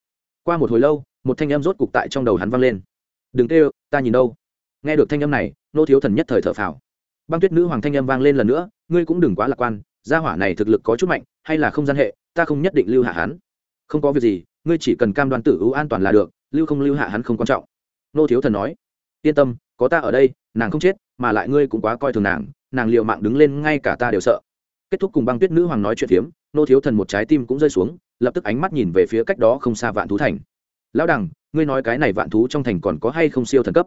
[SPEAKER 1] Qua một hồi lâu, một thanh âm rốt cục tại trong đầu hắn vang lên. Đừng kêu, ta nhìn đâu. Nghe được thanh âm này, nô thiếu thần nhất thời thở phào. Băng tuyết nữ hoàng thanh âm vang lên lần nữa, ngươi cũng đừng quá lạc quan, gia hỏa này thực lực có chút mạnh, hay là không gian hệ, ta không nhất định lưu hạ hắn. Không có việc gì, ngươi chỉ cần cam đoan tử ưu an toàn là được, lưu không lưu hạ hắn không quan trọng. Nô thiếu thần nói. Yên tâm, có ta ở đây, nàng không chết, mà lại ngươi cũng quá coi thường nàng nàng liệu mạng đứng lên ngay cả ta đều sợ. Kết thúc cùng băng tuyết nữ hoàng nói chuyện phiếm nô thiếu thần một trái tim cũng rơi xuống, lập tức ánh mắt nhìn về phía cách đó không xa vạn thú thành. Lão đằng, ngươi nói cái này vạn thú trong thành còn có hay không siêu thần cấp?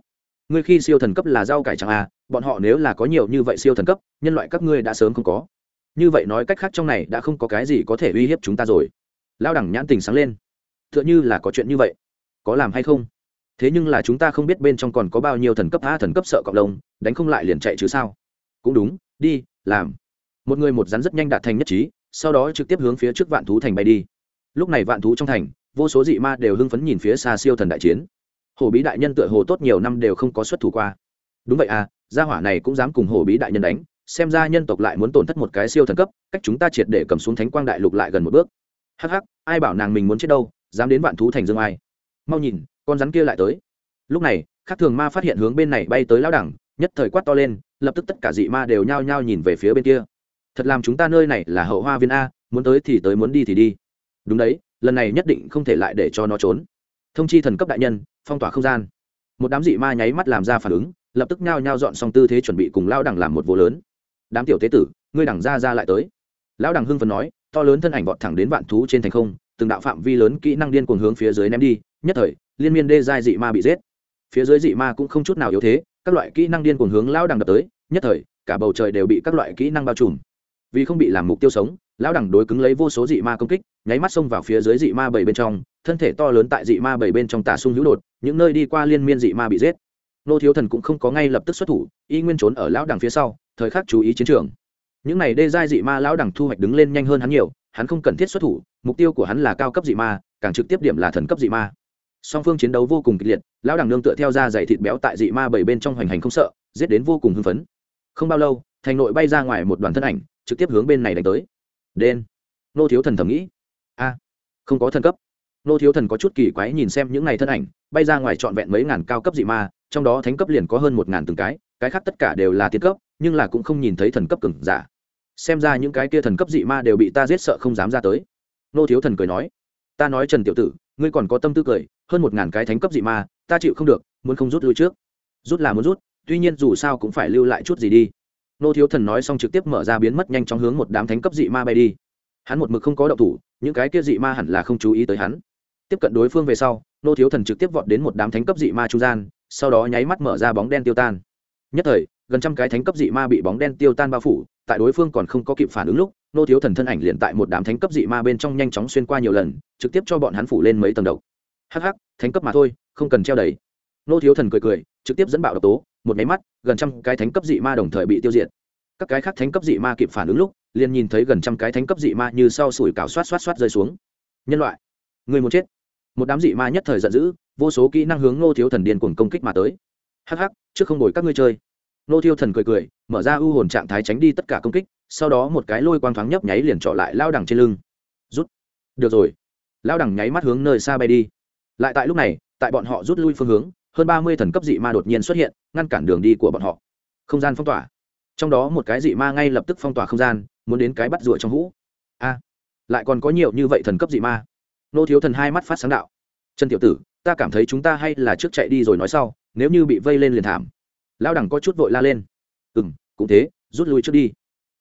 [SPEAKER 1] Ngươi khi siêu thần cấp là rau cải chẳng à bọn họ nếu là có nhiều như vậy siêu thần cấp, nhân loại các ngươi đã sớm không có. Như vậy nói cách khác trong này đã không có cái gì có thể uy hiếp chúng ta rồi. Lão đẳng nhãn tình sáng lên. T h ư ợ n h ư là có chuyện như vậy, có làm hay không? Thế nhưng là chúng ta không biết bên trong còn có bao nhiêu thần cấp, a, thần cấp sợ cộng đồng đánh không lại liền chạy chứ sao? Cũng đúng, đi, làm. Một người một rắn rất nhanh đạt thành nhất trí sau đó trực tiếp hướng phía trước vạn thú thành bay đi. Lúc này vạn thú trong thành, vô số dị ma đều hưng phấn nhìn phía xa siêu thần đại chiến. Hổ bí đại nhân tựa hồ tốt nhiều năm đều không có xuất thủ qua. Đúng vậy à gia hỏa này cũng dám cùng Hổ bí đại nhân đánh, xem ra nhân tộc lại muốn tổn thất một cái siêu thần cấp, cách chúng ta triệt để cầm xuống thánh quang đại lục lại gần một bước. Hắc hắc, ai bảo nàng mình muốn chết đâu, dám đến vạn thú thành dương ai. Mau nhìn, con rắn kia lại tới. Lúc này khắc thường ma phát hiện hướng bên này bay tới lão đẳng, nhất thời quát to lên, lập tức tất cả dị ma đều nhao nhao nhìn về phía bên kia thật làm chúng ta nơi này là hậu hoa viên a, muốn tới thì tới, muốn đi thì đi. Đúng đấy, lần này nhất định không thể lại để cho nó trốn. Thông chi thần cấp đại nhân, phong tỏa không gian. Một đám dị ma nháy mắt làm ra phản ứng, lập tức nhao nhao dọn xong tư thế chuẩn bị cùng lao đẳng làm một vô lớn. Đám tiểu tế tử, ngươi đẳng ra ra lại tới. Lão đẳng hưng phấn nói, to lớn thân ảnh vọt thẳng đến vạn thú trên thành không, từng đạo phạm vi lớn kỹ năng điên cuồng hướng phía dưới ném đi, nhất thời, liên miên đê giai dị ma bị giết. Phía dưới dị ma cũng không chút nào yếu thế, các loại kỹ năng điên cuồng hướng lão đẳng đập tới, nhất thời, cả bầu trời đều bị các loại kỹ năng bao trùm vì không bị làm mục tiêu sống, lão đẳng đối cứng lấy vô số dị ma công kích, nháy mắt xông vào phía dưới dị ma bảy bên trong, thân thể to lớn tại dị ma bảy bên trong tả sung hữu đột, những nơi đi qua liên miên dị ma bị giết. Nô thiếu thần cũng không có ngay lập tức xuất thủ, y nguyên trốn ở lão đẳng phía sau, thời khắc chú ý chiến trường. Những này đê giai dị ma lão đẳng thu hoạch đứng lên nhanh hơn hắn nhiều, hắn không cần thiết xuất thủ, mục tiêu của hắn là cao cấp dị ma, càng trực tiếp điểm là thần cấp dị ma. Song phương chiến đấu vô cùng kịch liệt, lão đẳng nương tựa theo ra dày thịt béo tại dị ma bảy bên trong hoành hành không sợ, giết đến vô cùng hưng phấn. Không bao lâu, thành nội bay ra ngoài một đoàn thân ảnh trực tiếp hướng bên này đánh tới. Đen. Nô thiếu thần thầm nghĩ. A, không có thần cấp. Nô thiếu thần có chút kỳ quái nhìn xem những n à y thân ảnh, bay ra ngoài trọn vẹn mấy ngàn cao cấp dị ma, trong đó thánh cấp liền có hơn một ngàn từng cái cái khác tất cả đều là tiến cấp, nhưng là cũng không nhìn thấy thần cấp cứng giả. Xem ra những cái kia thần cấp dị ma đều bị ta giết sợ không dám ra tới. Nô thiếu thần cười nói, ta nói trần tiểu tử, ngươi còn có tâm tư cười, hơn một ngàn cái thánh cấp dị ma, ta chịu không được, muốn không rút lui trước. Rút là muốn rút, tuy nhiên dù sao cũng phải lưu lại chút gì đi nô thiếu thần nói xong trực tiếp mở ra biến mất nhanh chóng hướng một đám thánh cấp dị ma bay đi. Hắn một mực không có động thủ, những cái kia dị ma hẳn là không chú ý tới hắn. Tiếp cận đối phương về sau, nô thiếu thần trực tiếp vọt đến một đám thánh cấp dị ma trung gian, sau đó nháy mắt mở ra bóng đen tiêu tan. Nhất thời, gần trăm cái thánh cấp dị ma bị bóng đen tiêu tan bao phủ, tại đối phương còn không có kịp phản ứng lúc, nô thiếu thần thân ảnh liền tại một đám thánh cấp dị ma bên trong nhanh chóng xuyên qua nhiều lần, trực tiếp cho bọn hắn phủ lên mấy tầng đầu hh thánh cấp mà thôi, không cần treo đầy. Nô thiếu thần cười cười, trực tiếp dẫn bạo độc tố một máy mắt, gần trăm cái thánh cấp dị ma đồng thời bị tiêu diệt. Các cái khác thánh cấp dị ma kịp phản ứng lúc, liền nhìn thấy gần trăm cái thánh cấp dị ma như sau sủi cào xoát xoát xoát rơi xuống. Nhân loại, người muốn chết. Một đám dị ma nhất thời giận dữ, vô số kỹ năng hướng nô thiếu thần điên cuồng công kích mà tới. Hắc hắc, trước không đổi các ngươi chơi. Nô thiếu thần cười cười, mở ra ưu hồn trạng thái tránh đi tất cả công kích, sau đó một cái lôi quang thoáng nhấp nháy liền trọ lại lao đẳng trên lưng. Rút. Được rồi. Lao đẳng nháy mắt hướng nơi xa bay đi. Lại tại lúc này, tại bọn họ rút lui phương hướng hơn ba mươi thần cấp dị ma đột nhiên xuất hiện, ngăn cản đường đi của bọn họ. Không gian phong tỏa. Trong đó một cái dị ma ngay lập tức phong tỏa không gian, muốn đến cái bắt rủa trong hũ. A, lại còn có nhiều như vậy thần cấp dị ma. Nô thiếu thần hai mắt phát sáng đạo. Trần tiểu tử, ta cảm thấy chúng ta hay là trước chạy đi rồi nói sau, nếu như bị vây lên liền thảm. Lão đẳng có chút vội la lên. Ừ m cũng thế, rút lui trước đi.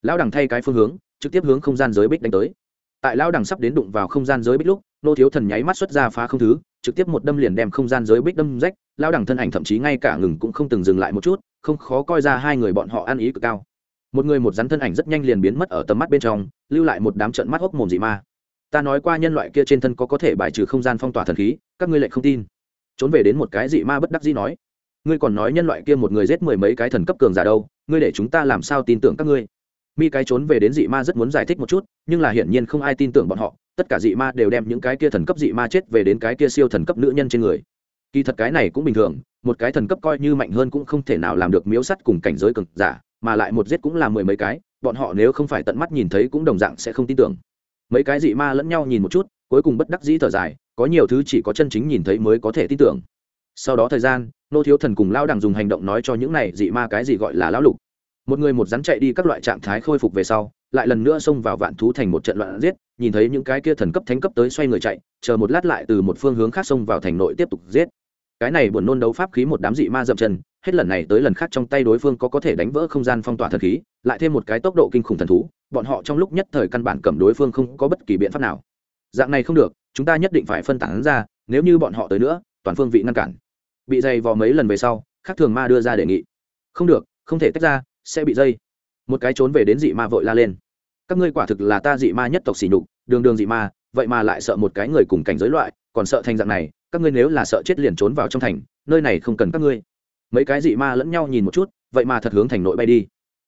[SPEAKER 1] Lão đẳng thay cái phương hướng, trực tiếp hướng không gian giới bích đánh tới. Tại lão đẳng sắp đến đụng vào không gian giới bích lúc nô thiếu thần nháy mắt xuất ra phá không thứ, trực tiếp một đâm liền đem không gian giới bích đâm rách lao đẳng thân ảnh thậm chí ngay cả ngừng cũng không từng dừng lại một chút, không khó coi ra hai người bọn họ ăn ý cực cao. Một người một rắn thân ảnh rất nhanh liền biến mất ở tầm mắt bên trong, lưu lại một đám trận mắt hốc mồm dị ma. Ta nói qua nhân loại kia trên thân có có thể bài trừ không gian phong tỏa thần khí, các ngươi lại không tin. Trốn về đến một cái dị ma bất đắc dĩ nói. Ngươi còn nói nhân loại kia một người giết mười mấy cái thần cấp cường giả đâu, ngươi để chúng ta làm sao tin tưởng các ngươi? Mi cái trốn về đến dị ma rất muốn giải thích một chút, nhưng là hiển nhiên không ai tin tưởng bọn họ tất cả dị ma đều đem những cái kia thần cấp dị ma chết về đến cái kia siêu thần cấp nữ nhân trên người. Kỳ thật cái này cũng bình thường, một cái thần cấp coi như mạnh hơn cũng không thể nào làm được miếu sắt cùng cảnh giới cực giả, mà lại một giết cũng là mười mấy cái, bọn họ nếu không phải tận mắt nhìn thấy cũng đồng dạng sẽ không tin tưởng. Mấy cái dị ma lẫn nhau nhìn một chút, cuối cùng bất đắc dĩ thở dài, có nhiều thứ chỉ có chân chính nhìn thấy mới có thể tin tưởng. Sau đó thời gian, nô thiếu thần cùng lao đằng dùng hành động nói cho những này dị ma cái gì gọi là lão lục. Một người một rắn chạy đi các loại trạng thái khôi phục về sau, lại lần nữa xông vào vạn thú thành một trận loạn giết nhìn thấy những cái kia thần cấp thánh cấp tới xoay người chạy, chờ một lát lại từ một phương hướng khác xông vào thành nội tiếp tục giết. Cái này buồn nôn đấu pháp khí một đám dị ma dậm chân, hết lần này tới lần khác trong tay đối phương có có thể đánh vỡ không gian phong tỏa thần khí, lại thêm một cái tốc độ kinh khủng thần thú, bọn họ trong lúc nhất thời căn bản cầm đối phương không có bất kỳ biện pháp nào. Dạng này không được, chúng ta nhất định phải phân tán ra, nếu như bọn họ tới nữa, toàn phương vị ngăn cản. Bị dày vò mấy lần về sau, khác thường ma đưa ra đề nghị. Không được, không thể tách ra, sẽ bị dây. Một cái trốn về đến dị ma vội la lên các ngươi quả thực là ta dị ma nhất tộc xỉ nhục, đường đường dị ma, vậy mà lại sợ một cái người cùng cảnh giới loại, còn sợ thành dạng này, các ngươi nếu là sợ chết liền trốn vào trong thành, nơi này không cần các ngươi. Mấy cái dị ma lẫn nhau nhìn một chút, vậy mà thật hướng thành nội bay đi.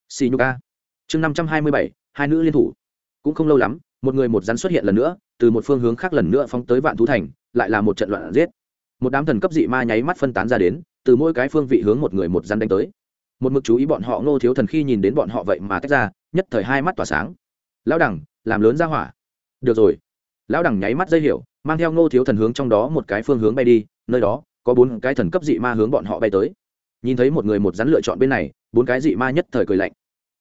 [SPEAKER 1] Xì nhục a. Chương năm trăm hai mươi bảy, hai nữ liên thủ. Cũng không lâu lắm, một người một rắn xuất hiện lần nữa, từ một phương hướng khác lần nữa phóng tới vạn thú thành, lại là một trận loạn giết. Một đám thần cấp dị ma nháy mắt phân tán ra đến, từ mỗi cái phương vị hướng một người một rắn đánh tới. Một mực chú ý bọn họ ngô thiếu thần khi nhìn đến bọn họ vậy mà tách ra, nhất thời hai mắt tỏa sáng lão đẳng, làm lớn ra hỏa. Được rồi. Lão đẳng nháy mắt dây hiểu, mang theo ngô thiếu thần hướng trong đó một cái phương hướng bay đi, nơi đó có bốn cái thần cấp dị ma hướng bọn họ bay tới. Nhìn thấy một người một rắn lựa chọn bên này, bốn cái dị ma nhất thời cười lạnh.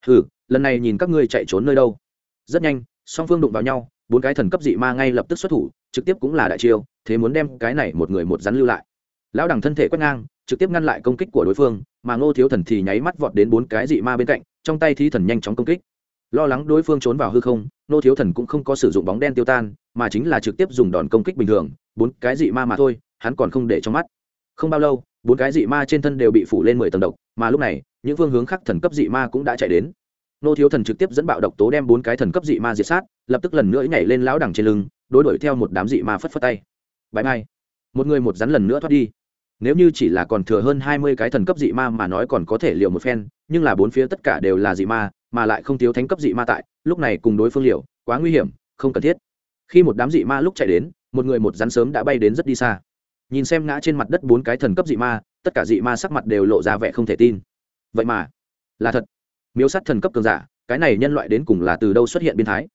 [SPEAKER 1] Hừ, lần này nhìn các ngươi chạy trốn nơi đâu. Rất nhanh, song phương đụng vào nhau, bốn cái thần cấp dị ma ngay lập tức xuất thủ, trực tiếp cũng là đại chiêu, thế muốn đem cái này một người một rắn lưu lại. Lão đẳng thân thể quét ngang, trực tiếp ngăn lại công kích của đối phương, mà ngô thiếu thần thì nháy mắt vọt đến bốn cái dị ma bên cạnh, trong tay thí thần nhanh chóng công kích lo lắng đối phương trốn vào hư không, nô thiếu thần cũng không có sử dụng bóng đen tiêu tan, mà chính là trực tiếp dùng đòn công kích bình thường, bốn cái dị ma mà thôi, hắn còn không để trong mắt. Không bao lâu, bốn cái dị ma trên thân đều bị phủ lên mười tầng độc, mà lúc này, những phương hướng khác thần cấp dị ma cũng đã chạy đến. Nô thiếu thần trực tiếp dẫn bạo độc tố đem bốn cái thần cấp dị ma diệt sát, lập tức lần nữa nhảy lên lão đẳng trên lưng, đối đuổi theo một đám dị ma phất phất tay. Bãi mai, một người một rắn lần nữa thoát đi. Nếu như chỉ là còn thừa hơn hai mươi cái thần cấp dị ma mà nói còn có thể liều một phen, nhưng là bốn phía tất cả đều là dị ma mà lại không thiếu thánh cấp dị ma tại, lúc này cùng đối phương liều, quá nguy hiểm, không cần thiết. Khi một đám dị ma lúc chạy đến, một người một rắn sớm đã bay đến rất đi xa. Nhìn xem ngã trên mặt đất bốn cái thần cấp dị ma, tất cả dị ma sắc mặt đều lộ ra vẻ không thể tin. Vậy mà, là thật. Miếu sắt thần cấp cường giả, cái này nhân loại đến cùng là từ đâu xuất hiện biến thái?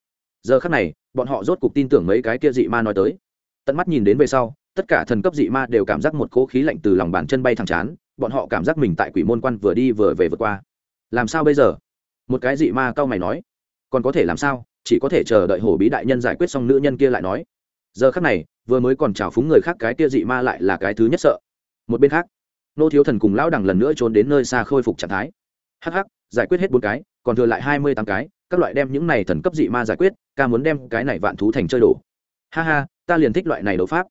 [SPEAKER 1] Giờ khắc này, bọn họ rốt cục tin tưởng mấy cái kia dị ma nói tới. Tận mắt nhìn đến về sau, tất cả thần cấp dị ma đều cảm giác một cỗ khí lạnh từ lòng bàn chân bay thẳng chán, bọn họ cảm giác mình tại quỷ môn quan vừa đi vừa về vượt qua. Làm sao bây giờ? Một cái dị ma cao mày nói, còn có thể làm sao? Chỉ có thể chờ đợi hổ bí đại nhân giải quyết xong nữ nhân kia lại nói. Giờ khắc này, vừa mới còn trào phúng người khác cái kia dị ma lại là cái thứ nhất sợ. Một bên khác, nô thiếu thần cùng lão đằng lần nữa trốn đến nơi xa khôi phục trạng thái. Hh giải quyết hết bốn cái, còn thừa lại hai mươi tám cái, các loại đem những này thần cấp dị ma giải quyết, ca muốn đem cái này vạn thú thành chơi đổ. Ha ha, ta liền thích loại này đấu pháp.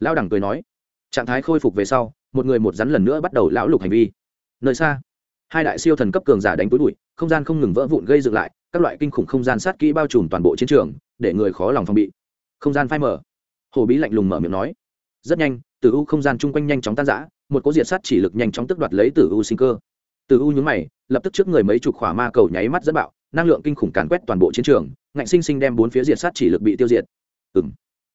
[SPEAKER 1] Lão đằng cười nói. Trạng thái khôi phục về sau, một người một rắn lần nữa bắt đầu lão lục hành vi. Nơi xa hai đại siêu thần cấp cường giả đánh túi bụi, không gian không ngừng vỡ vụn gây dựng lại, các loại kinh khủng không gian sát kỹ bao trùm toàn bộ chiến trường, để người khó lòng phòng bị. Không gian phai mở hồ bí lạnh lùng mở miệng nói. Rất nhanh từ u không gian chung quanh nhanh chóng tan rã, một cỗ diệt sát chỉ lực nhanh chóng tức đoạt lấy từ u sinh cơ. Từ u nhúng mày, lập tức trước người mấy chục khỏa ma cầu nháy mắt dẫn bạo, năng lượng kinh khủng càn quét toàn bộ chiến trường, ngạnh sinh sinh đem bốn phía diệt sát chỉ lực bị tiêu diệt. Ừng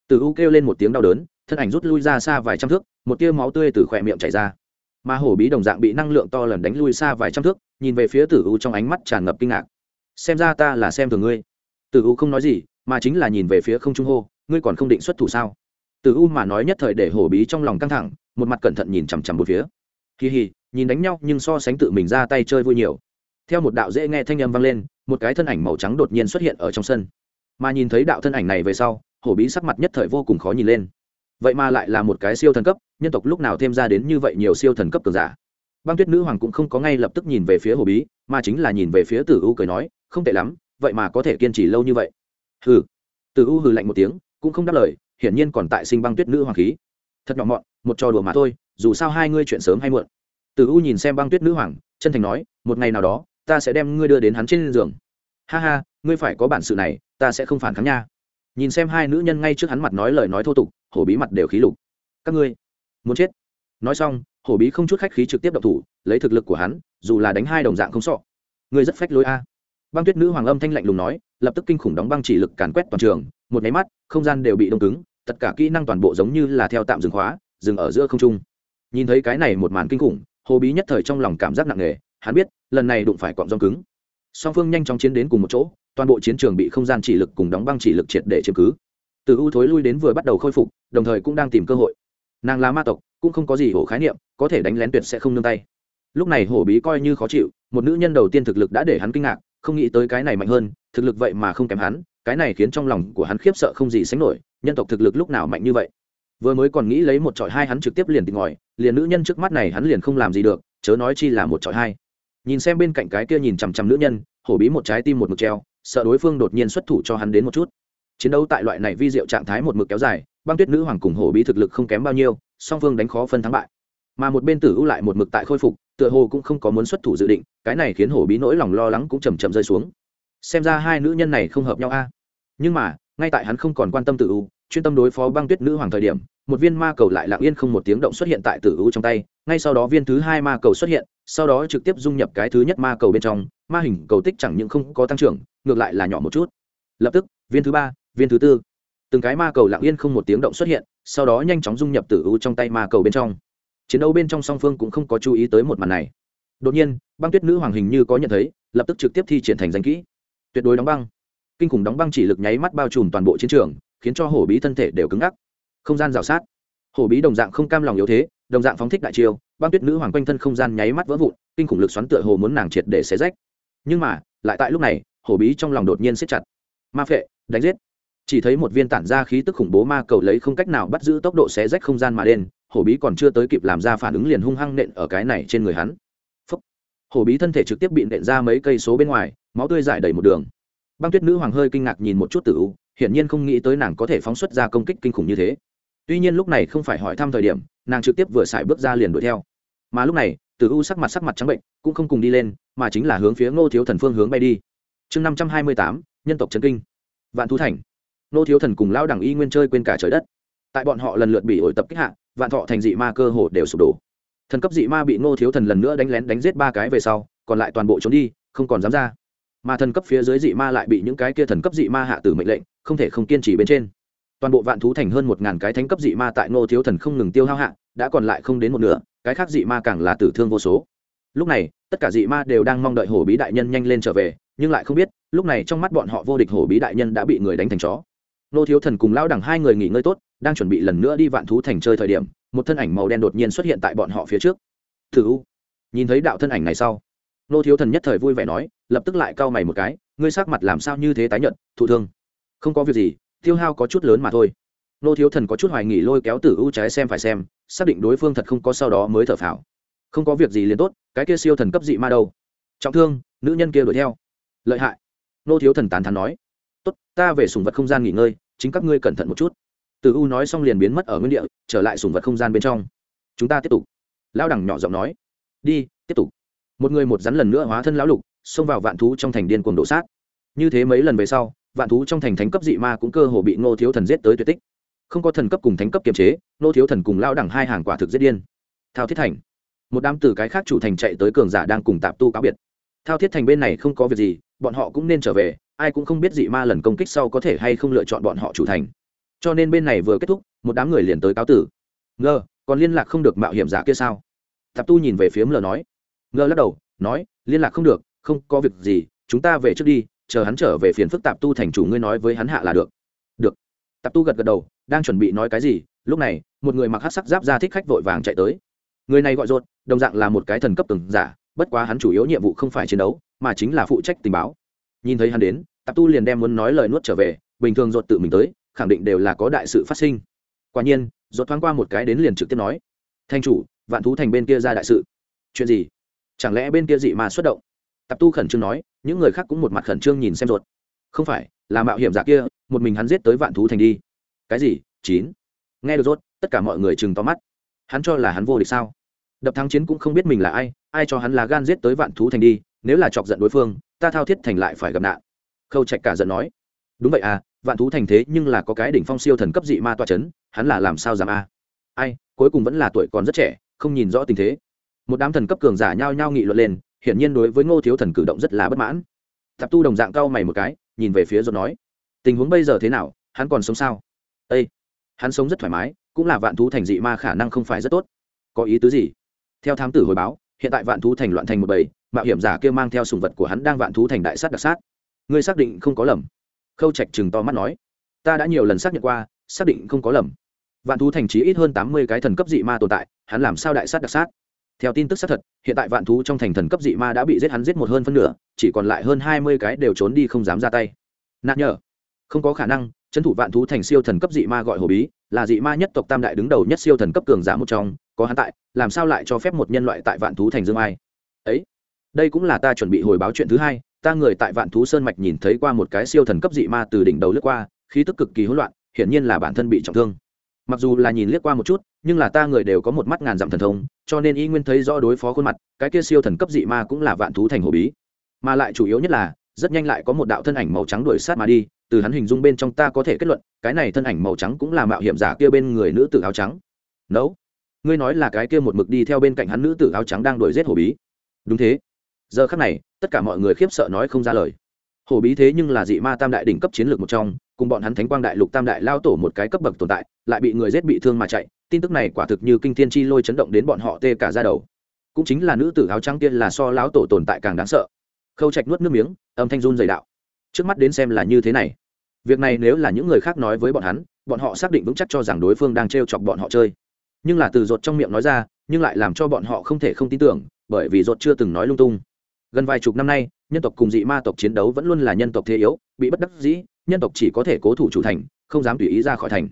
[SPEAKER 1] từ u kêu lên một tiếng đau đớn, thân ảnh rút lui ra xa vài trăm thước, một tia máu tươi từ khỏe miệng chảy ra mà hổ bí đồng dạng bị năng lượng to lần đánh lui xa vài trăm thước, nhìn về phía tử u trong ánh mắt tràn ngập kinh ngạc. Xem ra ta là xem thường ngươi. Tử u không nói gì, mà chính là nhìn về phía không trung hô, ngươi còn không định xuất thủ sao? Tử u mà nói nhất thời để hổ bí trong lòng căng thẳng, một mặt cẩn thận nhìn chằm chằm một phía. Kỳ hì nhìn đánh nhau nhưng so sánh tự mình ra tay chơi vui nhiều. Theo một đạo dễ nghe thanh âm vang lên, một cái thân ảnh màu trắng đột nhiên xuất hiện ở trong sân. Mà nhìn thấy đạo thân ảnh này về sau, hổ bí sắc mặt nhất thời vô cùng khó nhìn lên vậy mà lại là một cái siêu thần cấp, nhân tộc lúc nào thêm ra đến như vậy nhiều siêu thần cấp cường giả? Băng tuyết nữ hoàng cũng không có ngay lập tức nhìn về phía hồ bí, mà chính là nhìn về phía tử u cười nói, không tệ lắm, vậy mà có thể kiên trì lâu như vậy. Hừ. Tử u hừ lạnh một tiếng, cũng không đáp lời, hiển nhiên còn tại sinh băng tuyết nữ hoàng khí. Thật nhỏ mọn, một trò đùa mà thôi, dù sao hai ngươi chuyện sớm hay muộn. Tử u nhìn xem băng tuyết nữ hoàng, chân thành nói, một ngày nào đó, ta sẽ đem ngươi đưa đến hắn trên giường. Ha ha, ngươi phải có bản sự này, ta sẽ không phản kháng nha. Nhìn xem hai nữ nhân ngay trước hắn mặt nói lời nói thô tục hổ bí mặt đều khí lục. Các ngươi, muốn chết. Nói xong, hổ bí không chút khách khí trực tiếp đậu thủ, lấy thực lực của hắn, dù là đánh hai đồng dạng không sọ. Ngươi rất phách lối a. Băng tuyết nữ hoàng âm thanh lạnh lùng nói, lập tức kinh khủng đóng băng chỉ lực càn quét toàn trường, một máy mắt, không gian đều bị đông cứng, tất cả kỹ năng toàn bộ giống như là theo tạm dừng khóa, dừng ở giữa không trung. Nhìn thấy cái này một màn kinh khủng hồ bí nhất thời trong lòng cảm giác nặng nề, hắn biết, lần này đụng phải cọng rong cứng. Song phương nhanh chóng chiến đến cùng một chỗ, toàn bộ chiến trường bị không gian chỉ lực cùng đóng băng chỉ lực triệt để chiếm cứ từ ưu thối lui đến vừa bắt đầu khôi phục, đồng thời cũng đang tìm cơ hội. Nàng là ma tộc, cũng không có gì hổ khái niệm, có thể đánh lén tuyệt sẽ không nương tay. Lúc này hổ bí coi như khó chịu, một nữ nhân đầu tiên thực lực đã để hắn kinh ngạc, không nghĩ tới cái này mạnh hơn, thực lực vậy mà không kém hắn, cái này khiến trong lòng của hắn khiếp sợ không gì sánh nổi, nhân tộc thực lực lúc nào mạnh như vậy. Vừa mới còn nghĩ lấy một trọi hai hắn trực tiếp liền tìm ngòi liền nữ nhân trước mắt này hắn liền không làm gì được, chớ nói chi là một trọi hai. Nhìn xem bên cạnh cái kia nhìn chằm chằm nữ nhân, hổ bí một trái tim một mực treo, sợ đối phương đột nhiên xuất thủ cho hắn đến một chút chiến đấu tại loại này vi diệu trạng thái một mực kéo dài, băng tuyết nữ hoàng cùng hổ bí thực lực không kém bao nhiêu, song phương đánh khó phân thắng bại. Mà một bên tử ưu lại một mực tại khôi phục, tựa hồ cũng không có muốn xuất thủ dự định, cái này khiến hổ bí nỗi lòng lo lắng cũng chầm chậm rơi xuống. Xem ra hai nữ nhân này không hợp nhau a. Nhưng mà, ngay tại hắn không còn quan tâm tử ưu, chuyên tâm đối phó băng tuyết nữ hoàng thời điểm, một viên ma cầu lại lặng yên không một tiếng động xuất hiện tại tử ưu trong tay, ngay sau đó viên thứ hai ma cầu xuất hiện, sau đó trực tiếp dung nhập cái thứ nhất ma cầu bên trong, ma hình cầu tích chẳng những không có tăng trưởng, ngược lại là nhỏ một chút. Lập tức, viên thứ ba viên thứ tư. Từng cái ma cầu lặng yên không một tiếng động xuất hiện, sau đó nhanh chóng dung nhập tử u trong tay ma cầu bên trong. Chiến đấu bên trong song phương cũng không có chú ý tới một màn này. Đột nhiên, băng tuyết nữ hoàng hình như có nhận thấy, lập tức trực tiếp thi triển thành danh kỹ. Tuyệt đối đóng băng. Kinh khủng đóng băng chỉ lực nháy mắt bao trùm toàn bộ chiến trường, khiến cho hổ bí thân thể đều cứng ngắc. Không gian rào sát. Hổ bí đồng dạng không cam lòng yếu thế, đồng dạng phóng thích đại chiêu, băng tuyết nữ hoàng quanh thân không gian nháy mắt vỡ vụn, kinh khủng lực xoắn tựa hồ muốn nàng triệt để xé rách. Nhưng mà, lại tại lúc này, hổ bí trong lòng đột nhiên siết chặt. Ma phệ, đánh giết chỉ thấy một viên tản ra khí tức khủng bố ma cầu lấy không cách nào bắt giữ tốc độ xé rách không gian mà đen, hổ bí còn chưa tới kịp làm ra phản ứng liền hung hăng nện ở cái này trên người hắn. Phúc. hổ bí thân thể trực tiếp bị nện ra mấy cây số bên ngoài, máu tươi giải đầy một đường. Băng tuyết nữ hoàng hơi kinh ngạc nhìn một chút tử u, hiển nhiên không nghĩ tới nàng có thể phóng xuất ra công kích kinh khủng như thế. Tuy nhiên lúc này không phải hỏi thăm thời điểm, nàng trực tiếp vừa xài bước ra liền đuổi theo. Mà lúc này, tử u sắc mặt sắc mặt trắng bệnh, cũng không cùng đi lên, mà chính là hướng phía ngô thiếu thần phương hướng bay đi. Chương năm trăm hai mươi tám, nhân tộc trấn kinh. Vạn thú thành nô thiếu thần cùng lao đẳng y nguyên chơi quên cả trời đất. Tại bọn họ lần lượt bị ổi tập kích hạ, vạn thọ thành dị ma cơ hồ đều sụp đổ. Thần cấp dị ma bị nô thiếu thần lần nữa đánh lén đánh giết ba cái về sau, còn lại toàn bộ trốn đi, không còn dám ra. Mà thần cấp phía dưới dị ma lại bị những cái kia thần cấp dị ma hạ tử mệnh lệnh, không thể không kiên trì bên trên. Toàn bộ vạn thú thành hơn một ngàn cái thánh cấp dị ma tại nô thiếu thần không ngừng tiêu hao hạ, đã còn lại không đến một nửa, cái khác dị ma càng là tử thương vô số. Lúc này, tất cả dị ma đều đang mong đợi hổ bí đại nhân nhanh lên trở về, nhưng lại không biết, lúc này trong mắt bọn họ vô địch hổ bí đại nhân đã bị người đánh thành chó nô thiếu thần cùng lão đẳng hai người nghỉ ngơi tốt, đang chuẩn bị lần nữa đi vạn thú thành chơi thời điểm, một thân ảnh màu đen đột nhiên xuất hiện tại bọn họ phía trước. Thử u, nhìn thấy đạo thân ảnh này sau, nô thiếu thần nhất thời vui vẻ nói, lập tức lại cau mày một cái, ngươi sắc mặt làm sao như thế tái nhận thụ thương. Không có việc gì, tiêu hao có chút lớn mà thôi. Nô thiếu thần có chút hoài nghỉ lôi kéo tử u trái xem phải xem, xác định đối phương thật không có sau đó mới thở phào. Không có việc gì liền tốt, cái kia siêu thần cấp dị ma đâu. Trọng thương, nữ nhân kia đuổi theo. Lợi hại. Nô thiếu thần tán thắn nói tốt, ta về sùng vật không gian nghỉ ngơi, chính các ngươi cẩn thận một chút. Từ u nói xong liền biến mất ở nguyên địa, trở lại sùng vật không gian bên trong. Chúng ta tiếp tục. Lão đẳng nhỏ giọng nói. Đi, tiếp tục. Một người một rắn lần nữa hóa thân lão lục, xông vào vạn thú trong thành điên cuồng đổ sát. Như thế mấy lần về sau, vạn thú trong thành thánh cấp dị ma cũng cơ hồ bị ngô thiếu thần giết tới tuyệt tích. Không có thần cấp cùng thánh cấp kiềm chế, ngô thiếu thần cùng lao đẳng hai hàng quả thực giết điên. Thao thiết thành. Một đám từ cái khác chủ thành chạy tới cường giả đang cùng tạp tu cáo biệt. Thao thiết thành bên này không có việc gì, bọn họ cũng nên trở về ai cũng không biết dị ma lần công kích sau có thể hay không lựa chọn bọn họ chủ thành. Cho nên bên này vừa kết thúc một đám người liền tới cáo tử. Ngờ, còn liên lạc không được mạo hiểm giả kia sao? Tạp tu nhìn về phía mờ nói. Ngờ lắc đầu nói liên lạc không được không có việc gì chúng ta về trước đi chờ hắn trở về phiền phức tạp tu thành chủ ngươi nói với hắn hạ là được. Được. Tạp tu gật gật đầu đang chuẩn bị nói cái gì lúc này một người mặc hát sắc giáp ra thích khách vội vàng chạy tới. Người này gọi rột đồng dạng là một cái thần cấp từng giả bất quá hắn chủ yếu nhiệm vụ không phải chiến đấu mà chính là phụ trách tình báo nhìn thấy hắn đến, tạp tu liền đem muốn nói lời nuốt trở về, bình thường ruột tự mình tới, khẳng định đều là có đại sự phát sinh. Quả nhiên, ruột thoáng qua một cái đến liền trực tiếp nói, thanh chủ, vạn thú thành bên kia ra đại sự. Chuyện gì? Chẳng lẽ bên kia dị mà xuất động? Tạp tu khẩn trương nói, những người khác cũng một mặt khẩn trương nhìn xem ruột. Không phải, là mạo hiểm giả kia, một mình hắn giết tới vạn thú thành đi. Cái gì? Chín? Nghe được rốt tất cả mọi người chừng to mắt. Hắn cho là hắn vô địch sao? Đập thắng chiến cũng không biết mình là ai ai cho hắn là gan giết tới vạn thú thành đi nếu là chọc giận đối phương, ta thao thiết thành lại phải gặp nạn. Khâu trạch cả giận nói. Đúng vậy à vạn thú thành thế nhưng là có cái đỉnh phong siêu thần cấp dị ma toa c h ấ n hắn là làm sao dám a? Ai, cuối cùng vẫn là tuổi còn rất trẻ, không nhìn rõ tình thế. Một đám thần cấp cường giả nhao nhao nghị luận lên, hiển nhiên đối với ngô thiếu thần cử động rất là bất mãn. Tạp tu đồng dạng cau mày một cái, nhìn về phía rồi nói. Tình huống bây giờ thế nào, hắn còn sống sao? Ây hắn sống rất thoải mái, cũng là vạn thú thành dị ma khả năng không phải rất tốt. Có ý tứ gì? Theo thám tử hồi báo, hiện tại vạn thú thành loạn thành một bầy mạo hiểm giả kia mang theo sùng vật của hắn đang vạn thú thành đại sát đặc sát. Ngươi xác định không có lầm. Khâu trạch chừng to mắt nói. Ta đã nhiều lần xác nhận qua, xác định không có lầm. Vạn thú thành trí ít hơn tám mươi cái thần cấp dị ma tồn tại, hắn làm sao đại sát đặc sát? Theo tin tức xác thật, hiện tại vạn thú trong thành thần cấp dị ma đã bị giết hắn giết một hơn phân nửa, chỉ còn lại hơn hai mươi cái đều trốn đi không dám ra tay. Nạn nhở không có khả năng, trấn thủ vạn thú thành siêu thần cấp dị ma gọi hồ bí, là dị ma nhất tộc tam đại đứng đầu nhất siêu thần cấp cường giả một trong, có hắn tại, làm sao lại cho phép một nhân loại tại vạn thú thành dương ai? Ấy đây cũng là ta chuẩn bị hồi báo chuyện thứ hai, ta người tại vạn thú sơn mạch nhìn thấy qua một cái siêu thần cấp dị ma từ đỉnh đầu lướt qua, khí tức cực kỳ hỗn loạn, hiển nhiên là bản thân bị trọng thương. Mặc dù là nhìn liếc qua một chút, nhưng là ta người đều có một mắt ngàn dặm thần thông, cho nên y nguyên thấy rõ đối phó khuôn mặt, cái kia siêu thần cấp dị ma cũng là vạn thú thành hồ bí. Mà lại chủ yếu nhất là, rất nhanh lại có một đạo thân ảnh màu trắng đuổi sát mà đi, từ hắn hình dung bên trong ta có thể kết luận, cái này thân ảnh màu trắng cũng là mạo hiểm giả kia bên người nữ tử áo trắng. Nấu, ngươi nói là cái kia một mực đi theo bên cạnh hắn nữ tử áo trắng đang đuổi giết hồ bí. Đúng thế giờ khắc này, tất cả mọi người khiếp sợ nói không ra lời. Hồ bí thế nhưng là dị ma tam đại đỉnh cấp chiến lược một trong, cùng bọn hắn thánh quang đại lục tam đại lao tổ một cái cấp bậc tồn tại, lại bị người giết bị thương mà chạy, tin tức này quả thực như kinh thiên chi lôi chấn động đến bọn họ tê cả ra đầu. Cũng chính là nữ tử áo trắng tiên là so lão tổ tồn tại càng đáng sợ. Khâu trạch nuốt nước miếng, âm thanh run dày đạo. Trước mắt đến xem là như thế này. Việc này nếu là những người khác nói với bọn hắn, bọn họ xác định vững chắc cho rằng đối phương đang t chọc bọn họ chơi. Nhưng là từ rột trong miệng nói ra, nhưng lại làm cho bọn họ không thể không tin tưởng, bởi vì rột chưa từng nói lung tung gần vài chục năm nay, nhân tộc cùng dị ma tộc chiến đấu vẫn luôn là nhân tộc thế yếu, bị bất đắc dĩ, nhân tộc chỉ có thể cố thủ chủ thành, không dám tùy ý ra khỏi thành.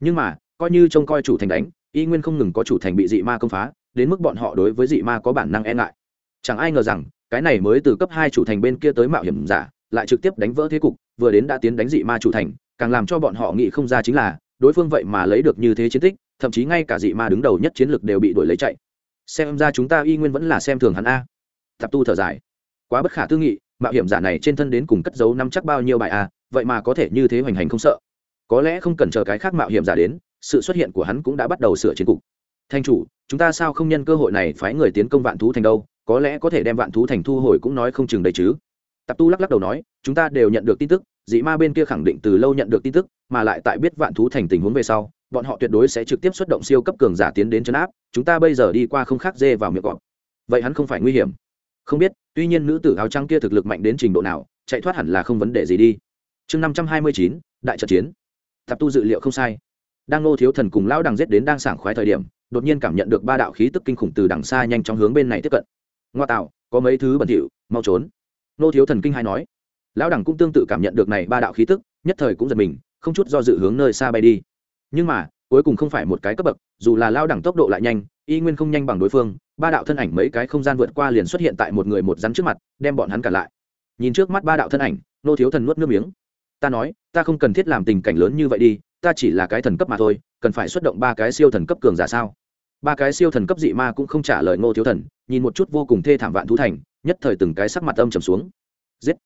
[SPEAKER 1] Nhưng mà, coi như trông coi chủ thành đánh, y nguyên không ngừng có chủ thành bị dị ma công phá, đến mức bọn họ đối với dị ma có bản năng e ngại. Chẳng ai ngờ rằng, cái này mới từ cấp hai chủ thành bên kia tới mạo hiểm giả, lại trực tiếp đánh vỡ thế cục, vừa đến đã tiến đánh dị ma chủ thành, càng làm cho bọn họ nghĩ không ra chính là, đối phương vậy mà lấy được như thế chiến tích, thậm chí ngay cả dị ma đứng đầu nhất chiến lược đều bị đuổi lấy chạy. Xem ra chúng ta y nguyên vẫn là xem thường hắn a thập tu thở dài. Quá bất khả tư nghị, mạo hiểm giả này trên thân đến cùng cất giấu năm chắc bao nhiêu bài à? vậy mà có thể như thế hoành hành không sợ. Có lẽ không cần chờ cái khác mạo hiểm giả đến, sự xuất hiện của hắn cũng đã bắt đầu sửa chiến cục. Thanh chủ, chúng ta sao không nhân cơ hội này phái người tiến công vạn thú thành đâu? Có lẽ có thể đem vạn thú thành thu hồi cũng nói không chừng đấy chứ. Tạp tu lắc lắc đầu nói, chúng ta đều nhận được tin tức, dị ma bên kia khẳng định từ lâu nhận được tin tức, mà lại tại biết vạn thú thành tình huống về sau, bọn họ tuyệt đối sẽ trực tiếp xuất động siêu cấp cường giả tiến đến chấn áp, chúng ta bây giờ đi qua không khác dê vào miệng cọp. Vậy hắn không phải nguy hiểm không biết, tuy nhiên nữ tử áo trắng kia thực lực mạnh đến trình độ nào, chạy thoát hẳn là không vấn đề gì đi. Chương năm trăm hai mươi chín, đại trận chiến. Tập tu dự liệu không sai. Đang nô thiếu thần cùng lão đằng giết đến đang sảng khoái thời điểm, đột nhiên cảm nhận được ba đạo khí tức kinh khủng từ đằng xa nhanh chóng hướng bên này tiếp cận. Ngoa tạo, có mấy thứ bẩn thỉu, mau trốn. Nô thiếu thần kinh hai nói. Lão đằng cũng tương tự cảm nhận được này ba đạo khí tức, nhất thời cũng giật mình, không chút do dự hướng nơi xa bay đi. Nhưng mà, cuối cùng không phải một cái cấp bậc, dù là lao đẳng tốc độ lại nhanh, y nguyên không nhanh bằng đối phương ba đạo thân ảnh mấy cái không gian vượt qua liền xuất hiện tại một người một rắn trước mặt, đem bọn hắn cả lại. Nhìn trước mắt ba đạo thân ảnh, nô thiếu thần nuốt nước miếng. Ta nói, ta không cần thiết làm tình cảnh lớn như vậy đi, ta chỉ là cái thần cấp mà thôi, cần phải xuất động ba cái siêu thần cấp cường giả sao? Ba cái siêu thần cấp dị ma cũng không trả lời ngô thiếu thần, nhìn một chút vô cùng thê thảm vạn thú thành, nhất thời từng cái sắc mặt âm trầm xuống. Giết!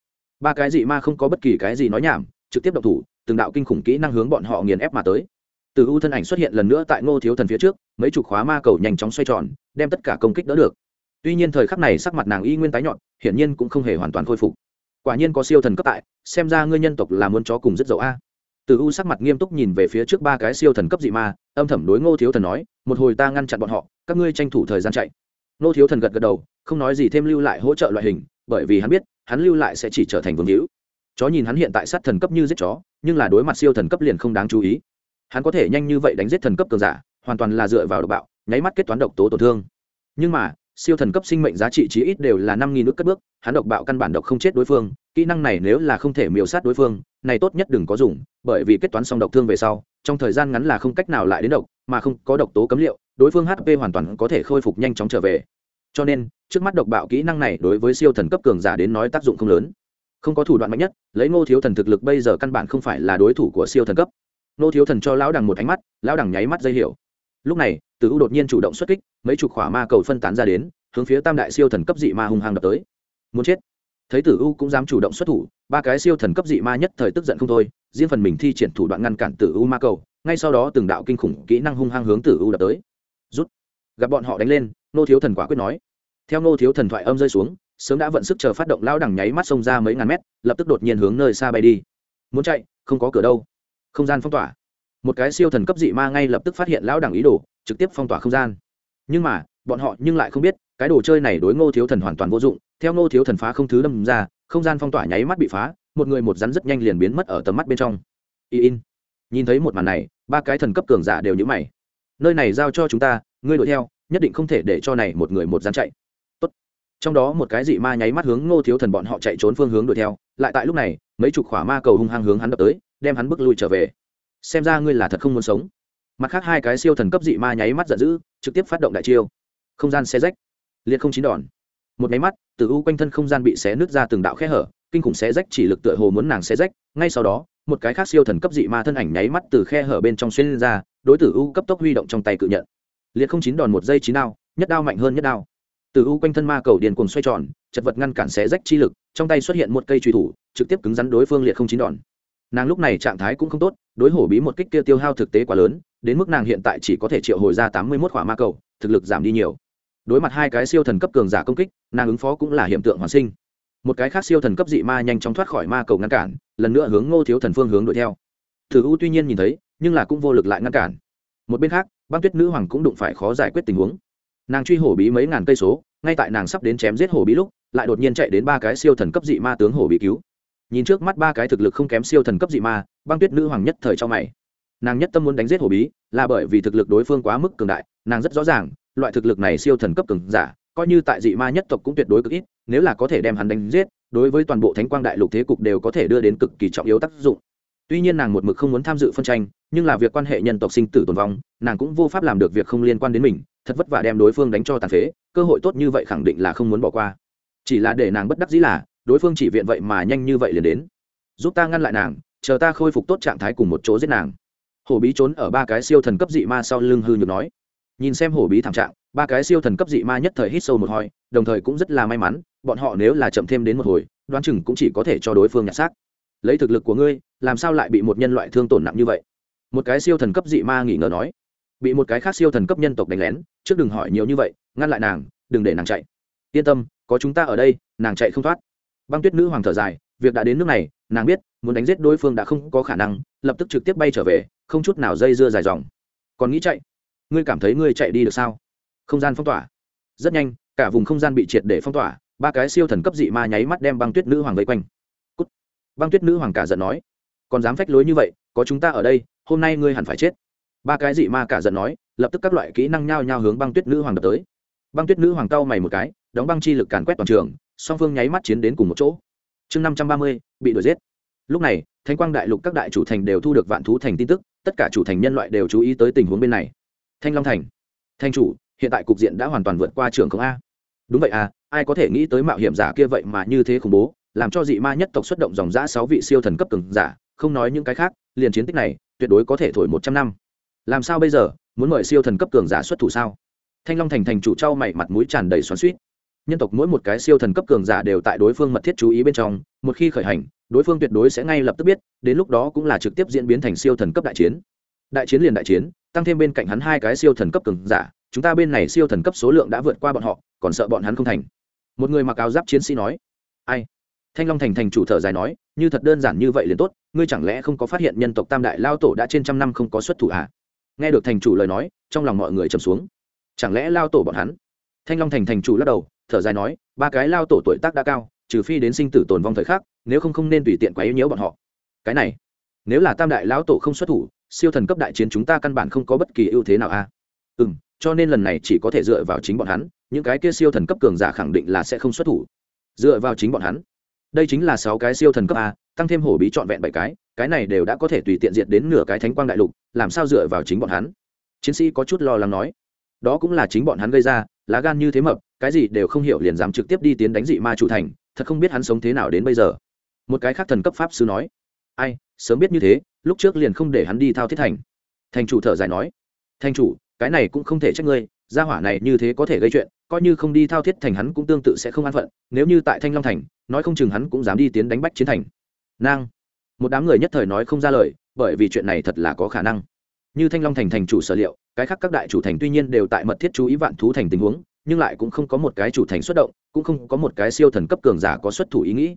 [SPEAKER 1] Ba cái dị ma không có bất kỳ cái gì nói nhảm, trực tiếp động thủ, từng đạo kinh khủng kỹ năng hướng bọn họ nghiền ép mà tới từ u thân ảnh xuất hiện lần nữa tại ngô thiếu thần phía trước, mấy chục khóa ma cầu nhanh chóng xoay tròn, đem tất cả công kích đỡ được. Tuy nhiên thời khắc này sắc mặt nàng y nguyên tái nhọn, hiển nhiên cũng không hề hoàn toàn khôi phục. Quả nhiên có siêu thần cấp tại, xem ra ngươi nhân tộc là muốn chó cùng rất dậu a. Từ u sắc mặt nghiêm túc nhìn về phía trước ba cái siêu thần cấp dị ma, âm thầm đối ngô thiếu thần nói, một hồi ta ngăn chặn bọn họ, các ngươi tranh thủ thời gian chạy. Ngô thiếu thần gật gật đầu, không nói gì thêm lưu lại hỗ trợ loại hình, bởi vì hắn biết, hắn lưu lại sẽ chỉ trở thành vương hữu. Chó nhìn hắn hiện tại sát thần cấp như giết chó, nhưng là đối mặt siêu thần cấp liền không đáng chú ý hắn có thể nhanh như vậy đánh giết thần cấp cường giả, hoàn toàn là dựa vào độc bạo, nháy mắt kết toán độc tố tổn thương. Nhưng mà, siêu thần cấp sinh mệnh giá trị chí ít đều là năm nghìn nước cất bước, hắn độc bạo căn bản độc không chết đối phương, kỹ năng này nếu là không thể miêu sát đối phương, này tốt nhất đừng có dùng, bởi vì kết toán xong độc thương về sau, trong thời gian ngắn là không cách nào lại đến độc, mà không có độc tố cấm liệu, đối phương hp hoàn toàn có thể khôi phục nhanh chóng trở về. Cho nên, trước mắt độc bạo kỹ năng này đối với siêu thần cấp cường giả đến nói tác dụng không lớn. Không có thủ đoạn mạnh nhất, lấy ngô thiếu thần thực lực bây giờ căn bản không phải là đối thủ của siêu thần cấp nô thiếu thần cho lão đằng một ánh mắt, lão đằng nháy mắt dây hiểu. Lúc này tử u đột nhiên chủ động xuất kích, mấy chục khỏa ma cầu phân tán ra đến, hướng phía tam đại siêu thần cấp dị ma hung hăng đập tới. Muốn chết. Thấy tử u cũng dám chủ động xuất thủ, ba cái siêu thần cấp dị ma nhất thời tức giận không thôi, riêng phần mình thi triển thủ đoạn ngăn cản tử u ma cầu, ngay sau đó từng đạo kinh khủng kỹ năng hung hăng hướng tử u đập tới. Rút. Gặp bọn họ đánh lên, nô thiếu thần quả quyết nói. Theo nô thiếu thần thoại âm rơi xuống, sớm đã vận sức chờ phát động lao đằng nháy mắt xông ra mấy ngàn mét, lập tức đột nhiên hướng nơi xa bay đi. Muốn chạy, không có cửa đâu không gian phong tỏa. Một cái siêu thần cấp dị ma ngay lập tức phát hiện lão đẳng ý đồ, trực tiếp phong tỏa không gian. Nhưng mà, bọn họ nhưng lại không biết, cái đồ chơi này đối ngô thiếu thần hoàn toàn vô dụng. Theo ngô thiếu thần phá không thứ đâm ra, không gian phong tỏa nháy mắt bị phá, một người một rắn rất nhanh liền biến mất ở tầm mắt bên trong. Y in, nhìn thấy một màn này, ba cái thần cấp cường giả đều nhữ mày. Nơi này giao cho chúng ta, ngươi đuổi theo, nhất định không thể để cho này một người một rắn chạy. Tốt. trong đó một cái dị ma nháy mắt hướng ngô thiếu thần bọn họ chạy trốn phương hướng đuổi theo. Lại tại lúc này, mấy chục khỏa ma cầu hung hăng hướng hắn đập tới đem hắn bước lui trở về. Xem ra ngươi là thật không muốn sống. Mặt khác hai cái siêu thần cấp dị ma nháy mắt giận dữ, trực tiếp phát động đại chiêu. Không gian xe rách, liệt không chín đòn. Một máy mắt, từ u quanh thân không gian bị xé nứt ra từng đạo khe hở, kinh khủng xé rách chỉ lực tựa hồ muốn nàng xé rách. Ngay sau đó, một cái khác siêu thần cấp dị ma thân ảnh nháy mắt từ khe hở bên trong xuyên lên ra, đối tử u cấp tốc huy động trong tay cự nhận. Liệt không chín đòn một giây chín đao, nhất đao mạnh hơn nhất đao. Từ u quanh thân ma cầu điền cùng xoay tròn, chật vật ngăn cản xé rách chi lực, trong tay xuất hiện một cây truy thủ, trực tiếp cứng rắn đối phương liệt không chín đòn nàng lúc này trạng thái cũng không tốt, đối hổ bí một kích tiêu tiêu hao thực tế quá lớn, đến mức nàng hiện tại chỉ có thể triệu hồi ra tám mươi mốt khỏa ma cầu, thực lực giảm đi nhiều. Đối mặt hai cái siêu thần cấp cường giả công kích, nàng ứng phó cũng là hiện tượng hoàn sinh. Một cái khác siêu thần cấp dị ma nhanh chóng thoát khỏi ma cầu ngăn cản, lần nữa hướng ngô thiếu thần phương hướng đuổi theo. Thử u tuy nhiên nhìn thấy, nhưng là cũng vô lực lại ngăn cản. Một bên khác, băng tuyết nữ hoàng cũng đụng phải khó giải quyết tình huống. Nàng truy hổ bí mấy ngàn cây số, ngay tại nàng sắp đến chém giết hổ bí lúc, lại đột nhiên chạy đến ba cái siêu thần cấp dị ma tướng hổ bí cứu nhìn trước mắt ba cái thực lực không kém siêu thần cấp dị ma, băng tuyết nữ hoàng nhất thời cho mày. Nàng nhất tâm muốn đánh giết hổ bí, là bởi vì thực lực đối phương quá mức cường đại, nàng rất rõ ràng, loại thực lực này siêu thần cấp cường giả, coi như tại dị ma nhất tộc cũng tuyệt đối cực ít, nếu là có thể đem hắn đánh giết, đối với toàn bộ thánh quang đại lục thế cục đều có thể đưa đến cực kỳ trọng yếu tác dụng. Tuy nhiên nàng một mực không muốn tham dự phân tranh, nhưng là việc quan hệ nhân tộc sinh tử tồn vong, nàng cũng vô pháp làm được việc không liên quan đến mình, thật vất vả đem đối phương đánh cho tàn phế, cơ hội tốt như vậy khẳng định là không muốn bỏ qua. Chỉ là để nàng bất đắc dĩ là đối phương chỉ viện vậy mà nhanh như vậy liền đến. Giúp ta ngăn lại nàng, chờ ta khôi phục tốt trạng thái cùng một chỗ giết nàng. Hổ bí trốn ở ba cái siêu thần cấp dị ma sau lưng hư nhược nói. Nhìn xem hổ bí thảm trạng, ba cái siêu thần cấp dị ma nhất thời hít sâu một hoi đồng thời cũng rất là may mắn, bọn họ nếu là chậm thêm đến một hồi, đoán chừng cũng chỉ có thể cho đối phương nhặt xác. Lấy thực lực của ngươi, làm sao lại bị một nhân loại thương tổn nặng như vậy? Một cái siêu thần cấp dị ma nghỉ ngờ nói. Bị một cái khác siêu thần cấp nhân tộc đánh lén, trước đừng hỏi nhiều như vậy, ngăn lại nàng, đừng để nàng chạy. Yên tâm, có chúng ta ở đây, nàng chạy không thoát băng tuyết nữ hoàng thở dài, việc đã đến nước này, nàng biết, muốn đánh giết đối phương đã không có khả năng, lập tức trực tiếp bay trở về, không chút nào dây dưa dài dòng. Còn nghĩ chạy? Ngươi cảm thấy ngươi chạy đi được sao? Không gian phong tỏa. Rất nhanh, cả vùng không gian bị triệt để phong tỏa, ba cái siêu thần cấp dị ma nháy mắt đem băng tuyết nữ hoàng vây quanh. Cút. băng tuyết nữ hoàng cả giận nói, còn dám phách lối như vậy, có chúng ta ở đây, hôm nay ngươi hẳn phải chết. Ba cái dị ma cả giận nói, lập tức các loại kỹ năng nhao nhao hướng băng tuyết nữ hoàng đập tới. Băng tuyết nữ hoàng cau mày một cái, đóng băng chi lực càn quét toàn trường song phương nháy mắt chiến đến cùng một chỗ. Chương năm trăm ba mươi, bị đuổi giết. Lúc này thanh quang đại lục các đại chủ thành đều thu được vạn thú thành tin tức, tất cả chủ thành nhân loại đều chú ý tới tình huống bên này. Thanh long thành. Thanh chủ, hiện tại cục diện đã hoàn toàn vượt qua trường không a. Đúng vậy à ai có thể nghĩ tới mạo hiểm giả kia vậy mà như thế khủng bố, làm cho dị ma nhất tộc xuất động dòng giã sáu vị siêu thần cấp cường giả, không nói những cái khác, liền chiến tích này, tuyệt đối có thể thổi một trăm năm. Làm sao bây giờ, muốn mời siêu thần cấp cường giả xuất thủ sao? Thanh long thành thành chủ trao mày mặt mũi tràn đầy xoắn suýt nhân tộc mỗi một cái siêu thần cấp cường giả đều tại đối phương mật thiết chú ý bên trong, một khi khởi hành, đối phương tuyệt đối sẽ ngay lập tức biết, đến lúc đó cũng là trực tiếp diễn biến thành siêu thần cấp đại chiến. Đại chiến liền đại chiến, tăng thêm bên cạnh hắn hai cái siêu thần cấp cường giả, chúng ta bên này siêu thần cấp số lượng đã vượt qua bọn họ, còn sợ bọn hắn không thành. Một người mặc áo giáp chiến sĩ nói, ai? Thanh long thành thành chủ thở dài nói, như thật đơn giản như vậy liền tốt, ngươi chẳng lẽ không có phát hiện nhân tộc tam đại lao tổ đã trên trăm năm không có xuất thủ à? nghe được thành chủ lời nói, trong lòng mọi người trầm xuống. Chẳng lẽ lao tổ bọn hắn? Thanh long thành thành chủ lắc đầu thở dài nói, ba cái lao tổ tuổi tác đã cao, trừ phi đến sinh tử tồn vong thời khắc, nếu không không nên tùy tiện quá yếu nhiễu bọn họ. Cái này, nếu là tam đại lão tổ không xuất thủ, siêu thần cấp đại chiến chúng ta căn bản không có bất kỳ ưu thế nào a. À? ừ m cho nên lần này chỉ có thể dựa vào chính bọn hắn, những cái kia siêu thần cấp cường giả khẳng định là sẽ không xuất thủ. Dựa vào chính bọn hắn. Đây chính là sáu cái siêu thần cấp a, tăng thêm hổ bí trọn vẹn bảy cái cái này đều đã có thể tùy tiện diệt đến nửa cái thánh quang đại lục, làm sao dựa vào chính bọn hắn? Chiến sĩ có chút lo lắng nói. Đó cũng là chính bọn hắn gây ra lá gan như thế mập, cái gì đều không hiểu liền dám trực tiếp đi tiến đánh dị ma chủ thành, thật không biết hắn sống thế nào đến bây giờ. Một cái khác thần cấp pháp sư nói, ai, sớm biết như thế, lúc trước liền không để hắn đi thao thiết thành. Thành chủ thở dài nói, thành chủ, cái này cũng không thể trách ngươi, gia hỏa này như thế có thể gây chuyện, coi như không đi thao thiết thành hắn cũng tương tự sẽ không an phận, nếu như tại thanh long thành, nói không chừng hắn cũng dám đi tiến đánh bách chiến thành. Nang. Một đám người nhất thời nói không ra lời, bởi vì chuyện này thật là có khả năng như thanh long thành thành chủ sở liệu, cái khác các đại chủ thành tuy nhiên đều tại mật thiết chú ý vạn thú thành tình huống, nhưng lại cũng không có một cái chủ thành xuất động, cũng không có một cái siêu thần cấp cường giả có xuất thủ ý nghĩ.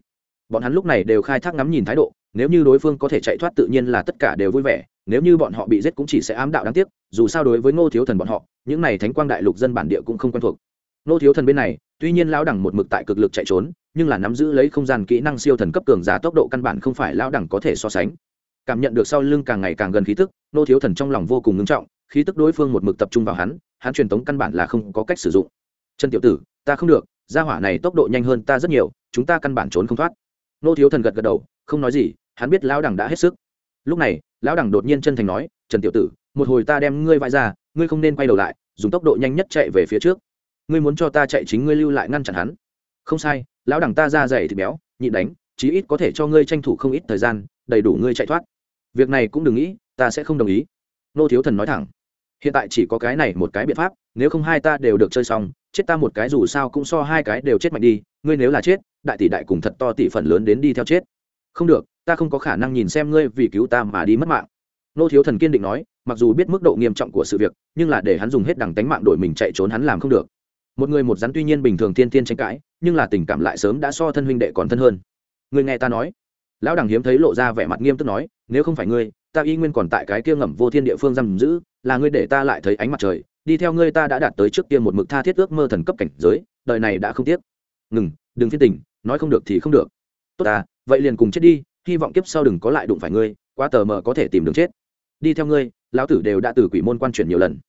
[SPEAKER 1] Bọn hắn lúc này đều khai thác ngắm nhìn thái độ, nếu như đối phương có thể chạy thoát tự nhiên là tất cả đều vui vẻ, nếu như bọn họ bị giết cũng chỉ sẽ ám đạo đáng tiếc, dù sao đối với ngô thiếu thần bọn họ, những này thánh quang đại lục dân bản địa cũng không quen thuộc. Ngô thiếu thần bên này, tuy nhiên lão đẳng một mực tại cực lực chạy trốn, nhưng là nắm giữ lấy không gian kỹ năng siêu thần cấp cường giả tốc độ căn bản không phải lão đẳng có thể so sánh cảm nhận được sau lưng càng ngày càng gần khí tức, nô thiếu thần trong lòng vô cùng ngưng trọng, khí tức đối phương một mực tập trung vào hắn hắn truyền tống căn bản là không có cách sử dụng. Trần tiểu tử, ta không được, gia hỏa này tốc độ nhanh hơn ta rất nhiều, chúng ta căn bản trốn không thoát. Nô thiếu thần gật gật đầu, không nói gì, hắn biết lão đẳng đã hết sức. Lúc này, lão đẳng đột nhiên chân thành nói, trần tiểu tử, một hồi ta đem ngươi vai ra, ngươi không nên quay đầu lại, dùng tốc độ nhanh nhất chạy về phía trước. Ngươi muốn cho ta chạy chính ngươi lưu lại ngăn chặn hắn. Không sai, lão đẳng ta ra dày thì béo, nhịn đánh, chí ít có thể cho ngươi tranh thủ không ít thời gian, đầy đủ ngươi chạy thoát việc này cũng đừng nghĩ, ta sẽ không đồng ý. Nô thiếu thần nói thẳng. Hiện tại chỉ có cái này một cái biện pháp, nếu không hai ta đều được chơi xong, chết ta một cái dù sao cũng so hai cái đều chết mạnh đi, ngươi nếu là chết, đại tỷ đại cùng thật to tỷ phần lớn đến đi theo chết. Không được, ta không có khả năng nhìn xem ngươi vì cứu ta mà đi mất mạng. Nô thiếu thần kiên định nói, mặc dù biết mức độ nghiêm trọng của sự việc, nhưng là để hắn dùng hết đằng tánh mạng đổi mình chạy trốn hắn làm không được. Một người một rắn tuy nhiên bình thường tiên tiên tranh cãi, nhưng là tình cảm lại sớm đã so thân huynh đệ còn thân hơn. Người nghe ta nói lão đằng hiếm thấy lộ ra vẻ mặt nghiêm túc nói, nếu không phải ngươi, ta y nguyên còn tại cái kia ngầm vô thiên địa phương giam giữ, là ngươi để ta lại thấy ánh mặt trời. Đi theo ngươi ta đã đạt tới trước kia một mực tha thiết ước mơ thần cấp cảnh giới, đời này đã không tiếc. Ngừng, đừng phiên tình, nói không được thì không được. Tốt à vậy liền cùng chết đi, hy vọng kiếp sau đừng có lại đụng phải ngươi qua tờ mờ có thể tìm đường chết. Đi theo ngươi, lão tử đều đã từ quỷ môn quan chuyển nhiều lần.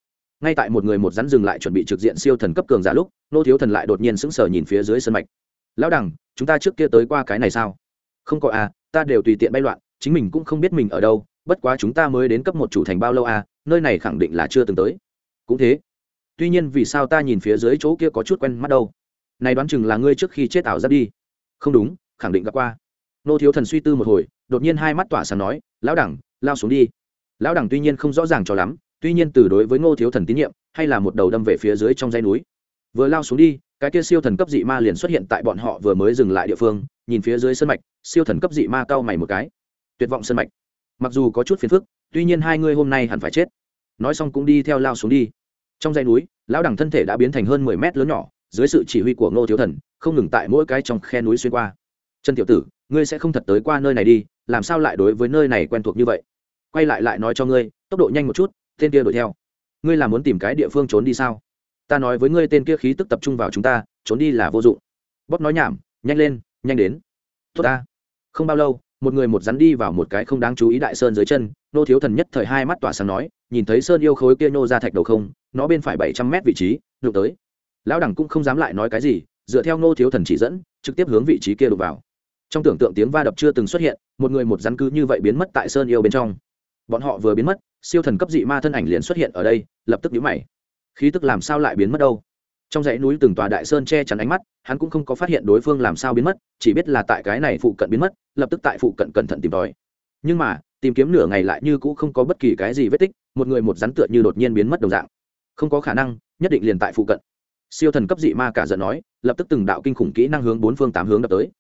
[SPEAKER 1] Ngay tại một người một rắn dừng lại chuẩn bị trực diện siêu thần cấp cường giả lúc, nô thiếu thần lại đột nhiên sững sờ nhìn phía dưới sân mạch. Lão đẳng chúng ta trước kia tới qua cái này sao? Không có à ta đều tùy tiện bay loạn, chính mình cũng không biết mình ở đâu, bất quá chúng ta mới đến cấp một chủ thành bao lâu à nơi này khẳng định là chưa từng tới. Cũng thế. Tuy nhiên vì sao ta nhìn phía dưới chỗ kia có chút quen mắt đâu? Này đoán chừng là ngươi trước khi chết ảo giáp đi. Không đúng, khẳng định gặp qua. Nô thiếu thần suy tư một hồi, đột nhiên hai mắt tỏa sáng nói, lão đẳng, lao xuống đi. Lão đẳng tuy nhiên không rõ ràng cho lắm, tuy nhiên từ đối với ngô thiếu thần tín nhiệm, hay là một đầu đâm về phía dưới trong dãy núi vừa lao xuống đi, cái kia siêu thần cấp dị ma liền xuất hiện tại bọn họ vừa mới dừng lại địa phương, nhìn phía dưới sân mạch, siêu thần cấp dị ma cau mày một cái. Tuyệt vọng sân mạch. Mặc dù có chút phiền phức, tuy nhiên hai ngươi hôm nay hẳn phải chết. Nói xong cũng đi theo lao xuống đi. Trong dãy núi, lão đẳng thân thể đã biến thành hơn mười mét lớn nhỏ, dưới sự chỉ huy của ngô thiếu thần, không ngừng tại mỗi cái trong khe núi xuyên qua. Trần tiểu tử, ngươi sẽ không thật tới qua nơi này đi, làm sao lại đối với nơi này quen thuộc như vậy? Quay lại lại nói cho ngươi, tốc độ nhanh một chút, tên kia đuổi theo. Ngươi là muốn tìm cái địa phương trốn đi sao? Ta nói với ngươi tên kia khí tức tập trung vào chúng ta, trốn đi là vô dụng. Bóp nói nhảm, nhanh lên, nhanh đến. Tốt ta. Không bao lâu, một người một rắn đi vào một cái không đáng chú ý đại sơn dưới chân, nô thiếu thần nhất thời hai mắt tỏa sáng nói, nhìn thấy sơn yêu khối kia nô ra thạch đầu không, nó bên phải bảy trăm mét vị trí, đụng tới. Lão đẳng cũng không dám lại nói cái gì, dựa theo nô thiếu thần chỉ dẫn, trực tiếp hướng vị trí kia đụng vào. Trong tưởng tượng tiếng va đập chưa từng xuất hiện, một người một rắn cứ như vậy biến mất tại sơn yêu bên trong. Bọn họ vừa biến mất, siêu thần cấp dị ma thân ảnh liền xuất hiện ở đây, lập tức nhíu mày khí tức làm sao lại biến mất đâu? Trong dãy núi từng tòa đại sơn che chắn ánh mắt, hắn cũng không có phát hiện đối phương làm sao biến mất, chỉ biết là tại cái này phụ cận biến mất, lập tức tại phụ cận cẩn thận tìm tòi. Nhưng mà, tìm kiếm nửa ngày lại như cũ không có bất kỳ cái gì vết tích, một người một rắn tựa như đột nhiên biến mất đồng dạng. Không có khả năng, nhất định liền tại phụ cận. Siêu thần cấp dị ma cả giận nói, lập tức từng đạo kinh khủng kỹ năng hướng bốn phương tám hướng đập tới.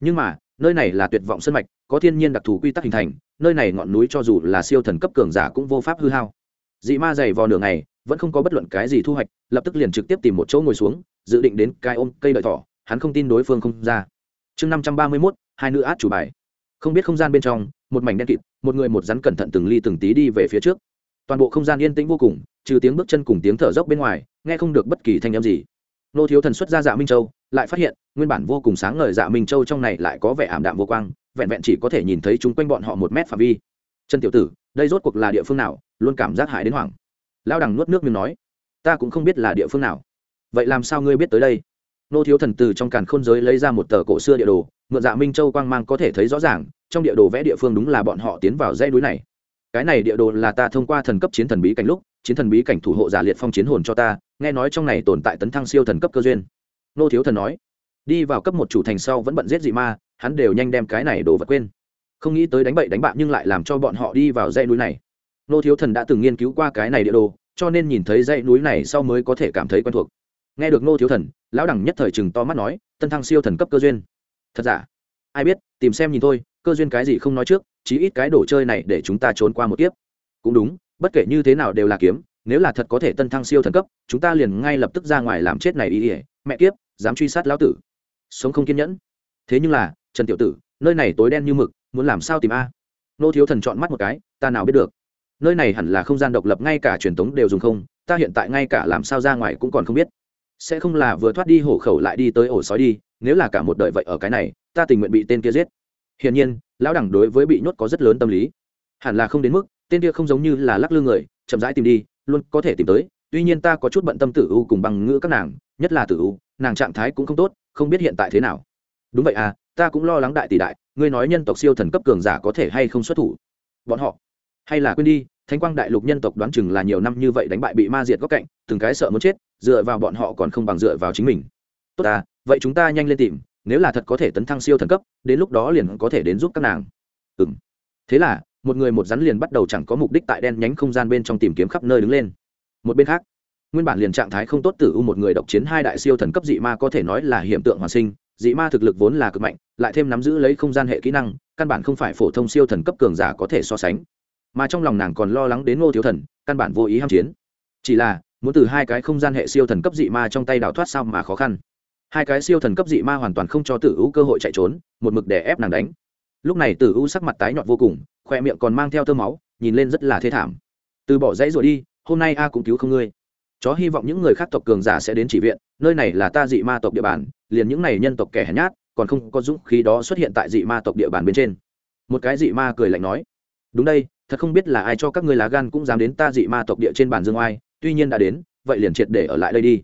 [SPEAKER 1] Nhưng mà, nơi này là tuyệt vọng sân mạch, có thiên nhiên đặc thù quy tắc hình thành, nơi này ngọn núi cho dù là siêu thần cấp cường giả cũng vô pháp hư hao. Dị ma dày vò nửa ngày vẫn không có bất luận cái gì thu hoạch, lập tức liền trực tiếp tìm một chỗ ngồi xuống, dự định đến cai ôm cây đợi thỏ, hắn không tin đối phương không ra. Chương năm trăm ba mươi mốt, hai nữ át chủ bài. Không biết không gian bên trong, một mảnh đen kịt, một người một rắn cẩn thận từng ly từng tí đi về phía trước. Toàn bộ không gian yên tĩnh vô cùng, trừ tiếng bước chân cùng tiếng thở dốc bên ngoài, nghe không được bất kỳ thanh âm gì. Nô thiếu thần xuất ra dạ minh châu, lại phát hiện, nguyên bản vô cùng sáng ngời dạ minh châu trong này lại có vẻ ảm đạm vô quang, vẹn vẹn chỉ có thể nhìn thấy chúng quanh bọn họ một mét phạm vi. Chân tiểu tử, đây rốt cuộc là địa phương nào, luôn cảm giác hại đến hoảng lao đằng nuốt nước miếng nói, ta cũng không biết là địa phương nào. Vậy làm sao ngươi biết tới đây? Nô thiếu thần từ trong càn khôn giới lấy ra một tờ cổ xưa địa đồ, mượn dạ minh châu quang mang có thể thấy rõ ràng, trong địa đồ vẽ địa phương đúng là bọn họ tiến vào dãy núi này. Cái này địa đồ là ta thông qua thần cấp chiến thần bí cảnh lúc, chiến thần bí cảnh thủ hộ giả liệt phong chiến hồn cho ta, nghe nói trong này tồn tại tấn thăng siêu thần cấp cơ duyên. Nô thiếu thần nói, đi vào cấp một chủ thành sau vẫn bận giết dị ma, hắn đều nhanh đem cái này đồ vật quên. Không nghĩ tới đánh bậy đánh bạn nhưng lại làm cho bọn họ đi vào dãy núi này nô thiếu thần đã từng nghiên cứu qua cái này địa đồ, cho nên nhìn thấy dãy núi này sau mới có thể cảm thấy quen thuộc. Nghe được nô thiếu thần, lão đẳng nhất thời chừng to mắt nói, tân thăng siêu thần cấp cơ duyên. Thật giả? Ai biết, tìm xem nhìn thôi, cơ duyên cái gì không nói trước, chí ít cái đồ chơi này để chúng ta trốn qua một kiếp. Cũng đúng, bất kể như thế nào đều là kiếm, nếu là thật có thể tân thăng siêu thần cấp, chúng ta liền ngay lập tức ra ngoài làm chết này ý ỉa mẹ kiếp, dám truy sát lão tử. Sống không kiên nhẫn. Thế nhưng là, trần tiểu tử, nơi này tối đen như mực, muốn làm sao tìm a? Nô thiếu thần chọn mắt một cái, ta nào biết được nơi này hẳn là không gian độc lập, ngay cả truyền thống đều dùng không, ta hiện tại ngay cả làm sao ra ngoài cũng còn không biết. Sẽ không là vừa thoát đi hổ khẩu lại đi tới ổ sói đi, nếu là cả một đời vậy ở cái này, ta tình nguyện bị tên kia giết. Hiển nhiên, lão đẳng đối với bị nhốt có rất lớn tâm lý. Hẳn là không đến mức, tên kia không giống như là lắc lư người, chậm rãi tìm đi, luôn có thể tìm tới. Tuy nhiên ta có chút bận tâm tử u cùng bằng ngữ các nàng, nhất là tử u, nàng trạng thái cũng không tốt, không biết hiện tại thế nào. Đúng vậy à ta cũng lo lắng đại tỷ đại, ngươi nói nhân tộc siêu thần cấp cường giả có thể hay không xuất thủ? Bọn họ, hay là quên đi thánh quang đại lục nhân tộc đoán chừng là nhiều năm như vậy đánh bại bị ma diệt góc cạnh, từng cái sợ muốn chết, dựa vào bọn họ còn không bằng dựa vào chính mình. Tốt à vậy chúng ta nhanh lên tìm, nếu là thật có thể tấn thăng siêu thần cấp, đến lúc đó liền có thể đến giúp các nàng. Ừ m thế là, một người một rắn liền bắt đầu chẳng có mục đích tại đen nhánh không gian bên trong tìm kiếm khắp nơi đứng lên. Một bên khác, nguyên bản liền trạng thái không tốt tử u một người độc chiến hai đại siêu thần cấp dị ma có thể nói là hiện tượng hoàn sinh, dị ma thực lực vốn là cực mạnh, lại thêm nắm giữ lấy không gian hệ kỹ năng, căn bản không phải phổ thông siêu thần cấp cường giả có thể so sánh mà trong lòng nàng còn lo lắng đến ngô thiếu thần, căn bản vô ý ham chiến. Chỉ là, muốn từ hai cái không gian hệ siêu thần cấp dị ma trong tay đào thoát sao mà khó khăn. Hai cái siêu thần cấp dị ma hoàn toàn không cho tử u cơ hội chạy trốn, một mực để ép nàng đánh. Lúc này tử u sắc mặt tái nhọn vô cùng, khoe miệng còn mang theo tơ máu, nhìn lên rất là thê thảm. Từ bỏ dãy rồi đi, hôm nay a cũng cứu không ngươi. Chó hy vọng những người khác tộc cường giả sẽ đến chỉ viện, nơi này là ta dị ma tộc địa bàn, liền những này nhân tộc kẻ hèn nhát, còn không có dũng khí đó xuất hiện tại dị ma tộc địa bàn bên trên. Một cái dị ma cười lạnh nói. Đúng đây thật không biết là ai cho các ngươi lá gan cũng dám đến ta dị ma tộc địa trên bàn dương oai, tuy nhiên đã đến, vậy liền triệt để ở lại đây đi.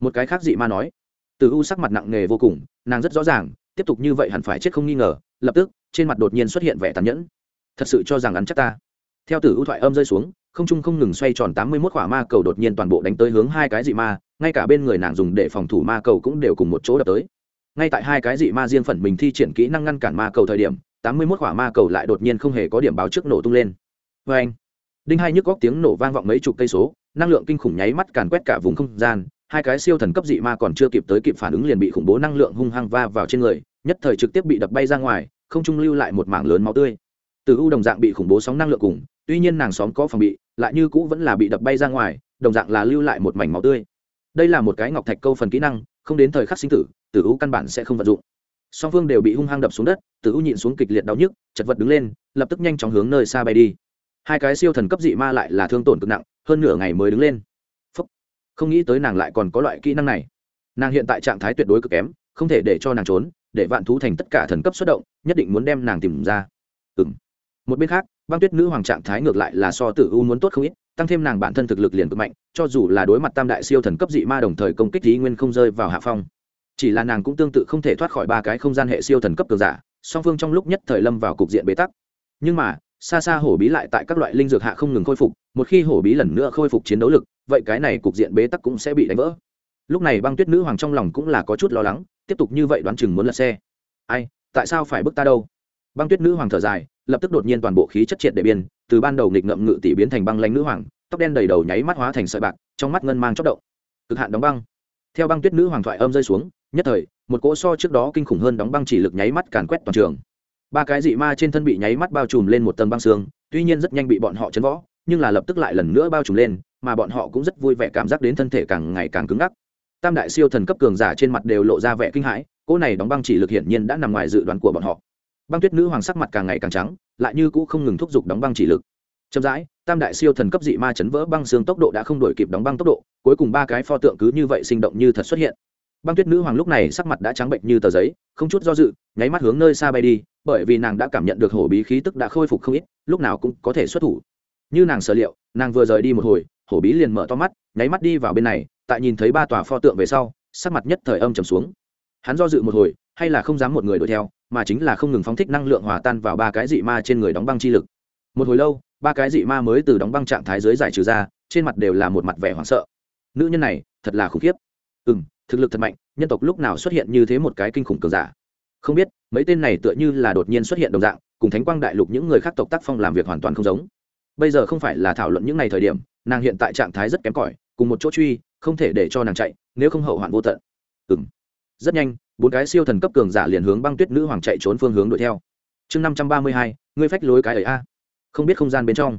[SPEAKER 1] Một cái khác dị ma nói, từ u sắc mặt nặng nề vô cùng, nàng rất rõ ràng, tiếp tục như vậy hẳn phải chết không nghi ngờ, lập tức, trên mặt đột nhiên xuất hiện vẻ tàn nhẫn. Thật sự cho rằng ăn chắc ta. Theo từ u thoại âm rơi xuống, không trung không ngừng xoay tròn tám mươi mốt quả ma cầu đột nhiên toàn bộ đánh tới hướng hai cái dị ma, ngay cả bên người nàng dùng để phòng thủ ma cầu cũng đều cùng một chỗ đập tới. Ngay tại hai cái dị ma riêng phần mình thi triển kỹ năng ngăn cản ma cầu thời điểm, tám mươi mốt quả ma cầu lại đột nhiên không hề có điểm báo trước nổ tung lên vê anh. Đinh hai nhức góc tiếng nổ vang vọng mấy chục cây số, năng lượng kinh khủng nháy mắt càn quét cả vùng không gian, hai cái siêu thần cấp dị ma còn chưa kịp tới kịp phản ứng liền bị khủng bố năng lượng hung hăng va vào trên người, nhất thời trực tiếp bị đập bay ra ngoài, không trung lưu lại một mảng lớn máu tươi. Từ u đồng dạng bị khủng bố sóng năng lượng cùng, tuy nhiên nàng xóm có phòng bị, lại như cũ vẫn là bị đập bay ra ngoài, đồng dạng là lưu lại một mảnh máu tươi. Đây là một cái ngọc thạch câu phần kỹ năng, không đến thời khắc sinh tử tử u căn bản sẽ không vận dụng. Song phương đều bị hung hăng đập xuống đất tử u nhịn xuống kịch liệt đau nhức, chật vật đứng lên, lập tức nhanh chóng hướng nơi xa bay đi hai cái siêu thần cấp dị ma lại là thương tổn cực nặng, hơn nửa ngày mới đứng lên. Phúc. không nghĩ tới nàng lại còn có loại kỹ năng này. Nàng hiện tại trạng thái tuyệt đối cực kém, không thể để cho nàng trốn, để vạn thú thành tất cả thần cấp xuất động, nhất định muốn đem nàng tìm ra. Ừ m một bên khác, băng tuyết nữ hoàng trạng thái ngược lại là so tử u muốn tốt không ít, tăng thêm nàng bản thân thực lực liền cực mạnh, cho dù là đối mặt tam đại siêu thần cấp dị ma đồng thời công kích lý nguyên không rơi vào hạ phong. Chỉ là nàng cũng tương tự không thể thoát khỏi ba cái không gian hệ siêu thần cấp cường giả, song phương trong lúc nhất thời lâm vào cục diện bế tắc. Nhưng mà xa xa hổ bí lại tại các loại linh dược hạ không ngừng khôi phục, một khi hổ bí lần nữa khôi phục chiến đấu lực, vậy cái này cục diện bế tắc cũng sẽ bị đánh vỡ. Lúc này băng tuyết nữ hoàng trong lòng cũng là có chút lo lắng, tiếp tục như vậy đoán chừng muốn lật xe. Ai, tại sao phải bước ta đâu? Băng tuyết nữ hoàng thở dài, lập tức đột nhiên toàn bộ khí chất triệt để biên từ ban đầu nghịch ngậm ngự tỷ biến thành băng lanh nữ hoàng, tóc đen đầy đầu nháy mắt hóa thành sợi bạc, trong mắt ngân mang chóc động. Cực hạn đóng băng. Theo băng tuyết nữ hoàng thoại âm rơi xuống, nhất thời, một cỗ so trước đó kinh khủng hơn đóng băng chỉ lực nháy mắt càn quét toàn trường ba cái dị ma trên thân bị nháy mắt bao trùm lên một tầng băng xương, tuy nhiên rất nhanh bị bọn họ chấn võ nhưng là lập tức lại lần nữa bao trùm lên, mà bọn họ cũng rất vui vẻ cảm giác đến thân thể càng ngày càng cứng ngắc. Tam đại siêu thần cấp cường giả trên mặt đều lộ ra vẻ kinh hãi, cỗ này đóng băng chỉ lực hiển nhiên đã nằm ngoài dự đoán của bọn họ. Băng tuyết nữ hoàng sắc mặt càng ngày càng trắng, lại như cũ không ngừng thúc giục đóng băng chỉ lực. Chậm rãi, tam đại siêu thần cấp dị ma chấn vỡ băng xương tốc độ đã không đổi kịp đóng băng tốc độ, cuối cùng ba cái pho tượng cứ như vậy sinh động như thật xuất hiện băng tuyết nữ hoàng lúc này sắc mặt đã trắng bệnh như tờ giấy, không chút do dự, nháy mắt hướng nơi xa bay đi, bởi vì nàng đã cảm nhận được hổ bí khí tức đã khôi phục không ít, lúc nào cũng có thể xuất thủ. Như nàng sở liệu, nàng vừa rời đi một hồi, hổ bí liền mở to mắt, nháy mắt đi vào bên này, tại nhìn thấy ba tòa pho tượng về sau, sắc mặt nhất thời âm trầm xuống. Hắn do dự một hồi, hay là không dám một người đuổi theo, mà chính là không ngừng phóng thích năng lượng hòa tan vào ba cái dị ma trên người đóng băng chi lực. Một hồi lâu, ba cái dị ma mới từ đóng băng trạng thái dưới giải trừ ra, trên mặt đều là một mặt vẻ hoảng sợ. Nữ nhân này, thật là khủng khiếp. Ừ m thực lực thật mạnh, nhân tộc lúc nào xuất hiện như thế một cái kinh khủng cường giả? Không biết, mấy tên này tựa như là đột nhiên xuất hiện đồng dạng, cùng thánh quang đại lục những người khác tộc tác phong làm việc hoàn toàn không giống. Bây giờ không phải là thảo luận những ngày thời điểm, nàng hiện tại trạng thái rất kém cỏi, cùng một chỗ truy, không thể để cho nàng chạy, nếu không hậu hoạn vô tận. Ừ m rất nhanh, bốn cái siêu thần cấp cường giả liền hướng băng tuyết nữ hoàng chạy trốn phương hướng đuổi theo. Chương năm trăm ba mươi hai, ngươi phách lối cái ấy a. Không biết không gian bên trong.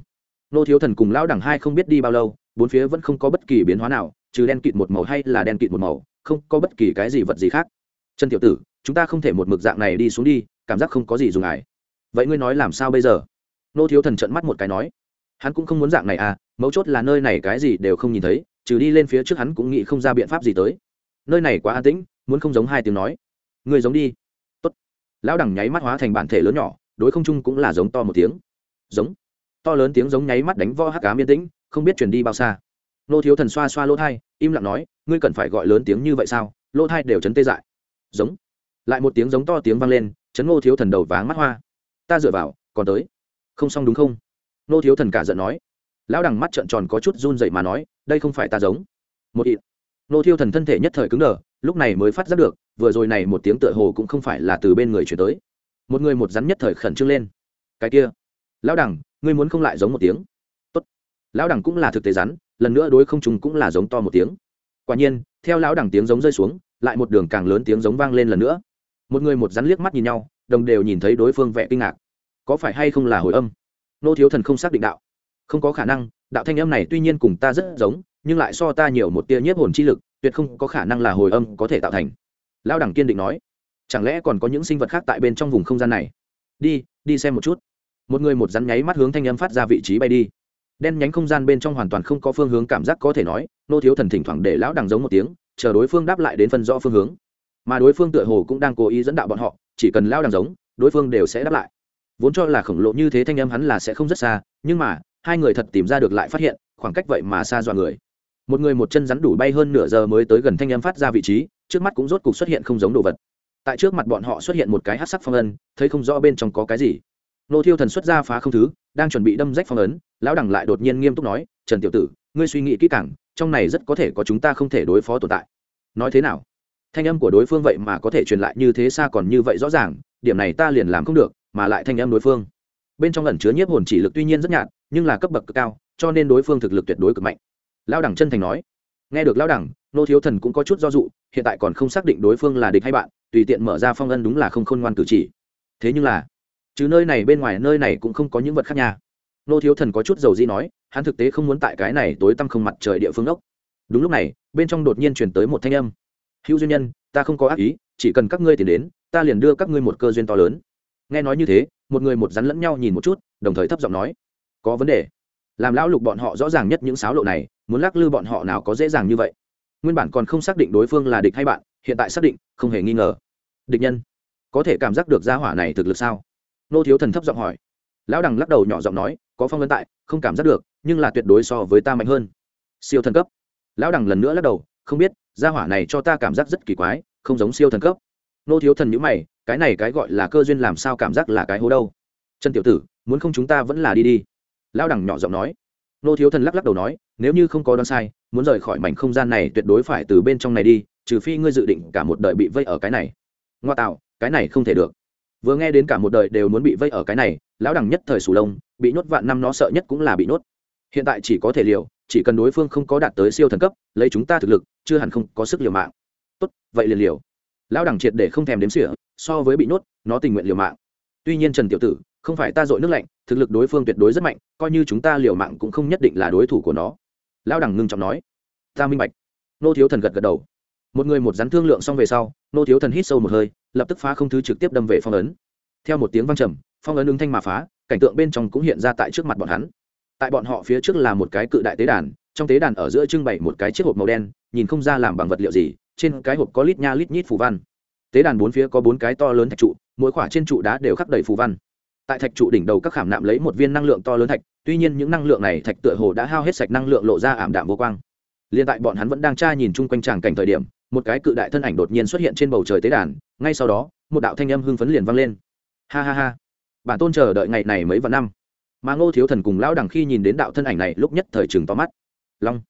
[SPEAKER 1] Nô thiếu thần cùng lão đẳng hai không biết đi bao lâu, bốn phía vẫn không có bất kỳ biến hóa nào, trừ đen kịt một màu hay là đen kịt một màu không có bất kỳ cái gì vật gì khác. Trần tiểu tử, chúng ta không thể một mực dạng này đi xuống đi, cảm giác không có gì dùng ải vậy ngươi nói làm sao bây giờ? Nô thiếu thần trận mắt một cái nói. Hắn cũng không muốn dạng này à mấu chốt là nơi này cái gì đều không nhìn thấy, trừ đi lên phía trước hắn cũng nghĩ không ra biện pháp gì tới. Nơi này quá an tĩnh, muốn không giống hai tiếng nói. Người giống đi. Tốt. lão đẳng nháy mắt hóa thành bản thể lớn nhỏ, đối không trung cũng là giống to một tiếng. Giống. To lớn tiếng giống nháy mắt đánh vo hắc cá miên tĩnh, không biết chuyển đi bao xa nô thiếu thần xoa xoa lỗ thai, im lặng nói, ngươi cần phải gọi lớn tiếng như vậy sao? Lỗ thai đều chấn tê dại. Giống. Lại một tiếng giống to tiếng vang lên, chấn ngô thiếu thần đầu váng mắt hoa. Ta dựa vào, còn tới. Không xong đúng không? Nô thiếu thần cả giận nói. Lão đằng mắt trợn tròn có chút run dậy mà nói, đây không phải ta giống. Một ít nô thiếu thần thân thể nhất thời cứng đờ, lúc này mới phát giác được, vừa rồi này một tiếng tựa hồ cũng không phải là từ bên người chuyển tới. Một người một rắn nhất thời khẩn trương lên. Cái kia, lão đẳng ngươi muốn không lại giống một tiếng? Tốt. Lão đẳng cũng là thực tế rắn lần nữa đối không trùng cũng là giống to một tiếng. Quả nhiên, theo lão đẳng tiếng giống rơi xuống, lại một đường càng lớn tiếng giống vang lên lần nữa. Một người một rắn liếc mắt nhìn nhau, đồng đều nhìn thấy đối phương vẻ kinh ngạc. Có phải hay không là hồi âm? Nô thiếu thần không xác định đạo. Không có khả năng, đạo thanh âm này tuy nhiên cùng ta rất giống, nhưng lại so ta nhiều một tia nhiếp hồn chi lực, tuyệt không có khả năng là hồi âm có thể tạo thành. Lão đẳng kiên định nói. Chẳng lẽ còn có những sinh vật khác tại bên trong vùng không gian này? Đi đi xem một chút. Một người một rắn nháy mắt hướng thanh âm phát ra vị trí bay đi đen nhánh không gian bên trong hoàn toàn không có phương hướng cảm giác có thể nói, nô thiếu thần thỉnh thoảng để lão đằng giống một tiếng, chờ đối phương đáp lại đến phân rõ phương hướng. Mà đối phương tựa hồ cũng đang cố ý dẫn đạo bọn họ, chỉ cần lão đằng giống, đối phương đều sẽ đáp lại. Vốn cho là khổng lồ như thế thanh âm hắn là sẽ không rất xa, nhưng mà, hai người thật tìm ra được lại phát hiện, khoảng cách vậy mà xa dọa người. Một người một chân rắn đủ bay hơn nửa giờ mới tới gần thanh âm phát ra vị trí, trước mắt cũng rốt cục xuất hiện không giống đồ vật. Tại trước mặt bọn họ xuất hiện một cái hát sắc phong ân thấy không rõ bên trong có cái gì. Nô thiêu thần xuất ra phá không thứ đang chuẩn bị đâm rách phong ấn, lão đẳng lại đột nhiên nghiêm túc nói, trần tiểu tử, ngươi suy nghĩ kỹ càng, trong này rất có thể có chúng ta không thể đối phó tồn tại. Nói thế nào? Thanh âm của đối phương vậy mà có thể truyền lại như thế xa còn như vậy rõ ràng, điểm này ta liền làm không được, mà lại thanh âm đối phương. Bên trong ẩn chứa nhiếp hồn chỉ lực tuy nhiên rất nhạt, nhưng là cấp bậc cực cao, cho nên đối phương thực lực tuyệt đối cực mạnh. Lao đẳng chân thành nói, nghe được lao đẳng nô thiếu thần cũng có chút do dụ hiện tại còn không xác định đối phương là địch hay bạn, tùy tiện mở ra phong ân đúng là không khôn ngoan cử chỉ. Thế nhưng là chứ nơi này bên ngoài nơi này cũng không có những vật khác nhà nô thiếu thần có chút dầu di nói, hắn thực tế không muốn tại cái này tối tăm không mặt trời địa phương ốc đúng lúc này, bên trong đột nhiên chuyển tới một thanh âm. Hữu duyên nhân, ta không có ác ý, chỉ cần các ngươi tìm đến, ta liền đưa các ngươi một cơ duyên to lớn. Nghe nói như thế, một người một rắn lẫn nhau nhìn một chút, đồng thời thấp giọng nói, có vấn đề. Làm lão lục bọn họ rõ ràng nhất những sáo lộ này, muốn lắc lư bọn họ nào có dễ dàng như vậy. Nguyên bản còn không xác định đối phương là địch hay bạn, hiện tại xác định, không hề nghi ngờ. Địch nhân, có thể cảm giác được gia hỏa này thực lực sao? Nô thiếu thần thấp giọng hỏi. Lão đằng lắc đầu nhỏ giọng nói, có phong vấn tại, không cảm giác được, nhưng là tuyệt đối so với ta mạnh hơn. Siêu thần cấp. Lão đằng lần nữa lắc đầu, không biết, gia hỏa này cho ta cảm giác rất kỳ quái, không giống siêu thần cấp. Nô thiếu thần nhữ mày, cái này cái gọi là cơ duyên làm sao cảm giác là cái hố đâu? Trần tiểu tử, muốn không chúng ta vẫn là đi đi. Lão đằng nhỏ giọng nói. Nô thiếu thần lắc lắc đầu nói, nếu như không có đoán sai, muốn rời khỏi mảnh không gian này tuyệt đối phải từ bên trong này đi, trừ phi ngươi dự định cả một đời bị vây ở cái này. Ngoa tạo, cái này không thể được vừa nghe đến cả một đời đều muốn bị vây ở cái này, lão đẳng nhất thời sù lông, bị nhốt vạn năm nó sợ nhất cũng là bị nhốt. Hiện tại chỉ có thể liều, chỉ cần đối phương không có đạt tới siêu thần cấp, lấy chúng ta thực lực, chưa hẳn không có sức liều mạng. Tốt, vậy liền liều. Lão đẳng triệt để không thèm đếm xỉa, so với bị nhốt, nó tình nguyện liều mạng. Tuy nhiên trần tiểu tử, không phải ta dội nước lạnh, thực lực đối phương tuyệt đối rất mạnh, coi như chúng ta liều mạng cũng không nhất định là đối thủ của nó. Lão đẳng ngưng trọng nói. Ta minh bạch. Nô thiếu thần gật gật đầu. Một người một rắn thương lượng xong về sau, nô thiếu thần hít sâu một hơi lập tức phá không thứ trực tiếp đâm về phong ấn. Theo một tiếng văng trầm, phong ấn ứng thanh mà phá, cảnh tượng bên trong cũng hiện ra tại trước mặt bọn hắn. Tại bọn họ phía trước là một cái cự đại tế đàn, trong tế đàn ở giữa trưng bày một cái chiếc hộp màu đen, nhìn không ra làm bằng vật liệu gì, trên cái hộp có lít nha lít nhít phù văn. Tế đàn bốn phía có bốn cái to lớn thạch trụ, mỗi khoả trên trụ đá đều khắc đầy phù văn. Tại thạch trụ đỉnh đầu các khảm nạm lấy một viên năng lượng to lớn thạch, tuy nhiên những năng lượng này thạch tựa hồ đã hao hết sạch năng lượng lộ ra ảm đạm vô quang. Liên tại bọn hắn vẫn đang tra nhìn chung quanh tràng cảnh thời điểm, một cái cự đại thân ảnh đột nhiên xuất hiện trên bầu trời tế đàn ngay sau đó, một đạo thanh âm hưng phấn liền vang lên. Ha ha ha. Bản tôn chờ đợi ngày này mấy vạn năm. Mà ngô thiếu thần cùng lão đằng khi nhìn đến đạo thân ảnh này, lúc nhất thời chừng to mắt. Long.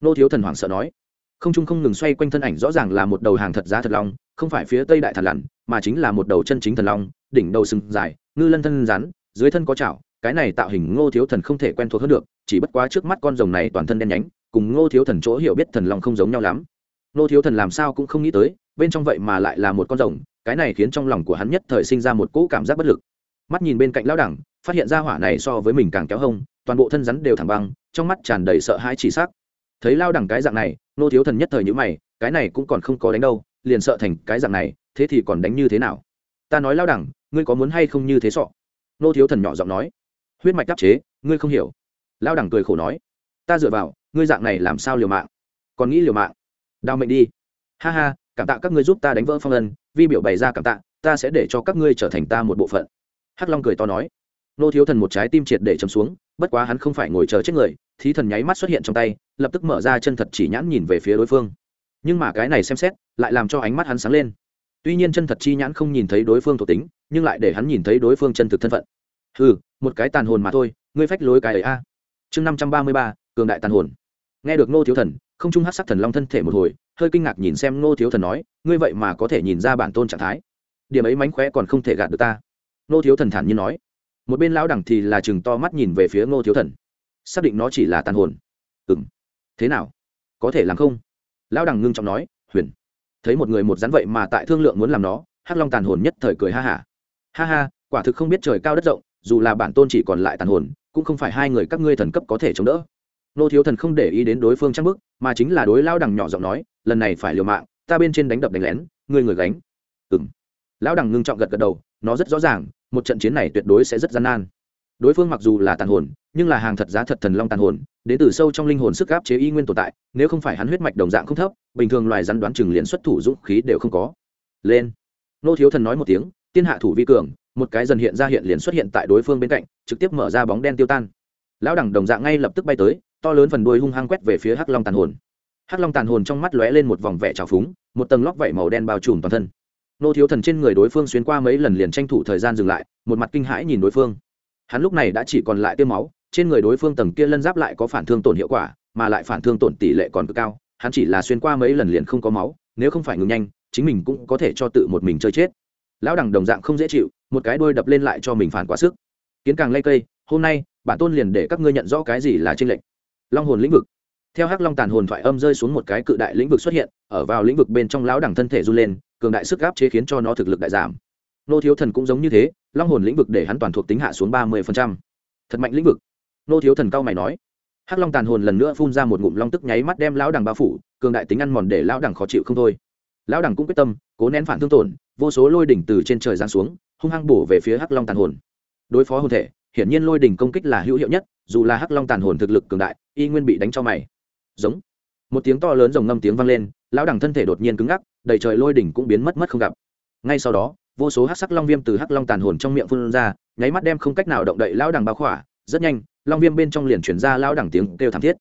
[SPEAKER 1] Ngô thiếu thần hoảng sợ nói. Không trung không ngừng xoay quanh thân ảnh, rõ ràng là một đầu hàng thật giá thật long, không phải phía tây đại thần lằn mà chính là một đầu chân chính thần long, đỉnh đầu sừng dài, ngư lân thân rắn, dưới thân có chảo, cái này tạo hình ngô thiếu thần không thể quen thuộc hơn được, chỉ bất quá trước mắt con rồng này toàn thân đen nhánh, cùng ngô thiếu thần chỗ hiểu biết thần long không giống nhau lắm. Ngô thiếu thần làm sao cũng không nghĩ tới bên trong vậy mà lại là một con rồng, cái này khiến trong lòng của hắn nhất thời sinh ra một cỗ cảm giác bất lực. Mắt nhìn bên cạnh lão đẳng, phát hiện ra hỏa này so với mình càng kéo hông, toàn bộ thân rắn đều thẳng băng, trong mắt tràn đầy sợ hãi chỉ xác. thấy lao đẳng cái dạng này, nô thiếu thần nhất thời nhữ mày, cái này cũng còn không có đánh đâu, liền sợ thành cái dạng này, thế thì còn đánh như thế nào? Ta nói lao đẳng, ngươi có muốn hay không như thế sọ? Nô thiếu thần nhỏ giọng nói. Huyết mạch đắc chế, ngươi không hiểu. Lao đẳng cười khổ nói. Ta dựa vào, ngươi dạng này làm sao liều mạng? Còn nghĩ liều mạng? Đào mệnh đi. Ha ha cảm tạ các ngươi giúp ta đánh vỡ phong ân, vi biểu bày ra cảm tạ, ta sẽ để cho các ngươi trở thành ta một bộ phận. Hắc long cười to nói. Nô thiếu thần một trái tim triệt để chấm xuống, bất quá hắn không phải ngồi chờ chết người, thí thần nháy mắt xuất hiện trong tay, lập tức mở ra chân thật chỉ nhãn nhìn về phía đối phương. Nhưng mà cái này xem xét, lại làm cho ánh mắt hắn sáng lên. Tuy nhiên chân thật chi nhãn không nhìn thấy đối phương thuộc tính, nhưng lại để hắn nhìn thấy đối phương chân thực thân phận. Ừ một cái tàn hồn mà thôi, ngươi phách lối cái ấy a. Chương năm trăm ba mươi ba, cường đại tàn hồn. Nghe được nô thiếu thần, không trung hát sắc thần long thân thể một hồi hơi kinh ngạc nhìn xem nô thiếu thần nói, ngươi vậy mà có thể nhìn ra bản tôn trạng thái. Điểm ấy mánh khóe còn không thể gạt được ta. Nô thiếu thần thản nhiên nói. Một bên lão đẳng thì là chừng to mắt nhìn về phía Ngô thiếu thần. Xác định nó chỉ là tàn hồn. Ừ m thế nào? Có thể làm không? Lão đẳng ngưng trọng nói, huyền, thấy một người một rắn vậy mà tại thương lượng muốn làm nó, hắc long tàn hồn nhất thời cười ha hả. Ha. ha ha quả thực không biết trời cao đất rộng, dù là bản tôn chỉ còn lại tàn hồn, cũng không phải hai người các ngươi thần cấp có thể chống đỡ. Nô thiếu thần không để ý đến đối phương trang bức mà chính là đối lao đằng nhỏ giọng nói, lần này phải liều mạng, ta bên trên đánh đập đánh lén, người người gánh. Ừng lão đằng ngưng trọng gật gật đầu, nó rất rõ ràng, một trận chiến này tuyệt đối sẽ rất gian nan. Đối phương mặc dù là tàn hồn, nhưng là hàng thật giá thật thần long tàn hồn, đến từ sâu trong linh hồn sức gáp chế y nguyên tồn tại, nếu không phải hắn huyết mạch đồng dạng không thấp, bình thường loài rắn đoán chừng liền xuất thủ dũng khí đều không có. Lên. Nô thiếu thần nói một tiếng, tiên hạ thủ vi cường, một cái dần hiện ra hiện liền xuất hiện tại đối phương bên cạnh, trực tiếp mở ra bóng đen tiêu tan lão đẳng đồng dạng ngay lập tức bay tới, to lớn phần đuôi hung hăng quét về phía hắc long tàn hồn. Hắc long tàn hồn trong mắt lóe lên một vòng vẻ trào phúng, một tầng lóc vảy màu đen bao trùm toàn thân. Nô thiếu thần trên người đối phương xuyên qua mấy lần liền tranh thủ thời gian dừng lại, một mặt kinh hãi nhìn đối phương. Hắn lúc này đã chỉ còn lại tiêu máu, trên người đối phương tầng kia lân giáp lại có phản thương tổn hiệu quả, mà lại phản thương tổn tỷ lệ còn cực cao, hắn chỉ là xuyên qua mấy lần liền không có máu, nếu không phải ngừng nhanh, chính mình cũng có thể cho tự một mình chơi chết. Lão đẳng đồng dạng không dễ chịu, một cái đôi đập lên lại cho mình phản quá sức. Kiến càng lây cây, hôm nay bản tôn liền để các ngươi nhận rõ cái gì là tranh lệch. Long hồn lĩnh vực. Theo hắc long tàn hồn thoại âm rơi xuống một cái cự đại lĩnh vực xuất hiện, ở vào lĩnh vực bên trong lão đẳng thân thể run lên, cường đại sức áp chế khiến cho nó thực lực đại giảm. Nô thiếu thần cũng giống như thế, long hồn lĩnh vực để hắn toàn thuộc tính hạ xuống ba mươi thật mạnh lĩnh vực. Nô thiếu thần cao mày nói. Hắc long tàn hồn lần nữa phun ra một ngụm long tức nháy mắt đem lão đẳng bao phủ, cường đại tính ăn mòn để lão đẳng khó chịu không thôi. Lão đẳng cũng quyết tâm, cố nén phản thương tổn, vô số lôi đỉnh từ trên trời giáng xuống, hung hăng bổ về phía hắc long tàn hồn. Đối phó hồn thể hiển nhiên lôi đỉnh công kích là hữu hiệu nhất, dù là hắc long tàn hồn thực lực cường đại, y nguyên bị đánh cho mày. Giống. Một tiếng to lớn rồng ngâm tiếng vang lên, lão đẳng thân thể đột nhiên cứng ngắc, đầy trời lôi đỉnh cũng biến mất mất không gặp. Ngay sau đó, vô số hắc sắc long viêm từ hắc long tàn hồn trong miệng phun ra, nháy mắt đem không cách nào động đậy lão đẳng bao khỏa, rất nhanh, long viêm bên trong liền chuyển ra lão đẳng tiếng kêu thảm thiết.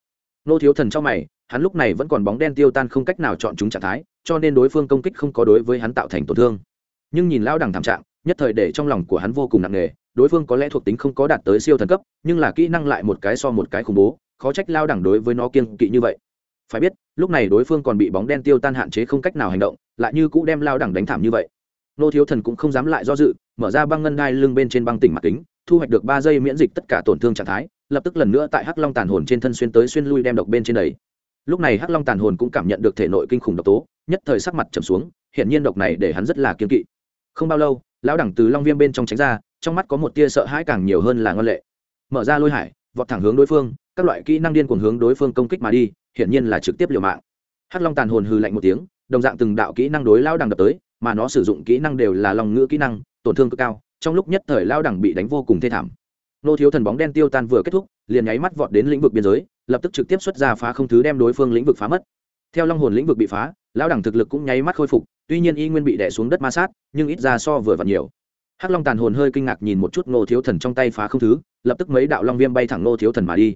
[SPEAKER 1] Nô thiếu thần trong mày, hắn lúc này vẫn còn bóng đen tiêu tan không cách nào chọn chúng trạng thái, cho nên đối phương công kích không có đối với hắn tạo thành tổn thương. Nhưng nhìn lão đẳng thảm trạng nhất thời để trong lòng của hắn vô cùng nặng nề. Đối phương có lẽ thuộc tính không có đạt tới siêu thần cấp, nhưng là kỹ năng lại một cái so một cái khủng bố, khó trách lao đẳng đối với nó kiên kỵ như vậy. Phải biết, lúc này đối phương còn bị bóng đen tiêu tan hạn chế không cách nào hành động, lại như cũ đem lao đẳng đánh thảm như vậy. Nô thiếu thần cũng không dám lại do dự, mở ra băng ngân đai lưng bên trên băng tỉnh mặt kính, thu hoạch được ba giây miễn dịch tất cả tổn thương trạng thái, lập tức lần nữa tại hắc long tàn hồn trên thân xuyên tới xuyên lui đem độc bên trên đầy. Lúc này hắc long tàn hồn cũng cảm nhận được thể nội kinh khủng độc tố, nhất thời sắc mặt trầm xuống hiện nhiên độc này để hắn rất là kiên kỵ. Không bao lâu lão đẳng từ long viêm bên trong tránh ra, trong mắt có một tia sợ hãi càng nhiều hơn là ngân lệ. Mở ra lôi hải, vọt thẳng hướng đối phương, các loại kỹ năng điên cuồng hướng đối phương công kích mà đi, hiển nhiên là trực tiếp liều mạng. Hắc long tàn hồn hư lạnh một tiếng, đồng dạng từng đạo kỹ năng đối lão đẳng đập tới, mà nó sử dụng kỹ năng đều là lòng ngữ kỹ năng, tổn thương cực cao, trong lúc nhất thời lão đẳng bị đánh vô cùng thê thảm. Nô thiếu thần bóng đen tiêu tan vừa kết thúc, liền nháy mắt vọt đến lĩnh vực biên giới, lập tức trực tiếp xuất ra phá không thứ đem đối phương lĩnh vực phá mất theo long hồn lĩnh vực bị phá, lão đẳng thực lực cũng nháy mắt khôi phục, tuy nhiên y nguyên bị đè xuống đất ma sát, nhưng ít ra so vừa vặn nhiều. Hắc long tàn hồn hơi kinh ngạc nhìn một chút nô thiếu thần trong tay phá không thứ, lập tức mấy đạo long viêm bay thẳng nô thiếu thần mà đi.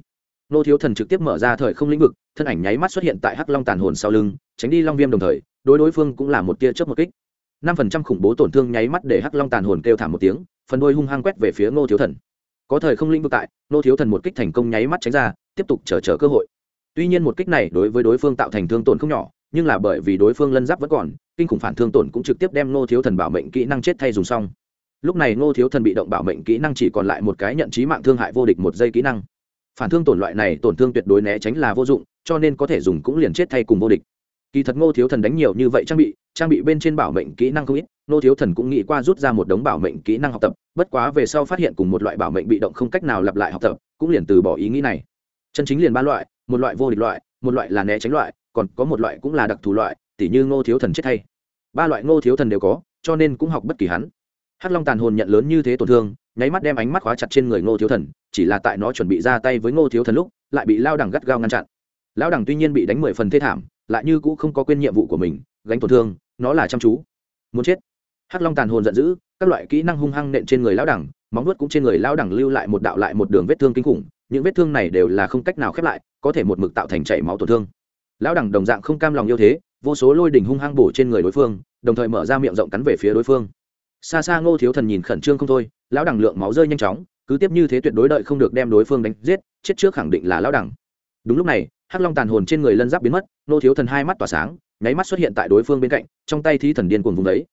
[SPEAKER 1] Nô thiếu thần trực tiếp mở ra thời không lĩnh vực, thân ảnh nháy mắt xuất hiện tại hắc long tàn hồn sau lưng, tránh đi long viêm đồng thời, đối đối phương cũng là một tia chớp một kích. Năm phần trăm khủng bố tổn thương nháy mắt để hắc long tàn hồn kêu thảm một tiếng, phần đôi hung hăng quét về phía nô thiếu thần. Có thời không lĩnh vực tại nô thiếu thần một kích thành công nháy mắt tránh ra, tiếp tục chờ chờ cơ hội tuy nhiên một kích này đối với đối phương tạo thành thương tổn không nhỏ, nhưng là bởi vì đối phương lân giáp vẫn còn, kinh khủng phản thương tổn cũng trực tiếp đem Ngô thiếu thần bảo mệnh kỹ năng chết thay dùng xong. Lúc này ngô thiếu thần bị động bảo mệnh kỹ năng chỉ còn lại một cái nhận trí mạng thương hại vô địch một giây kỹ năng. Phản thương tổn loại này tổn thương tuyệt đối né tránh là vô dụng, cho nên có thể dùng cũng liền chết thay cùng vô địch. Kỳ thật ngô thiếu thần đánh nhiều như vậy trang bị trang bị bên trên bảo mệnh kỹ năng không ít, ngô thiếu thần cũng nghĩ qua rút ra một đống bảo mệnh kỹ năng học tập, bất quá về sau phát hiện cùng một loại bảo mệnh bị động không cách nào lặp lại học tập, cũng liền từ bỏ ý nghĩ này. Chân chính liền ba loại một loại vô địch loại, một loại là né tránh loại, còn có một loại cũng là đặc thù loại, tỉ như ngô thiếu thần chết thay. Ba loại ngô thiếu thần đều có, cho nên cũng học bất kỳ hắn. Hắc long tàn hồn nhận lớn như thế tổn thương, nháy mắt đem ánh mắt khóa chặt trên người ngô thiếu thần, chỉ là tại nó chuẩn bị ra tay với ngô thiếu thần lúc, lại bị lao đẳng gắt gao ngăn chặn. Lao đẳng tuy nhiên bị đánh mười phần thê thảm, lại như cũng không có quên nhiệm vụ của mình, gánh tổn thương, nó là chăm chú. Muốn chết. Hắc long tàn hồn giận dữ, các loại kỹ năng hung hăng nện trên người lao đẳng, móng vuốt cũng trên người lao đẳng lưu lại một đạo lại một đường vết thương kinh khủng những vết thương này đều là không cách nào khép lại, có thể một mực tạo thành chảy máu tổn thương. Lão đẳng đồng dạng không cam lòng yêu thế, vô số lôi đỉnh hung hăng bổ trên người đối phương, đồng thời mở ra miệng rộng cắn về phía đối phương. Xa xa ngô thiếu thần nhìn khẩn trương không thôi, lão đẳng lượng máu rơi nhanh chóng, cứ tiếp như thế tuyệt đối đợi không được đem đối phương đánh giết, chết trước khẳng định là lão đẳng. Đúng lúc này, hắc long tàn hồn trên người lân giáp biến mất, ngô thiếu thần hai mắt tỏa sáng, nháy mắt xuất hiện tại đối phương bên cạnh, trong tay thí thần điên cuồng vùng đấy.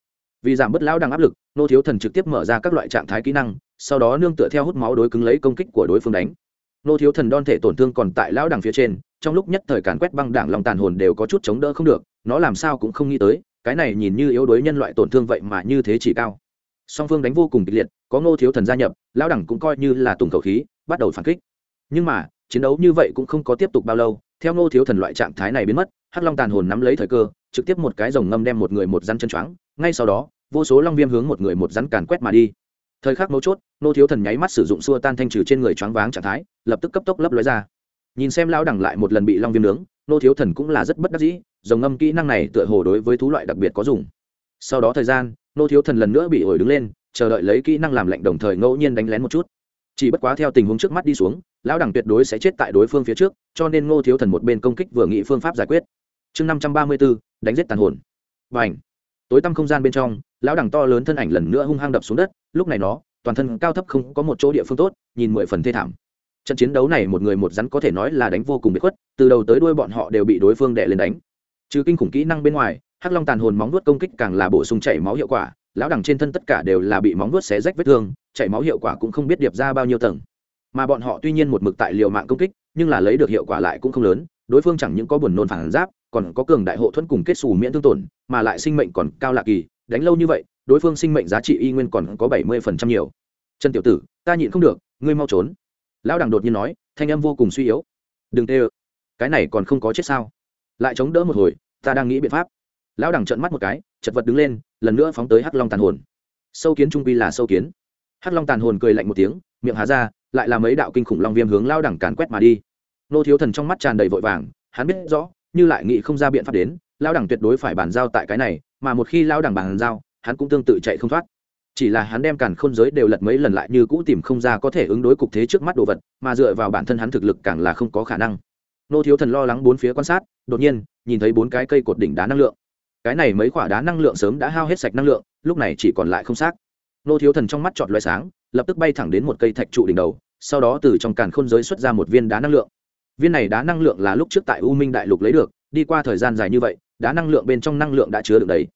[SPEAKER 1] Vì giảm bớt lão đẳng áp lực, ngô thiếu thần trực tiếp mở ra các loại trạng thái kỹ năng, sau đó nương tựa theo hút máu đối cứng lấy công kích của đối phương đánh. Nô thiếu thần đon thể tổn thương còn tại lão đẳng phía trên, trong lúc nhất thời càn quét băng đảng lòng tàn hồn đều có chút chống đỡ không được, nó làm sao cũng không nghĩ tới, cái này nhìn như yếu đuối nhân loại tổn thương vậy mà như thế chỉ cao. Song phương đánh vô cùng kịch liệt, có ngô thiếu thần gia nhập, lão đẳng cũng coi như là tùng khẩu khí, bắt đầu phản kích. Nhưng mà, chiến đấu như vậy cũng không có tiếp tục bao lâu, theo ngô thiếu thần loại trạng thái này biến mất, hắc long tàn hồn nắm lấy thời cơ, trực tiếp một cái rồng ngâm đem một người một rắn chân choáng, ngay sau đó, vô số long viêm hướng một người một rắn càn quét mà đi thời khắc mấu chốt, nô thiếu thần nháy mắt sử dụng xua tan thanh trừ trên người choáng váng trạng thái, lập tức cấp tốc lấp lói ra. Nhìn xem lão đẳng lại một lần bị long viêm nướng, nô thiếu thần cũng là rất bất đắc dĩ, dòng ngâm kỹ năng này tựa hồ đối với thú loại đặc biệt có dùng. Sau đó thời gian, nô thiếu thần lần nữa bị ổi đứng lên, chờ đợi lấy kỹ năng làm lệnh đồng thời ngẫu nhiên đánh lén một chút. Chỉ bất quá theo tình huống trước mắt đi xuống, lão đẳng tuyệt đối sẽ chết tại đối phương phía trước, cho nên ngô thiếu thần một bên công kích vừa nghĩ phương pháp giải quyết. Chương năm trăm ba mươi bốn, đánh giết tàn hồn. Và ảnh tối tăm không gian bên trong lão đẳng to lớn thân ảnh lần nữa hung hăng đập xuống đất, lúc này nó, toàn thân cao thấp không có một chỗ địa phương tốt, nhìn mười phần thê thảm. Trận chiến đấu này một người một rắn có thể nói là đánh vô cùng bị khuất, từ đầu tới đuôi bọn họ đều bị đối phương đè lên đánh. Trừ kinh khủng kỹ năng bên ngoài, hắc long tàn hồn móng vuốt công kích càng là bổ sung chảy máu hiệu quả, lão đằng trên thân tất cả đều là bị móng vuốt xé rách vết thương, chảy máu hiệu quả cũng không biết điệp ra bao nhiêu tầng. Mà bọn họ tuy nhiên một mực tại liều mạng công kích, nhưng là lấy được hiệu quả lại cũng không lớn, đối phương chẳng những có buồn nôn phản giáp, còn có cường đại hộ thuẫn cùng kết xù miễn thương tổn, mà lại sinh mệnh còn cao lạ kỳ đánh lâu như vậy, đối phương sinh mệnh giá trị y nguyên còn có bảy mươi phần trăm nhiều. Trần tiểu tử, ta nhịn không được, ngươi mau trốn. Lão đằng đột nhiên nói, thanh âm vô cùng suy yếu. Đừng tê ơ, cái này còn không có chết sao? Lại chống đỡ một hồi, ta đang nghĩ biện pháp. Lão đẳng trợn mắt một cái, chật vật đứng lên, lần nữa phóng tới hắc long tàn hồn. Sâu kiến trung quy là sâu kiến. Hắc long tàn hồn cười lạnh một tiếng, miệng há ra, lại là mấy đạo kinh khủng long viêm hướng lao đẳng càn quét mà đi. Nô thiếu thần trong mắt tràn đầy vội vàng, hắn biết rõ, như lại nghĩ không ra biện pháp đến lao đẳng tuyệt đối phải bàn giao tại cái này mà một khi lao đẳng bàn giao, hắn cũng tương tự chạy không thoát. Chỉ là hắn đem càn khôn giới đều lật mấy lần lại như cũ tìm không ra có thể ứng đối cục thế trước mắt đồ vật, mà dựa vào bản thân hắn thực lực càng là không có khả năng. Nô thiếu thần lo lắng bốn phía quan sát, đột nhiên, nhìn thấy bốn cái cây cột đỉnh đá năng lượng. Cái này mấy quả đá năng lượng sớm đã hao hết sạch năng lượng, lúc này chỉ còn lại không xác. Nô thiếu thần trong mắt chọn loại sáng, lập tức bay thẳng đến một cây thạch trụ đỉnh đầu, sau đó từ trong càn khôn giới xuất ra một viên đá năng lượng. Viên này đá năng lượng là lúc trước tại u minh đại lục lấy được đi qua thời gian dài như vậy, đá năng lượng bên trong năng lượng đã chứa được đấy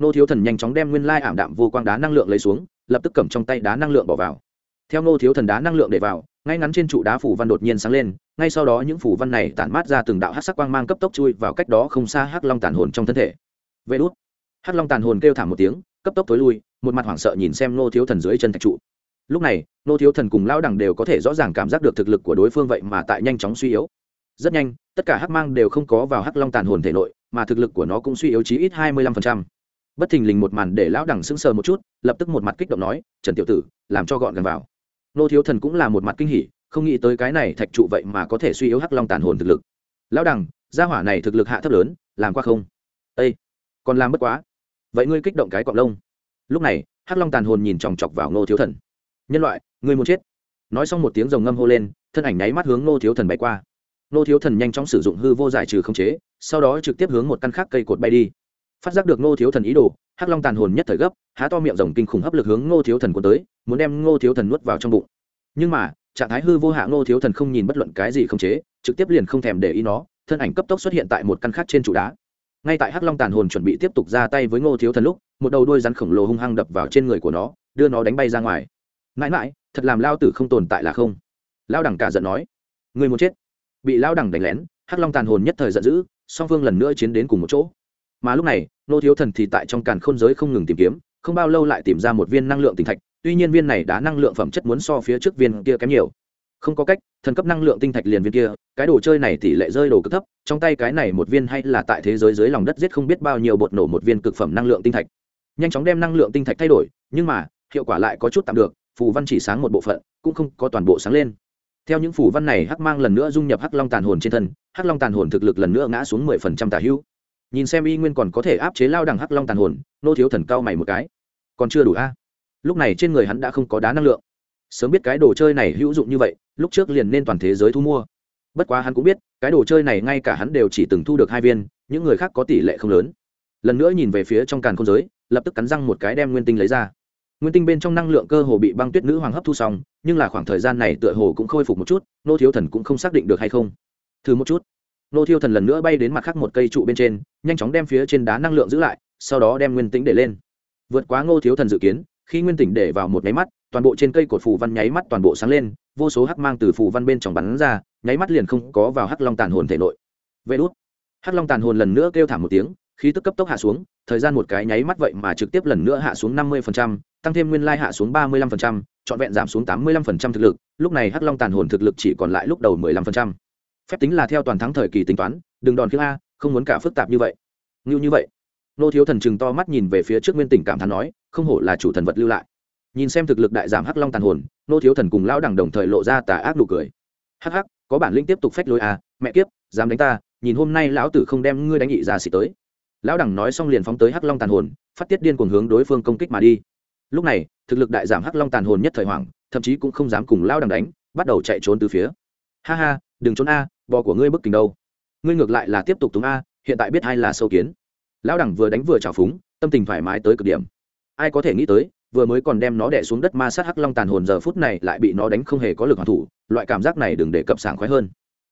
[SPEAKER 1] nô thiếu thần nhanh chóng đem nguyên lai ảm đạm vô quang đá năng lượng lấy xuống, lập tức cầm trong tay đá năng lượng bỏ vào. Theo nô thiếu thần đá năng lượng để vào, ngay ngắn trên trụ đá phủ văn đột nhiên sáng lên, ngay sau đó những phủ văn này tản mát ra từng đạo hát sắc quang mang cấp tốc chui vào cách đó không xa hắc long tàn hồn trong thân thể. Vê đốt hắc long tàn hồn kêu thảm một tiếng, cấp tốc tối lui, một mặt hoảng sợ nhìn xem nô thiếu thần dưới chân thạch trụ. Lúc này, nô thiếu thần cùng lao đẳng đều có thể rõ ràng cảm giác được thực lực của đối phương vậy mà tại nhanh chóng suy yếu rất nhanh, tất cả hắc mang đều không có vào hắc long tàn hồn thể nội, mà thực lực của nó cũng suy yếu chí ít hai mươi lăm phần trăm. Bất thình lình một màn để lão đẳng sững sờ một chút, lập tức một mặt kích động nói, trần tiểu tử, làm cho gọn gần vào. Nô thiếu thần cũng là một mặt kinh hỉ, không nghĩ tới cái này thạch trụ vậy mà có thể suy yếu hắc long tàn hồn thực lực. Lão đẳng, gia hỏa này thực lực hạ thấp lớn, làm qua không? Ây còn làm bất quá. Vậy ngươi kích động cái cọng lông. Lúc này, hắc long tàn hồn nhìn chòng chọc vào nô thiếu thần. Nhân loại, ngươi muốn chết. Nói xong một tiếng rồng ngâm hô lên, thân ảnh nháy mắt hướng nô thiếu thần bay qua. Nô thiếu thần nhanh chóng sử dụng hư vô giải trừ khống chế, sau đó trực tiếp hướng một căn khác cây cột bay đi. Phát giác được Nô thiếu thần ý đồ, hắc long tàn hồn nhất thời gấp, há to miệng rồng kinh khủng hấp lực hướng Nô thiếu thần cuốn tới, muốn đem Nô thiếu thần nuốt vào trong bụng. Nhưng mà, trạng thái hư vô hạ Nô thiếu thần không nhìn bất luận cái gì khống chế, trực tiếp liền không thèm để ý nó, thân ảnh cấp tốc xuất hiện tại một căn khác trên trụ đá. Ngay tại hắc long tàn hồn chuẩn bị tiếp tục ra tay với ngô thiếu thần lúc, một đầu đuôi rắn khổng lồ hung hăng đập vào trên người của nó, đưa nó đánh bay ra ngoài. Mãi mãi, thật làm lao tử không tồn tại là không? Lao đẳng cả giận nói. Người muốn chết? Bị lao đẳng đánh lén, hắc long tàn hồn nhất thời giận dữ, song phương lần nữa chiến đến cùng một chỗ. Mà lúc này, nô thiếu thần thì tại trong càn khôn giới không ngừng tìm kiếm, không bao lâu lại tìm ra một viên năng lượng tinh thạch, tuy nhiên viên này đã năng lượng phẩm chất muốn so phía trước viên kia kém nhiều. Không có cách, thần cấp năng lượng tinh thạch liền viên kia, cái đồ chơi này tỷ lệ rơi đồ cực thấp, trong tay cái này một viên hay là tại thế giới dưới lòng đất giết không biết bao nhiêu bột nổ một viên cực phẩm năng lượng tinh thạch. Nhanh chóng đem năng lượng tinh thạch thay đổi, nhưng mà, hiệu quả lại có chút tạm được, phù văn chỉ sáng một bộ phận, cũng không có toàn bộ sáng lên theo những phủ văn này, hắc mang lần nữa dung nhập hắc long tàn hồn trên thân, hắc long tàn hồn thực lực lần nữa ngã xuống mười phần trăm tà hữu. Nhìn xem y nguyên còn có thể áp chế lao đằng hắc long tàn hồn, nô thiếu thần cao mày một cái. Còn chưa đủ a? Lúc này trên người hắn đã không có đá năng lượng. Sớm biết cái đồ chơi này hữu dụng như vậy, lúc trước liền nên toàn thế giới thu mua. Bất quá hắn cũng biết, cái đồ chơi này ngay cả hắn đều chỉ từng thu được hai viên, những người khác có tỷ lệ không lớn. Lần nữa nhìn về phía trong càn không giới, lập tức cắn răng một cái đem nguyên tinh lấy ra nguyên tinh bên trong năng lượng cơ hồ bị băng tuyết nữ hoàng hấp thu xong, nhưng là khoảng thời gian này tựa hồ cũng khôi phục một chút, nô thiếu thần cũng không xác định được hay không. Thử một chút. Nô thiếu thần lần nữa bay đến mặt khác một cây trụ bên trên, nhanh chóng đem phía trên đá năng lượng giữ lại, sau đó đem nguyên tĩnh để lên. Vượt quá ngô thiếu thần dự kiến, khi nguyên tỉnh để vào một nháy mắt, toàn bộ trên cây cột phù văn nháy mắt toàn bộ sáng lên, vô số hắc mang từ phù văn bên trong bắn ra, nháy mắt liền không có vào hắc long tàn hồn thể nội. Vê đốt hắc long tàn hồn lần nữa kêu thảm một tiếng khí tức cấp tốc hạ xuống, thời gian một cái nháy mắt vậy mà trực tiếp lần nữa hạ xuống năm mươi tăng thêm nguyên lai hạ xuống ba mươi lăm trọn vẹn giảm xuống tám mươi lăm thực lực, lúc này hắc long tàn hồn thực lực chỉ còn lại lúc đầu mười lăm phép tính là theo toàn thắng thời kỳ tính toán, đừng đòn khiêng a, không muốn cả phức tạp như vậy. Ngưu như vậy. Nô thiếu thần chừng to mắt nhìn về phía trước nguyên tỉnh cảm thán nói, không hổ là chủ thần vật lưu lại. Nhìn xem thực lực đại giảm hắc long tàn hồn, nô thiếu thần cùng lão đẳng đồng thời lộ ra tà ác nụ cười. Hắc hắc, có bản lĩnh tiếp tục phách lối à mẹ kiếp, dám đánh ta, nhìn hôm nay lão tử không đem ngươi đánh nghị ra xịt tới lão đẳng nói xong liền phóng tới hắc long tàn hồn, phát tiết điên cuồng hướng đối phương công kích mà đi. Lúc này, thực lực đại giảm hắc long tàn hồn nhất thời hoảng, thậm chí cũng không dám cùng lão đẳng đánh, bắt đầu chạy trốn từ phía. Ha ha, đừng trốn a, bò của ngươi bức kình đâu. Ngươi ngược lại là tiếp tục túng a, hiện tại biết ai là sâu kiến. Lão đẳng vừa đánh vừa trào phúng, tâm tình thoải mái tới cực điểm. Ai có thể nghĩ tới, vừa mới còn đem nó đẻ xuống đất ma sát hắc long tàn hồn, giờ phút này lại bị nó đánh không hề có lực hoàn thủ, loại cảm giác này đừng để cập sảng khoái hơn.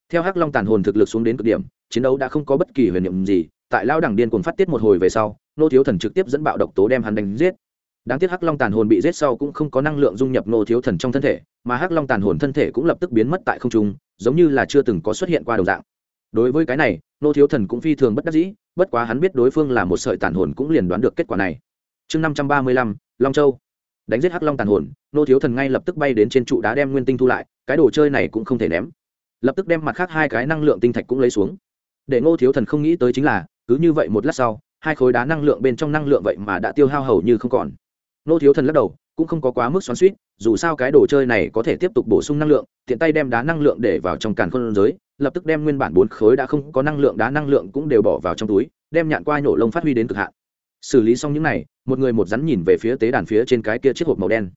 [SPEAKER 1] Theo hắc long tàn hồn thực lực xuống đến cực điểm, chiến đấu đã không có bất kỳ huyền nhiệm gì tại lao đẳng điên cuồng phát tiết một hồi về sau nô thiếu thần trực tiếp dẫn bạo độc tố đem hắn đánh giết. Đáng tiếc hắc long tàn hồn bị giết sau cũng không có năng lượng dung nhập nô thiếu thần trong thân thể, mà hắc long tàn hồn thân thể cũng lập tức biến mất tại không trung, giống như là chưa từng có xuất hiện qua đầu dạng. Đối với cái này nô thiếu thần cũng phi thường bất đắc dĩ, bất quá hắn biết đối phương là một sợi tàn hồn cũng liền đoán được kết quả này. Chương năm trăm ba mươi lăm, long châu. Đánh giết hắc long tàn hồn nô thiếu thần ngay lập tức bay đến trên trụ đá đem nguyên tinh thu lại, cái đồ chơi này cũng không thể ném. Lập tức đem mặt khác hai cái năng lượng tinh thạch cũng lấy xuống. Để ngô thiếu thần không nghĩ tới chính là cứ như vậy một lát sau, hai khối đá năng lượng bên trong năng lượng vậy mà đã tiêu hao hầu như không còn. Nô thiếu thần lắc đầu, cũng không có quá mức xoắn suýt dù sao cái đồ chơi này có thể tiếp tục bổ sung năng lượng, tiện tay đem đá năng lượng để vào trong càn khôn giới, lập tức đem nguyên bản bốn khối đã không có năng lượng, đá năng lượng cũng đều bỏ vào trong túi, đem nhạn qua nhổ lông phát huy đến cực hạn. Xử lý xong những này, một người một rắn nhìn về phía tế đàn phía trên cái kia chiếc hộp màu đen.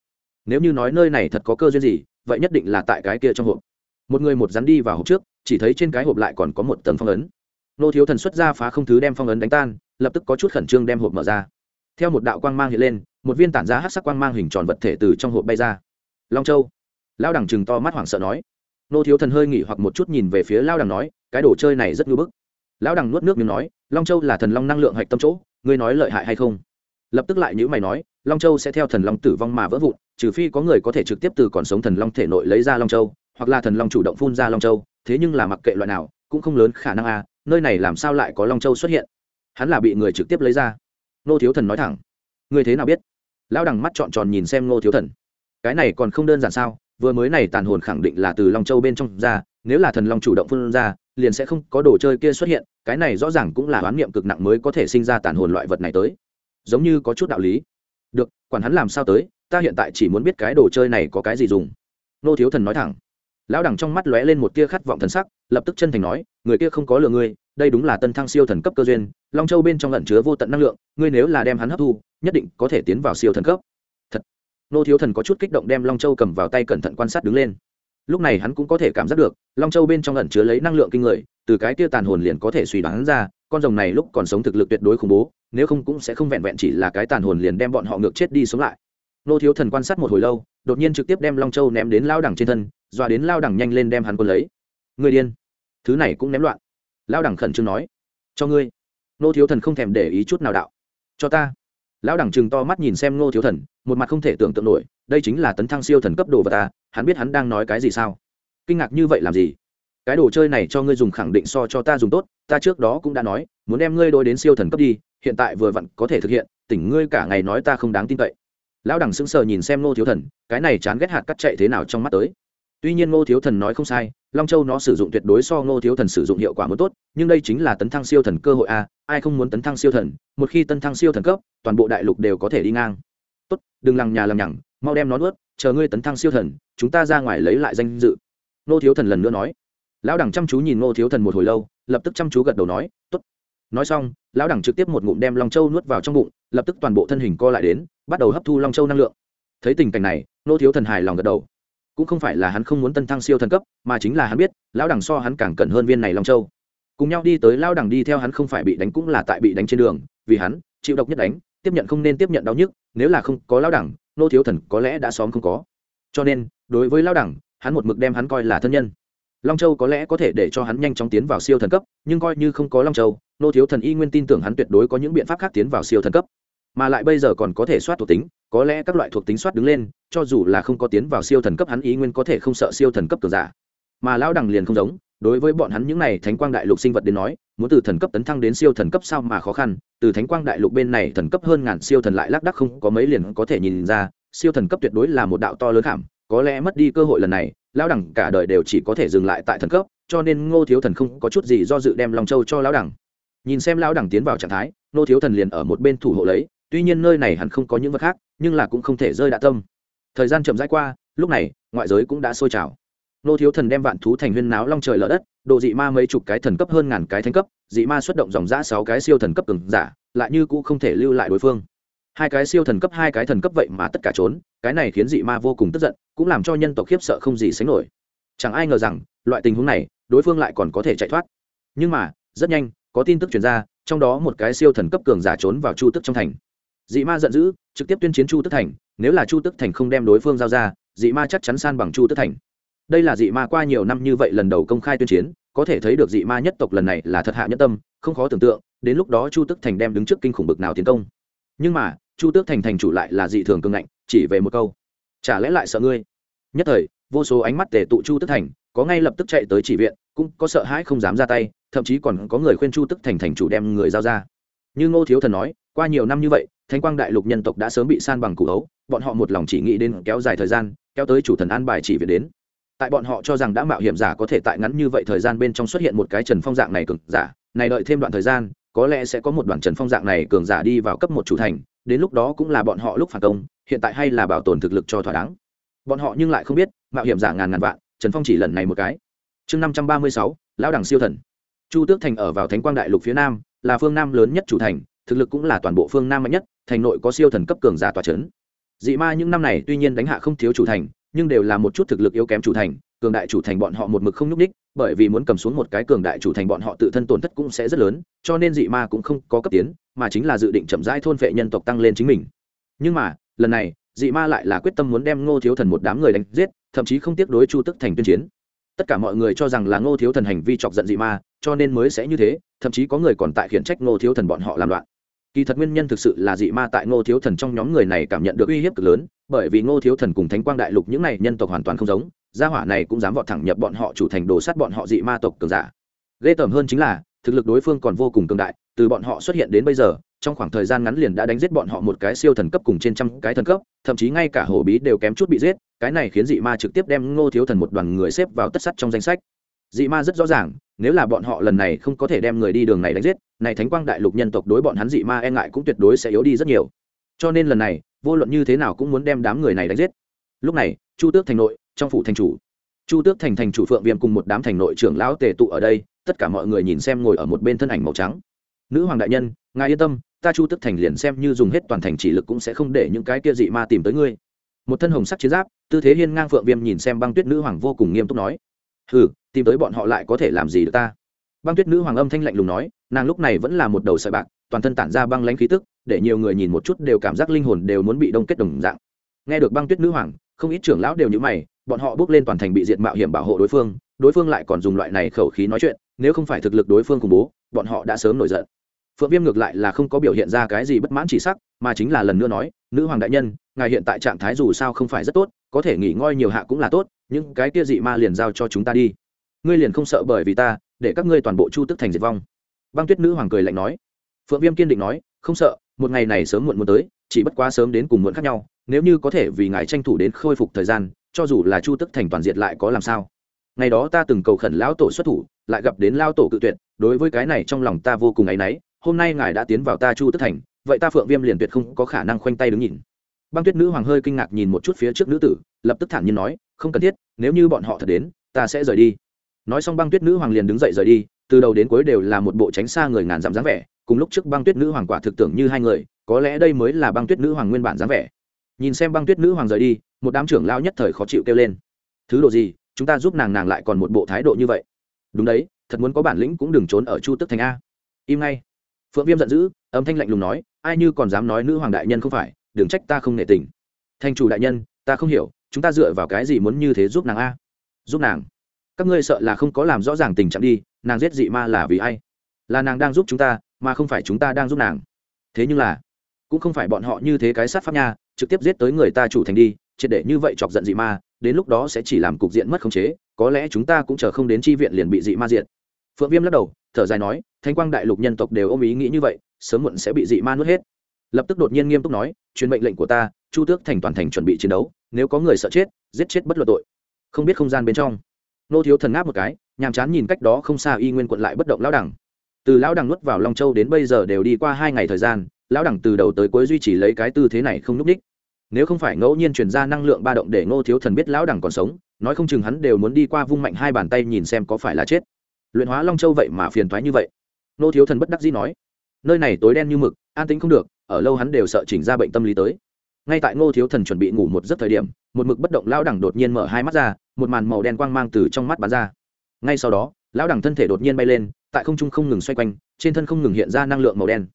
[SPEAKER 1] Nếu như nói nơi này thật có cơ duyên gì, vậy nhất định là tại cái kia trong hộp. Một người một rắn đi vào hộp trước, chỉ thấy trên cái hộp lại còn có một tầng phong ấn nô thiếu thần xuất ra phá không thứ đem phong ấn đánh tan, lập tức có chút khẩn trương đem hộp mở ra. Theo một đạo quang mang hiện lên, một viên tản giá hát sắc quang mang hình tròn vật thể từ trong hộp bay ra. Long châu. Lao đẳng chừng to mắt hoảng sợ nói. Nô thiếu thần hơi nghỉ hoặc một chút nhìn về phía lao đẳng nói, cái đồ chơi này rất ngưỡng bức. Lão đẳng nuốt nước miếng nói, long châu là thần long năng lượng hạch tâm chỗ, ngươi nói lợi hại hay không? Lập tức lại nhữ mày nói, long châu sẽ theo thần long tử vong mà vỡ vụn, trừ phi có người có thể trực tiếp từ còn sống thần long thể nội lấy ra long châu, hoặc là thần long chủ động phun ra long châu, thế nhưng là mặc kệ loại nào, cũng không lớn khả năng a nơi này làm sao lại có long châu xuất hiện? Hắn là bị người trực tiếp lấy ra. Nô thiếu thần nói thẳng. Ngươi thế nào biết? Lão đằng mắt trọn tròn nhìn xem nô thiếu thần. Cái này còn không đơn giản sao? Vừa mới này tàn hồn khẳng định là từ long châu bên trong ra, nếu là thần long chủ động phun ra, liền sẽ không có đồ chơi kia xuất hiện. Cái này rõ ràng cũng là oán niệm cực nặng mới có thể sinh ra tàn hồn loại vật này tới. Giống như có chút đạo lý. Được, quản hắn làm sao tới, ta hiện tại chỉ muốn biết cái đồ chơi này có cái gì dùng. Nô thiếu thần nói thẳng lão đẳng trong mắt lóe lên một tia khát vọng thần sắc, lập tức chân thành nói, người kia không có lừa ngươi, đây đúng là tân thăng siêu thần cấp cơ duyên, long châu bên trong lẩn chứa vô tận năng lượng, ngươi nếu là đem hắn hấp thu, nhất định có thể tiến vào siêu thần cấp. Thật. Nô thiếu thần có chút kích động đem long châu cầm vào tay cẩn thận quan sát đứng lên. Lúc này hắn cũng có thể cảm giác được, long châu bên trong lẩn chứa lấy năng lượng kinh người, từ cái tia tàn hồn liền có thể suy đoán ra, con rồng này lúc còn sống thực lực tuyệt đối khủng bố, nếu không cũng sẽ không vẹn vẹn chỉ là cái tàn hồn liền đem bọn họ ngược chết đi sống lại. Nô thiếu thần quan sát một hồi lâu, đột nhiên trực tiếp đem long châu ném đến lao đẳng trên thân dọa đến lao đẳng nhanh lên đem hắn quân lấy. Người điên. Thứ này cũng ném loạn. Lao đẳng khẩn trương nói. Cho ngươi. Nô thiếu thần không thèm để ý chút nào đạo. Cho ta. Lão đẳng chừng to mắt nhìn xem nô thiếu thần, một mặt không thể tưởng tượng nổi. Đây chính là tấn thăng siêu thần cấp đồ vật ta hắn biết hắn đang nói cái gì sao? Kinh ngạc như vậy làm gì? Cái đồ chơi này cho ngươi dùng khẳng định so cho ta dùng tốt, ta trước đó cũng đã nói, muốn đem ngươi đôi đến siêu thần cấp đi, hiện tại vừa vặn có thể thực hiện, tỉnh ngươi cả ngày nói ta không đáng tin cậy. Lão đẳng sững sờ nhìn xem nô thiếu thần, cái này chán ghét hạt cắt chạy thế nào trong mắt tới tuy nhiên ngô thiếu thần nói không sai, long châu nó sử dụng tuyệt đối so ngô thiếu thần sử dụng hiệu quả muốn tốt, nhưng đây chính là tấn thăng siêu thần cơ hội a, ai không muốn tấn thăng siêu thần, một khi tấn thăng siêu thần cấp, toàn bộ đại lục đều có thể đi ngang. Tốt, đừng lằng nhà lằng nhằng, mau đem nó nuốt, chờ ngươi tấn thăng siêu thần, chúng ta ra ngoài lấy lại danh dự. Ngô thiếu thần lần nữa nói. Lão đẳng chăm chú nhìn ngô thiếu thần một hồi lâu, lập tức chăm chú gật đầu nói, tốt. Nói xong, lão đẳng trực tiếp một ngụm đem long châu nuốt vào trong bụng, lập tức toàn bộ thân hình co lại đến, bắt đầu hấp thu long châu năng lượng. Thấy tình cảnh này, Ngô thiếu thần hài lòng gật đầu cũng không phải là hắn không muốn tân thăng siêu thần cấp, mà chính là hắn biết, lão đẳng so hắn càng cần hơn viên này long châu. Cùng nhau đi tới lão đẳng đi theo hắn không phải bị đánh cũng là tại bị đánh trên đường, vì hắn, chịu độc nhất đánh, tiếp nhận không nên tiếp nhận đau nhức, nếu là không có lão đẳng nô thiếu thần có lẽ đã xóm không có. Cho nên, đối với lão đẳng hắn một mực đem hắn coi là thân nhân. Long châu có lẽ có thể để cho hắn nhanh chóng tiến vào siêu thần cấp, nhưng coi như không có long châu, nô thiếu thần y nguyên tin tưởng hắn tuyệt đối có những biện pháp khác tiến vào siêu thần cấp. Mà lại bây giờ còn có thể soát thuộc tính có lẽ các loại thuộc tính soát đứng lên, cho dù là không có tiến vào siêu thần cấp hắn ý nguyên có thể không sợ siêu thần cấp cường giả. Mà lão đằng liền không giống, đối với bọn hắn những này thánh quang đại lục sinh vật đến nói, muốn từ thần cấp tấn thăng đến siêu thần cấp sao mà khó khăn, từ thánh quang đại lục bên này thần cấp hơn ngàn siêu thần lại lác đắc không có mấy liền có thể nhìn ra, siêu thần cấp tuyệt đối là một đạo to lớn khảm có lẽ mất đi cơ hội lần này, lão đẳng cả đời đều chỉ có thể dừng lại tại thần cấp, cho nên ngô thiếu thần không có chút gì do dự đem lòng châu cho lão đẳng nhìn xem lão đẳng tiến vào trạng thái, ngô thiếu thần liền ở một bên thủ hộ lấy, tuy nhiên nơi này hắn không có những vật khác nhưng là cũng không thể rơi đạ tâm. Thời gian chậm rãi qua, lúc này, ngoại giới cũng đã sôi trào. Nô thiếu thần đem vạn thú thành huyên náo long trời lở đất độ dị ma mấy chục cái thần cấp hơn ngàn cái thánh cấp, dị ma xuất động dòng giã sáu cái siêu thần cấp từng giả, lại như cũ không thể lưu lại đối phương. Hai cái siêu thần cấp, hai cái thần cấp vậy mà tất cả trốn, cái này khiến dị ma vô cùng tức giận, cũng làm cho nhân tộc khiếp sợ không gì sánh nổi. Chẳng ai ngờ rằng, loại tình huống này, đối phương lại còn có thể chạy thoát. Nhưng mà, rất nhanh, có tin tức chuyển ra, trong đó một cái siêu thần cấp cường giả trốn vào chu tức trong thành dị ma giận dữ, trực tiếp tuyên chiến chu tức thành, nếu là chu tức thành không đem đối phương giao ra, dị ma chắc chắn san bằng chu tức thành. Đây là dị ma qua nhiều năm như vậy lần đầu công khai tuyên chiến, có thể thấy được dị ma nhất tộc lần này là thật hạ nhất tâm, không khó tưởng tượng, đến lúc đó chu tức thành đem đứng trước kinh khủng bực nào tiến công. Nhưng mà, chu tước thành thành chủ lại là dị thường cương ngạnh, chỉ về một câu. Chả lẽ lại sợ ngươi? Nhất thời, vô số ánh mắt tề tụ chu tức thành, có ngay lập tức chạy tới chỉ viện, cũng có sợ hãi không dám ra tay, thậm chí còn có người khuyên chu tức thành thành chủ đem người giao ra. Như ngô thiếu thần nói, qua nhiều năm như vậy thánh quang đại lục nhân tộc đã sớm bị san bằng củ ấu bọn họ một lòng chỉ nghĩ đến kéo dài thời gian, kéo tới chủ thần an bài chỉ viện đến. Tại bọn họ cho rằng đã mạo hiểm giả có thể tại ngắn như vậy thời gian bên trong xuất hiện một cái trần phong dạng này cường giả, này đợi thêm đoạn thời gian, có lẽ sẽ có một đoàn trần phong dạng này cường giả đi vào cấp một chủ thành, đến lúc đó cũng là bọn họ lúc phản công, hiện tại hay là bảo tồn thực lực cho thỏa đáng. Bọn họ nhưng lại không biết, mạo hiểm giả ngàn ngàn vạn, trần phong chỉ lần này một cái. Chương năm trăm ba mươi sáu, lão đẳng siêu thần. Chu tước thành ở vào thánh quang đại lục phía nam, là phương nam lớn nhất chủ thành, thực lực cũng là toàn bộ phương nam mạnh nhất thành nội có siêu thần cấp cường giả tòa trấn dị ma những năm này tuy nhiên đánh hạ không thiếu chủ thành, nhưng đều là một chút thực lực yếu kém chủ thành, cường đại chủ thành bọn họ một mực không nhúc ních bởi vì muốn cầm xuống một cái cường đại chủ thành bọn họ tự thân tổn thất cũng sẽ rất lớn, cho nên dị ma cũng không có cấp tiến, mà chính là dự định chậm rãi thôn phệ nhân tộc tăng lên chính mình. Nhưng mà, lần này, dị ma lại là quyết tâm muốn đem ngô thiếu thần một đám người đánh giết, thậm chí không tiếc đối chu tức thành tuyên chiến. Tất cả mọi người cho rằng là ngô thiếu thần hành vi chọc giận dị ma, cho nên mới sẽ như thế, thậm chí có người còn tại khiển trách ngô thiếu thần bọn họ làm loạn kỳ thật nguyên nhân thực sự là dị ma tại ngô thiếu thần trong nhóm người này cảm nhận được uy hiếp cực lớn, bởi vì ngô thiếu thần cùng thánh quang đại lục những này nhân tộc hoàn toàn không giống, gia hỏa này cũng dám vọt thẳng nhập bọn họ chủ thành đồ sát bọn họ dị ma tộc cường giả. Ghê tởm hơn chính là, thực lực đối phương còn vô cùng cường đại, từ bọn họ xuất hiện đến bây giờ, trong khoảng thời gian ngắn liền đã đánh giết bọn họ một cái siêu thần cấp cùng trên trăm cái thần cấp, thậm chí ngay cả hổ bí đều kém chút bị giết, cái này khiến dị ma trực tiếp đem ngô thiếu thần một đoàn người xếp vào tất sắt trong danh sách dị ma rất rõ ràng, nếu là bọn họ lần này không có thể đem người đi đường này đánh giết, này thánh quang đại lục nhân tộc đối bọn hắn dị ma e ngại cũng tuyệt đối sẽ yếu đi rất nhiều. Cho nên lần này, vô luận như thế nào cũng muốn đem đám người này đánh giết. Lúc này, chu tước thành nội, trong phủ thành chủ. Chu tước thành thành chủ phượng viêm cùng một đám thành nội trưởng lão tề tụ ở đây, tất cả mọi người nhìn xem ngồi ở một bên thân ảnh màu trắng. Nữ hoàng đại nhân, ngài yên tâm, ta chu Tước thành liền xem như dùng hết toàn thành chỉ lực cũng sẽ không để những cái kia dị ma tìm tới ngươi. Một thân hồng sắc chiến giáp, tư thế hiên ngang phượng viêm nhìn xem băng tuyết nữ hoàng vô cùng nghiêm túc nói. Hừ tìm tới bọn họ lại có thể làm gì được ta? Băng tuyết nữ hoàng âm thanh lạnh lùng nói, nàng lúc này vẫn là một đầu sợi bạc, toàn thân tản ra băng lãnh khí tức, để nhiều người nhìn một chút đều cảm giác linh hồn đều muốn bị đông kết đồng dạng. Nghe được băng tuyết nữ hoàng, không ít trưởng lão đều như mày, bọn họ bước lên toàn thành bị diện mạo hiểm bảo hộ đối phương đối phương lại còn dùng loại này khẩu khí nói chuyện, nếu không phải thực lực đối phương khủng bố, bọn họ đã sớm nổi giận. Phượng viêm ngược lại là không có biểu hiện ra cái gì bất mãn chỉ sắc, mà chính là lần nữa nói, nữ hoàng đại nhân, ngài hiện tại trạng thái dù sao không phải rất tốt, có thể nghỉ ngơi nhiều hạ cũng là tốt nhưng cái kia dị ma liền giao cho chúng ta đi ngươi liền không sợ bởi vì ta, để các ngươi toàn bộ chu tức thành diệt vong. Băng tuyết nữ hoàng cười lạnh nói. Phượng viêm kiên định nói, không sợ, một ngày này sớm muộn muốn tới, chỉ bất quá sớm đến cùng muộn khác nhau, nếu như có thể vì ngài tranh thủ đến khôi phục thời gian, cho dù là chu tức thành toàn diệt lại có làm sao? Ngày đó ta từng cầu khẩn lão tổ xuất thủ, lại gặp đến lao tổ cự tuyệt, đối với cái này trong lòng ta vô cùng áy náy, hôm nay ngài đã tiến vào ta chu tức thành, vậy ta phượng viêm liền tuyệt không có khả năng khoanh tay đứng nhìn. Băng tuyết nữ hoàng hơi kinh ngạc nhìn một chút phía trước nữ tử, lập tức thản nhiên nói, không cần thiết, nếu như bọn họ thật đến, ta sẽ rời đi nói xong băng tuyết nữ hoàng liền đứng dậy rời đi, từ đầu đến cuối đều là một bộ tránh xa người ngàn dặm dáng vẻ, cùng lúc trước băng tuyết nữ hoàng quả thực tưởng như hai người, có lẽ đây mới là băng tuyết nữ hoàng nguyên bản dáng vẻ. Nhìn xem băng tuyết nữ hoàng rời đi, một đám trưởng lao nhất thời khó chịu kêu lên. Thứ độ gì, chúng ta giúp nàng nàng lại còn một bộ thái độ như vậy. Đúng đấy, thật muốn có bản lĩnh cũng đừng trốn ở chu tức thành a. Im ngay. Phượng viêm giận dữ, âm thanh lạnh lùng nói, ai như còn dám nói nữ hoàng đại nhân không phải, đừng trách ta không nể tình. Thanh chủ đại nhân, ta không hiểu, chúng ta dựa vào cái gì muốn như thế giúp nàng a? Giúp nàng? Các ngươi sợ là không có làm rõ ràng tình trạng đi, nàng giết dị ma là vì ai? Là nàng đang giúp chúng ta, mà không phải chúng ta đang giúp nàng. Thế nhưng là, cũng không phải bọn họ như thế cái sát pháp nha, trực tiếp giết tới người ta chủ thành đi, triệt để như vậy chọc giận dị ma, đến lúc đó sẽ chỉ làm cục diện mất khống chế, có lẽ chúng ta cũng chờ không đến tri viện liền bị dị ma diện phượng viêm lắc đầu, thở dài nói, thanh quang đại lục nhân tộc đều ôm ý nghĩ như vậy, sớm muộn sẽ bị dị ma nuốt hết. Lập tức đột nhiên nghiêm túc nói, truyền mệnh lệnh của ta, chu tước thành toàn thành chuẩn bị chiến đấu, nếu có người sợ chết, giết chết bất luận tội. Không biết không gian bên trong nô thiếu thần ngáp một cái, nhàm chán nhìn cách đó không xa y nguyên quận lại bất động lão đẳng. Từ lão đẳng nuốt vào long châu đến bây giờ đều đi qua hai ngày thời gian, lão đẳng từ đầu tới cuối duy trì lấy cái tư thế này không n ú c ních nếu không phải ngẫu nhiên truyền ra năng lượng ba động để ngô thiếu thần biết lão đẳng còn sống, nói không chừng hắn đều muốn đi qua vung mạnh hai bàn tay nhìn xem có phải là chết. Luyện hóa long châu vậy mà phiền thoái như vậy. Ngô thiếu thần bất đắc dĩ nói, nơi này tối đen như mực, an tính không được, ở lâu hắn đều sợ chỉnh ra bệnh tâm lý tới ngay tại ngô thiếu thần chuẩn bị ngủ một giấc thời điểm, một mực bất động lão đẳng đột nhiên mở hai mắt ra, một màn màu đen quang mang từ trong mắt bắn ra. Ngay sau đó, lão đẳng thân thể đột nhiên bay lên, tại không trung không ngừng xoay quanh, trên thân không ngừng hiện ra năng lượng màu đen.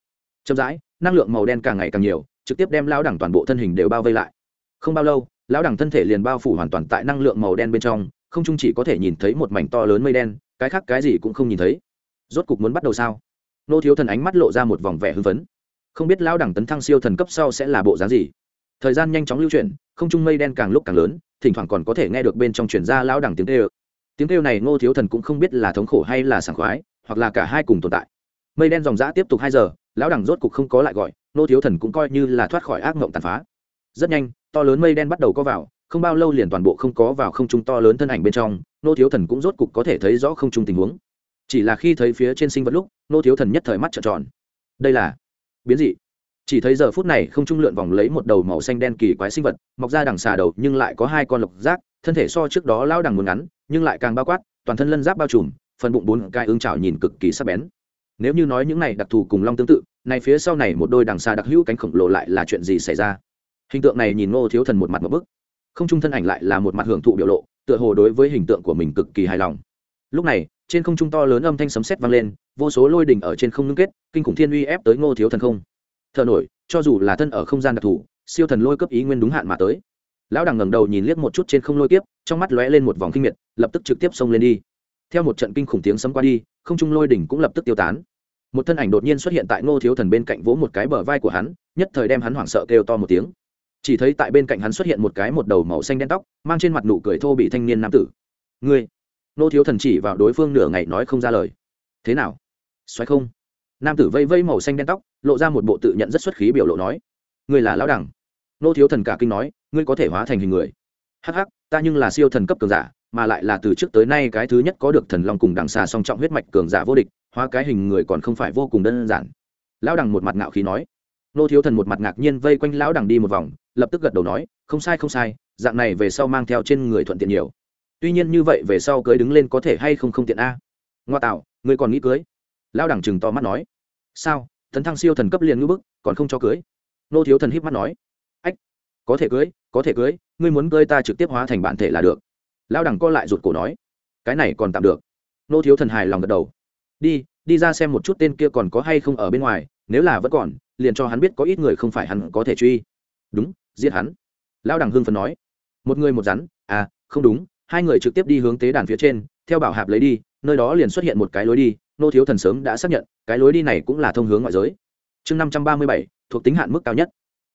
[SPEAKER 1] Chậm rãi, năng lượng màu đen càng ngày càng nhiều, trực tiếp đem lão đẳng toàn bộ thân hình đều bao vây lại. Không bao lâu, lão đẳng thân thể liền bao phủ hoàn toàn tại năng lượng màu đen bên trong, không trung chỉ có thể nhìn thấy một mảnh to lớn mây đen, cái khác cái gì cũng không nhìn thấy. Rốt cục muốn bắt đầu sao? Nô thiếu thần ánh mắt lộ ra một vòng vẻ hưng phấn. Không biết lão đẳng tấn thăng siêu thần cấp sau sẽ là bộ dáng gì? Thời gian nhanh chóng lưu chuyển, không trung mây đen càng lúc càng lớn, thỉnh thoảng còn có thể nghe được bên trong chuyển ra lão đẳng tiếng kêu. Tiếng kêu này ngô thiếu thần cũng không biết là thống khổ hay là sảng khoái, hoặc là cả hai cùng tồn tại. Mây đen dòng dã tiếp tục hai giờ, lão đẳng rốt cục không có lại gọi, Ngô thiếu thần cũng coi như là thoát khỏi ác mộng tàn phá. Rất nhanh, to lớn mây đen bắt đầu có vào, không bao lâu liền toàn bộ không có vào không trung to lớn thân ảnh bên trong nô thiếu thần cũng rốt cục có thể thấy rõ không trung tình huống. Chỉ là khi thấy phía trên sinh vật lúc nô thiếu thần nhất thời mắt trợn tròn. Đây là biến dị chỉ thấy giờ phút này không trung lượn vòng lấy một đầu màu xanh đen kỳ quái sinh vật, mọc ra đằng xà đầu nhưng lại có hai con lộc giác, thân thể so trước đó lao đằng muốn ngắn, nhưng lại càng bao quát, toàn thân lân giáp bao trùm, phần bụng bốn cái ương trào nhìn cực kỳ sắc bén. Nếu như nói những này đặc thù cùng long tương tự này phía sau này một đôi đằng xà đặc hữu cánh khổng lồ lại là chuyện gì xảy ra? Hình tượng này nhìn ngô thiếu thần một mặt một bức. Không trung thân ảnh lại là một mặt hưởng thụ biểu lộ, tựa hồ đối với hình tượng của mình cực kỳ hài lòng. Lúc này, trên không trung to lớn âm thanh sấm sét vang lên, vô số lôi đỉnh ở trên không ngưng kết, kinh khủng thiên uy ép tới ngô thiếu thần không thở nổi, cho dù là thân ở không gian đặc thù, siêu thần lôi cấp ý nguyên đúng hạn mà tới. Lão đằng ngẩng đầu nhìn liếc một chút trên không lôi kiếp, trong mắt lóe lên một vòng kinh miệt, lập tức trực tiếp xông lên đi. Theo một trận kinh khủng tiếng sấm qua đi, không trung lôi đỉnh cũng lập tức tiêu tán. Một thân ảnh đột nhiên xuất hiện tại ngô thiếu thần bên cạnh vỗ một cái bờ vai của hắn, nhất thời đem hắn hoảng sợ kêu to một tiếng. Chỉ thấy tại bên cạnh hắn xuất hiện một cái một đầu màu xanh đen tóc, mang trên mặt nụ cười thô bị thanh niên nam tử. Ngươi? Ngô thiếu thần chỉ vào đối phương nửa ngày nói không ra lời. Thế nào? Xoáy không? Nam tử vây vây màu xanh đen tóc, lộ ra một bộ tự nhận rất xuất khí biểu lộ nói, ngươi là lão đẳng. Nô thiếu thần cả kinh nói, ngươi có thể hóa thành hình người. Hắc hắc, ta nhưng là siêu thần cấp cường giả, mà lại là từ trước tới nay cái thứ nhất có được thần long cùng đằng xà song trọng huyết mạch cường giả vô địch, hóa cái hình người còn không phải vô cùng đơn giản. Lão đằng một mặt ngạo khí nói. Nô thiếu thần một mặt ngạc nhiên vây quanh lão đằng đi một vòng, lập tức gật đầu nói, không sai không sai, dạng này về sau mang theo trên người thuận tiện nhiều. Tuy nhiên như vậy về sau cưới đứng lên có thể hay không không tiện a? Ngoa tạo, ngươi còn nghĩ cưới? Lão đẳng chừng to mắt nói. Sao? Thần thăng siêu thần cấp liền ngưỡng bức, còn không cho cưới? Nô thiếu thần híp mắt nói. Ách, có thể cưới, có thể cưới, ngươi muốn cưới ta trực tiếp hóa thành bản thể là được. Lão đẳng co lại rụt cổ nói. Cái này còn tạm được. Nô thiếu thần hài lòng gật đầu. Đi đi ra xem một chút tên kia còn có hay không ở bên ngoài, nếu là vẫn còn, liền cho hắn biết có ít người không phải hắn có thể truy. Đúng, giết hắn. Lão đẳng hưng phấn nói. Một người một rắn à không đúng, hai người trực tiếp đi hướng tế đàn phía trên, theo bảo hạp lấy đi, nơi đó liền xuất hiện một cái lối đi nô thiếu thần sớm đã xác nhận, cái lối đi này cũng là thông hướng ngoại giới. Chương năm trăm ba mươi bảy, thuộc tính hạn mức cao nhất.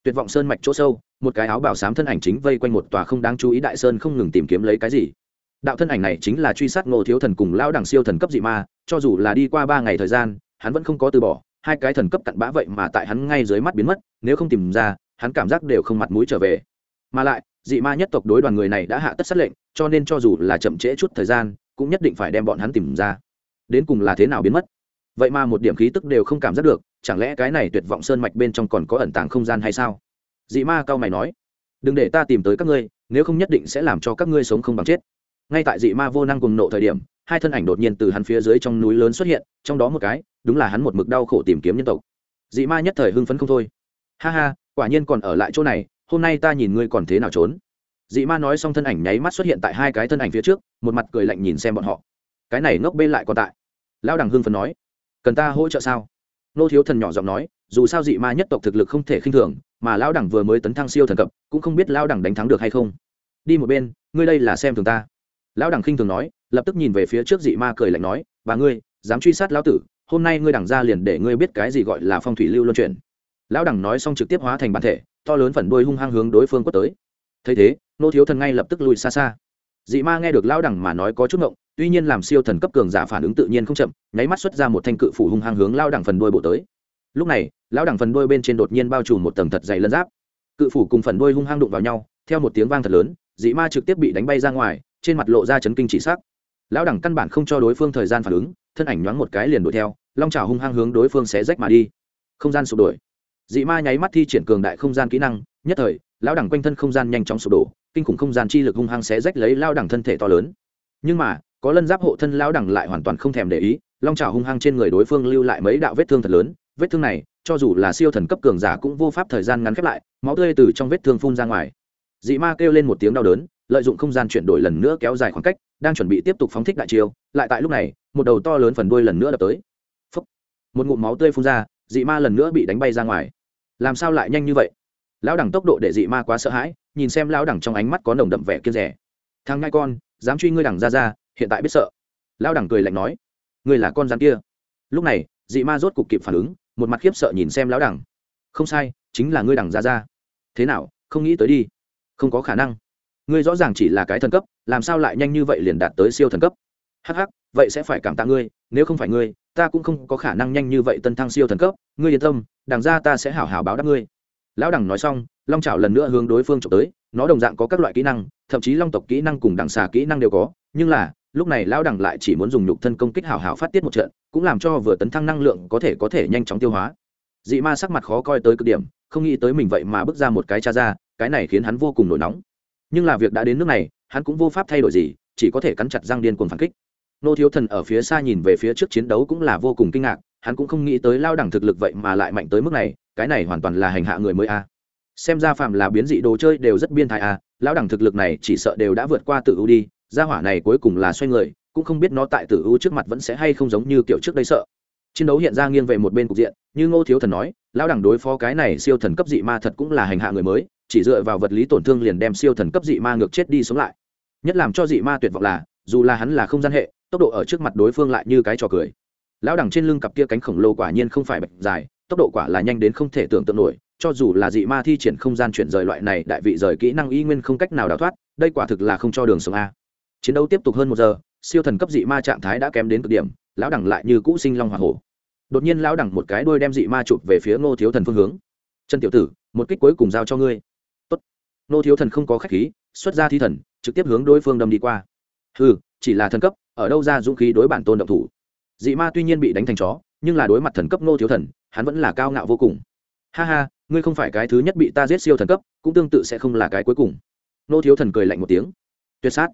[SPEAKER 1] Tuyệt vọng sơn mạch chỗ sâu, một cái áo bảo sám thân ảnh chính vây quanh một tòa không đáng chú ý đại sơn không ngừng tìm kiếm lấy cái gì. Đạo thân ảnh này chính là truy sát ngô thiếu thần cùng lão đẳng siêu thần cấp dị ma, cho dù là đi qua ba ngày thời gian, hắn vẫn không có từ bỏ, hai cái thần cấp cặn bã vậy mà tại hắn ngay dưới mắt biến mất, nếu không tìm ra, hắn cảm giác đều không mặt mũi trở về. Mà lại, dị ma nhất tộc đối đoàn người này đã hạ tất sát lệnh, cho nên cho dù là chậm trễ chút thời gian, cũng nhất định phải đem bọn hắn tìm ra đến cùng là thế nào biến mất? Vậy mà một điểm khí tức đều không cảm giác được, chẳng lẽ cái này tuyệt vọng sơn mạch bên trong còn có ẩn tàng không gian hay sao? Dị ma cao mày nói, đừng để ta tìm tới các ngươi, nếu không nhất định sẽ làm cho các ngươi sống không bằng chết. Ngay tại dị ma vô năng cùng nộ thời điểm, hai thân ảnh đột nhiên từ hắn phía dưới trong núi lớn xuất hiện, trong đó một cái, đúng là hắn một mực đau khổ tìm kiếm nhân tộc. Dị ma nhất thời hưng phấn không thôi. Ha ha, quả nhiên còn ở lại chỗ này, hôm nay ta nhìn ngươi còn thế nào trốn? Dị ma nói xong thân ảnh nháy mắt xuất hiện tại hai cái thân ảnh phía trước, một mặt cười lạnh nhìn xem bọn họ. Cái này ngốc bên lại còn tại lão đằng hưng phấn nói, cần ta hỗ trợ sao? Nô thiếu thần nhỏ giọng nói, dù sao dị ma nhất tộc thực lực không thể khinh thường, mà lão đẳng vừa mới tấn thăng siêu thần cập cũng không biết lão đẳng đánh thắng được hay không. Đi một bên, ngươi đây là xem thường ta. Lão đẳng khinh thường nói, lập tức nhìn về phía trước dị ma cười lạnh nói, và ngươi, dám truy sát lão tử, hôm nay ngươi đẳng ra liền để ngươi biết cái gì gọi là phong thủy lưu luân chuyển. Lão đẳng nói xong trực tiếp hóa thành bản thể, to lớn phần đuôi hung hăng hướng đối phương quất tới. Thấy thế, nô thiếu thần ngay lập tức lùi xa xa. Dị ma nghe được lão đẳng mà nói có chút ngộng tuy nhiên làm siêu thần cấp cường giả phản ứng tự nhiên không chậm, nháy mắt xuất ra một thanh cự phủ hung hăng hướng lao đẳng phần đuôi bộ tới. Lúc này, lao đẳng phần đuôi bên trên đột nhiên bao trùm một tầng thật dày lân giáp. Cự phủ cùng phần đuôi hung hăng đụng vào nhau, theo một tiếng vang thật lớn, dị ma trực tiếp bị đánh bay ra ngoài, trên mặt lộ ra chấn kinh chỉ sắc. Lão đẳng căn bản không cho đối phương thời gian phản ứng, thân ảnh nhoáng một cái liền đuổi theo, long trào hung hăng hướng đối phương xé rách mà đi. Không gian sụp đổi dị ma nháy mắt thi triển cường đại không gian kỹ năng, nhất thời lão đẳng quanh thân không gian nhanh chóng sụp đổ, kinh khủng không gian chi lực hung hăng xé rách lấy lao đẳng thân thể to lớn. Nhưng mà có lân giáp hộ thân lão đẳng lại hoàn toàn không thèm để ý, long trào hung hăng trên người đối phương lưu lại mấy đạo vết thương thật lớn. Vết thương này, cho dù là siêu thần cấp cường giả cũng vô pháp thời gian ngắn khép lại, máu tươi từ trong vết thương phun ra ngoài. Dị ma kêu lên một tiếng đau đớn, lợi dụng không gian chuyển đổi lần nữa kéo dài khoảng cách, đang chuẩn bị tiếp tục phóng thích đại chiêu, lại tại lúc này, một đầu to lớn phần đuôi lần nữa đập tới. Phúc. một ngụm máu tươi phun ra, dị ma lần nữa bị đánh bay ra ngoài. Làm sao lại nhanh như vậy? Lão đẳng tốc độ để dị ma quá sợ hãi, nhìn xem lão đẳng trong ánh mắt có nồng đậm vẻ kiên rẻ. Thằng ngai con, dám truy ngươi đẳng ra ra hiện tại biết sợ. Lão đẳng cười lạnh nói người là con rắn kia. Lúc này, dị ma rốt cục kịp phản ứng, một mặt khiếp sợ nhìn xem lão đẳng. Không sai, chính là ngươi đẳng ra ra. Thế nào, không nghĩ tới đi. Không có khả năng. Ngươi rõ ràng chỉ là cái thần cấp, làm sao lại nhanh như vậy liền đạt tới siêu thần cấp? Hh vậy sẽ phải cảm tạ ngươi, nếu không phải ngươi, ta cũng không có khả năng nhanh như vậy tân thăng siêu thần cấp. Ngươi yên tâm đằng ra ta sẽ hảo hảo báo đáp ngươi. Lão đẳng nói xong, long trào lần nữa hướng đối phương trộm tới, nó đồng dạng có các loại kỹ năng, thậm chí long tộc kỹ năng cùng đằng xà kỹ năng đều có, nhưng là lúc này lão đẳng lại chỉ muốn dùng nhục thân công kích hảo hảo phát tiết một trận, cũng làm cho vừa tấn thăng năng lượng có thể có thể nhanh chóng tiêu hóa. Dị ma sắc mặt khó coi tới cực điểm, không nghĩ tới mình vậy mà bước ra một cái cha ra, cái này khiến hắn vô cùng nổi nóng. Nhưng là việc đã đến nước này, hắn cũng vô pháp thay đổi gì, chỉ có thể cắn chặt răng điên cuồng phản kích. Nô thiếu thần ở phía xa nhìn về phía trước chiến đấu cũng là vô cùng kinh ngạc, hắn cũng không nghĩ tới lao đẳng thực lực vậy mà lại mạnh tới mức này, cái này hoàn toàn là hành hạ người mới a. Xem ra phạm là biến dị đồ chơi đều rất biên thái a, lão đẳng thực lực này chỉ sợ đều đã vượt qua tự ưu đi gia hỏa này cuối cùng là xoay người, cũng không biết nó tại tử u trước mặt vẫn sẽ hay không giống như kiểu trước đây sợ. Chiến đấu hiện ra nghiêng về một bên cục diện, như ngô thiếu thần nói, lão đẳng đối phó cái này siêu thần cấp dị ma thật cũng là hành hạ người mới, chỉ dựa vào vật lý tổn thương liền đem siêu thần cấp dị ma ngược chết đi sống lại. Nhất làm cho dị ma tuyệt vọng là, dù là hắn là không gian hệ, tốc độ ở trước mặt đối phương lại như cái trò cười. Lão đẳng trên lưng cặp kia cánh khổng lồ quả nhiên không phải bạch dài, tốc độ quả là nhanh đến không thể tưởng tượng nổi, cho dù là dị ma thi triển không gian chuyển rời loại này, đại vị rời kỹ năng y nguyên không cách nào đào thoát, đây quả thực là không cho đường sống a chiến đấu tiếp tục hơn một giờ, siêu thần cấp dị ma trạng thái đã kém đến cực điểm, lão đẳng lại như cũ sinh long hoa hổ. Đột nhiên lão đẳng một cái đuôi đem dị ma chụp về phía ngô thiếu thần phương hướng. Trần tiểu tử, một kích cuối cùng giao cho ngươi. Tốt. ngô thiếu thần không có khách khí, xuất ra thi thần, trực tiếp hướng đối phương đâm đi qua. Ừ chỉ là thần cấp, ở đâu ra dũng khí đối bản tôn động thủ? Dị ma tuy nhiên bị đánh thành chó, nhưng là đối mặt thần cấp ngô thiếu thần, hắn vẫn là cao ngạo vô cùng. Ha ha, ngươi không phải cái thứ nhất bị ta giết siêu thần cấp, cũng tương tự sẽ không là cái cuối cùng. Ngô thiếu thần cười lạnh một tiếng. Tuyệt sát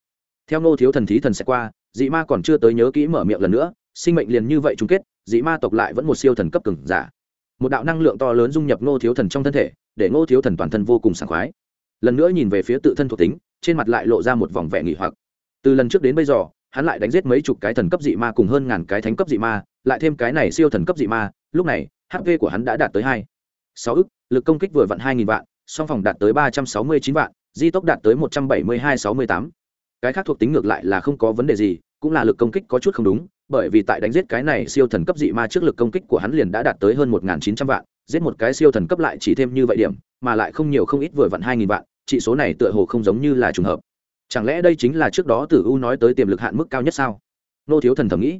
[SPEAKER 1] theo ngô thiếu thần thí thần sẽ qua, dị ma còn chưa tới nhớ kỹ mở miệng lần nữa, sinh mệnh liền như vậy chung kết, dị ma tộc lại vẫn một siêu thần cấp cứng giả. Một đạo năng lượng to lớn dung nhập ngô thiếu thần trong thân thể, để ngô thiếu thần toàn thân vô cùng sảng khoái. Lần nữa nhìn về phía tự thân thuộc tính, trên mặt lại lộ ra một vòng vẻ nghỉ hoặc. Từ lần trước đến bây giờ, hắn lại đánh giết mấy chục cái thần cấp dị ma cùng hơn ngàn cái thánh cấp dị ma, lại thêm cái này siêu thần cấp dị ma, lúc này hp của hắn đã đạt tới hai. Sáu ức, lực công kích vừa vặn hai nghìn vạn, song phòng đạt tới ba trăm sáu mươi chín vạn, di tốc đạt tới một trăm bảy mươi hai sáu mươi tám cái khác thuộc tính ngược lại là không có vấn đề gì, cũng là lực công kích có chút không đúng, bởi vì tại đánh giết cái này siêu thần cấp dị ma trước lực công kích của hắn liền đã đạt tới hơn một chín trăm vạn, giết một cái siêu thần cấp lại chỉ thêm như vậy điểm, mà lại không nhiều không ít vừa vặn hai nghìn vạn trị số này tựa hồ không giống như là trùng hợp. Chẳng lẽ đây chính là trước đó tử u nói tới tiềm lực hạn mức cao nhất sao? Nô thiếu thần thầm nghĩ.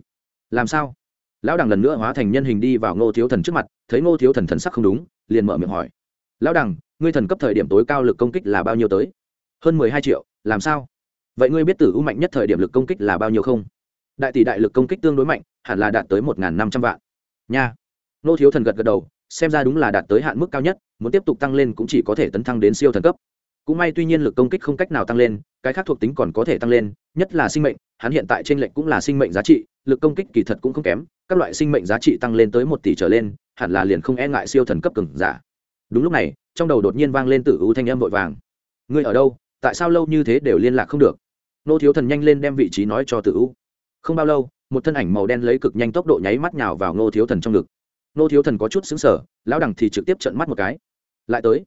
[SPEAKER 1] Làm sao? Lão đằng lần nữa hóa thành nhân hình đi vào ngô thiếu thần trước mặt, thấy ngô thiếu thần thần sắc không đúng, liền mở miệng hỏi. Lão đằng, ngươi thần cấp thời điểm tối cao lực công kích là bao nhiêu tới? Hơn mười hai triệu, làm sao? Vậy ngươi biết tử u mạnh nhất thời điểm lực công kích là bao nhiêu không? Đại tỷ đại lực công kích tương đối mạnh, hẳn là đạt tới một năm trăm vạn. Nha. Nô thiếu thần gật gật đầu, xem ra đúng là đạt tới hạn mức cao nhất, muốn tiếp tục tăng lên cũng chỉ có thể tấn thăng đến siêu thần cấp. Cũng may tuy nhiên lực công kích không cách nào tăng lên, cái khác thuộc tính còn có thể tăng lên, nhất là sinh mệnh, hắn hiện tại trên lệnh cũng là sinh mệnh giá trị, lực công kích kỳ thật cũng không kém, các loại sinh mệnh giá trị tăng lên tới một tỷ trở lên, hẳn là liền không e ngại siêu thần cấp cường giả. Đúng lúc này, trong đầu đột nhiên vang lên tử u thanh âm vội vàng. Ngươi ở đâu? Tại sao lâu như thế đều liên lạc không được? Nô thiếu thần nhanh lên đem vị trí nói cho tử u. Không bao lâu, một thân ảnh màu đen lấy cực nhanh tốc độ nháy mắt nhào vào nô thiếu thần trong ngực. Nô thiếu thần có chút xứng sở lão đẳng thì trực tiếp trận mắt một cái. Lại tới.